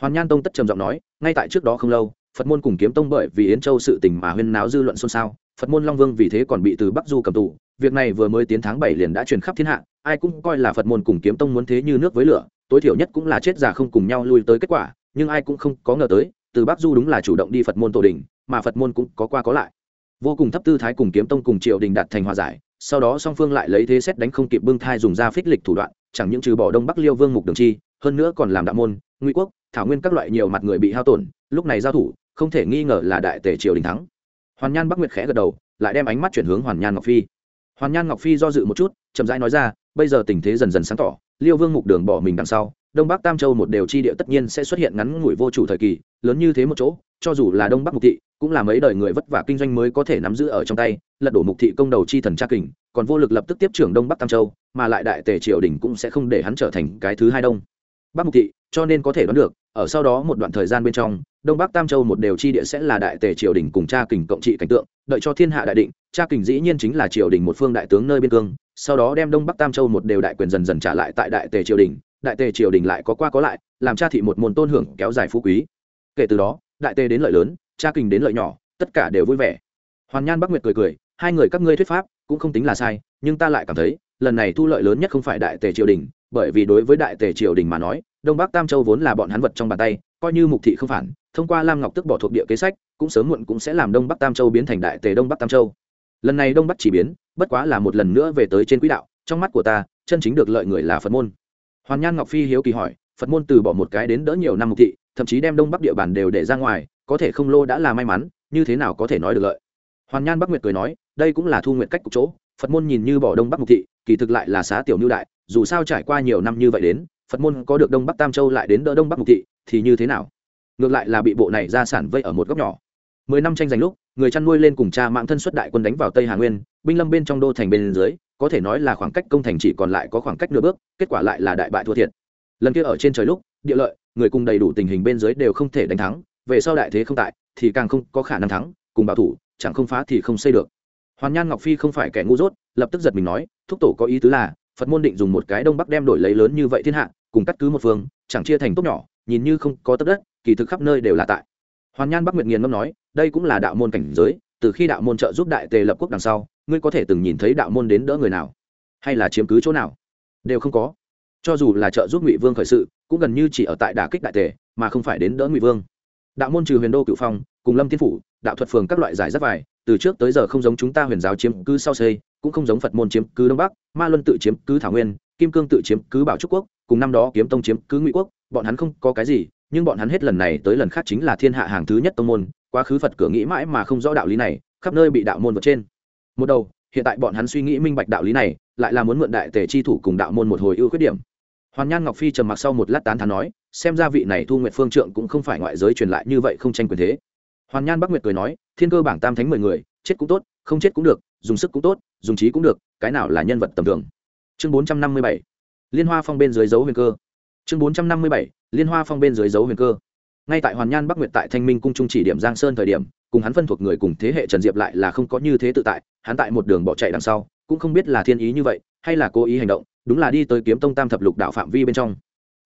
Hoàn nhan tông tất trầm giọng nói, ngay tại trước đó không lâu, phật môn cùng kiếm tông bởi vì yến châu sự tình mà huyên náo dư luận xôn xao, phật môn long vương vì thế còn bị từ bắc du cầm tù, việc này vừa mới tiến tháng bảy liền đã truyền khắp thiên hạ, ai cũng coi là phật môn cùng kiếm tông muốn thế như nước với lửa, tối thiểu nhất cũng là chết già không cùng nhau lui tới kết quả, nhưng ai cũng không có ngờ tới, từ bắc du đúng là chủ động đi phật môn tổ đình, mà phật môn cũng có qua có lại vô cùng thấp tư thái cùng kiếm tông cùng triều đình đạt thành hòa giải, sau đó song phương lại lấy thế xét đánh không kịp bưng thai dùng ra phích lịch thủ đoạn, chẳng những trừ bỏ đông bắc liêu vương mục đường chi, hơn nữa còn làm đạo môn, ngụy quốc, thảo nguyên các loại nhiều mặt người bị hao tổn, lúc này giao thủ, không thể nghi ngờ là đại tể triều đình thắng. Hoàn nhan bắc nguyệt khẽ gật đầu, lại đem ánh mắt chuyển hướng hoàn nhan ngọc phi. Hoàn nhan ngọc phi do dự một chút, chậm rãi nói ra, bây giờ tình thế dần dần sáng tỏ, liêu vương mục đường bỏ mình đằng sau, đông bắc tam châu một đều chi địa tất nhiên sẽ xuất hiện ngắn ngủi vô chủ thời kỳ, lớn như thế một chỗ, cho dù là đông bắc mục thị cũng là mấy đời người vất vả kinh doanh mới có thể nắm giữ ở trong tay, lật đổ mục thị công đầu chi thần tra kình, còn vô lực lập tức tiếp trưởng đông bắc tam châu, mà lại đại tề triều đình cũng sẽ không để hắn trở thành cái thứ hai đông bắc mục thị, cho nên có thể đoán được, ở sau đó một đoạn thời gian bên trong, đông bắc tam châu một đều chi địa sẽ là đại tề triều đình cùng cha kình cộng trị cảnh tượng, đợi cho thiên hạ đại định cha kình dĩ nhiên chính là triều đình một phương đại tướng nơi biên cương, sau đó đem đông bắc tam châu một đều đại quyền dần dần trả lại tại đại tề triều đình, đại tề triều đình lại có qua có lại, làm cha thị một môn tôn hưởng kéo dài phú quý. Kể từ đó, đại tề đến lợi lớn cha kình đến lợi nhỏ, tất cả đều vui vẻ. Hoàn nhan bắc nguyệt cười cười, hai người các ngươi thuyết pháp cũng không tính là sai, nhưng ta lại cảm thấy, lần này thu lợi lớn nhất không phải đại tề triều đình, bởi vì đối với đại tề triều đình mà nói, đông bắc tam châu vốn là bọn hắn vật trong bàn tay, coi như mục thị không phản, thông qua lam ngọc tức bỏ thuộc địa kế sách, cũng sớm muộn cũng sẽ làm đông bắc tam châu biến thành đại tề đông bắc tam châu. Lần này đông bắc chỉ biến, bất quá là một lần nữa về tới trên quỹ đạo, trong mắt của ta, chân chính được lợi người là phật môn. Hoàn nhan ngọc phi hiếu kỳ hỏi, phật môn từ bỏ một cái đến đỡ nhiều năm mục thị, thậm chí đem đông bắc địa bàn đều để ra ngoài có thể không lô đã là may mắn, như thế nào có thể nói được lợi? Hoàn nhan bắc nguyệt cười nói, đây cũng là thu nguyện cách cục chỗ, phật môn nhìn như bỏ đông bắc mục thị, kỳ thực lại là xá tiểu nhu đại, dù sao trải qua nhiều năm như vậy đến, phật môn có được đông bắc tam châu lại đến đỡ đông bắc mục thị, thì như thế nào? Ngược lại là bị bộ này ra sản vây ở một góc nhỏ. Mười năm tranh giành lúc, người chăn nuôi lên cùng cha mạng thân xuất đại quân đánh vào tây hà nguyên, binh lâm bên trong đô thành bên dưới, có thể nói là khoảng cách công thành chỉ còn lại có khoảng cách nửa bước, kết quả lại là đại bại thua thiệt. Lần kia ở trên trời lúc, địa lợi, người cùng đầy đủ tình hình bên dưới đều không thể đánh thắng về sau đại thế không tại, thì càng không có khả năng thắng, cùng bảo thủ, chẳng không phá thì không xây được. Hoàn nhan ngọc phi không phải kẻ ngu dốt, lập tức giật mình nói, thúc tổ có ý tứ là, phật môn định dùng một cái đông bắc đem đổi lấy lớn như vậy thiên hạ, cùng cắt cứ một phương, chẳng chia thành tốt nhỏ, nhìn như không có tất đất, kỳ thực khắp nơi đều là tại. Hoàn nhan bắc nguyệt nghiền ngâm nói, đây cũng là đạo môn cảnh giới, từ khi đạo môn trợ giúp đại tề lập quốc đằng sau, ngươi có thể từng nhìn thấy đạo môn đến đỡ người nào? Hay là chiếm cứ chỗ nào? Đều không có. Cho dù là trợ giúp ngụy vương khởi sự, cũng gần như chỉ ở tại đả kích đại tề, mà không phải đến đỡ ngụy vương đạo môn trừ huyền đô cựu phong, cùng lâm tiên phủ, đạo thuật phường các loại giải rất vải từ trước tới giờ không giống chúng ta huyền giáo chiếm cứ sau xây, cũng không giống phật môn chiếm cứ đông bắc, ma luân tự chiếm cứ thảo nguyên, kim cương tự chiếm cứ bảo trúc quốc, cùng năm đó kiếm tông chiếm cứ ngụy quốc, bọn hắn không có cái gì, nhưng bọn hắn hết lần này tới lần khác chính là thiên hạ hàng thứ nhất tông môn, quá khứ phật cửa nghĩ mãi mà không rõ đạo lý này, khắp nơi bị đạo môn vượt trên. Một đầu, hiện tại bọn hắn suy nghĩ minh bạch đạo lý này, lại là muốn mượn đại tề chi thủ cùng đạo môn một hồi ưu khuyết điểm. Hoàn nhan ngọc phi trầm mặc sau một lát tán thán nói xem ra vị này thu nguyện phương trượng cũng không phải ngoại giới truyền lại như vậy không tranh quyền thế. Hoàn nhan bắc nguyệt cười nói, thiên cơ bảng tam thánh mười người, chết cũng tốt, không chết cũng được, dùng sức cũng tốt, dùng trí cũng được, cái nào là nhân vật tầm thường. Chương bốn trăm năm mươi bảy, liên hoa phong bên dưới dấu huyền cơ. Chương bốn trăm năm mươi bảy, liên hoa phong bên dưới dấu huyền cơ. Ngay tại hoàn nhan bắc nguyệt tại thanh minh cung trung chỉ điểm giang sơn thời điểm, cùng hắn phân thuộc người cùng thế hệ trần diệp lại là không có như thế tự tại, hắn tại một đường bỏ chạy đằng sau, cũng không biết là thiên ý như vậy, hay là cố ý hành động, đúng là đi tới kiếm tông tam thập lục đạo phạm vi bên trong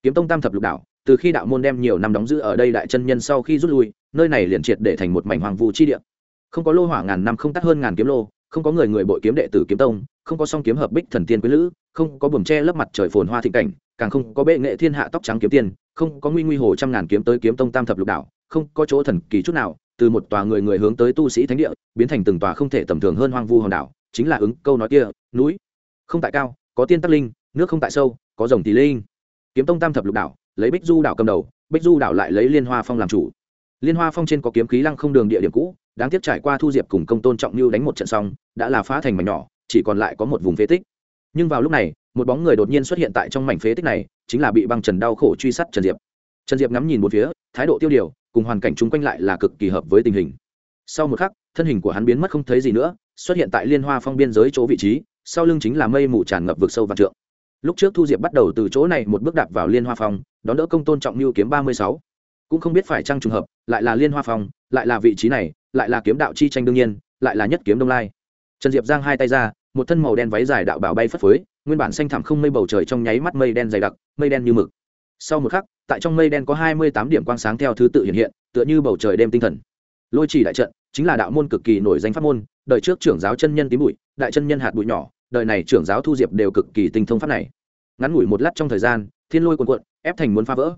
kiếm tông tam thập lục đạo từ khi đạo môn đem nhiều năm đóng giữ ở đây đại chân nhân sau khi rút lui, nơi này liền triệt để thành một mảnh hoàng vu chi địa. Không có lô hỏa ngàn năm không tắt hơn ngàn kiếm lô, không có người người bội kiếm đệ tử kiếm tông, không có song kiếm hợp bích thần tiên quý lữ, không có buồm tre lấp mặt trời phồn hoa thịnh cảnh, càng không có bệ nghệ thiên hạ tóc trắng kiếm tiền, không có nguy nguy hồ trăm ngàn kiếm tới kiếm tông tam thập lục đạo không có chỗ thần kỳ chút nào, từ một tòa người người hướng tới tu sĩ thánh địa, biến thành từng tòa không thể tầm thường hơn hoang vu hòn đảo, chính là ứng câu nói kia, núi không tại cao, có tiên tắc linh, nước không tại sâu, có rồng tỷ linh kiếm tông tam thập lục đảo, lấy bích du đảo cầm đầu, bích du đảo lại lấy liên hoa phong làm chủ. Liên hoa phong trên có kiếm khí lăng không đường địa điểm cũ, đáng tiếc trải qua thu diệp cùng công tôn trọng như đánh một trận xong, đã là phá thành mảnh nhỏ, chỉ còn lại có một vùng phế tích. Nhưng vào lúc này, một bóng người đột nhiên xuất hiện tại trong mảnh phế tích này, chính là bị băng trần đau khổ truy sát trần diệp. Trần diệp ngắm nhìn một phía, thái độ tiêu điều, cùng hoàn cảnh chung quanh lại là cực kỳ hợp với tình hình. Sau một khắc, thân hình của hắn biến mất không thấy gì nữa, xuất hiện tại liên hoa phong biên giới chỗ vị trí, sau lưng chính là mây mù tràn ngập vực sâu và trượng lúc trước thu diệp bắt đầu từ chỗ này một bước đạp vào liên hoa phong, đón đỡ công tôn trọng mưu kiếm ba mươi sáu. Cũng không biết phải trăng trùng hợp, lại là liên hoa phong, lại là vị trí này, lại là kiếm đạo chi tranh đương nhiên, lại là nhất kiếm đông lai. Trần diệp giang hai tay ra, một thân màu đen váy dài đạo bảo bay phất phới, nguyên bản xanh thẳm không mây bầu trời trong nháy mắt mây đen dày đặc, mây đen như mực. Sau một khắc, tại trong mây đen có hai mươi tám điểm quang sáng theo thứ tự hiện hiện, tựa như bầu trời đêm tinh thần. Lôi chỉ đại trận chính là đạo môn cực kỳ nổi danh pháp môn, đời trước trưởng giáo chân nhân tím bụi, đại chân nhân hạt bụi nhỏ đời này trưởng giáo thu diệp đều cực kỳ tinh thông pháp này. Ngắn ngủi một lát trong thời gian, thiên lôi cuồn cuộn, ép thành muốn phá vỡ.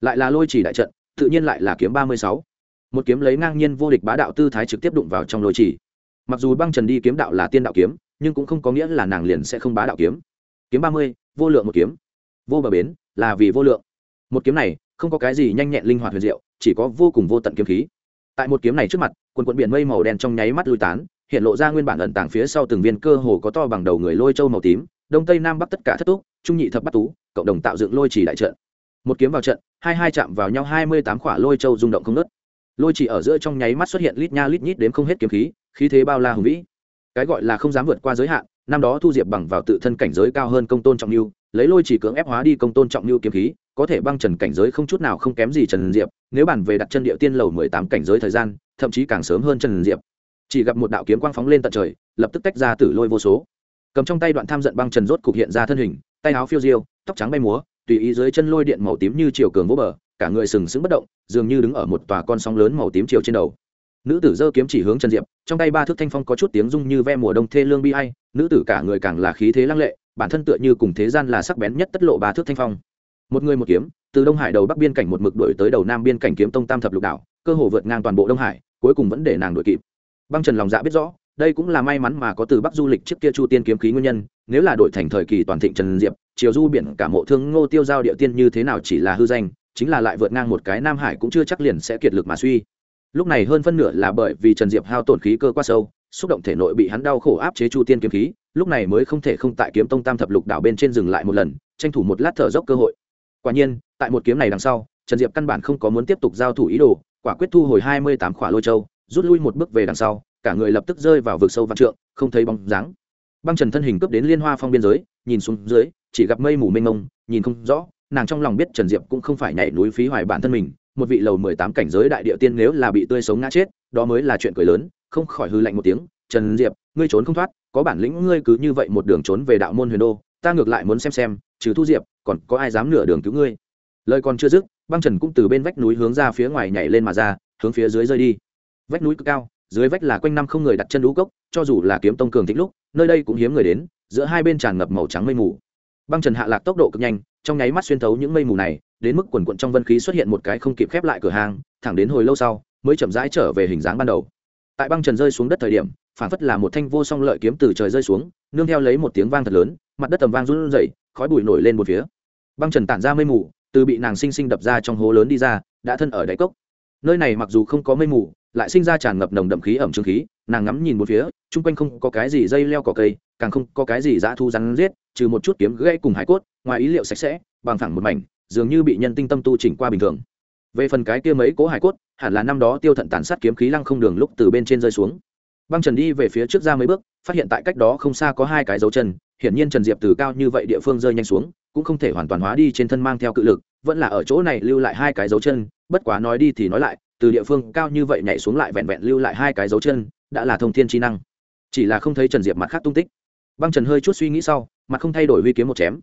Lại là lôi chỉ đại trận, tự nhiên lại là kiếm ba mươi sáu. Một kiếm lấy ngang nhiên vô địch bá đạo tư thái trực tiếp đụng vào trong lôi chỉ. Mặc dù băng trần đi kiếm đạo là tiên đạo kiếm, nhưng cũng không có nghĩa là nàng liền sẽ không bá đạo kiếm. Kiếm ba mươi, vô lượng một kiếm. Vô bờ bến, là vì vô lượng. Một kiếm này, không có cái gì nhanh nhẹn linh hoạt huyền diệu, chỉ có vô cùng vô tận kiếm khí. Tại một kiếm này trước mặt quần quận biển mây màu đen trong nháy mắt lui tán hiện lộ ra nguyên bản ẩn tàng phía sau từng viên cơ hồ có to bằng đầu người lôi châu màu tím, đông tây nam bắc tất cả thất túc, trung nhị thập bắt tú, cộng đồng tạo dựng lôi chỉ đại trận. Một kiếm vào trận, hai hai chạm vào nhau hai mươi tám khỏa lôi châu rung động không nớt lôi chỉ ở giữa trong nháy mắt xuất hiện lít nha lít nhít đến không hết kiếm khí khí thế bao la hùng vĩ. Cái gọi là không dám vượt qua giới hạn, năm đó thu diệp bằng vào tự thân cảnh giới cao hơn công tôn trọng lưu, lấy lôi chỉ cưỡng ép hóa đi công tôn trọng lưu kiếm khí, có thể băng trần cảnh giới không chút nào không kém gì trần diệp, nếu bản về đặt chân địa tiên lầu mười tám cảnh giới thời gian, thậm chí càng sớm hơn trần diệp chỉ gặp một đạo kiếm quang phóng lên tận trời lập tức tách ra tử lôi vô số. Cầm trong tay đoạn tham giận băng trần rốt cục hiện ra thân hình tay áo phiêu diêu tóc trắng bay múa tùy ý dưới chân lôi điện màu tím như chiều cường vỗ bờ cả người sừng sững bất động dường như đứng ở một tòa con sóng lớn màu tím chiều trên đầu. Nữ tử giơ kiếm chỉ hướng trần diệp trong tay ba thước thanh phong có chút tiếng rung như ve mùa đông thê lương bi ai, nữ tử cả người càng là khí thế lăng lệ bản thân tựa như cùng thế gian là sắc bén nhất tất lộ ba thước thanh phong. Một người một kiếm từ đông hải đầu bắc biên cảnh một mực đổi tới đầu nam biên cảnh kiếm tông tam thập lục đảo cơ hồ vượt ngang toàn bộ đông hải cuối cùng vẫn để nàng đuổi kịp băng trần lòng dạ biết rõ, đây cũng là may mắn mà có từ bắc du lịch trước kia chu tiên kiếm khí nguyên nhân, nếu là đổi thành thời kỳ toàn thịnh trần diệp chiều du biển cả mộ thương ngô tiêu giao địa tiên như thế nào chỉ là hư danh, chính là lại vượt ngang một cái nam hải cũng chưa chắc liền sẽ kiệt lực mà suy. Lúc này hơn phân nửa là bởi vì trần diệp hao tổn khí cơ quá sâu, xúc động thể nội bị hắn đau khổ áp chế chu tiên kiếm khí, lúc này mới không thể không tại kiếm tông tam thập lục đảo bên trên dừng lại một lần, tranh thủ một lát thở dốc cơ hội. Quả nhiên, tại một kiếm này đằng sau, trần diệp căn bản không có muốn tiếp tục giao thủ ý đồ, quả quyết thu hồi hai mươi tám khỏa lôi châu rút lui một bước về đằng sau, cả người lập tức rơi vào vực sâu văn trượng, không thấy bóng dáng. Băng trần thân hình cướp đến liên hoa phong biên giới, nhìn xuống dưới, chỉ gặp mây mù mênh mông, nhìn không rõ, nàng trong lòng biết trần diệp cũng không phải nhảy núi phí hoài bản thân mình, một vị lầu mười tám cảnh giới đại địa tiên nếu là bị tươi sống ngã chết, đó mới là chuyện cười lớn, không khỏi hư lạnh một tiếng, trần diệp, ngươi trốn không thoát, có bản lĩnh ngươi cứ như vậy một đường trốn về đạo môn huyền đô, ta ngược lại muốn xem xem, trừ thu diệp, còn có ai dám nửa đường cứu ngươi? Lời còn chưa dứt, băng trần cũng từ bên vách núi hướng ra phía ngoài nhảy lên mà ra, hướng phía dưới rơi đi vách núi cực cao, dưới vách là quanh năm không người đặt chân lũ cốc, cho dù là kiếm tông cường thích lúc, nơi đây cũng hiếm người đến, giữa hai bên tràn ngập màu trắng mây mù. Băng trần hạ lạc tốc độ cực nhanh, trong nháy mắt xuyên thấu những mây mù này, đến mức quần quận trong vân khí xuất hiện một cái không kịp khép lại cửa hàng, thẳng đến hồi lâu sau, mới chậm rãi trở về hình dáng ban đầu. Tại băng trần rơi xuống đất thời điểm phản phất là một thanh vô song lợi kiếm từ trời rơi xuống, nương theo lấy một tiếng vang thật lớn, mặt đất tầm vang run rẩy, khói bụi nổi lên một phía. Băng trần tản ra mây mù, từ bị nàng sinh sinh đập ra trong hố lớn đi ra, đã thân ở đáy cốc nơi này mặc dù không có mây mù, lại sinh ra tràn ngập nồng đậm khí ẩm trương khí, nàng ngắm nhìn một phía, chung quanh không có cái gì dây leo cỏ cây, càng không có cái gì dã thu rắn giết, trừ một chút kiếm gãy cùng hải cốt, ngoài ý liệu sạch sẽ, bằng thẳng một mảnh, dường như bị nhân tinh tâm tu chỉnh qua bình thường. Về phần cái kia mấy cố hải cốt, hẳn là năm đó tiêu thận tàn sát kiếm khí lăng không đường lúc từ bên trên rơi xuống. Băng trần đi về phía trước ra mấy bước, phát hiện tại cách đó không xa có hai cái dấu chân, hiển nhiên trần diệp từ cao như vậy địa phương rơi nhanh xuống, cũng không thể hoàn toàn hóa đi trên thân mang theo cự lực vẫn là ở chỗ này lưu lại hai cái dấu chân, bất quá nói đi thì nói lại, từ địa phương cao như vậy nhảy xuống lại vẹn vẹn lưu lại hai cái dấu chân, đã là thông thiên trí năng. Chỉ là không thấy trần diệp mặt khác tung tích. Băng trần hơi chút suy nghĩ sau mặt không thay đổi huy kiếm một chém.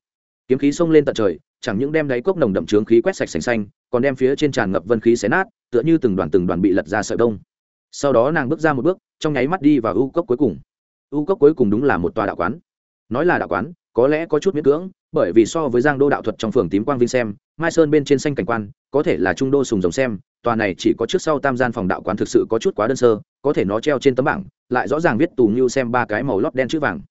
Kiếm khí xông lên tận trời, chẳng những đem đáy cốc nồng đậm trướng khí quét sạch sành xanh, còn đem phía trên tràn ngập vân khí xé nát, tựa như từng đoàn từng đoàn bị lật ra sợi đông sau đó nàng bước ra một bước, trong nháy mắt đi vào u cốc cuối cùng. U cốc cuối cùng đúng là một tòa đạo quán. Nói là đạo quán, có lẽ có chút miễn cưỡng, bởi vì so với giang đô đạo thuật trong phường tím quang vinh xem mai sơn bên trên xanh cảnh quan, có thể là trung đô sùng rồng xem, tòa này chỉ có trước sau tam gian phòng đạo quán thực sự có chút quá đơn sơ, có thể nó treo trên tấm bảng, lại rõ ràng viết tù như xem ba cái màu lót đen chữ vàng.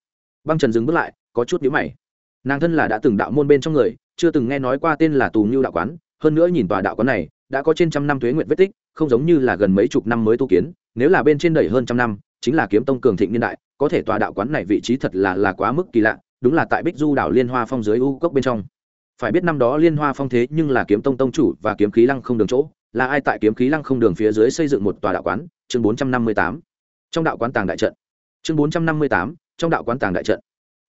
Băng trần dừng bước lại, có chút nhữ mày. Nàng thân là đã từng đạo môn bên trong người, chưa từng nghe nói qua tên là tù như đạo quán, hơn nữa nhìn tòa đạo quán này, đã có trên trăm năm thuế nguyện vết tích, không giống như là gần mấy chục năm mới tu kiến, nếu là bên trên đầy hơn trăm năm, chính là kiếm tông cường thịnh niên đại, có thể tòa đạo quán này vị trí thật là là quá mức kỳ lạ, đúng là tại bích du đảo liên hoa phong dưới u cốc bên trong phải biết năm đó liên hoa phong thế nhưng là kiếm tông tông chủ và kiếm khí lăng không đường chỗ, là ai tại kiếm khí lăng không đường phía dưới xây dựng một tòa đạo quán? Chương bốn trăm năm mươi tám. Trong đạo quán tàng đại trận. Chương bốn trăm năm mươi tám, trong đạo quán tàng đại trận.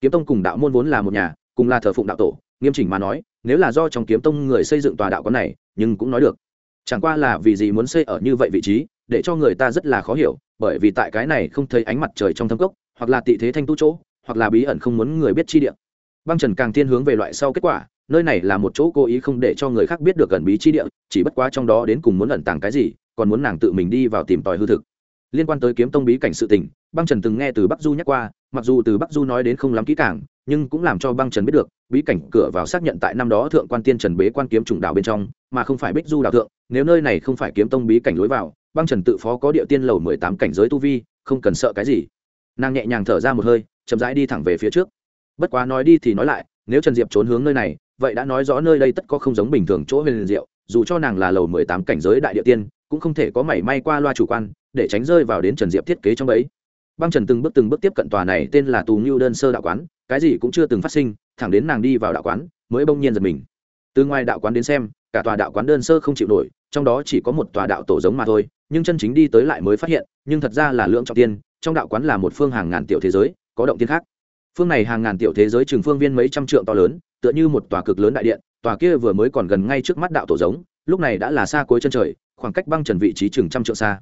Kiếm tông cùng đạo môn vốn là một nhà, cùng là thờ phụng đạo tổ, nghiêm chỉnh mà nói, nếu là do trong kiếm tông người xây dựng tòa đạo quán này, nhưng cũng nói được. Chẳng qua là vì gì muốn xây ở như vậy vị trí, để cho người ta rất là khó hiểu, bởi vì tại cái này không thấy ánh mặt trời trong thâm cốc, hoặc là tị thế thanh tu chỗ, hoặc là bí ẩn không muốn người biết chi địa. Băng trần càng thiên hướng về loại sau kết quả nơi này là một chỗ cố ý không để cho người khác biết được gần bí chi địa, chỉ bất quá trong đó đến cùng muốn ẩn tàng cái gì, còn muốn nàng tự mình đi vào tìm tòi hư thực. Liên quan tới kiếm tông bí cảnh sự tình, băng trần từng nghe từ bắc du nhắc qua, mặc dù từ bắc du nói đến không lắm kỹ càng, nhưng cũng làm cho băng trần biết được, bí cảnh cửa vào xác nhận tại năm đó thượng quan tiên trần bế quan kiếm trùng đạo bên trong, mà không phải bích du đạo thượng, nếu nơi này không phải kiếm tông bí cảnh lối vào, băng trần tự phó có địa tiên lầu mười tám cảnh giới tu vi, không cần sợ cái gì. Nàng nhẹ nhàng thở ra một hơi, chậm rãi đi thẳng về phía trước. Bất quá nói đi thì nói lại, nếu trần diệp trốn hướng nơi này vậy đã nói rõ nơi đây tất có không giống bình thường chỗ huyền diệu, dù cho nàng là lầu mười tám cảnh giới đại địa tiên, cũng không thể có mảy may qua loa chủ quan, để tránh rơi vào đến trần diệp thiết kế trong ấy băng trần từng bước từng bước tiếp cận tòa này tên là tù ngưu đơn sơ đạo quán, cái gì cũng chưa từng phát sinh, thẳng đến nàng đi vào đạo quán, mới bỗng nhiên giật mình. Từ ngoài đạo quán đến xem, cả tòa đạo quán đơn sơ không chịu nổi, trong đó chỉ có một tòa đạo tổ giống mà thôi, nhưng chân chính đi tới lại mới phát hiện, nhưng thật ra là lượng trọng tiên, trong đạo quán là một phương hàng ngàn tiểu thế giới, có động tiên khác. Phương này hàng ngàn tiểu thế giới trường phương viên mấy trăm trượng to lớn tựa như một tòa cực lớn đại điện, tòa kia vừa mới còn gần ngay trước mắt đạo tổ giống, lúc này đã là xa cuối chân trời, khoảng cách băng trần vị trí chừng trăm trượng xa.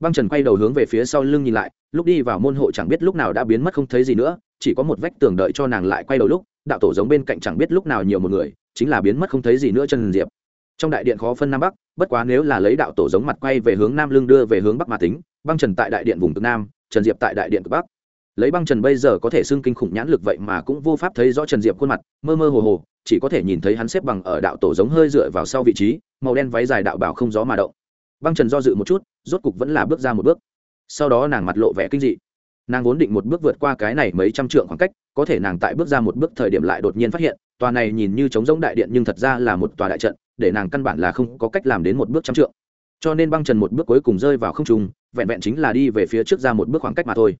Băng trần quay đầu hướng về phía sau lưng nhìn lại, lúc đi vào môn hộ chẳng biết lúc nào đã biến mất không thấy gì nữa, chỉ có một vách tường đợi cho nàng lại quay đầu lúc, đạo tổ giống bên cạnh chẳng biết lúc nào nhiều một người, chính là biến mất không thấy gì nữa chân diệp. Trong đại điện khó phân nam bắc, bất quá nếu là lấy đạo tổ giống mặt quay về hướng nam lưng đưa về hướng bắc mà tính, băng trần tại đại điện vùng cực nam trần diệp tại đại điện cực bắc lấy băng trần bây giờ có thể xưng kinh khủng nhãn lực vậy mà cũng vô pháp thấy rõ trần diệp khuôn mặt, mơ mơ hồ hồ, chỉ có thể nhìn thấy hắn xếp bằng ở đạo tổ giống hơi dựa vào sau vị trí, màu đen váy dài đạo bảo không gió mà động. Băng trần do dự một chút, rốt cục vẫn là bước ra một bước. Sau đó nàng mặt lộ vẻ kinh dị. Nàng vốn định một bước vượt qua cái này mấy trăm trượng khoảng cách, có thể nàng tại bước ra một bước thời điểm lại đột nhiên phát hiện, tòa này nhìn như trống rỗng đại điện nhưng thật ra là một tòa đại trận, để nàng căn bản là không có cách làm đến một bước trăm trượng. Cho nên băng trần một bước cuối cùng rơi vào không trung, vẹn vẹn chính là đi về phía trước ra một bước khoảng cách mà thôi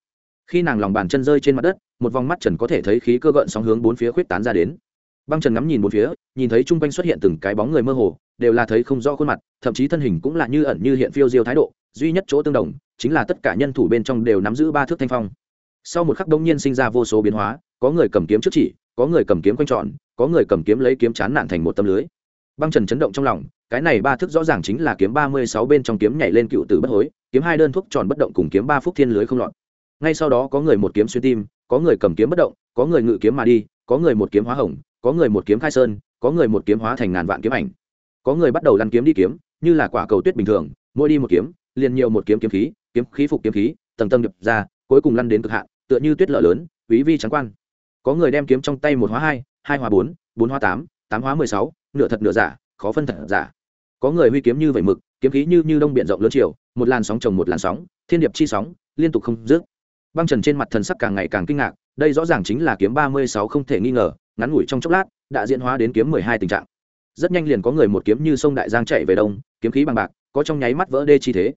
khi nàng lòng bàn chân rơi trên mặt đất, một vòng mắt trần có thể thấy khí cơ gợn sóng hướng bốn phía khuyết tán ra đến. Băng trần ngắm nhìn bốn phía, nhìn thấy chung quanh xuất hiện từng cái bóng người mơ hồ, đều là thấy không rõ khuôn mặt, thậm chí thân hình cũng là như ẩn như hiện phiêu diêu thái độ, duy nhất chỗ tương đồng, chính là tất cả nhân thủ bên trong đều nắm giữ ba thước thanh phong. Sau một khắc đông nhiên sinh ra vô số biến hóa, có người cầm kiếm trước chỉ, có người cầm kiếm quanh tròn, có người cầm kiếm lấy kiếm chán nạn thành một tâm lưới. Băng trần chấn động trong lòng, cái này ba thước rõ ràng chính là kiếm ba mươi sáu bên trong kiếm nhảy lên cựu tử bất hối, kiếm hai đơn thuốc tròn bất động cùng kiếm ba phúc thiên lưới không lọt ngay sau đó có người một kiếm xuyên tim, có người cầm kiếm bất động, có người ngự kiếm mà đi, có người một kiếm hóa hồng, có người một kiếm khai sơn, có người một kiếm hóa thành ngàn vạn kiếm ảnh. Có người bắt đầu lăn kiếm đi kiếm, như là quả cầu tuyết bình thường, mỗi đi một kiếm, liền nhiều một kiếm kiếm khí kiếm khí phục kiếm khí, tầng tầng nhập ra, cuối cùng lăn đến cực hạn, tựa như tuyết lở lớn, quý vi trắng quan. Có người đem kiếm trong tay một hóa hai hai hóa bốn bốn hóa tám tám hóa mười sáu, nửa thật nửa giả, khó phân thật giả. Có người huy kiếm như vẩy mực, kiếm khí như như đông biển rộng lớn chiều, một làn sóng chồng một làn sóng, thiên điệp chi sóng, liên tục không dứt băng trần trên mặt thần sắc càng ngày càng kinh ngạc, đây rõ ràng chính là kiếm ba mươi sáu không thể nghi ngờ, ngắn ngủi trong chốc lát, đã diễn hóa đến kiếm mười hai tình trạng. Rất nhanh liền có người một kiếm như sông đại giang chạy về đông, kiếm khí bằng bạc, có trong nháy mắt vỡ đê chi thế.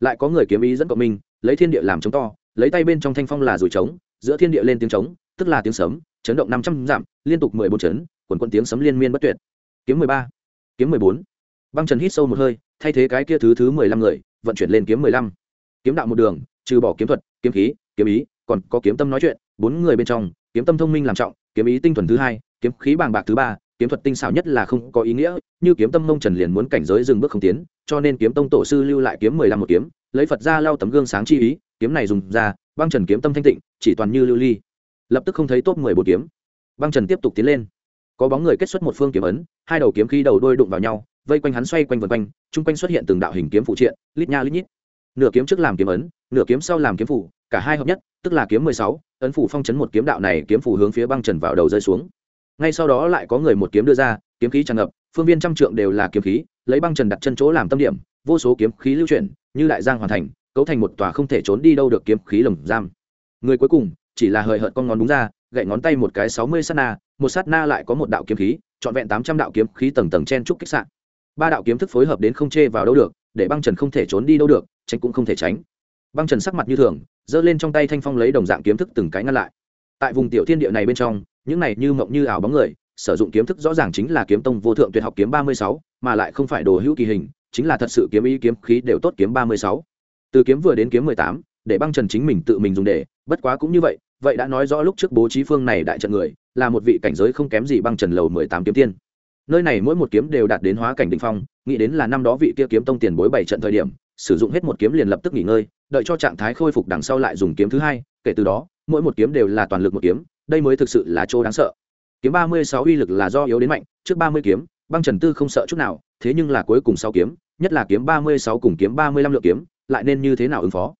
Lại có người kiếm ý dẫn cộng minh, lấy thiên địa làm chống to, lấy tay bên trong thanh phong là rủi trống, giữa thiên địa lên tiếng trống, tức là tiếng sấm, chấn động năm trăm dặm, liên tục mười bốn chấn, quần quân tiếng sấm liên miên bất tuyệt. Kiếm mười ba, kiếm mười bốn. Băng trần hít sâu một hơi, thay thế cái kia thứ thứ mười lăm người, vận chuyển lên kiếm mười lăm. Kiếm đạo một đường, trừ bỏ kiếm thuật, kiếm khí kiếm ý, còn có kiếm tâm nói chuyện, bốn người bên trong, kiếm tâm thông minh làm trọng, kiếm ý tinh thuần thứ hai, kiếm khí bàng bạc thứ ba, kiếm thuật tinh xảo nhất là không có ý nghĩa, như kiếm tâm mông trần liền muốn cảnh giới dừng bước không tiến, cho nên kiếm tông tổ sư lưu lại kiếm mười lăm một kiếm, lấy phật ra lau tấm gương sáng chi ý, kiếm này dùng ra, băng trần kiếm tâm thanh tịnh, chỉ toàn như lưu ly. Lập tức không thấy top mười một kiếm. Băng trần tiếp tục tiến lên. Có bóng người kết xuất một phương kiếm ấn, hai đầu kiếm khí đầu đôi đụng vào nhau, vây quanh hắn xoay quanh vần quanh, chung quanh xuất hiện từng đạo hình kiếm phụ triện, lít nha lít nhít. Nửa kiếm trước làm kiếm ấn, nửa kiếm sau làm kiếm phủ cả hai hợp nhất, tức là kiếm mười sáu, ấn phủ phong chấn một kiếm đạo này kiếm phủ hướng phía băng trần vào đầu rơi xuống. Ngay sau đó lại có người một kiếm đưa ra, kiếm khí tràn ngập, phương viên trăm trượng đều là kiếm khí, lấy băng trần đặt chân chỗ làm tâm điểm, vô số kiếm khí lưu chuyển, như đại giang hoàn thành, cấu thành một tòa không thể trốn đi đâu được kiếm khí lồng giam. Người cuối cùng, chỉ là hời hợt con ngón đúng ra, gậy ngón tay một cái sáu mươi sát na, một sát na lại có một đạo kiếm khí, trọn vẹn tám trăm đạo kiếm khí tầng tầng chen trúc kích sạn ba đạo kiếm thức phối hợp đến không chê vào đâu được, để băng trần không thể trốn đi đâu được, tránh cũng không thể tránh băng trần sắc mặt như thường, giơ lên trong tay thanh phong lấy đồng dạng kiếm thức từng cái ngăn lại. Tại vùng tiểu thiên địa này bên trong, những này như mộng như ảo bóng người, sử dụng kiếm thức rõ ràng chính là kiếm tông vô thượng tuyệt học kiếm ba mươi sáu, mà lại không phải đồ hữu kỳ hình, chính là thật sự kiếm ý kiếm khí đều tốt kiếm ba mươi sáu. Từ kiếm vừa đến kiếm mười tám, để băng trần chính mình tự mình dùng để, bất quá cũng như vậy vậy đã nói rõ lúc trước bố trí phương này đại trận người, là một vị cảnh giới không kém gì băng trần lầu mười tám kiếm tiên. Nơi này mỗi một kiếm đều đạt đến hóa cảnh đ ỉ n h phong, nghĩ đến là năm đó vị kia kiếm tông tiền bối bảy trận thời điểm, sử dụng hết một kiếm liền lập tức nghỉ ngơi đợi cho trạng thái khôi phục đằng sau lại dùng kiếm thứ hai, kể từ đó, mỗi một kiếm đều là toàn lực một kiếm, đây mới thực sự là chỗ đáng sợ. Kiếm ba mươi sáu uy lực là do yếu đến mạnh, trước ba mươi kiếm, băng trần tư không sợ chút nào, thế nhưng là cuối cùng sáu kiếm, nhất là kiếm ba mươi sáu cùng kiếm ba mươi lăm lượng kiếm, lại nên như thế nào ứng phó?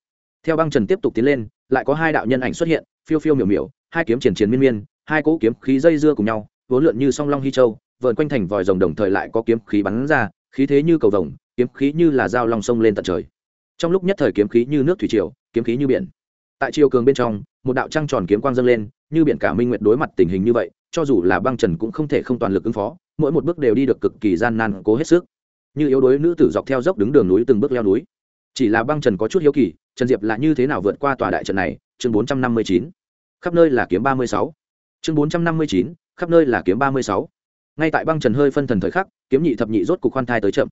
Theo băng trần tiếp tục tiến lên, lại có hai đạo nhân ảnh xuất hiện, phiêu phiêu miểu miểu, hai kiếm triển chiến miên miên, hai cỗ kiếm khí dây dưa cùng nhau, vốn lượn như song long hy châu vợn quanh thành vòi rồng đồng thời lại có kiếm khí bắn ra, khí thế như cầu rồng kiếm khí như là dao long sông lên tận trời trong lúc nhất thời kiếm khí như nước thủy triều, kiếm khí như biển. Tại chiều cường bên trong, một đạo trăng tròn kiếm quang dâng lên, như biển cả minh nguyệt đối mặt tình hình như vậy, cho dù là băng trần cũng không thể không toàn lực ứng phó, mỗi một bước đều đi được cực kỳ gian nan, cố hết sức. Như yếu đuối nữ tử dọc theo dốc đứng đường núi từng bước leo núi. Chỉ là băng trần có chút hiếu kỳ, trần diệp là như thế nào vượt qua tòa đại trận này? Chương bốn trăm năm mươi chín. Khắp nơi là kiếm ba mươi sáu. Chương bốn trăm năm mươi chín. Khắp nơi là kiếm ba mươi sáu. Ngay tại băng trần hơi phân thần thời khắc, kiếm nhị thập nhị rốt cục khoan thai tới chậm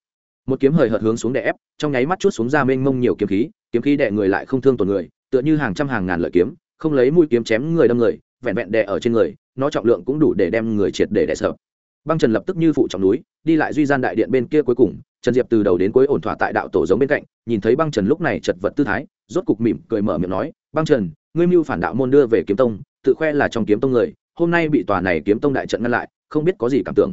một kiếm hời hợt hướng xuống đè ép, trong nháy mắt chút xuống ra mênh mông nhiều kiếm khí kiếm khí đè người lại không thương tổn người, tựa như hàng trăm hàng ngàn lợi kiếm, không lấy mũi kiếm chém người đâm người, vẹn vẹn đè ở trên người, nó trọng lượng cũng đủ để đem người triệt để đè sợ. Băng trần lập tức như phụ trọng núi, đi lại duy gian đại điện bên kia cuối cùng, trần diệp từ đầu đến cuối ổn thỏa tại đạo tổ giống bên cạnh, nhìn thấy băng trần lúc này chật vật tư thái, rốt cục mỉm cười mở miệng nói, băng trần, ngươi mưu phản đạo môn đưa về kiếm tông, tự khoe là trong kiếm tông người, hôm nay bị tòa này kiếm tông đại trận ngăn lại, không biết có gì cảm tưởng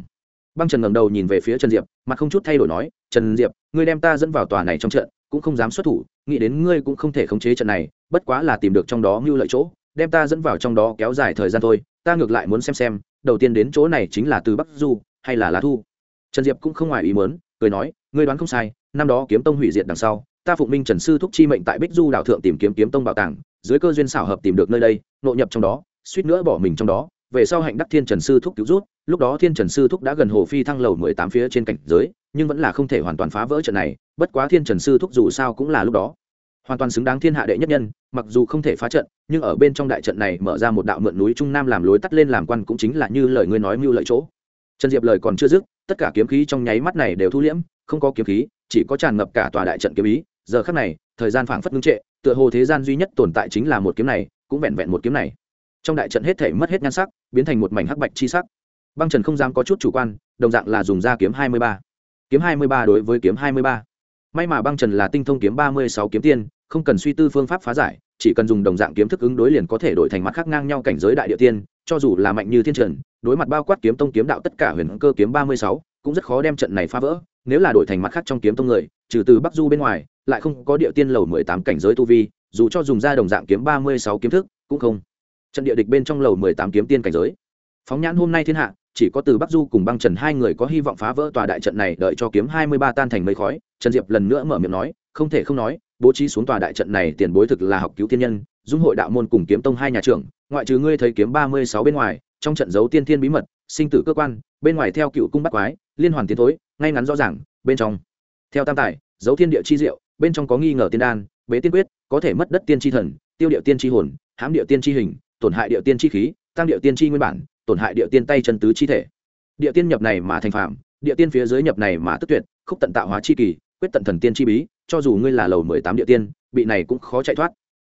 băng trần ngẩng đầu nhìn về phía trần diệp, mặt không chút thay đổi nói, trần diệp, ngươi đem ta dẫn vào tòa này trong trận, cũng không dám xuất thủ, nghĩ đến ngươi cũng không thể khống chế trận này, bất quá là tìm được trong đó mưu lợi chỗ, đem ta dẫn vào trong đó kéo dài thời gian thôi, ta ngược lại muốn xem xem, đầu tiên đến chỗ này chính là từ bắc du, hay là lá thu? Trần diệp cũng không ngoài ý muốn, cười nói, ngươi đoán không sai, năm đó kiếm tông hủy diệt đằng sau, ta phụng minh trần sư thúc chi mệnh tại bích du đảo thượng tìm kiếm kiếm tông bảo tàng, dưới cơ duyên xảo hợp tìm được nơi đây, nội nhập trong đó, suýt nữa bỏ mình trong đó về sau hạnh đắc thiên trần sư thúc cứu rút, lúc đó thiên trần sư thúc đã gần hồ phi thăng lầu mười tám phía trên cảnh giới, nhưng vẫn là không thể hoàn toàn phá vỡ trận này, bất quá thiên trần sư thúc dù sao cũng là lúc đó. Hoàn toàn xứng đáng thiên hạ đệ nhất nhân, mặc dù không thể phá trận, nhưng ở bên trong đại trận này mở ra một đạo mượn núi trung nam làm lối tắt lên làm quan cũng chính là như lời ngươi nói mưu lợi chỗ. Trần diệp lời còn chưa dứt, tất cả kiếm khí trong nháy mắt này đều thu liễm, không có kiếm khí, chỉ có tràn ngập cả tòa đại trận kiếm ý. Giờ khắc này, thời gian phảng phất ngưng trệ, tựa hồ thế gian duy nhất tồn tại chính là một kiếm này, cũng vẹn vẹn một kiếm này trong đại trận hết thể mất hết nhan sắc, biến thành một mảnh hắc bạch chi sắc. Băng trần không dám có chút chủ quan, đồng dạng là dùng ra kiếm hai mươi ba. Kiếm hai mươi ba đối với kiếm hai mươi ba. May mà băng trần là tinh thông kiếm ba mươi sáu kiếm tiên, không cần suy tư phương pháp phá giải, chỉ cần dùng đồng dạng kiếm thức ứng đối liền có thể đổi thành mặt khác ngang nhau cảnh giới đại địa tiên, cho dù là mạnh như thiên trần, đối mặt bao quát kiếm tông kiếm đạo tất cả huyền cơ kiếm ba mươi sáu, cũng rất khó đem trận này phá vỡ, nếu là đổi thành mặt khác trong kiếm tông người, trừ từ bắc du bên ngoài, lại không có địa tiên lầu mười tám cảnh giới tu vi, dù cho dùng ra đồng dạng kiếm ba mươi sáu kiếm thức, cũng không trận địa địch bên trong lầu mười tám kiếm tiên cảnh giới. Phóng nhãn hôm nay thiên hạ, chỉ có từ bắc du cùng băng trần hai người có hy vọng phá vỡ tòa đại trận này, đợi cho kiếm hai mươi ba tan thành mây khói, trần diệp lần nữa mở miệng nói, không thể không nói, bố trí xuống tòa đại trận này tiền bối thực là học cứu thiên nhân, dung hội đạo môn cùng kiếm tông hai nhà trưởng, ngoại trừ ngươi thấy kiếm ba mươi sáu bên ngoài, trong trận giấu tiên thiên bí mật, sinh tử cơ quan, bên ngoài theo cựu cung bắt quái, liên hoàn tiến thối, ngay ngắn rõ ràng, bên trong. Theo tam tài dấu thiên địa chi diệu, bên trong có nghi ngờ tiên đan, bế tiên quyết, có thể mất đất tiên tri thần, tiêu điệu tiên tri hồn, hãm điệu tiên tri hình tổn hại điệu tiên chi khí, tăng điệu tiên chi nguyên bản, tổn hại điệu tiên tay chân tứ chi thể. Địa tiên nhập này mà thành phạm địa tiên phía dưới nhập này mà tức tuyệt, khúc tận tạo hóa chi kỳ, quyết tận thần tiên chi bí, cho dù ngươi là lầu mười tám địa tiên, bị này cũng khó chạy thoát.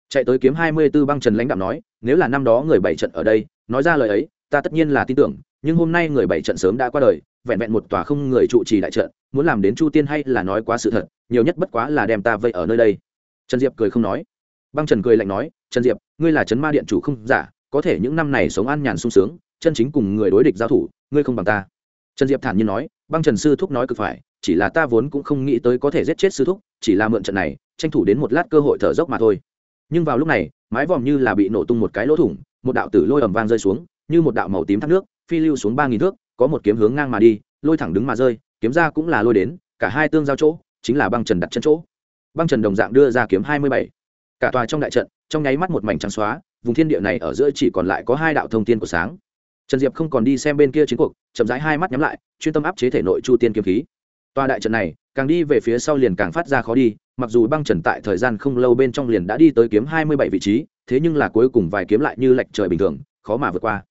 Chạy tới kiếm hai mươi b ố băng trần lãnh đạo nói, nếu là năm đó người bảy trận ở đây, nói ra lời ấy, ta tất nhiên là tin tưởng, nhưng hôm nay người bảy trận sớm đã qua đời, vẹn vẹn một tòa không người trụ trì đại trận, muốn làm đến chu tiên hay là nói quá sự thật, nhiều nhất bất quá là đem ta vây ở nơi đây. Trần diệp cười không nói băng trần cười lạnh nói, trần diệp, ngươi là trấn ma điện chủ không? Giả, có thể những năm này sống an nhàn sung sướng, chân chính cùng người đối địch giao thủ, ngươi không bằng ta. Trần diệp thản nhiên nói, băng trần sư thúc nói cực phải, chỉ là ta vốn cũng không nghĩ tới có thể giết chết sư thúc, chỉ là mượn trận này, tranh thủ đến một lát cơ hội thở dốc mà thôi. Nhưng vào lúc này, mái vòm như là bị nổ tung một cái lỗ thủng, một đạo tử lôi ầm vang rơi xuống, như một đạo màu tím thác nước, phi lưu xuống ba nghìn thước, có một kiếm hướng ngang mà đi, lôi thẳng đứng mà rơi, kiếm ra cũng là lôi đến, cả hai tương giao chỗ, chính là băng trần đặt chân chỗ. Băng trần đồng dạng đưa ra kiếm hai mươi bảy cả tòa trong đại trận, trong nháy mắt một mảnh trắng xóa, vùng thiên địa này ở giữa chỉ còn lại có hai đạo thông tiên của sáng. Trần diệp không còn đi xem bên kia chiến cuộc, chậm rãi hai mắt nhắm lại, chuyên tâm áp chế thể nội chu tiên kiếm khí. Tòa đại trận này, càng đi về phía sau liền càng phát ra khó đi, mặc dù băng trần tại thời gian không lâu bên trong liền đã đi tới kiếm hai mươi bảy vị trí, thế nhưng là cuối cùng vài kiếm lại như lệch trời bình thường, khó mà vượt qua.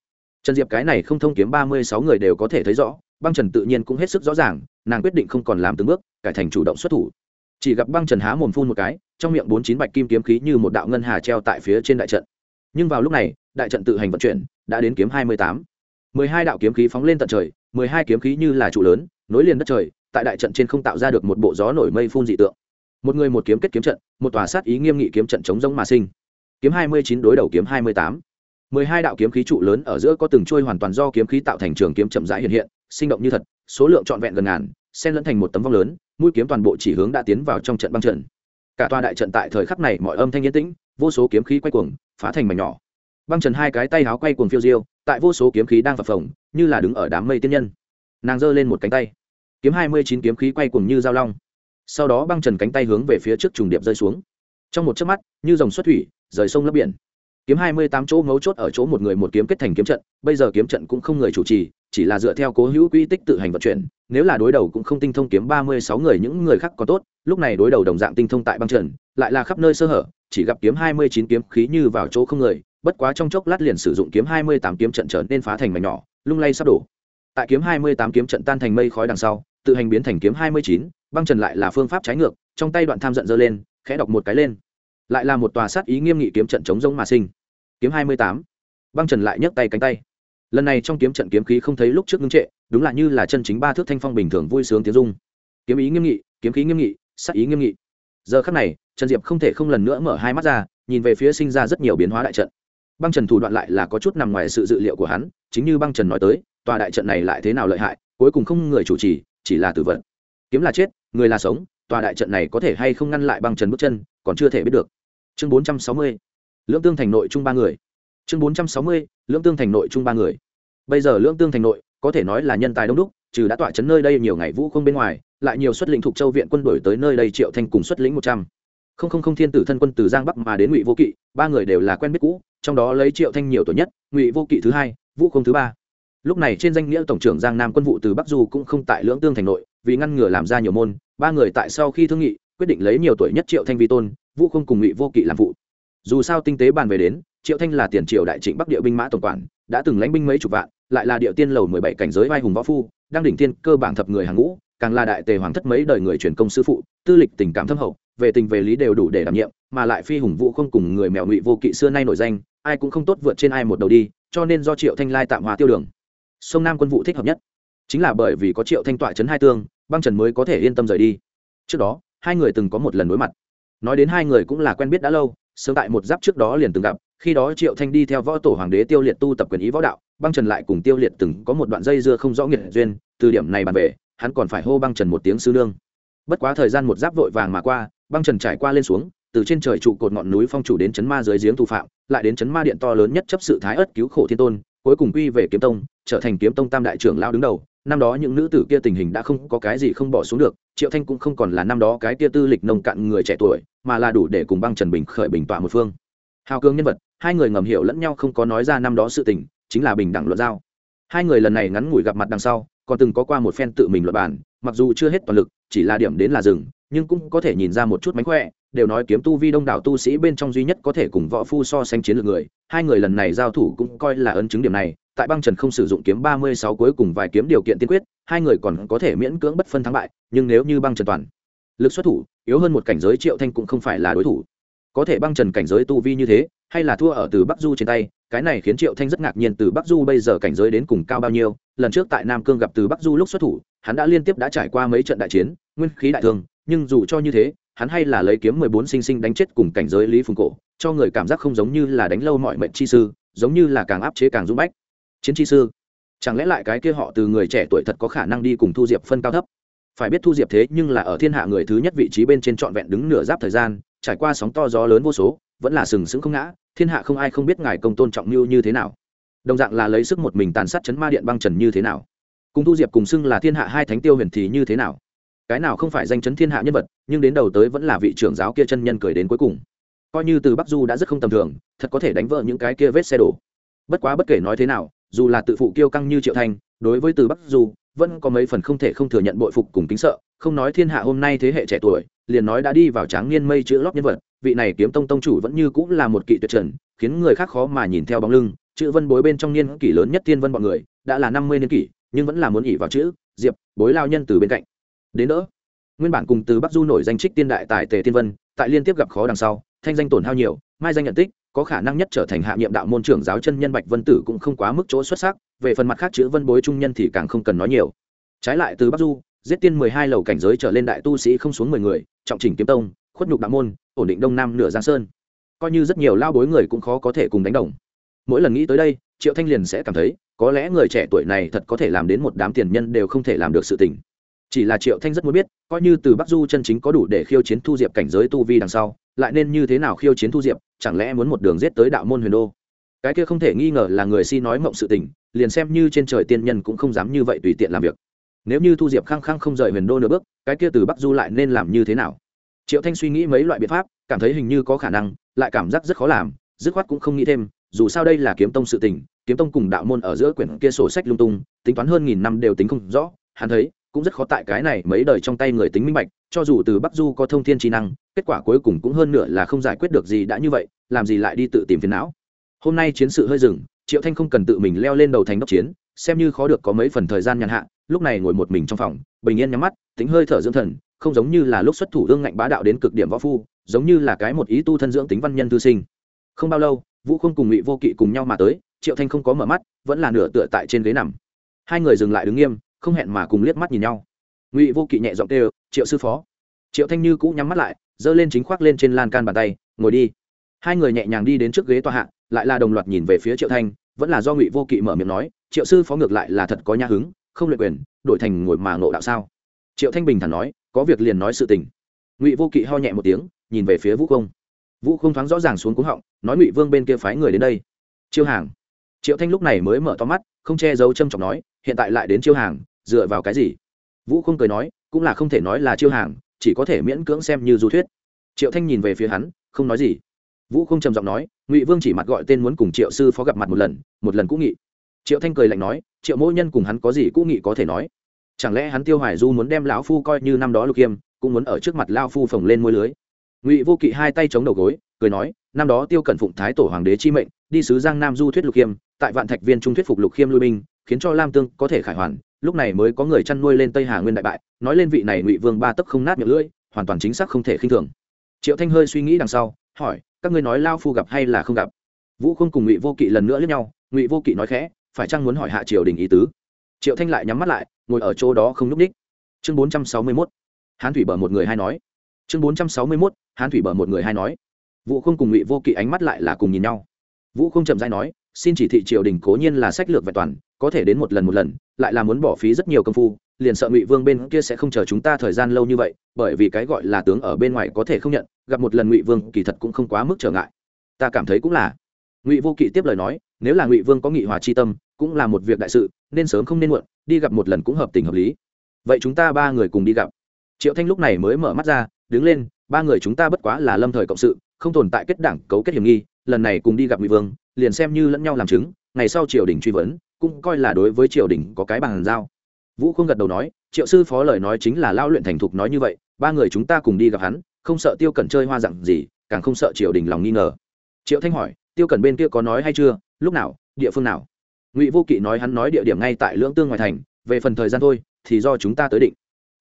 Trần diệp cái này không thông kiếm ba mươi sáu người đều có thể thấy rõ, băng trần tự nhiên cũng hết sức rõ ràng, nàng quyết định không còn làm từng bước, cải thành chủ động xuất thủ. Chỉ gặp băng trần há mồm phun một cái trong miệng bốn chín bạch kim kiếm khí như một đạo ngân hà treo tại phía trên đại trận. Nhưng vào lúc này, đại trận tự hành vận chuyển, đã đến kiếm hai mươi tám. mười hai đạo kiếm khí phóng lên tận trời, mười hai kiếm khí như là trụ lớn, nối liền đất trời, tại đại trận trên không tạo ra được một bộ gió nổi mây phun dị tượng. Một người một kiếm kết kiếm trận, một tòa sát ý nghiêm nghị kiếm trận chống giống mà sinh. Kiếm hai mươi chín đối đầu kiếm hai mươi tám. mười hai đạo kiếm khí trụ lớn ở giữa có từng trôi hoàn toàn do kiếm khí tạo thành trường kiếm chậm rãi hiện hiện, sinh động như thật, số lượng trọn vẹn gần ngàn, xen lẫn thành một tấm vong lớn, mũi kiếm toàn bộ chỉ hướng đã tiến vào trong trận băng trận cả tòa đại trận tại thời khắc này mọi âm thanh yên tĩnh, vô số kiếm khí quay cuồng, phá thành mảnh nhỏ. Băng trần hai cái tay háo quay cuồng phiêu diêu, tại vô số kiếm khí đang phập phồng, như là đứng ở đám mây tiên nhân. Nàng giơ lên một cánh tay. Kiếm hai mươi chín kiếm khí quay cuồng như dao long. Sau đó băng trần cánh tay hướng về phía trước trùng điệp rơi xuống. Trong một chớp mắt, như dòng xuất thủy, rời sông lấp biển. Kiếm hai mươi tám chỗ ngấu chốt ở chỗ một người một kiếm kết thành kiếm trận, bây giờ kiếm trận cũng không người chủ trì chỉ là dựa theo cố hữu quy tích tự hành vận chuyển, nếu là đối đầu cũng không tinh thông kiếm ba mươi sáu người, những người khác có tốt, lúc này đối đầu đồng dạng tinh thông tại băng trận lại là khắp nơi sơ hở, chỉ gặp kiếm hai mươi chín kiếm khí như vào chỗ không người, bất quá trong chốc lát liền sử dụng kiếm hai mươi tám kiếm trận trở nên phá thành mảnh nhỏ, lung lay sắp đổ. Tại kiếm hai mươi tám kiếm trận tan thành mây khói đằng sau, tự hành biến thành kiếm hai mươi chín, băng trần lại là phương pháp trái ngược, trong tay đoạn tham giận dơ lên, khẽ đọc một cái lên. Lại là một tòa sát ý nghiêm nghị kiếm trận chống giống mà sinh. Kiếm hai mươi tám. Băng trần lại nhấc tay cánh tay lần này trong kiếm trận kiếm khí không thấy lúc trước ngưng trệ, đúng là như là chân chính ba thước thanh phong bình thường vui sướng tiếng dung kiếm ý nghiêm nghị, kiếm khí nghiêm nghị, sắc ý nghiêm nghị. Giờ khắc này, trần diệp không thể không lần nữa mở hai mắt ra, nhìn về phía sinh ra rất nhiều biến hóa đại trận. Băng trần thủ đoạn lại là có chút nằm ngoài sự dự liệu của hắn, chính như băng trần nói tới, tòa đại trận này lại thế nào lợi hại, cuối cùng không người chủ trì, chỉ là tử vận. Kiếm là chết, người là sống, tòa đại trận này có thể hay không ngăn lại băng trần bước chân, còn chưa thể biết được. Chương bốn trăm sáu mươi, lưỡng tương thành nội chung ba người chương bốn trăm sáu mươi, lưỡng tương thành nội chung ba người. Bây giờ lưỡng tương thành nội, có thể nói là nhân tài đông đúc, trừ đã tọa chấn nơi đây nhiều ngày vũ không bên ngoài, lại nhiều xuất lĩnh thuộc châu viện quân đổi tới nơi đây triệu thanh cùng xuất lĩnh một trăm. Không không không thiên tử thân quân từ giang bắc mà đến ngụy vô kỵ, ba người đều là quen biết cũ, trong đó lấy triệu thanh nhiều tuổi nhất, ngụy vô kỵ thứ hai, vũ không thứ ba. Lúc này trên danh nghĩa tổng trưởng giang nam quân vụ từ bắc du cũng không tại lưỡng tương thành nội, vì ngăn ngừa làm ra nhiều môn, ba người tại sau khi thương nghị, quyết định lấy nhiều tuổi nhất triệu thanh vi tôn, vũ không cùng ngụy vô kỵ làm vụ dù sao tinh tế bàn về đến triệu thanh là tiền triều đại trịnh bắc địa binh mã tổng quản, đã từng lãnh binh mấy chục vạn, lại là địa tiên lầu mười bảy cảnh giới vai hùng võ phu, đang đỉnh tiên cơ bản thập người hàng ngũ, càng là đại tề hoàng thất mấy đời người truyền công sư phụ, tư lịch tình cảm thâm hậu, về tình về lý đều đủ để đảm nhiệm, mà lại phi hùng vũ không cùng người mèo ngụy vô kỵ xưa nay nổi danh, ai cũng không tốt vượt trên ai một đầu đi, cho nên do triệu thanh lai tạm hòa tiêu đường. Sông nam quân vụ thích hợp nhất, chính là bởi vì có triệu thanh tọa chấn hai tương, băng trần mới có thể yên tâm rời đi. Trước đó, hai người từng có một lần đối mặt. Nói đến hai người cũng là quen biết đã lâu, sớm tại một giáp trước đó liền từng gặp khi đó triệu thanh đi theo võ tổ hoàng đế tiêu liệt tu tập quyền ý võ đạo, băng trần lại cùng tiêu liệt từng có một đoạn dây dưa không rõ nghiệt duyên, từ điểm này bàn về, hắn còn phải hô băng trần một tiếng sư nương. Bất quá thời gian một giáp vội vàng mà qua, băng trần trải qua lên xuống, từ trên trời trụ cột ngọn núi phong chủ đến chấn ma dưới giếng thủ phạm, lại đến chấn ma điện to lớn nhất chấp sự thái ất cứu khổ thiên tôn, cuối cùng quy về kiếm tông, trở thành kiếm tông tam đại trưởng lao đứng đầu. Năm đó những nữ tử kia tình hình đã không có cái gì không bỏ xuống được, triệu thanh cũng không còn là năm đó cái kia tư lịch nông cạn người trẻ tuổi, mà là đủ để cùng băng trần bình khởi bình tọa một phương. Hào cương nhân vật hai người ngầm hiểu lẫn nhau không có nói ra năm đó sự tình chính là bình đẳng luận giao. Hai người lần này ngắn ngủi gặp mặt đằng sau còn từng có qua một phen tự mình luận bàn, mặc dù chưa hết toàn lực chỉ là điểm đến là rừng nhưng cũng có thể nhìn ra một chút mánh khỏe đều nói kiếm tu vi đông đảo tu sĩ bên trong duy nhất có thể cùng võ phu so sánh chiến lược người hai người lần này giao thủ cũng coi là ấn chứng điểm này tại băng trần không sử dụng kiếm ba mươi sáu cuối cùng vài kiếm điều kiện tiên quyết hai người còn có thể miễn cưỡng bất phân thắng bại nhưng nếu như băng trần toàn lực xuất thủ yếu hơn một cảnh giới triệu thanh cũng không phải là đối thủ có thể băng trần cảnh giới tu vi như thế, hay là thua ở từ bắc du trên tay, cái này khiến triệu thanh rất ngạc nhiên, từ bắc du bây giờ cảnh giới đến cùng cao bao nhiêu, lần trước tại nam cương gặp từ bắc du lúc xuất thủ, hắn đã liên tiếp đã trải qua mấy trận đại chiến, nguyên khí đại thương, nhưng dù cho như thế, hắn hay là lấy kiếm mười bốn sinh sinh đánh chết cùng cảnh giới lý phùng cổ, cho người cảm giác không giống như là đánh lâu mọi mệnh chi sư, giống như là càng áp chế càng dũng bách. Chiến chi sư? Chẳng lẽ lại cái kia họ từ người trẻ tuổi thật có khả năng đi cùng thu diệp phân cao thấp? Phải biết thu diệp thế nhưng là ở thiên hạ người thứ nhất vị trí bên trên trọn vẹn đứng nửa giáp thời gian trải qua sóng to gió lớn vô số, vẫn là sừng sững không ngã, thiên hạ không ai không biết ngài công tôn trọng mưu như thế nào. Đồng dạng là lấy sức một mình tàn sát chấn ma điện băng trần như thế nào. Cùng thu diệp cùng xưng là thiên hạ hai thánh tiêu huyền thì như thế nào. Cái nào không phải danh chấn thiên hạ nhân vật, nhưng đến đầu tới vẫn là vị trưởng giáo kia chân nhân cười đến cuối cùng. Coi như từ bắc du đã rất không tầm thường, thật có thể đánh vỡ những cái kia vết xe đổ. Bất quá bất kể nói thế nào, dù là tự phụ kiêu căng như triệu thanh đối với từ bắc du, vẫn có mấy phần không thể không thừa nhận bội phục cùng kính sợ, không nói thiên hạ hôm nay thế hệ trẻ tuổi liền nói đã đi vào tráng niên mây chữ lót nhân vật, vị này kiếm tông tông chủ vẫn như cũng là một kỵ tuyệt trần, khiến người khác khó mà nhìn theo bóng lưng. Chữ vân bối bên trong niên kỷ lớn nhất thiên vân bọn người, đã là năm mươi niên kỷ, nhưng vẫn là muốn ỉ vào chữ, diệp, bối lao nhân từ bên cạnh. Đến đỡ. Nguyên bản cùng từ bắc du nổi danh trích tiên đại tài tề tiên vân, tại liên tiếp gặp khó đằng sau, thanh danh tổn hao nhiều, mai danh nhận tích, có khả năng nhất trở thành hạ nhiệm đạo môn trưởng giáo chân nhân bạch vân tử cũng không quá mức chỗ xuất sắc, về phần mặt khác chữ vân bối trung nhân thì càng không cần nói nhiều. Trái lại từ bắc du giết tiên mười hai lầu cảnh giới trở lên đại tu sĩ không xuống mười người, trọng chỉnh kiếm tông, khuất nhục đạo môn, ổn định đông nam nửa giang sơn. Coi như rất nhiều lao bối người cũng khó có thể cùng đánh đồng. Mỗi lần nghĩ tới đây, triệu thanh liền sẽ cảm thấy, có lẽ người trẻ tuổi này thật có thể làm đến một đám tiền nhân đều không thể làm được sự tình. Chỉ là triệu thanh rất muốn biết, coi như từ bắc du chân chính có đủ để khiêu chiến thu diệp cảnh giới tu vi đằng sau, lại nên như thế nào khiêu chiến thu diệp, chẳng lẽ muốn một đường giết tới đạo môn huyền đô? Cái kia không thể nghi ngờ là người si nói mộng sự tình, liền xem như trên trời tiên nhân cũng không dám như vậy tùy tiện làm việc nếu như thu diệp khăng khăng không rời huyền đô nửa bước, cái kia từ bắc du lại nên làm như thế nào? Triệu thanh suy nghĩ mấy loại biện pháp, cảm thấy hình như có khả năng, lại cảm giác rất khó làm, dứt khoát cũng không nghĩ thêm, dù sao đây là kiếm tông sự tình, kiếm tông cùng đạo môn ở giữa quyển kia sổ sách lung tung, tính toán hơn nghìn năm đều tính không rõ, hắn thấy, cũng rất khó tại cái này mấy đời trong tay người tính minh bạch, cho dù từ bắc du có thông thiên trí năng, kết quả cuối cùng cũng hơn nửa là không giải quyết được gì đã như vậy, làm gì lại đi tự tìm phiền não. Hôm nay chiến sự hơi dừng, triệu thanh không cần tự mình leo lên đầu thành đốc chiến xem như khó được có mấy phần thời gian nhàn hạ, lúc này ngồi một mình trong phòng, bình yên nhắm mắt, tính hơi thở dưỡng thần, không giống như là lúc xuất thủ ương ngạnh bá đạo đến cực điểm võ phu, giống như là cái một ý tu thân dưỡng tính văn nhân thư sinh. Không bao lâu, vũ không cùng ngụy vô kỵ cùng nhau mà tới, triệu thanh không có mở mắt, vẫn là nửa tựa tại trên ghế nằm. Hai người dừng lại đứng nghiêm, không hẹn mà cùng liếc mắt nhìn nhau. Ngụy vô kỵ nhẹ giọng kêu, triệu sư phó. Triệu thanh như cũ nhắm mắt lại, giơ lên chính khoác lên trên lan can bàn tay, ngồi đi. Hai người nhẹ nhàng đi đến trước ghế tòa hạ, lại là đồng loạt nhìn về phía triệu thanh, vẫn là do ngụy vô kỵ mở miệng nói triệu sư phó ngược lại là thật có nhã hứng, không luyện quyền, đổi thành ngồi mà ngộ đạo sao? Triệu thanh bình thản nói, có việc liền nói sự tình. Ngụy vô kỵ ho nhẹ một tiếng, nhìn về phía vũ Công. vũ không thoáng rõ ràng xuống cúng họng, nói ngụy vương bên kia phái người đến đây. Chiêu hàng. Triệu thanh lúc này mới mở to mắt, không che giấu châm trọng nói, hiện tại lại đến chiêu hàng, dựa vào cái gì? Vũ không cười nói, cũng là không thể nói là chiêu hàng, chỉ có thể miễn cưỡng xem như du thuyết. Triệu thanh nhìn về phía hắn, không nói gì. Vũ không trầm giọng nói, ngụy vương chỉ mặt gọi tên muốn cùng triệu sư phó gặp mặt một lần một lần cũng nghị triệu thanh cười lạnh nói triệu mỗi nhân cùng hắn có gì cũ nghị có thể nói? Chẳng lẽ hắn tiêu hoài du muốn đem lão phu coi như năm đó lục Kiêm, cũng muốn ở trước mặt lao phu phồng lên môi lưới? Ngụy vô kỵ hai tay chống đầu gối cười nói năm đó tiêu cẩn phụng thái tổ hoàng đế chi mệnh đi sứ giang nam du thuyết lục khiêm tại vạn thạch viên trung thuyết phục lục khiêm lui binh khiến cho lam tương có thể khải hoàn lúc này mới có người chăn nuôi lên tây hà nguyên đại bại nói lên vị này ngụy vương ba tấc không nát miệng lưỡi hoàn toàn chính xác không thể khinh thường. Triệu thanh hơi suy nghĩ đằng sau hỏi các ngươi nói lao phu gặp hay là không gặp? Vũ không cùng ngụy vô kỵ lần nữa lẫn nhau ngụy vô kỵ nói khẽ phải chăng muốn hỏi hạ triều đình ý tứ? Triệu thanh lại nhắm mắt lại, ngồi ở chỗ đó không n ú c ních. Chương bốn trăm sáu mươi mốt. Hán thủy bờ một người hai nói. Chương bốn trăm sáu mươi mốt, hán thủy bờ một người hai nói. Vũ không cùng ngụy vô kỵ ánh mắt lại là cùng nhìn nhau. Vũ không chậm dai nói, xin chỉ thị triều đình cố nhiên là sách lược vẹn toàn, có thể đến một lần một lần, lại là muốn bỏ phí rất nhiều công phu, liền sợ ngụy vương bên kia sẽ không chờ chúng ta thời gian lâu như vậy, bởi vì cái gọi là tướng ở bên ngoài có thể không nhận, gặp một lần ngụy vương kỳ thật cũng không quá mức trở ngại. Ta cảm thấy cũng là ngụy vô kỵ tiếp lời nói, nếu là ngụy vương có nghị hòa c h i tâm, cũng là một việc đại sự, nên sớm không nên muộn, đi gặp một lần cũng hợp tình hợp lý. Vậy chúng ta ba người cùng đi gặp. Triệu thanh lúc này mới mở mắt ra, đứng lên, ba người chúng ta bất quá là lâm thời cộng sự, không tồn tại kết đảng, cấu kết hiểm nghi, lần này cùng đi gặp ngụy vương, liền xem như lẫn nhau làm chứng, ngày sau triều đình truy vấn, cũng coi là đối với triều đình có cái bàn giao. Vũ không gật đầu nói, triệu sư phó lời nói chính là lao luyện thành thục nói như vậy, ba người chúng ta cùng đi gặp hắn, không sợ tiêu cẩn chơi hoa dặn gì, càng không sợ triều đình lòng nghi ngờ triệu thanh hỏi, tiêu cẩn bên kia có nói hay chưa? Lúc nào? Địa phương nào? Ngụy vô kỵ nói hắn nói địa điểm ngay tại lưỡng tương ngoài thành, về phần thời gian thôi, thì do chúng ta tới định.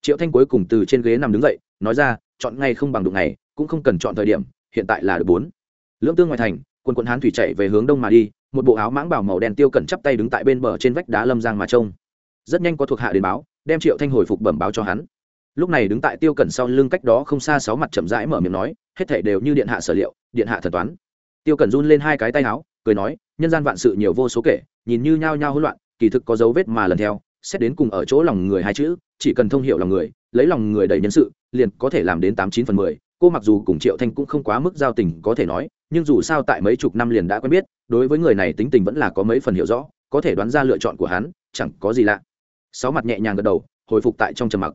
Triệu thanh cuối cùng từ trên ghế nằm đứng dậy, nói ra, chọn ngày không bằng đụng ngày, cũng không cần chọn thời điểm, hiện tại là được bốn. Lưỡng tương ngoài thành quân quận hán thủy chạy về hướng đông mà đi, một bộ áo mãng bảo màu đen tiêu cẩn chắp tay đứng tại bên bờ trên vách đá lâm giang mà trông. Rất nhanh có thuộc hạ đến báo, đem triệu thanh hồi phục bẩm báo cho hắn. Lúc này đứng tại tiêu cẩn sau lưng cách đó không xa sáu mặt chậm rãi mở miệng nói, hết thể đều như điện hạ sở liệu, điện hạ thần toán tiêu cẩn run lên hai cái tay áo, cười nói, nhân gian vạn sự nhiều vô số kể, nhìn như nhao nhao hỗn loạn, kỳ thực có dấu vết mà lần theo, xét đến cùng ở chỗ lòng người hai chữ, chỉ cần thông hiểu lòng người, lấy lòng người đầy nhân sự, liền có thể làm đến tám chín phần mười. Cô mặc dù cùng triệu thanh cũng không quá mức giao tình có thể nói, nhưng dù sao tại mấy chục năm liền đã quen biết, đối với người này tính tình vẫn là có mấy phần hiểu rõ, có thể đoán ra lựa chọn của hắn, chẳng có gì lạ. Sáu mặt nhẹ nhàng gật đầu, hồi phục tại trong trầm mặc.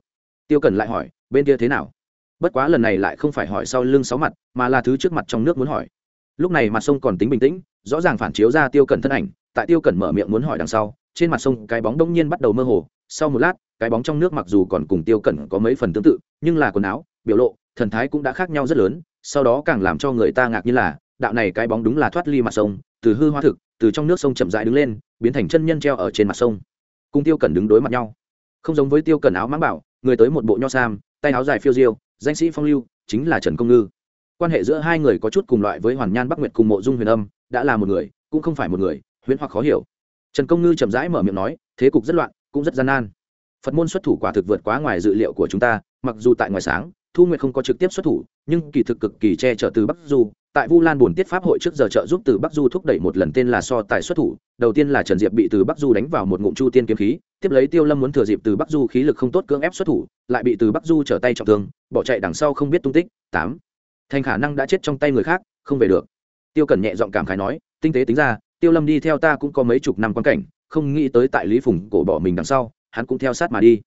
Tiêu cần lại hỏi, bên kia thế nào? Bất quá lần này lại không phải hỏi sau lưng sáu mặt, mà là thứ trước mặt trong nước muốn hỏi lúc này mặt sông còn tính bình tĩnh, rõ ràng phản chiếu ra tiêu cẩn thân ảnh, tại tiêu cẩn mở miệng muốn hỏi đằng sau, trên mặt sông cái bóng đông nhiên bắt đầu mơ hồ, sau một lát, cái bóng trong nước mặc dù còn cùng tiêu cẩn có mấy phần tương tự, nhưng là quần áo, biểu lộ, thần thái cũng đã khác nhau rất lớn, sau đó càng làm cho người ta ngạc như là, đạo này cái bóng đúng là thoát ly mặt sông, từ hư hoa thực, từ trong nước sông chậm rãi đứng lên, biến thành chân nhân treo ở trên mặt sông. Cùng tiêu cẩn đứng đối mặt nhau. Không giống với tiêu cẩn áo mãng bảo, người tới một bộ nho sam, tay áo dài phiêu diêu, danh sĩ phong lưu, chính là trần công ngư quan hệ giữa hai người có chút cùng loại với hoàn nhan bắc nguyệt cùng mộ dung huyền âm, đã là một người, cũng không phải một người huyễn hoặc khó hiểu. Trần công ngư chậm rãi mở miệng nói, thế cục rất loạn, cũng rất gian nan. Phật môn xuất thủ quả thực vượt quá ngoài dự liệu của chúng ta, mặc dù tại ngoài sáng, thu nguyệt không có trực tiếp xuất thủ, nhưng kỳ thực cực kỳ che chở từ bắc du. Tại vu lan buồn tiết pháp hội trước giờ trợ giúp từ bắc du thúc đẩy một lần tên là so tài xuất thủ, đầu tiên là trần diệp bị từ bắc du đánh vào một ngụm chu tiên kiếm khí, tiếp lấy tiêu lâm muốn thừa dịp từ bắc du khí lực không tốt cưỡng ép xuất thủ, lại bị từ bắc du trở tay trọng thương, bỏ chạy đằng sau không biết tung tích. Tám thành khả năng đã chết trong tay người khác, không về được. Tiêu Cẩn nhẹ giọng cảm khái nói, tinh tế tính ra, tiêu lâm đi theo ta cũng có mấy chục năm quan cảnh, không nghĩ tới tại lý phùng cổ bỏ mình đằng sau, hắn cũng theo sát mà đi.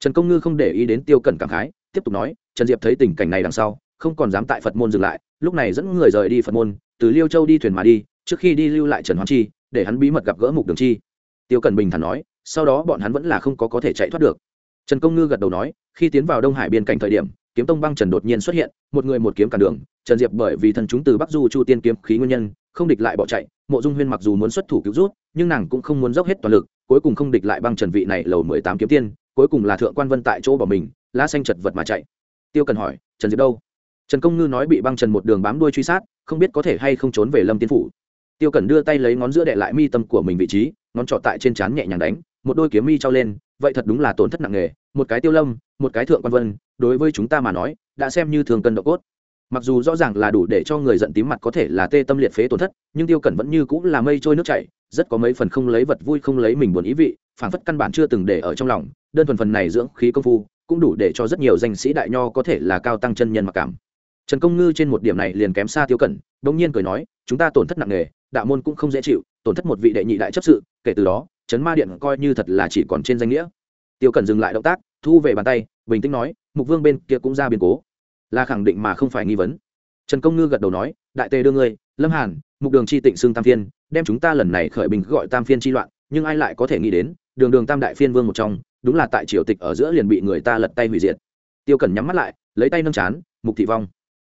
Trần công ngư không để ý đến tiêu cẩn cảm khái, tiếp tục nói, trần diệp thấy tình cảnh này đằng sau, không còn dám tại phật môn dừng lại, lúc này dẫn người rời đi phật môn, từ liêu châu đi thuyền mà đi, trước khi đi lưu lại trần hoàng chi, để hắn bí mật gặp gỡ mục đường chi. Tiêu Cẩn bình thản nói, sau đó bọn hắn vẫn là không có có thể chạy thoát được. Trần công ngư gật đầu nói, khi tiến vào đông hải biên cảnh thời điểm kiếm tông băng trần đột nhiên xuất hiện, một người một kiếm cản đường, trần diệp bởi vì thần chúng từ bắc du chu tiên kiếm khí nguyên nhân, không địch lại bỏ chạy, mộ dung huyên mặc dù muốn xuất thủ cứu rút, nhưng nàng cũng không muốn dốc hết toàn lực, cuối cùng không địch lại băng trần vị này lầu mười tám kiếm tiên, cuối cùng là thượng quan vân tại chỗ bỏ mình, lá xanh chật vật mà chạy. Tiêu cần hỏi, trần diệp đâu? Trần công ngư nói bị băng trần một đường bám đuôi truy sát, không biết có thể hay không trốn về lâm tiên phủ. Tiêu cần đưa tay lấy ngón giữa đệ lại mi tâm của mình vị trí, ngón trọ tại trên trán nhẹ nhàng đánh, một đôi kiếm mi trao lên, vậy thật đúng là tổn thất nặng nề một cái tiêu lâm, một cái thượng quan vân, đối với chúng ta mà nói, đã xem như thường cân độ cốt. Mặc dù rõ ràng là đủ để cho người giận tím mặt có thể là tê tâm liệt phế tổn thất, nhưng tiêu cẩn vẫn như cũng là mây trôi nước chảy, rất có mấy phần không lấy vật vui không lấy mình buồn ý vị phản phất căn bản chưa từng để ở trong lòng, đơn thuần phần này dưỡng khí công phu, cũng đủ để cho rất nhiều danh sĩ đại nho có thể là cao tăng chân nhân mặc cảm. Trần công ngư trên một điểm này liền kém xa tiêu cẩn đông nhiên cười nói, chúng ta tổn thất nặng nề, đạo môn cũng không dễ chịu, tổn thất một vị đệ nhị đại chấp sự, kể từ đó trấn ma điện coi như thật là chỉ còn trên danh nghĩa tiêu cẩn dừng lại động tác, thu về bàn tay, bình tĩnh nói, mục vương bên kia cũng ra biến cố. Là khẳng định mà không phải nghi vấn. Trần công ngư gật đầu nói, đại tề đưa ngươi, lâm hàn, mục đường chi tịnh xương tam phiên, đem chúng ta lần này khởi bình gọi tam phiên chi loạn, nhưng ai lại có thể nghĩ đến, đường đường tam đại phiên vương một trong, đúng là tại triều tịch ở giữa liền bị người ta lật tay hủy diệt. Tiêu cẩn nhắm mắt lại, lấy tay nâng chán, mục thị vong.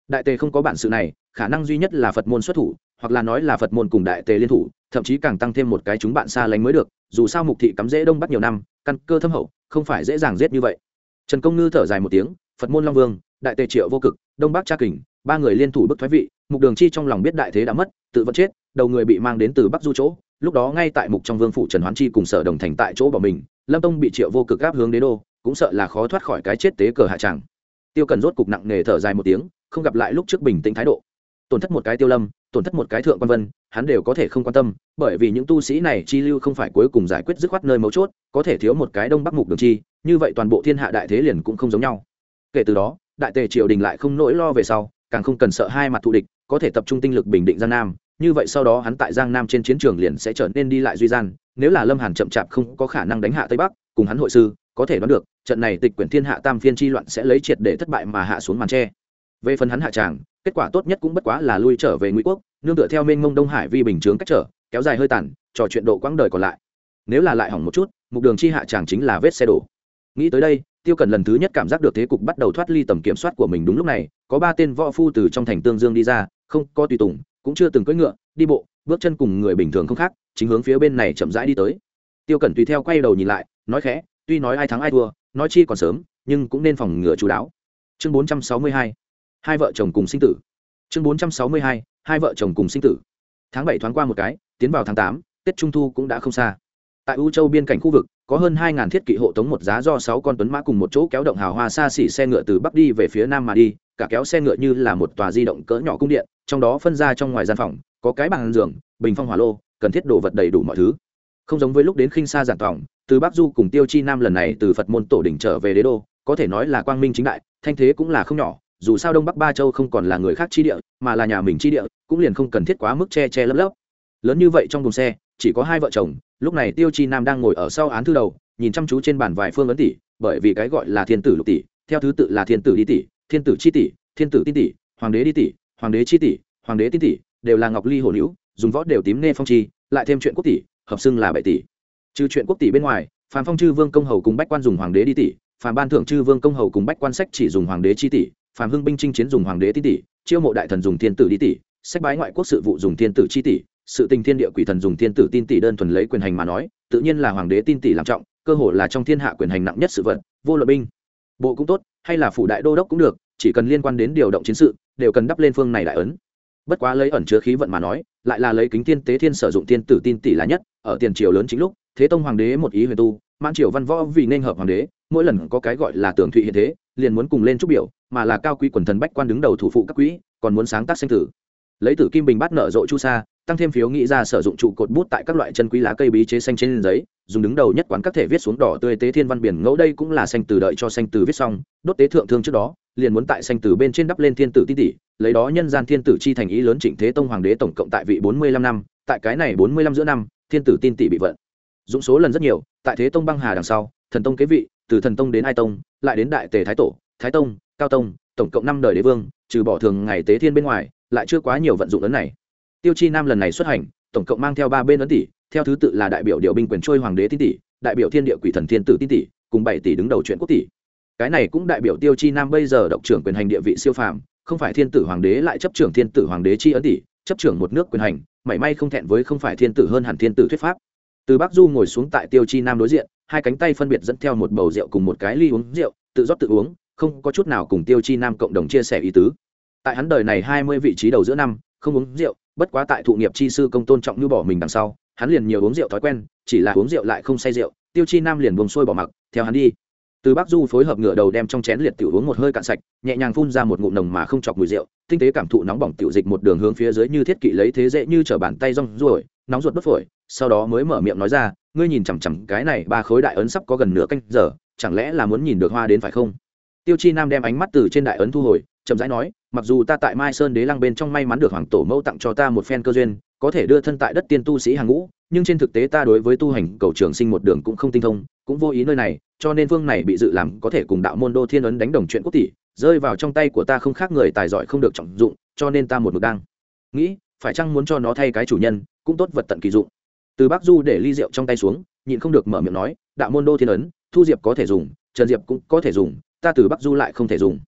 Đại tề không có bản sự này, khả năng duy nhất là phật môn xuất thủ hoặc là nói là phật môn cùng đại tề liên thủ, thậm chí càng tăng thêm một cái chúng bạn xa lánh mới được, dù sao mục thị cắm dễ đông bắc nhiều năm, căn cơ thâm hậu, không phải dễ dàng giết như vậy. Trần công ngư thở dài một tiếng, phật môn long vương, đại tề triệu vô cực, đông bắc cha kình, ba người liên thủ bức thoái vị, mục đường chi trong lòng biết đại thế đã mất, tự vẫn chết, đầu người bị mang đến từ bắc du chỗ, lúc đó ngay tại mục trong vương phủ trần hoán chi cùng sở đồng thành tại chỗ bỏ mình, lâm tông bị triệu vô cực gáp hướng đế đô, cũng sợ là khó thoát khỏi cái chết tế cờ hạ tràng. Tiêu cần rốt cục nặng nề thở dài một tiếng, không gặp lại lúc trước bình tĩnh thái độ tổn thất một cái tiêu lâm, tổn thất một cái thượng quan vân, hắn đều có thể không quan tâm, bởi vì những tu sĩ này chi lưu không phải cuối cùng giải quyết dứt khoát nơi mấu chốt, có thể thiếu một cái đông bắc mục đường chi, như vậy toàn bộ thiên hạ đại thế liền cũng không giống nhau. Kể từ đó, đại tề triều đình lại không nỗi lo về sau, càng không cần sợ hai mặt thù địch, có thể tập trung tinh lực bình định giang nam, như vậy sau đó hắn tại giang nam trên chiến trường liền sẽ trở nên đi lại duy gian, nếu là lâm hàn chậm chạp không có khả năng đánh hạ tây bắc, cùng hắn hội sư, có thể đoán được, trận này tịch quyển thiên hạ tam phiên chi loạn sẽ lấy triệt để thất bại mà hạ xuống màn tre. Về phần hắn hạ tràng kết quả tốt nhất cũng bất quá là lui trở về ngụy quốc, nương tựa theo mênh mông đông hải vi bình chướng cách trở, kéo dài hơi tàn, trò chuyện độ quãng đời còn lại. Nếu là lại hỏng một chút, mục đường chi hạ chàng chính là vết xe đổ. Nghĩ tới đây, tiêu cần lần thứ nhất cảm giác được thế cục bắt đầu thoát ly tầm kiểm soát của mình đúng lúc này, có ba tên võ phu từ trong thành tương dương đi ra, không có tùy tùng, cũng chưa từng cưỡi ngựa, đi bộ, bước chân cùng người bình thường không khác, chính hướng phía bên này chậm rãi đi tới. Tiêu cẩn tùy theo quay đầu nhìn lại, nói khẽ, tuy nói ai thắng ai thua, nói chi còn sớm, nhưng cũng nên phòng ngừa chú đáo. Chương bốn trăm sáu mươi hai hai vợ chồng cùng sinh tử. Chương bốn trăm sáu mươi hai hai vợ chồng cùng sinh tử. Tháng bảy thoáng qua một cái, tiến vào tháng tám, tết trung thu cũng đã không xa. Tại u châu biên cảnh khu vực, có hơn hai ngàn thiết kỵ hộ tống một giá do sáu con tuấn mã cùng một chỗ kéo động hào hoa xa xỉ xe ngựa từ bắc đi về phía nam mà đi, cả kéo xe ngựa như là một tòa di động cỡ nhỏ cung điện, trong đó phân ra trong ngoài gian phòng, có cái bàn giường, bình phong hỏa lô, cần thiết đồ vật đầy đủ mọi thứ. Không giống với lúc đến khinh xa giản tòng từ bắc du cùng tiêu chi nam lần này từ phật môn tổ đỉnh trở về đế đô, có thể nói là quang minh chính đại, thanh thế cũng là không nhỏ dù sao đông bắc ba châu không còn là người khác chi địa, mà là nhà mình chi địa, cũng liền không cần thiết quá mức che che lấp lấp. Lớn như vậy trong thùng xe, chỉ có hai vợ chồng, lúc này tiêu chi nam đang ngồi ở sau án thư đầu, nhìn chăm chú trên bàn vài phương ấn tỷ bởi vì cái gọi là thiên tử lục tỷ theo thứ tự là thiên tử đi tỷ thiên tử chi tỷ thiên tử tin tỷ hoàng đế đi tỷ hoàng đế chi tỷ hoàng đế tin tỷ đều là ngọc ly hồ hữu dùng võ đều tím nê phong chi, lại thêm chuyện quốc tỷ hợp xưng là bảy tỷ trừ chuyện quốc tỷ bên ngoài, phàm phong chư vương công hầu cùng bách quan dùng hoàng đế đi tỷ phàm ban thượng chư vương công hầu cùng bách quan sách chỉ dùng hoàng đế chi tỷ phàm hưng binh chinh chiến dùng hoàng đế tin tỷ, chiêu mộ đại thần dùng thiên tử đi tỷ, sách bái ngoại quốc sự vụ dùng thiên tử chi tỷ, sự tình thiên địa quỷ thần dùng thiên tử tin tỷ đơn thuần lấy quyền hành mà nói, tự nhiên là hoàng đế tin tỷ làm trọng, cơ hồ là trong thiên hạ quyền hành nặng nhất sự vật, vô luận binh, bộ cũng tốt, hay là phủ đại đô đốc cũng được, chỉ cần liên quan đến điều động chiến sự, đều cần đắp lên phương này đại ấn. Bất quá lấy ẩn chứa khí vận mà nói, lại là lấy kính thiên tế thiên sử dụng thiên tử tin tỷ là nhất, ở tiền triều lớn chính lúc, thế tông hoàng đế một ý huyền tu, mãn triều văn võ vì nên hợp hoàng đế, mỗi lần có cái gọi là tưởng thụy hiện thế, liền muốn cùng lên chúc biểu mà là cao quý quần thần bách quan đứng đầu thủ phụ các quỹ, còn muốn sáng tác sinh tử. Lấy tử kim bình bát nở rộ chu sa, tăng thêm phiếu nghĩ ra sử dụng trụ cột bút tại các loại chân quý lá cây bí chế xanh trên giấy, dùng đứng đầu nhất quán các thể viết xuống đỏ tươi tế thiên văn biển ngẫu đây cũng là xanh từ đợi cho xanh từ viết xong, đốt tế thượng thương trước đó, liền muốn tại xanh từ bên trên đắp lên thiên tử ti tỷ, lấy đó nhân gian thiên tử chi thành ý lớn trịnh thế tông hoàng đế tổng cộng tại vị bốn mươi lăm năm, tại cái này bốn mươi lăm giữa năm, thiên tử tin tỷ bị vận. Dụng số lần rất nhiều, tại thế tông băng hà đằng sau, thần tông kế vị, từ thần tông đến ai tông, lại đến đại tề thái tổ, thái tông cao tông, tổng cộng năm đời đế vương, trừ bỏ thường ngày tế thiên bên ngoài, lại chưa quá nhiều vận dụng ấn này. Tiêu chi nam lần này xuất hành, tổng cộng mang theo ba bên ấn tỷ, theo thứ tự là đại biểu điều binh quyền trôi hoàng đế tin tỷ, đại biểu thiên địa quỷ thần thiên tử tin tỷ, cùng bảy tỷ đứng đầu chuyện quốc tỷ. Cái này cũng đại biểu tiêu chi nam bây giờ động trưởng quyền hành địa vị siêu phàm, không phải thiên tử hoàng đế lại chấp trưởng thiên tử hoàng đế chi ấn tỷ, chấp trưởng một nước quyền hành, mảy may không thẹn với không phải thiên tử hơn hẳn thiên tử thuyết pháp. Từ bắc du ngồi xuống tại tiêu chi nam đối diện, hai cánh tay phân biệt dẫn theo một bầu rượu cùng một cái ly uống rượu, tự rót tự uống không có chút nào cùng tiêu chi nam cộng đồng chia sẻ ý tứ. Tại hắn đời này hai mươi vị trí đầu giữa năm, không uống rượu, bất quá tại thụ nghiệp chi sư công tôn trọng như bỏ mình đằng sau, hắn liền nhiều uống rượu thói quen, chỉ là uống rượu lại không say rượu, tiêu chi nam liền buông sôi bỏ mặc, theo hắn đi. Từ bắc du phối hợp ngựa đầu đem trong chén liệt tiểu uống một hơi cạn sạch, nhẹ nhàng phun ra một ngụm nồng mà không chọc mùi rượu, tinh tế cảm thụ nóng bỏng tiểu dịch một đường hướng phía dưới như thiết kỵ lấy thế dễ như t bàn tay rong ruổi, nóng ruột bất phổi, sau đó mới mở miệng nói ra, ngươi nhìn chằm chằm cái này ba khối đại ấn sắp có gần nửa canh giờ, chẳng lẽ là muốn nhìn được hoa đến phải không? Tiêu chi nam đem ánh mắt từ trên đại ấn thu hồi, chậm rãi nói, mặc dù ta tại mai sơn đế lăng bên trong may mắn được hoàng tổ mẫu tặng cho ta một phen cơ duyên, có thể đưa thân tại đất tiên tu sĩ hàng ngũ, nhưng trên thực tế ta đối với tu hành cầu trường sinh một đường cũng không tinh thông, cũng vô ý nơi này, cho nên vương này bị dự làm có thể cùng đạo môn đô thiên ấn đánh đồng chuyện quốc tỷ, rơi vào trong tay của ta không khác người tài giỏi không được trọng dụng, cho nên ta một mực đang nghĩ, phải chăng muốn cho nó thay cái chủ nhân, cũng tốt vật tận kỳ dụng. Từ bắc du để ly rượu trong tay xuống, nhịn không được mở miệng nói, đạo môn đô thiên ấn, thu diệp có thể dùng, trần diệp cũng có thể dùng ta từ bắc du lại không thể dùng.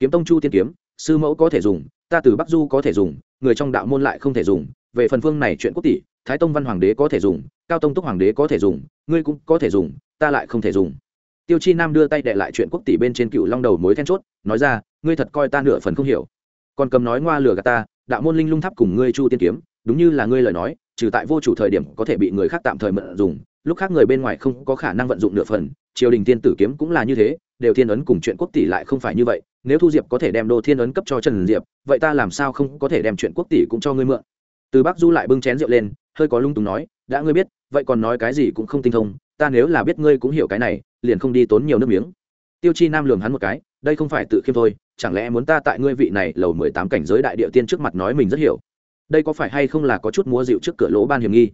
Kiếm tông chu tiên kiếm, sư mẫu có thể dùng, ta từ bắc du có thể dùng, người trong đạo môn lại không thể dùng. Về phần phương này chuyện quốc tỷ, thái tông văn hoàng đế có thể dùng, cao tông túc hoàng đế có thể dùng, ngươi cũng có thể dùng, ta lại không thể dùng. Tiêu chi nam đưa tay đệ lại chuyện quốc tỷ bên trên cựu long đầu mối then chốt, nói ra, ngươi thật coi ta nửa phần không hiểu. Còn cầm nói ngoa lừa gạt ta, đạo môn linh lung tháp cùng ngươi chu tiên kiếm, đúng như là ngươi lời nói, trừ tại vô chủ thời điểm có thể bị người khác tạm thời mượn dùng, lúc khác người bên ngoài không có khả năng vận dụng nửa phần, triều đình tiên tử kiếm cũng là như thế đều thiên ấn cùng chuyện quốc tỷ lại không phải như vậy, nếu thu diệp có thể đem đô thiên ấn cấp cho trần diệp, vậy ta làm sao không có thể đem chuyện quốc tỷ cũng cho ngươi mượn? Từ bắc du lại bưng chén rượu lên, hơi có lung túng nói, đã ngươi biết, vậy còn nói cái gì cũng không tinh thông, ta nếu là biết ngươi cũng hiểu cái này, liền không đi tốn nhiều nước miếng. Tiêu chi nam lường hắn một cái, đây không phải tự khiêm thôi, chẳng lẽ muốn ta tại ngươi vị này lầu mười tám cảnh giới đại địa tiên trước mặt nói mình rất hiểu? Đây có phải hay không là có chút múa dịu trước cửa lỗ ban hiểm nghi?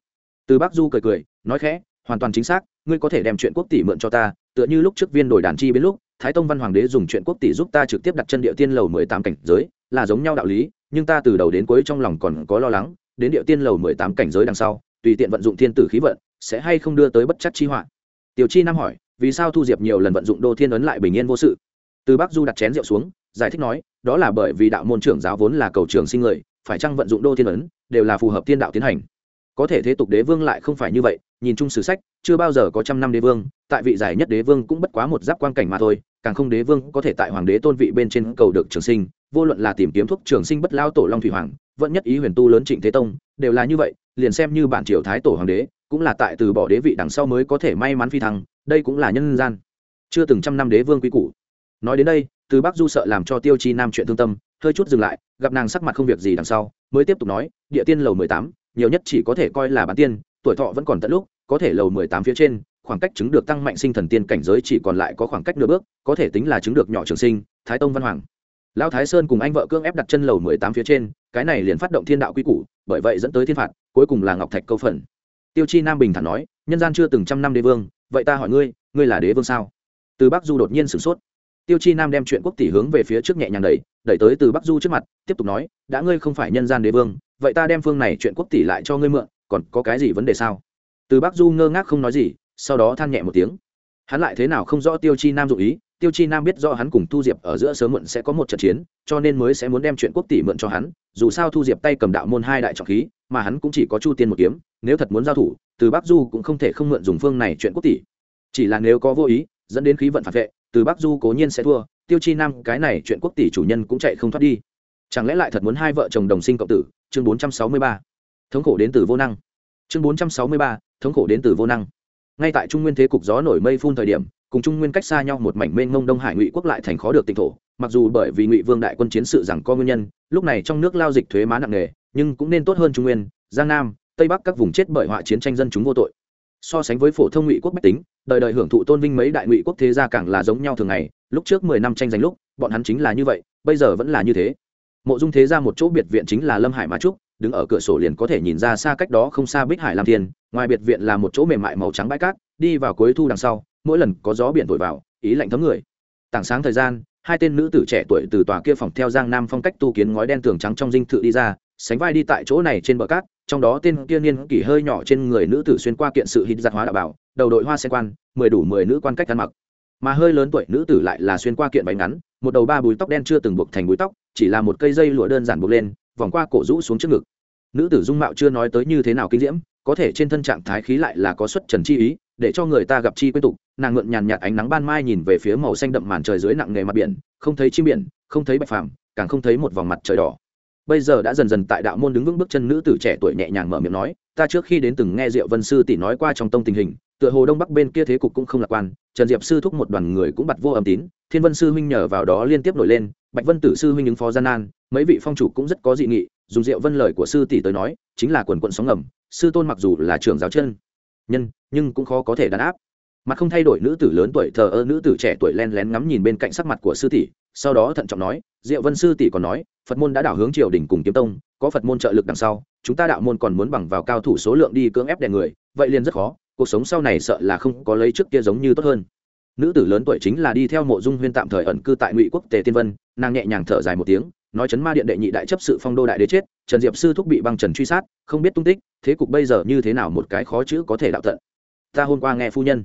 Từ bắc du cười cười, nói khẽ, hoàn toàn chính xác, ngươi có thể đem chuyện quốc tỷ mượn cho ta tựa như lúc trước viên đổi đàn chi biến lúc, thái tông văn hoàng đế dùng chuyện quốc tỷ giúp ta trực tiếp đặt chân địa tiên lầu mười tám cảnh giới, là giống nhau đạo lý, nhưng ta từ đầu đến cuối trong lòng còn có lo lắng, đến địa tiên lầu mười tám cảnh giới đằng sau, tùy tiện vận dụng thiên tử khí vận, sẽ hay không đưa tới bất chắc chi họa. Tiểu chi nam hỏi, vì sao thu diệp nhiều lần vận dụng đô thiên ấn lại bình yên vô sự? Từ bắc du đặt chén rượu xuống, giải thích nói, đó là bởi vì đạo môn trưởng giáo vốn là cầu trường sinh người, phải chăng vận dụng đô thiên ấn đều là phù hợp thiên đạo tiến hành có thể thế tục đế vương lại không phải như vậy, nhìn chung sử sách, chưa bao giờ có trăm năm đế vương, tại vị giải nhất đế vương cũng bất quá một giáp quan cảnh mà thôi, càng không đế vương có thể tại hoàng đế tôn vị bên trên cầu được trường sinh, vô luận là tìm kiếm thuốc trường sinh bất lao tổ long thủy hoàng, vẫn nhất ý huyền tu lớn trịnh thế tông, đều là như vậy, liền xem như bản triều thái tổ hoàng đế, cũng là tại từ bỏ đế vị đằng sau mới có thể may mắn phi thăng, đây cũng là nhân gian. Chưa từng trăm năm đế vương quý củ. Nói đến đây, từ bắc du sợ làm cho tiêu chi nam chuyện thương tâm, hơi chút dừng lại, gặp nàng sắc mặt không việc gì đằng sau, mới tiếp tục nói, địa tiên lầu mười tám nhiều nhất chỉ có thể coi là bán tiên, tuổi thọ vẫn còn tận lúc, có thể lầu mười tám phía trên, khoảng cách chứng được tăng mạnh sinh thần tiên cảnh giới chỉ còn lại có khoảng cách nửa bước, có thể tính là chứng được nhỏ trường sinh, thái tông văn hoàng. Lão thái sơn cùng anh vợ cưỡng ép đặt chân lầu mười tám phía trên, cái này liền phát động thiên đạo quy củ, bởi vậy dẫn tới thiên phạt, cuối cùng là ngọc thạch câu phần. Tiêu chi nam bình thản nói, nhân gian chưa từng trăm năm đế vương, vậy ta hỏi ngươi ngươi là đế vương sao? Từ bắc du đột nhiên sửng sốt. Tiêu chi nam đem chuyện quốc tỷ hướng về phía trước nhẹ nhàng đẩy đẩy tới từ bắc du trước mặt, tiếp tục nói, đã ngươi không phải nhân gian đế vương vậy ta đem phương này chuyện quốc tỷ lại cho ngươi mượn, còn có cái gì vấn đề sao? Từ bắc du ngơ ngác không nói gì, sau đó than nhẹ một tiếng. Hắn lại thế nào không rõ tiêu chi nam dụ ý, tiêu chi nam biết do hắn cùng thu diệp ở giữa sớm muộn sẽ có một trận chiến, cho nên mới sẽ muốn đem chuyện quốc tỷ mượn cho hắn, dù sao thu diệp tay cầm đạo môn hai đại trọng khí, mà hắn cũng chỉ có chu tiên một kiếm, nếu thật muốn giao thủ, từ bắc du cũng không thể không mượn dùng phương này chuyện quốc tỷ. Chỉ là nếu có vô ý, dẫn đến khí vận phản vệ, từ bắc du cố nhiên sẽ thua, tiêu chi nam cái này chuyện quốc tỷ chủ nhân cũng chạy không thoát đi chẳng lẽ lại thật muốn hai vợ chồng đồng sinh cộng tử? Chương bốn trăm sáu mươi ba. Thống khổ đến từ vô năng. Chương bốn trăm sáu mươi ba, thống khổ đến từ vô năng. Ngay tại trung nguyên thế cục gió nổi mây phun thời điểm, cùng trung nguyên cách xa nhau một mảnh mênh mông đông hải ngụy quốc lại thành khó được tỉnh thổ. Mặc dù bởi vì ngụy vương đại quân chiến sự rằng có nguyên nhân, lúc này trong nước lao dịch thuế má nặng nề, nhưng cũng nên tốt hơn trung nguyên, giang nam, tây bắc các vùng chết bởi họa chiến tranh dân chúng vô tội. So sánh với phổ thông ngụy quốc bách tính, đời đời hưởng thụ tôn vinh mấy đại ngụy quốc thế gia càng là giống nhau thường ngày. Lúc trước mười năm tranh giành lúc, bọn hắn chính là như vậy, bây giờ vẫn là như thế mộ dung thế ra một chỗ biệt viện chính là lâm hải mà trúc, đứng ở cửa sổ liền có thể nhìn ra xa cách đó không xa bích hải lam thiên, ngoài biệt viện là một chỗ mềm mại màu trắng bãi cát, đi vào cuối thu đằng sau, mỗi lần có gió biển thổi vào, ý lạnh thấm người. Tảng sáng thời gian, hai tên nữ tử trẻ tuổi từ tòa kia phòng theo giang nam phong cách tu kiến ngói đen tường trắng trong dinh thự đi ra, sánh vai đi tại chỗ này trên bờ cát, trong đó tên kia niên kỷ hơi nhỏ trên người nữ tử xuyên qua kiện sự hít giặt hóa đạo bảo, đầu đội hoa xe quan, mười đủ mười nữ quan cách ăn mặc mà hơi lớn tuổi nữ tử lại là xuyên qua kiện váy ngắn, một đầu ba búi tóc đen chưa từng buộc thành búi tóc, chỉ là một cây dây lụa đơn giản buộc lên, vòng qua cổ rũ xuống trước ngực. Nữ tử dung mạo chưa nói tới như thế nào kinh diễm, có thể trên thân trạng thái khí lại là có xuất trần chi ý, để cho người ta gặp chi quen tục, nàng ngượn nhàn nhạt ánh nắng ban mai nhìn về phía màu xanh đậm màn trời dưới nặng nghề mặt biển, không thấy chim biển, không thấy bạch phàm, càng không thấy một vòng mặt trời đỏ. Bây giờ đã dần dần tại đạo môn đứng vững bước chân nữ tử trẻ tuổi nhẹ nhàng mở miệng nói, ta trước khi đến từng nghe diệu vân sư tỷ nói qua trong tông tình hình tựa hồ đông bắc bên kia thế cục cũng không lạc quan, trần diệp sư thúc một đoàn người cũng bật vô âm tín, thiên vân sư huynh nhờ vào đó liên tiếp nổi lên, bạch vân tử sư huynh ứng phó gian nan, mấy vị phong chủ cũng rất có dị nghị, dùng diệu vân lời của sư tỷ tới nói, chính là quần quận sóng ngầm, sư tôn mặc dù là trưởng giáo chân, nhân, nhưng cũng khó có thể đàn áp. Mặt không thay đổi nữ tử lớn tuổi thờ ơ, nữ tử trẻ tuổi len lén ngắm nhìn bên cạnh sắc mặt của sư tỷ, sau đó thận trọng nói, diệu vân sư tỷ còn nói, phật môn đã đảo hướng triều đình cùng kiếm tông, có phật môn trợ lực đằng sau, chúng ta đạo môn còn muốn bằng vào cao thủ số lượng đi cưỡng ép đè người, vậy liền rất khó cuộc sống sau này sợ là không có lấy trước kia giống như tốt hơn. Nữ tử lớn tuổi chính là đi theo mộ dung huyên tạm thời ẩn cư tại ngụy quốc tề tiên vân, nàng nhẹ nhàng thở dài một tiếng, nói chấn ma điện đệ nhị đại chấp sự phong đô đại đế chết, trần diệp sư thúc bị băng trần truy sát, không biết tung tích, thế cục bây giờ như thế nào một cái khó chữ có thể đạo tận. Ta hôm qua nghe phu nhân.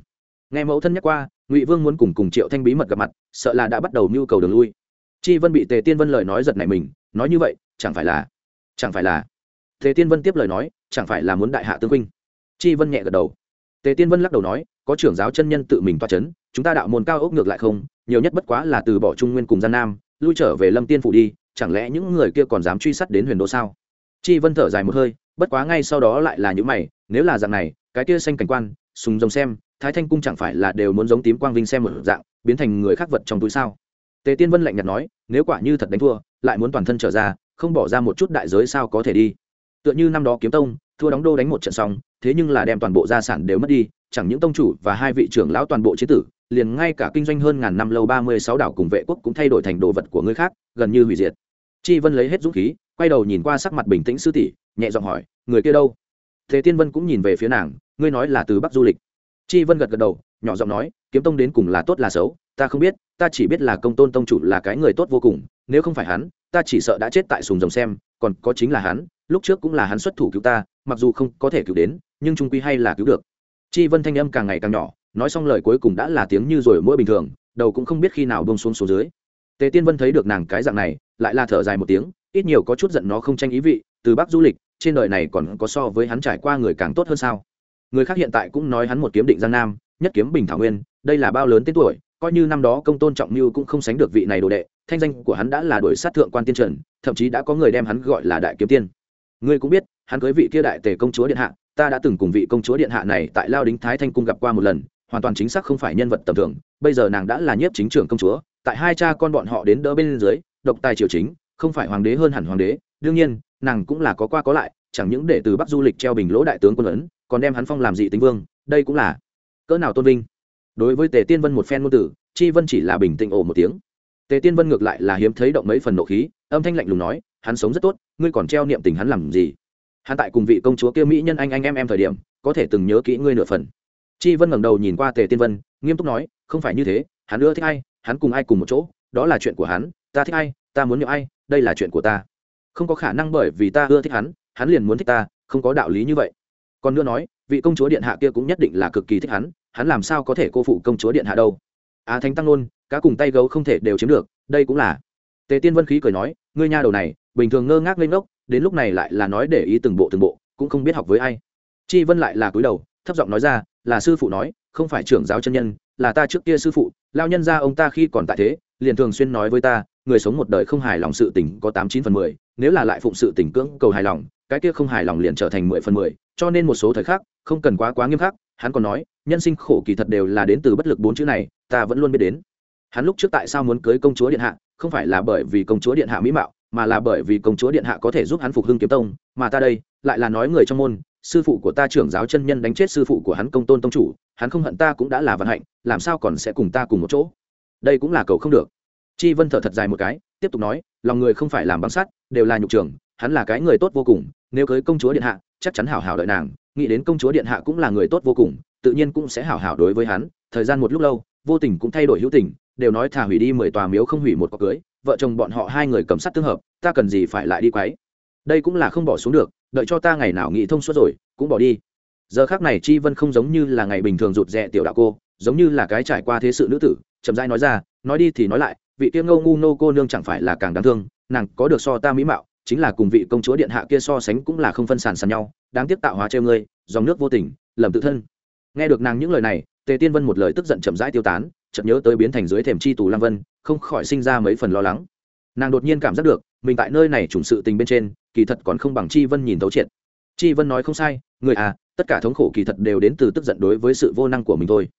Nghe mẫu thân nhắc qua, ngụy vương muốn cùng cùng triệu thanh bí mật gặp mặt, sợ là đã bắt đầu mưu cầu đường lui. Chi vân bị tề tiên vân lời nói giật này mình, nói như vậy, chẳng phải là, chẳng phải là. Tề tiên vân tiếp lời nói, chẳng phải là muốn đại hạ tương huynh chi vân nhẹ gật đầu tề tiên vân lắc đầu nói, có trưởng giáo chân nhân tự mình toa c h ấ n chúng ta đạo môn cao ốc ngược lại không, nhiều nhất bất quá là từ bỏ trung nguyên cùng gian nam, lui trở về lâm tiên phủ đi, chẳng lẽ những người kia còn dám truy sát đến huyền đô sao? Chi vân thở dài một hơi, bất quá ngay sau đó lại là những mày, nếu là dạng này, cái kia xanh cảnh quan, sùng rồng xem, thái thanh cung chẳng phải là đều muốn giống tím quang vinh xem một dạng, biến thành người khác vật trong túi sao? Tề tiên vân lạnh nhạt nói, nếu quả như thật đánh thua, lại muốn toàn thân trở ra, không bỏ ra một chút đại giới sao có thể đi? Tựa như năm đó kiếm tông, thua đóng đô đánh một trận xong thế nhưng là đem toàn bộ gia sản đều mất đi, chẳng những tông chủ và hai vị trưởng lão toàn bộ chế tử, liền ngay cả kinh doanh hơn ngàn năm lâu ba mươi sáu đảo cùng vệ quốc cũng thay đổi thành đồ vật của người khác, gần như hủy diệt. Chi vân lấy hết dũng khí, quay đầu nhìn qua sắc mặt bình tĩnh sư tỷ, nhẹ giọng hỏi, người kia đâu? Thế tiên vân cũng nhìn về phía nàng, ngươi nói là từ bắc du lịch. Chi vân gật gật đầu, nhỏ giọng nói, kiếm tông đến cùng là tốt là xấu, ta không biết, ta chỉ biết là công tôn tông chủ là cái người tốt vô cùng, nếu không phải hắn, ta chỉ sợ đã chết tại sùng rồng xem, còn có chính là hắn, lúc trước cũng là hắn xuất thủ cứu ta, mặc dù không có thể cứu đến nhưng trung quy hay là cứu được. Chi vân thanh âm càng ngày càng nhỏ, nói xong lời cuối cùng đã là tiếng như rồi mỗi bình thường, đầu cũng không biết khi nào bông xuống xuống dưới. Tề tiên vân thấy được nàng cái dạng này, lại là thở dài một tiếng, ít nhiều có chút giận nó không tranh ý vị, từ bắc du lịch, trên đời này còn có so với hắn trải qua người càng tốt hơn sao. Người khác hiện tại cũng nói hắn một kiếm định giang nam, nhất kiếm bình thảo nguyên, đây là bao lớn tên tuổi, coi như năm đó công tôn trọng mưu cũng không sánh được vị này đồ đệ, thanh danh của hắn đã là đuổi sát thượng quan tiên trần, thậm chí đã có người đem hắn gọi là đại kiếm tiên. Ngươi cũng biết, hắn cưới vị kia đại tề công chúa điện hạ ta đã từng cùng vị công chúa điện hạ này tại lao đính thái thanh cung gặp qua một lần, hoàn toàn chính xác không phải nhân vật tầm thường. Bây giờ nàng đã là nhiếp chính trưởng công chúa, tại hai cha con bọn họ đến đỡ bên dưới, độc tài triều chính, không phải hoàng đế hơn hẳn hoàng đế. Đương nhiên, nàng cũng là có qua có lại, chẳng những để từ bắc du lịch treo bình lỗ đại tướng quân ấn, còn đem hắn phong làm dị tính vương, đây cũng là cỡ nào tôn vinh. Đối với tề tiên vân một phen ngôn tử chi vân chỉ là bình tĩnh ồ một tiếng. Tề tiên vân ngược lại là hiếm thấy động mấy phần nộ khí, âm thanh lạnh lùng nói, hắn sống rất tốt, ngươi còn treo niệm tình hắn làm gì? Hắn tại cùng vị công chúa kia mỹ nhân anh anh em em thời điểm có thể từng nhớ kỹ ngươi nửa phần. Chi vân ngẩng đầu nhìn qua tề tiên vân nghiêm túc nói không phải như thế hắn ưa thích ai hắn cùng ai cùng một chỗ đó là chuyện của hắn ta thích ai ta muốn nhậu ai đây là chuyện của ta. Không có khả năng bởi vì ta ưa thích hắn hắn liền muốn thích ta không có đạo lý như vậy. Còn nữa nói vị công chúa điện hạ kia cũng nhất định là cực kỳ thích hắn hắn làm sao có thể cô phụ công chúa điện hạ đâu. Á à, thánh tăng nôn cá cùng tay gấu không thể đều chiếm được đây cũng là. Tề tiên vân khí cười nói ngươi nha đầu này bình thường ngơ ngác lên ngốc đến lúc này lại là nói để ý từng bộ từng bộ, cũng không biết học với ai. Chi vân lại là cúi đầu, thấp giọng nói ra, là sư phụ nói, không phải trưởng giáo chân nhân, là ta trước kia sư phụ lao nhân ra ông ta khi còn tại thế, liền thường xuyên nói với ta, người sống một đời không hài lòng sự tình có tám chín phần mười, nếu là lại phụng sự tình cưỡng cầu hài lòng, cái kia không hài lòng liền trở thành mười phần mười, cho nên một số thời khắc, không cần quá quá nghiêm khắc, hắn còn nói, nhân sinh khổ kỳ thật đều là đến từ bất lực bốn chữ này, ta vẫn luôn biết đến. Hắn lúc trước tại sao muốn cưới công chúa điện hạ, không phải là bởi vì công chúa điện hạ mỹ mạo mà là bởi vì công chúa điện hạ có thể giúp hắn phục hưng kiếm tông, mà ta đây lại là nói người trong môn, sư phụ của ta trưởng giáo chân nhân đánh chết sư phụ của hắn công tôn tông chủ, hắn không hận ta cũng đã là vận hạnh, làm sao còn sẽ cùng ta cùng một chỗ? Đây cũng là cầu không được. Chi vân thở thật dài một cái, tiếp tục nói, lòng người không phải làm băng sắt, đều là nhục trường hắn là cái người tốt vô cùng, nếu cưới công chúa điện hạ, chắc chắn hảo hảo đợi nàng, nghĩ đến công chúa điện hạ cũng là người tốt vô cùng, tự nhiên cũng sẽ hảo hảo đối với hắn, thời gian một lúc lâu, vô tình cũng thay đổi hữu tình đều nói thả hủy đi mười tòa miếu không hủy một cọc cưới, vợ chồng bọn họ hai người cầm sắt tương hợp, ta cần gì phải lại đi quấy? Đây cũng là không bỏ xuống được, đợi cho ta ngày nào nghĩ thông suốt rồi, cũng bỏ đi. Giờ khác này chi vân không giống như là ngày bình thường rụt rè tiểu đạo cô, giống như là cái trải qua thế sự nữ tử, chậm rãi nói ra, nói đi thì nói lại, vị tiêu ngâu ngu nô cô nương chẳng phải là càng đáng thương, nàng có được so ta mỹ mạo, chính là cùng vị công chúa điện hạ kia so sánh cũng là không phân sàn sàn nhau, đáng tiếc tạo hóa treo ngươi, dòng nước vô tình, lầm tự thân. Nghe được nàng những lời này, tề tiên vân một lời tức giận chậm rãi tiêu tán chợt nhớ tới biến thành dưới thềm chi tù lăng vân, không khỏi sinh ra mấy phần lo lắng. Nàng đột nhiên cảm giác được, mình tại nơi này trùng sự tình bên trên, kỳ thật còn không bằng chi vân nhìn thấu triệt. Chi vân nói không sai, người à tất cả thống khổ kỳ thật đều đến từ tức giận đối với sự vô năng của mình thôi.